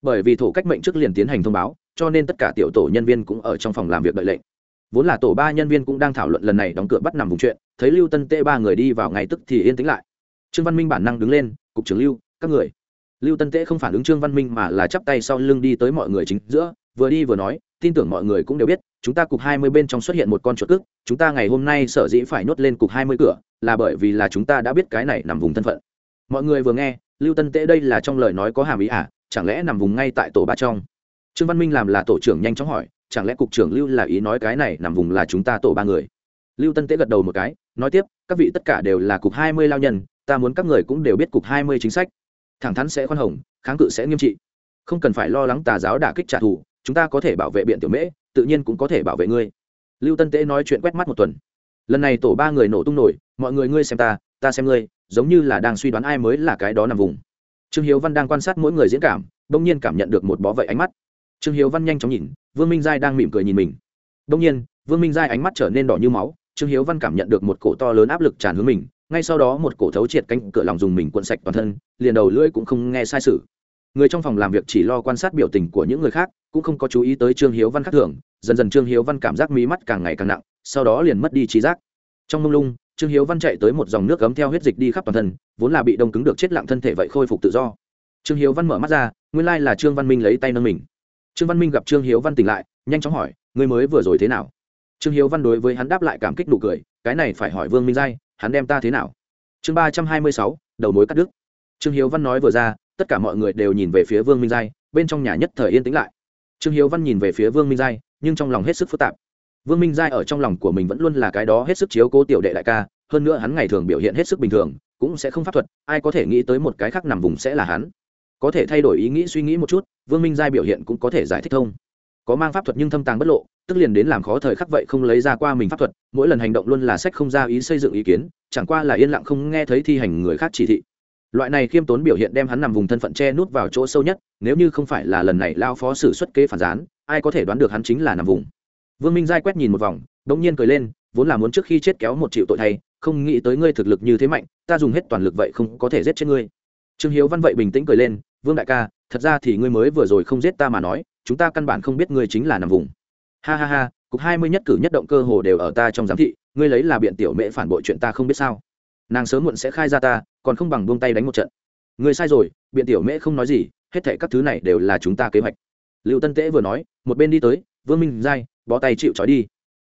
Bởi vì thổ cách mệnh trước liền tiến hành thông báo, cho nên tất cả tiểu tổ nhân viên cũng ở trong phòng làm việc đợi lệnh. Vốn là tổ ba nhân viên cũng đang thảo luận lần này đóng cửa bắt nằm vùng chuyện, thấy lưu tân tê ba người đi vào ngay tức thì yên tĩnh lại. Trương văn minh bản năng đứng lên, cục trưởng lưu, các người lưu tân tễ không phản ứng trương văn minh mà là chắp tay sau lưng đi tới mọi người chính giữa, vừa đi vừa nói, tin tưởng mọi người cũng đều biết, chúng ta cục hai mươi bên trong xuất hiện một con chuột cức, chúng ta ngày hôm nay sở dĩ phải nhốt lên cục hai mươi cửa, là bởi vì là chúng ta đã biết cái này nằm vùng thân phận. Mọi người vừa nghe, lưu tân tễ đây là trong lời nói có hàm ý à chẳng lẽ nằm vùng ngay tại tổ ba trong? Trương văn minh làm là tổ trưởng nhanh chóng hỏi, chẳng lẽ cục trưởng lưu là ý nói cái này nằm vùng là chúng ta tổ ba người? Lưu tân tế gật đầu một cái, nói tiếp, các vị tất cả đều là cục hai mươi lao nhân, ta muốn các người cũng đều biết cục hai mươi chính sách thẳng thắn sẽ khoan hồng, kháng cự sẽ nghiêm trị. Không cần phải lo lắng tà giáo đả kích trả thù, chúng ta có thể bảo vệ biện tiểu mễ, tự nhiên cũng có thể bảo vệ ngươi. Lưu tân tế nói chuyện quét mắt một tuần. Lần này tổ ba người nổ tung nổi, mọi người ngươi xem ta ta xem ngươi, giống như là đang suy đoán ai mới là cái đó nằm vùng. Trương hiếu văn đang quan sát mỗi người diễn cảm, bỗng nhiên cảm nhận được một bó vậy ánh mắt. Trương hiếu văn nhanh chóng nhìn, vương minh giai đang mỉm cười nhìn mình. Đông nhiên, vương minh giai ánh mắt trở nên đỏ như máu, trương hiếu văn cảm nhận được một cổ to lớn áp lực tràn hướng mình ngay sau đó một cổ thấu triệt cánh cửa lòng dùng mình cuộn sạch toàn thân, liền đầu lưỡi cũng không nghe sai sự. Người trong phòng làm việc chỉ lo quan sát biểu tình của những người khác, cũng không có chú ý tới trương hiếu văn khác thường. Dần dần trương hiếu văn cảm giác mí mắt càng ngày càng nặng, sau đó liền mất đi trí giác. Trong mông lung, trương hiếu văn chạy tới một dòng nước cấm theo huyết dịch đi khắp toàn thân, vốn là bị đông cứng được chết lặng thân thể vậy khôi phục tự do. Trương hiếu văn mở mắt ra, nguyên lai là trương văn minh lấy tay nâng mình. Trương văn minh gặp trương hiếu văn tỉnh lại, nhanh chóng hỏi, ngươi mới vừa rồi thế nào? Trương hiếu văn đối với hắn đáp lại cảm kích nụ cười, cái này phải hỏi vương minh giai hắn đem ta thế nào? Chương ba trăm hai mươi sáu, đầu mối cắt đứt. Trương hiếu văn nói vừa ra, tất cả mọi người đều nhìn về phía vương minh giai, bên trong nhà nhất thời yên tĩnh lại. Trương hiếu văn nhìn về phía vương minh giai, nhưng trong lòng hết sức phức tạp. Vương minh giai ở trong lòng của mình vẫn luôn là cái đó hết sức chiếu cố tiểu đệ đại ca, hơn nữa hắn ngày thường biểu hiện hết sức bình thường, cũng sẽ không pháp thuật, ai có thể nghĩ tới một cái khác nằm vùng sẽ là hắn. Có thể thay đổi ý nghĩ suy nghĩ một chút, vương minh giai biểu hiện cũng có thể giải thích thông có mang pháp thuật nhưng thâm tàng bất lộ, tức liền đến làm khó thời khắc vậy không lấy ra qua mình pháp thuật, mỗi lần hành động luôn là sách không ra ý xây dựng ý kiến, chẳng qua là yên lặng không nghe thấy thi hành người khác chỉ thị. Loại này khiêm tốn biểu hiện đem hắn nằm vùng thân phận che nút vào chỗ sâu nhất, nếu như không phải là lần này lao phó xử xuất kế phản gián, ai có thể đoán được hắn chính là nằm vùng. Vương minh giai quét nhìn một vòng đ ỗ n g nhiên cười lên, vốn là muốn trước khi chết kéo một triệu tội thay, không nghĩ tới ngươi thực lực như thế mạnh, ta dùng hết toàn lực vậy không có thể giết chết ngươi. Trương hiếu văn vậy bình tĩnh cười lên, vương đại ca, thật ra thì ngươi mới vừa rồi không giết ta mà nói chúng ta căn bản không biết ngươi chính là nằm vùng. Ha ha ha, cục hai mươi nhất cử nhất động cơ hồ đều ở ta trong giám thị, ngươi lấy là biện tiểu mễ phản bội chuyện ta không biết sao. Nàng sớm muộn sẽ khai ra ta, còn không bằng buông tay đánh một trận. Ngươi sai rồi, biện tiểu mễ không nói gì, hết thệ các thứ này đều là chúng ta kế hoạch. Lưu tân tễ vừa nói, một bên đi tới, vương minh giai, bó tay chịu trói đi.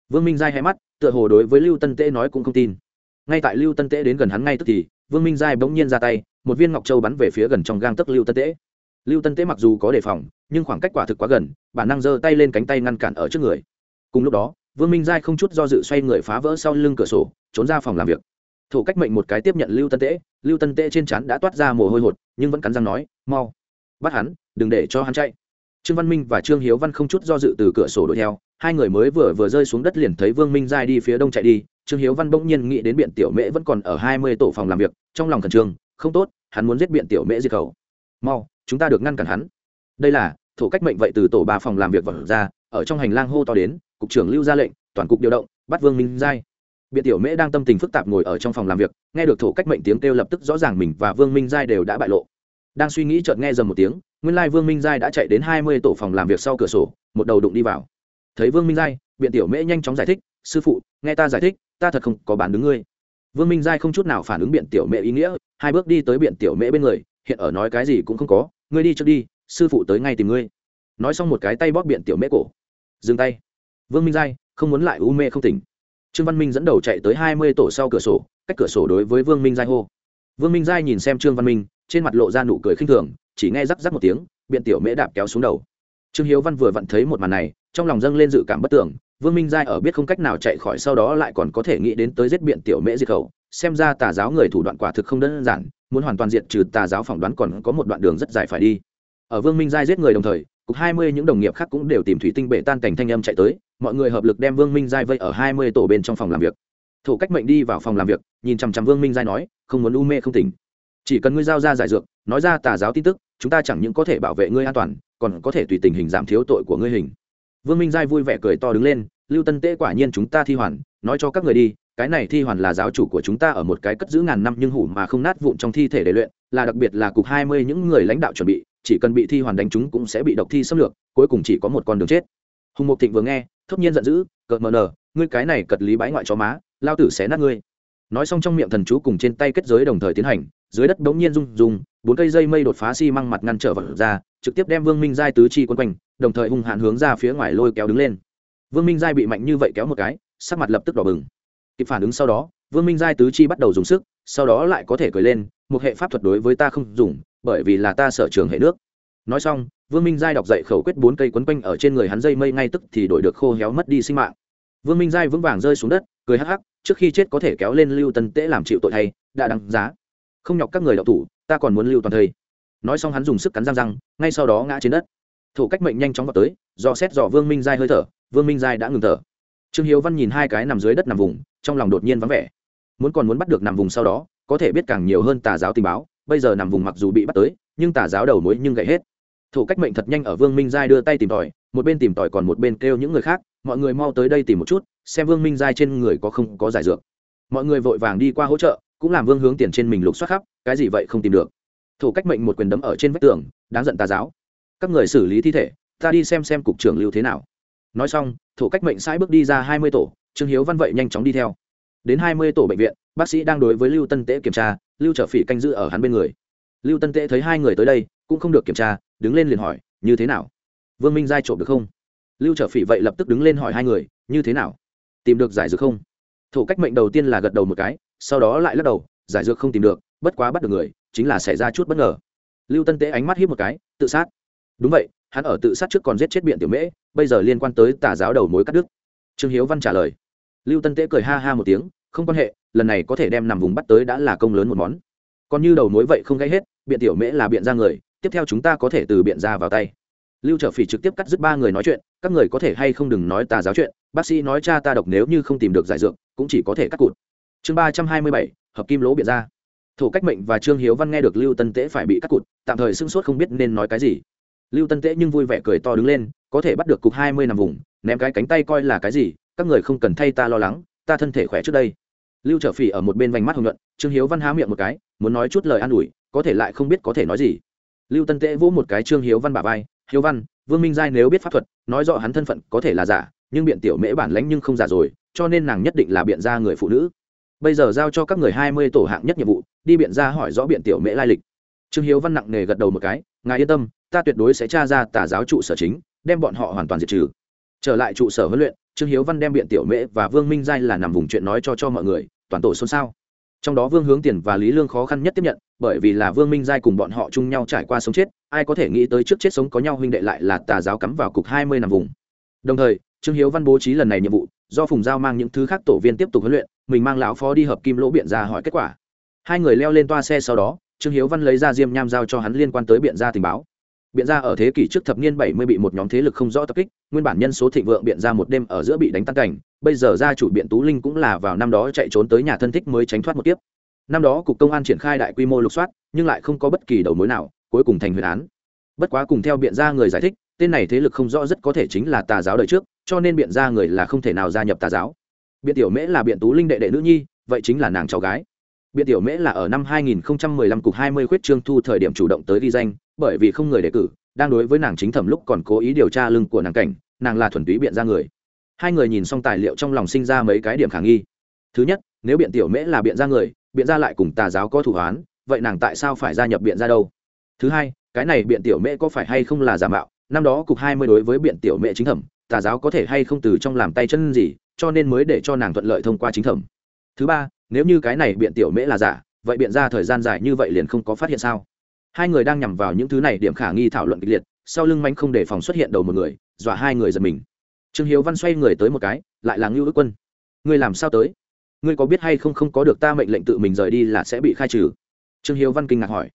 Vương minh giai hay mắt, tựa hồ đối với lưu tân tễ nói cũng không tin. Ngay tại lưu tân tễ đến gần hắn ngay tức thì, vương minh giai bỗng nhiên ra tay, một viên ngọc châu bắn về phía gần trong gang tấc lưu tân tễ lưu tân Tế mặc dù có đề phòng, nhưng khoảng cách quả thực quá gần, bản năng giơ tay lên cánh tay ngăn cản ở trước người. Cùng lúc đó, vương minh giai không chút do dự xoay người phá vỡ sau lưng cửa sổ, trốn ra phòng làm việc. Thủ cách mệnh một cái tiếp nhận lưu tân tễ lưu tân tễ trên chắn đã toát ra mồ hôi hột, nhưng vẫn cắn răng nói, mau, bắt hắn, đừng để cho hắn chạy. Trương văn minh và trương hiếu văn không chút do dự từ cửa sổ đuổi theo, hai người mới vừa vừa rơi xuống đất liền thấy vương minh giai đi phía đông chạy đi, trương hiếu văn bỗng nhiên nghĩ đến biện tiểu mễ vẫn còn ở hai mươi tổ phòng làm việc, trong lòng khẩn trương, không tốt, hắn muốn giết biện tiểu mễ diệt khẩu. Mau chúng ta được ngăn cản hắn. Đây là thủ cách mệnh vậy từ tổ ba phòng làm việc vật ra, ở trong hành lang hô to đến, cục trưởng lưu ra lệnh, toàn cục điều động, bắt vương minh giai. Biện tiểu mễ đang tâm tình phức tạp ngồi ở trong phòng làm việc, nghe được thủ cách mệnh tiếng kêu lập tức rõ ràng mình và vương minh giai đều đã bại lộ. Đang suy nghĩ chợt nghe dầm một tiếng, nguyên lai vương minh giai đã chạy đến hai mươi tổ phòng làm việc sau cửa sổ, một đầu đụng đi vào. Thấy vương minh giai, biện tiểu mễ nhanh chóng giải thích, sư phụ, nghe ta giải thích, ta thật không có bản đứng ngươi. Vương minh giai không chút nào phản ứng biện tiểu mễ ý nghĩa, hai bước đi tới biện tiểu mễ bên người, hiện ở nói cái gì cũng không có ngươi đi trước đi, sư phụ tới ngay tìm ngươi. Nói xong một cái tay bóp biện tiểu mễ cổ. Dừng tay. Vương minh giai, không muốn lại u mê không tỉnh. Trương văn minh dẫn đầu chạy tới hai mươi tổ sau cửa sổ, cách cửa sổ đối với vương minh giai hô. Vương minh giai nhìn xem trương văn minh, trên mặt lộ ra nụ cười khinh thường, chỉ nghe rắc rắc một tiếng, biện tiểu mễ đạp kéo xuống đầu. Trương hiếu văn vừa vặn thấy một màn này, trong lòng dâng lên dự cảm bất tưởng vương minh giai ở biết không cách nào chạy khỏi sau đó lại còn có thể nghĩ đến tới giết biện tiểu mễ diệt khẩu xem ra tà giáo người thủ đoạn quả thực không đơn giản, muốn hoàn toàn diệt trừ tà giáo phỏng đoán còn có một đoạn đường rất dài phải đi. Ở vương minh giai giết người đồng thời, cục hai mươi những đồng nghiệp khác cũng đều tìm thủy tinh bể tan cảnh thanh âm chạy tới, mọi người hợp lực đem vương minh giai vây ở hai mươi tổ bên trong phòng làm việc. Thủ cách mệnh đi vào phòng làm việc, nhìn chằm chằm vương minh giai nói, không muốn u mê không tỉnh. Chỉ cần ngươi giao ra giải dược, nói ra tà giáo tin tức, chúng ta chẳng những có thể bảo vệ ngươi an toàn, còn có thể tùy tình hình giảm thiếu tội của ngươi hình. Vương minh giai vui vẻ cười to đứng lên, lưu tân tễ quả nhiên chúng ta thi hoàn, nói cho các người đi cái này thi hoàn là giáo chủ của chúng ta ở một cái cất giữ ngàn năm nhưng hủ mà không nát vụn trong thi thể để luyện, là đặc biệt là cục hai mươi những người lãnh đạo chuẩn bị, chỉ cần bị thi hoàn đánh chúng cũng sẽ bị độc thi xâm lược, cuối cùng chỉ có một con đường chết. Hùng mục thịnh vừa nghe thốt nhiên giận dữ, cợt mờ nờ, ngươi cái này cật lý bái ngoại cho má, lao tử sẽ nát ngươi. Nói xong trong miệng thần chú cùng trên tay kết giới đồng thời tiến hành, dưới đất bỗng nhiên rung rung, bốn cây dây mây đột phá xi、si、măng mặt ngăn trở vật ra, trực tiếp đem vương minh giai tứ chi quân quanh, đồng thời hung hạn hướng ra phía ngoài lôi kéo đứng lên. Vương minh giai bị mạnh như vậy kéo một cái, sắc mặt lập tức đỏ bừng kịp phản ứng sau đó, vương minh giai tứ chi bắt đầu dùng sức, sau đó lại có thể cười lên, một hệ pháp thuật đối với ta không dùng, bởi vì là ta sở trường hệ nước. Nói xong, vương minh giai đọc dậy khẩu quyết bốn cây quấn quanh ở trên người hắn dây mây ngay tức thì đổi được khô héo mất đi sinh mạng. Vương minh giai vững vàng rơi xuống đất, cười hắc hắc, trước khi chết có thể kéo lên lưu tân tễ làm chịu tội thay đã đăng giá. Không nhọc các người đạo thủ, ta còn muốn lưu toàn thây. Nói xong hắn dùng sức cắn răng răng, ngay sau đó ngã trên đất. Thủ cách mệnh nhanh chóng vào tới, do xét dò vương minh giai hơi thở, vương minh giai đã ngừng thở. Trương hiếu văn nhìn hai cái nằm dưới đất nằm vùng trong lòng đột nhiên vắng vẻ. Muốn còn muốn bắt được nằm vùng sau đó, có thể biết càng nhiều hơn tà giáo tình báo, bây giờ nằm vùng mặc dù bị bắt tới, nhưng tà giáo đầu mối nhưng gãy hết. Thủ cách mệnh thật nhanh ở vương minh giai đưa tay tìm tòi, một bên tìm tòi còn một bên kêu những người khác, mọi người mau tới đây tìm một chút, xem vương minh giai trên người có không có giải dược. Mọi người vội vàng đi qua hỗ trợ, cũng làm vương hướng tiền trên mình lục soát khắp, cái gì vậy không tìm được? Thủ cách mệnh một quyền đấm ở trên vách tường, đáng giận tà giáo. Các người xử lý thi thể, ta đi xem xem cục trưởng lưu thế nào. Nói xong, thủ cách mệnh sai bước đi ra hai mươi tổ trương hiếu văn vậy nhanh chóng đi theo. Đến hai mươi tổ bệnh viện, bác sĩ đang đối với lưu tân tễ kiểm tra, lưu trở phỉ canh giữ ở hắn bên người. Lưu tân tễ thấy hai người tới đây, cũng không được kiểm tra, đứng lên liền hỏi, như thế nào? Vương minh giai trộm được không? Lưu trở phỉ vậy lập tức đứng lên hỏi hai người, như thế nào? Tìm được giải dược không? Thủ cách mệnh đầu tiên là gật đầu một cái, sau đó lại lắc đầu, giải dược không tìm được, bất quá bắt được người, chính là xảy ra chút bất ngờ. Lưu tân tế ánh mắt hiếp một cái, tự sát? Đúng vậy, hắn ở tự sát trước còn giết chết biện tiểu mễ, bây giờ liên quan tới tà giáo đầu mối cắt đứt. Trương hiếu văn trả lời lưu tân tế cười ha ha một tiếng, không quan hệ, lần này có thể đem nằm vùng bắt tới đã là công lớn một món. Còn như đầu mối vậy không gây hết, biện tiểu mễ là biện ra người, tiếp theo chúng ta có thể từ biện ra vào tay. Lưu trở phỉ trực tiếp cắt dứt ba người nói chuyện, các người có thể hay không đừng nói tà giáo chuyện, bác sĩ nói cha ta độc nếu như không tìm được giải dược, cũng chỉ có thể cắt cụt. Chương ba trăm hai mươi bảy, hợp kim lỗ biện ra. Thủ cách mệnh và trương hiếu văn nghe được lưu tân tễ phải bị cắt cụt, tạm thời sưng sốt không biết nên nói cái gì. Lưu tân tễ nhưng vui vẻ cười to đứng lên, có thể bắt được cục hai mươi nằm vùng, ném cái cánh tay coi là cái gì các người không cần thay ta lo lắng, ta thân thể khỏe trước đây. Lưu trở phỉ ở một bên vành mắt hồng nhuận, trương hiếu văn há miệng một cái, muốn nói chút lời an ủi, có thể lại không biết có thể nói gì. Lưu tân tễ vỗ một cái trương hiếu văn bà vai, hiếu văn, vương minh giai nếu biết pháp thuật, nói rõ hắn thân phận có thể là giả, nhưng biện tiểu mễ bản lãnh nhưng không giả rồi, cho nên nàng nhất định là biện gia người phụ nữ. Bây giờ giao cho các người hai mươi tổ hạng nhất nhiệm vụ, đi biện ra hỏi rõ biện tiểu mễ lai lịch. Trương hiếu văn nặng nề gật đầu một cái, ngài yên tâm, ta tuyệt đối sẽ tra ra tà giáo trụ sở chính, đem bọn họ hoàn toàn diệt trừ. Trở lại trụ sở huấn luyện trương hiếu văn đem biện tiểu mễ và vương minh giai là nằm vùng chuyện nói cho cho mọi người, toàn tổ xôn xao. Trong đó vương hướng tiền và lý lương khó khăn nhất tiếp nhận, bởi vì là vương minh giai cùng bọn họ chung nhau trải qua sống chết, ai có thể nghĩ tới trước chết sống có nhau huynh đệ lại là tà giáo cắm vào cục hai mươi nằm vùng. Đồng thời, trương hiếu văn bố trí lần này nhiệm vụ, do phùng giao mang những thứ khác tổ viên tiếp tục huấn luyện, mình mang lão phó đi hợp kim lỗ biện ra hỏi kết quả. Hai người leo lên toa xe sau đó, trương hiếu văn lấy ra diêm nham giao cho hắn liên quan tới biện ra tình báo biện gia ở thế kỷ trước thập niên bảy mươi bị một nhóm thế lực không rõ tập kích, nguyên bản nhân số thịnh vượng biện gia một đêm ở giữa bị đánh tan cảnh, bây giờ gia chủ biện tú linh cũng là vào năm đó chạy trốn tới nhà thân thích mới tránh thoát một tiếp năm đó cục công an triển khai đại quy mô lục soát, nhưng lại không có bất kỳ đầu mối nào, cuối cùng thành huyền án. Bất quá cùng theo biện gia người giải thích, tên này thế lực không rõ rất có thể chính là tà giáo đời trước, cho nên biện gia người là không thể nào gia nhập tà giáo. Biện tiểu mễ là biện tú linh đệ đệ nữ nhi, vậy chính là nàng cháu gái biện tiểu mễ là ở năm 2015 cục 20 khuyết trương thu thời điểm chủ động tới ghi danh bởi vì không người đề cử đang đối với nàng chính thẩm lúc còn cố ý điều tra lưng của nàng cảnh nàng là thuần túy biện ra người. Hai người nhìn xong tài liệu trong lòng sinh ra mấy cái điểm khả nghi. Thứ nhất nếu biện tiểu mễ là biện ra người biện ra lại cùng tà giáo có thủ án, vậy nàng tại sao phải gia nhập biện ra đâu? Thứ hai cái này biện tiểu mễ có phải hay không là giả mạo? Năm đó cục 20 đối với biện tiểu mễ chính thẩm tà giáo có thể hay không từ trong làm tay chân gì cho nên mới để cho nàng thuận lợi thông qua chính thẩm. Thứ ba nếu như cái này biện tiểu mễ là giả, vậy biện ra thời gian dài như vậy liền không có phát hiện sao? Hai người đang nhằm vào những thứ này điểm khả nghi thảo luận kịch liệt, sau lưng manh không đề phòng xuất hiện đầu một người, dọa hai người giật mình. Trương hiếu văn xoay người tới một cái, lại là ngưu ước quân. Ngươi làm sao tới? Ngươi có biết hay không không có được ta mệnh lệnh tự mình rời đi là sẽ bị khai trừ? Trương hiếu văn kinh ngạc hỏi.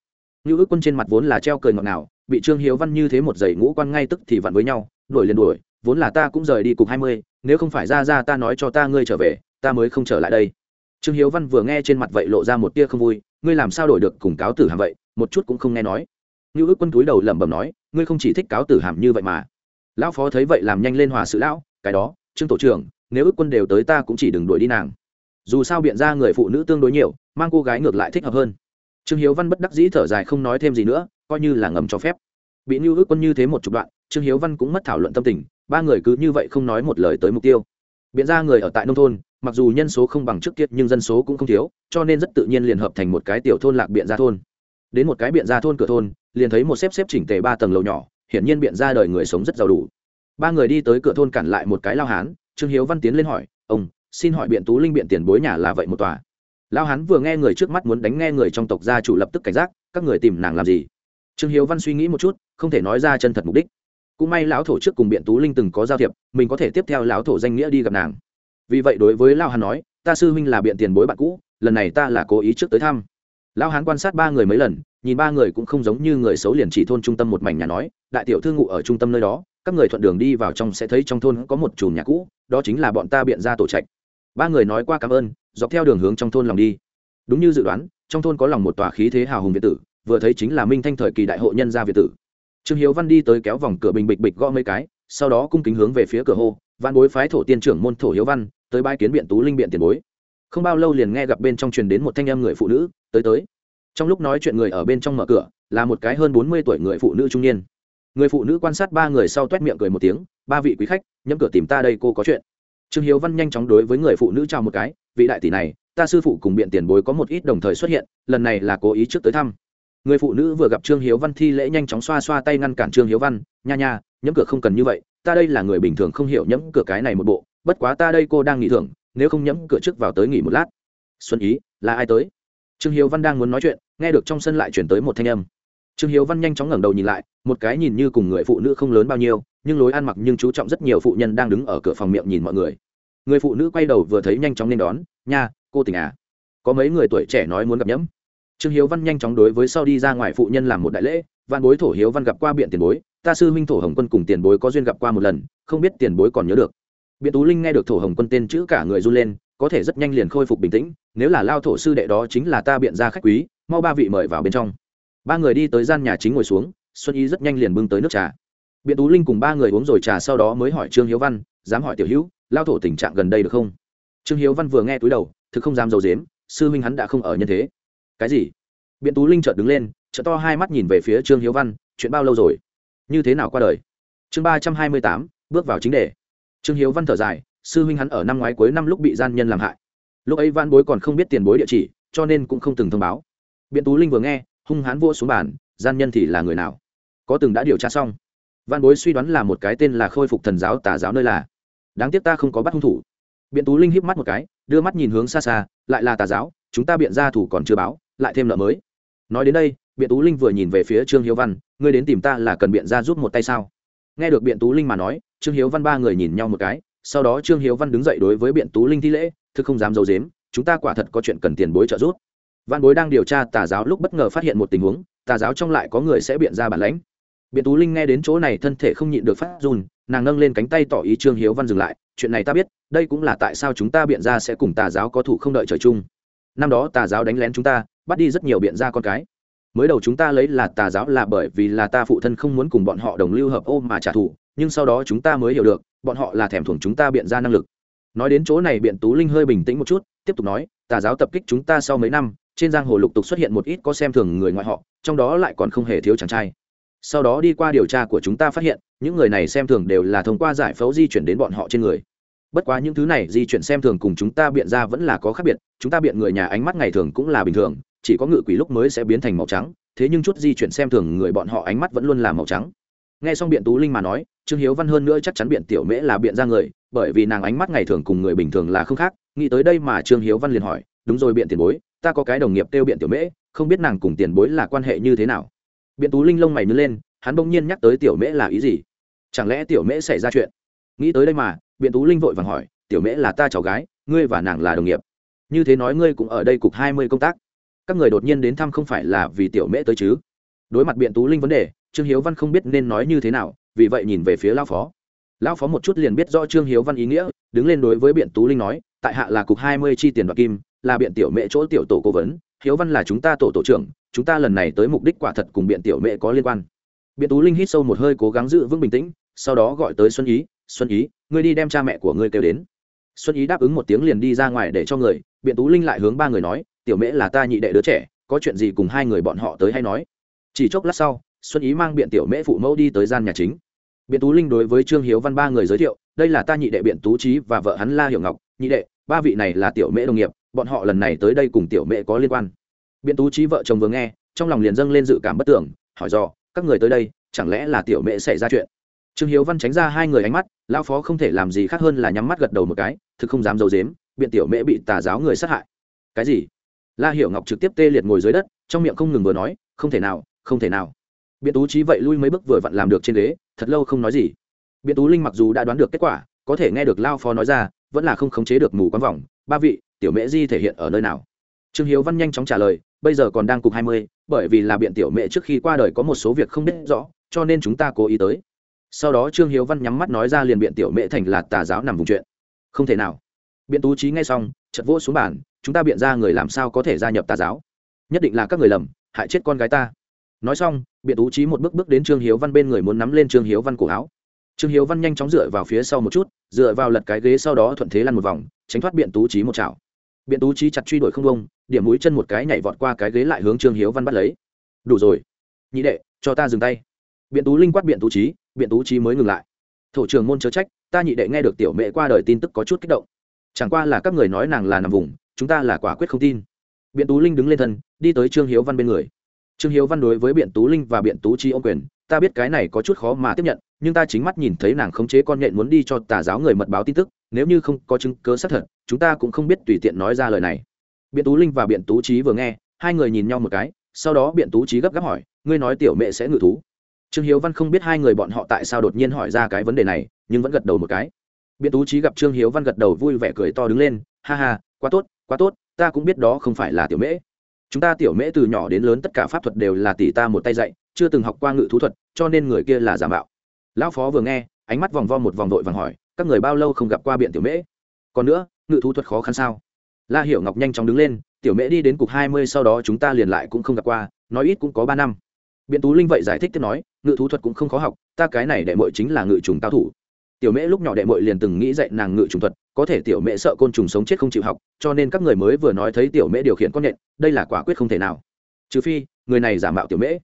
Ngưu ước quân trên mặt vốn là treo cười ngọt nào bị trương hiếu văn như thế một giày ngũ quan ngay tức thì vặn với nhau, đuổi liền đuổi, vốn là ta cũng rời đi cục hai mươi, nếu không phải ra ra ta nói cho ta ngươi trở về, ta mới không trở lại đây trương hiếu văn vừa nghe trên mặt vậy lộ ra một tia không vui, ngươi làm sao đổi được cùng cáo tử hàm vậy? Một chút cũng không nghe nói. Như ước quân túi đầu lẩm bẩm nói, ngươi không chỉ thích cáo tử hàm như vậy mà. Lão phó thấy vậy làm nhanh lên hòa sự lão, cái đó, trương tổ trưởng, nếu ước quân đều tới ta cũng chỉ đừng đuổi đi nàng. Dù sao biện ra người phụ nữ tương đối nhiều, mang cô gái ngược lại thích hợp hơn. Trương hiếu văn bất đắc dĩ thở dài không nói thêm gì nữa, coi như là ngầm cho phép. Bị như ước quân như thế một chục đoạn, trương hiếu văn cũng mất thảo luận tâm tình, ba người cứ như vậy không nói một lời tới mục tiêu biện ra người ở tại nông thôn, mặc dù nhân số không bằng trước kia, nhưng dân số cũng không thiếu, cho nên rất tự nhiên liền hợp thành một cái tiểu thôn lạc biện gia thôn. Đến một cái biện gia thôn cửa thôn, liền thấy một xếp xếp chỉnh tề ba tầng lầu nhỏ, hiển nhiên biện ra đời người sống rất giàu đủ. Ba người đi tới cửa thôn cản lại một cái lao hán, trương hiếu văn tiến lên hỏi, ông, xin hỏi biện tú linh biện tiền bối nhà là vậy một tòa? Lao hán vừa nghe người trước mắt muốn đánh nghe người trong tộc gia chủ lập tức cảnh giác, các người tìm nàng làm gì? Trương hiếu văn suy nghĩ một chút, không thể nói ra chân thật mục đích cũng may lão thổ trước cùng biện tú linh từng có giao thiệp, mình có thể tiếp theo lão thổ danh nghĩa đi gặp nàng. Vì vậy đối với lao hàn nói, ta sư huynh là biện tiền bối bạn cũ, lần này ta là cố ý trước tới thăm. Lão hán quan sát ba người mấy lần, nhìn ba người cũng không giống như người xấu liền chỉ thôn trung tâm một mảnh nhà nói, đại tiểu thư ngụ ở trung tâm nơi đó, các người thuận đường đi vào trong sẽ thấy trong thôn có một chùm nhà cũ, đó chính là bọn ta biện ra tổ trạch. Ba người nói qua cảm ơn, dọc theo đường hướng trong thôn lòng đi. Đúng như dự đoán, trong thôn có lòng một tòa khí thế hào hùng việt tử, vừa thấy chính là minh thanh thời kỳ đại hội nhân gia việt tử trương hiếu văn đi tới kéo vòng cửa bình bịch bịch gõ mấy cái, sau đó cung kính hướng về phía cửa hô văn bối phái thổ tiên trưởng môn thổ hiếu văn, tới bãi kiến biện tú linh biện tiền bối. Không bao lâu liền nghe gặp bên trong truyền đến một thanh em người phụ nữ, tới tới. Trong lúc nói chuyện người ở bên trong mở cửa, là một cái hơn bốn mươi tuổi người phụ nữ trung niên. Người phụ nữ quan sát ba người sau t u é t miệng cười một tiếng, ba vị quý khách nhấm cửa tìm ta đây cô có chuyện. Trương hiếu văn nhanh chóng đối với người phụ nữ chào một cái, vị đại tỷ này, ta sư phụ cùng biện tiền bối có một ít đồng thời xuất hiện, lần này là cố ý trước tới thăm người phụ nữ vừa gặp trương hiếu văn thi lễ nhanh chóng xoa xoa tay ngăn cản trương hiếu văn, nha nha nhấm cửa không cần như vậy, ta đây là người bình thường không hiểu nhấm cửa cái này một bộ, bất quá ta đây cô đang nghỉ thưởng, nếu không nhấm cửa trước vào tới nghỉ một lát. Xuân ý, là ai tới? Trương hiếu văn đang muốn nói chuyện, nghe được trong sân lại chuyển tới một thanh âm. Trương hiếu văn nhanh chóng ngẩng đầu nhìn lại, một cái nhìn như cùng người phụ nữ không lớn bao nhiêu, nhưng lối ăn mặc nhưng chú trọng rất nhiều phụ nhân đang đứng ở cửa phòng miệng nhìn mọi người. Người phụ nữ quay đầu vừa thấy nhanh chóng nên đón, nha, cô tình à? Có mấy người tuổi trẻ nói muốn gặp nhẫm? Trương hiếu văn nhanh chóng đối với sau đi ra ngoài phụ nhân làm một đại lễ văn bối thổ hiếu văn gặp qua biện tiền bối, ta sư huynh thổ hồng quân cùng tiền bối có duyên gặp qua một lần, không biết tiền bối còn nhớ được. Biện tú linh nghe được thổ hồng quân tên chữ cả người run lên, có thể rất nhanh liền khôi phục bình tĩnh, nếu là lao thổ sư đệ đó chính là ta biện ra khách quý, mau ba vị mời vào bên trong. Ba người đi tới gian nhà chính ngồi xuống, xuân y rất nhanh liền bưng tới nước trà. Biện tú linh cùng ba người uống rồi trà sau đó mới hỏi trương hiếu văn, dám hỏi tiểu hữu, lao thổ tình trạng gần đây được không? Trương hiếu văn vừa nghe túi đầu, thực không dám d i ấ u dếm sư huynh hắn đã không ở nhân thế cái gì? Biện tú linh chợt đứng lên chợt to hai mắt nhìn về phía trương hiếu văn, chuyện bao lâu rồi? Như thế nào qua đời? Chương ba trăm hai mươi tám, bước vào chính đề. Trương hiếu văn thở dài, sư huynh hắn ở năm ngoái cuối năm lúc bị gian nhân làm hại. Lúc ấy văn bối còn không biết tiền bối địa chỉ, cho nên cũng không từng thông báo. Biện tú linh vừa nghe, hung hãn vô xuống bàn, gian nhân thì là người nào? Có từng đã điều tra xong. Văn bối suy đoán là một cái tên là khôi phục thần giáo tà giáo nơi là. Đáng tiếc ta không có bắt hung thủ. Biện tú linh híp mắt một cái, đưa mắt nhìn hướng xa xa, lại là tà giáo, chúng ta biện ra thủ còn chưa báo lại thêm nợ mới. Nói đến đây, biện tú linh vừa nhìn về phía trương hiếu văn, ngươi đến tìm ta là cần biện ra giúp một tay sao? Nghe được biện tú linh mà nói, trương hiếu văn ba người nhìn nhau một cái, sau đó trương hiếu văn đứng dậy đối với biện tú linh thi lễ, thực không dám d i ấ u dếm chúng ta quả thật có chuyện cần tiền bối trợ giúp. Văn bối đang điều tra tà giáo lúc bất ngờ phát hiện một tình huống, tà giáo trong lại có người sẽ biện ra bản lãnh. Biện tú linh nghe đến chỗ này thân thể không nhịn được phát dùn nàng nâng lên cánh tay tỏ ý trương hiếu văn dừng lại, chuyện này ta biết, đây cũng là tại sao chúng ta biện ra sẽ cùng tà giáo có thủ không đợi trời chung. Năm đó tà giáo đánh lén chúng ta bắt đi rất nhiều biện ra con cái. Mới đầu chúng ta lấy là tà giáo là bởi vì là ta phụ thân không muốn cùng bọn họ đồng lưu hợp ô mà trả thù, nhưng sau đó chúng ta mới hiểu được, bọn họ là thèm thuồng chúng ta biện ra năng lực. Nói đến chỗ này biện tú linh hơi bình tĩnh một chút, tiếp tục nói, tà giáo tập kích chúng ta sau mấy năm, trên giang hồ lục tục xuất hiện một ít có xem thường người ngoại họ, trong đó lại còn không hề thiếu chàng trai. Sau đó đi qua điều tra của chúng ta phát hiện, những người này xem thường đều là thông qua giải phẫu di chuyển đến bọn họ trên người. Bất quá những thứ này di chuyển xem thường cùng chúng ta biện ra vẫn là có khác biệt, chúng ta biện người nhà ánh mắt ngày thường cũng là bình thường chỉ có ngự quỷ lúc mới sẽ biến thành màu trắng, thế nhưng chút di chuyển xem thường người bọn họ ánh mắt vẫn luôn là màu trắng. Nghe xong biện tú linh mà nói, trương hiếu văn hơn nữa chắc chắn biện tiểu mễ là biện ra người, bởi vì nàng ánh mắt ngày thường cùng người bình thường là không khác, nghĩ tới đây mà trương hiếu văn liền hỏi, đúng rồi biện tiền bối, ta có cái đồng nghiệp kêu biện tiểu mễ, không biết nàng cùng tiền bối là quan hệ như thế nào? Biện tú linh lông mày nhớ lên, hắn bỗng nhiên nhắc tới tiểu mễ là ý gì? Chẳng lẽ tiểu mễ xảy ra chuyện? Nghĩ tới đây mà, biện tú linh vội vàng hỏi, tiểu mễ là ta cháu gái, ngươi và nàng là đồng nghiệp. Như thế nói ngươi cũng ở đây cục hai mươi công tác các người đột nhiên đến thăm không phải là vì tiểu mễ tới chứ? Đối mặt biện tú linh vấn đề, trương hiếu văn không biết nên nói như thế nào, vì vậy nhìn về phía lao phó. Lão phó một chút liền biết do trương hiếu văn ý nghĩa, đứng lên đối với biện tú linh nói, tại hạ là cục hai mươi chi tiền đoạt kim, là biện tiểu mẹ chỗ tiểu tổ cố vấn, hiếu văn là chúng ta tổ tổ trưởng, chúng ta lần này tới mục đích quả thật cùng biện tiểu mẹ có liên quan. Biện tú linh hít sâu một hơi cố gắng giữ vững bình tĩnh, sau đó gọi tới xuân ý xuân ý, ngươi đi đem cha mẹ của ngươi kêu đến. Xuân ý đáp ứng một tiếng liền đi ra ngoài để cho người, biện tú linh lại hướng ba người nói tiểu mễ là ta nhị đệ đứa trẻ có chuyện gì cùng hai người bọn họ tới hay nói. Chỉ chốc lát sau xuân ý mang biện tiểu mễ phụ mẫu đi tới gian nhà chính. Biện tú linh đối với trương hiếu văn ba người giới thiệu đây là ta nhị đệ biện tú trí và vợ hắn la hiểu ngọc. Nhị đệ ba vị này là tiểu mễ đồng nghiệp bọn họ lần này tới đây cùng tiểu mễ có liên quan. Biện tú trí vợ chồng vừa nghe trong lòng liền dâng lên dự cảm bất tưởng hỏi dò, các người tới đây chẳng lẽ là tiểu mễ xảy ra chuyện? Trương hiếu văn tránh ra hai người ánh mắt lao phó không thể làm gì khác hơn là nhắm mắt gật đầu một cái thực không dám d i ấ u dếm biện tiểu mễ bị tà giáo người sát hại. Cái gì? La hiểu ngọc trực tiếp tê liệt ngồi dưới đất, trong miệng không ngừng vừa nói, không thể nào, không thể nào. Biện tú trí vậy lui mấy bước vừa vặn làm được trên ghế, thật lâu không nói gì. Biện tú linh mặc dù đã đoán được kết quả, có thể nghe được lao phó nói ra, vẫn là không khống chế được mù quán vòng ba vị, tiểu mễ di thể hiện ở nơi nào? Trương hiếu văn nhanh chóng trả lời, bây giờ còn đang cục hai mươi, bởi vì là biện tiểu mễ trước khi qua đời có một số việc không biết rõ, cho nên chúng ta cố ý tới. Sau đó trương hiếu văn nhắm mắt nói ra liền biện tiểu mễ thành là tà giáo nằm vùng chuyện. Không thể nào. Biện tú trí nghe xong chật vỗ xuống bàn chúng ta biện ra người làm sao có thể gia nhập tà giáo? Nhất định là các người lầm, hại chết con gái ta. Nói xong, biện tú trí một bước bước đến trương hiếu văn bên người muốn nắm lên trương hiếu văn cổ áo. Trương hiếu văn nhanh chóng dựa vào phía sau một chút, dựa vào lật cái ghế sau đó thuận thế lăn một vòng, tránh thoát biện tú trí một chảo. Biện tú trí chặt truy đuổi không bông điểm mũi chân một cái nhảy vọt qua cái ghế lại hướng trương hiếu văn bắt lấy. Đủ rồi. Nhị đệ, cho ta dừng tay. Biện tú linh quát biện tú trí biện tú trí mới ngừng lại. Thổ trưởng môn chớ trách, ta nhị đệ nghe được tiểu mẹ qua đời tin tức có chút kích động. Chẳng qua là các người nói nàng là nằm vùng chúng ta là quả quyết không tin. Biện tú linh đứng lên thân, đi tới trương hiếu văn bên người. Trương hiếu văn đối với biện tú linh và biện tú chi ô quyền, ta biết cái này có chút khó mà tiếp nhận, nhưng ta chính mắt nhìn thấy nàng khống chế con nhện muốn đi cho tà giáo người mật báo tin tức, nếu như không có chứng cớ xác thật, chúng ta cũng không biết tùy tiện nói ra lời này. Biện tú linh và biện tú trí vừa nghe, hai người nhìn nhau một cái, sau đó biện tú trí gấp gáp hỏi, ngươi nói tiểu mẹ sẽ ngự thú? Trương hiếu văn không biết hai người bọn họ tại sao đột nhiên hỏi ra cái vấn đề này, nhưng vẫn gật đầu một cái. Biện tú trí gặp trương hiếu văn gật đầu vui vẻ cười to đứng lên, ha ha, quá tốt quá tốt, ta cũng biết đó không phải là tiểu mễ. Chúng ta tiểu mễ từ nhỏ đến lớn tất cả pháp thuật đều là tỷ ta một tay dạy, chưa từng học qua ngự thú thuật, cho nên người kia là giả mạo. Lão phó vừa nghe, ánh mắt vòng vo một vòng vội vàng hỏi, các người bao lâu không gặp qua biện tiểu mễ? Còn nữa, ngự thú thuật khó khăn sao? La hiểu ngọc nhanh chóng đứng lên, tiểu mễ đi đến cục hai mươi sau đó chúng ta liền lại cũng không gặp qua, nói ít cũng có ba năm. Biện tú linh vậy giải thích tiếp nói, ngự thú thuật cũng không khó học, ta cái này đệ mội chính là ngự trùng cao thủ tiểu mễ lúc nhỏ đệ mội liền từng nghĩ dạy nàng ngự trùng thuật có thể tiểu mễ sợ côn trùng sống chết không chịu học cho nên các người mới vừa nói thấy tiểu mễ điều khiển con nện, đây là quả quyết không thể nào. Trừ phi người này giả mạo tiểu mễ.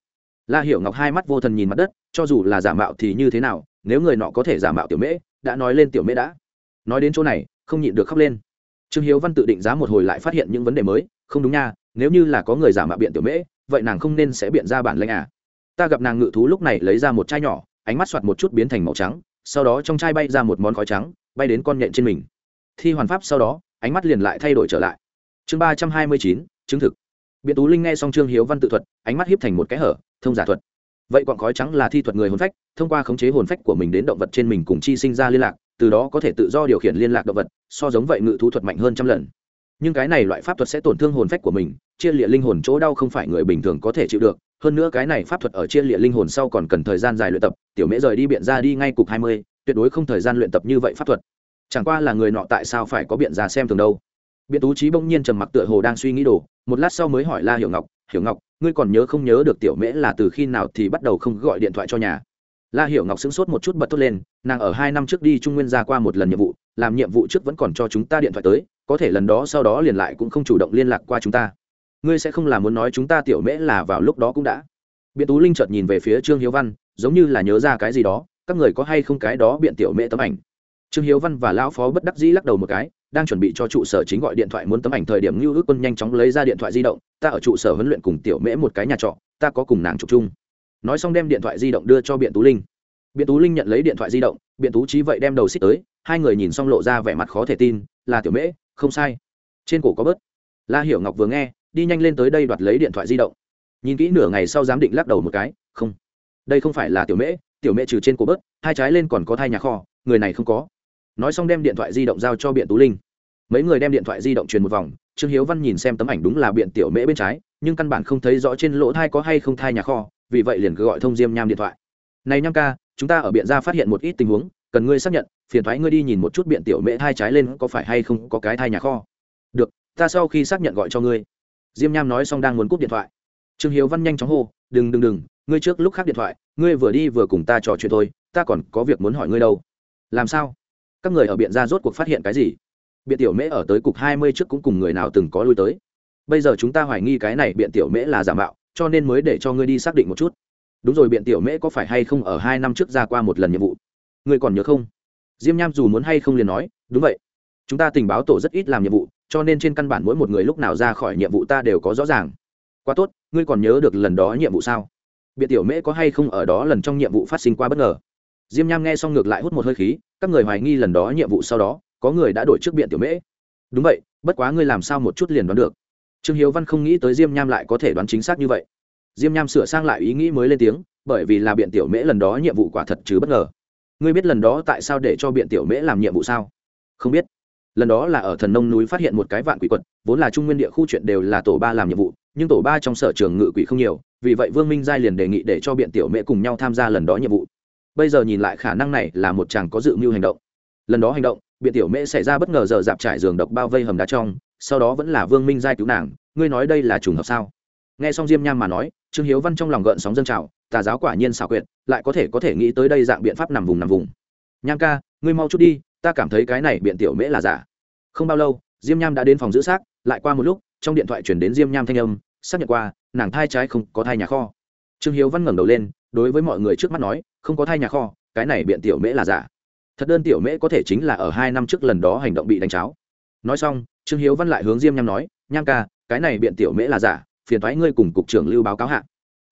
La hiểu ngọc hai mắt vô thần nhìn mặt đất cho dù là giả mạo thì như thế nào nếu người nọ có thể giả mạo tiểu mễ đã nói lên tiểu mễ đã. Nói đến chỗ này không nhịn được khóc lên. Trương hiếu văn tự định giá một hồi lại phát hiện những vấn đề mới không đúng nha nếu như là có người giả mạo biện tiểu mễ vậy nàng không nên sẽ biện ra bản lanh à. Ta gặp nàng ngự thú lúc này lấy ra một chai nhỏ ánh mắt soạt một chút biến thành màu trắng sau đó trong chai bay ra một món khói trắng, bay đến con nhện trên mình. Thi hoàn pháp sau đó, ánh mắt liền lại thay đổi trở lại. Chương ba trăm hai mươi chín, chứng thực. Biện tú linh nghe xong trương hiếu văn tự thuật, ánh mắt hiếp thành một cái hở, thông giả thuật. Vậy quặng khói trắng là thi thuật người hồn phách, thông qua khống chế hồn phách của mình đến động vật trên mình cùng chi sinh ra liên lạc, từ đó có thể tự do điều khiển liên lạc động vật, so giống vậy ngự thú thuật mạnh hơn trăm lần. Nhưng cái này loại pháp thuật sẽ tổn thương hồn phách của mình, chia liệt linh hồn chỗ đau không phải người bình thường có thể chịu được hơn nữa cái này pháp thuật ở chia liệt linh hồn sau còn cần thời gian dài luyện tập, tiểu mễ rời đi biện ra đi ngay cục hai mươi, tuyệt đối không thời gian luyện tập như vậy pháp thuật. Chẳng qua là người nọ tại sao phải có biện ra xem thường đâu? Biện tú trí bỗng nhiên trầm mặc tựa hồ đang suy nghĩ đồ, một lát sau mới hỏi la hiểu ngọc hiểu ngọc, ngươi còn nhớ không nhớ được tiểu mễ là từ khi nào thì bắt đầu không gọi điện thoại cho nhà? La hiểu ngọc sững sốt một chút bật thốt lên, nàng ở hai năm trước đi trung nguyên ra qua một lần nhiệm vụ, làm nhiệm vụ trước vẫn còn cho chúng ta điện thoại tới, có thể lần đó sau đó liền lại cũng không chủ động liên lạc qua chúng ta ngươi sẽ không là muốn nói chúng ta tiểu mễ là vào lúc đó cũng đã. Biện tú linh chợt nhìn về phía trương hiếu văn, giống như là nhớ ra cái gì đó, các người có hay không cái đó biện tiểu mễ tấm ảnh? Trương hiếu văn và lão phó bất đắc dĩ lắc đầu một cái, đang chuẩn bị cho trụ sở chính gọi điện thoại muốn tấm ảnh thời điểm như ước quân nhanh chóng lấy ra điện thoại di động, ta ở trụ sở huấn luyện cùng tiểu mễ một cái nhà trọ, ta có cùng nàng chụp chung. Nói xong đem điện thoại di động đưa cho biện tú linh. Biện tú linh nhận lấy điện thoại di động, biện tú trí vậy đem đầu xích tới, hai người nhìn xong lộ ra vẻ mặt khó thể tin, là tiểu mễ, không sai. Trên cổ có bớt. La hiểu ngọc vừa nghe đi nhanh lên tới đây đoạt lấy điện thoại di động. Nhìn kỹ nửa ngày sau giám định lắc đầu một cái, không, đây không phải là tiểu mễ tiểu mễ trừ trên cổ bớt, hai trái lên còn có thai nhà kho, người này không có. Nói xong đem điện thoại di động giao cho biện tú linh. Mấy người đem điện thoại di động truyền một vòng, trương hiếu văn nhìn xem tấm ảnh đúng là biện tiểu mễ bên trái, nhưng căn bản không thấy rõ trên lỗ thai có hay không thai nhà kho, vì vậy liền cứ gọi thông diêm nham điện thoại. Này nham ca, chúng ta ở biện ra phát hiện một ít tình huống, cần ngươi xác nhận, phiền thoái ngươi đi nhìn một chút biện tiểu mễ thai trái lên có phải hay không có cái thai nhà kho. Được, ta sau khi xác nhận gọi cho ngươi diêm nham nói xong đang muốn cúp điện thoại. Trương hiếu văn nhanh chóng hô, đừng đừng đừng, ngươi trước lúc khác điện thoại, ngươi vừa đi vừa cùng ta trò chuyện thôi, ta còn có việc muốn hỏi ngươi đâu. Làm sao? Các người ở biện ra rốt cuộc phát hiện cái gì? Biện tiểu mễ ở tới cục hai mươi trước cũng cùng người nào từng có lui tới. Bây giờ chúng ta hoài nghi cái này biện tiểu mễ là giả mạo, cho nên mới để cho ngươi đi xác định một chút. Đúng rồi, biện tiểu mễ có phải hay không ở hai năm trước ra qua một lần nhiệm vụ? Ngươi còn nhớ không? Diêm nham dù muốn hay không liền nói, đúng vậy. Chúng ta tình báo tổ rất ít làm nhiệm vụ cho nên trên căn bản mỗi một người lúc nào ra khỏi nhiệm vụ ta đều có rõ ràng. Quá tốt, ngươi còn nhớ được lần đó nhiệm vụ sao? Biện tiểu mễ có hay không ở đó lần trong nhiệm vụ phát sinh qua bất ngờ? Diêm nham nghe xong ngược lại hút một hơi khí, các người hoài nghi lần đó nhiệm vụ sau đó, có người đã đổi trước biện tiểu mễ. Đúng vậy, bất quá ngươi làm sao một chút liền đoán được? Trương hiếu văn không nghĩ tới diêm nham lại có thể đoán chính xác như vậy. Diêm nham sửa sang lại ý nghĩ mới lên tiếng, bởi vì là biện tiểu mễ lần đó nhiệm vụ quả thật chứ bất ngờ. Ngươi biết lần đó tại sao để cho biện tiểu mễ làm nhiệm vụ sao? Không biết lần đó là ở thần nông núi phát hiện một cái vạn quỷ quật, vốn là trung nguyên địa khu chuyện đều là tổ ba làm nhiệm vụ, nhưng tổ ba trong sở trường ngự quỷ không nhiều, vì vậy vương minh giai liền đề nghị để cho biện tiểu mễ cùng nhau tham gia lần đó nhiệm vụ. Bây giờ nhìn lại khả năng này là một chàng có dự mưu hành động. Lần đó hành động, biện tiểu mễ xảy ra bất ngờ giờ dạp trải giường độc bao vây hầm đá trong, sau đó vẫn là vương minh giai cứu nàng, ngươi nói đây là trùng hợp sao? Nghe xong diêm nham mà nói, trương hiếu văn trong lòng gợn sóng dân trào, tà giáo quả nhiên xảo quyệt, lại có thể có thể nghĩ tới đây dạng biện pháp nằm vùng nằm vùng. Nham ca, ngươi mau chút đi ta cảm thấy cái này biện tiểu mễ là giả. Không bao lâu, diêm nham đã đến phòng giữ xác, lại qua một lúc, trong điện thoại chuyển đến diêm nham thanh âm, xác nhận qua, nàng thai trái không có thai nhà kho. Trương hiếu văn ngẩng đầu lên, đối với mọi người trước mắt nói, không có thai nhà kho, cái này biện tiểu mễ là giả. Thật đơn tiểu mễ có thể chính là ở hai năm trước lần đó hành động bị đánh cháo. Nói xong, trương hiếu văn lại hướng diêm nham nói, nham ca, cái này biện tiểu mễ là giả, phiền thoái ngươi cùng cục trưởng lưu báo cáo hạ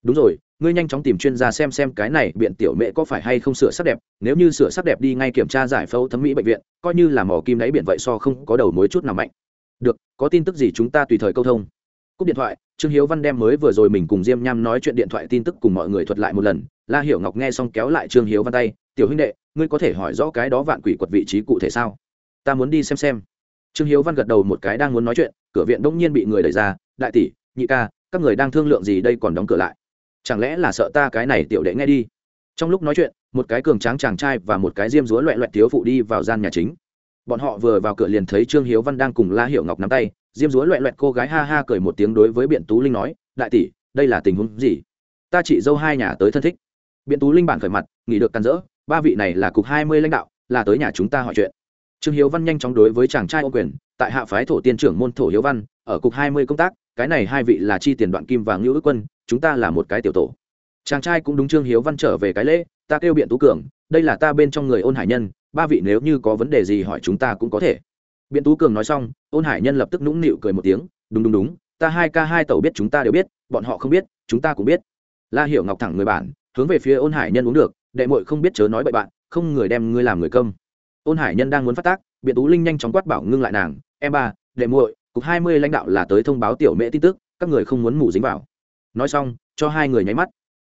đúng rồi, ngươi nhanh chóng tìm chuyên gia xem xem cái này biện tiểu mễ có phải hay không sửa sắc đẹp, nếu như sửa sắc đẹp đi ngay kiểm tra giải phẫu thẩm mỹ bệnh viện, coi như là mỏ kim đáy biển vậy so không có đầu mối chút nào mạnh. Được, có tin tức gì chúng ta tùy thời câu thông. Cúp điện thoại, trương hiếu văn đem mới vừa rồi mình cùng diêm nham nói chuyện điện thoại tin tức cùng mọi người thuật lại một lần. La hiểu ngọc nghe xong kéo lại trương hiếu văn tay, tiểu huynh đệ, ngươi có thể hỏi rõ cái đó vạn quỷ quật vị trí cụ thể sao? Ta muốn đi xem xem. Trương hiếu văn gật đầu một cái đang muốn nói chuyện, cửa viện đông nhiên bị người đẩy ra, đại tỷ, nhị ca, các người đang thương lượng gì đây còn đóng cửa lại? Chẳng lẽ là sợ ta cái này tiểu đệ nghe đi? Trong lúc nói chuyện, một cái cường tráng chàng trai và một cái diêm dúa loẹ loẹt thiếu phụ đi vào gian nhà chính. Bọn họ vừa vào cửa liền thấy trương hiếu văn đang cùng la hiệu ngọc nắm tay. Diêm dúa loẹ loẹt cô gái ha ha cười một tiếng đối với biện tú linh nói, đại tỷ, đây là tình huống gì? Ta chỉ dâu hai nhà tới thân thích. Biện tú linh bản khởi mặt, nghỉ được căn rỡ, ba vị này là cục hai mươi lãnh đạo, là tới nhà chúng ta hỏi chuyện. Trương hiếu văn nhanh chóng đối với chàng trai ô quyền, tại hạ phái thổ tiên trưởng môn thổ hiếu văn, ở cục hai mươi công tác, cái này hai vị là chi tiền đoạn kim và ngưu ước quân chúng ta là một cái tiểu tổ. Chàng trai cũng đúng trương hiếu văn trở về cái lễ, ta kêu biện tú cường, đây là ta bên trong người ôn hải nhân, ba vị nếu như có vấn đề gì hỏi chúng ta cũng có thể. Biện tú cường nói xong, ôn hải nhân lập tức nũng nịu cười một tiếng, đúng đúng đúng, ta hai ca hai tàu biết chúng ta đều biết, bọn họ không biết, chúng ta cũng biết. La hiểu ngọc thẳng người bản hướng về phía ôn hải nhân uống được, đệ mội không biết chớ nói bậy bạn, không người đem ngươi làm người công ôn hải nhân đang muốn phát tác, biện tú linh nhanh chóng quát bảo ngưng lại nàng, em ba, đệ muội, cục hai mươi lãnh đạo là tới thông báo tiểu mễ tin tức, các người không muốn mù dính vào nói xong, cho hai người nháy mắt.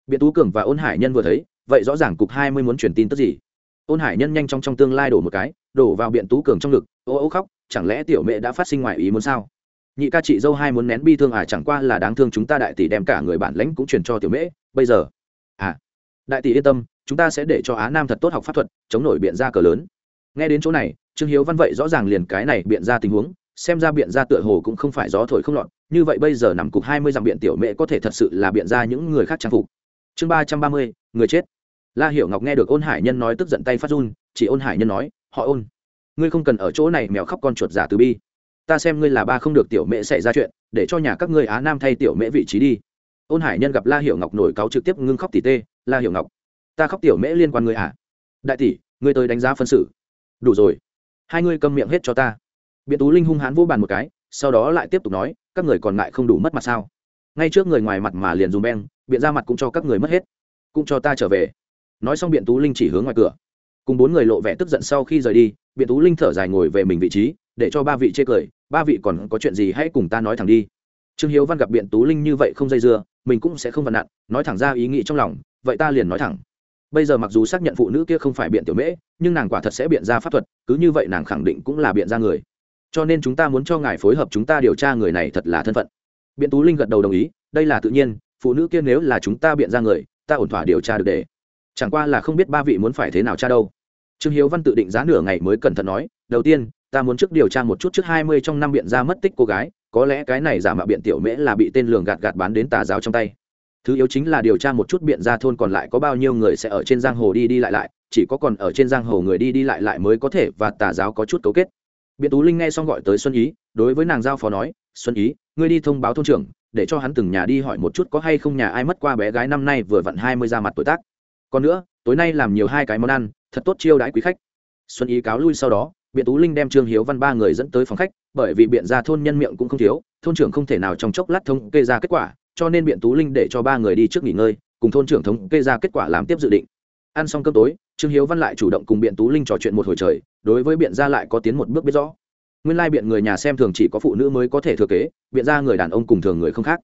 Biện tú cường và ôn hải nhân vừa thấy, vậy rõ ràng cục hai mươi muốn truyền tin tức gì. Ôn hải nhân nhanh trong trong tương lai đổ một cái, đổ vào biện tú cường trong ngực, ô ô khóc, chẳng lẽ tiểu mẹ đã phát sinh ngoài ý muốn sao? Nhị ca chị dâu hai muốn nén bi thương à chẳng qua là đáng thương chúng ta đại tỷ đem cả người bản lãnh cũng truyền cho tiểu mễ, bây giờ. À đại tỷ yên tâm, chúng ta sẽ để cho á nam thật tốt học pháp thuật, chống nổi biện ra cờ lớn. Nghe đến chỗ này, trương hiếu văn vậy rõ ràng liền cái này biện ra tình huống xem ra biện ra tựa hồ cũng không phải gió thổi không lọt, như vậy bây giờ nằm cục hai mươi dặm biện tiểu mẹ có thể thật sự là biện ra những người khác trang phục. Chương ba trăm ba mươi, người chết. La hiểu ngọc nghe được ôn hải nhân nói tức giận tay phát run, chỉ ôn hải nhân nói, họ ôn, ngươi không cần ở chỗ này mèo khóc con chuột giả từ bi. Ta xem ngươi là ba không được tiểu mẹ xảy ra chuyện, để cho nhà các ngươi á nam thay tiểu mẹ vị trí đi. Ôn hải nhân gặp la hiểu ngọc nổi cáo trực tiếp ngưng khóc tỷ tê, la hiểu ngọc, ta khóc tiểu mễ liên quan ngươi à? Đại tỷ, ngươi tới đánh giá phân xử. Đủ rồi. Hai ngươi câm miệng hết cho ta biện tú linh hung hãn vô bàn một cái, sau đó lại tiếp tục nói, các người còn lại không đủ mất mặt sao? Ngay trước người ngoài mặt mà liền dùng beng, biện ra mặt cũng cho các người mất hết. Cũng cho ta trở về. Nói xong biện tú linh chỉ hướng ngoài cửa. Cùng bốn người lộ vẻ tức giận sau khi rời đi, biện tú linh thở dài ngồi về mình vị trí, để cho ba vị chê cười, ba vị còn có chuyện gì hãy cùng ta nói thẳng đi. Trương hiếu văn gặp biện tú linh như vậy không dây dưa, mình cũng sẽ không vặn nặn nói thẳng ra ý nghĩ trong lòng, vậy ta liền nói thẳng. Bây giờ mặc dù xác nhận phụ nữ kia không phải biện tiểu mễ, nhưng nàng quả thật sẽ biện ra pháp thuật, cứ như vậy nàng khẳng định cũng là biện ra người cho nên chúng ta muốn cho ngài phối hợp chúng ta điều tra người này thật là thân phận. Biện tú linh gật đầu đồng ý, đây là tự nhiên, phụ nữ kia nếu là chúng ta biện ra người, ta ổn thỏa điều tra được để. Chẳng qua là không biết ba vị muốn phải thế nào cha đâu. Trương hiếu văn tự định giá nửa ngày mới cẩn thận nói, đầu tiên, ta muốn trước điều tra một chút trước hai mươi trong năm biện ra mất tích cô gái, có lẽ cái này giả mạo biện tiểu mễ là bị tên lường gạt gạt bán đến tà giáo trong tay. Thứ yếu chính là điều tra một chút biện ra thôn còn lại có bao nhiêu người sẽ ở trên giang hồ đi đi lại lại, chỉ có còn ở trên giang hồ người đi đi lại lại mới có thể và tà giáo có chút cấu kết biện tú linh nghe xong gọi tới xuân ý, đối với nàng giao phó nói, xuân ý, ngươi đi thông báo thôn trưởng, để cho hắn từng nhà đi hỏi một chút có hay không nhà ai mất qua bé gái năm nay vừa vặn hai mươi ra mặt tuổi tác. Còn nữa, tối nay làm nhiều hai cái món ăn, thật tốt chiêu đãi quý khách. Xuân ý cáo lui sau đó, biện tú linh đem trương hiếu văn ba người dẫn tới phòng khách, bởi vì biện ra thôn nhân miệng cũng không thiếu, thôn trưởng không thể nào trong chốc lát thống kê ra kết quả, cho nên biện tú linh để cho ba người đi trước nghỉ ngơi, cùng thôn trưởng thống kê ra kết quả làm tiếp dự định ăn xong cơm tối, trương hiếu văn lại chủ động cùng biện tú linh trò chuyện một hồi trời, đối với biện gia lại có tiến một bước biết rõ. Nguyên lai biện người nhà xem thường chỉ có phụ nữ mới có thể thừa kế, biện gia người đàn ông cùng thường người không khác.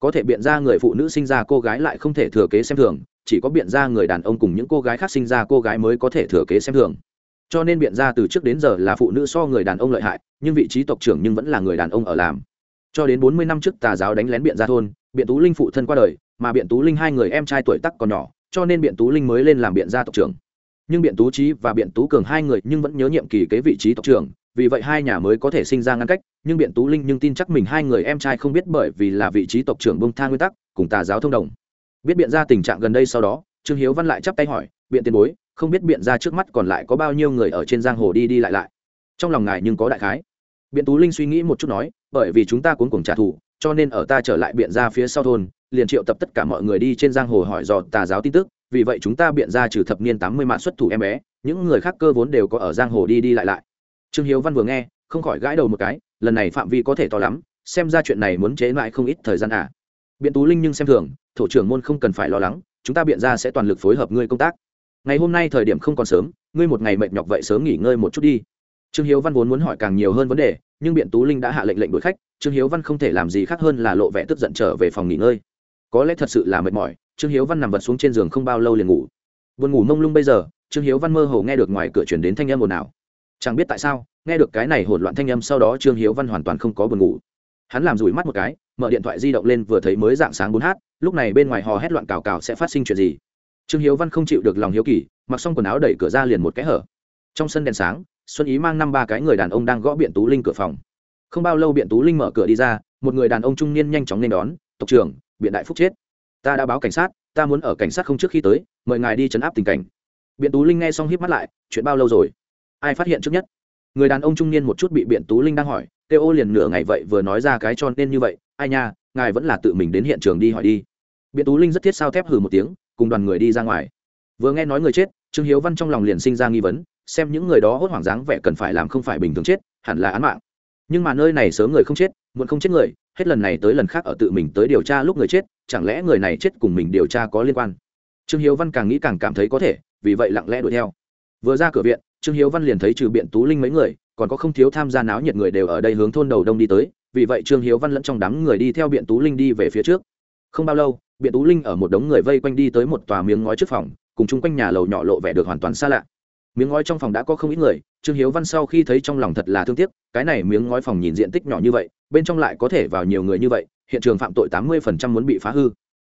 Có thể biện ra người phụ nữ sinh ra cô gái lại không thể thừa kế xem thường, chỉ có biện ra người đàn ông cùng những cô gái khác sinh ra cô gái mới có thể thừa kế xem thường. Cho nên biện ra từ trước đến giờ là phụ nữ so người đàn ông lợi hại, nhưng vị trí tộc trưởng nhưng vẫn là người đàn ông ở làm. Cho đến bốn mươi năm trước tà giáo đánh lén biện ra thôn, biện tú linh phụ thân qua đời, mà biện tú linh hai người em trai tuổi tắc còn nhỏ cho nên biện tú linh mới lên làm biện gia tộc trưởng. Nhưng biện tú trí và biện tú cường hai người nhưng vẫn nhớ nhiệm kỳ kế vị trí tộc trưởng, vì vậy hai nhà mới có thể sinh ra ngăn cách, nhưng biện tú linh nhưng tin chắc mình hai người em trai không biết bởi vì là vị trí tộc trưởng bông tha nguyên tắc, cùng tà giáo thông đồng. Biết biện ra tình trạng gần đây sau đó, trương hiếu văn lại chắp tay hỏi, biện tiền bối, không biết biện ra trước mắt còn lại có bao nhiêu người ở trên giang hồ đi đi lại lại? Trong lòng ngài nhưng có đại khái. Biện tú linh suy nghĩ một chút nói, bởi vì chúng ta cuốn cùng trả thù, cho nên ở ta trở lại biện ra phía sau thôn liền triệu tập tất cả mọi người đi trên giang hồ hỏi dò tà giáo tin tức. Vì vậy chúng ta biện ra trừ thập niên tám mươi mạng xuất thủ em bé, những người khác cơ vốn đều có ở giang hồ đi đi lại lại. Trương hiếu văn vừa nghe, không khỏi gãi đầu một cái, lần này phạm vi có thể to lắm, xem ra chuyện này muốn chế lại không ít thời gian à. Biện tú linh nhưng xem thường thủ trưởng môn không cần phải lo lắng, chúng ta biện ra sẽ toàn lực phối hợp ngươi công tác. Ngày hôm nay thời điểm không còn sớm, ngươi một ngày mệt nhọc vậy sớm nghỉ ngơi một chút đi. Trương hiếu văn vốn muốn hỏi càng nhiều hơn vấn đề, nhưng biện tú linh đã hạ lệnh lệnh đuổi khách, trương hiếu văn không thể làm gì khác hơn là lộ vẻ tức giận trở về phòng nghỉ ngơi có lẽ thật sự là mệt mỏi, trương hiếu văn nằm vật xuống trên giường không bao lâu liền ngủ. Buồn ngủ mông lung bây giờ, trương hiếu văn mơ hồ nghe được ngoài cửa chuyển đến thanh âm ồn ào. Chẳng biết tại sao, nghe được cái này hỗn loạn thanh âm sau đó trương hiếu văn hoàn toàn không có buồn ngủ. Hắn làm rủi mắt một cái, mở điện thoại di động lên vừa thấy mới dạng sáng bốn h lúc này bên ngoài hò hét loạn cào cào sẽ phát sinh chuyện gì? Trương hiếu văn không chịu được lòng hiếu kỳ, mặc xong quần áo đẩy cửa ra liền một cái hở. Trong sân đèn sáng, xuân ý mang năm ba cái người đàn ông đang gõ biện tú linh cửa phòng. Không bao lâu biện tú linh mở cửa đi ra, một người đàn ông trung niên nhanh chóng lên đón, tộc trưởng biện đại phúc chết. Ta đã báo cảnh sát, ta muốn ở cảnh sát không trước khi tới, mời ngài đi chấn áp tình cảnh. Biện tú linh nghe xong híp mắt lại, chuyện bao lâu rồi? Ai phát hiện trước nhất? Người đàn ông trung niên một chút bị biện tú linh đang hỏi kêu ô liền nửa ngày vậy vừa nói ra cái cho nên như vậy, ai nha, ngài vẫn là tự mình đến hiện trường đi hỏi đi. Biện tú linh rất thiết sao thép hừ một tiếng, cùng đoàn người đi ra ngoài. Vừa nghe nói người chết, trương hiếu văn trong lòng liền sinh ra nghi vấn, xem những người đó hốt hoảng dáng vẻ cần phải làm không phải bình thường chết, hẳn là án mạng. Nhưng mà nơi này sớm người không chết, muộn không chết người hết lần này tới lần khác ở tự mình tới điều tra lúc người chết, chẳng lẽ người này chết cùng mình điều tra có liên quan? Trương hiếu văn càng nghĩ càng cảm thấy có thể, vì vậy lặng lẽ đuổi theo. Vừa ra cửa viện, trương hiếu văn liền thấy trừ biện tú linh mấy người, còn có không thiếu tham gia náo nhiệt người đều ở đây hướng thôn đầu đông đi tới, vì vậy trương hiếu văn lẫn trong đám người đi theo biện tú linh đi về phía trước. Không bao lâu, biện tú linh ở một đống người vây quanh đi tới một tòa miếng ngói trước phòng, cùng chung quanh nhà lầu nhỏ lộ vẻ được hoàn toàn xa lạ miếng ngói trong phòng đã có không ít người, trương hiếu văn sau khi thấy trong lòng thật là thương tiếc, cái này miếng ngói phòng nhìn diện tích nhỏ như vậy, bên trong lại có thể vào nhiều người như vậy, hiện trường phạm tội tám mươi phần trăm muốn bị phá hư.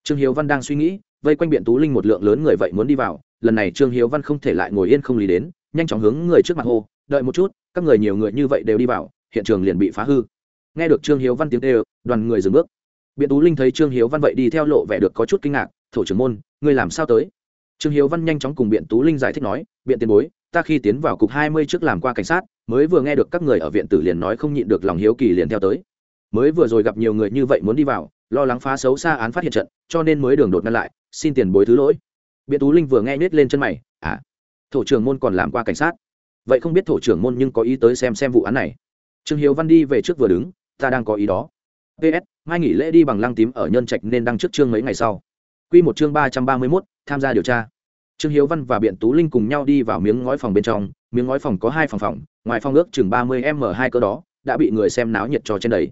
Trương hiếu văn đang suy nghĩ, vây quanh biện tú linh một lượng lớn người vậy muốn đi vào, lần này trương hiếu văn không thể lại ngồi yên không lý đến, nhanh chóng hướng người trước mặt hô, đợi một chút, các người nhiều người như vậy đều đi vào, hiện trường liền bị phá hư. Nghe được trương hiếu văn tiếng kêu, đoàn người dừng bước. Biện tú linh thấy trương hiếu văn vậy đi theo lộ vẻ được có chút kinh ngạc, thổ trưởng môn, ngươi làm sao tới? Trương hiếu văn nhanh chóng cùng biện tú linh giải thích nói, biện tiền bối, ta khi tiến vào cục hai mươi trước làm qua cảnh sát, mới vừa nghe được các người ở viện tử liền nói không nhịn được lòng hiếu kỳ liền theo tới. Mới vừa rồi gặp nhiều người như vậy muốn đi vào, lo lắng phá xấu xa án phát hiện trận, cho nên mới đường đột ngăn lại, xin tiền bối thứ lỗi. Biện tú linh vừa nghe nết lên chân mày à thổ trưởng môn còn làm qua cảnh sát? Vậy không biết thổ trưởng môn nhưng có ý tới xem xem vụ án này. Trương hiếu văn đi về trước vừa đứng, ta đang có ý đó. Ps mai nghỉ lễ đi bằng lăng tím ở nhân trạch nên đăng trước chương mấy ngày sau. Quy một chương ba trăm ba mươi mốt, tham gia điều tra. Trương hiếu văn và biện tú linh cùng nhau đi vào miếng ngói phòng bên trong. Miếng ngói phòng có hai phòng phòng, ngoài phòng ước chừng ba mươi m hai cỡ đó, đã bị người xem náo nhiệt cho trên đầy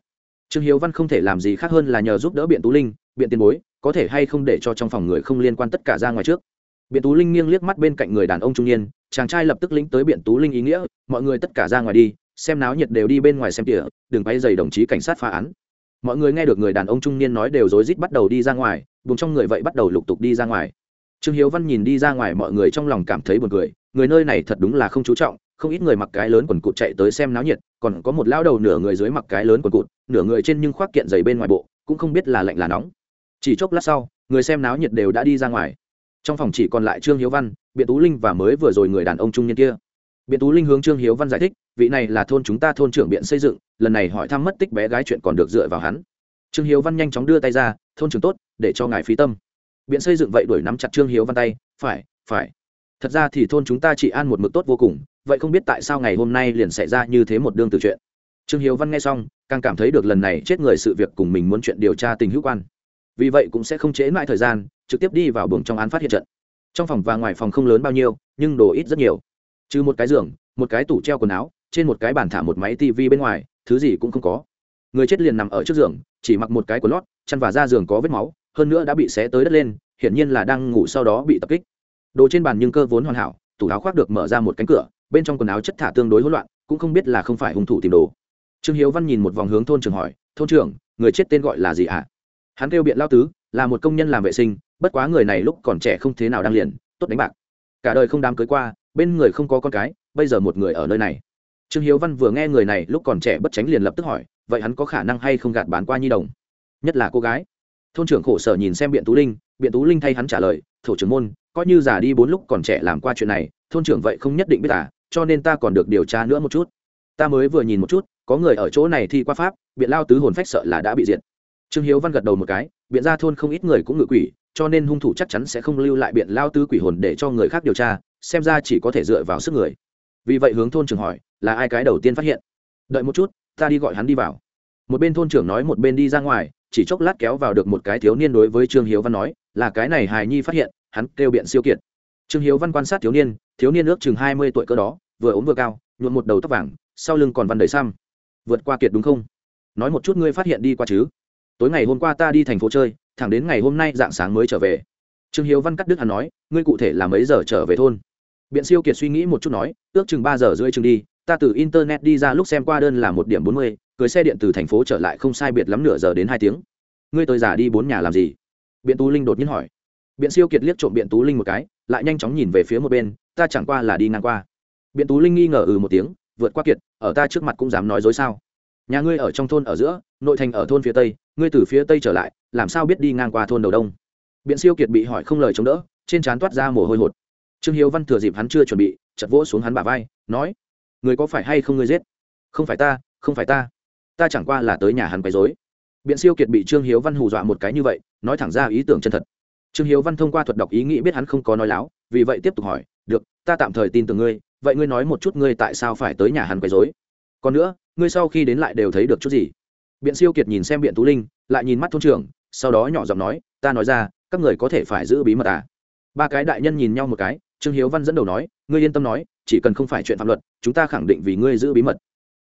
trương hiếu văn không thể làm gì khác hơn là nhờ giúp đỡ biện tú linh. Biện tiền bối, có thể hay không để cho trong phòng người không liên quan tất cả ra ngoài trước? Biện tú linh nghiêng liếc mắt bên cạnh người đàn ông trung niên. Chàng trai lập tức lĩnh tới biện tú linh ý nghĩa, mọi người tất cả ra ngoài đi, xem náo nhiệt đều đi bên ngoài xem tỉa đừng bay giày đồng chí cảnh sát phá án mọi người nghe được người đàn ông trung niên nói đều rối rít bắt đầu đi ra ngoài bùng trong người vậy bắt đầu lục tục đi ra ngoài. Trương hiếu văn nhìn đi ra ngoài mọi người trong lòng cảm thấy buồn cười, người nơi này thật đúng là không chú trọng, không ít người mặc cái lớn quần cụt chạy tới xem náo nhiệt, còn có một lão đầu nửa người dưới mặc cái lớn quần cụt, nửa người trên nhưng khoác kiện giày bên ngoài bộ, cũng không biết là lạnh là nóng. Chỉ chốc lát sau, người xem náo nhiệt đều đã đi ra ngoài. Trong phòng chỉ còn lại trương hiếu văn, biện tú linh và mới vừa rồi người đàn ông trung niên kia. Biện tú linh hướng trương hiếu văn giải thích vị này là thôn chúng ta thôn trưởng biện xây dựng, lần này hỏi thăm mất tích bé gái chuyện còn được dựa vào hắn. Trương hiếu văn nhanh chóng đưa tay ra, thôn trưởng tốt, để cho ngài phí tâm. Biện xây dựng vậy đuổi nắm chặt trương hiếu văn tay, phải phải. Thật ra thì thôn chúng ta chỉ an một mực tốt vô cùng, vậy không biết tại sao ngày hôm nay liền xảy ra như thế một đương từ chuyện. Trương hiếu văn nghe xong, càng cảm thấy được lần này chết người sự việc cùng mình muốn chuyện điều tra tình hữu quan. Vì vậy cũng sẽ không chế mãi thời gian, trực tiếp đi vào buồng trong án phát hiện trận. Trong phòng và ngoài phòng không lớn bao nhiêu, nhưng đồ ít rất nhiều. Trừ một cái giường, một cái tủ treo quần áo trên một cái bàn thả một máy tivi bên ngoài, thứ gì cũng không có. Người chết liền nằm ở trước giường, chỉ mặc một cái quần lót, chăn và da giường có vết máu, hơn nữa đã bị xé tới đất lên, hiển nhiên là đang ngủ sau đó bị tập kích. Đồ trên bàn nhưng cơ vốn hoàn hảo, tủ áo khoác được mở ra một cánh cửa, bên trong quần áo chất thả tương đối hỗn loạn, cũng không biết là không phải hung thủ tìm đồ. Trương hiếu văn nhìn một vòng hướng thôn trưởng hỏi, thôn trưởng, người chết tên gọi là gì ạ? À? hắn kêu biện lao tứ, là một công nhân làm vệ sinh, bất quá người này lúc còn trẻ không thế nào đang liền, tốt đánh bạc. Cả đời không đám cưới qua, bên người không có con cái, bây giờ một người ở nơi này trương hiếu văn vừa nghe người này lúc còn trẻ bất tránh liền lập tức hỏi, vậy hắn có khả năng hay không gạt bán qua nhi đồng? Nhất là cô gái. Thôn trưởng khổ sở nhìn xem biện tú linh, biện tú linh thay hắn trả lời, thổ trưởng môn, coi như già đi bốn lúc còn trẻ làm qua chuyện này, thôn trưởng vậy không nhất định biết à cho nên ta còn được điều tra nữa một chút. Ta mới vừa nhìn một chút, có người ở chỗ này thi qua pháp, biện lao tứ hồn phách sợ là đã bị diệt. Trương hiếu văn gật đầu một cái, biện ra thôn không ít người cũng ngự quỷ, cho nên hung thủ chắc chắn sẽ không lưu lại biện lao tứ quỷ hồn để cho người khác điều tra, xem ra chỉ có thể dựa vào sức người. Vì vậy hướng thôn trưởng hỏi là ai cái đầu tiên phát hiện? Đợi một chút, ta đi gọi hắn đi vào. Một bên thôn trưởng nói, một bên đi ra ngoài, chỉ chốc lát kéo vào được một cái thiếu niên đối với trương hiếu văn nói, là cái này hài nhi phát hiện, hắn kêu biện siêu kiệt. Trương hiếu văn quan sát thiếu niên thiếu niên ước chừng hai mươi tuổi cơ đó, vừa ốm vừa cao, nhuộm một đầu tóc vàng, sau lưng còn văn đầy xăm. Vượt qua kiệt đúng không? Nói một chút ngươi phát hiện đi qua chứ? Tối ngày hôm qua ta đi thành phố chơi, thẳng đến ngày hôm nay dạng sáng mới trở về. Trương hiếu văn cắt đức hắn nói, ngươi cụ thể là mấy giờ trở về thôn? Biện siêu kiệt suy nghĩ một chút nói, ước chừng ba giờ rưỡi chừng đi ta từ internet đi ra lúc xem qua đơn là một điểm bốn mươi, cưới xe điện từ thành phố trở lại không sai biệt lắm nửa giờ đến hai tiếng. Ngươi tới giả đi bốn nhà làm gì? Biện tú linh đột nhiên hỏi. Biện siêu kiệt liếc trộm biện tú linh một cái, lại nhanh chóng nhìn về phía một bên, ta chẳng qua là đi ngang qua. Biện tú linh nghi ngờ ừ một tiếng, vượt qua kiệt, ở ta trước mặt cũng dám nói dối sao? Nhà ngươi ở trong thôn ở giữa, nội thành ở thôn phía tây, ngươi từ phía tây trở lại, làm sao biết đi ngang qua thôn đầu đông? Biện siêu kiệt bị hỏi không lời chống đỡ, trên trán toát ra mồ hôi hột. Trương hiếu văn thừa dịp hắn chưa chuẩn bị chật vỗ xuống hắn bả vai, nói người có phải hay không ngươi giết? Không phải ta, không phải ta. Ta chẳng qua là tới nhà hắn quấy dối biện siêu kiệt bị trương hiếu văn hù dọa một cái như vậy, nói thẳng ra ý tưởng chân thật. Trương hiếu văn thông qua thuật đọc ý nghĩ biết hắn không có nói láo, vì vậy tiếp tục hỏi, được, ta tạm thời tin tưởng ngươi, vậy ngươi nói một chút ngươi tại sao phải tới nhà hắn quấy dối còn nữa, ngươi sau khi đến lại đều thấy được chút gì? Biện siêu kiệt nhìn xem biện tú linh, lại nhìn mắt thôn trưởng, sau đó nhỏ giọng nói, ta nói ra, các người có thể phải giữ bí mật à? Ba cái đại nhân nhìn nhau một cái trương hiếu văn dẫn đầu nói, ngươi yên tâm nói, chỉ cần không phải chuyện pháp luật, chúng ta khẳng định vì ngươi giữ bí mật.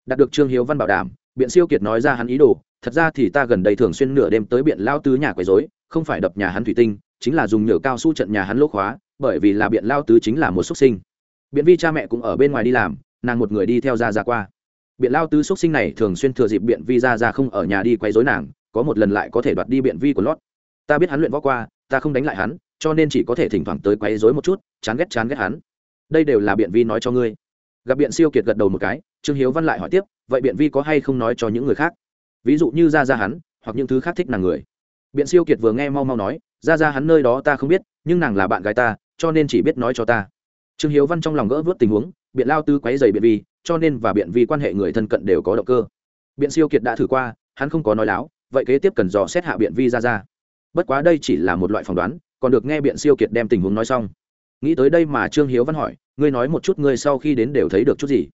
Đạt được trương hiếu văn bảo đảm, biện siêu kiệt nói ra hắn ý đồ, thật ra thì ta gần đây thường xuyên nửa đêm tới biện lao tứ nhà quấy dối không phải đập nhà hắn thủy tinh, chính là dùng nhựa cao su trận nhà hắn lỗ khóa, bởi vì là biện lao tứ chính là một xuất sinh. Biện vi cha mẹ cũng ở bên ngoài đi làm, nàng một người đi theo ra ra qua. Biện lao tứ xuất sinh này thường xuyên thừa dịp biện vi ra ra không ở nhà đi quấy dối nàng, có một lần lại có thể đoạt đi biện vi của lót. Ta biết hắn luyện võ qua, ta không đánh lại hắn cho nên chỉ có thể thỉnh thoảng tới quấy rối một chút, chán ghét chán ghét hắn. Đây đều là biện vi nói cho ngươi. Gặp biện siêu kiệt gật đầu một cái, trương hiếu văn lại hỏi tiếp, vậy biện vi có hay không nói cho những người khác? Ví dụ như ra ra hắn, hoặc những thứ khác thích nàng người. Biện siêu kiệt vừa nghe mau mau nói ra ra hắn nơi đó ta không biết, nhưng nàng là bạn gái ta, cho nên chỉ biết nói cho ta. Trương hiếu văn trong lòng gỡ vớt tình huống, biện lao tư quấy dày biện vi, cho nên và biện vi quan hệ người thân cận đều có động cơ. Biện siêu kiệt đã thử qua, hắn không có nói láo, vậy kế tiếp cần dò xét hạ biện vi ra ra bất quá đây chỉ là một loại phỏng đoán còn được nghe biện siêu kiệt đem tình huống nói xong. Nghĩ tới đây mà trương hiếu văn hỏi, ngươi nói một chút, ngươi sau khi đến đều thấy được chút gì?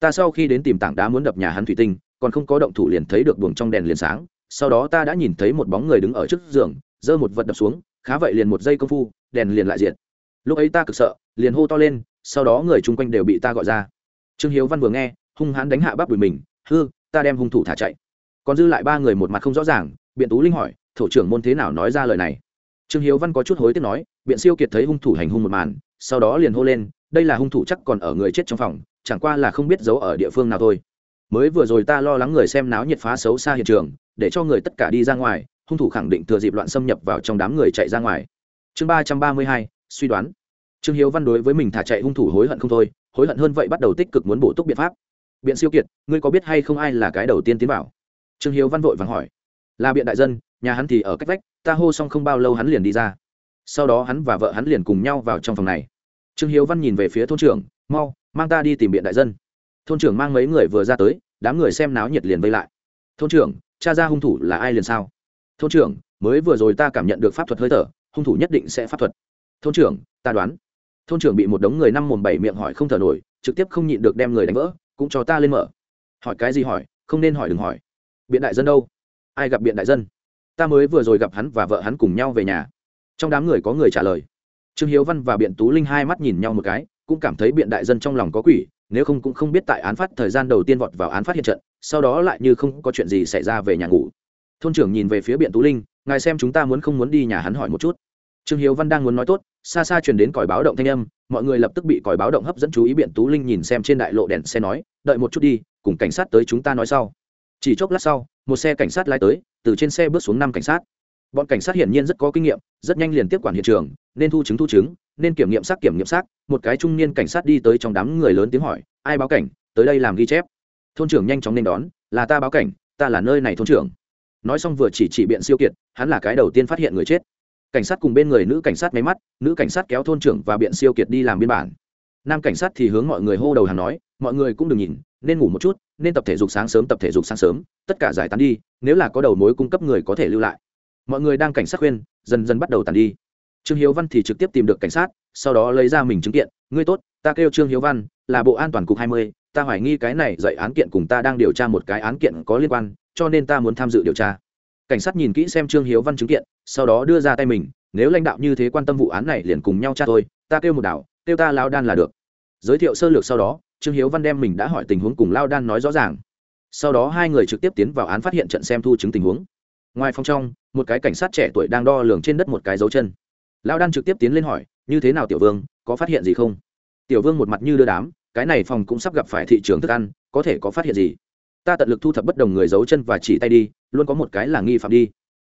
Ta sau khi đến tìm tảng đá muốn đập nhà hắn thủy tinh, còn không có động thủ liền thấy được buồng trong đèn liền sáng, sau đó ta đã nhìn thấy một bóng người đứng ở trước giường, giơ một vật đập xuống, khá vậy liền một giây công phu, đèn liền lại diệt. Lúc ấy ta cực sợ, liền hô to lên, sau đó người chung quanh đều bị ta gọi ra. Trương hiếu văn vừa nghe, hung hãn đánh hạ bắp đùi mình, hư, ta đem hung thủ thả chạy. Còn dư lại ba người một mặt không rõ ràng, biện tú linh hỏi, thổ trưởng môn thế nào nói ra lời này? Trương hiếu văn có chút hối tiếc nói, biện siêu kiệt thấy hung thủ hành hung một màn, sau đó liền hô lên, đây là hung thủ chắc còn ở người chết trong phòng, chẳng qua là không biết giấu ở địa phương nào thôi. Mới vừa rồi ta lo lắng người xem náo nhiệt phá xấu xa hiện trường, để cho người tất cả đi ra ngoài, hung thủ khẳng định thừa dịp loạn xâm nhập vào trong đám người chạy ra ngoài. Chương ba trăm ba mươi hai, suy đoán. Trương hiếu văn đối với mình thả chạy hung thủ hối hận không thôi, hối hận hơn vậy bắt đầu tích cực muốn bổ túc biện pháp. Biện siêu kiệt, ngươi có biết hay không ai là cái đầu tiên tiến vào? Trương hiếu văn vội vàng hỏi. Là biện đại dân nhà hắn thì ở cách vách, ta hô xong không bao lâu hắn liền đi ra. Sau đó hắn và vợ hắn liền cùng nhau vào trong phòng này. Trương hiếu văn nhìn về phía thôn trưởng, mau, mang ta đi tìm biện đại dân. Thôn trưởng mang mấy người vừa ra tới, đám người xem náo nhiệt liền vây lại. Thôn trưởng, cha ra hung thủ là ai liền sao? Thôn trưởng, mới vừa rồi ta cảm nhận được pháp thuật hơi thở, hung thủ nhất định sẽ pháp thuật. Thôn trưởng, ta đoán. Thôn trưởng bị một đống người năm mồm bảy miệng hỏi không thở nổi, trực tiếp không nhịn được đem người đánh vỡ, cũng cho ta lên mở. Hỏi cái gì hỏi, không nên hỏi đừng hỏi. Biện đại dân đâu? Ai gặp biện đại dân? Ta mới vừa rồi gặp hắn và vợ hắn cùng nhau về nhà. Trong đám người có người trả lời. Trương hiếu văn và biện tú linh hai mắt nhìn nhau một cái, cũng cảm thấy biện đại dân trong lòng có quỷ, nếu không cũng không biết tại án phát thời gian đầu tiên vọt vào án phát hiện trận, sau đó lại như không có chuyện gì xảy ra về nhà ngủ. Thôn trưởng nhìn về phía biện tú linh, ngài xem chúng ta muốn không muốn đi nhà hắn hỏi một chút. Trương hiếu văn đang muốn nói tốt, xa xa truyền đến còi báo động thanh âm, mọi người lập tức bị còi báo động hấp dẫn chú ý biện tú linh nhìn xem trên đại lộ đèn xe nói, đợi một chút đi, cùng cảnh sát tới chúng ta nói sau. Chỉ chốc lát sau một xe cảnh sát lái tới, từ trên xe bước xuống năm cảnh sát. Bọn cảnh sát hiển nhiên rất có kinh nghiệm, rất nhanh liền tiếp quản hiện trường, nên thu chứng thu chứng, nên kiểm nghiệm xác kiểm nghiệm xác, một cái trung niên cảnh sát đi tới trong đám người lớn tiếng hỏi, ai báo cảnh? Tới đây làm ghi chép. Thôn trưởng nhanh chóng nên đón, là ta báo cảnh, ta là nơi này thôn trưởng. Nói xong vừa chỉ chỉ biện siêu kiệt, hắn là cái đầu tiên phát hiện người chết. Cảnh sát cùng bên người nữ cảnh sát máy mắt, nữ cảnh sát kéo thôn trưởng và biện siêu kiệt đi làm biên bản. Nam cảnh sát thì hướng mọi người hô đầu hàng nói, mọi người cũng đừng nhìn nên ngủ một chút, nên tập thể dục sáng sớm, tập thể dục sáng sớm, tất cả giải tán đi, nếu là có đầu mối cung cấp người có thể lưu lại. Mọi người đang cảnh sát khuyên, dần dần bắt đầu tàn đi. Trương hiếu văn thì trực tiếp tìm được cảnh sát, sau đó lấy ra mình chứng kiện, ngươi tốt, ta kêu trương hiếu văn, là bộ an toàn cục hai mươi, ta hoài nghi cái này dạy án kiện cùng ta đang điều tra một cái án kiện có liên quan, cho nên ta muốn tham dự điều tra. Cảnh sát nhìn kỹ xem trương hiếu văn chứng kiện, sau đó đưa ra tay mình, nếu lãnh đạo như thế quan tâm vụ án này liền cùng nhau tra thôi ta kêu một đảo, kêu ta lao đan là được. Giới thiệu sơ lược sau đó trương hiếu văn đem mình đã hỏi tình huống cùng lao đan nói rõ ràng. Sau đó hai người trực tiếp tiến vào án phát hiện trận xem thu chứng tình huống. Ngoài phòng trong, một cái cảnh sát trẻ tuổi đang đo lường trên đất một cái dấu chân. Lao đan trực tiếp tiến lên hỏi, như thế nào, tiểu vương, có phát hiện gì không? Tiểu vương một mặt như đưa đám, cái này phòng cũng sắp gặp phải thị trường thức ăn, có thể có phát hiện gì? Ta tận lực thu thập bất đồng người dấu chân và chỉ tay đi, luôn có một cái là nghi phạm đi.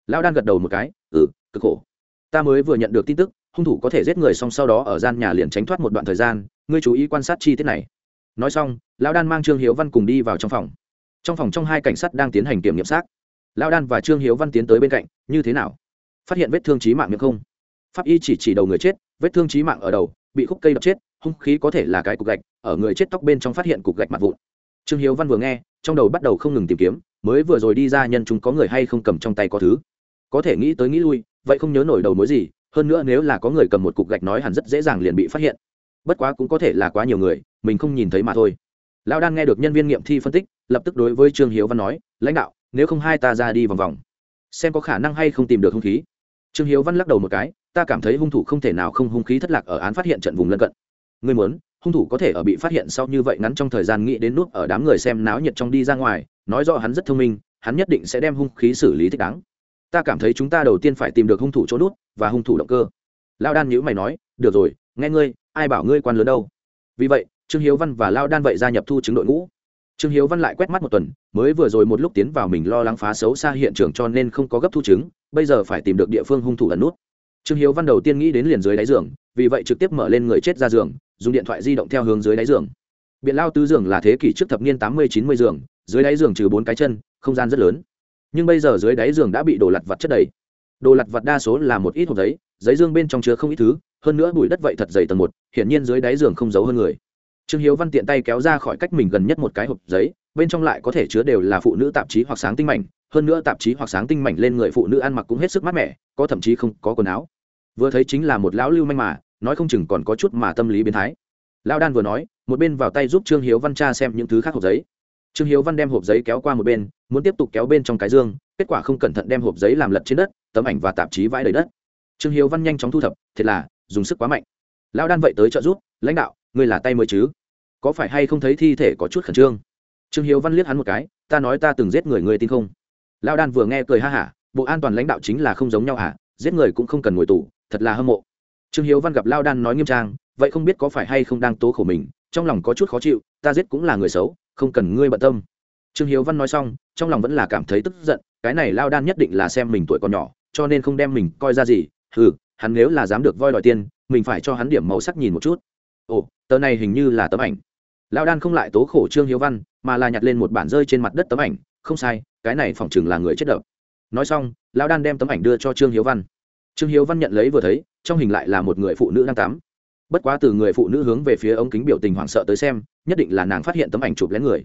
Lao đan gật đầu một cái ừ cực khổ. Ta mới vừa nhận được tin tức, hung thủ có thể giết người xong sau đó ở gian nhà liền tránh thoát một đoạn thời gian, ngươi chú ý quan sát chi tiết này nói xong, lão đan mang trương hiếu văn cùng đi vào trong phòng. Trong phòng trong hai cảnh sát đang tiến hành kiểm nghiệm xác. Lão đan và trương hiếu văn tiến tới bên cạnh, như thế nào? Phát hiện vết thương trí mạng miệng không? Pháp y chỉ chỉ đầu người chết, vết thương trí mạng ở đầu, bị khúc cây đập chết, hung khí có thể là cái cục gạch, ở người chết tóc bên trong phát hiện cục gạch mặt vụn. Trương hiếu văn vừa nghe, trong đầu bắt đầu không ngừng tìm kiếm, mới vừa rồi đi ra nhân chúng có người hay không cầm trong tay có thứ. Có thể nghĩ tới nghĩ lui, vậy không nhớ nổi đầu mối gì, hơn nữa nếu là có người cầm một cục gạch nói hẳn rất dễ dàng liền bị phát hiện. Bất quá cũng có thể là quá nhiều người mình không nhìn thấy mà thôi. Lão đan nghe được nhân viên nghiệm thi phân tích, lập tức đối với trương hiếu văn nói, lãnh đạo, nếu không hai ta ra đi vòng vòng, xem có khả năng hay không tìm được hung khí. Trương hiếu văn lắc đầu một cái, ta cảm thấy hung thủ không thể nào không hung khí thất lạc ở án phát hiện trận vùng lân cận. Người muốn, hung thủ có thể ở bị phát hiện sau như vậy ngắn trong thời gian nghĩ đến nút ở đám người xem náo nhiệt trong đi ra ngoài, nói rõ hắn rất thông minh, hắn nhất định sẽ đem hung khí xử lý thích đáng. Ta cảm thấy chúng ta đầu tiên phải tìm được hung thủ chỗ nút và hung thủ động cơ. Lao đan nhữ mày nói, được rồi, nghe ngươi, ai bảo ngươi quan lớn đâu? Vì vậy trương hiếu văn và lao đan vậy gia nhập thu chứng đội ngũ. Trương hiếu văn lại quét mắt một tuần, mới vừa rồi một lúc tiến vào mình lo lắng phá xấu xa hiện trường cho nên không có gấp thu chứng, bây giờ phải tìm được địa phương hung thủ ẩn nút. Trương hiếu văn đầu tiên nghĩ đến liền dưới đáy giường, vì vậy trực tiếp mở lên người chết ra giường, dùng điện thoại di động theo hướng dưới đáy giường. Biện lao tứ giường là thế kỷ trước thập niên tám mươi chín mươi giường, dưới đáy giường trừ bốn cái chân, không gian rất lớn. Nhưng bây giờ dưới đáy giường đã bị đồ lặt vặt chất đầy. Đồ lặt vặt đa số là một ít hộp giấy giấy dương bên trong chứa không ít thứ, hơn nữa bụi đất vậy thật dày tầng một, hiển nhiên dưới đáy giường không giấu hơn người trương hiếu văn tiện tay kéo ra khỏi cách mình gần nhất một cái hộp giấy, bên trong lại có thể chứa đều là phụ nữ tạp chí hoặc sáng tinh mảnh, hơn nữa tạp chí hoặc sáng tinh mảnh lên người phụ nữ ăn mặc cũng hết sức mát mẻ, có thậm chí không có quần áo. Vừa thấy chính là một lão lưu manh mà, nói không chừng còn có chút mà tâm lý biến thái. Lão đan vừa nói, một bên vào tay giúp trương hiếu văn tra xem những thứ khác hộp giấy. Trương hiếu văn đem hộp giấy kéo qua một bên, muốn tiếp tục kéo bên trong cái dương, kết quả không cẩn thận đem hộp giấy làm lật trên đất, tấm ảnh và tạp chí vãi đầy đất. Trương hiếu văn nhanh chóng thu thập thiệt là, dùng sức quá mạnh. Lão đan vậy tới trợ giúp, lãnh đạo ngươi là tay mới chứ? Có phải hay không thấy thi thể có chút khẩn trương? Trương hiếu văn liếc hắn một cái, ta nói ta từng giết người ngươi tin không? Lão đan vừa nghe cười ha hả, bộ an toàn lãnh đạo chính là không giống nhau hả? Giết người cũng không cần ngồi tù, thật là hâm mộ. Trương hiếu văn gặp lao đan nói nghiêm trang, vậy không biết có phải hay không đang tố khổ mình, trong lòng có chút khó chịu, ta giết cũng là người xấu, không cần ngươi bận tâm. Trương hiếu văn nói xong, trong lòng vẫn là cảm thấy tức giận, cái này lao đan nhất định là xem mình tuổi còn nhỏ, cho nên không đem mình coi ra gì. Ừ hắn nếu là dám được voi đòi tiền, mình phải cho hắn điểm màu sắc nhìn một chút ồ, tờ này hình như là tấm ảnh. Lão đan không lại tố khổ trương hiếu văn, mà là nhặt lên một bản rơi trên mặt đất tấm ảnh. Không sai, cái này phỏng chừng là người chết đập nói xong, Lão đan đem tấm ảnh đưa cho trương hiếu văn. Trương hiếu văn nhận lấy vừa thấy, trong hình lại là một người phụ nữ đang tắm. Bất quá từ người phụ nữ hướng về phía ống kính biểu tình hoảng sợ tới xem, nhất định là nàng phát hiện tấm ảnh chụp lén người.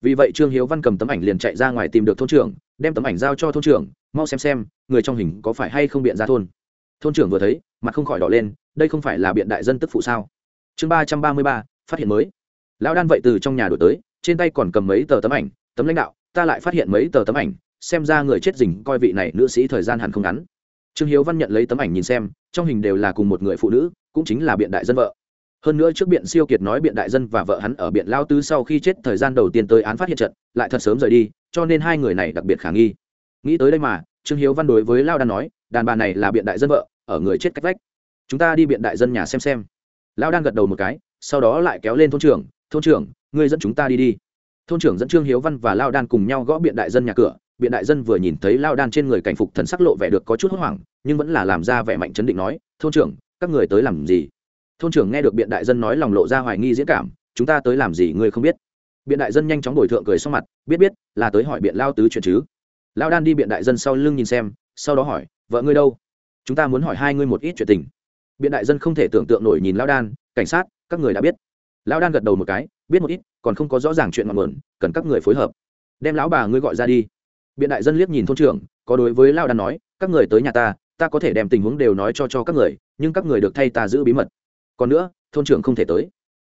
Vì vậy trương hiếu văn cầm tấm ảnh liền chạy ra ngoài tìm được thôn trưởng, đem tấm ảnh giao cho thôn trưởng, mau xem xem, người trong hình có phải hay không biện ra thôn. Thôn trưởng vừa thấy, mặt không khỏi đỏ lên, đây không phải là biện đại dân tức phụ sao? Chương ba trăm ba mươi ba, phát hiện mới. Lão đan vậy từ trong nhà đổi tới, trên tay còn cầm mấy tờ tấm ảnh, tấm lãnh đạo, ta lại phát hiện mấy tờ tấm ảnh, xem ra người chết dình coi vị này nữ sĩ thời gian hẳn không ngắn. Trương hiếu văn nhận lấy tấm ảnh nhìn xem, trong hình đều là cùng một người phụ nữ, cũng chính là biện đại dân vợ. Hơn nữa trước biện siêu kiệt nói biện đại dân và vợ hắn ở biện lao tứ sau khi chết thời gian đầu tiên tới án phát hiện trận, lại thật sớm rời đi, cho nên hai người này đặc biệt khả nghi. Nghĩ tới đây mà, trương hiếu văn đối với lao đan nói, đàn bà này là biện đại dân vợ, ở người chết cách vách. Chúng ta đi biện đại dân nhà xem xem. Lão đan gật đầu một cái, sau đó lại kéo lên thôn trưởng thôn trưởng, ngươi dẫn chúng ta đi đi. Thôn trưởng dẫn trương hiếu văn và lao đan cùng nhau gõ biện đại dân nhà cửa. Biện đại dân vừa nhìn thấy lao đan trên người cảnh phục thần sắc lộ vẻ được có chút hốt hoảng, nhưng vẫn là làm ra vẻ mạnh chấn định nói, thôn trưởng, các người tới làm gì? Thôn trưởng nghe được biện đại dân nói lòng lộ ra hoài nghi diễn cảm, chúng ta tới làm gì ngươi không biết. Biện đại dân nhanh chóng đổi thượng cười sau mặt, biết biết, là tới hỏi biện lao tứ chuyện chứ. Lao đan đi biện đại dân sau lưng nhìn xem, sau đó hỏi, vợ ngươi đâu? Chúng ta muốn hỏi hai ngươi một ít chuyện tình biện đại dân không thể tưởng tượng nổi nhìn lao đan, cảnh sát, các người đã biết. Lao đan gật đầu một cái, biết một ít, còn không có rõ ràng chuyện ngọn nguồn, cần các người phối hợp. Đem lão bà ngươi gọi ra đi. Biện đại dân liếc nhìn thôn trưởng, có đối với lao đan nói, các người tới nhà ta ta có thể đem tình huống đều nói cho cho các người, nhưng các người được thay ta giữ bí mật. Còn nữa, thôn trưởng không thể tới.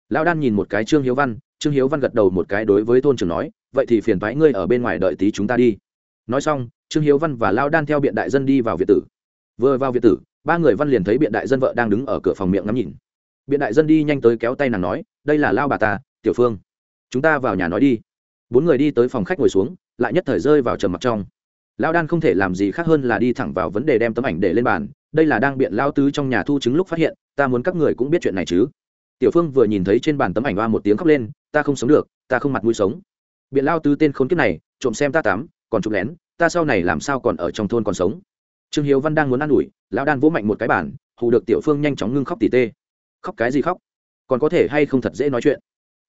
Lao đan nhìn một cái trương hiếu văn, trương hiếu văn gật đầu một cái đối với thôn trưởng nói, vậy thì phiền thoái ngươi ở bên ngoài đợi tí chúng ta đi. Nói xong, trương hiếu văn và lao đan theo biện đại dân đi vào việt tử. Vừa vào việt tử ba người văn liền thấy biện đại dân vợ đang đứng ở cửa phòng miệng ngắm nhìn biện đại dân đi nhanh tới kéo tay nàng nói đây là lao bà ta tiểu phương chúng ta vào nhà nói đi bốn người đi tới phòng khách ngồi xuống lại nhất thời rơi vào trầm mặc trong lao đan không thể làm gì khác hơn là đi thẳng vào vấn đề đem tấm ảnh để lên bàn đây là đang biện lao tứ trong nhà thu chứng lúc phát hiện ta muốn các người cũng biết chuyện này chứ tiểu phương vừa nhìn thấy trên bàn tấm ảnh hoa một tiếng khóc lên ta không sống được ta không mặt mũi sống biện lao tứ tên khốn kiếp này trộm xem ta tắm còn trộm lén ta sau này làm sao còn ở trong thôn còn sống trương hiếu văn đang muốn ă n ủi, lão đan vỗ mạnh một cái bản hù được tiểu phương nhanh chóng ngưng khóc tỉ tê. Khóc cái gì khóc? Còn có thể hay không thật dễ nói chuyện?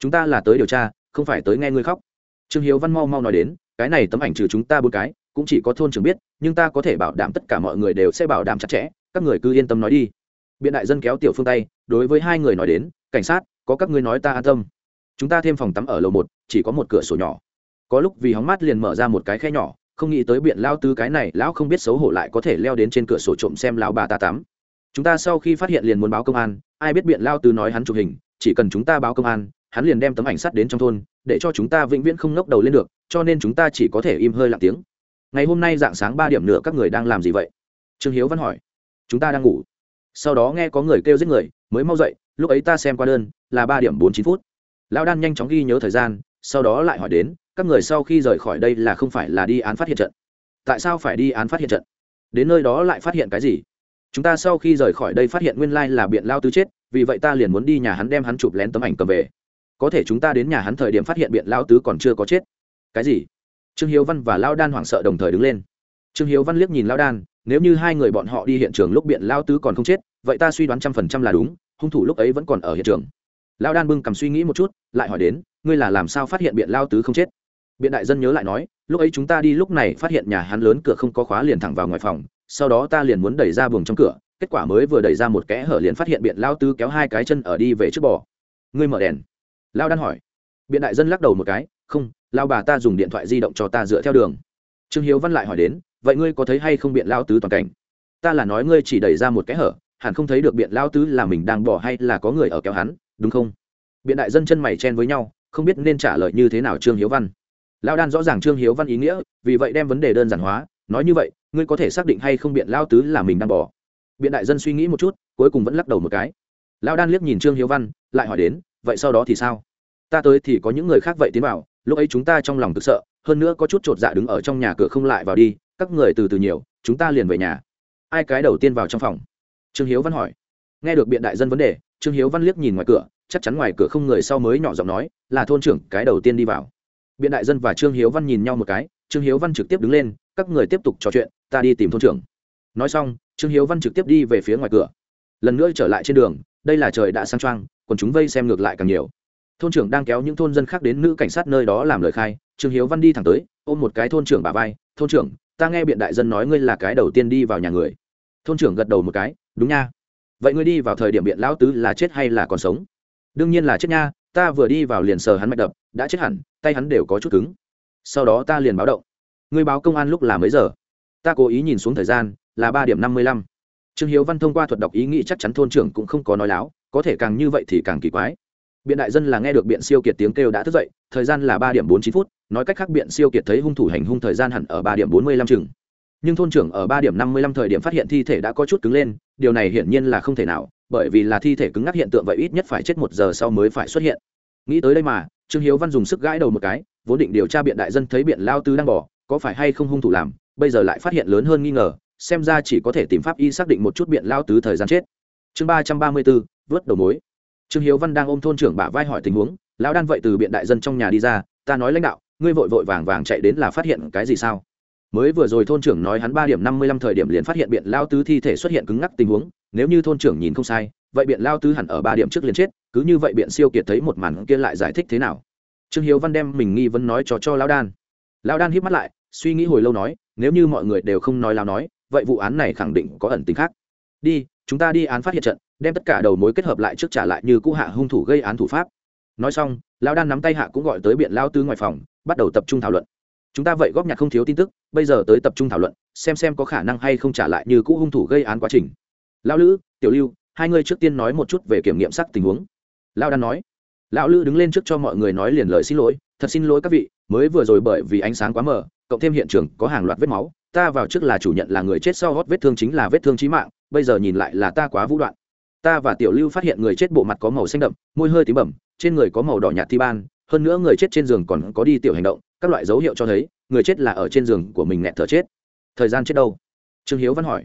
Chúng ta là tới điều tra, không phải tới nghe ngươi khóc. Trương hiếu văn mau mau nói đến, cái này tấm ảnh trừ chúng ta bốn cái, cũng chỉ có thôn trưởng biết, nhưng ta có thể bảo đảm tất cả mọi người đều sẽ bảo đảm chặt chẽ, các người cứ yên tâm nói đi. Biện đại dân kéo tiểu phương tay, đối với hai người nói đến, cảnh sát, có các ngươi nói ta an tâm. Chúng ta thêm phòng tắm ở lầu một, chỉ có một cửa sổ nhỏ. Có lúc vì hóng mát liền mở ra một cái khe nhỏ không nghĩ tới biện lao tứ cái này, lão không biết xấu hổ lại có thể leo đến trên cửa sổ trộm xem lão bà ta tắm. Chúng ta sau khi phát hiện liền muốn báo công an, ai biết biện lao tứ nói hắn chụp hình, chỉ cần chúng ta báo công an, hắn liền đem tấm ảnh sắt đến trong thôn, để cho chúng ta vĩnh viễn không ngóc đầu lên được, cho nên chúng ta chỉ có thể im hơi lặng tiếng. Ngày hôm nay dạng sáng ba điểm nữa các người đang làm gì vậy? Trương hiếu văn hỏi. Chúng ta đang ngủ. Sau đó nghe có người kêu giết người, mới mau dậy, lúc ấy ta xem qua đơn, là ba điểm bốn chín phút. Lão đan nhanh chóng ghi nhớ thời gian sau đó lại hỏi đến, các người sau khi rời khỏi đây là không phải là đi án phát hiện trận? Tại sao phải đi án phát hiện trận? Đến nơi đó lại phát hiện cái gì? Chúng ta sau khi rời khỏi đây phát hiện nguyên lai là biện lao tứ chết, vì vậy ta liền muốn đi nhà hắn đem hắn chụp lén tấm ảnh cầm về. Có thể chúng ta đến nhà hắn thời điểm phát hiện biện lao tứ còn chưa có chết. Cái gì? Trương hiếu văn và lao đan hoảng sợ đồng thời đứng lên. Trương hiếu văn liếc nhìn lao đan, nếu như hai người bọn họ đi hiện trường lúc biện lao tứ còn không chết, vậy ta suy đoán trăm phần trăm là đúng, hung thủ lúc ấy vẫn còn ở hiện trường. Lao đan bưng cầm suy nghĩ một chút, lại hỏi đến ngươi là làm sao phát hiện biện lao tứ không chết? Biện đại dân nhớ lại nói, lúc ấy chúng ta đi lúc này phát hiện nhà hắn lớn cửa không có khóa liền thẳng vào ngoài phòng, sau đó ta liền muốn đẩy ra buồng trong cửa, kết quả mới vừa đẩy ra một kẽ hở liền phát hiện biện lao tứ kéo hai cái chân ở đi về trước bò. Ngươi mở đèn. Lao đan hỏi. Biện đại dân lắc đầu một cái, không, lao bà ta dùng điện thoại di động cho ta dựa theo đường. Trương hiếu văn lại hỏi đến, vậy ngươi có thấy hay không biện lao tứ toàn cảnh? Ta là nói ngươi chỉ đẩy ra một kẽ hở, hẳn không thấy được biện lao tứ là mình đang bỏ hay là có người ở kéo hắn, đúng không? Biện đại dân chân mày chen với nhau không biết nên trả lời như thế nào trương hiếu văn. Lao đan rõ ràng trương hiếu văn ý nghĩa, vì vậy đem vấn đề đơn giản hóa, nói như vậy, ngươi có thể xác định hay không biện lao tứ là mình đang bỏ. Biện đại dân suy nghĩ một chút, cuối cùng vẫn lắc đầu một cái. Lao đan liếc nhìn trương hiếu văn, lại hỏi đến, vậy sau đó thì sao? Ta tới thì có những người khác vậy tiến vào, lúc ấy chúng ta trong lòng thực sợ, hơn nữa có chút chột dạ đứng ở trong nhà cửa không lại vào đi, các người từ từ nhiều, chúng ta liền về nhà. Ai cái đầu tiên vào trong phòng? Trương hiếu văn hỏi nghe được biện đại dân vấn đề, trương hiếu văn liếc nhìn ngoài cửa, chắc chắn ngoài cửa không người sau mới nhỏ giọng nói, là thôn trưởng, cái đầu tiên đi vào. Biện đại dân và trương hiếu văn nhìn nhau một cái, trương hiếu văn trực tiếp đứng lên, các người tiếp tục trò chuyện, ta đi tìm thôn trưởng. Nói xong, trương hiếu văn trực tiếp đi về phía ngoài cửa. Lần nữa trở lại trên đường, đây là trời đã sang trang còn chúng vây xem ngược lại càng nhiều. Thôn trưởng đang kéo những thôn dân khác đến nữ cảnh sát nơi đó làm lời khai, trương hiếu văn đi thẳng tới, ôm một cái thôn trưởng bà vai, thôn trưởng, ta nghe biện đại dân nói ngươi là cái đầu tiên đi vào nhà người. Thôn trưởng gật đầu một cái, đúng nha vậy ngươi đi vào thời điểm biện lão tứ là chết hay là còn sống? Đương nhiên là chết nha, ta vừa đi vào liền sờ hắn mạch đập, đã chết hẳn, tay hắn đều có chút cứng. Sau đó ta liền báo động. Ngươi báo công an lúc là mấy giờ? Ta cố ý nhìn xuống thời gian, là ba điểm năm mươi lăm. Trương hiếu văn thông qua thuật đọc ý nghĩ chắc chắn thôn trưởng cũng không có nói láo, có thể càng như vậy thì càng kỳ quái. Biện đại dân là nghe được biện siêu kiệt tiếng kêu đã thức dậy, thời gian là ba điểm bốn chín phút, nói cách khác biện siêu kiệt thấy hung thủ hành hung thời gian hẳn ở ba điểm bốn mươi lăm chừng nhưng thôn trưởng ở ba điểm năm mươi lăm thời điểm phát hiện thi thể đã có chút cứng lên, điều này hiển nhiên là không thể nào, bởi vì là thi thể cứng ngắc hiện tượng vậy ít nhất phải chết một giờ sau mới phải xuất hiện. Nghĩ tới đây mà, trương hiếu văn dùng sức gãi đầu một cái, vốn định điều tra biện đại dân thấy biện lao tứ đang bỏ, có phải hay không hung thủ làm, bây giờ lại phát hiện lớn hơn nghi ngờ, xem ra chỉ có thể tìm pháp y xác định một chút biện lao tứ thời gian chết. Chương ba trăm ba mươi bốn, vớt đầu mối. Trương hiếu văn đang ôm thôn trưởng bả vai hỏi tình huống, lão đan vậy từ biện đại dân trong nhà đi ra, ta nói lãnh đạo, ngươi vội vội vàng vàng chạy đến là phát hiện cái gì sao? Mới vừa rồi thôn trưởng nói hắn ba điểm năm mươi lăm thời điểm liền phát hiện biện lao tứ thi thể xuất hiện cứng ngắc tình huống, nếu như thôn trưởng nhìn không sai, vậy biện lao tứ hẳn ở ba điểm trước liền chết, cứ như vậy biện siêu kiệt thấy một màn kia lại giải thích thế nào? Trương hiếu văn đem mình nghi vấn nói cho cho lão đan. Lão đan hít mắt lại, suy nghĩ hồi lâu nói, nếu như mọi người đều không nói lao nói, vậy vụ án này khẳng định có ẩn tính khác. Đi, chúng ta đi án phát hiện trận, đem tất cả đầu mối kết hợp lại trước trả lại như cũ hạ hung thủ gây án thủ pháp. Nói xong, lão đan nắm tay hạ cũng gọi tới biện lao tứ ngoài phòng, bắt đầu tập trung thảo luận chúng ta vậy góp nhặt không thiếu tin tức, bây giờ tới tập trung thảo luận, xem xem có khả năng hay không trả lại như cũ hung thủ gây án quá trình. Lão lữ, tiểu lưu, hai người trước tiên nói một chút về kiểm nghiệm sắc tình huống. Lão đan nói. Lão lữ đứng lên trước cho mọi người nói liền lời xin lỗi, thật xin lỗi các vị, mới vừa rồi bởi vì ánh sáng quá mờ, cộng thêm hiện trường có hàng loạt vết máu, ta vào trước là chủ nhận là người chết sau hót vết thương chính là vết thương chí mạng, bây giờ nhìn lại là ta quá vũ đoạn. Ta và tiểu lưu phát hiện người chết bộ mặt có màu xanh đậm, môi hơi tím bẩm trên người có màu đỏ nhạt thi ban, hơn nữa người chết trên giường còn có đi tiểu hành động các loại dấu hiệu cho thấy, người chết là ở trên giường của mình nghẹt thở chết. Thời gian chết đâu? Trương hiếu văn hỏi.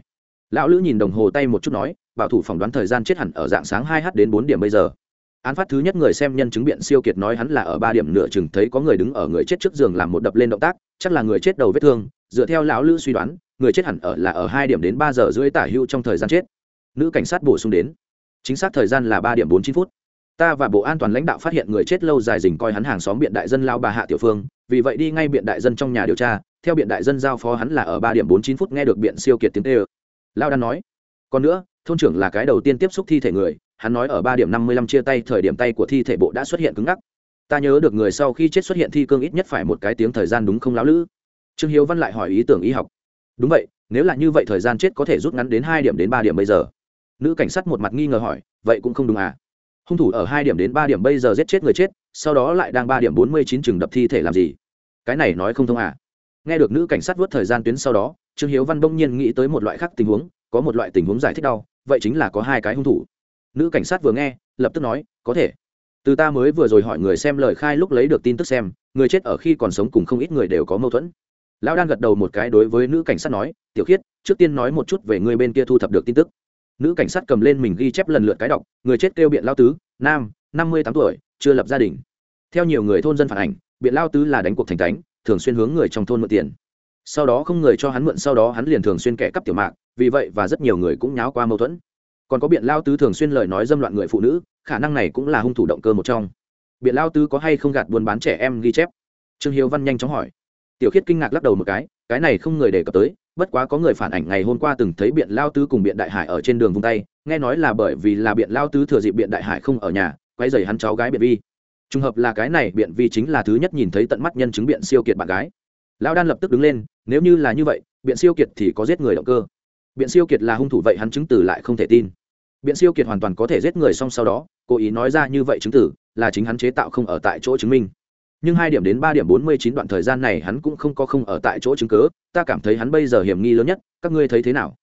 Lão lữ nhìn đồng hồ tay một chút nói, bảo thủ phỏng đoán thời gian chết hẳn ở dạng sáng hai h đến bốn điểm bây giờ. Án phát thứ nhất người xem nhân chứng biện siêu kiệt nói hắn là ở ba điểm nửa chừng thấy có người đứng ở người chết trước giường làm một đập lên động tác, chắc là người chết đầu vết thương. Dựa theo lão lữ suy đoán, người chết hẳn ở là ở hai điểm đến ba giờ rưỡi tả hưu trong thời gian chết. Nữ cảnh sát bổ sung đến. Chính xác thời gian là ba điểm bốn chín phút. Ta và bộ an toàn lãnh đạo phát hiện người chết lâu dài dình coi hắn hàng xóm biện đại dân lao bà hạ tiểu phương vì vậy đi ngay biện đại dân trong nhà điều tra, theo biện đại dân giao phó hắn là ở ba điểm bốn chín phút nghe được biện siêu kiệt tiếng tê ơ. Lao đan nói, còn nữa, thôn trưởng là cái đầu tiên tiếp xúc thi thể người, hắn nói ở ba điểm năm mươi lăm chia tay thời điểm tay của thi thể bộ đã xuất hiện cứng ngắc. Ta nhớ được người sau khi chết xuất hiện thi cương ít nhất phải một cái tiếng thời gian đúng không lão lữ? Trương hiếu văn lại hỏi ý tưởng y học. Đúng vậy, nếu là như vậy thời gian chết có thể rút ngắn đến hai điểm đến ba điểm bây giờ. Nữ cảnh sát một mặt nghi ngờ hỏi, vậy cũng không đúng à? Hung thủ ở hai điểm đến ba điểm bây giờ giết chết người chết, sau đó lại đang ba điểm bốn mươi chín chừng đập thi thể làm gì? Cái này nói không thông à. Nghe được nữ cảnh sát vớt thời gian tuyến sau đó, trương hiếu văn đông nhiên nghĩ tới một loại khác tình huống, có một loại tình huống giải thích đau, vậy chính là có hai cái hung thủ. Nữ cảnh sát vừa nghe, lập tức nói, có thể. Từ ta mới vừa rồi hỏi người xem lời khai lúc lấy được tin tức xem, người chết ở khi còn sống cùng không ít người đều có mâu thuẫn. Lão đang gật đầu một cái đối với nữ cảnh sát nói, tiểu khiết, trước tiên nói một chút về người bên kia thu thập được tin tức. Nữ cảnh sát cầm lên mình ghi chép lần lượt cái đọc, người chết kêu biện lao tứ, nam, năm mươi tám tuổi, chưa lập gia đình. Theo nhiều người thôn dân phản ảnh biện lao tứ là đánh cuộc thành cánh thường xuyên hướng người trong thôn mượn tiền. Sau đó không người cho hắn mượn, sau đó hắn liền thường xuyên kẻ cắp tiểu mạng vì vậy và rất nhiều người cũng nháo qua mâu thuẫn. Còn có biện lao tứ thường xuyên lời nói dâm loạn người phụ nữ, khả năng này cũng là hung thủ động cơ một trong. Biện lao tứ có hay không gạt buôn bán trẻ em ghi chép? Trương hiếu văn nhanh chóng hỏi. Tiểu khiết kinh ngạc lắc đầu một cái cái này không người đề cập tới, bất quá có người phản ảnh ngày hôm qua từng thấy biện lao tứ cùng biện đại hải ở trên đường vung tay, nghe nói là bởi vì là biện lao tứ thừa dịp biện đại hải không ở nhà quay dày hắn cháu gái biện vi trùng hợp là cái này biện vi chính là thứ nhất nhìn thấy tận mắt nhân chứng biện siêu kiệt bạn gái. Lão đan lập tức đứng lên, nếu như là như vậy, biện siêu kiệt thì có giết người động cơ. Biện siêu kiệt là hung thủ vậy hắn chứng tử lại không thể tin. Biện siêu kiệt hoàn toàn có thể giết người xong sau đó, cố ý nói ra như vậy chứng tử, là chính hắn chế tạo không ở tại chỗ chứng minh. Nhưng hai điểm đến ba điểm bốn mươi chín đoạn thời gian này hắn cũng không có không ở tại chỗ chứng cớ, ta cảm thấy hắn bây giờ hiểm nghi lớn nhất, các ngươi thấy thế nào?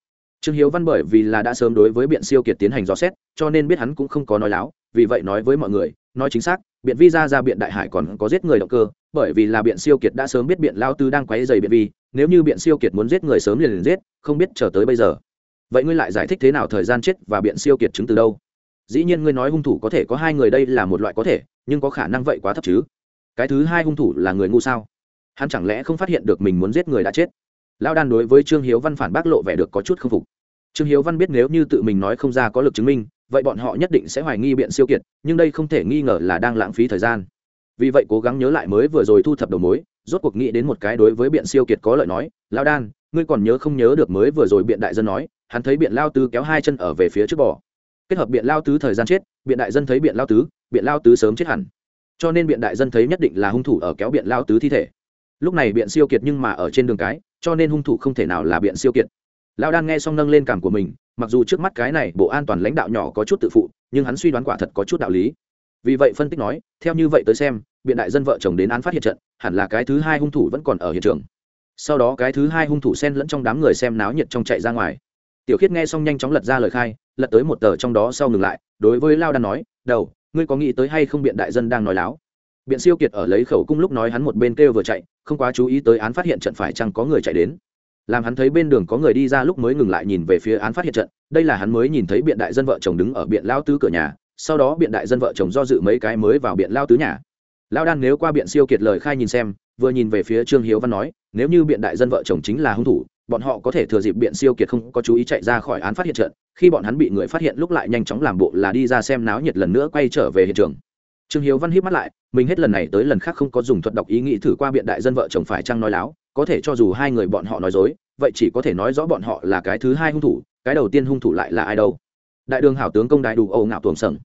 Trương hiếu văn bởi vì là đã sớm đối với biện siêu kiệt tiến hành dò xét, cho nên biết hắn cũng không có nói láo, vì vậy nói với mọi người nói chính xác, biện vi ra ra biện đại hải còn có giết người động cơ, bởi vì là biện siêu kiệt đã sớm biết biện lao tư đang quấy dày biện vi, nếu như biện siêu kiệt muốn giết người sớm liền liền giết, không biết chờ tới bây giờ. Vậy ngươi lại giải thích thế nào thời gian chết và biện siêu kiệt chứng từ đâu? Dĩ nhiên ngươi nói hung thủ có thể có hai người đây là một loại có thể, nhưng có khả năng vậy quá thấp chứ. Cái thứ hai hung thủ là người ngu sao? Hắn chẳng lẽ không phát hiện được mình muốn giết người đã chết? Lão đan đối với trương hiếu văn phản bác lộ vẻ được có chút k phục. Trương hiếu văn biết nếu như tự mình nói không ra có lực chứng minh vậy bọn họ nhất định sẽ hoài nghi biện siêu kiệt, nhưng đây không thể nghi ngờ là đang lãng phí thời gian. Vì vậy cố gắng nhớ lại mới vừa rồi thu thập đầu mối, rốt cuộc nghĩ đến một cái đối với biện siêu kiệt có lợi nói lao đan ngươi còn nhớ không nhớ được mới vừa rồi biện đại dân nói, hắn thấy biện lao tứ kéo hai chân ở về phía trước bò. Kết hợp biện lao tứ thời gian chết, biện đại dân thấy biện lao tứ, biện lao tứ sớm chết hẳn. Cho nên biện đại dân thấy nhất định là hung thủ ở kéo biện lao tứ thi thể. Lúc này biện siêu kiệt nhưng mà ở trên đường cái, cho nên hung thủ không thể nào là biện siêu kiệt. Lão đan nghe xong nâng lên cảm của mình, mặc dù trước mắt cái này bộ an toàn lãnh đạo nhỏ có chút tự phụ, nhưng hắn suy đoán quả thật có chút đạo lý. Vì vậy phân tích nói, theo như vậy tới xem, biện đại dân vợ chồng đến án phát hiện trận, hẳn là cái thứ hai hung thủ vẫn còn ở hiện trường. Sau đó cái thứ hai hung thủ xen lẫn trong đám người xem náo nhiệt trong chạy ra ngoài. Tiểu khiết nghe xong nhanh chóng lật ra lời khai, lật tới một tờ trong đó sau ngừng lại, đối với lao đan nói, đầu, ngươi có nghĩ tới hay không biện đại dân đang nói láo? Biện siêu kiệt ở lấy khẩu cung lúc nói hắn một bên kêu vừa chạy, không quá chú ý tới án phát hiện trận phải chăng có người chạy đến làm hắn thấy bên đường có người đi ra lúc mới ngừng lại nhìn về phía án phát hiện trận. Đây là hắn mới nhìn thấy biện đại dân vợ chồng đứng ở biện lao tứ cửa nhà, sau đó biện đại dân vợ chồng do dự mấy cái mới vào biện lao tứ nhà. Lao đan nếu qua biện siêu kiệt lời khai nhìn xem, vừa nhìn về phía trương hiếu văn nói, nếu như biện đại dân vợ chồng chính là hung thủ, bọn họ có thể thừa dịp biện siêu kiệt không có chú ý chạy ra khỏi án phát hiện trận, khi bọn hắn bị người phát hiện lúc lại nhanh chóng làm bộ là đi ra xem náo nhiệt lần nữa quay trở về hiện trường. Trương hiếu văn hít mắt lại, mình hết lần này tới lần khác không có dùng thuật đọc ý nghĩ thử qua biện đại dân vợ chồng phải chăng nói láo có thể cho dù hai người bọn họ nói dối, vậy chỉ có thể nói rõ bọn họ là cái thứ hai hung thủ, cái đầu tiên hung thủ lại là ai đâu. Đại đường hảo tướng công đại đủ âu ngạo tuồng sừng.